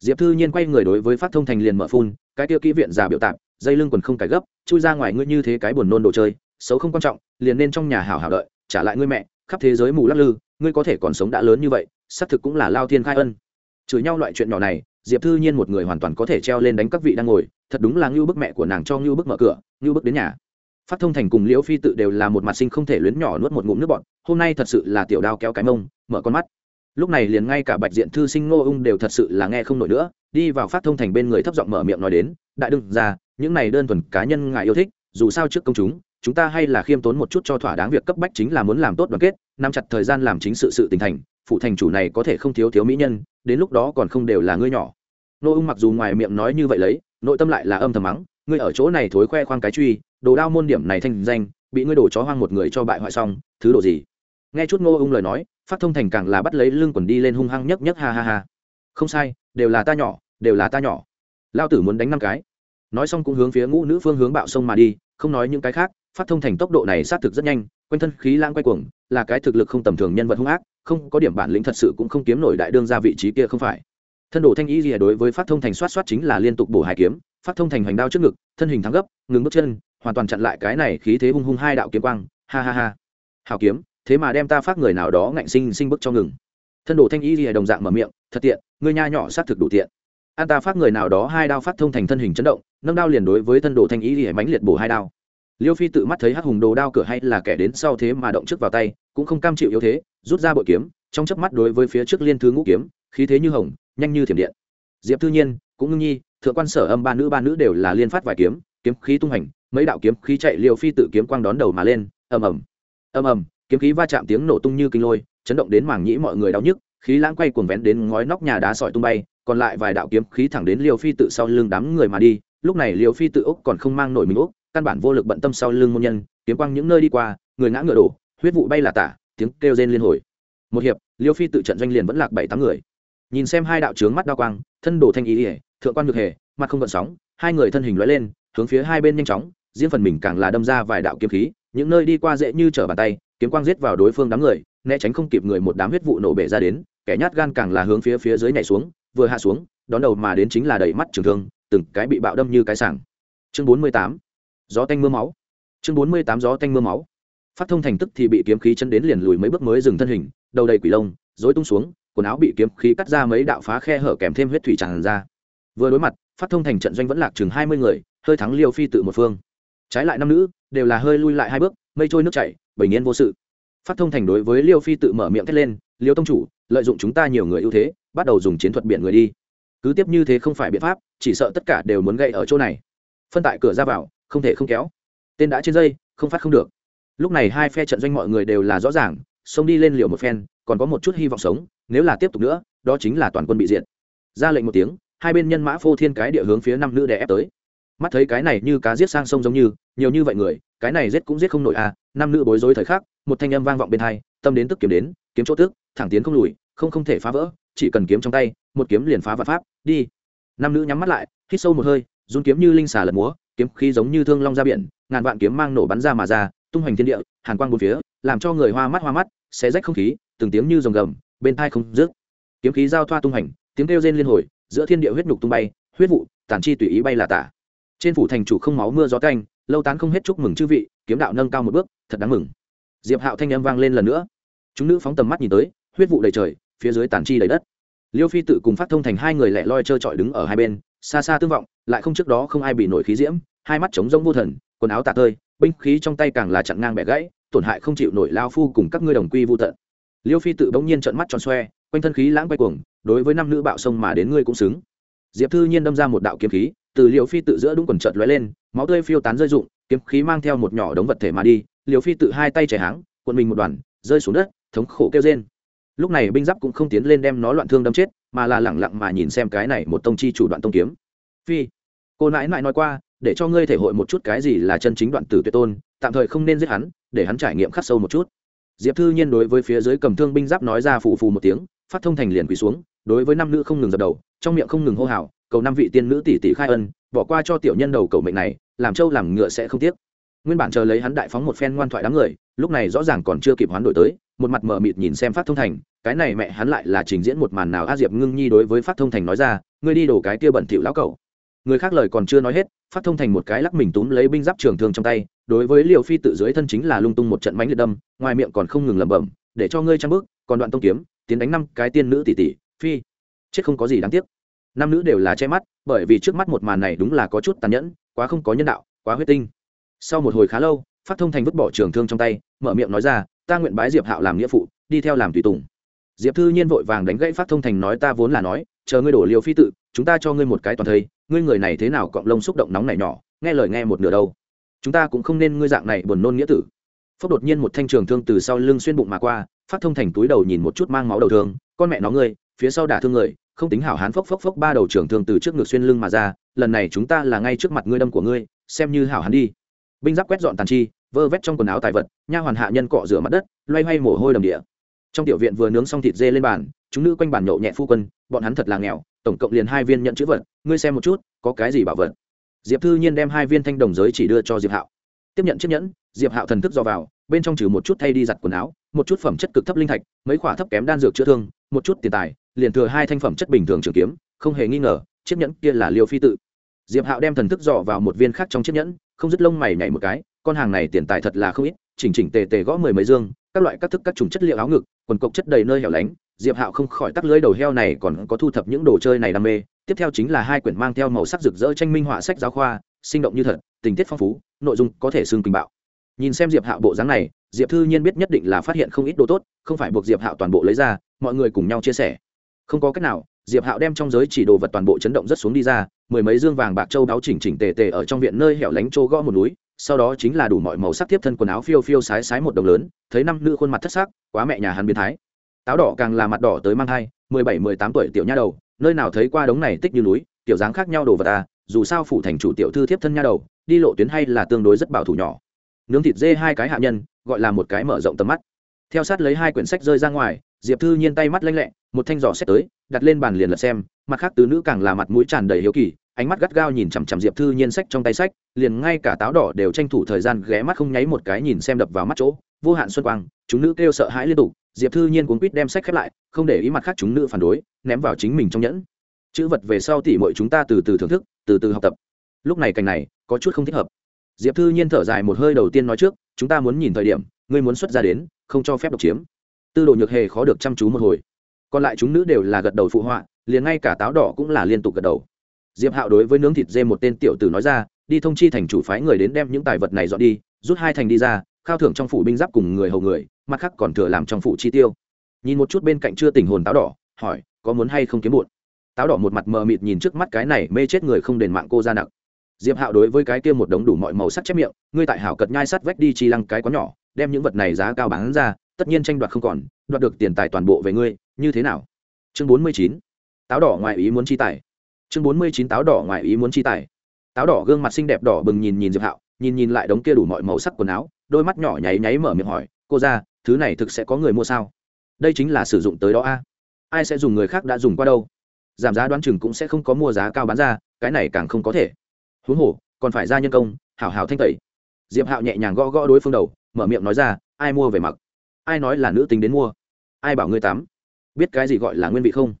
Diệp thư nhiên quay người đối với phát thông thành liền mở phun, cái tiêu kỹ viện già biểu tạp, dây lưng quần không cải gấp, chui ra ngoài ngươi như thế cái buồn nôn đồ chơi, xấu không quan trọng, liền nên trong nhà hảo hảo đợi, trả lại ngươi mẹ, khắp thế giới mù lắc lư, ngươi có thể còn sống đã lớn như vậy, xác thực cũng là lao thiên khai ân. Chửi nhau loại chuyện nhỏ này diệp thư nhiên một người hoàn toàn có thể treo lên đánh các vị đang ngồi, thật đúng là ngưu bức mẹ của nàng cho ngưu bức mở cửa, ngưu bức đến nhà. Phát thông thành cùng liễu phi tự đều là một mặt sinh không thể luyến nhỏ nuốt một ngụm nước bọn hôm nay thật sự là tiểu đao kéo cái mông, mở con mắt. Lúc này liền ngay cả bạch diện thư sinh ngô ung đều thật sự là nghe không nổi nữa, đi vào phát thông thành bên người thấp giọng mở miệng nói đến, đại đương ra những này đơn thuần cá nhân ngài yêu thích, dù sao trước công chúng chúng ta hay là khiêm tốn một chút cho thỏa đáng việc cấp bách chính là muốn làm tốt đoàn kết, nắm chặt thời gian làm chính sự sự tình thành, phụ thành chủ này có thể không thiếu thiếu mỹ nhân, đến lúc đó còn không đều là ngươi nhỏ nô ung mặc dù ngoài miệng nói như vậy lấy, nội tâm lại là âm thầm mắng, ngươi ở chỗ này thối khoe khoang cái truy, đồ đao môn điểm này thanh danh, bị ngươi đổ chó hoang một người cho bại hoại xong, thứ đồ gì? Nghe chút ngô ung lời nói, phát thông thành càng là bắt lấy lưng quần đi lên hung hăng nhấc nhấc ha ha ha. Không sai, đều là ta nhỏ, đều là ta nhỏ. Lao tử muốn đánh năm cái. Nói xong cũng hướng phía ngũ nữ phương hướng bạo sông mà đi, không nói những cái khác, phát thông thành tốc độ này xác thực rất nhanh, quanh thân khí lãng quay cuồng, là cái thực lực không tầm thường nhân vật hung ác, không có điểm bản lĩnh thật sự cũng không kiếm nổi đại đương ra vị trí kia không phải thân đồ thanh ý gì đối với phát thông thành soát soát chính là liên tục bổ hai kiếm, phát thông thành hoành đao trước ngực, thân hình thắng gấp, ngừng bước chân, hoàn toàn chặn lại cái này khí thế hung hung hai đạo kiếm quang. Ha ha ha. Hào kiếm, thế mà đem ta phát người nào đó ngạnh sinh sinh bức cho ngừng. Thân đồ thanh ý gì đồng dạng mở miệng, thật tiện, ngươi nha nhỏ xác thực đủ tiện. An ta phát người nào đó hai đao phát thông thành thân hình chấn động, nâng đao liền đối với thân đồ thanh ý gì mãnh liệt bổ hai đao liêu phi tự mắt thấy hắc hùng đồ đao cửa hay là kẻ đến sau thế mà động trước vào tay, cũng không cam chịu yếu thế, rút ra bội kiếm, trong chớp mắt đối với phía trước liên thứ ngũ kiếm, khí thế như hồng, nhanh như thiểm điện. Diệp thư nhiên, cũng ngưng nhi, thượng quan sở âm ba nữ ba nữ đều là liên phát vài kiếm kiếm khí tung hành, mấy đạo kiếm khí chạy liều phi tự kiếm quang đón đầu mà lên, ầm ầm ầm ầm, kiếm khí va chạm tiếng nổ tung như kinh lôi, chấn động đến mảng nhĩ mọi người đau nhức, khí lãng quay cuồng vén đến ngói nóc nhà đá sỏi tung bay, còn lại vài đạo kiếm khí thẳng đến liều phi tự sau lưng đám người mà đi, lúc này liều phi tự úc còn không mang nổi mình úc căn bản vô lực bận tâm sau lưng môn nhân, kiếm quang những nơi đi qua, người ngã ngựa đổ, huyết vụ bay là tả, tiếng kêu rên liên hồi. Một hiệp, liêu phi tự trận doanh liền vẫn lạc bảy tám người. Nhìn xem hai đạo trướng mắt đa quang, thân đồ thanh ý ỉa, thượng quan ngược hề, mặt không gợn sóng, hai người thân hình lóe lên, hướng phía hai bên nhanh chóng, riêng phần mình càng là đâm ra vài đạo kiếm khí, những nơi đi qua dễ như trở bàn tay, kiếm quang giết vào đối phương đám người, né tránh không kịp người một đám huyết vụ nổ bể ra đến, kẻ nhát gan càng là hướng phía phía dưới nhảy xuống, vừa hạ xuống, đón đầu mà đến chính là đầy mắt trường thương, từng cái bị bạo đâm như cái sảng. Chương bốn mươi tám gió tanh mưa máu. Chương bốn mươi tám gió tanh mưa máu. Phát thông thành tức thì bị kiếm khí chân đến liền lùi mấy bước mới dừng thân hình, đầu đầy quỷ lông dối tung xuống, quần áo bị kiếm khí cắt ra mấy đạo phá khe hở kèm thêm huyết thủy tràn ra. Vừa đối mặt, phát thông thành trận doanh vẫn lạc chừng hai mươi người, hơi thắng liêu phi tự một phương. Trái lại nam nữ, đều là hơi lui lại hai bước, mây trôi nước chảy, bình yên vô sự. Phát thông thành đối với liêu phi tự mở miệng thét lên, liêu tông chủ, lợi dụng chúng ta nhiều người ưu thế, bắt đầu dùng chiến thuật biển người đi. Cứ tiếp như thế không phải biện pháp, chỉ sợ tất cả đều muốn gây ở chỗ này. Phân tại cửa ra vào không thể không kéo. Tên đã trên dây không phát không được. Lúc này hai phe trận doanh mọi người đều là rõ ràng xông đi lên liều một phen còn có một chút hy vọng sống nếu là tiếp tục nữa đó chính là toàn quân bị diệt. Ra lệnh một tiếng hai bên nhân mã phô thiên cái địa hướng phía năm nữ đè ép tới. Mắt thấy cái này như cá giết sang sông giống như nhiều như vậy người cái này giết cũng giết không nổi à nam nữ bối rối thời khắc một thanh âm vang vọng bên hai tâm đến tức kiếm đến kiếm chỗ tức, thẳng tiến không lùi không không thể phá vỡ chỉ cần kiếm trong tay một kiếm liền phá vạn pháp đi. Nam nữ nhắm mắt lại hít sâu một hơi run kiếm như linh xà lật múa kiếm khí giống như thương long ra biển ngàn vạn kiếm mang nổ bắn ra mà ra tung hoành thiên địa hàn quang bốn phía làm cho người hoa mắt hoa mắt xé rách không khí từng tiếng như rồng gầm bên thai không rước kiếm khí giao thoa tung hoành, tiếng kêu rên liên hồi giữa thiên địa huyết nhục tung bay huyết vụ tản chi tùy ý bay là tả. Trên phủ thành chủ không máu mưa gió canh lâu tán không hết chúc mừng chư vị kiếm đạo nâng cao một bước thật đáng mừng. Diệp hạo thanh âm vang lên lần nữa. Chúng nữ phóng tầm mắt nhìn tới huyết vụ đầy trời phía dưới tản chi đầy đất. Liêu phi tự cùng phát thông thành hai người lẻ loi trơ trọi đứng ở hai bên xa xa tương vọng lại không trước đó không ai bị nổi khí diễm, hai mắt trống rông vô thần, quần áo tạ tơi, binh khí trong tay càng là chặn ngang bẻ gãy, tổn hại không chịu nổi lao phu cùng các ngươi đồng quy vô tận. Liêu phi tự bỗng nhiên trợn mắt tròn xoe, quanh thân khí lãng quay cuồng, đối với năm nữ bạo sông mà đến ngươi cũng xứng. Diệp thư nhiên đâm ra một đạo kiếm khí, từ liêu phi tự giữa đúng quần trợt lóe lên, máu tươi phiêu tán rơi rụng, kiếm khí mang theo một nhỏ đống vật thể mà đi, liêu phi tự hai tay chảy háng quần mình một đoàn, rơi xuống đất, thống khổ kêu rên. Lúc này binh giáp cũng không tiến lên đem nó loạn thương đâm chết, mà là lẳng lặng mà nhìn xem cái này một tông chi chủ đoạn tông kiếm. Phi cô nãi nãi nói qua, để cho ngươi thể hội một chút cái gì là chân chính đoạn tử tuyệt tôn, tạm thời không nên giết hắn, để hắn trải nghiệm khắc sâu một chút. Diệp thư nhiên đối với phía dưới cầm thương binh giáp nói ra phù phù một tiếng, phát thông thành liền quỳ xuống, đối với năm nữ không ngừng dập đầu, trong miệng không ngừng hô hào, cầu năm vị tiên nữ tỷ tỷ khai ân, bỏ qua cho tiểu nhân đầu cầu mệnh này, làm trâu làm ngựa sẽ không tiếc. Nguyên bản chờ lấy hắn đại phóng một phen ngoan thoại đám người, lúc này rõ ràng còn chưa kịp hoán đổi tới, một mặt mờ mịt nhìn xem phát thông thành, cái này mẹ hắn lại là trình diễn một màn nào a diệp ngưng nhi đối với phát thông thành nói ra, ngươi đi đổ cái kia bẩn thỉu lão cẩu người khác lời còn chưa nói hết, phát thông thành một cái lắc mình túm lấy binh giáp trường thương trong tay, đối với liều phi tự dưới thân chính là lung tung một trận mánh liệt đâm, ngoài miệng còn không ngừng lẩm bẩm, để cho ngươi trăm bước, còn đoạn tông kiếm, tiến đánh năm cái tiên nữ tỷ tỷ, phi. Chết không có gì đáng tiếc. Năm nữ đều là che mắt, bởi vì trước mắt một màn này đúng là có chút tàn nhẫn, quá không có nhân đạo, quá huyết tinh. Sau một hồi khá lâu, phát thông thành vứt bỏ trường thương trong tay, mở miệng nói ra, ta nguyện bái diệp hạo làm nghĩa phụ, đi theo làm tùy tùng. Diệp thư nhiên vội vàng đánh gãy phát thông thành nói, ta vốn là nói, chờ ngươi đổ liều phi tự, chúng ta cho ngươi một cái toàn thây ngươi người này thế nào cọng lông xúc động nóng này nhỏ, nghe lời nghe một nửa đâu. Chúng ta cũng không nên ngươi dạng này buồn nôn nghĩa tử. Phốc đột nhiên một thanh trường thương từ sau lưng xuyên bụng mà qua, phát thông thành túi đầu nhìn một chút mang máu đầu thương, con mẹ nó ngươi, phía sau đả thương người, không tính hảo hán phốc phốc phốc ba đầu trường thương từ trước ngực xuyên lưng mà ra, lần này chúng ta là ngay trước mặt ngươi đâm của ngươi, xem như hảo hán đi. Binh giáp quét dọn tàn chi, vơ vét trong quần áo tài vật, nha hoàn hạ nhân cọ rửa mặt đất, loay hoay mồ hôi đầm địa. Trong tiểu viện vừa nướng xong thịt dê lên bàn, chúng nữ quanh bàn nhậu nhẹ phu quân, bọn hắn thật là nghèo tổng cộng liền hai viên nhận chữ vật, ngươi xem một chút, có cái gì bảo vật? Diệp thư nhiên đem hai viên thanh đồng giới chỉ đưa cho diệp hạo. Tiếp nhận chiếc nhẫn, diệp hạo thần thức do vào, bên trong trừ một chút thay đi giặt quần áo, một chút phẩm chất cực thấp linh thạch, mấy khoả thấp kém đan dược chữa thương, một chút tiền tài, liền thừa hai thanh phẩm chất bình thường trường kiếm, không hề nghi ngờ, chiếc nhẫn kia là liêu phi tự. Diệp hạo đem thần thức dò vào một viên khác trong chiếc nhẫn, không dứt lông mày nhảy một cái, con hàng này tiền tài thật là không ít, chỉnh chỉnh tề tề gõ mười mấy dương, các loại các thức các chủng chất liệu áo ngực, quần cộc chất đầy nơi hẻo lánh diệp hạo không khỏi tắt lưới đầu heo này còn có thu thập những đồ chơi này đam mê tiếp theo chính là hai quyển mang theo màu sắc rực rỡ tranh minh họa sách giáo khoa sinh động như thật tình tiết phong phú nội dung có thể xương kinh bạo. Nhìn xem diệp hạo bộ dáng này diệp thư nhiên biết nhất định là phát hiện không ít đồ tốt không phải buộc diệp hạo toàn bộ lấy ra mọi người cùng nhau chia sẻ. Không có cách nào diệp hạo đem trong giới chỉ đồ vật toàn bộ chấn động rất xuống đi ra mười mấy dương vàng bạc châu đáo chỉnh chỉnh tề tề ở trong viện nơi hẻo lánh chỗ gõ một núi sau đó chính là đủ mọi màu sắc tiếp thân quần áo phiêu phiêu sái sái một đồng lớn thấy năm nữ khuôn mặt thất sắc, quá mẹ nhà hắn biến thái táo đỏ càng là mặt đỏ tới mang thai, mười bảy, mười tám tuổi tiểu nha đầu, nơi nào thấy qua đống này tích như núi tiểu dáng khác nhau đồ vật à dù sao phủ thành chủ tiểu thư thiếp thân nha đầu, đi lộ tuyến hay là tương đối rất bảo thủ nhỏ. Nướng thịt dê hai cái hạ nhân, gọi là một cái mở rộng tầm mắt. Theo sát lấy hai quyển sách rơi ra ngoài, diệp thư nhiên tay mắt lanh lẹ, một thanh giỏ xét tới, đặt lên bàn liền lật xem, mặt khác tứ nữ càng là mặt mũi tràn đầy hiếu kỳ, ánh mắt gắt gao nhìn chằm chằm diệp thư nhiên sách trong tay sách, liền ngay cả táo đỏ đều tranh thủ thời gian ghé mắt không nháy một cái nhìn xem đập vào mắt chỗ, vô hạn xuân quang, chúng nữ kêu sợ hãi liên tục diệp thư nhiên cuốn quýt đem sách khép lại, không để ý mặt khác chúng nữ phản đối, ném vào chính mình trong nhẫn. Chữ vật về sau tỉ mọi chúng ta từ từ thưởng thức, từ từ học tập. Lúc này cảnh này, có chút không thích hợp. Diệp thư nhiên thở dài một hơi đầu tiên nói trước, chúng ta muốn nhìn thời điểm, ngươi muốn xuất ra đến, không cho phép độc chiếm. Tư đồ nhược hề khó được chăm chú một hồi. Còn lại chúng nữ đều là gật đầu phụ họa, liền ngay cả táo đỏ cũng là liên tục gật đầu. Diệp hạo đối với nướng thịt dê một tên tiểu tử nói ra, đi thông chi thành chủ phái người đến đem những tài vật này dọn đi, rút hai thành đi ra khao thưởng trong phủ binh giáp cùng người hầu người, mặt khác còn thừa làm trong phủ chi tiêu. Nhìn một chút bên cạnh chưa tình hồn táo đỏ, hỏi, có muốn hay không kiếm bụn táo đỏ một mặt mờ mịt nhìn trước mắt cái này mê chết người không đền mạng cô ra nặng diệp hạo đối với cái kia một đống đủ mọi màu sắc chép miệng, ngươi tại hảo cật nhai sắt vách đi chi lăng cái quá nhỏ, đem những vật này giá cao bán ra, tất nhiên tranh đoạt không còn, đoạt được tiền tài toàn bộ về ngươi, như thế nào? Chương bốn mươi chín, táo đỏ ngoại ý muốn chi tài. Chương bốn mươi chín, táo đỏ ngoại ý muốn chi tài. Táo đỏ gương mặt xinh đẹp đỏ bừng nhìn nhìn diệp hạo, nhìn nhìn lại đống kia đủ mọi màu sắc quần áo đôi mắt nhỏ nháy nháy mở miệng hỏi, cô ra thứ này thực sẽ có người mua sao? Đây chính là sử dụng tới đó a. Ai sẽ dùng người khác đã dùng qua đâu? Giảm giá đoán chừng cũng sẽ không có mua giá cao bán ra, cái này càng không có thể. Huống hồ, còn phải ra nhân công, hảo hảo thanh tẩy. Diệp hạo nhẹ nhàng gõ gõ đối phương đầu, mở miệng nói ra, ai mua về mặc? Ai nói là nữ tính đến mua? Ai bảo ngươi tắm? Biết cái gì gọi là nguyên vị không?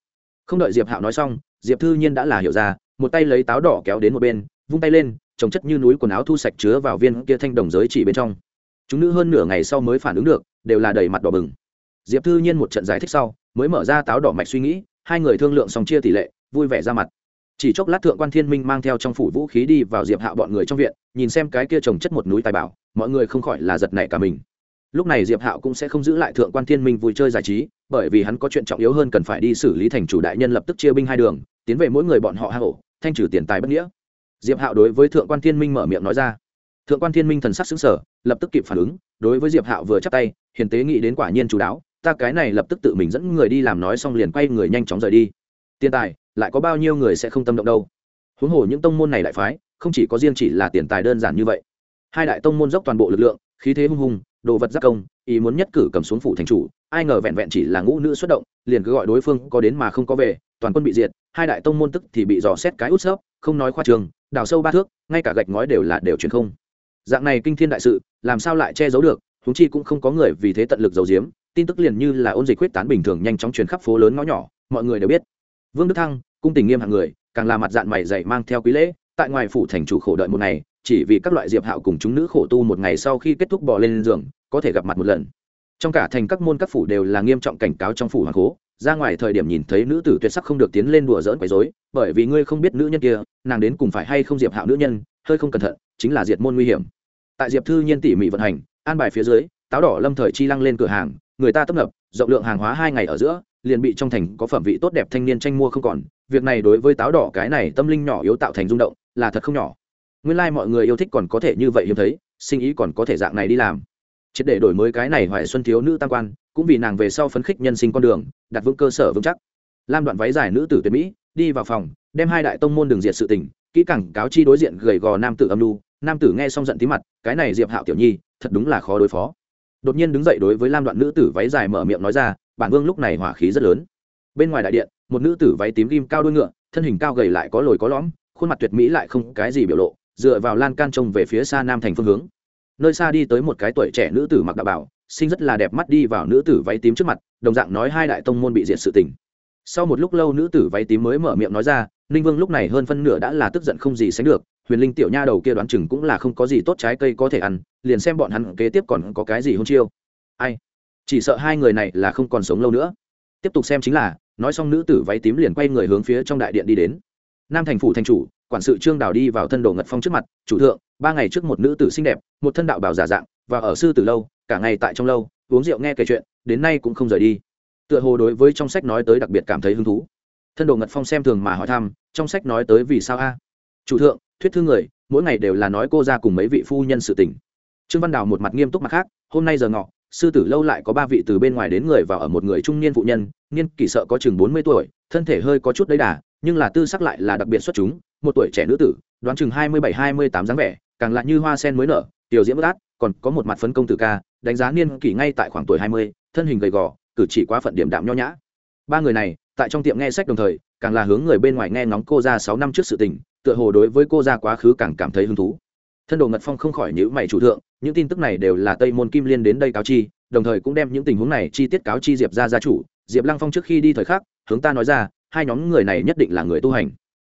Không đợi diệp hạo nói xong, diệp thư nhiên đã là hiểu ra, một tay lấy táo đỏ kéo đến một bên, vung tay lên trồng chất như núi quần áo thu sạch chứa vào viên kia thanh đồng giới chỉ bên trong chúng nữ hơn nửa ngày sau mới phản ứng được, đều là đầy mặt đỏ bừng. Diệp thư nhiên một trận giải thích sau, mới mở ra táo đỏ mạch suy nghĩ, hai người thương lượng xong chia tỷ lệ, vui vẻ ra mặt. Chỉ chốc lát thượng quan thiên minh mang theo trong phủ vũ khí đi vào diệp hạo bọn người trong viện, nhìn xem cái kia trồng chất một núi tài bảo, mọi người không khỏi là giật nảy cả mình. Lúc này diệp hạo cũng sẽ không giữ lại thượng quan thiên minh vui chơi giải trí, bởi vì hắn có chuyện trọng yếu hơn cần phải đi xử lý thành chủ đại nhân lập tức chia binh hai đường, tiến về mỗi người bọn họ hạ hổ thanh trừ tiền tài bất nghĩa. Diệp hạo đối với thượng quan thiên minh mở miệng nói ra thượng quan thiên minh thần sắc xứng sở lập tức kịp phản ứng, đối với diệp hạo vừa chắp tay, hiền tế nghĩ đến quả nhiên chú đáo, ta cái này lập tức tự mình dẫn người đi làm nói xong liền quay người nhanh chóng rời đi. Tiền tài, lại có bao nhiêu người sẽ không tâm động đâu? Huống hồ những tông môn này đại phái, không chỉ có riêng chỉ là tiền tài đơn giản như vậy. Hai đại tông môn dốc toàn bộ lực lượng, khí thế hung hùng, đồ vật giác công, ý muốn nhất cử cầm xuống phủ thành chủ, ai ngờ vẹn vẹn chỉ là ngũ nữ xuất động, liền cứ gọi đối phương có đến mà không có về, toàn quân bị diệt, hai đại tông môn tức thì bị dò xét cái út xớp không nói khoa trường, đào sâu ba thước, ngay cả gạch ngói đều là đều truyền không dạng này kinh thiên đại sự, làm sao lại che giấu được? Húng chi cũng không có người vì thế tận lực giấu giếm, tin tức liền như là ôn dịch huyết tán bình thường nhanh chóng truyền khắp phố lớn ngõ nhỏ, mọi người đều biết. Vương đức thăng, cung tình nghiêm hạng người, càng là mặt dạng mày dày mang theo quý lễ, tại ngoài phủ thành chủ khổ đợi một ngày, chỉ vì các loại diệp hạo cùng chúng nữ khổ tu một ngày sau khi kết thúc bỏ lên giường, có thể gặp mặt một lần. Trong cả thành các môn các phủ đều là nghiêm trọng cảnh cáo trong phủ hoàng cố, ra ngoài thời điểm nhìn thấy nữ tử tuyệt sắc không được tiến lên đùa dỡn quấy rối, bởi vì ngươi không biết nữ nhân kia, nàng đến cùng phải hay không diệp hạo nữ nhân, hơi không cẩn thận, chính là diệt môn nguy hiểm tại diệp thư nhiên tỉ mỉ vận hành, an bài phía dưới, táo đỏ lâm thời chi lăng lên cửa hàng, người ta tấp nập, rộng lượng hàng hóa hai ngày ở giữa, liền bị trong thành có phẩm vị tốt đẹp thanh niên tranh mua không còn. Việc này đối với táo đỏ cái này tâm linh nhỏ yếu tạo thành rung động, là thật không nhỏ. Nguyên lai、like、mọi người yêu thích còn có thể như vậy hiếm thấy, sinh ý còn có thể dạng này đi làm. Triệt để đổi mới cái này hoài xuân thiếu nữ tam quan, cũng vì nàng về sau phấn khích nhân sinh con đường, đặt vững cơ sở vững chắc. Lam đoạn váy dài nữ tử tuyệt mỹ, đi vào phòng, đem hai đại tông môn đường diệt sự tình, kỹ càng cáo chi đối diện gầy gò nam tử âm lu nam tử nghe xong giận tí mặt, cái này diệp hạo tiểu nhi, thật đúng là khó đối phó. Đột nhiên đứng dậy đối với lam đoạn nữ tử váy dài mở miệng nói ra, bản vương lúc này hỏa khí rất lớn. Bên ngoài đại điện, một nữ tử váy tím ghim cao đôi ngựa, thân hình cao gầy lại có lồi có lõm, khuôn mặt tuyệt mỹ lại không cái gì biểu lộ, dựa vào lan can trông về phía xa nam thành phương hướng. Nơi xa đi tới một cái tuổi trẻ nữ tử mặc đạo bảo sinh rất là đẹp mắt đi vào nữ tử váy tím trước mặt, đồng dạng nói hai đại tông môn bị diệt sự tình. Sau một lúc lâu nữ tử váy tím mới mở miệng nói ra, ninh vương lúc này hơn phân nửa đã là tức giận không gì sánh được huyền linh tiểu nha đầu kia đoán chừng cũng là không có gì tốt trái cây có thể ăn, liền xem bọn hắn kế tiếp còn có cái gì hôn chiêu. Ai? Chỉ sợ hai người này là không còn sống lâu nữa. Tiếp tục xem chính là, nói xong nữ tử váy tím liền quay người hướng phía trong đại điện đi đến. Nam thành phủ thành chủ, quản sự trương đào đi vào thân đồ ngật phong trước mặt, chủ thượng, ba ngày trước một nữ tử xinh đẹp, một thân đạo bảo giả dạng, và ở sư từ lâu, cả ngày tại trong lâu, uống rượu nghe kể chuyện, đến nay cũng không rời đi. Tựa hồ đối với trong sách nói tới đặc biệt cảm thấy hứng thú. Thân đồ ngật phong xem thường mà hỏi thăm, trong sách nói tới vì sao a? Chủ thượng thuyết thư người, mỗi ngày đều là nói cô ra cùng mấy vị phu nhân sự tình. Trương văn đào một mặt nghiêm túc mặt khác, hôm nay giờ ngọ, sư tử lâu lại có ba vị từ bên ngoài đến người vào ở một người trung niên phụ nhân, niên kỷ sợ có chừng bốn mươi tuổi, thân thể hơi có chút đấy đà, nhưng là tư sắc lại là đặc biệt xuất chúng, một tuổi trẻ nữ tử, đoán chừng hai mươi bảy, hai mươi tám dáng vẻ, càng lại như hoa sen mới nở, tiểu diễm bất át, còn có một mặt phấn công tử ca, đánh giá niên kỷ ngay tại khoảng tuổi hai mươi, thân hình gầy gò, cử chỉ quá phận điểm đạm nho nhã. Ba người này, tại trong tiệm nghe sách đồng thời, càng là hướng người bên ngoài nghe ngóng cô ra sáu năm trước sự tình tựa hồ đối với cô ra quá khứ càng cảm thấy hứng thú. Thân đồ ngật phong không khỏi nhữ mày chủ thượng, những tin tức này đều là tây môn kim liên đến đây cáo chi, đồng thời cũng đem những tình huống này chi tiết cáo chi diệp ra gia chủ, diệp lăng phong trước khi đi thời khắc, hướng ta nói ra, hai nhóm người này nhất định là người tu hành.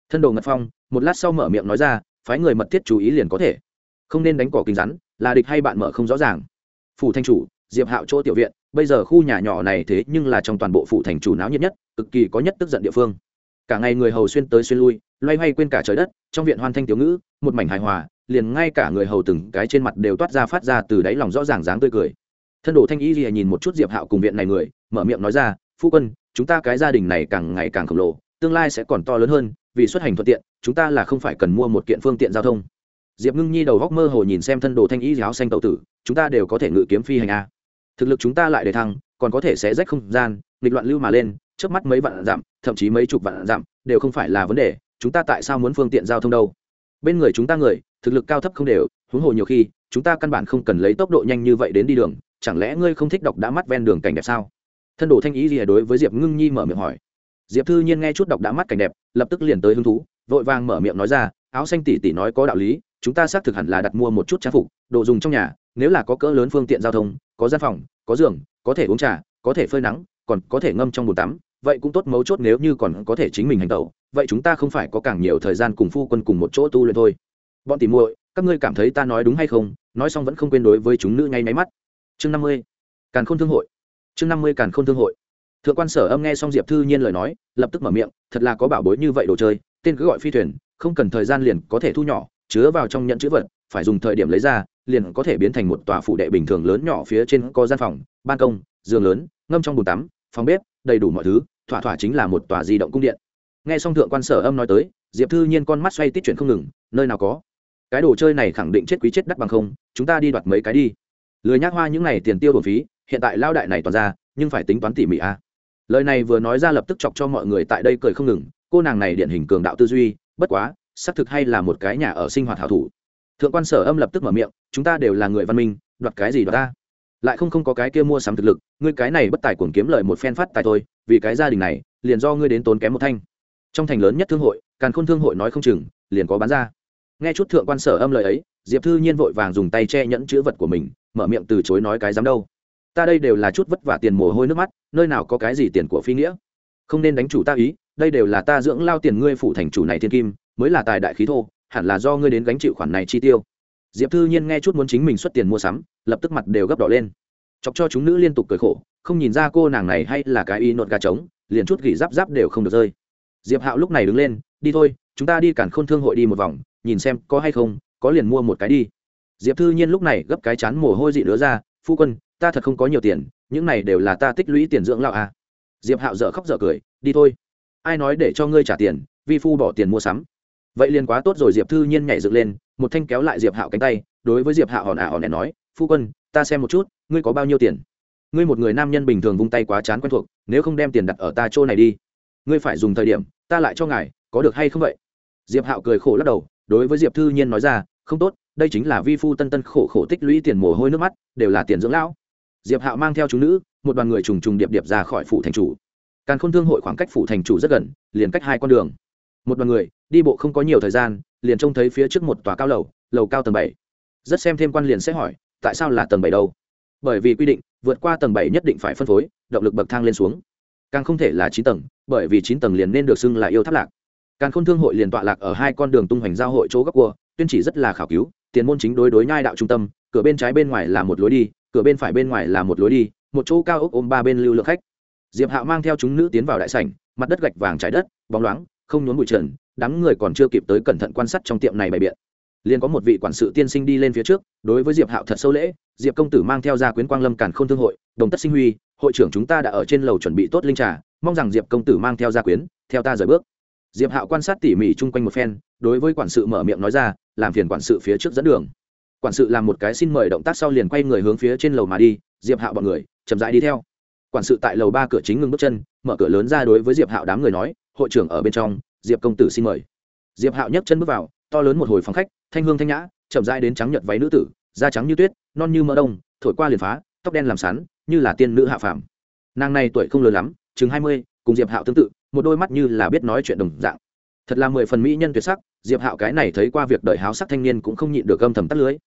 Thân đồ ngật phong, một lát sau mở miệng nói ra, phái người mật thiết chú ý liền có thể. Không nên đánh cỏ kinh rắn, là địch hay bạn mở không rõ ràng. Phủ thanh chủ, diệp hạo chỗ tiểu viện, bây giờ khu nhà nhỏ này thế nhưng là trong toàn bộ phủ thành chủ náo nhiệt nhất, cực kỳ có nhất tức giận địa phương. Cả ngày người hầu xuyên tới xuyên lui loay hoay quên cả trời đất, trong viện hoan thanh tiểu ngữ, một mảnh hài hòa, liền ngay cả người hầu từng cái trên mặt đều toát ra phát ra từ đáy lòng rõ ràng dáng tươi cười. Thân đồ thanh y gì nhìn một chút diệp hạo cùng viện này người, mở miệng nói ra, phu quân, chúng ta cái gia đình này càng ngày càng khổng lồ, tương lai sẽ còn to lớn hơn, vì xuất hành thuận tiện, chúng ta là không phải cần mua một kiện phương tiện giao thông. Diệp ngưng nhi đầu góc mơ hồ nhìn xem thân đồ thanh y giáo xanh tậu tử, chúng ta đều có thể ngự kiếm phi hành a. Thực lực chúng ta lại để thăng, còn có thể sẽ rách không gian, nghịch loạn lưu mà lên trước mắt mấy vạn dặm, thậm chí mấy chục vạn dặm, đều không phải là vấn đề chúng ta tại sao muốn phương tiện giao thông đâu? Bên người chúng ta người, thực lực cao thấp không đều, huống hồ nhiều khi, chúng ta căn bản không cần lấy tốc độ nhanh như vậy đến đi đường, chẳng lẽ ngươi không thích đọc đã mắt ven đường cảnh đẹp sao? Thân đồ thanh ý gì đối với diệp ngưng nhi mở miệng hỏi. Diệp thư nhiên nghe chút đọc đã mắt cảnh đẹp, lập tức liền tới hứng thú, vội vàng mở miệng nói ra, áo xanh tỉ tỉ nói có đạo lý, chúng ta xác thực hẳn là đặt mua một chút trang phục, đồ dùng trong nhà, nếu là có cỡ lớn phương tiện giao thông, có gian phòng, có giường, có thể uống trà, có thể phơi nắng, còn có thể ngâm trong bồn tắm, vậy cũng tốt mấu chốt nếu như còn có thể chính mình hành tẩu vậy chúng ta không phải có càng nhiều thời gian cùng phu quân cùng một chỗ tu luyện thôi. Bọn tỉ muội, các ngươi cảm thấy ta nói đúng hay không? Nói xong vẫn không quên đối với chúng nữ ngay máy mắt. Chương năm mươi, càn khôn thương hội. Chương năm mươi, càn khôn thương hội. Thượng quan sở âm nghe xong diệp thư nhiên lời nói, lập tức mở miệng, thật là có bảo bối như vậy đồ chơi, tên cứ gọi phi thuyền, không cần thời gian liền có thể thu nhỏ, chứa vào trong nhận chữ vật, phải dùng thời điểm lấy ra, liền có thể biến thành một tòa phủ đệ bình thường lớn nhỏ phía trên có gian phòng, ban công, giường lớn, ngâm trong bồn tắm, phòng bếp, đầy đủ mọi thứ, thỏa thỏa chính là một tòa di động cung điện nghe xong thượng quan sở âm nói tới, diệp thư nhiên con mắt xoay tít chuyển không ngừng, nơi nào có? Cái đồ chơi này khẳng định chết quý chết đắt bằng không, chúng ta đi đoạt mấy cái đi. Lười nhác hoa những n à y tiền tiêu bổn phí, hiện tại lao đại này toàn ra, nhưng phải tính toán tỉ mỉ a. À. lời này vừa nói ra lập tức chọc cho mọi người tại đây cười không ngừng, cô nàng này điển hình cường đạo tư duy, bất quá, xác thực hay là một cái nhà ở sinh hoạt hảo thủ. Thượng quan sở âm lập tức mở miệng, chúng ta đều là người văn minh, đoạt cái gì đoạt ta? Lại không không có cái kia mua sắm thực lực, ngươi cái này bất tài cuồng kiếm lời một phen phát tài thôi, vì cái gia đình này, liền do ngươi đến tốn kém một thanh trong thành lớn nhất thương hội, càn khôn thương hội nói không chừng, liền có bán ra. Nghe chút thượng quan sở âm lời ấy, diệp thư nhiên vội vàng dùng tay che nhẫn chữ vật của mình, mở miệng từ chối nói cái dám đâu. Ta đây đều là chút vất vả tiền mồ hôi nước mắt, nơi nào có cái gì tiền của phi nghĩa? Không nên đánh chủ ta ý, đây đều là ta dưỡng lao tiền ngươi phụ thành chủ này thiên kim, mới là tài đại khí thô, hẳn là do ngươi đến gánh chịu khoản này chi tiêu. Diệp thư nhiên nghe chút muốn chính mình xuất tiền mua sắm, lập tức mặt đều gấp đỏ lên. Chọc cho chúng nữ liên tục cười khổ, không nhìn ra cô nàng này hay là cái y nột gà trống, liền chút gỉ giáp giáp đều không được rơi diệp hạo lúc này đứng lên, đi thôi, chúng ta đi cản khôn thương hội đi một vòng, nhìn xem có hay không, có liền mua một cái đi. Diệp thư nhiên lúc này gấp cái chán mồ hôi dị nữa ra, phu quân, ta thật không có nhiều tiền, những này đều là ta tích lũy tiền dưỡng lão à. diệp hạo dở khóc dở cười, đi thôi, ai nói để cho ngươi trả tiền, vi phu bỏ tiền mua sắm. Vậy liền quá tốt rồi, diệp thư nhiên nhảy dựng lên, một thanh kéo lại diệp hạo cánh tay, đối với diệp hạo hòn ả hòn ẻ nói, phu quân, ta xem một chút, ngươi có bao nhiêu tiền? Ngươi một người nam nhân bình thường vung tay quá chán quen thuộc, nếu không đem tiền đặt ở ta chỗ này đi, ngươi phải dùng thời điểm ta lại cho ngài, có được hay không vậy? Diệp hạo cười khổ lắc đầu, đối với diệp thư nhiên nói ra, không tốt, đây chính là vi phu tân tân khổ khổ tích lũy tiền mồ hôi nước mắt, đều là tiền dưỡng lão. Diệp hạo mang theo chú nữ, một đoàn người trùng trùng điệp điệp ra khỏi phủ thành chủ. Càn khôn thương hội khoảng cách phủ thành chủ rất gần, liền cách hai con đường. Một đoàn người, đi bộ không có nhiều thời gian, liền trông thấy phía trước một tòa cao lầu lầu cao tầng bảy. Rất xem thêm quan liền sẽ hỏi, tại sao là tầng bảy đâu? Bởi vì quy định, vượt qua tầng bảy nhất định phải phân phối, động lực bậc thang lên xuống càng không thể là chín tầng, bởi vì chín tầng liền nên được xưng là yêu tháp lạc. Càng khôn thương hội liền tọa lạc ở hai con đường tung hoành giao hội chỗ góc cua, tuyên chỉ rất là khảo cứu, tiền môn chính đối đối nhai đạo trung tâm, cửa bên trái bên ngoài là một lối đi, cửa bên phải bên ngoài là một lối đi, một chỗ cao ốc ôm ba bên lưu lượng khách. Diệp hạo mang theo chúng nữ tiến vào đại sảnh, mặt đất gạch vàng trái đất, bóng loáng, không nhốn bụi trần, đám người còn chưa kịp tới cẩn thận quan sát trong tiệm này bày biện. Liền có một vị quản sự tiên sinh đi lên phía trước, đối với diệp hạo thật sâu lễ, diệp công tử mang theo gia quyến quang lâm càn k h ô n thương hội, đồng tất sinh huy hội trưởng chúng ta đã ở trên lầu chuẩn bị tốt linh trà, mong rằng diệp công tử mang theo gia quyến, theo ta rời bước. Diệp hạo quan sát tỉ mỉ chung quanh một phen, đối với quản sự mở miệng nói ra, làm phiền quản sự phía trước dẫn đường. Quản sự làm một cái xin mời động tác sau liền quay người hướng phía trên lầu mà đi, diệp hạo bọn người, chậm rãi đi theo. Quản sự tại lầu ba cửa chính ngừng bước chân, mở cửa lớn ra đối với diệp hạo đám người nói, hội trưởng ở bên trong, diệp công tử xin mời. Diệp hạo nhấc chân bước vào, to lớn một hồi phòng khách, thanh hương thanh nhã, chậm rãi đến trắng nhợt váy nữ tử, da trắng như tuyết, non như mỡ đông, thổi qua liền phá tóc đen làm sắn như là tiên nữ hạ phàm. Nàng này tuổi không lớn lắm, chừng hai mươi, cùng diệp hạo tương tự, một đôi mắt như là biết nói chuyện đồng dạng. Thật là mười phần mỹ nhân tuyệt sắc, diệp hạo cái này thấy qua việc đợi háo sắc thanh niên cũng không nhịn được âm thầm tắt lưới.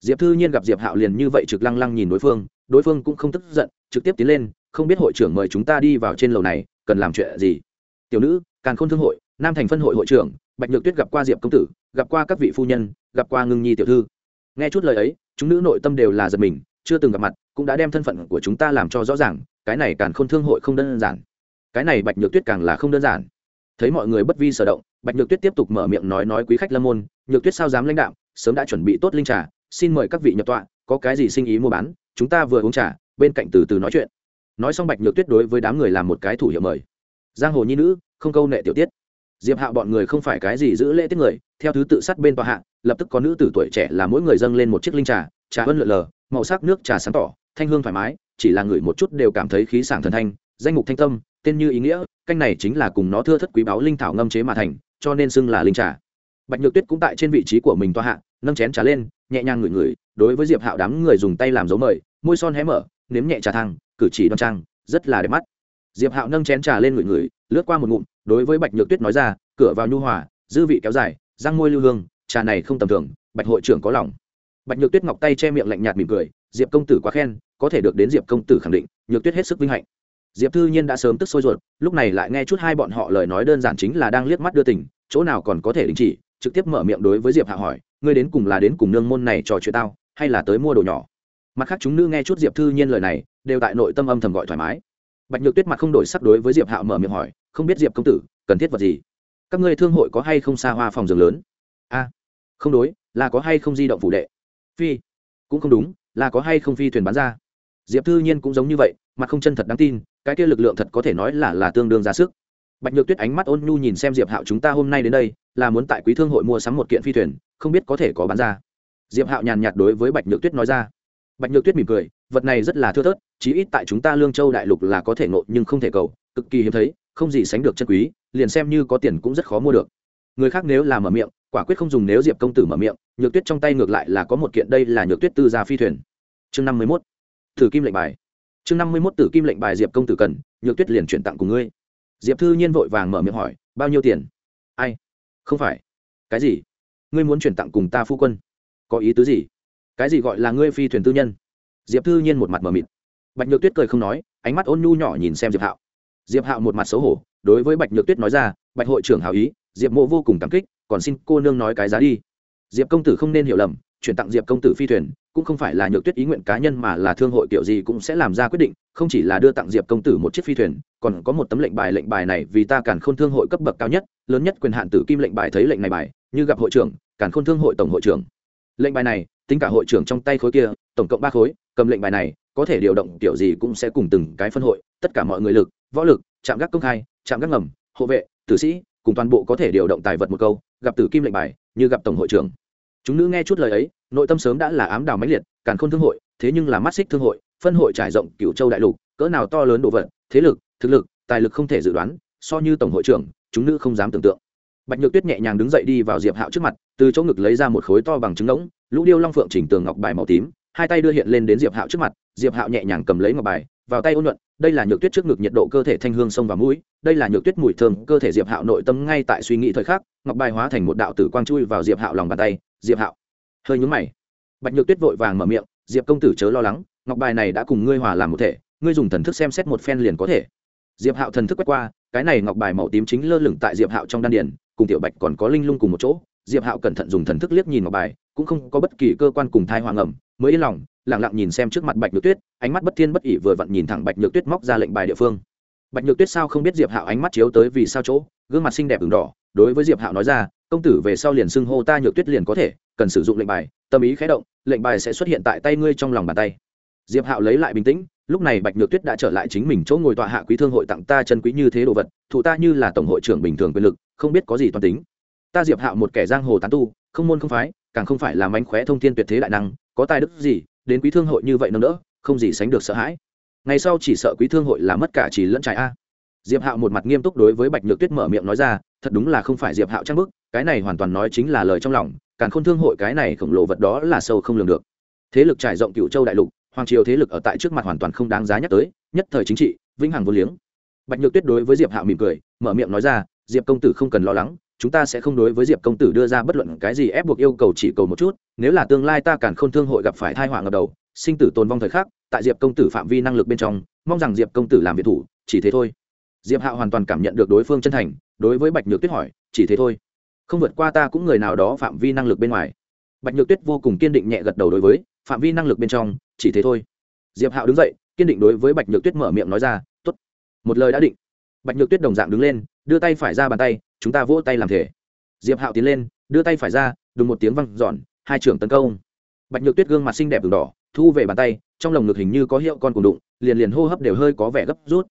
Diệp thư nhiên gặp diệp hạo liền như vậy trực lăng lăng nhìn đối phương đối phương cũng không tức giận, trực tiếp tiến lên, không biết hội trưởng mời chúng ta đi vào trên lầu này, cần làm chuyện gì? Tiểu nữ càng khôn thương hội, nam thành phân hội hội trưởng, bạch nhược tuyết gặp qua diệp công tử, gặp qua các vị phu nhân, gặp qua ngưng nhi tiểu thư. Nghe chút lời ấy, chúng nữ nội tâm đều là giật mình, chưa từng gặp mặt cũng đã đem thân phận của chúng ta làm cho rõ ràng, cái này càng không thương hội không đơn giản. Cái này bạch nhược tuyết càng là không đơn giản. Thấy mọi người bất vi sở động, bạch nhược tuyết tiếp tục mở miệng nói nói quý khách lâm môn, nhược tuyết sao dám lãnh đạo sớm đã chuẩn bị tốt linh trà, xin mời các vị nhập tọa, có cái gì sinh ý mua bán, chúng ta vừa uống trà, bên cạnh từ từ nói chuyện. Nói xong bạch nhược tuyết đối với đám người làm một cái thủ hiệu mời. Giang hồ nhi nữ, không câu nệ tiểu tiết. Diệp hạ bọn người không phải cái gì giữ lễ tiết người, theo thứ tự sát bên tòa hạ, lập tức có nữ tử tuổi trẻ là mỗi người dâng lên một chiếc linh trà trà ân lượn lờ, màu sắc nước trà sáng tỏ thanh hương thoải mái, chỉ là người một chút đều cảm thấy khí sảng thần thanh, danh mục thanh tâm, tên như ý nghĩa, canh này chính là cùng nó thưa thất quý báu linh thảo ngâm chế mà thành, cho nên xưng là linh trà. Bạch nhược tuyết cũng tại trên vị trí của mình toa hạ, nâng chén trà lên, nhẹ nhàng ngửi ngửi, đối với diệp hạo đám người dùng tay làm dấu mời, môi son hé mở, nếm nhẹ trà thang cử chỉ đoan trang, rất là đẹp mắt. Diệp hạo nâng chén trà lên ngửi ngửi, lướt qua một ngụm, đối với bạch nhược tuyết nói ra, cửa vào nhu hòa, dư vị kéo dài, răng môi lưu hương, trà này không tầm thường, bạch hội trưởng có lòng. Bạch nhược tuyết ngọc tay che miệng lạnh nhạt mỉm cười, diệp công tử quá khen có thể được đến diệp công tử khẳng định, nhược tuyết hết sức vinh hạnh. Diệp thư nhiên đã sớm tức sôi ruột, lúc này lại nghe chút hai bọn họ lời nói đơn giản chính là đang liếc mắt đưa tình, chỗ nào còn có thể đình chỉ, trực tiếp mở miệng đối với diệp hạ hỏi, ngươi đến cùng là đến cùng nương môn này trò chuyện tao, hay là tới mua đồ nhỏ? Mặt khác chúng nữ nghe chút diệp thư nhiên lời này, đều tại nội tâm âm thầm gọi thoải mái. Bạch nhược tuyết mặt không đổi sắc đối với diệp Hạ mở miệng hỏi, không biết diệp công tử, cần thiết vật gì? Các ngươi thương hội có hay không xa hoa phòng giường lớn? A, không đối, là có hay không di động phủ đệ? Phi, cũng không đúng, là có hay không phi thuyền bán ra? Diệp thư nhiên cũng giống như vậy, mặt không chân thật đáng tin, cái kia lực lượng thật có thể nói là là tương đương ra sức. Bạch nhược tuyết ánh mắt ôn nhu nhìn xem diệp hạo, chúng ta hôm nay đến đây, là muốn tại quý thương hội mua sắm một kiện phi thuyền, không biết có thể có bán ra. Diệp hạo nhàn nhạt đối với bạch nhược tuyết nói ra. Bạch nhược tuyết mỉm cười, vật này rất là thưa thớt, chí ít tại chúng ta lương châu đại lục là có thể nộ nhưng không thể cầu, cực kỳ hiếm thấy, không gì sánh được chân quý, liền xem như có tiền cũng rất khó mua được. Người khác nếu là mở miệng, quả quyết không dùng nếu diệp công tử mở miệng, nhược tuyết trong tay ngược lại là có một kiện, đây là nhược tuyết tư gia phi thuyền. Chương năm mươi mốt thử kim lệnh bài. Chương năm mươi mốt tử kim lệnh bài diệp công tử cần, nhược tuyết liền chuyển tặng cùng ngươi. Diệp thư nhiên vội vàng mở miệng hỏi, bao nhiêu tiền? Ai? Không phải. Cái gì? Ngươi muốn chuyển tặng cùng ta phu quân. Có ý tứ gì? Cái gì gọi là ngươi phi thuyền tư nhân? Diệp thư nhiên một mặt mờ mịt. Bạch nhược tuyết cười không nói, ánh mắt ôn nhu nhỏ nhìn xem diệp hạo. Diệp hạo một mặt xấu hổ, đối với bạch nhược tuyết nói ra, bạch hội trưởng hào ý, diệp mộ vô cùng cảm kích, còn xin cô nương nói cái giá đi. Diệp công tử không nên hiểu lầm chuyển tặng diệp công tử phi thuyền, cũng không phải là nhược tuyết ý nguyện cá nhân mà là thương hội kiểu gì cũng sẽ làm ra quyết định, không chỉ là đưa tặng diệp công tử một chiếc phi thuyền, còn có một tấm lệnh bài lệnh bài này vì ta càn khôn thương hội cấp bậc cao nhất, lớn nhất quyền hạn tử kim lệnh bài thấy lệnh này bài, như gặp hội trưởng, càn khôn thương hội tổng hội trưởng. Lệnh bài này, tính cả hội trưởng trong tay khối kia, tổng cộng ba khối, cầm lệnh bài này, có thể điều động kiểu gì cũng sẽ cùng từng cái phân hội, tất cả mọi người lực, võ lực, chạm gác công khai, chạm gác ngầm, hộ vệ, tử sĩ, cùng toàn bộ có thể điều động tài vật một câu, gặp tử kim lệnh bài, như gặp tổng hội trưởng chúng nữ nghe chút lời ấy, nội tâm sớm đã là ám đào máy liệt, càn khôn thương hội, thế nhưng là mắt xích thương hội, phân hội trải rộng cựu châu đại lục, cỡ nào to lớn đồ vật, thế lực, thực lực, tài lực không thể dự đoán, so như tổng hội trưởng, chúng nữ không dám tưởng tượng. Bạch nhược tuyết nhẹ nhàng đứng dậy đi vào diệp hạo trước mặt, từ chỗ ngực lấy ra một khối to bằng trứng ngỗng, lũ điêu long phượng chỉnh tường ngọc bài màu tím, hai tay đưa hiện lên đến diệp hạo trước mặt, diệp hạo nhẹ nhàng cầm lấy ngọc bài, vào tay ôn nhuận đây là nhược tuyết trước ngực nhiệt độ cơ thể thanh hương sông và mũi, đây là nhược tuyết mùi thơm cơ thể diệp hạo nội tâm ngay tại suy nghĩ thời khắc, ngọc bài hóa thành một đạo tử quang chui vào diệp hạo lòng bàn tay, diệp hạo. Hơi nhúng mày. Bạch nhược tuyết vội vàng mở miệng, diệp công tử chớ lo lắng, ngọc bài này đã cùng ngươi hòa làm một thể, ngươi dùng thần thức xem xét một phen liền có thể. Diệp hạo thần thức quét qua, cái này ngọc bài màu tím chính lơ lửng tại diệp hạo trong đan điền, cùng tiểu bạch còn có linh lung cùng một chỗ. Diệp hạo cẩn thận dùng thần thức liếc nhìn ngọc bài, cũng không có bất kỳ cơ quan cùng thai hoàng ẩm, mới yên lòng lẳng lặng nhìn xem trước mặt bạch nhược tuyết, ánh mắt bất thiên bất ỉ vừa vặn nhìn thẳng bạch nhược tuyết móc ra lệnh bài địa phương. Bạch nhược tuyết sao không biết diệp hạo ánh mắt chiếu tới vì sao chỗ, gương mặt xinh đẹp ửng đỏ, đối với diệp hạo nói ra, công tử về sau liền xưng hô ta nhược tuyết liền có thể, cần sử dụng lệnh bài, tâm ý khé động, lệnh bài sẽ xuất hiện tại tay ngươi trong lòng bàn tay. Diệp hạo lấy lại bình tĩnh, lúc này bạch nhược tuyết đã trở lại chính mình chỗ ngồi tọa hạ quý thương hội tặng ta chân quý như thế đồ vật, thụ ta như là tổng hội trưởng bình thường quyền lực, không biết có gì toàn tính. Ta diệp hạo một kẻ giang hồ tán tu, không môn không phái, càng không phải là mánh khóe thông thiên tuyệt thế đại năng, có tài đức gì đến quý thương hội như vậy nâng đỡ, không gì sánh được sợ hãi. Ngày sau chỉ sợ quý thương hội là mất cả chỉ lẫn trải a. Diệp hạo một mặt nghiêm túc đối với bạch nhược tuyết mở miệng nói ra, thật đúng là không phải diệp hạo trang bức, cái này hoàn toàn nói chính là lời trong lòng càng khôn thương hội cái này khổng lồ vật đó là sâu không lường được. Thế lực trải rộng cựu châu đại lục, hoàng triều thế lực ở tại trước mặt hoàn toàn không đáng giá nhắc tới, nhất thời chính trị, vĩnh hằng vô liếng. Bạch nhược tuyết đối với diệp hạo mỉm cười, mở miệng nói ra, diệp công tử không cần lo lắng chúng ta sẽ không đối với diệp công tử đưa ra bất luận cái gì ép buộc yêu cầu chỉ cầu một chút, nếu là tương lai ta càn n thương hội gặp phải thai họa ngập đầu, sinh tử tồn vong thời khắc, tại diệp công tử phạm vi năng lực bên trong, mong rằng diệp công tử làm việc thủ, chỉ thế thôi. Diệp hạo hoàn toàn cảm nhận được đối phương chân thành, đối với bạch nhược tuyết hỏi, chỉ thế thôi. Không vượt qua ta cũng người nào đó phạm vi năng lực bên ngoài. Bạch nhược tuyết vô cùng kiên định nhẹ gật đầu đối với, phạm vi năng lực bên trong, chỉ thế thôi. Diệp hạo đứng dậy, kiên định đối với bạch nhược tuyết mở miệng nói ra t ố t một lời đã định. Bạch nhược tuyết đồng dạng đứng lên, đưa tay phải ra bàn tay chúng ta vỗ tay làm thể. Diệp hạo tiến lên, đưa tay phải ra, đùng một tiếng văng giòn hai trưởng tấn công. Bạch nhược tuyết gương mặt xinh đẹp v đỏ, thu về bàn tay, trong lồng ngực hình như có hiệu con cùng đụng, liền liền hô hấp đều hơi có vẻ gấp rút.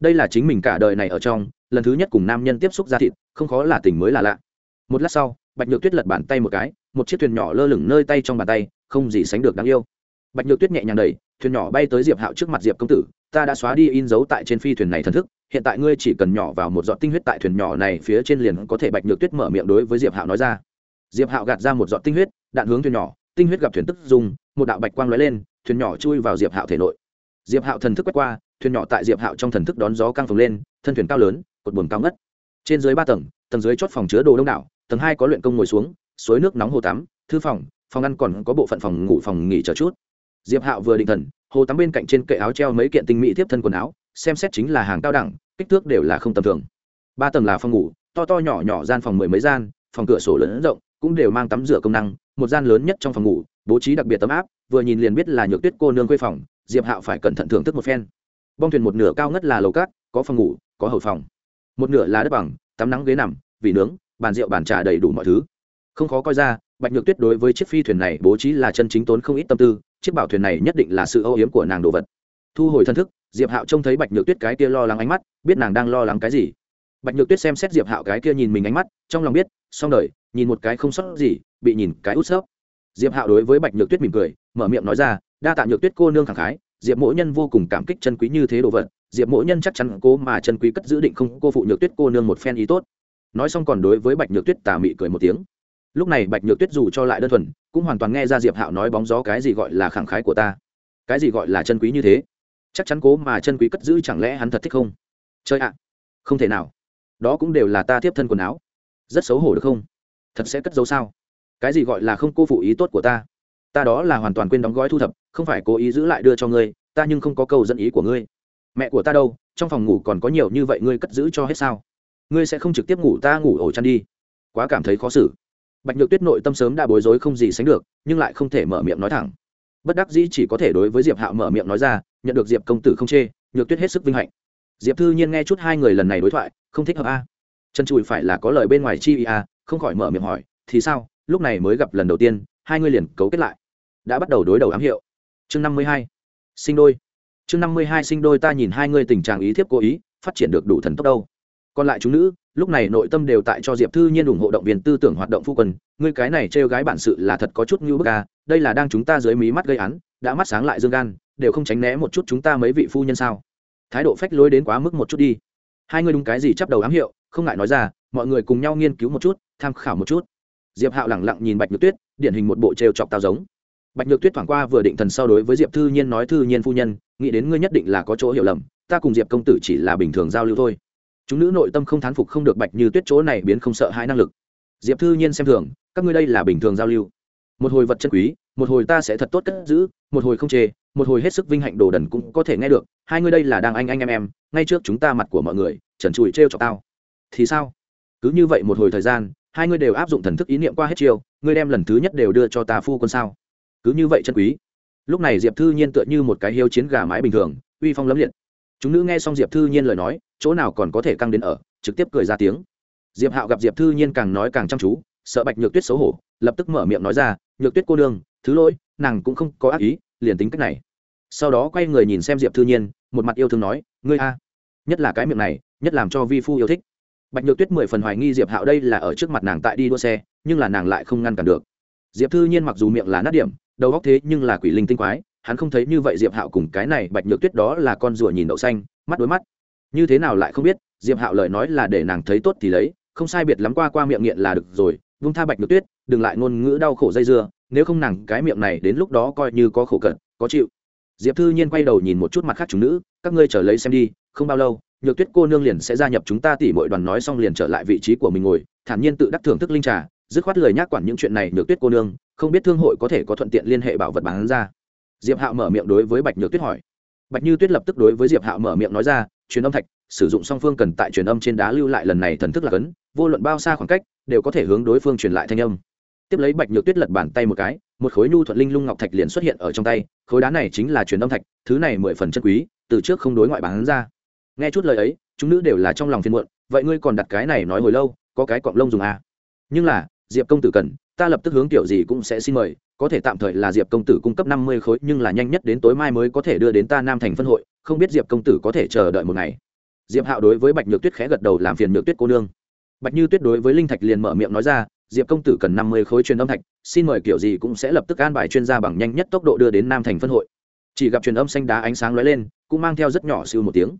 Đây là chính mình cả đời này ở trong, lần thứ nhất cùng nam nhân tiếp xúc ra thịt, không khó là tình mới là lạ. Một lát sau, bạch nhược tuyết lật bàn tay một cái, một chiếc thuyền nhỏ lơ lửng nơi tay trong bàn tay, không gì sánh được đáng yêu. Bạch nhược tuyết nhẹ nhàng đẩy, thuyền nhỏ bay tới diệp hạo trước mặt diệp công tử, ta đã xóa đi in dấu tại trên phi thuyền này thần thức hiện tại ngươi chỉ cần nhỏ vào một giọt tinh huyết tại thuyền nhỏ này phía trên liền có thể bạch nhược tuyết mở miệng đối với diệp hạo nói ra. Diệp hạo gạt ra một giọt tinh huyết, đạn hướng thuyền nhỏ, tinh huyết gặp thuyền tức dùng một đạo bạch quang lóe lên, thuyền nhỏ chui vào diệp hạo thể nội. Diệp hạo thần thức quét qua, thuyền nhỏ tại diệp hạo trong thần thức đón gió căng phồng lên, thân thuyền cao lớn, cột buồm cao ngất. Trên dưới ba tầng tầng dưới chót phòng chứa đồ đông đảo, tầng hai có luyện công ngồi xuống, suối nước nóng hồ tắm, thư phòng phòng ăn còn có bộ phận phòng ngủ phòng nghỉ chờ chút. Diệp hạo vừa định thần, hồ tắm bên cạnh trên kệ áo treo mấy kiện tinh mỹ tiếp thân quần áo xem xét chính là hàng cao đẳng, kích thước đều là không tầm thường. Ba tầng là phòng ngủ, to to nhỏ nhỏ gian phòng mười mấy gian, phòng cửa sổ lớn rộng, cũng đều mang tắm rửa công năng, một gian lớn nhất trong phòng ngủ, bố trí đặc biệt tấm áp, vừa nhìn liền biết là nhược tuyết cô nương quê phòng, diệp hạo phải cẩn thận thưởng thức một phen. Bong thuyền một nửa cao ngất là lầu cát, có phòng ngủ, có hậu phòng. Một nửa là đất bằng, tắm nắng ghế nằm vị nướng, bàn rượu bàn trà đầy đủ mọi thứ. Không khó coi ra, bạch nhược tuyết đối với chiếc phi thuyền này bố trí là chân chính tốn không ít tâm tư, chiếc bảo thuyền này nhất định là sự âu yếm của nàng đồ vật. Thu hồi thân thức diệp hạo trông thấy bạch nhược tuyết cái kia lo lắng ánh mắt, biết nàng đang lo lắng cái gì. Bạch nhược tuyết xem xét diệp hạo cái kia nhìn mình ánh mắt, trong lòng biết, xong đời, nhìn một cái không sót gì, bị nhìn cái út xớp diệp hạo đối với bạch nhược tuyết mỉm cười, mở miệng nói ra, đa tạ nhược tuyết cô nương khẳng khái, diệp mỗi nhân vô cùng cảm kích chân quý như thế đồ vật, diệp mỗi nhân chắc chắn cố mà chân quý cất giữ định không cô phụ nhược tuyết cô nương một phen ý tốt. Nói xong còn đối với bạch nhược tuyết tà mị cười một tiếng. Lúc này bạch nhược tuyết dù cho lại đơn thuần, cũng hoàn toàn nghe ra diệp hạo nói bóng gió cái gì gọi là khẳng khái của ta, cái gì gọi là chân quý như thế chắc chắn cố mà chân quý cất giữ chẳng lẽ hắn thật thích không? Chơi ạ, không thể nào. Đó cũng đều là ta tiếp thân quần áo. Rất xấu hổ được không? Thật sẽ cất dấu sao? Cái gì gọi là không cô phụ ý tốt của ta? Ta đó là hoàn toàn quên đóng gói thu thập, không phải cố ý giữ lại đưa cho ngươi, ta nhưng không có câu dẫn ý của ngươi. Mẹ của ta đâu? Trong phòng ngủ còn có nhiều như vậy ngươi cất giữ cho hết sao? Ngươi sẽ không trực tiếp ngủ ta ngủ ổ chăn đi. Quá cảm thấy khó xử. Bạch nhược tuyết nội tâm sớm đã bối rối không gì sánh được, nhưng lại không thể mở miệng nói thẳng bất đắc dĩ chỉ có thể đối với diệp hạo mở miệng nói ra, nhận được diệp công tử không chê, nhược tuyết hết sức vinh hạnh. Diệp thư nhiên nghe chút hai người lần này đối thoại, không thích hợp a. Chân chùi phải là có lời bên ngoài chi a, không khỏi mở miệng hỏi, thì sao? Lúc này mới gặp lần đầu tiên, hai người liền cấu kết lại. Đã bắt đầu đối đầu ám hiệu. Chương năm mươi hai. Sinh đôi. Chương năm mươi hai sinh đôi ta nhìn hai người tình trạng ý thiếp cố ý, phát triển được đủ thần tốc đâu còn lại chúng nữ, lúc này nội tâm đều tại cho diệp thư nhiên ủng hộ động viên tư tưởng hoạt động phu quân. Ngươi cái này trêu gái bản sự là thật có chút như bức a đây là đang chúng ta dưới mí mắt gây án, đã mắt sáng lại dương gan, đều không tránh né một chút chúng ta mấy vị phu nhân sao? Thái độ phách lối đến quá mức một chút đi. Hai người đúng cái gì chắp đầu ám hiệu, không ngại nói ra, mọi người cùng nhau nghiên cứu một chút, tham khảo một chút. Diệp hạo lẳng lặng nhìn bạch nhược tuyết, điển hình một bộ trêu chọc tao giống. Bạch nhược tuyết thoảng qua vừa định thần sau đối với diệp thư nhiên nói, thư nhiên phu nhân, nghĩ đến ngươi nhất định là có chỗ hiểu lầm, ta cùng diệp công tử chỉ là bình thường giao lưu thôi chúng nữ nội tâm không thán phục không được bạch như tuyết chỗ này biến không sợ hai năng lực. Diệp thư nhiên xem thường, các ngươi đây là bình thường giao lưu. Một hồi vật chân quý, một hồi ta sẽ thật tốt cất giữ, một hồi không chê, một hồi hết sức vinh hạnh đồ đần cũng có thể nghe được, hai ngươi đây là đang anh anh em em, ngay trước chúng ta mặt của mọi người, trần trụi trêu cho tao. Thì sao? Cứ như vậy một hồi thời gian, hai ngươi đều áp dụng thần thức ý niệm qua hết chiều, ngươi đem lần thứ nhất đều đưa cho ta phu quân sao? Cứ như vậy chân quý. Lúc này diệp thư nhiên tựa như một cái hiếu chiến gà mái bình thường, uy phong lấm liệt chúng nữ nghe xong diệp thư nhiên lời nói, chỗ nào còn có thể căng đến ở, trực tiếp cười ra tiếng. Diệp hạo gặp diệp thư nhiên càng nói càng chăm chú, sợ bạch nhược tuyết xấu hổ, lập tức mở miệng nói ra, nhược tuyết cô nương, thứ lỗi, nàng cũng không có ác ý, liền tính cách này. Sau đó quay người nhìn xem diệp thư nhiên, một mặt yêu thương nói, ngươi a, nhất là cái miệng này, nhất làm cho vi phu yêu thích. Bạch nhược tuyết mười phần hoài nghi diệp hạo đây là ở trước mặt nàng tại đi đua xe, nhưng là nàng lại không ngăn cản được. Diệp thư nhiên mặc dù miệng là nát điểm, đầu góc thế nhưng là quỷ linh tinh quái hắn không thấy như vậy diệp hạo cùng cái này bạch nhược tuyết đó là con rùa nhìn đậu xanh, mắt đối mắt. Như thế nào lại không biết, diệp hạo lời nói là để nàng thấy tốt thì lấy, không sai biệt lắm qua qua miệng nghiện là được rồi, vung tha bạch nhược tuyết, đừng lại ngôn ngữ đau khổ dây dưa, nếu không nàng cái miệng này đến lúc đó coi như có khổ cận, có chịu. Diệp thư nhiên quay đầu nhìn một chút mặt khác chúng nữ, các ngươi trở lấy xem đi, không bao lâu, nhược tuyết cô nương liền sẽ gia nhập chúng ta tỉ mọi đoàn nói xong liền trở lại vị trí của mình ngồi, thản nhiên tự đắc thưởng thức linh trà, dứt khoát lời nhắc quản những chuyện này nhược tuyết cô nương, không biết thương hội có thể có thuận tiện liên hệ bảo vật bán ra diệp hạo mở miệng đối với bạch nhược tuyết hỏi. Bạch như tuyết lập tức đối với diệp hạo mở miệng nói ra, truyền âm thạch, sử dụng song phương cần tại truyền âm trên đá lưu lại lần này thần thức là cấn, vô luận bao xa khoảng cách, đều có thể hướng đối phương truyền lại thanh âm. Tiếp lấy bạch nhược tuyết lật bàn tay một cái, một khối nhu thuận linh lung ngọc thạch liền xuất hiện ở trong tay, khối đá này chính là truyền âm thạch, thứ này mười phần chân quý, từ trước không đối ngoại bán ra. Nghe chút lời ấy, chúng nữ đều là trong lòng phiền muộn, vậy ngươi còn đặt cái này nói hồi lâu, có cái cọng lông dùng à. nhưng là diệp công tử cần, ta lập tức hướng tiểu gì cũng sẽ xin mời, có thể tạm thời là diệp công tử cung cấp năm mươi khối, nhưng là nhanh nhất đến tối mai mới có thể đưa đến ta nam thành phân hội, không biết diệp công tử có thể chờ đợi một ngày. Diệp hạo đối với bạch nhược tuyết khẽ gật đầu làm phiền nhược tuyết cô nương. Bạch như tuyết đối với linh thạch liền mở miệng nói ra, diệp công tử cần năm mươi khối truyền âm thạch, xin mời kiểu gì cũng sẽ lập tức an bài chuyên gia bằng nhanh nhất tốc độ đưa đến nam thành phân hội. Chỉ gặp truyền âm xanh đá ánh sáng lóe lên, cũng mang theo rất nhỏ siêu một tiếng.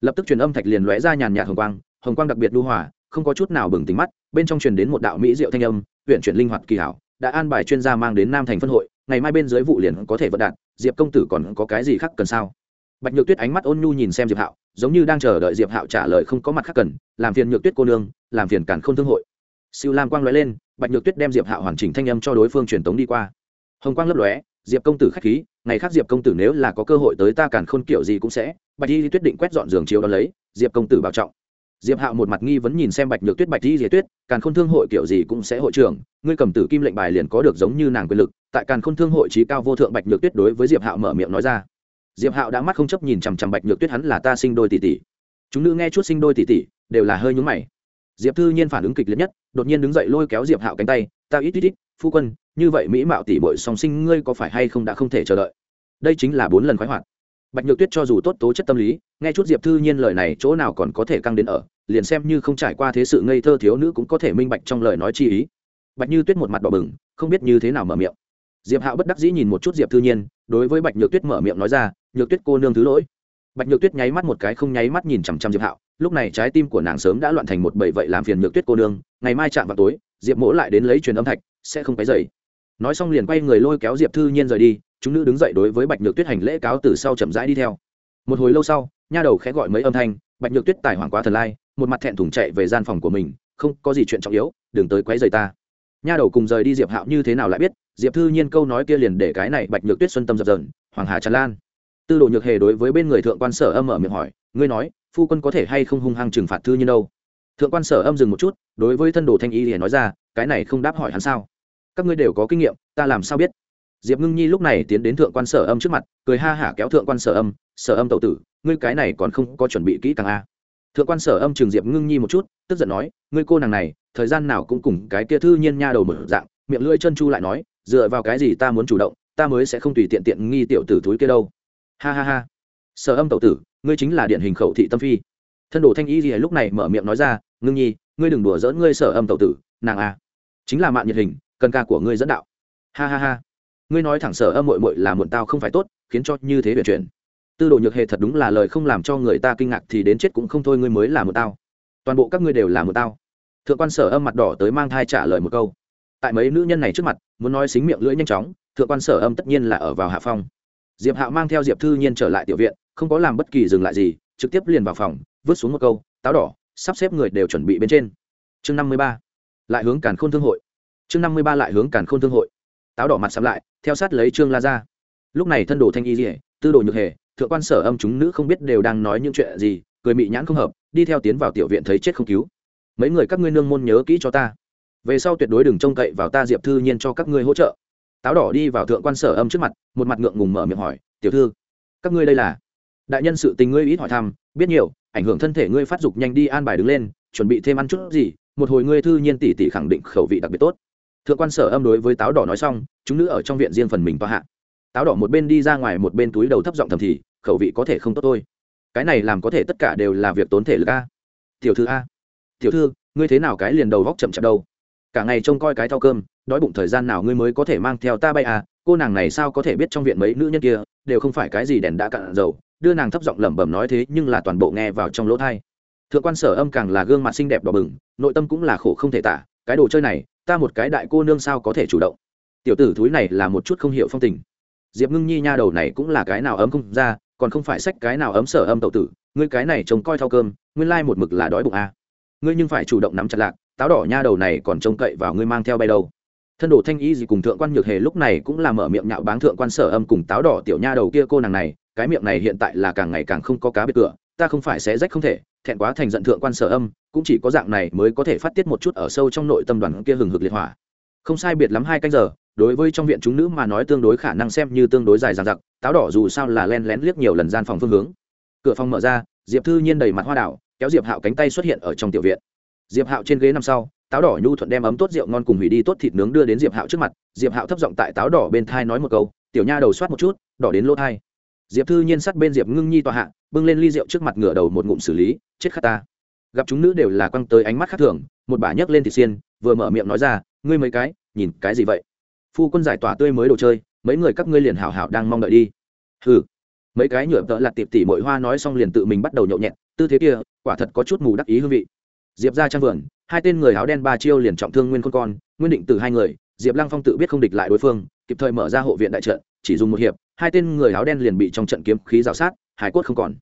Lập tức truyền âm thạch liền lóe ra nhàn nhạt hồng quang hồng quang đặc biệt lưu hỏa không có chút nào bừng tính mắt, bên trong truyền đến một đạo mỹ diệu thanh âm huyện chuyển linh hoạt kỳ hảo, đã an bài chuyên gia mang đến nam thành phân hội, ngày mai bên dưới vụ liền có thể vận đạt, diệp công tử còn có cái gì khác cần sao? Bạch nhược tuyết ánh mắt ôn nhu nhìn xem diệp hạo, giống như đang chờ đợi diệp hạo trả lời không có mặt khác cần, làm phiền nhược tuyết cô nương, làm phiền cản không thương hội. Siêu lam quang lóe lên, bạch nhược tuyết đem diệp hạo hoàn chỉnh thanh âm cho đối phương truyền tống đi qua. Hồng quang lấp lóe, diệp công tử khách khí, ngày khác diệp công tử nếu là có cơ hội tới ta cản khôn kiểu gì cũng sẽ, bạch y tuyết định quét dọn giường chiếu đó lấy, diệp công tử bảo trọng diệp hạo một mặt nghi vấn nhìn xem bạch nhược tuyết, bạch di diệp tuyết, càn khôn thương hội kiểu gì cũng sẽ hội trưởng, ngươi cầm tử kim lệnh bài liền có được giống như nàng quyền lực, tại càn khôn thương hội trí cao vô thượng bạch nhược tuyết đối với diệp hạo mở miệng nói ra. Diệp hạo đã mắt không chấp nhìn chằm chằm bạch nhược tuyết, hắn là ta sinh đôi tỷ tỷ. Chúng nữ nghe chút sinh đôi tỷ tỷ, đều là hơi nhúng mày. Diệp thư nhiên phản ứng kịch liệt nhất, đột nhiên đứng dậy lôi kéo diệp hạo cánh tay, ta ít ít ít, phu quân, như vậy mỹ mạo tỷ bội song sinh, ngươi có phải hay không đã không thể chờ đợi? Đây chính là bốn lần khoái hoạt. Bạch nhược tuyết cho dù tốt tố chất tâm lý, nghe chút diệp thư nhiên lời này chỗ nào còn có thể căng đến ở liền xem như không trải qua thế sự ngây thơ thiếu nữ cũng có thể minh bạch trong lời nói chi ý. Bạch như tuyết một mặt đỏ bừng, không biết như thế nào mở miệng. Diệp hạo bất đắc dĩ nhìn một chút diệp thư nhiên, đối với bạch nhược tuyết mở miệng nói ra, nhược tuyết cô nương thứ lỗi. Bạch nhược tuyết nháy mắt một cái không nháy mắt nhìn chằm chằm diệp hạo, lúc này trái tim của nàng sớm đã loạn thành một bầy vậy làm phiền nhược tuyết cô nương, ngày mai chạm vào tối, diệp mỗ lại đến lấy truyền âm thạch, sẽ không cái dày nói xong liền quay người lôi kéo diệp thư nhiên rời đi, chúng nữ đứng dậy đối với bạch nhược tuyết hành lễ cáo từ sau chậm rãi đi theo. Một hồi lâu sau, nha đầu khẽ gọi mấy âm thanh, bạch nhược tuyết tài hoảng quá thần lai một mặt thẹn thùng chạy về gian phòng của mình, không có gì chuyện trọng yếu, đừng tới quấy rầy ta. Nha đầu cùng rời đi diệp hạo như thế nào lại biết, diệp thư nhiên câu nói kia liền để cái này bạch nhược tuyết xuân tâm dập dần hoàng hà tràn lan. Tư đồ nhược hề đối với bên người thượng quan sở âm mở miệng hỏi, ngươi nói, phu quân có thể hay không hung hăng trừng phạt thư nhiên đâu? Thượng quan sở âm dừng một chút, đối với thân đồ thanh y thì nói ra, cái này không đáp hỏi hắn sao? Các ngươi đều có kinh nghiệm, ta làm sao biết? Diệp ngưng nhi lúc này tiến đến thượng quan sở âm trước mặt, cười ha hả kéo thượng quan sở âm sở âm tậu tử, ngươi cái này còn không có chuẩn bị kỹ càng a? Thượng quan sở âm trường diệp ngưng nhi một chút, tức giận nói, ngươi cô nàng này, thời gian nào cũng cùng cái kia thư nhiên nha đầu mở dạng, miệng lưỡi chân chu lại nói, dựa vào cái gì ta muốn chủ động, ta mới sẽ không tùy tiện tiện nghi tiểu tử túi kia đâu. Ha ha ha. Sở âm tẩu tử, ngươi chính là điển hình khẩu thị tâm phi. Thân đồ thanh y gì lúc này mở miệng nói ra, ngưng nhi, ngươi đừng đùa dỡn ngươi sở âm tẩu tử, nàng a chính là mạng nhiệt hình, cần ca của ngươi dẫn đạo. Ha ha ha. Ngươi nói thẳng sở âm mội mội là muộn tao không phải tốt, khiến cho như thế huyền chuyển tư đồ nhược hề thật đúng là lời không làm cho người ta kinh ngạc thì đến chết cũng không thôi, ngươi mới là một tao. Toàn bộ các ngươi đều là một tao. Thượng quan sở âm mặt đỏ tới mang thai trả lời một câu. Tại mấy nữ nhân này trước mặt, muốn nói xính miệng lưỡi nhanh chóng, thượng quan sở âm tất nhiên là ở vào hạ phong diệp hạo mang theo diệp thư nhiên trở lại tiểu viện, không có làm bất kỳ dừng lại gì, trực tiếp liền vào phòng, vứt xuống một câu, táo đỏ, sắp xếp người đều chuẩn bị bên trên. Chương năm mươi ba, lại hướng càn khôn thương hội. Chương năm mươi ba lại hướng càn khôn thương hội. Táo đỏ mặt sắm lại, theo sát lấy trương la ra lúc này thân đồ thanh y dỉa tư đồ nhược hề thượng quan sở âm chúng nữ không biết đều đang nói những chuyện gì, cười mị nhãn không hợp, đi theo tiến vào tiểu viện thấy chết không cứu. Mấy người các ngươi nương môn nhớ kỹ cho ta. Về sau tuyệt đối đừng trông cậy vào ta diệp thư nhiên cho các ngươi hỗ trợ. Táo đỏ đi vào thượng quan sở âm trước mặt, một mặt ngượng ngùng mở miệng hỏi, tiểu thư, các ngươi đây là? Đại nhân sự tình ngươi ít hỏi thăm, biết nhiều, ảnh hưởng thân thể ngươi phát dục nhanh đi an bài đứng lên, chuẩn bị thêm ăn chút gì, một hồi ngươi thư nhiên tỷ tỷ khẳng định khẩu vị đặc biệt tốt. Thượng quan sở âm đối với táo đỏ nói xong, chúng nữ ở trong viện riêng phần mình toa hạ táo đỏ một bên đi ra ngoài một bên túi đầu thấp giọng thầm thì, khẩu vị có thể không tốt thôi. Cái này làm có thể tất cả đều là việc tốn thể lực a. Tiểu thư a. Tiểu thư, ngươi thế nào cái liền đầu vóc chậm chậm đâu? Cả ngày trông coi cái thau cơm, đói bụng thời gian nào ngươi mới có thể mang theo ta bay à? Cô nàng này sao có thể biết trong viện mấy nữ nhân kia, đều không phải cái gì đèn đã cạn dầu. Đưa nàng thấp giọng lẩm bẩm nói thế nhưng là toàn bộ nghe vào trong lỗ thai thượng quan sở âm càng là gương mặt xinh đẹp đỏ bừng, nội tâm cũng là khổ không thể tả. Cái đồ chơi này, ta một cái đại cô nương sao có thể chủ động? Tiểu tử thúi này là một chút không hiểu phong tình diệp ngưng nhi nha đầu này cũng là cái nào ấm không ra, còn không phải sách cái nào ấm sở âm tậu tử, ngươi cái này trông coi thau cơm, nguyên lai một mực là đói bụng à. ngươi nhưng phải chủ động nắm chặt lạc, táo đỏ nha đầu này còn trông cậy vào ngươi mang theo bay đâu thân đồ thanh y gì cùng thượng quan nhược hề lúc này cũng là mở miệng nhạo báng thượng quan sở âm cùng táo đỏ tiểu nha đầu kia cô nàng này, cái miệng này hiện tại là càng ngày càng không có cá biệt cửa ta không phải sẽ rách không thể, thẹn quá thành giận thượng quan sở âm, cũng chỉ có dạng này mới có thể phát tiết một chút ở sâu trong nội tâm đoàn kia hừng hực liệt hỏa không sai biệt lắm hai canh giờ đối với trong viện chúng nữ mà nói tương đối khả năng xem như tương đối dài dằng dặc, táo đỏ dù sao là len lén liếc nhiều lần gian phòng phương hướng. Cửa phòng mở ra, diệp thư nhiên đầy mặt hoa đảo, kéo diệp hạo cánh tay xuất hiện ở trong tiểu viện. Diệp hạo trên ghế nằm sau, táo đỏ nhu thuận đem ấm tốt rượu ngon cùng hủy đi tốt thịt nướng đưa đến diệp hạo trước mặt, diệp hạo thấp giọng tại táo đỏ bên thai nói một câu, tiểu nha đầu soát một chút, đỏ đến lỗ thai. Diệp thư nhiên sát bên diệp ngưng nhi tòa hạ, bưng lên ly rượu trước mặt ngửa đầu một ngụm xử lý, chết khát ta. Gặp chúng nữ đều là quăng tới ánh mắt khác thường, một bà nhấc lên thịt xiên, vừa mở miệng nói ra, ngươi mấy cái, nhìn cái gì vậy? Phu quân giải tỏa tươi mới đồ chơi, mấy người các ngươi liền hảo hảo đang mong đợi đi. Hừ. Mấy cái nhựa tợ lặt tiệp tỉ mội hoa nói xong liền tự mình bắt đầu nhậu nhẹt, tư thế kia, quả thật có chút mù đắc ý hương vị. Diệp ra trang vườn, hai tên người áo đen ba chiêu liền trọng thương nguyên con con, nguyên định từ hai người, diệp lăng phong tự biết không địch lại đối phương, kịp thời mở ra hộ viện đại trận, chỉ dùng một hiệp, hai tên người áo đen liền bị trong trận kiếm khí rào sát, hải quất không còn.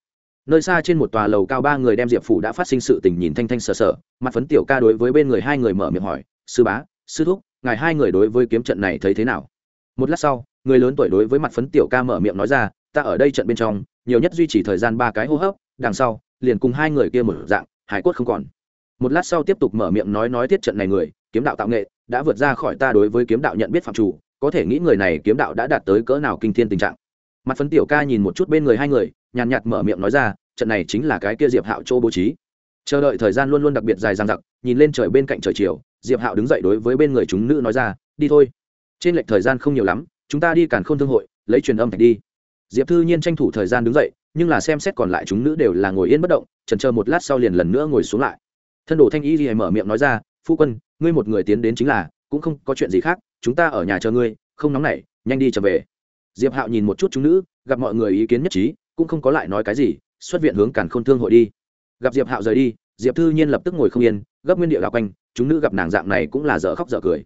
Nơi xa trên một tòa lầu cao ba người đem diệp phủ đã phát sinh sự tình nhìn thanh thanh sờ sờ, mặt phấn tiểu ca đối với bên người hai người mở miệng hỏi, sư bá, sư thúc ngài hai người đối với kiếm trận này thấy thế nào? Một lát sau, người lớn tuổi đối với mặt phấn tiểu ca mở miệng nói ra, ta ở đây trận bên trong, nhiều nhất duy trì thời gian ba cái hô hấp, đằng sau, liền cùng hai người kia một dạng, hải cốt không còn. Một lát sau tiếp tục mở miệng nói nói tiết trận này người, kiếm đạo tạo nghệ, đã vượt ra khỏi ta đối với kiếm đạo nhận biết phạm chủ, có thể nghĩ người này kiếm đạo đã đạt tới cỡ nào kinh thiên tình trạng. Mặt phấn tiểu ca nhìn một chút bên người hai người, nhàn nhạt mở miệng nói ra, trận này chính là cái kia diệp hạo chỗ bố trí. Chờ đợi thời gian luôn luôn đặc biệt dài dằng dặc, nhìn lên trời bên cạnh trời chiều diệp hạo đứng dậy đối với bên người chúng nữ nói ra, đi thôi. Trên lệch thời gian không nhiều lắm, chúng ta đi càn k h ô n thương hội, lấy truyền âm thạch đi. Diệp thư nhiên tranh thủ thời gian đứng dậy, nhưng là xem xét còn lại chúng nữ đều là ngồi yên bất động trần chờ một lát sau liền lần nữa ngồi xuống lại. Thân đồ thanh y thì mở miệng nói ra, phu quân, ngươi một người tiến đến chính là, cũng không có chuyện gì khác, chúng ta ở nhà chờ ngươi, không nóng nảy, nhanh đi trở về. Diệp hạo nhìn một chút chúng nữ, gặp mọi người ý kiến nhất trí, cũng không có lại nói cái gì, xuất viện hướng càn k h ô n thương hội đi. Gặp diệp hạo rời đi diệp thư nhiên lập tức ngồi không yên, gấp nguyên địa gạo quanh, chúng nữ gặp nàng dạng này cũng là dở khóc dở cười.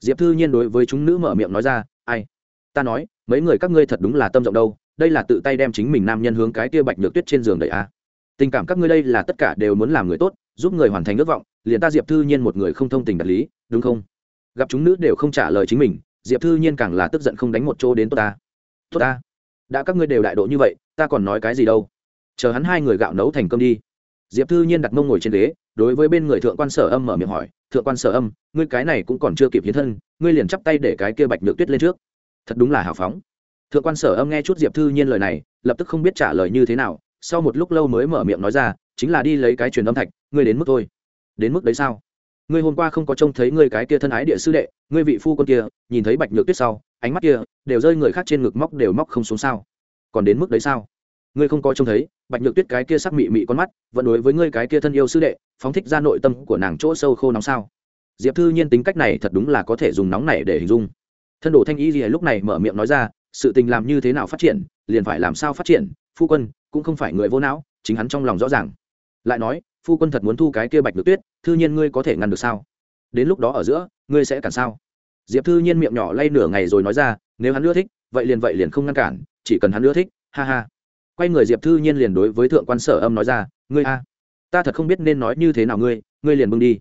Diệp thư nhiên đối với chúng nữ mở miệng nói ra, ai? Ta nói, mấy người các ngươi thật đúng là tâm rộng đâu, đây là tự tay đem chính mình nam nhân hướng cái kia bạch nhược tuyết trên giường đầy a. Tình cảm các ngươi đây là tất cả đều muốn làm người tốt, giúp người hoàn thành ước vọng, liền ta diệp thư nhiên một người không thông tình đạt lý, đúng không? Gặp chúng nữ đều không trả lời chính mình, diệp thư nhiên càng là tức giận không đánh một chỗ đến tốt ta. Tốt ta? Đã các ngươi đều đại độ như vậy, ta còn nói cái gì đâu? Chờ hắn hai người gạo nấu thành cơm đi diệp thư nhiên đặt mông ngồi trên ghế, đối với bên người thượng quan sở âm mở miệng hỏi, thượng quan sở âm, ngươi cái này cũng còn chưa kịp hiến thân, ngươi liền chắp tay để cái kia bạch nhược tuyết lên trước. Thật đúng là hào phóng. Thượng quan sở âm nghe chút diệp thư nhiên lời này, lập tức không biết trả lời như thế nào, sau một lúc lâu mới mở miệng nói ra, chính là đi lấy cái truyền âm thạch, ngươi đến mức thôi. Đến mức đấy sao? Ngươi hôm qua không có trông thấy ngươi cái kia thân ái địa sư đệ, ngươi vị phu con kia, nhìn thấy bạch nhược tuyết sau, ánh mắt kia, đều rơi người khác trên ngực móc đều móc không xuống sao? Còn đến mức đấy sao? Ngươi không có trông thấy, bạch nhược tuyết cái kia sắc mị mị con mắt, vẫn đối với ngươi cái kia thân yêu sư đệ, phóng thích ra nội tâm của nàng chỗ sâu khô nóng sao? Diệp thư nhiên tính cách này thật đúng là có thể dùng nóng này để hình dung. Thân đồ thanh ý gì lúc này mở miệng nói ra, sự tình làm như thế nào phát triển, liền phải làm sao phát triển, phu quân, cũng không phải người vô não, chính hắn trong lòng rõ ràng. Lại nói, phu quân thật muốn thu cái kia bạch nhược tuyết, thư nhiên ngươi có thể ngăn được sao? Đến lúc đó ở giữa, ngươi sẽ cản sao? Diệp thư nhiên miệng nhỏ lay nửa ngày rồi nói ra, nếu hắn ưa thích, vậy liền vậy liền không ngăn cản, chỉ cần hắn ưa thích, ha ha quay người diệp thư nhiên liền đối với thượng quan sở âm nói ra, ngươi a, ta thật không biết nên nói như thế nào ngươi ngươi liền bưng đi.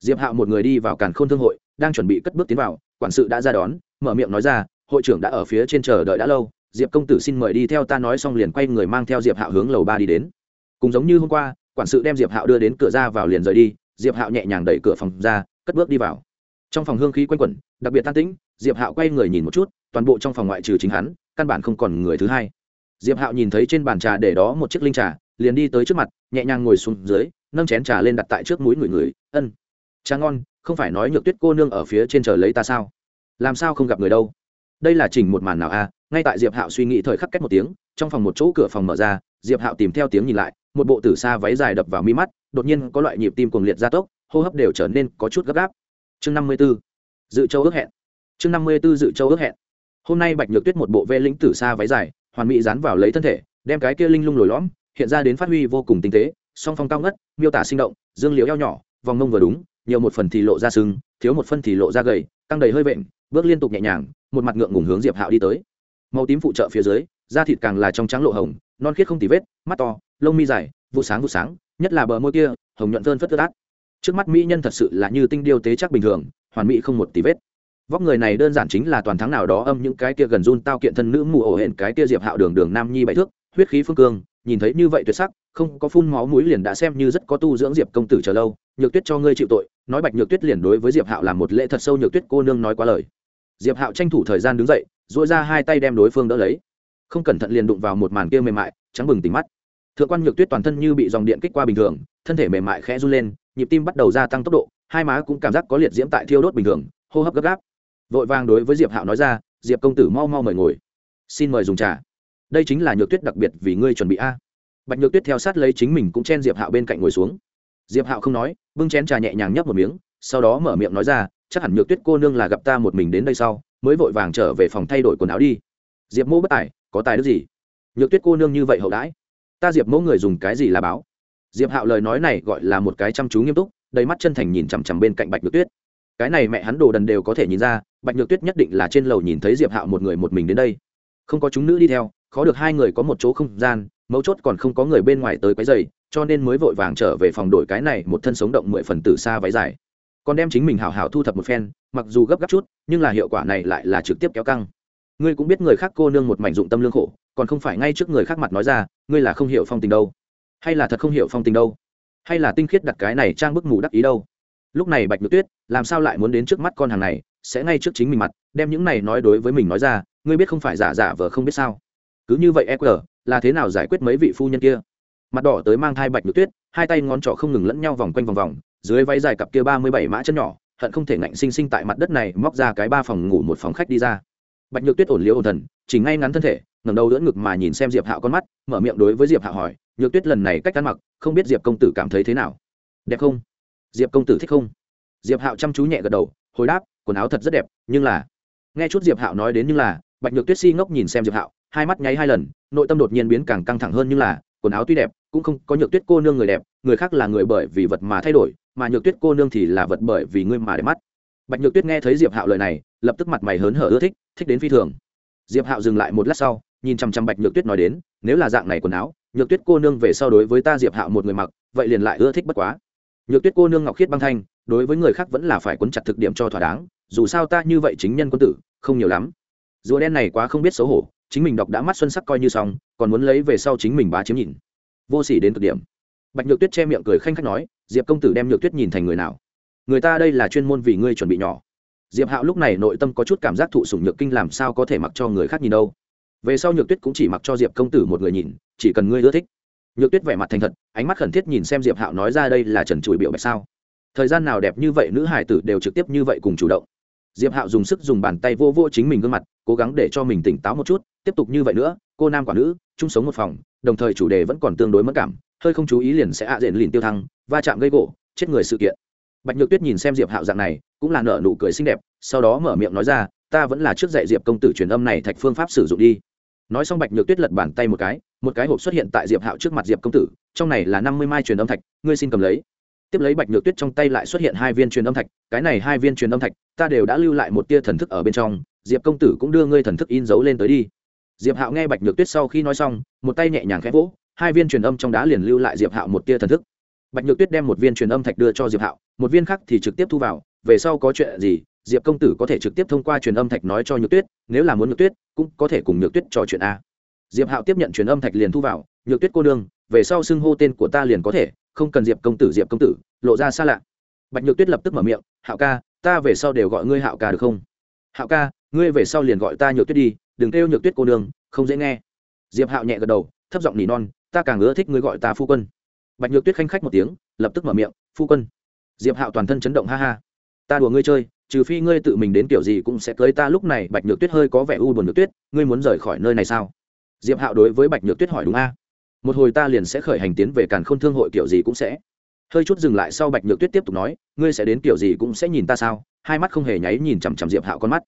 Diệp hạo một người đi vào càn khôn thương hội, đang chuẩn bị cất bước tiến vào, quản sự đã ra đón, mở miệng nói ra, hội trưởng đã ở phía trên chờ đợi đã lâu, diệp công tử xin mời đi theo ta nói xong liền quay người mang theo diệp hạo hướng lầu ba đi đến. Cùng giống như hôm qua, quản sự đem diệp hạo đưa đến cửa ra vào liền rời đi, diệp hạo nhẹ nhàng đẩy cửa phòng ra, cất bước đi vào. Trong phòng hương khí quanh quẩn, đặc biệt tan tĩnh, diệp hạo quay người nhìn một chút, toàn bộ trong phòng ngoại trừ chính hắn, căn bản không còn người thứ hai diệp hạo nhìn thấy trên bàn trà để đó một chiếc linh trà, liền đi tới trước mặt, nhẹ nhàng ngồi xuống dưới, nâng chén trà lên đặt tại trước mũi người người, ân, trà ngon, không phải nói nhược tuyết cô nương ở phía trên chờ lấy ta sao? Làm sao không gặp người đâu? Đây là chỉnh một màn nào a à? ngay tại diệp hạo suy nghĩ thời khắc cách một tiếng, trong phòng một chỗ cửa phòng mở ra, diệp hạo tìm theo tiếng nhìn lại, một bộ tử xa váy dài đập vào mi mắt, đột nhiên có loại nhịp tim cuồng liệt gia tốc, hô hấp đều trở nên có chút gấp gáp. Chương năm mươi b ố dự châu ước hẹn. Chương năm mươi b ố dự châu ước hẹn. Hôm nay bạch nhược tuyết một bộ vê lĩnh tử xa váy dài hoàn mỹ dán vào lấy thân thể, đem cái kia linh lung lồi lõm, hiện ra đến phát huy vô cùng tinh tế, song phong cao ngất, miêu tả sinh động, dương liễu eo nhỏ, vòng mông vừa đúng, nhiều một phần thì lộ ra sưng thiếu một phân thì lộ ra gầy tăng đầy hơi vện, bước liên tục nhẹ nhàng, một mặt ngượng ngùng hướng diệp hạo đi tới. Màu tím phụ trợ phía dưới, da thịt càng là trong trắng lộ hồng, non khiết không tì vết, mắt to, lông mi dài, vụ sáng vụ sáng, nhất là bờ môi kia, hồng nhuận thơn phất tơ át. Trước mắt mỹ nhân thật sự là như tinh điêu tế chắc bình thường, hoàn mỹ không một tì vết vóc người này đơn giản chính là toàn thắng nào đó âm những cái kia gần run tao kiện thân nữ mù ổ hển, cái kia diệp hạo đường đường nam nhi bảy thước, huyết khí phương cương, nhìn thấy như vậy tuyệt sắc, không có phun máu mũi liền đã xem như rất có tu dưỡng diệp công tử chờ lâu, nhược tuyết cho ngươi chịu tội, nói bạch nhược tuyết liền đối với diệp hạo làm một lễ thật sâu, nhược tuyết cô nương nói quá lời. Diệp hạo tranh thủ thời gian đứng dậy, duỗi ra hai tay đem đối phương đỡ lấy. Không cẩn thận liền đụng vào một màn kia mềm mại, trắng bừng tỉnh mắt. Thượng quan nhược tuyết toàn thân như bị dòng điện kích qua bình thường, thân thể mềm mại khẽ run lên, nhịp tim bắt đầu gia tăng tốc độ, hai má cũng cảm giác có liệt diễm tại thiêu đốt bình thường, hô hấp gấp gáp vội vàng đối với diệp hạo nói ra, diệp công tử mau mau mời ngồi. Xin mời dùng trà. Đây chính là nhược tuyết đặc biệt vì ngươi chuẩn bị a. Bạch nhược tuyết theo sát lấy chính mình cũng chen diệp hạo bên cạnh ngồi xuống. Diệp hạo không nói, bưng chén trà nhẹ nhàng nhấp một miếng, sau đó mở miệng nói ra, chắc hẳn nhược tuyết cô nương là gặp ta một mình đến đây sau, mới vội vàng trở về phòng thay đổi quần áo đi. Diệp mô bất tài, có tài đức gì? Nhược tuyết cô nương như vậy hậu đãi. Ta diệp mẫu người dùng cái gì là báo? Diệp hạo lời nói này gọi là một cái chăm chú nghiêm túc, đầy mắt chân thành nhìn chằm chằm bên cạnh bạch nhược tuyết. Cái này mẹ hắn đồ đần đều có thể nhìn ra bạch nhược tuyết nhất định là trên lầu nhìn thấy diệp hạo một người một mình đến đây. Không có chúng nữ đi theo, khó được hai người có một chỗ không gian, mấu chốt còn không có người bên ngoài tới quấy giày cho nên mới vội vàng trở về phòng đổi cái này một thân sống động mười phần từ xa váy dài. Còn đem chính mình hào hào thu thập một phen, mặc dù gấp gáp chút, nhưng là hiệu quả này lại là trực tiếp kéo căng. Ngươi cũng biết người khác cô nương một mảnh dụng tâm lương khổ, còn không phải ngay trước người khác mặt nói ra, ngươi là không hiểu phong tình đâu. Hay là thật không hiểu phong tình đâu? Hay là tinh khiết đặt cái này trang bức mù đắc ý đâu? Lúc này bạch nhược tuyết, làm sao lại muốn đến trước mắt con hàng này sẽ ngay trước chính mình mặt, đem những này nói đối với mình nói ra, ngươi biết không phải giả giả vờ không biết sao. Cứ như vậy e qr là thế nào giải quyết mấy vị phu nhân kia? Mặt đỏ tới mang thai bạch nhược tuyết, hai tay ngón trỏ không ngừng lẫn nhau vòng quanh vòng vòng, dưới váy dài cặp kia ba mươi bảy mã chân nhỏ, hận không thể ngạnh sinh sinh tại mặt đất này, móc ra cái ba phòng ngủ một phòng khách đi ra. Bạch nhược tuyết ổn liễu ổn thần, chỉ ngay ngắn thân thể, ngẩng đầu đỡ ngực mà nhìn xem diệp hạo con mắt, mở miệng đối với diệp hạo hỏi, nhược tuyết lần này cách ăn mặc, không biết diệp công tử cảm thấy thế nào? Đẹp không? Diệp công tử thích không? Diệp hạo chăm chú nhẹ gật đầu, hồi đáp quần áo thật rất đẹp, nhưng là, nghe chút diệp hạo nói đến nhưng là, bạch nhược tuyết si ngốc nhìn xem diệp hạo, hai mắt nháy hai lần, nội tâm đột nhiên biến càng căng thẳng hơn nhưng là, quần áo tuy đẹp, cũng không có nhược tuyết cô nương người đẹp, người khác là người bởi vì vật mà thay đổi, mà nhược tuyết cô nương thì là vật bởi vì ngươi mà để mắt. Bạch nhược tuyết nghe thấy diệp hạo lời này, lập tức mặt mày hớn hở ưa thích thích đến phi thường. Diệp hạo dừng lại một lát sau, nhìn chăm chăm bạch nhược tuyết nói đến, nếu là dạng này quần áo, nhược tuyết cô nương về sau đối với ta diệp hạo một người mặc, vậy liền lại ưa thích bất quá. Nhược tuyết cô nương ngọc khiết băng thanh, đối với người khác vẫn là phải quấn chặt thực điểm cho thỏa đáng dù sao ta như vậy chính nhân quân tử, không nhiều lắm. Rùa đen này quá không biết xấu hổ, chính mình đọc đã mắt xuân sắc coi như xong, còn muốn lấy về sau chính mình bá chiếm nhìn. Vô s ỉ đến cực điểm. Bạch nhược tuyết che miệng cười khanh khách nói, diệp công tử đem nhược tuyết nhìn thành người nào? Người ta đây là chuyên môn vì ngươi chuẩn bị nhỏ. Diệp hạo lúc này nội tâm có chút cảm giác thụ sủng nhược kinh làm sao có thể mặc cho người khác nhìn đâu. Về sau nhược tuyết cũng chỉ mặc cho diệp công tử một người nhìn, chỉ cần ngươi ưa thích. Nhược tuyết vẻ mặt thành thật, ánh mắt khẩn thiết nhìn xem diệp hạo nói ra đây là trần trụi biểu bạch sao. Thời gian nào đẹp như vậy, nữ hải tử đều trực tiếp như vậy cùng chủ động diệp hạo dùng sức dùng bàn tay vô vô chính mình gương mặt, cố gắng để cho mình tỉnh táo một chút, tiếp tục như vậy nữa, cô nam quả nữ, chung sống một phòng, đồng thời chủ đề vẫn còn tương đối mất cảm, hơi không chú ý liền sẽ ạ à diện liền tiêu thăng, va chạm gây gỗ, chết người sự kiện. Bạch nhược tuyết nhìn xem diệp hạo dạng này, cũng là nở nụ cười xinh đẹp, sau đó mở miệng nói ra, ta vẫn là trước dạy diệp công tử truyền âm này thạch phương pháp sử dụng đi. Nói xong bạch nhược tuyết lật bàn tay một cái một cái hộp xuất hiện tại diệp hạo trước mặt diệp công tử, trong này là năm mươi mai truyền âm thạch, ngươi xin cầm lấy. Tiếp lấy bạch nhược tuyết trong tay lại xuất hiện hai viên truyền âm thạch, cái này hai viên truyền âm thạch ta đều đã lưu lại một tia thần thức ở bên trong, diệp công tử cũng đưa ngươi thần thức in dấu lên tới đi. Diệp hạo nghe bạch nhược tuyết sau khi nói xong, một tay nhẹ nhàng khẽ vỗ, hai viên truyền âm trong đá liền lưu lại diệp hạo một tia thần thức. Bạch nhược tuyết đem một viên truyền âm thạch đưa cho diệp hạo, một viên khác thì trực tiếp thu vào, về sau có chuyện gì, diệp công tử có thể trực tiếp thông qua truyền âm thạch nói cho nhược tuyết, nếu là muốn nhược tuyết, cũng có thể cùng nhược tuyết trò chuyện a. Diệp hạo tiếp nhận truyền âm thạch liền thu vào, nhược tuyết cô đương về sau xưng hô tên của ta liền có thể, không cần diệp công tử, diệp công tử, lộ ra xa lạ. Bạch nhược tuyết lập tức mở miệng, hạo ca ta về sau đều gọi ngươi hạo ca được không? Hạo ca, ngươi về sau liền gọi ta nhược tuyết đi, đừng kêu nhược tuyết cô nương, không dễ nghe. Diệp hạo nhẹ gật đầu, thấp giọng nỉ non, ta càng ưa thích ngươi gọi ta phu quân. Bạch nhược tuyết khanh khách một tiếng, lập tức mở miệng, phu quân. Diệp hạo toàn thân chấn động ha ha. Ta đùa ngươi chơi, trừ phi ngươi tự mình đến kiểu gì cũng sẽ cưới ta. Lúc này bạch nhược tuyết hơi có vẻ u buồn nhược tuyết, ngươi muốn rời khỏi nơi này sao? Diệp hạo đối với bạch nhược tuyết hỏi đúng a. Một hồi ta liền sẽ khởi hành tiến về càn k h ô n thương hội, kiểu gì cũng sẽ hơi chút dừng lại sau bạch nhược tuyết tiếp tục nói, ngươi sẽ đến kiểu gì cũng sẽ nhìn ta sao? Hai mắt không hề nháy nhìn chằm chằm diệp hạo con mắt.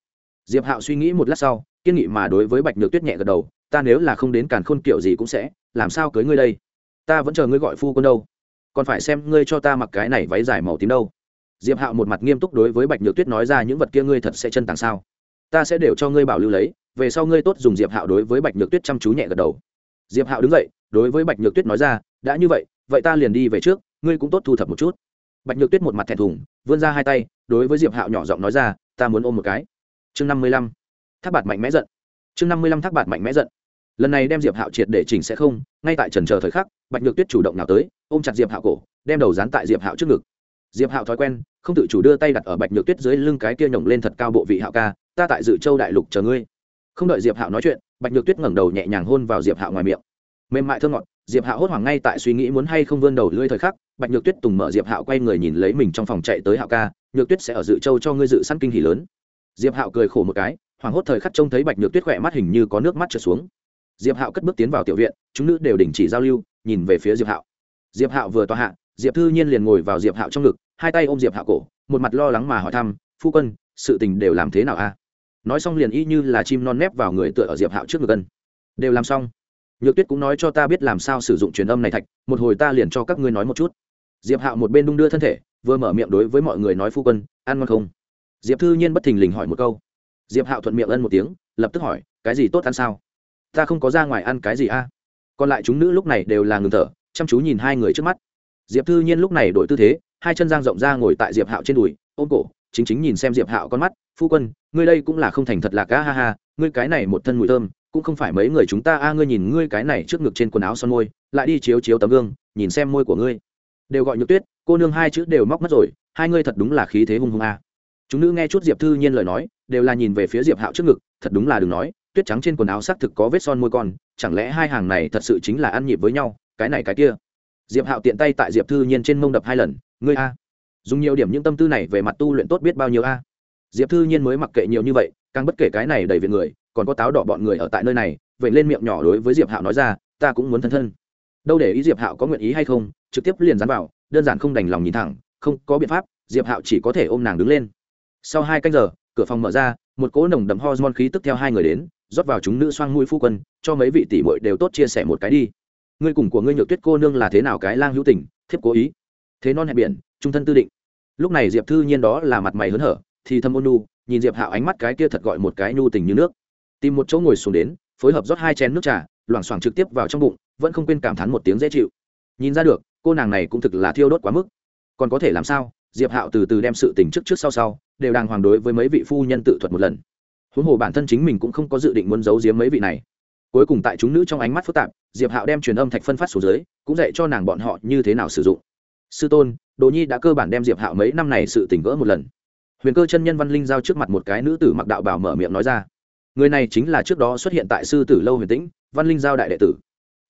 Diệp hạo suy nghĩ một lát sau, kiên nghị mà đối với bạch nhược tuyết nhẹ gật đầu, ta nếu là không đến càn khôn kiểu gì cũng sẽ, làm sao cưới ngươi đây? Ta vẫn chờ ngươi gọi phu quân đâu. Còn phải xem ngươi cho ta mặc cái này váy dài màu tím đâu. Diệp hạo một mặt nghiêm túc đối với bạch nhược tuyết nói ra, những vật kia ngươi thật sẽ chân tàng sao? Ta sẽ đều cho ngươi bảo lưu lấy, về sau ngươi tốt dùng diệp hạo đối với bạch nhược tuyết chăm chú nhẹ gật đầu. Diệp hạo đứng dậy, đối với bạch nhược tuyết nói ra, đã như vậy vậy ta liền đi về trước ngươi cũng tốt thu thập một chút. Bạch nhược tuyết một mặt thẹn thùng, vươn ra hai tay, đối với diệp hạo nhỏ giọng nói ra, ta muốn ôm một cái. Chương năm mươi lăm. Thác bạt mạnh mẽ giận. Chương năm mươi lăm thác bạt mạnh mẽ giận. Lần này đem diệp hạo triệt để chỉnh sẽ không, ngay tại trần chờ thời khắc, bạch nhược tuyết chủ động nào tới, ôm chặt diệp hạo cổ, đem đầu dán tại diệp hạo trước ngực. Diệp hạo thói quen, không tự chủ đưa tay đặt ở bạch nhược tuyết dưới lưng cái kia nhổng lên thật cao bộ vị hạo ca, ta tại dự châu đại lục chờ ngươi. Không đợi diệp hạo nói chuyện, bạch nhược tuyết ngẩng đầu nhẹ nhàng hôn vào diệp hạo ngoài miệng. Mềm mại thơ ngọt diệp hạo hốt hoảng ngay tại suy nghĩ muốn hay không vươn đầu lưỡi thời khắc, bạch nhược tuyết tùng mở diệp hạo quay người nhìn lấy mình trong phòng chạy tới hạo ca, nhược tuyết sẽ ở dự châu cho ngươi dự săn kinh hỉ lớn. Diệp hạo cười khổ một cái, hoảng hốt thời khắc trông thấy bạch nhược tuyết khỏe mắt hình như có nước mắt trượt xuống. Diệp hạo cất bước tiến vào tiểu viện, chúng nữ đều đình chỉ giao lưu, nhìn về phía diệp hạo. Diệp hạo vừa tòa hạ, diệp thư nhiên liền ngồi vào diệp hạo trong ngực, hai tay ôm diệp hạo cổ, một mặt lo lắng mà hỏi thăm, phu quân, sự tình đều làm thế nào a? Nói xong liền y như là chim non nép vào người tựa ở diệp hạo trước ngực ân. Đều làm xong nhược tuyết cũng nói cho ta biết làm sao sử dụng truyền âm này thạch, một hồi ta liền cho các ngươi nói một chút. Diệp hạo một bên đung đưa thân thể, vừa mở miệng đối với mọi người nói phu quân, ăn ngon không? Diệp thư nhiên bất thình lình hỏi một câu. Diệp hạo thuận miệng ân một tiếng, lập tức hỏi, cái gì tốt ăn sao? Ta không có ra ngoài ăn cái gì a? Còn lại chúng nữ lúc này đều là ngừng thở, chăm chú nhìn hai người trước mắt. Diệp thư nhiên lúc này đổi tư thế, hai chân giang rộng ra ngồi tại diệp hạo trên đùi, ôm cổ, chính chính nhìn xem diệp hạo con mắt. Phu quân, ngươi đây cũng là không thành thật là ca ha ha, ngươi cái này một thân mùi thơm cũng không phải mấy người chúng ta, a, ngươi nhìn ngươi cái này trước ngực trên quần áo son môi, lại đi chiếu chiếu tấm gương, nhìn xem môi của ngươi. Đều gọi nhược tuyết, cô nương hai chữ đều móc mất rồi, hai ngươi thật đúng là khí thế hung hung, a. Chúng nữ nghe chút diệp thư nhiên lời nói, đều là nhìn về phía diệp hạo trước ngực, thật đúng là đừng nói, tuyết trắng trên quần áo xác thực có vết son môi con, chẳng lẽ hai hàng này thật sự chính là ăn nhịp với nhau, cái này cái kia. Diệp hạo tiện tay tại diệp thư nhiên trên mông đập hai lần, ngươi a. Dùng nhiều điểm những tâm tư này về mặt tu luyện tốt biết bao nhiêu a. Diệp thư nhiên mới mặc kệ nhiều như vậy, càng bất kể cái này đầy viện người còn có táo đỏ bọn người ở tại nơi này, vậy lên miệng nhỏ đối với diệp hạo nói ra, ta cũng muốn thân thân. Đâu để ý diệp hạo có nguyện ý hay không, trực tiếp liền dán vào, đơn giản không đành lòng nhìn thẳng, không có biện pháp, diệp hạo chỉ có thể ôm nàng đứng lên. Sau hai canh giờ, cửa phòng mở ra, một cỗ nồng đậm hormone khí tức theo hai người đến, rót vào chúng nữ xoang mũi phu quân, cho mấy vị tỷ muội đều tốt chia sẻ một cái đi. Ngươi cùng của ngươi nhược tuyết cô nương là thế nào cái lang hữu tình, thiếp cố ý. Thế non hẹn biển, trung thân tư định. Lúc này diệp thư nhiên đó là mặt mày hớn hở, thì thâm ôn nu nhìn diệp hạo ánh mắt cái kia thật gọi một cái nhu tình như nước tìm một chỗ ngồi xuống đến, phối hợp rót hai chén nước trà, loảng xoảng trực tiếp vào trong bụng, vẫn không quên cảm thán một tiếng dễ chịu. Nhìn ra được, cô nàng này cũng thực là thiêu đốt quá mức. Còn có thể làm sao? Diệp hạo từ từ đem sự tình trước trước sau sau, đều đàng hoàng đối với mấy vị phu nhân tự thuật một lần. Huống hồ bản thân chính mình cũng không có dự định muốn giấu giếm mấy vị này. Cuối cùng tại chúng nữ trong ánh mắt phức tạp, diệp hạo đem truyền âm thạch phân phát xuống dưới, cũng dạy cho nàng bọn họ như thế nào sử dụng. Sư tôn, đồ nhi đã cơ bản đem diệp hạo mấy năm này sự tỉnh gỡ một lần. Huyền cơ chân nhân văn linh giao trước mặt một cái nữ tử mặc đạo bảo mở miệng nói ra người này chính là trước đó xuất hiện tại sư tử lâu huyền tĩnh, văn linh giao đại đệ tử.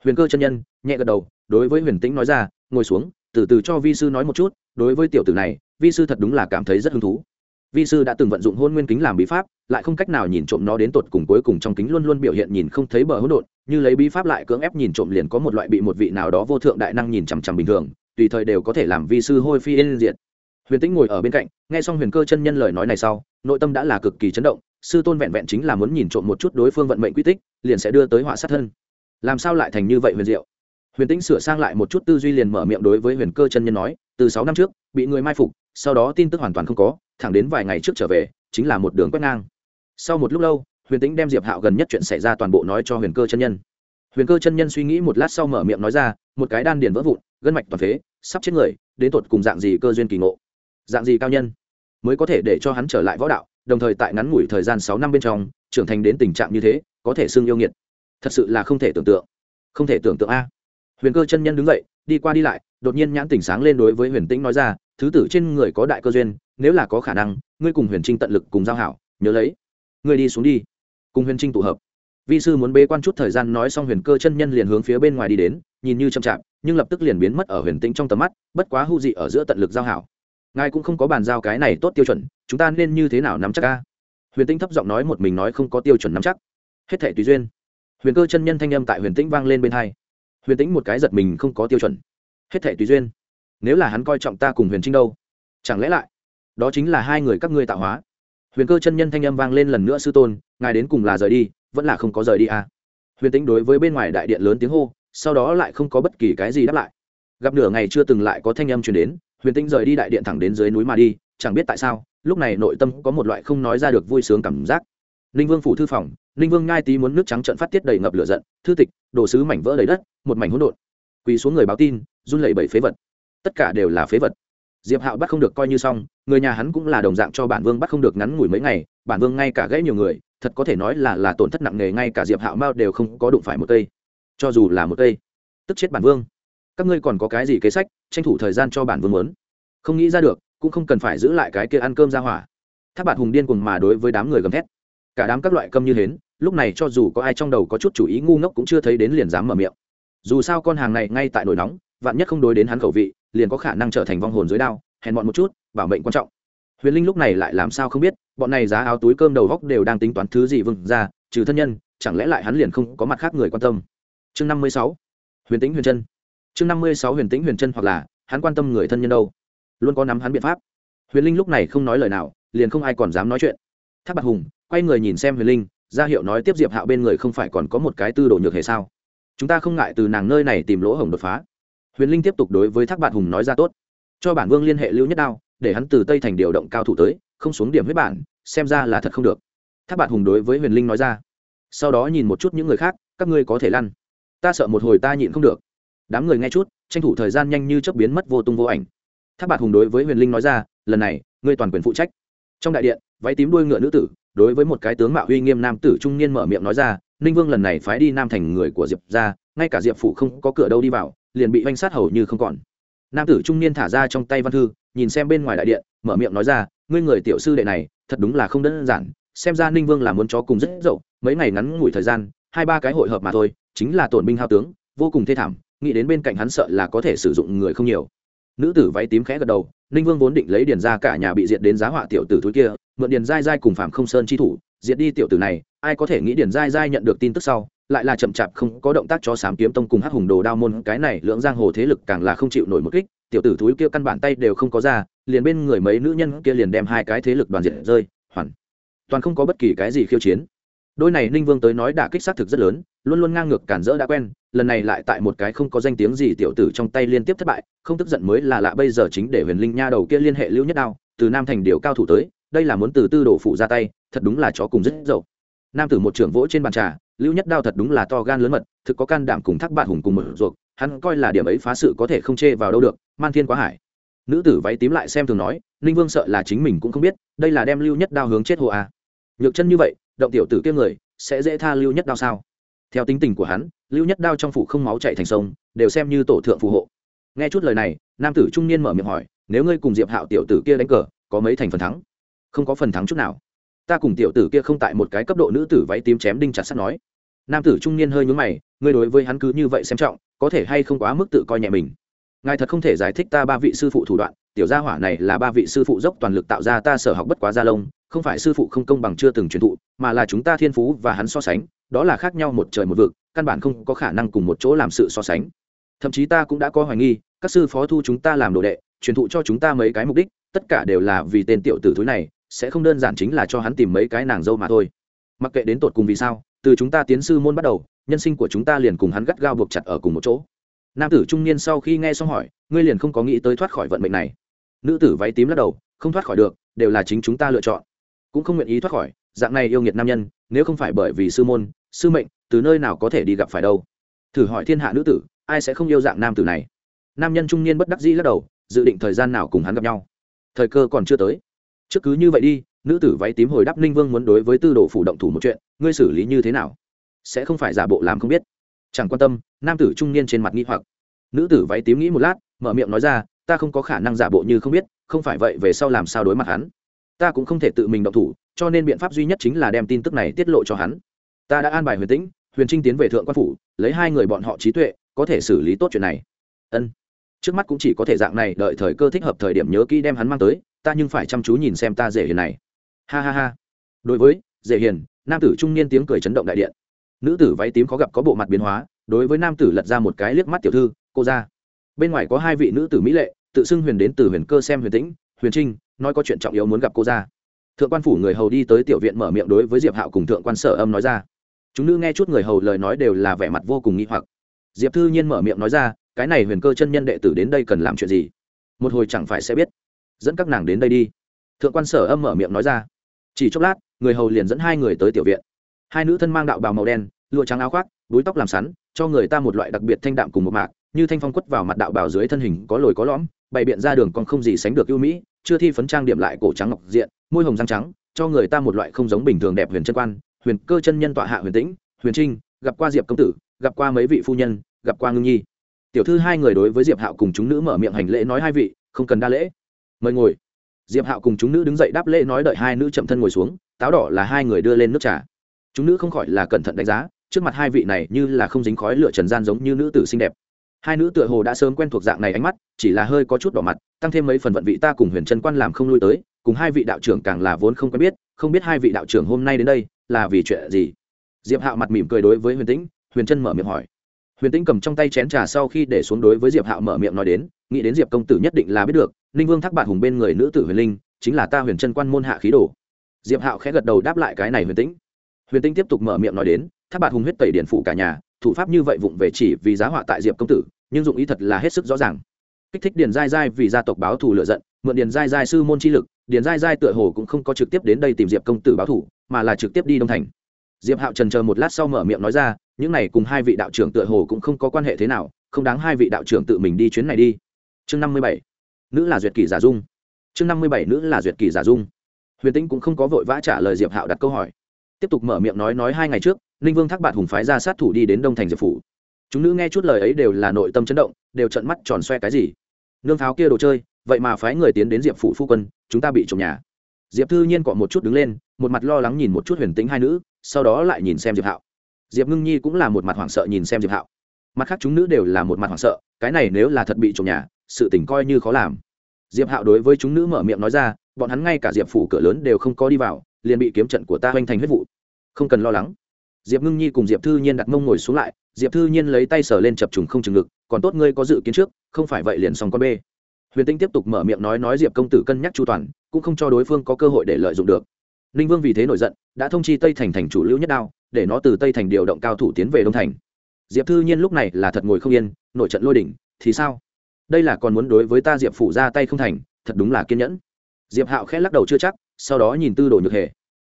Huyền cơ chân nhân, nhẹ gật đầu, đối với huyền tĩnh nói ra, ngồi xuống, từ từ cho vi sư nói một chút, đối với tiểu tử này, vi sư thật đúng là cảm thấy rất hứng thú. Vi sư đã từng vận dụng hôn nguyên kính làm bí pháp, lại không cách nào nhìn trộm nó đến tột cùng cuối cùng trong kính luôn luôn biểu hiện nhìn không thấy bờ hỗn độn, như lấy bí pháp lại cưỡng ép nhìn trộm liền có một loại bị một vị nào đó vô thượng đại năng nhìn chằm chằm bình thường, tùy thời đều có thể làm vi sư hôi phi yên diệt. Huyền tĩnh ngồi ở bên cạnh, nghe xong huyền cơ chân nhân lời nói này sau, nội tâm đã là cực kỳ chấn động sư tôn vẹn vẹn chính là muốn nhìn trộm một chút đối phương vận mệnh quy tích, liền sẽ đưa tới họa sát thân. Làm sao lại thành như vậy huyền diệu? Huyền tĩnh sửa sang lại một chút tư duy liền mở miệng đối với huyền cơ chân nhân nói, từ sáu năm trước, bị người mai phục, sau đó tin tức hoàn toàn không có, thẳng đến vài ngày trước trở về, chính là một đường quét ngang. Sau một lúc lâu, huyền tĩnh đem diệp hạo gần nhất chuyện xảy ra toàn bộ nói cho huyền cơ chân nhân. Huyền cơ chân nhân suy nghĩ một lát sau mở miệng nói ra, một cái đan điền vỡ vụn, gân mạch toàn phế, sắp chết người, đến tột cùng dạng gì cơ duyên kỳ ngộ? Dạng gì cao nhân? Mới có thể để cho hắn trở lại võ đạo? Đồng thời tại ngắn ngủi thời gian sáu năm bên trong, trưởng thành đến tình trạng như thế, có thể xưng yêu nghiệt. Thật sự là không thể tưởng tượng. Không thể tưởng tượng a. Huyền cơ chân nhân đứng dậy, đi qua đi lại, đột nhiên nhãn tỉnh sáng lên đối với huyền tĩnh nói ra, thứ tử trên người có đại cơ duyên, nếu là có khả năng, ngươi cùng huyền trinh tận lực cùng giao hảo, nhớ lấy. Ngươi đi xuống đi. Cùng huyền trinh tụ hợp. Vi sư muốn bế quan chút thời gian nói xong huyền cơ chân nhân liền hướng phía bên ngoài đi đến, nhìn như chậm chạp, nhưng lập tức liền biến mất ở huyền tĩnh trong tầm mắt, bất quá hưu dị ở giữa tận lực giao hảo. Ngài cũng không có bàn giao cái này tốt tiêu chuẩn chúng ta nên như thế nào nắm chắc ca? Huyền tĩnh thấp giọng nói một mình nói không có tiêu chuẩn nắm chắc. Hết thể tùy duyên. Huyền cơ chân nhân thanh âm tại huyền tĩnh vang lên bên hai. Huyền tĩnh một cái giật mình không có tiêu chuẩn. Hết thể tùy duyên. Nếu là hắn coi trọng ta cùng huyền trinh đâu? Chẳng lẽ lại? Đó chính là hai người các ngươi tạo hóa. Huyền cơ chân nhân thanh âm vang lên lần nữa sư tôn, ngài đến cùng là rời đi, vẫn là không có rời đi à. huyền tĩnh đối với bên ngoài đại điện lớn tiếng hô, sau đó lại không có bất kỳ cái gì đáp lại. Gặp nửa ngày chưa từng lại có thanh âm truyền đến, huyền tĩnh rời đi đại điện thẳng đến dưới núi mà đi, chẳng biết tại sao lúc này nội tâm có một loại không nói ra được vui sướng cảm giác. Ninh vương phủ thư phòng, ninh vương ngai tí muốn nước trắng trận phát tiết đầy ngập lửa giận, thư tịch, đồ sứ mảnh vỡ đầy đất, một mảnh hỗn độn. Quỳ xuống người báo tin, run lẩy bẩy phế vật. Tất cả đều là phế vật. Diệp hạo bắt không được coi như xong, người nhà hắn cũng là đồng dạng cho bản vương bắt không được ngắn ngủi mấy ngày, bản vương ngay cả gãy nhiều người, thật có thể nói là là tổn thất nặng nề ngay cả diệp hạo mao đều không có đụng phải một cây. Cho dù là một cây, tức chết bản vương. Các ngươi còn có cái gì kế sách, tranh thủ thời gian cho bản vương muốn. Không nghĩ ra được cũng không cần phải giữ lại cái kia ăn cơm ra hỏa. Tháp bạt hùng điên cùng mà đối với đám người gầm thét. Cả đám các loại câm như hến, lúc này cho dù có ai trong đầu có chút chủ ý ngu ngốc cũng chưa thấy đến liền dám mở miệng. Dù sao con hàng này ngay tại nổi nóng, vạn nhất không đối đến hắn khẩu vị, liền có khả năng trở thành vong hồn dưới đao, hèn bọn một chút, bảo mệnh quan trọng. Huyền linh lúc này lại làm sao không biết, bọn này giá áo túi cơm đầu góc đều đang tính toán thứ gì vừng ra, trừ thân nhân, chẳng lẽ lại hắn liền không có mặt khác người quan tâm? Chương năm mươi sáu, huyền tính huyền chân. Chương năm mươi sáu, huyền tính huyền chân hoặc là, hắn quan tâm người thân nhân đâu? Luôn có nắm hắn biện pháp. Huyền linh lúc này không nói lời nào, liền không ai còn dám nói chuyện. Thác bạc hùng, quay người nhìn xem huyền linh, ra hiệu nói tiếp diệp hạo bên người không phải còn có một cái tư đồ nhược hề sao? Chúng ta không ngại từ nàng nơi này tìm lỗ hổng đột phá. Huyền linh tiếp tục đối với thác bạc hùng nói ra tốt. Cho bản vương liên hệ lưu nhất đao, để hắn từ tây thành điều động cao thủ tới, không xuống điểm huyết bản, xem ra là thật không được. Thác bạc hùng đối với huyền linh nói ra. Sau đó nhìn một chút những người khác, các ngươi có thể lăn. Ta sợ một hồi ta nhịn không được. Đám người nghe chút, tranh thủ thời gian nhanh như chớp biến mất vô tung vô ảnh. Tháp Bạt hùng đối với huyền linh nói ra, lần này, ngươi toàn quyền phụ trách. Trong đại điện, váy tím đuôi ngựa nữ tử, đối với một cái tướng mạo uy nghiêm nam tử trung niên mở miệng nói ra, ninh vương lần này phái đi nam thành người của diệp ra ngay cả diệp phủ không có cửa đâu đi vào, liền bị oanh sát hầu như không còn. Nam tử trung niên thả ra trong tay văn thư, nhìn xem bên ngoài đại điện, mở miệng nói ra, ngươi người tiểu sư đệ này, thật đúng là không đơn giản, xem ra ninh vương là muốn chó cùng rất dậu, mấy ngày ngắn ngủi thời gian, hai ba cái hội hợp mà thôi, chính là tổn binh hao tướng, vô cùng thê thảm, nghĩ đến bên cạnh hắn sợ là có thể sử dụng người không nhiều nữ tử váy tím khẽ gật đầu, ninh vương vốn định lấy điền ra cả nhà bị diệt đến giá họa tiểu tử thúi kia, mượn điền dai dai cùng phạm không sơn chi thủ, diệt đi tiểu tử này, ai có thể nghĩ điền dai dai nhận được tin tức sau, lại là chậm chạp không có động tác cho sám kiếm tông cùng hắc hùng đồ đao môn, cái này lưỡng giang hồ thế lực càng là không chịu nổi một kích, tiểu tử thúi kia căn bản tay đều không có ra, liền bên người mấy nữ nhân kia liền đem hai cái thế lực đoàn diện rơi, hoàn toàn không có bất kỳ cái gì khiêu chiến. Đôi này ninh vương tới nói đã kích xác thực rất lớn luôn luôn ngang ngược cản rỡ đã quen, lần này lại tại một cái không có danh tiếng gì tiểu tử trong tay liên tiếp thất bại, không tức giận mới là lạ bây giờ chính để huyền linh nha đầu kia liên hệ lưu nhất đao, từ nam thành điều cao thủ tới, đây là muốn từ tư đồ phụ ra tay, thật đúng là chó cùng rất dậu. Nam tử một trưởng vỗ trên bàn trà, lưu nhất đao thật đúng là to gan lớn mật, thực có can đảm cùng thác bạn hùng cùng một ruột, hắn coi là điểm ấy phá sự có thể không chê vào đâu được, man thiên quá hải. Nữ tử váy tím lại xem thường nói, ninh vương sợ là chính mình cũng không biết, đây là đem lưu nhất đao hướng chết hồ a à. nhược chân như vậy, động tiểu tử kia người, sẽ dễ tha lưu nhất đao sao? Theo tính tình của hắn, lưu nhất đao trong phủ không máu chạy thành sông, đều xem như tổ thượng phù hộ. Nghe chút lời này, nam tử trung niên mở miệng hỏi, nếu ngươi cùng diệp hạo tiểu tử kia đánh cờ, có mấy thành phần thắng? Không có phần thắng chút nào. Ta cùng tiểu tử kia không tại một cái cấp độ nữ tử váy tím chém đinh chặt sắt nói. Nam tử trung niên hơi nhún mày, ngươi đối với hắn cứ như vậy xem trọng, có thể hay không quá mức tự coi nhẹ mình? Ngài thật không thể giải thích ta ba vị sư phụ thủ đoạn, tiểu gia hỏa này là ba vị sư phụ dốc toàn lực tạo ra ta sở học bất quá gia lông, không phải sư phụ không công bằng chưa từng truyền thụ, mà là chúng ta thiên phú và hắn so sánh đó là khác nhau một trời một vực, căn bản không có khả năng cùng một chỗ làm sự so sánh. Thậm chí ta cũng đã có hoài nghi, các sư phó thu chúng ta làm đồ đệ, truyền thụ cho chúng ta mấy cái mục đích, tất cả đều là vì tên tiểu tử thúi này, sẽ không đơn giản chính là cho hắn tìm mấy cái nàng dâu mà thôi. Mặc kệ đến tột cùng vì sao, từ chúng ta tiến sư môn bắt đầu, nhân sinh của chúng ta liền cùng hắn gắt gao buộc chặt ở cùng một chỗ. Nam tử trung niên sau khi nghe xong hỏi, ngươi liền không có nghĩ tới thoát khỏi vận mệnh này. Nữ tử váy tím lắc đầu, không thoát khỏi được, đều là chính chúng ta lựa chọn. Cũng không nguyện ý thoát khỏi dạng này yêu nghiệt nam nhân, nếu không phải bởi vì sư môn, sư mệnh, từ nơi nào có thể đi gặp phải đâu? Thử hỏi thiên hạ nữ tử, ai sẽ không yêu dạng nam tử này? Nam nhân trung niên bất đắc dĩ lắc đầu, dự định thời gian nào cùng hắn gặp nhau? Thời cơ còn chưa tới. Trước cứ như vậy đi, nữ tử váy tím hồi đáp ninh vương muốn đối với tư đồ phủ động thủ một chuyện, ngươi xử lý như thế nào? Sẽ không phải giả bộ làm không biết. Chẳng quan tâm, nam tử trung niên trên mặt nghi hoặc. Nữ tử váy tím nghĩ một lát, mở miệng nói ra, ta không có khả năng giả bộ như không biết, không phải vậy về sau làm sao đối mặt hắn? Ta cũng không thể tự mình động thủ cho nên biện pháp duy nhất chính là đem tin tức này tiết lộ cho hắn. Ta đã an bài huyền tĩnh, huyền trinh tiến về thượng quan phủ, lấy hai người bọn họ trí tuệ, có thể xử lý tốt chuyện này. Ân. Trước mắt cũng chỉ có thể dạng này, đợi thời cơ thích hợp thời điểm nhớ kỹ đem hắn mang tới, ta nhưng phải chăm chú nhìn xem ta dễ hiền này. Ha ha ha. Đối với dễ hiền, nam tử trung niên tiếng cười chấn động đại điện. Nữ tử váy tím khó gặp có bộ mặt biến hóa, đối với nam tử lật ra một cái liếc mắt tiểu thư, cô ra bên ngoài có hai vị nữ tử mỹ lệ, tự xưng huyền đến từ huyền cơ xem huyền tĩnh, huyền trinh, nói có chuyện trọng yếu muốn gặp cô ra thượng quan phủ người hầu đi tới tiểu viện mở miệng đối với diệp hạo cùng thượng quan sở âm nói ra. Chúng nữ nghe chút người hầu lời nói đều là vẻ mặt vô cùng nghi hoặc. Diệp thư nhiên mở miệng nói ra, cái này huyền cơ chân nhân đệ tử đến đây cần làm chuyện gì? Một hồi chẳng phải sẽ biết. Dẫn các nàng đến đây đi. Thượng quan sở âm mở miệng nói ra. Chỉ chốc lát, người hầu liền dẫn hai người tới tiểu viện. Hai nữ thân mang đạo bào màu đen, lụa trắng áo khoác, búi tóc làm sắn cho người ta một loại đặc biệt thanh đạm cùng một mạc, như thanh phong quất vào mặt đạo bào dưới thân hình có lồi có lõm, bày biện ra đường còn không gì sánh được ưu mỹ chưa thi phấn trang điểm lại cổ trắng ngọc diện, môi hồng răng trắng, cho người ta một loại không giống bình thường đẹp huyền chân quan, huyền cơ chân nhân tọa hạ huyền tĩnh, huyền trinh, gặp qua diệp công tử, gặp qua mấy vị phu nhân, gặp qua ngưng nhi. Tiểu thư hai người đối với diệp hạo cùng chúng nữ mở miệng hành lễ nói hai vị, không cần đa lễ. Mời ngồi. Diệp hạo cùng chúng nữ đứng dậy đáp lễ nói đợi hai nữ chậm thân ngồi xuống, táo đỏ là hai người đưa lên nước trà. Chúng nữ không khỏi là cẩn thận đánh giá, trước mặt hai vị này như là không dính khói lửa trần gian giống như nữ tử xinh đẹp hai nữ tựa hồ đã sớm quen thuộc dạng này ánh mắt, chỉ là hơi có chút đỏ mặt, tăng thêm mấy phần vận vị ta cùng huyền trân quan làm không lui tới, cùng hai vị đạo trưởng càng là vốn không quen biết, không biết hai vị đạo trưởng hôm nay đến đây là vì chuyện gì. Diệp hạo mặt mỉm cười đối với huyền tĩnh, huyền trân mở miệng hỏi. Huyền tĩnh cầm trong tay chén trà sau khi để xuống đối với diệp hạo mở miệng nói đến, nghĩ đến diệp công tử nhất định là biết được, ninh vương thác bạn hùng bên người nữ tử huyền linh, chính là ta huyền trân quan môn hạ khí đồ. Diệp hạo khẽ gật đầu đáp lại cái này huyền tĩnh. Huyền tĩnh tiếp tục mở miệng nói đến, thác bạn hùng huyết tẩy điện phụ cả nhà thủ pháp như vậy vụng về chỉ vì giá họa tại diệp công tử, nhưng dụng ý thật là hết sức rõ ràng. Kích thích điền dai dai vì gia tộc báo thù lựa giận, mượn điền dai dai sư môn chi lực, điền dai dai tựa hồ cũng không có trực tiếp đến đây tìm diệp công tử báo thù, mà là trực tiếp đi đông thành. Diệp hạo trần chờ một lát sau mở miệng nói ra, những này cùng hai vị đạo trưởng tựa hồ cũng không có quan hệ thế nào, không đáng hai vị đạo trưởng tự mình đi chuyến này đi. Chương năm mươi bảy, nữ là duyệt kỳ giả dung. Chương năm mươi bảy, nữ là duyệt kỳ giả dung. Huyền tĩnh cũng không có vội vã trả lời diệp hạo đặt câu hỏi tiếp tục mở miệng nói nói hai ngày trước, ninh vương thác bạn hùng phái ra sát thủ đi đến đông thành diệp phủ. Chúng nữ nghe chút lời ấy đều là nội tâm chấn động, đều trận mắt tròn xoe cái gì. Nương pháo kia đồ chơi, vậy mà phái người tiến đến diệp phủ phu quân, chúng ta bị trộm nhà. Diệp thư nhiên cọ một chút đứng lên, một mặt lo lắng nhìn một chút huyền tính hai nữ, sau đó lại nhìn xem diệp hạo. Diệp ngưng nhi cũng là một mặt hoảng sợ nhìn xem diệp hạo. Mặt khác chúng nữ đều là một mặt hoảng sợ, cái này nếu là thật bị trộm nhà, sự tình coi như khó làm. Diệp hạo đối với chúng nữ mở miệng nói ra, bọn hắn ngay cả diệp phủ cửa lớn đều không có đi vào liền bị kiếm trận của ta hoành thành huyết vụ. Không cần lo lắng. Diệp ngưng nhi cùng diệp thư nhiên đặt mông ngồi xuống lại, diệp thư nhiên lấy tay sờ lên chập trùng không chừng ngực, còn tốt ngươi có dự kiến trước, không phải vậy liền xong con bê. Huyền tinh tiếp tục mở miệng nói nói diệp công tử cân nhắc chu toàn, cũng không cho đối phương có cơ hội để lợi dụng được. Ninh vương vì thế nổi giận, đã thông chi tây thành thành chủ lưu nhất đao, để nó từ tây thành điều động cao thủ tiến về đông thành. Diệp thư nhiên lúc này là thật ngồi không yên, nội trận lôi đỉnh, thì sao? Đây là còn muốn đối với ta diệp phủ ra tay không thành, thật đúng là kiên nhẫn. Diệp hạo khẽ lắc đầu chưa chắc sau đó nhìn tư đồ nhược hề.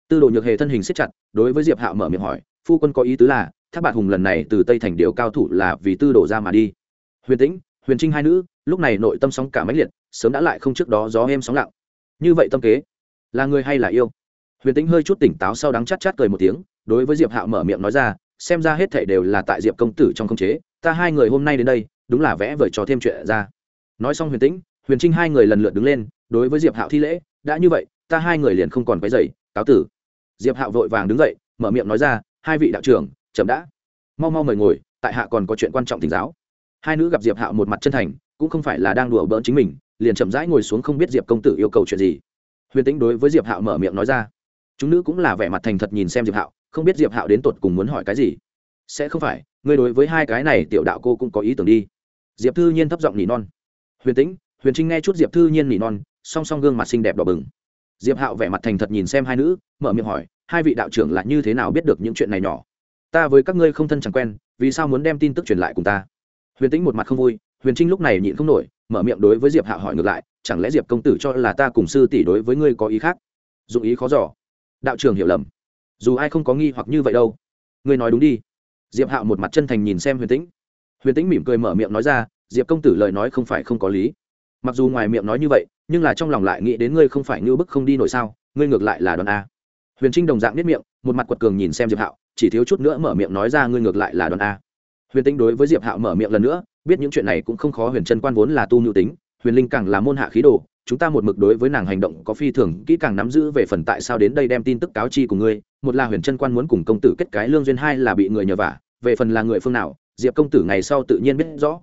Tư đồ nhược hề thân hình siết chặt, đối với diệp hạo mở miệng hỏi, phu quân có ý tứ là tháp bạc hùng lần này từ tây thành điều cao thủ là vì tư đồ ra mà đi. Huyền tĩnh, huyền trinh hai nữ, lúc này nội tâm sóng cả máy liệt, sớm đã lại không trước đó gió em sóng lặng. Như vậy tâm kế, là người hay là yêu? Huyền tĩnh hơi chút tỉnh táo sau đắng chát chát cười một tiếng, đối với diệp hạo mở miệng nói ra, xem ra hết thảy đều là tại diệp công tử trong không chế, ta hai người hôm nay đến đây, đúng là vẽ vời cho thêm chuyện ra. Nói xong huyền tĩnh, huyền trinh hai người lần lượt đứng lên, đối với diệp hạo thi lễ, đã như vậy ta hai người liền không còn cái dậy cáo tử. Diệp hạo vội vàng đứng dậy, mở miệng nói ra, hai vị đạo trưởng, chậm đã. Mau mau mời ngồi, tại hạ còn có chuyện quan trọng thỉnh giáo. Hai nữ gặp diệp hạo một mặt chân thành, cũng không phải là đang đùa bỡn chính mình, liền chậm rãi ngồi xuống không biết diệp công tử yêu cầu chuyện gì. Huyền tĩnh đối với diệp hạo mở miệng nói ra, chúng nữ cũng là vẻ mặt thành thật nhìn xem diệp hạo, không biết diệp hạo đến tột cùng muốn hỏi cái gì. Sẽ không phải, ngươi đối với hai cái này tiểu đạo cô cũng có ý tưởng đi. Diệp thư nhiên thấp giọng nỉ non. Huyền tĩnh, huyền trinh nghe chút diệp thư nhiên nỉ non, song song gương mặt xinh đẹp đỏ bừng diệp hạo vẻ mặt thành thật nhìn xem hai nữ, mở miệng hỏi, hai vị đạo trưởng là như thế nào biết được những chuyện này nhỏ? Ta với các ngươi không thân chẳng quen, vì sao muốn đem tin tức truyền lại cùng ta? Huyền tĩnh một mặt không vui, huyền trinh lúc này nhịn không nổi, mở miệng đối với diệp hạo hỏi ngược lại, chẳng lẽ diệp công tử cho là ta cùng sư tỷ đối với ngươi có ý khác? Dụng ý khó giỏ đạo trưởng hiểu lầm. Dù ai không có nghi hoặc như vậy đâu. Ngươi nói đúng đi. Diệp hạo một mặt chân thành nhìn xem huyền tĩnh. Huyền tĩnh mỉm cười mở miệng nói ra, diệp công tử lời nói không phải không có lý. Mặc dù ngoài miệng nói như vậy nhưng là trong lòng lại nghĩ đến ngươi không phải ngưu bức không đi nổi sao, ngươi ngược lại là đoàn a. Huyền trinh đồng dạng biết miệng, một mặt quật cường nhìn xem diệp hạo, chỉ thiếu chút nữa mở miệng nói ra ngươi ngược lại là đoàn a. Huyền tinh đối với diệp hạo mở miệng lần nữa, biết những chuyện này cũng không khó, huyền chân quan vốn là tu nhu tính, huyền linh càng là môn hạ khí đồ, chúng ta một mực đối với nàng hành động có phi thường kỹ càng nắm giữ về phần tại sao đến đây đem tin tức cáo chi của ngươi, một là huyền chân quan muốn cùng công tử kết cái lương duyên, hai là bị người nhờ vả, về phần là người phương nào, diệp công tử ngày sau tự nhiên biết rõ.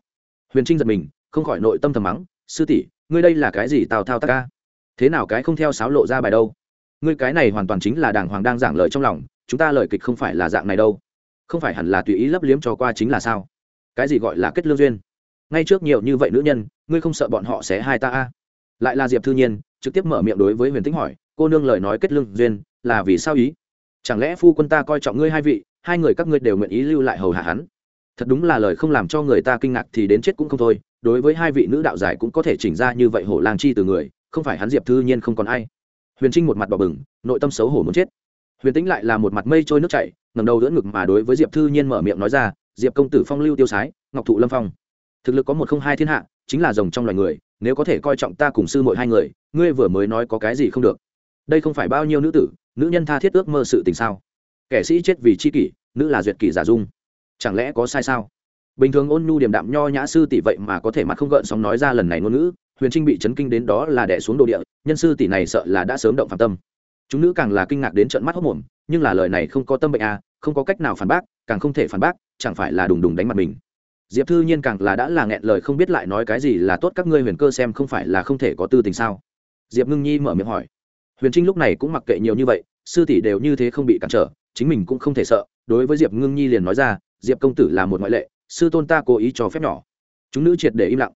Huyền trinh giật mình, không khỏi nội tâm thầm mắng, sư tỷ ngươi đây là cái gì tào thao ta ca? Thế nào cái không theo sáo lộ ra bài đâu? Ngươi cái này hoàn toàn chính là đàng hoàng đang giảng lời trong lòng, chúng ta lời kịch không phải là dạng này đâu. Không phải hẳn là tùy ý lấp liếm cho qua chính là sao? Cái gì gọi là kết lương duyên? Ngay trước nhiều như vậy nữ nhân, ngươi không sợ bọn họ sẽ hai ta a? Lại là diệp thư nhiên, trực tiếp mở miệng đối với huyền tĩnh hỏi, cô nương lời nói kết lương duyên là vì sao ý? Chẳng lẽ phu quân ta coi trọng ngươi hai vị, hai người các ngươi đều nguyện ý lưu lại hầu hạ hắn? Thật đúng là lời không làm cho người ta kinh ngạc thì đến chết cũng không thôi, đối với hai vị nữ đạo giải cũng có thể chỉnh ra như vậy hổ lang chi từ người, không phải hắn diệp thư nhiên không còn ai. Huyền trinh một mặt bỏ bừng, nội tâm xấu hổ muốn chết. Huyền tĩnh lại là một mặt mây trôi nước chảy ngầm đầu đỡ ngực mà đối với diệp thư nhiên mở miệng nói ra, diệp công tử phong lưu tiêu sái, ngọc thụ lâm phong. Thực lực có một không hai thiên hạ, chính là rồng trong loài người, nếu có thể coi trọng ta cùng sư mỗi hai người, ngươi vừa mới nói có cái gì không được. Đây không phải bao nhiêu nữ tử, nữ nhân tha thiết ước mơ sự tình sao? Kẻ sĩ chết vì chi kỷ, nữ là duyệt kỷ giả dung chẳng lẽ có sai sao? Bình thường ôn nhu điềm đạm nho nhã sư tỷ vậy mà có thể mặt không gợn sóng nói ra lần này ngôn ngữ, huyền trinh bị chấn kinh đến đó là đẻ xuống đồ địa, nhân sư tỷ này sợ là đã sớm động phạm tâm. Chúng nữ càng là kinh ngạc đến trận mắt hốc mồm, nhưng là lời này không có tâm bệnh à không có cách nào phản bác, càng không thể phản bác, chẳng phải là đùng đùng đánh mặt mình. Diệp thư nhiên càng là đã là nghẹn lời không biết lại nói cái gì là tốt các ngươi huyền cơ xem không phải là không thể có tư tình sao? Diệp ngưng nhi mở miệng hỏi. Huyền trinh lúc này cũng mặc kệ nhiều như vậy, sư tỷ đều như thế không bị cản trở, chính mình cũng không thể sợ, đối với diệp ngưng nhi liền nói ra diệp công tử là một ngoại lệ, sư tôn ta cố ý cho phép nhỏ. Chúng nữ triệt để im lặng.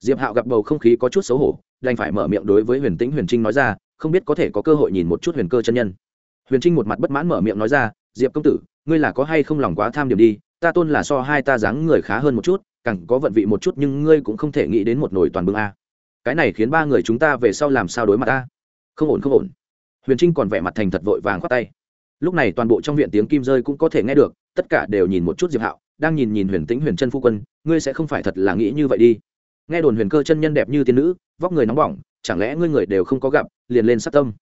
Diệp hạo gặp bầu không khí có chút xấu hổ, đành phải mở miệng đối với huyền tĩnh huyền trinh nói ra, không biết có thể có cơ hội nhìn một chút huyền cơ chân nhân. Huyền trinh một mặt bất mãn mở miệng nói ra, diệp công tử, ngươi là có hay không lòng quá tham điểm đi, ta tôn là so hai ta dáng người khá hơn một chút, càng có vận vị một chút nhưng ngươi cũng không thể nghĩ đến một nồi toàn bưng a. Cái này khiến ba người chúng ta về sau làm sao đối mặt ta không ổn không ổn. Huyền trinh còn vẻ mặt thành thật vội vàng khoát tay lúc này toàn bộ trong viện tiếng kim rơi cũng có thể nghe được, tất cả đều nhìn một chút diệp hạo, đang nhìn nhìn huyền tĩnh huyền chân phu quân, ngươi sẽ không phải thật là nghĩ như vậy đi. Nghe đồn huyền cơ chân nhân đẹp như tiên nữ, vóc người nóng bỏng, chẳng lẽ ngươi người đều không có gặp, liền lên sát tâm?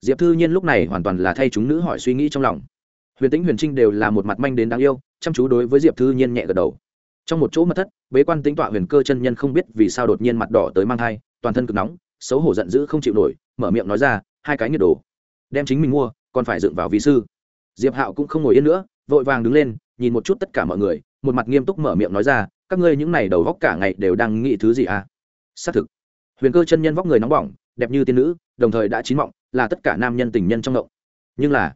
Diệp thư nhiên lúc này hoàn toàn là thay chúng nữ hỏi suy nghĩ trong lòng. Huyền tĩnh huyền trinh đều là một mặt manh đến đáng yêu, chăm chú đối với diệp thư nhiên nhẹ gật đầu. Trong một chỗ mật thất, bế quan tính tọa huyền cơ chân nhân không biết vì sao đột nhiên mặt đỏ tới mang thai, toàn thân cực nóng, xấu hổ giận dữ không chịu nổi, mở miệng nói ra, hai cái nhiệt đồ, đem chính mình mua còn phải dựng vào vị sư. Diệp hạo cũng không ngồi yên nữa, vội vàng đứng lên, nhìn một chút tất cả mọi người, một mặt nghiêm túc mở miệng nói ra, các ngươi những này đầu góc cả ngày đều đang nghĩ thứ gì à? Xác thực. Huyền cơ chân nhân vóc người nóng bỏng, đẹp như tiên nữ, đồng thời đã chín mọng, là tất cả nam nhân tình nhân trong động. Nhưng là